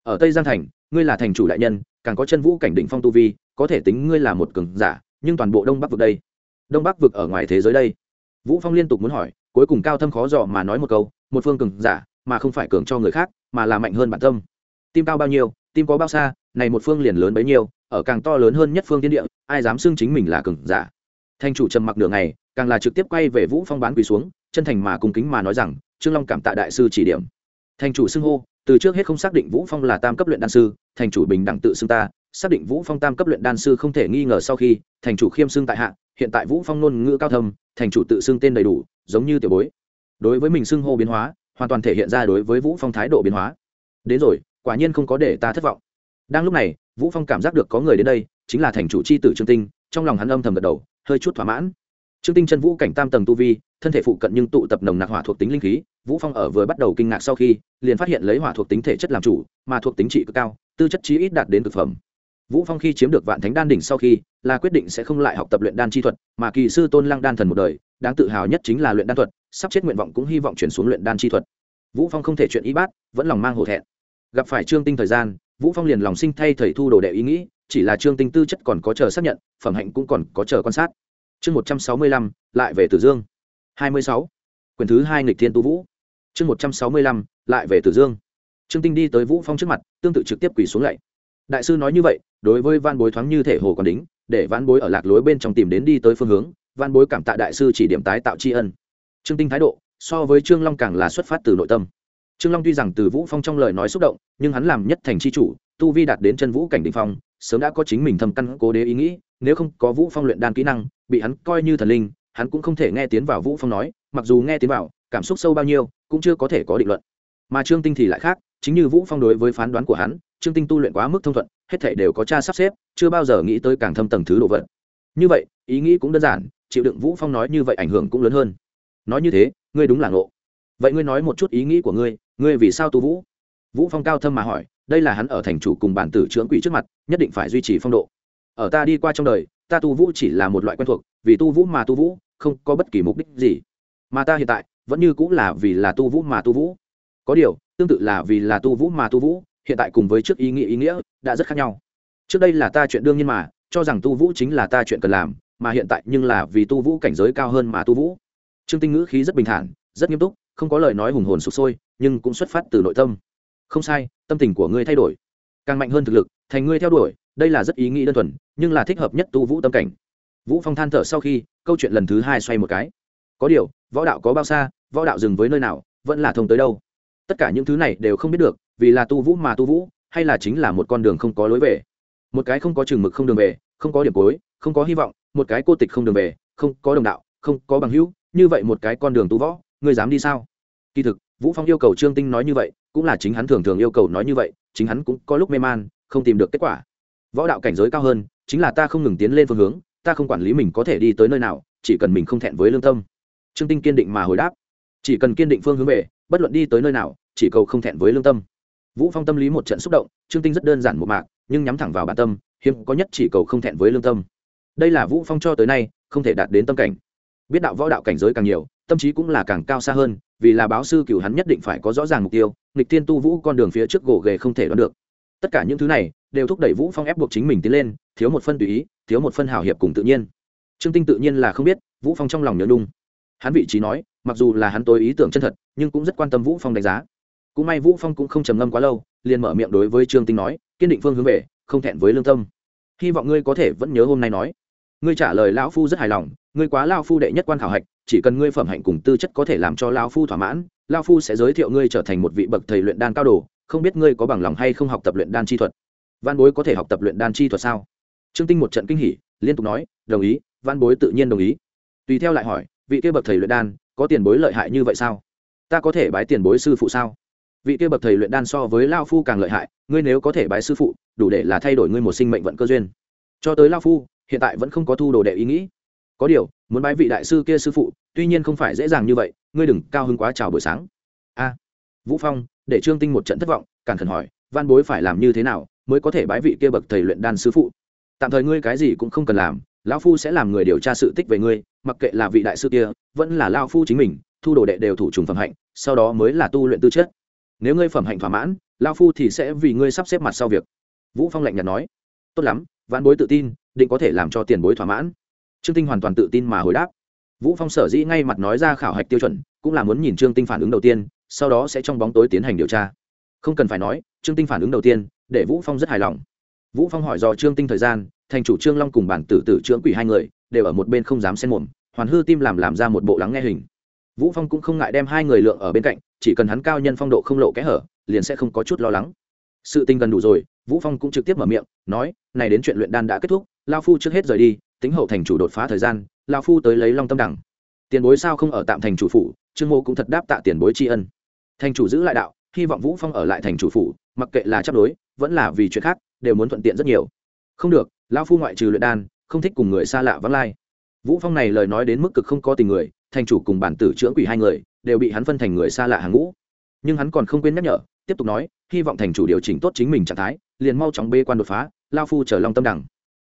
Speaker 1: Ở tây giang thành, ngươi là thành chủ đại nhân, càng có chân vũ cảnh đỉnh phong tu vi, có thể tính ngươi là một cường giả nhưng toàn bộ đông bắc vực đây, đông bắc vực ở ngoài thế giới đây, vũ phong liên tục muốn hỏi, cuối cùng cao thâm khó dò mà nói một câu, một phương cường giả mà không phải cường cho người khác, mà là mạnh hơn bản tâm. Tim cao bao nhiêu, tim có bao xa, này một phương liền lớn bấy nhiêu, ở càng to lớn hơn nhất phương tiên địa, ai dám xưng chính mình là cường giả? Thanh chủ trầm mặc nửa ngày, càng là trực tiếp quay về vũ phong bán quỳ xuống, chân thành mà cung kính mà nói rằng, trương long cảm tạ đại sư chỉ điểm. Thành chủ xưng hô, từ trước hết không xác định vũ phong là tam cấp luyện đan sư thành chủ bình đẳng tự xưng ta xác định vũ phong tam cấp luyện đan sư không thể nghi ngờ sau khi, thành chủ khiêm xưng tại hạ, hiện tại vũ phong ngôn ngữ cao thâm, thành chủ tự xưng tên đầy đủ, giống như tiểu bối. Đối với mình xưng hô biến hóa, hoàn toàn thể hiện ra đối với vũ phong thái độ biến hóa. Đến rồi, quả nhiên không có để ta thất vọng. Đang lúc này, vũ phong cảm giác được có người đến đây, chính là thành chủ chi tử trương tinh, trong lòng hắn âm thầm gật đầu, hơi chút thỏa mãn. Trương tinh chân vũ cảnh tam tầng tu vi, thân thể phụ cận nhưng tụ tập nồng nặc hỏa thuộc tính linh khí, vũ phong ở vừa bắt đầu kinh ngạc sau khi, liền phát hiện lấy hỏa thuộc tính thể chất làm chủ, mà thuộc tính trị cực cao, tư chất chí ít đạt đến thực phẩm vũ phong khi chiếm được vạn thánh đan đỉnh sau khi, là quyết định sẽ không lại học tập luyện đan chi thuật, mà kỳ sư tôn lăng đan thần một đời, đáng tự hào nhất chính là luyện đan thuật, sắp chết nguyện vọng cũng hy vọng chuyển xuống luyện đan chi thuật. Vũ phong không thể chuyện y bát, vẫn lòng mang hổ thẹn. Gặp phải trương tinh thời gian, vũ phong liền lòng sinh thay thầy thu đồ đệ ý nghĩ, chỉ là trương tinh tư chất còn có chờ xác nhận, phẩm hạnh cũng còn có chờ quan sát. Chương một trăm sáu mươi lăm, lại về tử dương. Hai mươi sáu. Quyển thứ hai nghịch thiên tu vũ. Chương một trăm sáu mươi lăm, lại về tử dương. Trương tinh đi tới vũ phong trước mặt, tương tự trực tiếp quỳ xuống lạy. Đại sư nói như vậy đối với van bối thoáng như thể hồ còn đính, để van bối ở lạc lối bên trong tìm đến đi tới phương hướng van bối cảm tạ đại sư chỉ điểm tái tạo tri ân. Trương tinh thái độ, so với trương long càng là xuất phát từ nội tâm. Trương long tuy rằng từ vũ phong trong lời nói xúc động, nhưng hắn làm nhất thành c h i chủ, tu vi đạt đến chân vũ cảnh đình phong, sớm đã có chính mình thầm căn cố đế ý nghĩ, nếu không có vũ phong luyện đan kỹ năng, bị hắn coi như thần linh, hắn cũng không thể nghe tiến vào vũ phong nói, mặc dù nghe tiến vào, cảm xúc sâu bao nhiêu, cũng chưa có thể có định luận. Mà trương tinh thì lại khác, chính như vũ phong đối với phán đoán của hắn trương tinh tu luyện quá mức thông thuận, hết thể đều có cha sắp xếp, chưa bao giờ nghĩ tới càng thâm tầng thứ đồ vật như vậy, ý nghĩ cũng đơn giản, chịu đựng vũ phong nói như vậy ảnh hưởng cũng lớn hơn. Nói như thế, ngươi đúng là ngộ. Vậy ngươi nói một chút ý nghĩ của ngươi ngươi vì sao tu vũ? Vũ phong cao thâm mà hỏi, đây là hắn ở thành chủ cùng bản tử trưởng quỷ trước mặt, nhất định phải duy trì phong độ. Ở ta đi qua trong đời, ta tu vũ chỉ là một loại quen thuộc, vì tu vũ mà tu vũ, không có bất kỳ mục đích gì. Mà ta hiện tại, vẫn như cũng là vì là tu vũ mà tu vũ. Có điều, tương tự là vì là tu vũ mà tu vũ hiện tại cùng với trước ý nghĩa ý nghĩa đã rất khác nhau. Trước đây là ta chuyện đương nhiên mà, cho rằng tu vũ chính là ta chuyện cần làm, mà hiện tại nhưng là vì tu vũ cảnh giới cao hơn mà tu vũ. Trương tinh ngữ khí rất bình thản, rất nghiêm túc, không có lời nói hùng hồn sụp sôi, nhưng cũng xuất phát từ nội tâm. Không sai, tâm tình của ngươi thay đổi. Càng mạnh hơn thực lực, thành ngươi theo đuổi, đây là rất ý nghĩ đơn thuần, nhưng là thích hợp nhất tu vũ tâm cảnh. Vũ phong than thở sau khi, câu chuyện lần thứ hai xoay một cái. Có điều, võ đạo có bao xa, võ đạo dừng với nơi nào, vẫn là thông tới đâu. Tất cả những thứ này đều không biết được vì là tu vũ mà tu vũ, hay là chính là một con đường không có lối về? Một cái không có chừng mực không đường về, không có điểm cuối, không có hy vọng, một cái cô tịch không đường về, không có đồng đạo, không có bằng hữu, như vậy một cái con đường tu võ, ngươi dám đi sao? Kỳ thực, vũ phong yêu cầu trương tinh nói như vậy, cũng là chính hắn thường thường yêu cầu nói như vậy, chính hắn cũng có lúc mê man, không tìm được kết quả. Võ đạo cảnh giới cao hơn, chính là ta không ngừng tiến lên phương hướng, ta không quản lý mình có thể đi tới nơi nào, chỉ cần mình không thẹn với lương tâm. Trương tinh kiên định mà hồi đáp. Chỉ cần kiên định phương hướng về, bất luận đi tới nơi nào, chỉ cầu không thẹn với lương tâm vũ phong tâm lý một trận xúc động, trương tinh rất đơn giản một mạc, nhưng nhắm thẳng vào bản tâm, hiếm có nhất chỉ cầu không thẹn với lương tâm. Đây là vũ phong cho tới nay, không thể đạt đến tâm cảnh. Biết đạo võ đạo cảnh giới càng nhiều, tâm trí cũng là càng cao xa hơn, vì là báo sư cửu hắn nhất định phải có rõ ràng mục tiêu, nghịch thiên tu vũ con đường phía trước gỗ ghề không thể đoán được. Tất cả những thứ này, đều thúc đẩy vũ phong ép buộc chính mình tiến lên, thiếu một phân tùy ý, thiếu một phân hào hiệp cùng tự nhiên. Trương tinh tự nhiên là không biết, vũ phong trong lòng nhớ nhung. Hắn vị trí nói, mặc dù là hắn tối ý tưởng chân thật, nhưng cũng rất quan tâm vũ phong đánh giá cũng may vũ phong cũng không trầm ngâm quá lâu, liền mở miệng đối với trương tinh nói, kiên định phương hướng về, không thẹn với lương tâm. Hy vọng ngươi có thể vẫn nhớ hôm nay nói. Ngươi trả lời lão phu rất hài lòng, ngươi quá lao phu đệ nhất quan khảo hạch, chỉ cần ngươi phẩm hạnh cùng tư chất có thể làm cho lao phu thỏa mãn lao phu sẽ giới thiệu ngươi trở thành một vị bậc thầy luyện đan cao đồ, không biết ngươi có bằng lòng hay không học tập luyện đan chi thuật. Văn bối có thể học tập luyện đan chi thuật sao? Trương tinh một trận kinh hỉ, liên tục nói, đồng ý, văn bối tự nhiên đồng ý. Tùy theo lại hỏi, vị kia bậc thầy luyện đan, có tiền bối lợi hại như vậy sao? Ta có thể bái tiền bối sư phụ sao? Vị kia bậc thầy luyện đan so với lao phu càng lợi hại, ngươi nếu có thể bái sư phụ, đủ để là thay đổi ngươi một sinh mệnh vận cơ duyên. Cho tới lao phu, hiện tại vẫn không có thu đồ đệ ý nghĩ. Có điều, muốn bái vị đại sư kia sư phụ, tuy nhiên không phải dễ dàng như vậy, ngươi đừng cao hơn quá chào buổi sáng. A, vũ phong, để trương tinh một trận thất vọng càng khẩn hỏi, văn bối phải làm như thế nào mới có thể bái vị kia bậc thầy luyện đan sư phụ? Tạm thời ngươi cái gì cũng không cần làm, lão phu sẽ làm người điều tra sự tích về ngươi, mặc kệ là vị đại sư kia, vẫn là lao phu chính mình, thu đồ đệ đều thủ trùng phẩm hạnh, sau đó mới là tu luyện tư chất nếu ngươi phẩm hạnh thỏa mãn lao phu thì sẽ vì ngươi sắp xếp mặt sau việc. Vũ phong lạnh nhạt nói. Tốt lắm, vãn bối tự tin, định có thể làm cho tiền bối thỏa mãn. Trương tinh hoàn toàn tự tin mà hồi đáp. Vũ phong sở dĩ ngay mặt nói ra khảo hạch tiêu chuẩn, cũng là muốn nhìn trương tinh phản ứng đầu tiên, sau đó sẽ trong bóng tối tiến hành điều tra. Không cần phải nói, trương tinh phản ứng đầu tiên, để vũ phong rất hài lòng. Vũ phong hỏi do trương tinh thời gian, thành chủ trương long cùng bản tử tử trương quỷ hai người, đều ở một bên không dám xen mồm, hoàn hư tim làm làm ra một bộ lắng nghe hình vũ phong cũng không ngại đem hai người lượng ở bên cạnh, chỉ cần hắn cao nhân phong độ không lộ kẽ hở, liền sẽ không có chút lo lắng. Sự tình gần đủ rồi, vũ phong cũng trực tiếp mở miệng, nói, này đến chuyện luyện đan đã kết thúc, lao phu trước hết rời đi, tính hậu thành chủ đột phá thời gian, lao phu tới lấy long tâm đẳng. Tiền bối sao không ở tạm thành chủ phủ, trương mô cũng thật đáp tạ tiền bối tri ân. Thành chủ giữ lại đạo, hy vọng vũ phong ở lại thành chủ phủ, mặc kệ là chấp đối, vẫn là vì chuyện khác, đều muốn thuận tiện rất nhiều. Không được, lao phu ngoại trừ luyện đan, không thích cùng người xa lạ vắng lai. Vũ phong này lời nói đến mức cực không có tình người thành chủ cùng bản tử trưởng quỷ hai người, đều bị hắn phân thành người xa lạ hàng ngũ. Nhưng hắn còn không quên nhắc nhở, tiếp tục nói, hy vọng thành chủ điều chỉnh tốt chính mình trạng thái, liền mau chóng bê quan đột phá, lao phu trở long tâm đẳng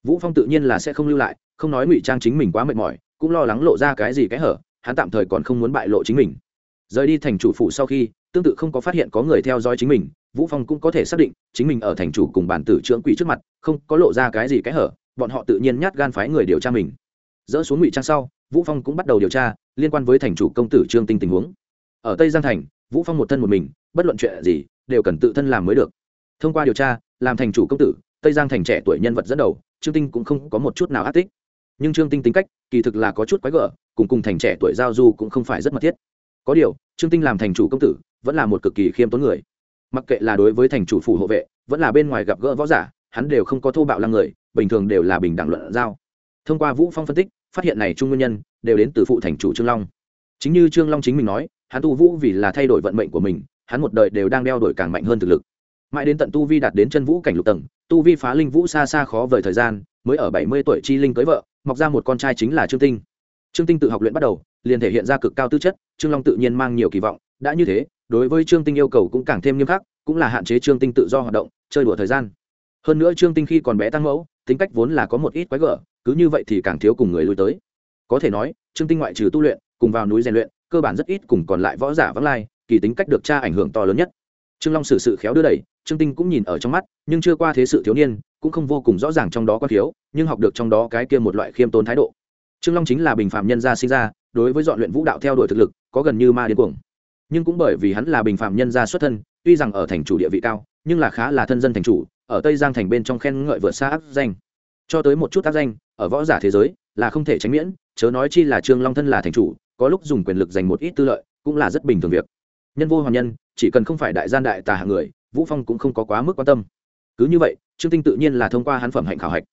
Speaker 1: vũ phong tự nhiên là sẽ không lưu lại, không nói ngụy trang chính mình quá mệt mỏi, cũng lo lắng lộ ra cái gì cái hở, hắn tạm thời còn không muốn bại lộ chính mình. Rời đi thành chủ phủ sau khi, tương tự không có phát hiện có người theo dõi chính mình, vũ phong cũng có thể xác định, chính mình ở thành chủ cùng bản tử trưởng quỷ trước mặt, không có lộ ra cái gì cái hở, bọn họ tự nhiên nhát gan phái người điều tra mình. Dỡ xuống ngụy trang sau vũ phong cũng bắt đầu điều tra liên quan với thành chủ công tử trương tinh tình huống. Ở tây giang thành, vũ phong một thân một mình, bất luận chuyện gì, đều cần tự thân làm mới được. Thông qua điều tra, làm thành chủ công tử, tây giang thành trẻ tuổi nhân vật dẫn đầu, trương tinh cũng không có một chút nào ác tích. Nhưng trương tinh tính cách, kỳ thực là có chút quái gở, cùng cùng thành trẻ tuổi giao du cũng không phải rất mật thiết. Có điều, trương tinh làm thành chủ công tử, vẫn là một cực kỳ khiêm tốn người. Mặc kệ là đối với thành chủ phủ hộ vệ, vẫn là bên ngoài gặp gỡ võ giả, hắn đều không có thô bạo lăng người, bình thường đều là bình đẳng luận giao. Thông qua vũ phong phân tích phát hiện này chung nguyên nhân, đều đến từ phụ thành chủ trương long. Chính như trương long chính mình nói, hắn tu vũ vì là thay đổi vận mệnh của mình, hắn một đời đều đang đeo đổi càng mạnh hơn thực lực. Mãi đến tận tu vi đạt đến chân vũ cảnh lục tầng, tu vi phá linh vũ xa xa khó vời thời gian, mới ở bảy mươi tuổi chi linh cưới vợ, mọc ra một con trai chính là trương tinh. Trương tinh tự học luyện bắt đầu, liền thể hiện ra cực cao tư chất, trương long tự nhiên mang nhiều kỳ vọng, đã như thế, đối với trương tinh yêu cầu cũng càng thêm nghiêm khắc, cũng là hạn chế trương tinh tự do hoạt động, chơi đùa thời gian. Hơn nữa trương tinh khi còn bé tăng mẫu tính cách vốn là có một ít quái gở, cứ như vậy thì càng thiếu cùng người lui tới. Có thể nói, trương tinh ngoại trừ tu luyện, cùng vào núi rèn luyện, cơ bản rất ít cùng còn lại võ giả vắng lai, kỳ tính cách được cha ảnh hưởng to lớn nhất. Trương long xử sự khéo đưa đẩy, trương tinh cũng nhìn ở trong mắt, nhưng chưa qua thế sự thiếu niên, cũng không vô cùng rõ ràng trong đó có thiếu, nhưng học được trong đó cái kia một loại khiêm tốn thái độ. Trương long chính là bình phạm nhân gia sinh ra, đối với dọn luyện vũ đạo theo đuổi thực lực, có gần như ma điên cuồng. Nhưng cũng bởi vì hắn là bình phạm nhân gia xuất thân, tuy rằng ở thành chủ địa vị cao, nhưng là khá là thân dân thành chủ ở tây giang thành bên trong khen ngợi vượt xa áp danh. Cho tới một chút áp danh, ở võ giả thế giới, là không thể tránh miễn, chớ nói chi là trương long thân là thành chủ, có lúc dùng quyền lực giành một ít tư lợi, cũng là rất bình thường việc. Nhân vô hoàn nhân, chỉ cần không phải đại gian đại tà hạng người, vũ phong cũng không có quá mức quan tâm. Cứ như vậy, trương tinh tự nhiên là thông qua hắn phẩm hạnh khảo hạch.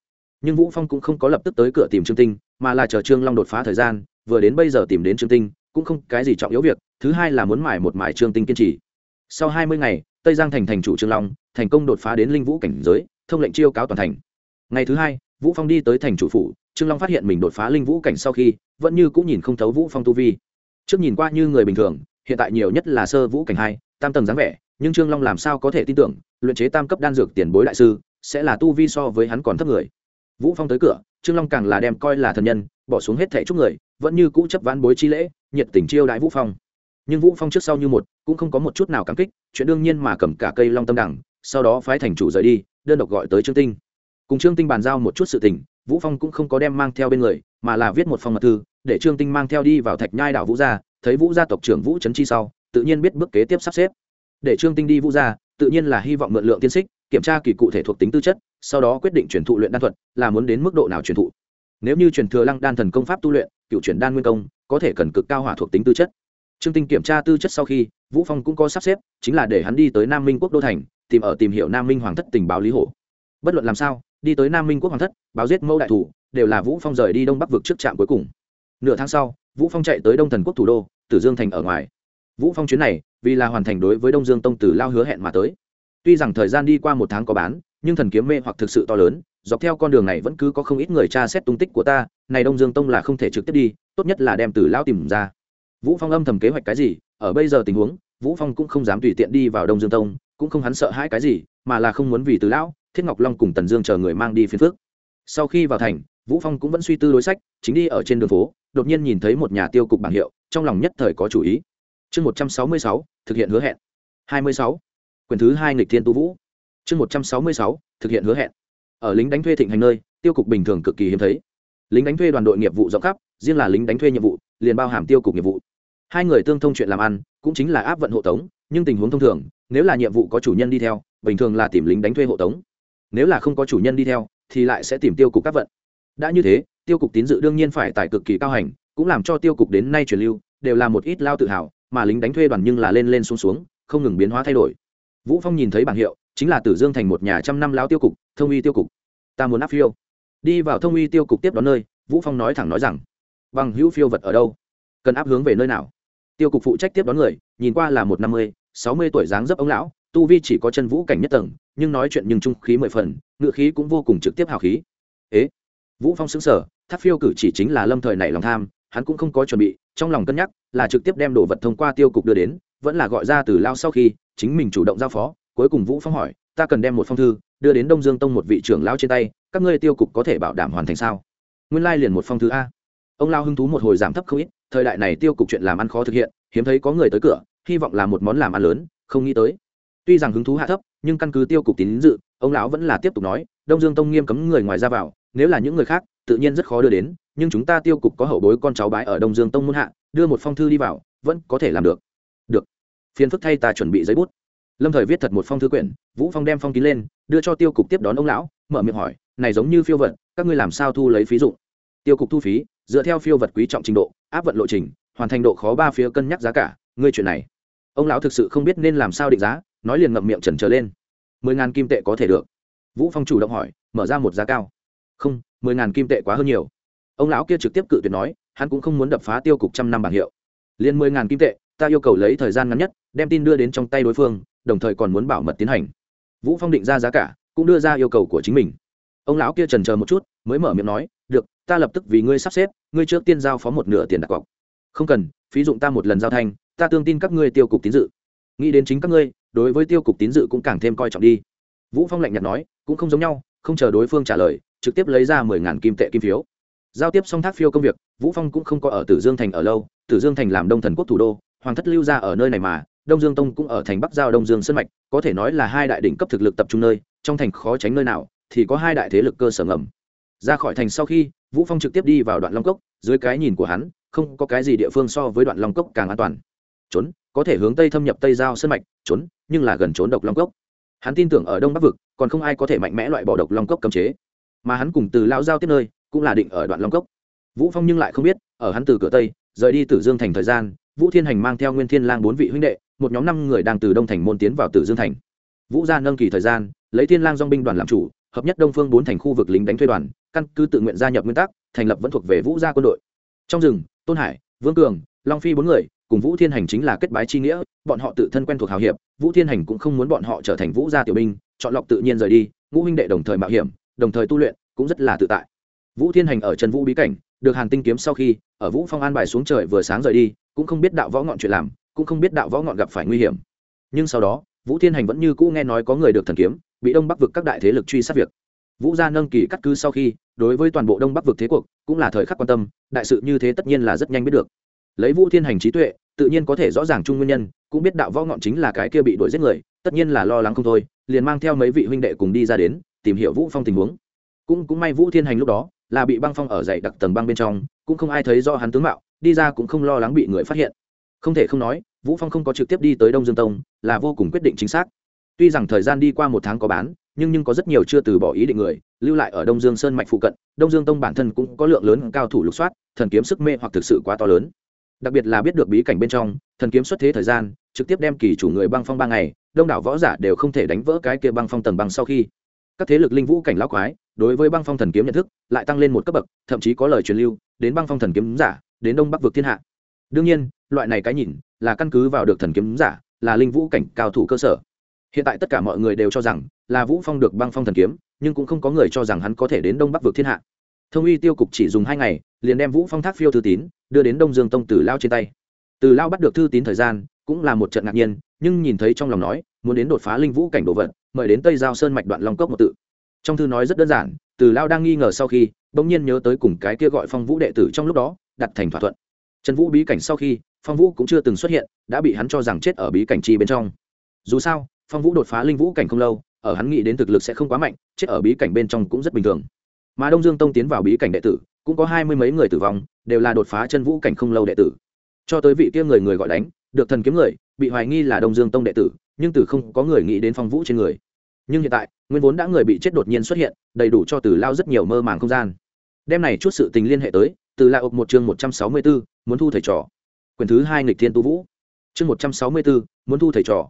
Speaker 1: Nhưng vũ phong cũng không có lập tức tới cửa tìm trương tinh, mà là chờ trương long đột phá thời gian, vừa đến bây giờ tìm đến trương tinh, cũng không cái gì trọng yếu việc, thứ hai là muốn mải một mải trương tinh kiên trì. Sau 20 ngày, tây giang thành thành chủ trương long thành công đột phá đến linh vũ cảnh giới, thông lệnh chiêu cáo toàn thành. Ngày thứ hai, vũ phong đi tới thành chủ phủ, trương long phát hiện mình đột phá linh vũ cảnh sau khi, vẫn như cũng nhìn không thấu vũ phong tu vi. Trước nhìn qua như người bình thường, hiện tại nhiều nhất là sơ vũ cảnh hai, tam tầng dáng vẻ, nhưng trương long làm sao có thể tin tưởng, luyện chế tam cấp đan dược tiền bối đại sư, sẽ là tu vi so với hắn còn thấp người. Vũ phong tới cửa, trương long càng là đem coi là thần nhân, bỏ xuống hết thẻ chúc người, vẫn như cũ chấp vãn bối chi lễ, nhiệt tình chiêu đại vũ phong. Nhưng vũ phong trước sau như một, cũng không có một chút nào cảm kích, chuyện đương nhiên mà cầm cả cây long tâm đẳng sau đó phái thành chủ rời đi, đơn độc gọi tới trương tinh. Cùng trương tinh bàn giao một chút sự tình, vũ phong cũng không có đem mang theo bên người, mà là viết một phong mật thư, để trương tinh mang theo đi vào thạch nhai đảo vũ gia, thấy vũ gia tộc trưởng vũ trấn chi sau, tự nhiên biết bước kế tiếp sắp xếp. Để trương tinh đi vũ gia, tự nhiên là hy vọng mượn lượng tiên xích, kiểm tra kỳ cụ thể thuộc tính tư chất, sau đó quyết định chuyển thụ luyện đan thuật, là muốn đến mức độ nào chuyển thụ. Nếu như truyền thừa lăng đan thần công pháp tu luyện, cựu chuyển đan nguyên công, có thể cần cực cao hỏa thuộc tính tư chất. Trương tinh kiểm tra tư chất sau khi, vũ phong cũng có sắp xếp, chính là để hắn đi tới nam minh quốc đô thành tìm ở tìm hiểu nam minh hoàng thất tình báo lý hổ. Bất luận làm sao, đi tới nam minh quốc hoàng thất, báo giết mẫu đại thủ, đều là vũ phong rời đi đông bắc vực trước trạm cuối cùng. Nửa tháng sau, vũ phong chạy tới đông thần quốc thủ đô, tử dương thành ở ngoài. Vũ phong chuyến này, vì là hoàn thành đối với đông dương tông tử lao hứa hẹn mà tới. Tuy rằng thời gian đi qua một tháng có bán, nhưng thần kiếm mê hoặc thực sự to lớn, dọc theo con đường này vẫn cứ có không ít người tra xét tung tích của ta, này đông dương tông là không thể trực tiếp đi, tốt nhất là đem tử lao tìm ra. Vũ phong âm thầm kế hoạch cái gì, ở bây giờ tình huống vũ phong cũng không dám tùy tiện đi vào đông dương tông, cũng không hắn sợ hãi cái gì, mà là không muốn vì từ lão, thiết ngọc long cùng tần dương chờ người mang đi phiên phước sau khi vào thành, vũ phong cũng vẫn suy tư đối sách, chính đi ở trên đường phố, đột nhiên nhìn thấy một nhà tiêu cục bảng hiệu, trong lòng nhất thời có chủ ý. Chương một trăm sáu mươi sáu, thực hiện hứa hẹn. hai mươi sáu quyển thứ hai nghịch thiên tu vũ. Chương một trăm sáu mươi sáu, thực hiện hứa hẹn. Ở lính đánh thuê thịnh hành nơi, tiêu cục bình thường cực kỳ hiếm thấy. Lính đánh thuê đoàn đội nghiệp vụ rộng khắp, riêng là lính đánh thuê nhiệm vụ, liền bao hàm tiêu cục nghiệp vụ hai người tương thông chuyện làm ăn, cũng chính là áp vận hộ tống, nhưng tình huống thông thường, nếu là nhiệm vụ có chủ nhân đi theo, bình thường là tìm lính đánh thuê hộ tống. Nếu là không có chủ nhân đi theo, thì lại sẽ tìm tiêu cục các vận. Đã như thế, tiêu cục tín dự đương nhiên phải tại cực kỳ cao hành, cũng làm cho tiêu cục đến nay truyền lưu, đều là một ít lao tự hào, mà lính đánh thuê đoàn nhưng là lên lên xuống xuống, không ngừng biến hóa thay đổi. Vũ phong nhìn thấy bảng hiệu, chính là tử dương thành một nhà trăm năm lao tiêu cục, thông uy tiêu cục. Ta muốn áp phiêu. Đi vào thông uy tiêu cục tiếp đón nơi, vũ phong nói thẳng nói rằng, bằng hữu phiêu vật ở đâu? Cần áp hướng về nơi nào? Tiêu cục phụ trách tiếp đón người, nhìn qua là một năm mươi, sáu mươi tuổi dáng dấp ông lão, tu vi chỉ có chân vũ cảnh nhất tầng, nhưng nói chuyện nhưng trung khí mười phần, ngựa khí cũng vô cùng trực tiếp hào khí. Ế, vũ phong xứng sở tháp phiêu cử chỉ chính là lâm thời nảy lòng tham, hắn cũng không có chuẩn bị, trong lòng cân nhắc, là trực tiếp đem đồ vật thông qua tiêu cục đưa đến, vẫn là gọi ra từ lao sau khi, chính mình chủ động giao phó, cuối cùng vũ phong hỏi, ta cần đem một phong thư đưa đến đông dương tông một vị trưởng lao trên tay, các ngươi tiêu cục có thể bảo đảm hoàn thành sao? Nguyên lai liền một phong thư a. Ông lao hứng thú một hồi giảm thấp không ít thời đại này tiêu cục chuyện làm ăn khó thực hiện, hiếm thấy có người tới cửa, hy vọng là một món làm ăn lớn, không nghĩ tới. Tuy rằng hứng thú hạ thấp, nhưng căn cứ tiêu cục tín dự, ông lão vẫn là tiếp tục nói, đông dương tông nghiêm cấm người ngoài ra vào, nếu là những người khác, tự nhiên rất khó đưa đến, nhưng chúng ta tiêu cục có hậu bối con cháu bái ở đông dương tông muôn hạ, đưa một phong thư đi vào, vẫn có thể làm được. Được. Phiền phức thay ta chuẩn bị giấy bút. Lâm thời viết thật một phong thư quyển, vũ phong đem phong ký lên, đưa cho tiêu cục tiếp đón ông lão, mở miệng hỏi, này giống như phiêu vật, các ngươi làm sao thu lấy phí dụng? Tiêu cục thu phí, dựa theo phiêu vật quý trọng trình độ, áp vận lộ trình, hoàn thành độ khó ba phía cân nhắc giá cả, ngươi chuyện này. Ông lão thực sự không biết nên làm sao định giá, nói liền ngậm miệng trần trở lên. Mười ngàn kim tệ có thể được. Vũ phong chủ động hỏi, mở ra một giá cao. Không, mười ngàn kim tệ quá hơn nhiều. Ông lão kia trực tiếp cự tuyệt nói, hắn cũng không muốn đập phá tiêu cục trăm năm bảng hiệu. Liền mười ngàn kim tệ, ta yêu cầu lấy thời gian ngắn nhất, đem tin đưa đến trong tay đối phương, đồng thời còn muốn bảo mật tiến hành. Vũ phong định ra giá cả, cũng đưa ra yêu cầu của chính mình ông lão kia trần chờ một chút, mới mở miệng nói, được, ta lập tức vì ngươi sắp xếp, ngươi trước tiên giao phó một nửa tiền đặt cọc. Không cần, phí dụng ta một lần giao thanh, ta tương tin các ngươi tiêu cục tín dự. Nghĩ đến chính các ngươi, đối với tiêu cục tín dự cũng càng thêm coi trọng đi. Vũ phong lạnh nhạt nói, cũng không giống nhau, không chờ đối phương trả lời, trực tiếp lấy ra mười ngàn kim tệ kim phiếu. Giao tiếp xong thác phiêu công việc, vũ phong cũng không có ở tử dương thành ở lâu, tử dương thành làm đông thần quốc thủ đô, hoàng thất lưu ra ở nơi này mà, đông dương tông cũng ở thành bắc giao đông dương sân mạch, có thể nói là hai đại đỉnh cấp thực lực tập trung nơi, trong thành khó tránh nơi nào thì có hai đại thế lực cơ sở ngầm. Ra khỏi thành sau khi, vũ phong trực tiếp đi vào đoạn long cốc, dưới cái nhìn của hắn, không có cái gì địa phương so với đoạn long cốc càng an toàn. Trốn, có thể hướng tây thâm nhập tây giao sân mạch, trốn, nhưng là gần trốn độc long cốc. Hắn tin tưởng ở đông bắc vực, còn không ai có thể mạnh mẽ loại bỏ độc long cốc cấm chế. Mà hắn cùng từ lão giao tiếp nơi, cũng là định ở đoạn long cốc. Vũ phong nhưng lại không biết, ở hắn từ cửa tây, rời đi tử dương thành thời gian, vũ thiên hành mang theo nguyên thiên lang bốn vị huynh đệ, một nhóm năm người đang từ đông thành môn tiến vào tử dương thành. Vũ gia nâng kỳ thời gian, lấy thiên lang dòng binh đoàn làm chủ hợp nhất đông phương bốn thành khu vực lính đánh thuê đoàn, căn cứ tự nguyện gia nhập nguyên tắc, thành lập vẫn thuộc về vũ gia quân đội. Trong rừng, tôn hải, vương cường, long phi bốn người, cùng vũ thiên hành chính là kết bái chi nghĩa, bọn họ tự thân quen thuộc hào hiệp, vũ thiên hành cũng không muốn bọn họ trở thành vũ gia tiểu binh, chọn lọc tự nhiên rời đi, ngũ huynh đệ đồng thời mạo hiểm, đồng thời tu luyện, cũng rất là tự tại. Vũ thiên hành ở trần vũ bí cảnh, được hàn tinh kiếm sau khi, ở vũ phong an bài xuống trời vừa sáng rời đi, cũng không biết đạo võ ngọn chuyện làm, cũng không biết đạo võ ngọn gặp phải nguy hiểm. Nhưng sau đó, vũ thiên hành vẫn như cũ nghe nói có người được thần kiếm bị đông bắc vực các đại thế lực truy sát việc. Vũ gia nâng kỳ cắt cứ sau khi, đối với toàn bộ đông bắc vực thế cuộc, cũng là thời khắc quan tâm, đại sự như thế tất nhiên là rất nhanh biết được. Lấy vũ thiên hành trí tuệ, tự nhiên có thể rõ ràng chung nguyên nhân, cũng biết đạo võ ngọn chính là cái kia bị đuổi giết người, tất nhiên là lo lắng không thôi, liền mang theo mấy vị huynh đệ cùng đi ra đến, tìm hiểu vũ phong tình huống. Cũng cũng may vũ thiên hành lúc đó, là bị băng phong ở dậy đặc tầng băng bên trong, cũng không ai thấy do hắn tướng mạo, đi ra cũng không lo lắng bị người phát hiện. Không thể không nói, vũ phong không có trực tiếp đi tới đông dương tông, là vô cùng quyết định chính xác tuy rằng thời gian đi qua một tháng có bán, nhưng nhưng có rất nhiều chưa từ bỏ ý định người, lưu lại ở đông dương sơn mạch phụ cận. Đông dương tông bản thân cũng có lượng lớn cao thủ lục soát, thần kiếm sức mê hoặc thực sự quá to lớn. Đặc biệt là biết được bí cảnh bên trong, thần kiếm xuất thế thời gian, trực tiếp đem kỳ chủ người băng phong ba ngày, đông đảo võ giả đều không thể đánh vỡ cái kia băng phong tầng băng sau khi. Các thế lực linh vũ cảnh lão quái, đối với băng phong thần kiếm nhận thức, lại tăng lên một cấp bậc, thậm chí có lời truyền lưu, đến băng phong thần kiếm giả, đến đông bắc vực thiên hạ. Đương nhiên, loại này cái nhìn, là căn cứ vào được thần kiếm giả, là linh vũ cảnh cao thủ cơ sở hiện tại tất cả mọi người đều cho rằng là vũ phong được băng phong thần kiếm, nhưng cũng không có người cho rằng hắn có thể đến đông bắc vực thiên hạ. Thông uy tiêu cục chỉ dùng hai ngày, liền đem vũ phong thác phiêu thư tín, đưa đến đông dương tông tử lao trên tay. Từ lao bắt được thư tín thời gian, cũng là một trận ngạc nhiên, nhưng nhìn thấy trong lòng nói, muốn đến đột phá linh vũ cảnh đồ vật, mời đến tây giao sơn mạch đoạn long cốc một tự. Trong thư nói rất đơn giản, từ lao đang nghi ngờ sau khi, bỗng nhiên nhớ tới cùng cái kia gọi phong vũ đệ tử trong lúc đó, đặt thành thỏa thuận. Trần vũ bí cảnh sau khi, phong vũ cũng chưa từng xuất hiện, đã bị hắn cho rằng chết ở bí cảnh chi bên trong. Dù sao phong vũ đột phá linh vũ cảnh không lâu, ở hắn nghĩ đến thực lực sẽ không quá mạnh, chết ở bí cảnh bên trong cũng rất bình thường. Mà đông dương tông tiến vào bí cảnh đệ tử, cũng có hai mươi mấy người tử vong, đều là đột phá chân vũ cảnh không lâu đệ tử. Cho tới vị kia người người gọi đánh, được thần kiếm người, bị hoài nghi là đông dương tông đệ tử, nhưng từ không có người nghĩ đến phong vũ trên người. Nhưng hiện tại, nguyên vốn đã người bị chết đột nhiên xuất hiện, đầy đủ cho từ lao rất nhiều mơ màng không gian. Đem này chút sự tình liên hệ tới, từ la ộp một chương một trăm sáu mươi bốn muốn thu thầy trò. Quyển thứ hai nghịch thiên tu vũ. Chương một trăm sáu mươi bốn muốn thu thầy trò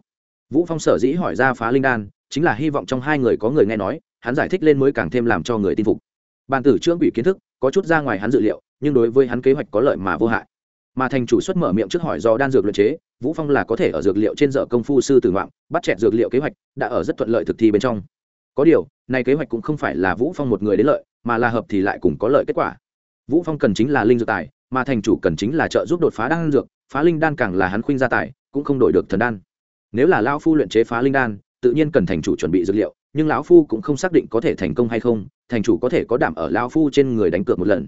Speaker 1: vũ phong sở dĩ hỏi ra phá linh đan, chính là hy vọng trong hai người có người nghe nói, hắn giải thích lên mới càng thêm làm cho người tin phục. Bàn tử trương quỷ kiến thức, có chút ra ngoài hắn dự liệu, nhưng đối với hắn kế hoạch có lợi mà vô hại. Mà thành chủ xuất mở miệng trước hỏi do đan dược luyện chế, vũ phong là có thể ở dược liệu trên dở công phu sư tử ngoạm, bắt chẹt dược liệu kế hoạch, đã ở rất thuận lợi thực thi bên trong. Có điều, này kế hoạch cũng không phải là vũ phong một người đến lợi, mà là hợp thì lại cùng có lợi kết quả. Vũ phong cần chính là linh dược tài, mà thành chủ cần chính là trợ giúp đột phá đan dược, phá linh đan càng là hắn khuynh gia tài, cũng không đổi được thần đan nếu là lão phu luyện chế phá linh đan, tự nhiên cần thành chủ chuẩn bị dược liệu, nhưng lão phu cũng không xác định có thể thành công hay không, thành chủ có thể có đảm ở lão phu trên người đánh cược một lần.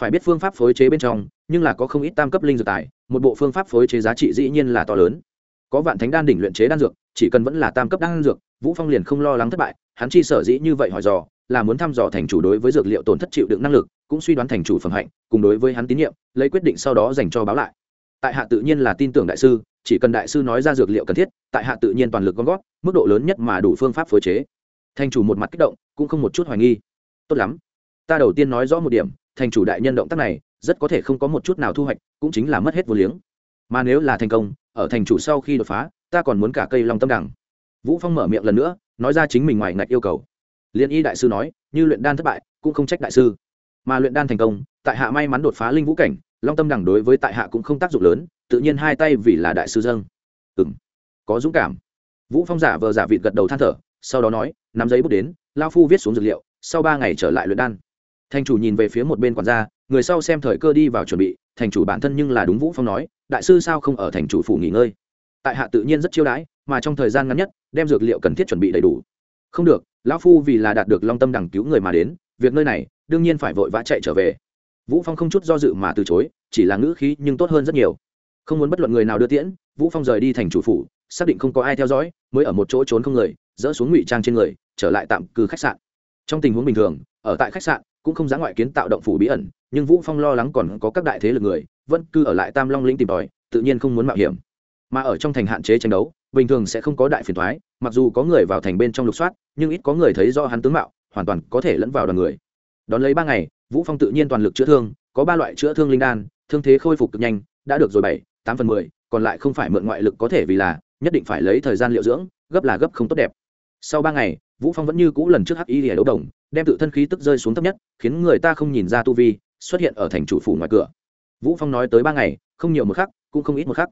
Speaker 1: Phải biết phương pháp phối chế bên trong, nhưng là có không ít tam cấp linh dược tài, một bộ phương pháp phối chế giá trị dĩ nhiên là to lớn. Có vạn thánh đan đỉnh luyện chế đan dược, chỉ cần vẫn là tam cấp đan dược, vũ phong liền không lo lắng thất bại, hắn chi sở dĩ như vậy hỏi dò, là muốn thăm dò thành chủ đối với dược liệu tổn thất chịu đựng năng lực, cũng suy đoán thành chủ phẩm hạnh, cùng đối với hắn tín nhiệm, lấy quyết định sau đó dành cho báo lại. Tại hạ tự nhiên là tin tưởng đại sư chỉ cần đại sư nói ra dược liệu cần thiết, tại hạ tự nhiên toàn lực gom gót mức độ lớn nhất mà đủ phương pháp phối chế. Thành chủ một mặt kích động, cũng không một chút hoài nghi. Tốt lắm. Ta đầu tiên nói rõ một điểm, thành chủ đại nhân động tác này, rất có thể không có một chút nào thu hoạch, cũng chính là mất hết vô liếng. Mà nếu là thành công, ở thành chủ sau khi đột phá, ta còn muốn cả cây long tâm đẳng. Vũ phong mở miệng lần nữa, nói ra chính mình ngoài ngạch yêu cầu. Liên y đại sư nói, như luyện đan thất bại, cũng không trách đại sư. Mà luyện đan thành công, tại hạ may mắn đột phá linh vũ cảnh long tâm đẳng đối với tại hạ cũng không tác dụng lớn, tự nhiên hai tay vì là đại sư dâng. Ừ m có dũng cảm. Vũ phong giả vờ giả vịt gật đầu than thở, sau đó nói, nắm giấy bút đến, lao phu viết xuống dược liệu, sau ba ngày trở lại luyện đan. Thành chủ nhìn về phía một bên quản gia, người sau xem thời cơ đi vào chuẩn bị, thành chủ bản thân nhưng là đúng vũ phong nói, đại sư sao không ở thành chủ phủ nghỉ ngơi? Tại hạ tự nhiên rất chiêu đãi, mà trong thời gian ngắn nhất, đem dược liệu cần thiết chuẩn bị đầy đủ. Không được lão phu vì là đạt được long tâm đẳng cứu người mà đến, việc nơi này, đương nhiên phải vội vã chạy trở về vũ phong không chút do dự mà từ chối, chỉ là ngữ khí nhưng tốt hơn rất nhiều. Không muốn bất luận người nào đưa tiễn, vũ phong rời đi thành chủ phủ, xác định không có ai theo dõi, mới ở một chỗ trốn không người, dỡ xuống ngụy trang trên người, trở lại tạm cư khách sạn. Trong tình huống bình thường, ở tại khách sạn, cũng không dám ngoại kiến tạo động phủ bí ẩn, nhưng vũ phong lo lắng còn có các đại thế lực người, vẫn cư ở lại tam long lĩnh tìm tòi, tự nhiên không muốn mạo hiểm. Mà ở trong thành hạn chế tranh đấu, bình thường sẽ không có đại phiền thoái mặc dù có người vào thành bên trong lục soát, nhưng ít có người thấy do hắn tướng mạo, hoàn toàn có thể lẫn vào đoàn người đón lấy ba ngày, vũ phong tự nhiên toàn lực chữa thương, có ba loại chữa thương linh đan, thương thế khôi phục cực nhanh, đã được rồi bảy, tám phần mười, còn lại không phải mượn ngoại lực có thể vì là, nhất định phải lấy thời gian liệu dưỡng, gấp là gấp không tốt đẹp. Sau ba ngày, vũ phong vẫn như cũ lần trước hắc y lìa đấu đồng, đem tự thân khí tức rơi xuống thấp nhất, khiến người ta không nhìn ra tu vi, xuất hiện ở thành chủ phủ ngoài cửa. Vũ phong nói tới ba ngày, không nhiều một khắc, cũng không ít một khắc.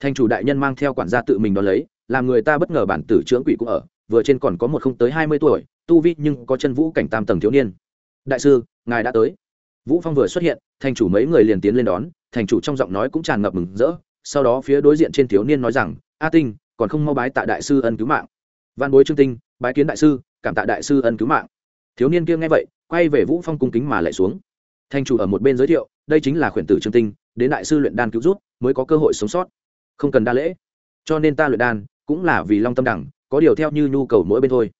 Speaker 1: Thành chủ đại nhân mang theo quản gia tự mình đón lấy, làm người ta bất ngờ bản tử trưởng quỷ cũng ở, vừa trên còn có một không tới hai mươi tuổi, tu vi nhưng có chân vũ cảnh tam tầng thiếu niên đại sư, ngài đã tới. Vũ phong vừa xuất hiện, thành chủ mấy người liền tiến lên đón, thành chủ trong giọng nói cũng tràn ngập mừng rỡ, sau đó phía đối diện trên thiếu niên nói rằng, a tinh, còn không mau bái tạ đại sư ân cứu mạng. Văn bối trương tinh, bái kiến đại sư, cảm tạ đại sư ân cứu mạng. Thiếu niên kia nghe vậy, quay về vũ phong cung kính mà lại xuống. Thành chủ ở một bên giới thiệu, đây chính là khuyển tử trương tinh, đến đại sư luyện đan cứu rút, mới có cơ hội sống sót. Không cần đa lễ. Cho nên ta luyện đan cũng là vì long tâm đẳng, có điều theo như nhu cầu mỗi bên thôi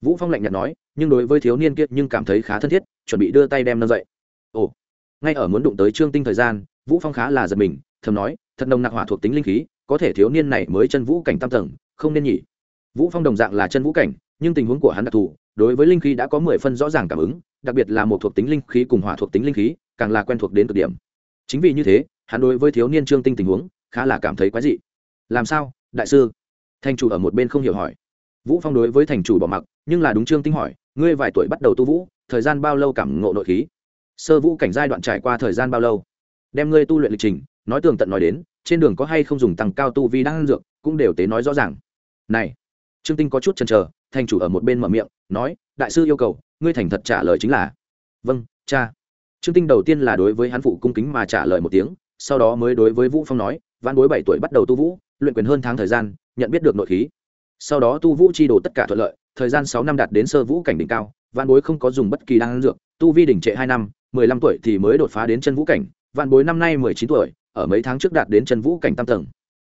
Speaker 1: vũ phong lạnh nhạt nói, nhưng đối với thiếu niên kia nhưng cảm thấy khá thân thiết, chuẩn bị đưa tay đem nâng dậy. Ồ, ngay ở muốn đụng tới trương tinh thời gian, vũ phong khá là giật mình, thầm nói, thật nồng nặc hỏa thuộc tính linh khí, có thể thiếu niên này mới chân vũ cảnh tam tầng, không nên nhỉ. Vũ phong đồng dạng là chân vũ cảnh, nhưng tình huống của hắn đặc thù, đối với linh khí đã có mười phân rõ ràng cảm ứng, đặc biệt là một thuộc tính linh khí cùng hỏa thuộc tính linh khí, càng là quen thuộc đến cực điểm. Chính vì như thế, hắn đối với thiếu niên trương tinh tình huống, khá là cảm thấy quái dị. Làm sao, đại sư? Thành chủ ở một bên không hiểu hỏi. Vũ phong đối với thành chủ bỏ mặc nhưng là đúng trương tinh hỏi, ngươi vài tuổi bắt đầu tu vũ, thời gian bao lâu cảm ngộ nội khí? Sơ vũ cảnh giai đoạn trải qua thời gian bao lâu? Đem ngươi tu luyện lịch trình, nói tường tận nói đến, trên đường có hay không dùng tăng cao tu vi đang ăn dược, cũng đều tế nói rõ ràng. Này, trương tinh có chút chần chờ, thành chủ ở một bên mở miệng, nói, đại sư yêu cầu, ngươi thành thật trả lời chính là. Vâng cha. Trương tinh đầu tiên là đối với hắn phụ cung kính mà trả lời một tiếng, sau đó mới đối với vũ phong nói văn bối bảy tuổi bắt đầu tu vũ, luyện quyền hơn tháng thời gian, nhận biết được nội khí sau đó tu vũ chi đồ tất cả thuận lợi, thời gian sáu năm đạt đến sơ vũ cảnh đỉnh cao văn bối không có dùng bất kỳ đan dược, tu vi đỉnh trệ hai năm, mười lăm tuổi thì mới đột phá đến chân vũ cảnh văn bối năm nay mười chín tuổi, ở mấy tháng trước đạt đến chân vũ cảnh tam tầng.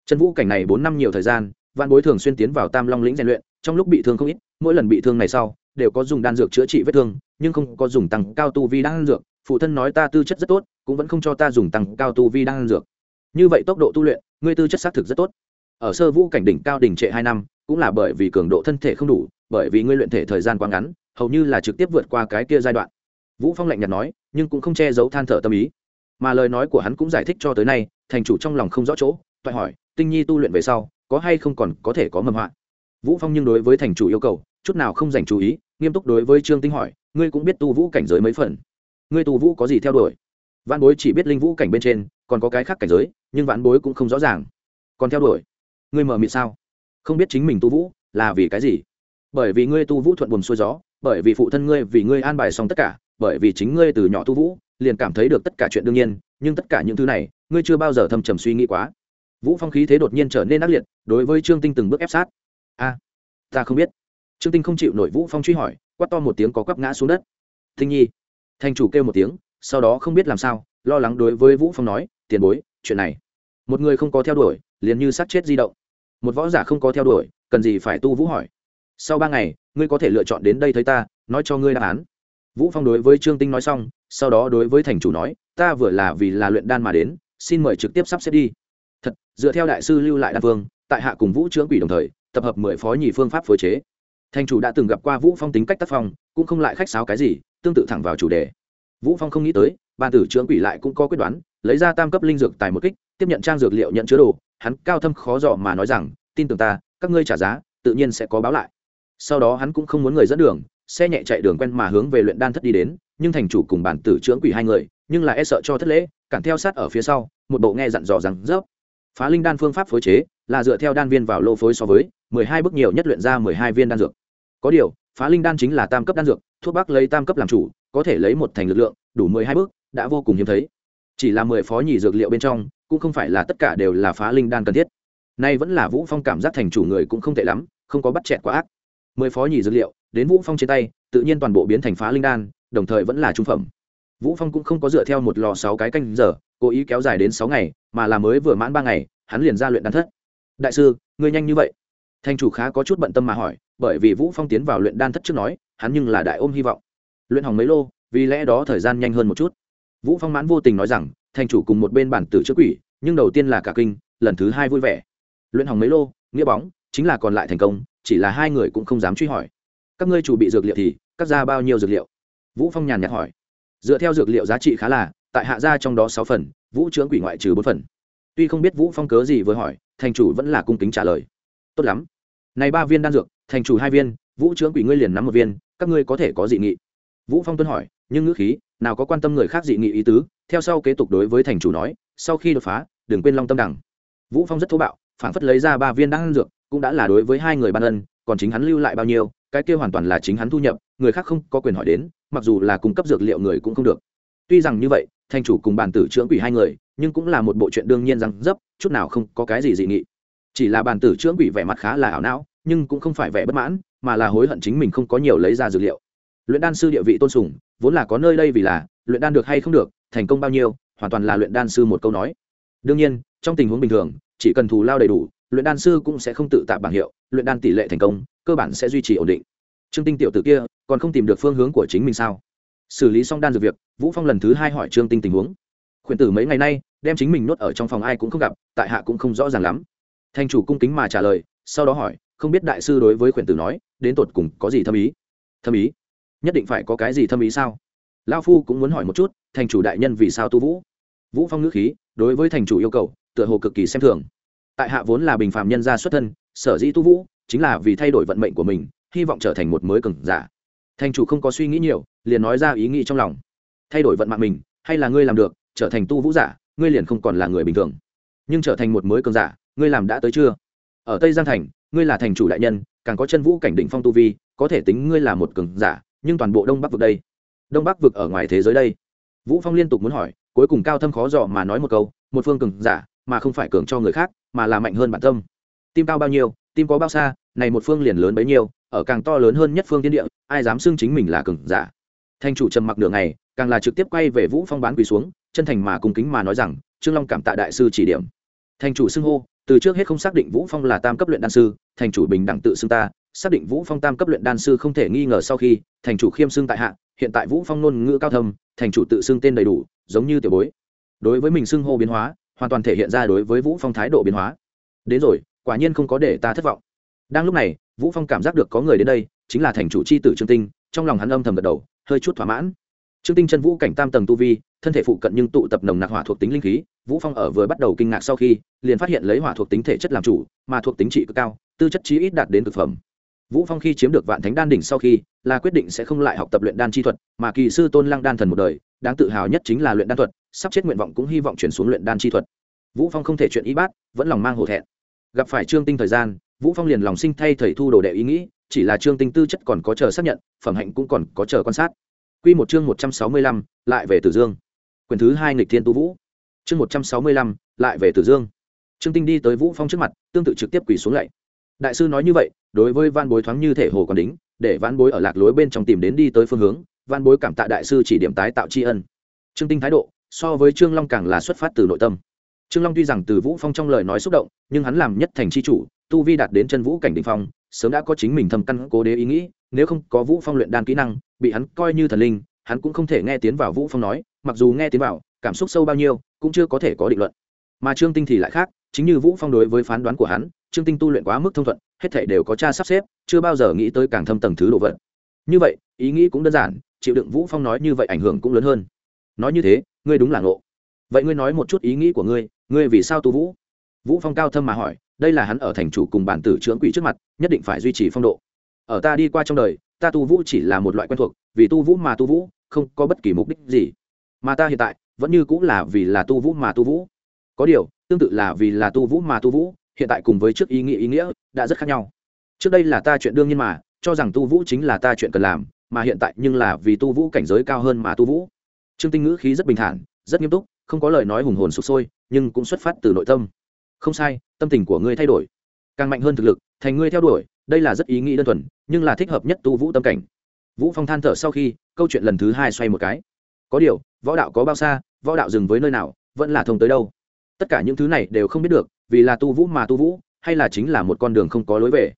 Speaker 1: Chân vũ cảnh này bốn năm nhiều thời gian văn bối thường xuyên tiến vào tam long lĩnh rèn luyện, trong lúc bị thương không ít, mỗi lần bị thương này sau, đều có dùng đan dược chữa trị vết thương, nhưng không có dùng tăng cao tu vi đan dược. Phụ thân nói ta tư chất rất tốt, cũng vẫn không cho ta dùng tăng cao tu vi đan dược. Như vậy tốc độ tu luyện, ngươi tư chất xác thực rất tốt. Ở sơ vũ cảnh đỉnh cao đỉnh trệ hai năm cũng là bởi vì cường độ thân thể không đủ, bởi vì ngươi luyện thể thời gian quá ngắn, hầu như là trực tiếp vượt qua cái kia giai đoạn. Vũ phong lạnh nhạt nói, nhưng cũng không che giấu than thở tâm ý. Mà lời nói của hắn cũng giải thích cho tới nay, thành chủ trong lòng không rõ chỗ, toại hỏi, tinh nhi tu luyện về sau, có hay không còn có thể có mầm họa? Vũ phong nhưng đối với thành chủ yêu cầu, chút nào không dành chú ý, nghiêm túc đối với trương tinh hỏi, ngươi cũng biết tu vũ cảnh giới mấy phần? Ngươi tu vũ có gì theo đuổi? Vạn bối chỉ biết linh vũ cảnh bên trên, còn có cái khác cảnh giới, nhưng vạn bối cũng không rõ ràng. Còn theo đuổi? Ngươi mở miệng sao? Không biết chính mình tu vũ là vì cái gì? Bởi vì ngươi tu vũ thuận buồm xuôi gió, bởi vì phụ thân ngươi vì ngươi an bài xong tất cả, bởi vì chính ngươi từ nhỏ tu vũ, liền cảm thấy được tất cả chuyện đương nhiên, nhưng tất cả những thứ này, ngươi chưa bao giờ thâm trầm suy nghĩ quá. Vũ phong khí thế đột nhiên trở nên ác liệt, đối với trương tinh từng bước ép sát. A, ta không biết. Trương tinh không chịu nổi vũ phong truy hỏi, quát to một tiếng có quắp ngã xuống đất. Tinh nhi thành chủ kêu một tiếng, sau đó không biết làm sao, lo lắng đối với vũ phong nói, tiền bối, chuyện này. Một người không có theo đuổi, liền như sát chết di động một võ giả không có theo đuổi, cần gì phải tu vũ hỏi. Sau ba ngày, ngươi có thể lựa chọn đến đây thấy ta, nói cho ngươi đáp án. Vũ phong đối với trương tinh nói xong, sau đó đối với thành chủ nói, ta vừa là vì là luyện đan mà đến, xin mời trực tiếp sắp xếp đi. Thật, dựa theo đại sư lưu lại đan vương, tại hạ cùng vũ trưởng quỷ đồng thời, tập hợp mười phó nhị phương pháp phối chế. Thành chủ đã từng gặp qua vũ phong tính cách tác phong, cũng không lại khách sáo cái gì, tương tự thẳng vào chủ đề. Vũ phong không nghĩ tới ban tử trưởng quỷ lại cũng có quyết đoán, lấy ra tam cấp linh dược tài một kích, tiếp nhận trang dược liệu nhận chứa đồ hắn cao thâm khó dò mà nói rằng, tin tưởng ta, các ngươi trả giá, tự nhiên sẽ có báo lại. Sau đó hắn cũng không muốn người dẫn đường, xe nhẹ chạy đường quen mà hướng về luyện đan thất đi đến, nhưng thành chủ cùng bản tử trưởng quỷ hai người, nhưng là e sợ cho thất lễ, cản theo sát ở phía sau, một bộ nghe dặn dò rằng rớp phá linh đan phương pháp phối chế là dựa theo đan viên vào lô phối so với, mười hai bước nhiều nhất luyện ra mười hai viên đan dược. Có điều, phá linh đan chính là tam cấp đan dược, thuốc bắc lấy tam cấp làm chủ, có thể lấy một thành lực lượng, đủ mười hai bước, đã vô cùng hiếm thấy. Chỉ là mười phó nhì dược liệu bên trong cũng không phải là tất cả đều là phá linh đan cần thiết. Nay vẫn là vũ phong cảm giác thành chủ người cũng không tệ lắm, không có bắt chẹt quá ác. Mười phó nhì dược liệu, đến vũ phong trên tay, tự nhiên toàn bộ biến thành phá linh đan, đồng thời vẫn là trung phẩm. Vũ phong cũng không có dựa theo một lò sáu cái canh giờ, cố ý kéo dài đến sáu ngày, mà là mới vừa mãn ba ngày, hắn liền ra luyện đan thất. Đại sư, ngươi nhanh như vậy? Thành chủ khá có chút bận tâm mà hỏi, bởi vì vũ phong tiến vào luyện đan thất trước nói, hắn nhưng là đại ôm hy vọng. Luyện hỏng mấy lô, vì lẽ đó thời gian nhanh hơn một chút. Vũ phong mãn vô tình nói rằng thành chủ cùng một bên bản tử trước quỷ, nhưng đầu tiên là cả kinh, lần thứ hai vui vẻ. Luyện hỏng mấy lô, nghĩa bóng, chính là còn lại thành công, chỉ là hai người cũng không dám truy hỏi. Các ngươi chủ bị dược liệu thì cắt ra bao nhiêu dược liệu? Vũ phong nhàn nhạt hỏi. Dựa theo dược liệu giá trị khá là, tại hạ gia trong đó sáu phần, vũ trưởng quỷ ngoại trừ bốn phần. Tuy không biết vũ phong cớ gì với hỏi, thành chủ vẫn là cung kính trả lời. Tốt lắm. Này ba viên đan dược, thành chủ hai viên, vũ trưởng quỷ ngươi liền nắm một viên, các ngươi có thể có dị nghị. Vũ phong tuân hỏi, nhưng ngữ khí nào có quan tâm người khác dị nghị ý tứ, theo sau kế tục đối với thành chủ nói, sau khi đột phá, đừng quên long tâm đẳng vũ phong rất thô bạo, phản phất lấy ra ba viên đan dược, cũng đã là đối với hai người ban ân, còn chính hắn lưu lại bao nhiêu, cái kia hoàn toàn là chính hắn thu nhập, người khác không có quyền hỏi đến, mặc dù là cung cấp dược liệu người cũng không được. Tuy rằng như vậy, thành chủ cùng bản tử trưởng quỷ hai người, nhưng cũng là một bộ chuyện đương nhiên rằng dấp, chút nào không có cái gì dị nghị. Chỉ là bản tử trưởng quỷ vẻ mặt khá là ảo não, nhưng cũng không phải vẻ bất mãn, mà là hối hận chính mình không có nhiều lấy ra dược liệu. Luyện đan sư địa vị tôn sùng vốn là có nơi đây vì là, luyện đan được hay không được, thành công bao nhiêu, hoàn toàn là luyện đan sư một câu nói. Đương nhiên, trong tình huống bình thường, chỉ cần thù lao đầy đủ, luyện đan sư cũng sẽ không tự tạo bảng hiệu, luyện đan tỷ lệ thành công, cơ bản sẽ duy trì ổn định. Trương tinh tiểu t ử kia, còn không tìm được phương hướng của chính mình sao? Xử lý xong đan dược việc, vũ phong lần thứ hai hỏi trương tinh tình huống. Khuyển tử mấy ngày nay, đem chính mình nuốt ở trong phòng ai cũng không gặp, tại hạ cũng không rõ ràng lắm. Thanh chủ cung kính mà trả lời, sau đó hỏi, không biết đại sư đối với khuyển tử nói, đến tột cùng có gì thâm ý? Thâm ý? Nhất định phải có cái gì thâm ý sao? Lao phu cũng muốn hỏi một chút, thành chủ đại nhân vì sao tu vũ? Vũ phong ngữ khí, đối với thành chủ yêu cầu, tựa hồ cực kỳ xem thường. Tại hạ vốn là bình phàm nhân gia xuất thân, sở dĩ tu vũ, chính là vì thay đổi vận mệnh của mình, hy vọng trở thành một mới cường giả. Thành chủ không có suy nghĩ nhiều, liền nói ra ý nghĩ trong lòng. Thay đổi vận mạng mình, hay là ngươi làm được, trở thành tu vũ giả, ngươi liền không còn là người bình thường. Nhưng trở thành một mới cường giả, ngươi làm đã tới chưa? Ở tây giang thành, ngươi là thành chủ đại nhân, càng có chân vũ cảnh đỉnh phong tu vi, có thể tính ngươi là một cường giả nhưng toàn bộ đông bắc vực đây. Đông bắc vực ở ngoài thế giới đây. Vũ phong liên tục muốn hỏi, cuối cùng cao thâm khó dò mà nói một câu, một phương cường giả, mà không phải cường cho người khác, mà là mạnh hơn bản tâm. Tim cao bao nhiêu, tim có bao xa, này một phương liền lớn bấy nhiêu, ở càng to lớn hơn nhất phương tiên địa, ai dám xưng chính mình là cường giả? Thanh chủ trầm mặc nửa ngày, càng là trực tiếp quay về vũ phong bán quỳ xuống, chân thành mà cung kính mà nói rằng, trương long cảm tạ đại sư chỉ điểm. Thành chủ xưng hô, từ trước hết không xác định vũ phong là tam cấp luyện đan sư thành chủ bình đẳng tự xưng ta xác định vũ phong tam cấp luyện đan sư không thể nghi ngờ sau khi, thành chủ khiêm xưng tại hạ, hiện tại vũ phong ngôn ngữ cao thâm, thành chủ tự xưng tên đầy đủ, giống như tiểu bối. Đối với mình xưng hô biến hóa, hoàn toàn thể hiện ra đối với vũ phong thái độ biến hóa. Đến rồi, quả nhiên không có để ta thất vọng. Đang lúc này, vũ phong cảm giác được có người đến đây, chính là thành chủ c h i tử trương tinh, trong lòng hắn âm thầm gật đầu, hơi chút thỏa mãn. Trương tinh chân vũ cảnh tam tầng tu vi, thân thể phụ cận nhưng tụ tập nồng nặc hỏa thuộc tính linh khí, vũ phong ở vừa bắt đầu kinh ngạc sau khi, liền phát hiện lấy hỏa thuộc tính thể chất làm chủ, mà thuộc tính trị cực cao, tư chất chí ít đạt đến thực phẩm vũ phong khi chiếm được vạn thánh đan đỉnh sau khi là quyết định sẽ không lại học tập luyện đan chi thuật mà kỳ sư tôn lăng đan thần một đời đáng tự hào nhất chính là luyện đan thuật sắp chết nguyện vọng cũng hy vọng chuyển xuống luyện đan chi thuật vũ phong không thể chuyện y bát vẫn lòng mang hổ thẹn gặp phải trương tinh thời gian vũ phong liền lòng sinh thay thầy thu đồ đệ ý nghĩ chỉ là trương tinh tư chất còn có chờ xác nhận phẩm hạnh cũng còn có chờ quan sát Quy một chương 165, lại về Tử Dương. Quyền thứ hai nghịch thiên tu vũ. Chương 165, lại về Tử Dương. Trương Tinh đi tới Vũ Phong trước mặt, tương tự trực tiếp quỳ xuống lạy. Đại sư nói như vậy, đối với Van Bối thoáng như thể hồ còn đính, để Van Bối ở lạc lối bên trong tìm đến đi tới phương hướng, Van Bối cảm tạ đại sư chỉ điểm tái tạo tri ân. Trương Tinh thái độ, so với Trương Long càng là xuất phát từ nội tâm. Trương Long tuy rằng từ Vũ Phong trong lời nói xúc động, nhưng hắn làm nhất thành chi chủ, tu vi đạt đến chân vũ cảnh đỉnh phong, sớm đã có chính mình thầm căn cố đế ý nghĩ, nếu không có Vũ Phong luyện đan kỹ năng, bị hắn coi như thần linh, hắn cũng không thể nghe tiến vào Vũ Phong nói, mặc dù nghe tiến vào, cảm xúc sâu bao nhiêu, cũng chưa có thể có định luận. Mà Trương Tinh thì lại khác, chính như Vũ Phong đối với phán đoán của hắn, Trương Tinh tu luyện quá mức thông thuận, hết thảy đều có cha sắp xếp, chưa bao giờ nghĩ tới càng thâm tầng thứ độ vật. Như vậy, ý nghĩ cũng đơn giản, chịu đựng Vũ Phong nói như vậy ảnh hưởng cũng lớn hơn. Nói như thế, ngươi đúng là ngộ. Vậy ngươi nói một chút ý nghĩ của ngươi, ngươi vì sao tu vũ? Vũ Phong cao thâm mà hỏi, đây là hắn ở thành chủ cùng bản tử trưởng quỷ trước mặt, nhất định phải duy trì phong độ. Ở ta đi qua trong đời, ta tu vũ chỉ là một loại quen thuộc, vì tu vũ mà tu vũ, không có bất kỳ mục đích gì. Mà ta hiện tại, vẫn như cũng là vì là tu vũ mà tu vũ. Có điều, tương tự là vì là tu vũ mà tu vũ, hiện tại cùng với trước ý nghĩa ý nghĩa đã rất khác nhau. Trước đây là ta chuyện đương nhiên mà, cho rằng tu vũ chính là ta chuyện cần làm, mà hiện tại nhưng là vì tu vũ cảnh giới cao hơn mà tu vũ. Trương Tinh ngữ khí rất bình thản, rất nghiêm túc, không có lời nói hùng hồn sụp sôi, nhưng cũng xuất phát từ nội tâm. Không sai, tâm tình của ngươi thay đổi, càng mạnh hơn thực lực, thành ngươi theo đuổi, đây là rất ý nghĩ đơn thuần, nhưng là thích hợp nhất tu vũ tâm cảnh. Vũ Phong than thở sau khi, câu chuyện lần thứ hai xoay một cái. Có điều, võ đạo có bao xa, võ đạo dừng với nơi nào, vẫn là thông tới đâu. Tất cả những thứ này đều không biết được, vì là tu vũ mà tu vũ, hay là chính là một con đường không có lối về.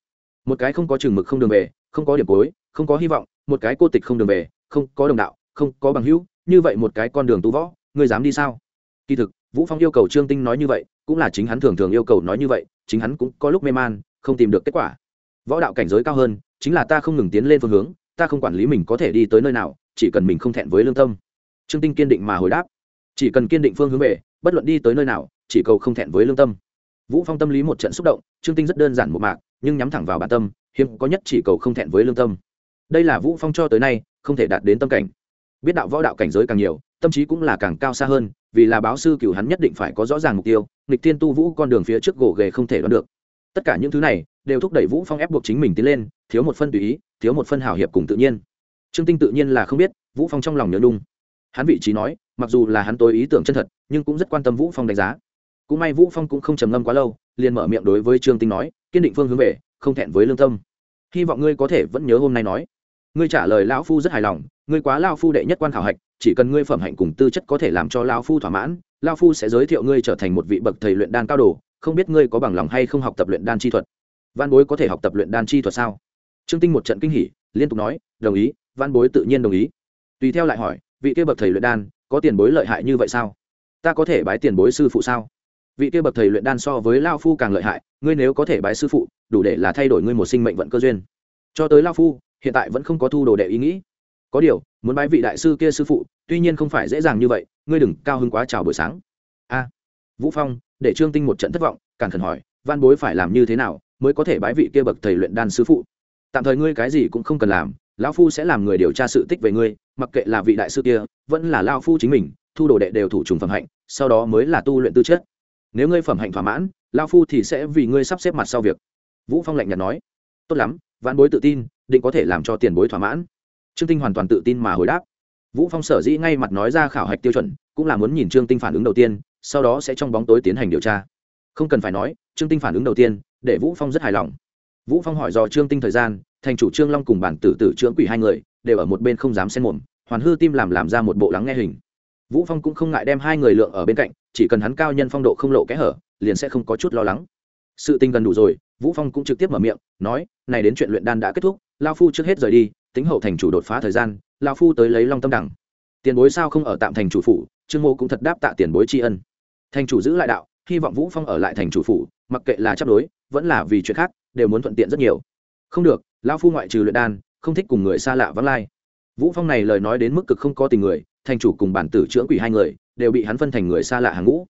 Speaker 1: Một cái không có chừng mực không đường về, không có điểm cuối, không có hy vọng, một cái cô tịch không đường về, không có đồng đạo, không có bằng hữu, như vậy một cái con đường tu võ, ngươi dám đi sao? Kỳ thực, Vũ Phong yêu cầu Trương Tinh nói như vậy, cũng là chính hắn thường thường yêu cầu nói như vậy, chính hắn cũng có lúc mê man, không tìm được kết quả. Võ đạo cảnh giới cao hơn, chính là ta không ngừng tiến lên phương hướng, ta không quản lý mình có thể đi tới nơi nào, chỉ cần mình không thẹn với lương tâm. Trương Tinh kiên định mà hồi đáp, chỉ cần kiên định phương hướng về, bất luận đi tới nơi nào, chỉ cầu không thẹn với lương tâm. Vũ Phong tâm lý một trận xúc động, Trương Tinh rất đơn giản một mạc, nhưng nhắm thẳng vào bản tâm, hiếm có nhất chỉ cầu không thẹn với lương tâm. Đây là Vũ Phong cho tới nay không thể đạt đến tâm cảnh. Biết đạo võ đạo cảnh giới càng nhiều, tâm trí cũng là càng cao xa hơn vì là báo sư cửu hắn nhất định phải có rõ ràng mục tiêu nghịch thiên tu vũ con đường phía trước gỗ ghề không thể đoán được tất cả những thứ này đều thúc đẩy vũ phong ép buộc chính mình tiến lên thiếu một phân tùy ý thiếu một phân hào hiệp cùng tự nhiên trương tinh tự nhiên là không biết vũ phong trong lòng nhớ nung hắn vị trí nói mặc dù là hắn tối ý tưởng chân thật nhưng cũng rất quan tâm vũ phong đánh giá cũng may vũ phong cũng không trầm ngâm quá lâu, liền mở miệng đối với trương tinh nói, kiên định phương hướng về, không thẹn với lương tâm. Hy vọng ngươi có thể vẫn nhớ hôm nay nói. Ngươi trả lời lão phu rất hài lòng, ngươi quá lao phu đệ nhất quan khảo hạch, chỉ cần ngươi phẩm hạnh cùng tư chất có thể làm cho lao phu thỏa mãn lao phu sẽ giới thiệu ngươi trở thành một vị bậc thầy luyện đan cao đồ, không biết ngươi có bằng lòng hay không học tập luyện đan chi thuật. Văn bối có thể học tập luyện đan chi thuật sao? Trương tinh một trận kinh hỉ, liên tục nói, đồng ý, văn bối tự nhiên đồng ý. Tùy theo lại hỏi, vị kia bậc thầy luyện đan, có tiền bối lợi hại như vậy sao? Ta có thể bái tiền bối sư phụ sao? Vị kia bậc thầy luyện đan so với lao phu càng lợi hại, ngươi nếu có thể bái sư phụ, đủ để là thay đổi ngươi một sinh mệnh vận cơ duyên. Cho tới lao phu, hiện tại vẫn không có thu đồ đệ ý nghĩ. Có điều, muốn bái vị đại sư kia sư phụ, tuy nhiên không phải dễ dàng như vậy, ngươi đừng cao hứng quá chào buổi sáng. A, vũ phong, để trương tinh một trận thất vọng càng khẩn hỏi, văn bối phải làm như thế nào mới có thể bái vị kia bậc thầy luyện đan sư phụ? Tạm thời ngươi cái gì cũng không cần làm, lão phu sẽ làm người điều tra sự tích về ngươi, mặc kệ là vị đại sư kia, vẫn là lao phu chính mình, thu đồ đệ đều thủ trùng phẩm hạnh, sau đó mới là tu luyện tư chất nếu ngươi phẩm hạnh thỏa mãn lao phu thì sẽ vì ngươi sắp xếp mặt sau việc. Vũ phong lạnh nhạt nói. Tốt lắm, vãn bối tự tin, định có thể làm cho tiền bối thỏa mãn. Trương tinh hoàn toàn tự tin mà hồi đáp. Vũ phong sở dĩ ngay mặt nói ra khảo hạch tiêu chuẩn, cũng là muốn nhìn trương tinh phản ứng đầu tiên, sau đó sẽ trong bóng tối tiến hành điều tra. Không cần phải nói, trương tinh phản ứng đầu tiên, để vũ phong rất hài lòng. Vũ phong hỏi do trương tinh thời gian, thành chủ trương long cùng bản tử tử trương quỷ hai người, đều ở một bên không dám xen mồm, hoàn hư tim làm làm ra một bộ lắng nghe hình vũ phong cũng không ngại đem hai người lượng ở bên cạnh, chỉ cần hắn cao nhân phong độ không lộ kẽ hở, liền sẽ không có chút lo lắng. Sự tình gần đủ rồi, vũ phong cũng trực tiếp mở miệng, nói, này đến chuyện luyện đan đã kết thúc, lao phu trước hết rời đi, tính hậu thành chủ đột phá thời gian, lao phu tới lấy long tâm đẳng. Tiền bối sao không ở tạm thành chủ phủ, trương mô cũng thật đáp tạ tiền bối tri ân. Thành chủ giữ lại đạo, hy vọng vũ phong ở lại thành chủ phủ, mặc kệ là chấp đối, vẫn là vì chuyện khác, đều muốn thuận tiện rất nhiều. Không được, lao phu ngoại trừ luyện đan, không thích cùng người xa lạ vắng lai. Vũ phong này lời nói đến mức cực không có tình người thành chủ cùng bản tử trưởng quỷ hai người, đều bị hắn phân thành người xa lạ hàng ngũ.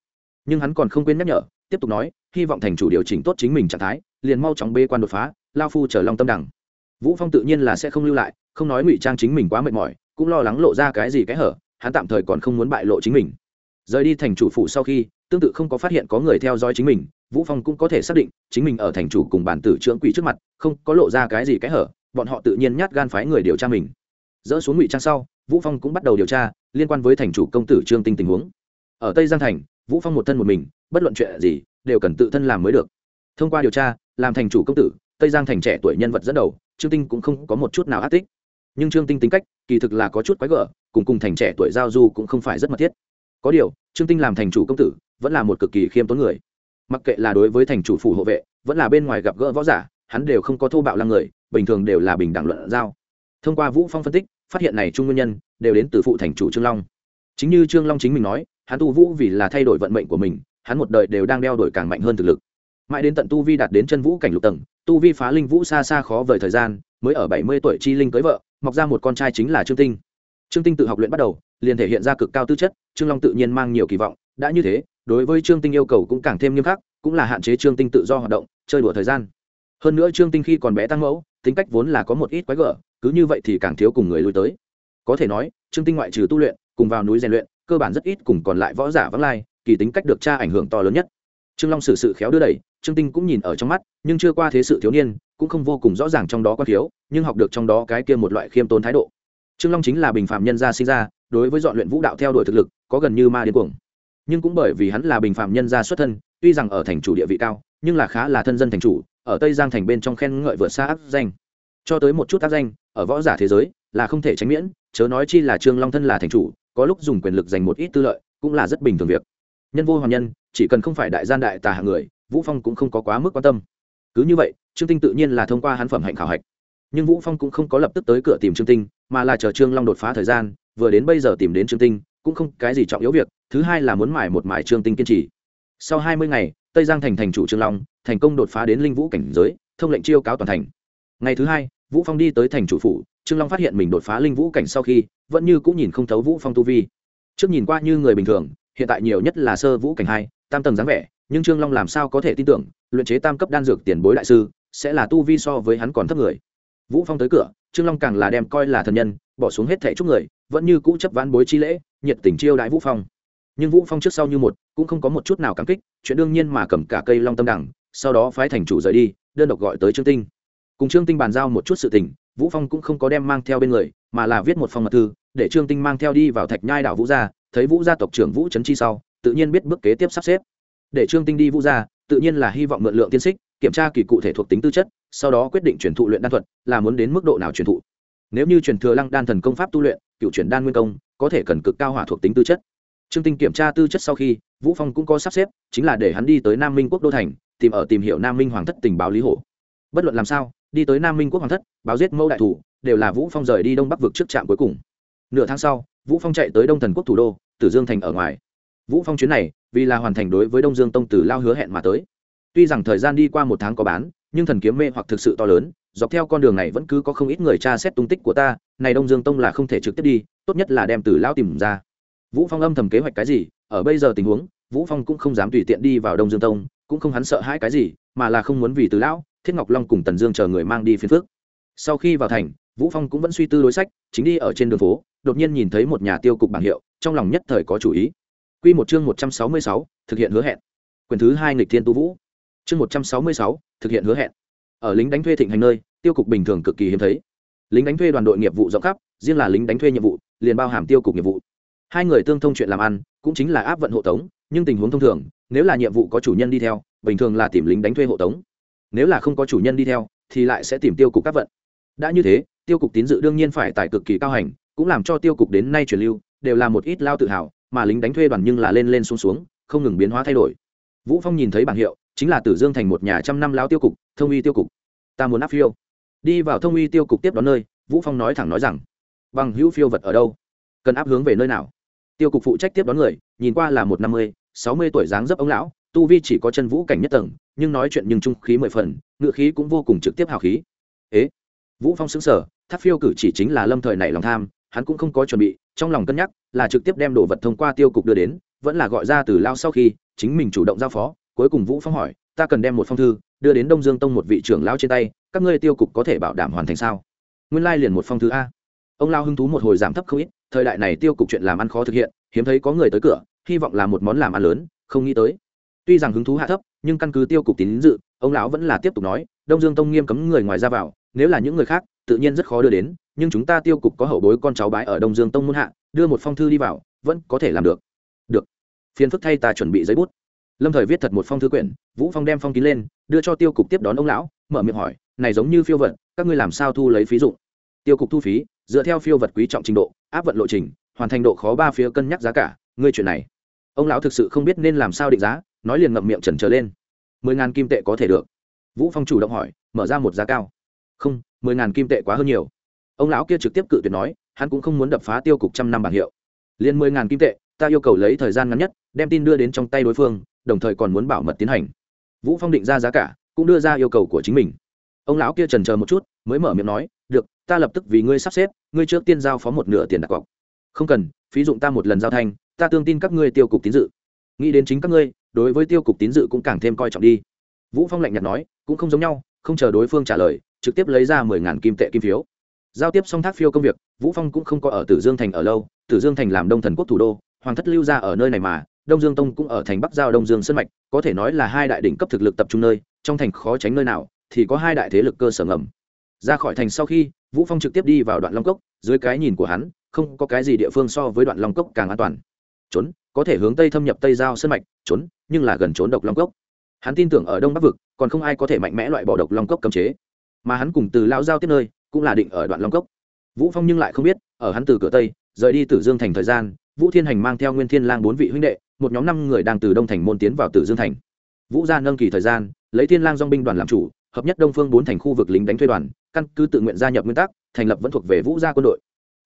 Speaker 1: Nhưng hắn còn không quên nhắc nhở, tiếp tục nói, hy vọng thành chủ điều chỉnh tốt chính mình trạng thái, liền mau chóng bê quan đột phá, lao phu chờ long tâm đẳng vũ phong tự nhiên là sẽ không lưu lại, không nói ngụy trang chính mình quá mệt mỏi, cũng lo lắng lộ ra cái gì cái hở, hắn tạm thời còn không muốn bại lộ chính mình. Rời đi thành chủ phủ sau khi, tương tự không có phát hiện có người theo dõi chính mình, vũ phong cũng có thể xác định, chính mình ở thành chủ cùng bản tử trưởng quỷ trước mặt, không có lộ ra cái gì cái hở, bọn họ tự nhiên nhát gan phái người điều tra mình. Dỡ xuống ngụy trang sau, vũ phong cũng bắt đầu điều tra liên quan với thành chủ công tử trương tinh tình huống. Ở tây giang thành, vũ phong một thân một mình, bất luận chuyện gì, đều cần tự thân làm mới được. Thông qua điều tra, làm thành chủ công tử, tây giang thành trẻ tuổi nhân vật dẫn đầu, trương tinh cũng không có một chút nào ác tích. Nhưng trương tinh tính cách, kỳ thực là có chút quái gở, cùng cùng thành trẻ tuổi giao du cũng không phải rất mật thiết. Có điều, trương tinh làm thành chủ công tử, vẫn là một cực kỳ khiêm tốn người. Mặc kệ là đối với thành chủ phủ hộ vệ, vẫn là bên ngoài gặp gỡ võ giả, hắn đều không có thô bạo lăng người, bình thường đều là bình đẳng luận giao. Thông qua vũ phong phân tích phát hiện này trung nguyên nhân, đều đến từ phụ thành chủ trương long. Chính như trương long chính mình nói, hắn tu vũ vì là thay đổi vận mệnh của mình, hắn một đời đều đang đeo đổi càng mạnh hơn thực lực. Mãi đến tận tu vi đạt đến chân vũ cảnh lục tầng, tu vi phá linh vũ xa xa khó vời thời gian, mới ở bảy mươi tuổi chi linh cưới vợ, mọc ra một con trai chính là trương tinh. Trương tinh tự học luyện bắt đầu, liền thể hiện ra cực cao tư chất, trương long tự nhiên mang nhiều kỳ vọng, đã như thế, đối với trương tinh yêu cầu cũng càng thêm nghiêm khắc, cũng là hạn chế trương tinh tự do hoạt động, chơi đùa thời gian. Hơn nữa trương tinh khi còn bé tăng mẫu, tính cách vốn là có một ít quái gở cứ như vậy thì càng thiếu cùng người lui tới. Có thể nói, trương tinh ngoại trừ tu luyện, cùng vào núi rèn luyện, cơ bản rất ít cùng còn lại võ giả vắng lai, kỳ tính cách được cha ảnh hưởng to lớn nhất. Trương long xử sự khéo đưa đẩy, trương tinh cũng nhìn ở trong mắt, nhưng chưa qua thế sự thiếu niên, cũng không vô cùng rõ ràng trong đó có thiếu, nhưng học được trong đó cái kia một loại khiêm tốn thái độ. Trương long chính là bình phạm nhân gia sinh ra, đối với dọn luyện vũ đạo theo đuổi thực lực, có gần như ma điên cuồng. Nhưng cũng bởi vì hắn là bình phạm nhân gia xuất thân, tuy rằng ở thành chủ địa vị cao, nhưng là khá là thân dân thành chủ, ở tây giang thành bên trong khen ngợi vượt xa áp danh cho tới một chút tác danh, ở võ giả thế giới, là không thể tránh miễn, chớ nói chi là trương long thân là thành chủ, có lúc dùng quyền lực giành một ít tư lợi, cũng là rất bình thường việc. Nhân vô hoàn nhân, chỉ cần không phải đại gian đại tà hạng người, vũ phong cũng không có quá mức quan tâm. Cứ như vậy, trương tinh tự nhiên là thông qua hắn phẩm hạnh khảo hạch. Nhưng vũ phong cũng không có lập tức tới cửa tìm trương tinh, mà là chờ trương long đột phá thời gian, vừa đến bây giờ tìm đến trương tinh, cũng không cái gì trọng yếu việc, thứ hai là muốn mải một mải trương tinh kiên trì. Sau 20 ngày, tây giang thành thành chủ trương long, thành công đột phá đến linh vũ cảnh giới, thông lệnh chiêu cáo toàn thành. Ngày thứ hai vũ phong đi tới thành chủ phủ, trương long phát hiện mình đột phá linh vũ cảnh sau khi, vẫn như cũng nhìn không thấu vũ phong tu vi. Trước nhìn qua như người bình thường, hiện tại nhiều nhất là sơ vũ cảnh hai, tam tầng dáng vẻ, nhưng trương long làm sao có thể tin tưởng, luyện chế tam cấp đan dược tiền bối đại sư, sẽ là tu vi so với hắn còn thấp người. Vũ phong tới cửa, trương long càng là đem coi là thần nhân, bỏ xuống hết thẻ chúc người, vẫn như cũ chấp ván bối chi lễ, nhiệt tình chiêu đãi vũ phong. Nhưng vũ phong trước sau như một, cũng không có một chút nào cảm kích, chuyện đương nhiên mà cầm cả cây long tâm đẳng sau đó phái thành chủ rời đi, đơn độc gọi tới trương tinh cùng trương tinh bàn giao một chút sự tình, vũ phong cũng không có đem mang theo bên người, mà là viết một phong mật thư, để trương tinh mang theo đi vào thạch nhai đảo vũ gia, thấy vũ gia tộc trưởng vũ trấn chi sau, tự nhiên biết bước kế tiếp sắp xếp. Để trương tinh đi vũ gia, tự nhiên là hy vọng mượn lượng tiên xích, kiểm tra kỳ cụ thể thuộc tính tư chất, sau đó quyết định chuyển thụ luyện đan thuật, là muốn đến mức độ nào chuyển thụ. Nếu như truyền thừa lăng đan thần công pháp tu luyện, cựu chuyển đan nguyên công, có thể cần cực cao hỏa thuộc tính tư chất. Trương tinh kiểm tra tư chất sau khi, vũ phong cũng có sắp xếp, chính là để hắn đi tới nam minh quốc đô thành, tìm ở tìm hiểu nam minh hoàng thất tình báo lý hổ. Bất luận làm sao đi tới nam minh quốc hoàng thất, báo giết mẫu đại thủ, đều là vũ phong rời đi đông bắc vực trước trạm cuối cùng. Nửa tháng sau, vũ phong chạy tới đông thần quốc thủ đô, tử dương thành ở ngoài. Vũ phong chuyến này, vì là hoàn thành đối với đông dương tông tử lao hứa hẹn mà tới. Tuy rằng thời gian đi qua một tháng có bán, nhưng thần kiếm mê hoặc thực sự to lớn, dọc theo con đường này vẫn cứ có không ít người tra xét tung tích của ta, này đông dương tông là không thể trực tiếp đi, tốt nhất là đem tử lao tìm ra. Vũ phong âm thầm kế hoạch cái gì, ở bây giờ tình huống, vũ phong cũng không dám tùy tiện đi vào đông dương tông, cũng không hắn sợ hãi cái gì, mà là không muốn vì Tử lão thiết ngọc long cùng tần dương chờ người mang đi phiên phước. Sau khi vào thành vũ phong cũng vẫn suy tư đối sách chính đi ở trên đường phố đột nhiên nhìn thấy một nhà tiêu cục bảng hiệu trong lòng nhất thời có chủ ý. Quy một chương 166, thực hiện hứa hẹn. Quyền thứ hai nghịch thiên tu vũ. Chương 166, thực hiện hứa hẹn. Ở lính đánh thuê thịnh hành nơi tiêu cục bình thường cực kỳ hiếm thấy. Lính đánh thuê đoàn đội nghiệp vụ rộng khắp riêng là lính đánh thuê nhiệm vụ liền bao hàm tiêu cục nghiệp vụ. Hai người tương thông chuyện làm ăn cũng chính là áp vận hộ tống nhưng tình huống thông thường nếu là nhiệm vụ có chủ nhân đi theo bình thường là tìm lính đánh thuê hộ tống nếu là không có chủ nhân đi theo, thì lại sẽ tìm tiêu cục các vận. Đã như thế, tiêu cục tín dự đương nhiên phải tại cực kỳ cao hành, cũng làm cho tiêu cục đến nay truyền lưu, đều là một ít lao tự hào, mà lính đánh thuê đoàn nhưng là lên lên xuống xuống, không ngừng biến hóa thay đổi. Vũ phong nhìn thấy bảng hiệu, chính là tử dương thành một nhà trăm năm lao tiêu cục, thông uy tiêu cục. Ta muốn áp phiêu. Đi vào thông uy tiêu cục tiếp đón nơi, vũ phong nói thẳng nói rằng, bằng hữu phiêu vật ở đâu? Cần áp hướng về nơi nào? Tiêu cục phụ trách tiếp đón người, nhìn qua là một năm mươi, sáu mươi tuổi dáng dấp ông lão tu vi chỉ có chân vũ cảnh nhất tầng, nhưng nói chuyện nhưng trung khí mười phần ngựa khí cũng vô cùng trực tiếp hào khí. Ế, vũ phong xứng sở tháp phiêu cử chỉ chính là lâm thời này lòng tham, hắn cũng không có chuẩn bị, trong lòng cân nhắc, là trực tiếp đem đồ vật thông qua tiêu cục đưa đến, vẫn là gọi ra từ lao sau khi, chính mình chủ động giao phó, cuối cùng vũ phong hỏi, ta cần đem một phong thư, đưa đến đông dương tông một vị trưởng lao trên tay, các ngươi tiêu cục có thể bảo đảm hoàn thành sao? Nguyên lai liền một phong thư a. Ông lao hứng thú một hồi giảm thấp không ít, thời đại này tiêu cục chuyện làm ăn khó thực hiện, hiếm thấy có người tới cửa, hy vọng là một món làm ăn lớn, không nghĩ tới tuy rằng hứng thú hạ thấp, nhưng căn cứ tiêu cục tín dự, ông lão vẫn là tiếp tục nói, đông dương tông nghiêm cấm người ngoài ra vào, nếu là những người khác, tự nhiên rất khó đưa đến, nhưng chúng ta tiêu cục có hậu bối con cháu bái ở đông dương tông muôn hạ, đưa một phong thư đi vào, vẫn có thể làm được. Được. Phiền phức thay ta chuẩn bị giấy bút. Lâm thời viết thật một phong thư quyển, vũ phong đem phong kín lên, đưa cho tiêu cục tiếp đón ông lão, mở miệng hỏi, này giống như phiêu vật, các ngươi làm sao thu lấy phí dụng? Tiêu cục thu phí, dựa theo phiêu vật quý trọng trình độ, áp vận lộ trình, hoàn thành độ khó ba phía cân nhắc giá cả, ngươi chuyện này. Ông lão thực sự không biết nên làm sao định giá nói liền ngậm miệng trần trở lên. Mười ngàn kim tệ có thể được. Vũ phong chủ động hỏi, mở ra một giá cao. Không, mười ngàn kim tệ quá hơn nhiều. Ông lão kia trực tiếp cự tuyệt nói, hắn cũng không muốn đập phá tiêu cục trăm năm bảng hiệu. Liền mười ngàn kim tệ, ta yêu cầu lấy thời gian ngắn nhất, đem tin đưa đến trong tay đối phương, đồng thời còn muốn bảo mật tiến hành. Vũ phong định ra giá cả, cũng đưa ra yêu cầu của chính mình. Ông lão kia trần chờ một chút, mới mở miệng nói, được, ta lập tức vì ngươi sắp xếp, ngươi trước tiên giao phó một nửa tiền đặt cọc. Không cần, phí dụng ta một lần giao thanh, ta tương tin các ngươi tiêu cục tín dự. Nghĩ đến chính các ngươi đối với tiêu cục tín dự cũng càng thêm coi trọng đi. Vũ phong lạnh nhạt nói, cũng không giống nhau, không chờ đối phương trả lời, trực tiếp lấy ra mười ngàn kim tệ kim phiếu. Giao tiếp xong thác phiêu công việc, vũ phong cũng không có ở tử dương thành ở lâu, tử dương thành làm đông thần quốc thủ đô, hoàng thất lưu ra ở nơi này mà, đông dương tông cũng ở thành bắc giao đông dương sân mạch, có thể nói là hai đại đỉnh cấp thực lực tập trung nơi, trong thành khó tránh nơi nào, thì có hai đại thế lực cơ sở ngầm. Ra khỏi thành sau khi, vũ phong trực tiếp đi vào đoạn long cốc, dưới cái nhìn của hắn, không có cái gì địa phương so với đoạn long cốc càng an toàn. Trốn có thể hướng tây thâm nhập tây giao sân mạch, trốn, nhưng là gần trốn độc long cốc. Hắn tin tưởng ở đông bắc vực, còn không ai có thể mạnh mẽ loại bỏ độc long cốc cấm chế. Mà hắn cùng từ lao giao tiếp nơi, cũng là định ở đoạn long cốc. Vũ phong nhưng lại không biết, ở hắn từ cửa tây, rời đi tử dương thành thời gian, vũ thiên hành mang theo nguyên thiên lang bốn vị huynh đệ, một nhóm năm người đang từ đông thành môn tiến vào tử dương thành. Vũ gia nâng kỳ thời gian, lấy thiên lang dòng binh đoàn làm chủ, hợp nhất đông phương bốn thành khu vực lính đánh thuê đoàn, căn cứ tự nguyện gia nhập nguyên tắc, thành lập vẫn thuộc về vũ gia quân đội.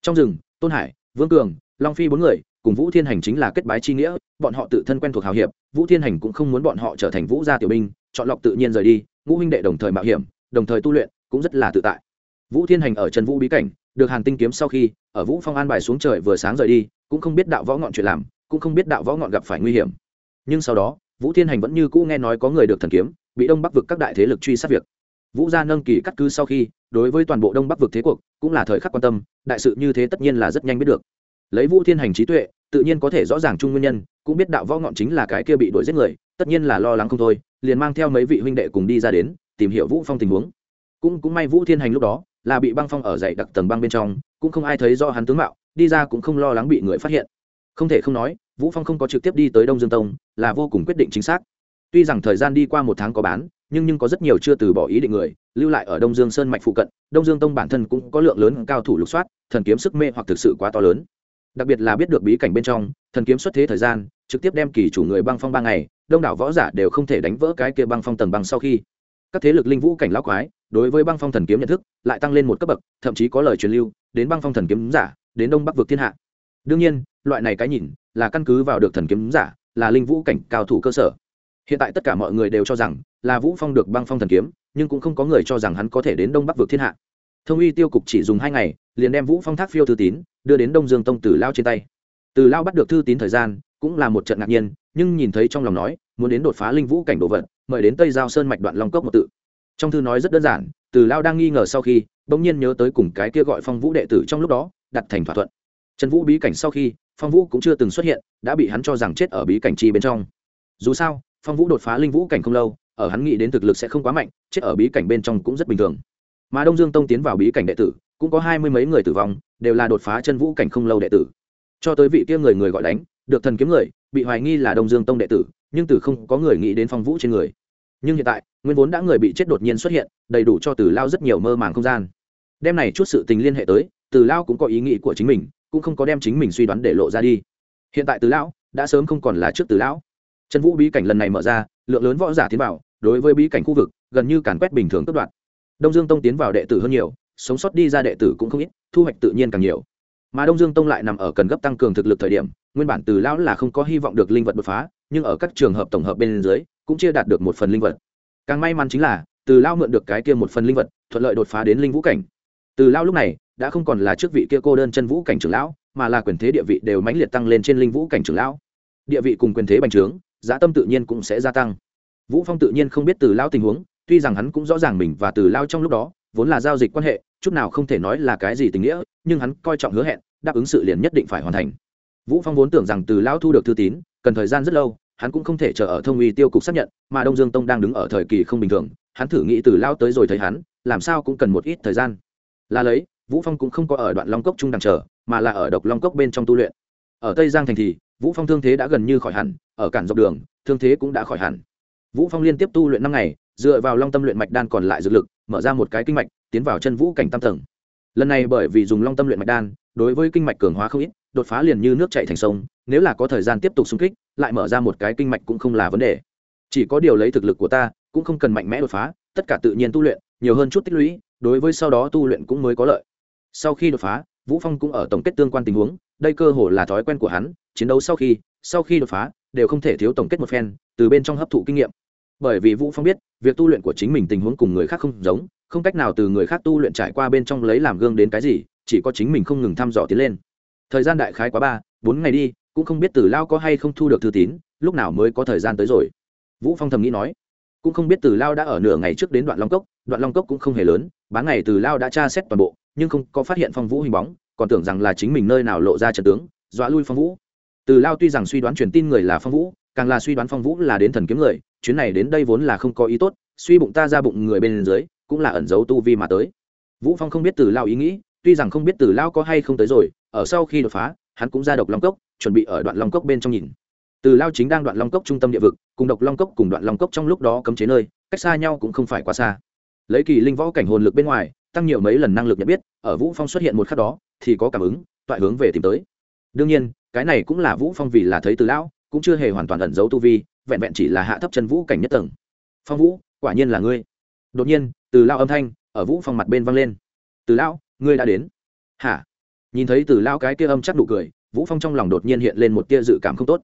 Speaker 1: Trong rừng, tôn hải, vương cường, long phi bốn người cùng vũ thiên hành chính là kết bái chi nghĩa, bọn họ tự thân quen thuộc hào hiệp, vũ thiên hành cũng không muốn bọn họ trở thành vũ gia tiểu binh, chọn lọc tự nhiên rời đi, ngũ huynh đệ đồng thời mạo hiểm, đồng thời tu luyện, cũng rất là tự tại. Vũ thiên hành ở trần vũ bí cảnh, được hàn tinh kiếm sau khi, ở vũ phong an bài xuống trời vừa sáng rời đi, cũng không biết đạo võ ngọn chuyện làm, cũng không biết đạo võ ngọn gặp phải nguy hiểm. Nhưng sau đó, vũ thiên hành vẫn như cũ nghe nói có người được thần kiếm, bị đông bắc vực các đại thế lực truy sát việc. Vũ gia nâng kỳ cắt cứ sau khi, đối với toàn bộ đông bắc vực thế cuộc, cũng là thời khắc quan tâm, đại sự như thế tất nhiên là rất nhanh biết được lấy vũ thiên hành trí tuệ, tự nhiên có thể rõ ràng chung nguyên nhân, cũng biết đạo võ ngọn chính là cái kia bị đuổi giết người, tất nhiên là lo lắng không thôi, liền mang theo mấy vị huynh đệ cùng đi ra đến, tìm hiểu vũ phong tình huống. Cũng cũng may vũ thiên hành lúc đó, là bị băng phong ở dậy đặc tầng băng bên trong, cũng không ai thấy do hắn tướng mạo, đi ra cũng không lo lắng bị người phát hiện. Không thể không nói, vũ phong không có trực tiếp đi tới đông dương tông, là vô cùng quyết định chính xác. Tuy rằng thời gian đi qua một tháng có bán, nhưng nhưng có rất nhiều chưa từ bỏ ý định người, lưu lại ở đông dương sơn mạch phụ cận, đông dương tông bản thân cũng có lượng lớn cao thủ lục soát, thần kiếm sức mê hoặc thực sự quá to lớn đặc biệt là biết được bí cảnh bên trong, thần kiếm xuất thế thời gian, trực tiếp đem kỳ chủ người băng phong ba ngày, đông đảo võ giả đều không thể đánh vỡ cái kia băng phong tầng băng sau khi. Các thế lực linh vũ cảnh lão quái, đối với băng phong thần kiếm nhận thức, lại tăng lên một cấp bậc, thậm chí có lời truyền lưu, đến băng phong thần kiếm giả, đến đông bắc vực thiên hạ. Đương nhiên, loại này cái nhìn, là căn cứ vào được thần kiếm giả, là linh vũ cảnh cao thủ cơ sở. Hiện tại tất cả mọi người đều cho rằng là vũ phong được băng phong thần kiếm, nhưng cũng không có người cho rằng hắn có thể đến đông bắc vực thiên hạ thông uy tiêu cục chỉ dùng hai ngày, liền đem vũ phong thác phiêu thư tín, đưa đến đông dương tông tử lao trên tay. Từ lao bắt được thư tín thời gian, cũng là một trận ngạc nhiên, nhưng nhìn thấy trong lòng nói, muốn đến đột phá linh vũ cảnh đồ vật, mời đến tây giao sơn mạch đoạn long cốc một tự. Trong thư nói rất đơn giản, từ lao đang nghi ngờ sau khi, bỗng nhiên nhớ tới cùng cái kia gọi phong vũ đệ tử trong lúc đó, đặt thành thỏa thuận. Trần vũ bí cảnh sau khi, phong vũ cũng chưa từng xuất hiện, đã bị hắn cho rằng chết ở bí cảnh chi bên trong. Dù sao, phong vũ đột phá linh vũ cảnh không lâu, ở hắn nghĩ đến thực lực sẽ không quá mạnh, chết ở bí cảnh bên trong cũng rất bình thường mà đông dương tông tiến vào bí cảnh đệ tử, cũng có hai mươi mấy người tử vong, đều là đột phá chân vũ cảnh không lâu đệ tử. Cho tới vị kia người người gọi đánh, được thần kiếm người, bị hoài nghi là đông dương tông đệ tử, nhưng từ không có người nghĩ đến phong vũ trên người. Nhưng hiện tại, nguyên vốn đã người bị chết đột nhiên xuất hiện, đầy đủ cho từ lao rất nhiều mơ màng không gian. Đem này chút sự tình liên hệ tới, từ lao cũng có ý nghĩ của chính mình, cũng không có đem chính mình suy đoán để lộ ra đi. Hiện tại từ lão đã sớm không còn là trước từ lão trần vũ bí cảnh lần này mở ra, lượng lớn võ giả tiến vào, đối với bí cảnh khu vực, gần như càn quét bình thường cấp đoạn đông dương tông tiến vào đệ tử hơn nhiều, sống sót đi ra đệ tử cũng không ít, thu hoạch tự nhiên càng nhiều. Mà đông dương tông lại nằm ở cần gấp tăng cường thực lực thời điểm, nguyên bản từ lão là không có hy vọng được linh vật đột phá, nhưng ở các trường hợp tổng hợp bên dưới, cũng chưa đạt được một phần linh vật. Càng may mắn chính là, từ lão mượn được cái kia một phần linh vật, thuận lợi đột phá đến linh vũ cảnh. Từ lão lúc này, đã không còn là trước vị kia cô đơn chân vũ cảnh trưởng lão, mà là quyền thế địa vị đều mãnh liệt tăng lên trên linh vũ cảnh trưởng lão. Địa vị cùng quyền thế bành trướng, giá tâm tự nhiên cũng sẽ gia tăng. Vũ phong tự nhiên không biết từ lão tình huống tuy rằng hắn cũng rõ ràng mình và từ lao trong lúc đó vốn là giao dịch quan hệ, chút nào không thể nói là cái gì tình nghĩa, nhưng hắn coi trọng hứa hẹn, đáp ứng sự liền nhất định phải hoàn thành. Vũ phong vốn tưởng rằng từ lão thu được thư tín, cần thời gian rất lâu, hắn cũng không thể chờ ở thông uy tiêu cục xác nhận, mà đông dương tông đang đứng ở thời kỳ không bình thường, hắn thử nghĩ từ lao tới rồi thấy hắn, làm sao cũng cần một ít thời gian. Là lấy, vũ phong cũng không có ở đoạn long cốc trung đằng chờ, mà là ở độc long cốc bên trong tu luyện. Ở tây giang thành thì, vũ phong thương thế đã gần như khỏi hẳn, ở cản dọc đường, thương thế cũng đã khỏi hẳn. Vũ phong liên tiếp tu luyện năm ngày dựa vào long tâm luyện mạch đan còn lại dược lực, mở ra một cái kinh mạch, tiến vào chân vũ cảnh tam tầng. Lần này bởi vì dùng long tâm luyện mạch đan, đối với kinh mạch cường hóa không ít, đột phá liền như nước chảy thành sông, nếu là có thời gian tiếp tục xung kích, lại mở ra một cái kinh mạch cũng không là vấn đề. Chỉ có điều lấy thực lực của ta, cũng không cần mạnh mẽ đột phá, tất cả tự nhiên tu luyện, nhiều hơn chút tích lũy, đối với sau đó tu luyện cũng mới có lợi. Sau khi đột phá, vũ phong cũng ở tổng kết tương quan tình huống, đây cơ hồ là thói quen của hắn, chiến đấu sau khi sau khi đột phá, đều không thể thiếu tổng kết một phen, từ bên trong hấp thụ kinh nghiệm bởi vì vũ phong biết việc tu luyện của chính mình tình huống cùng người khác không giống không cách nào từ người khác tu luyện trải qua bên trong lấy làm gương đến cái gì chỉ có chính mình không ngừng thăm dò tiến lên thời gian đại khái quá ba bốn ngày đi cũng không biết từ lao có hay không thu được thư tín lúc nào mới có thời gian tới rồi vũ phong thầm nghĩ nói cũng không biết từ lao đã ở nửa ngày trước đến đoạn long cốc đoạn long cốc cũng không hề lớn bán ngày từ lao đã tra xét toàn bộ nhưng không có phát hiện phong vũ hình bóng còn tưởng rằng là chính mình nơi nào lộ ra trận tướng dọa lui phong vũ từ lao tuy rằng suy đoán truyền tin người là phong vũ càng là suy đoán phong vũ là đến thần kiếm người chuyến này đến đây vốn là không có ý tốt, suy bụng ta ra bụng người bên dưới, cũng là ẩn giấu tu vi mà tới. Vũ phong không biết từ lao ý nghĩ, tuy rằng không biết từ lao có hay không tới rồi, ở sau khi đột phá, hắn cũng ra độc long cốc, chuẩn bị ở đoạn long cốc bên trong nhìn. Từ lao chính đang đoạn long cốc trung tâm địa vực, cùng độc long cốc cùng đoạn long cốc trong lúc đó cấm chế nơi, cách xa nhau cũng không phải quá xa. Lấy kỳ linh võ cảnh hồn lực bên ngoài, tăng nhiều mấy lần năng lực nhận biết, ở vũ phong xuất hiện một khắc đó, thì có cảm ứng, toại hướng về tìm tới. Đương nhiên, cái này cũng là vũ phong vì là thấy từ lão, cũng chưa hề hoàn toàn ẩn giấu tu vi vẹn vẹn chỉ là hạ thấp chân vũ cảnh nhất tầng. Phong vũ, quả nhiên là ngươi. Đột nhiên, từ lao âm thanh, ở vũ phong mặt bên vang lên. Từ lão ngươi đã đến. Hả? Nhìn thấy từ lao cái kia âm chắc đủ cười, vũ phong trong lòng đột nhiên hiện lên một tia dự cảm không tốt.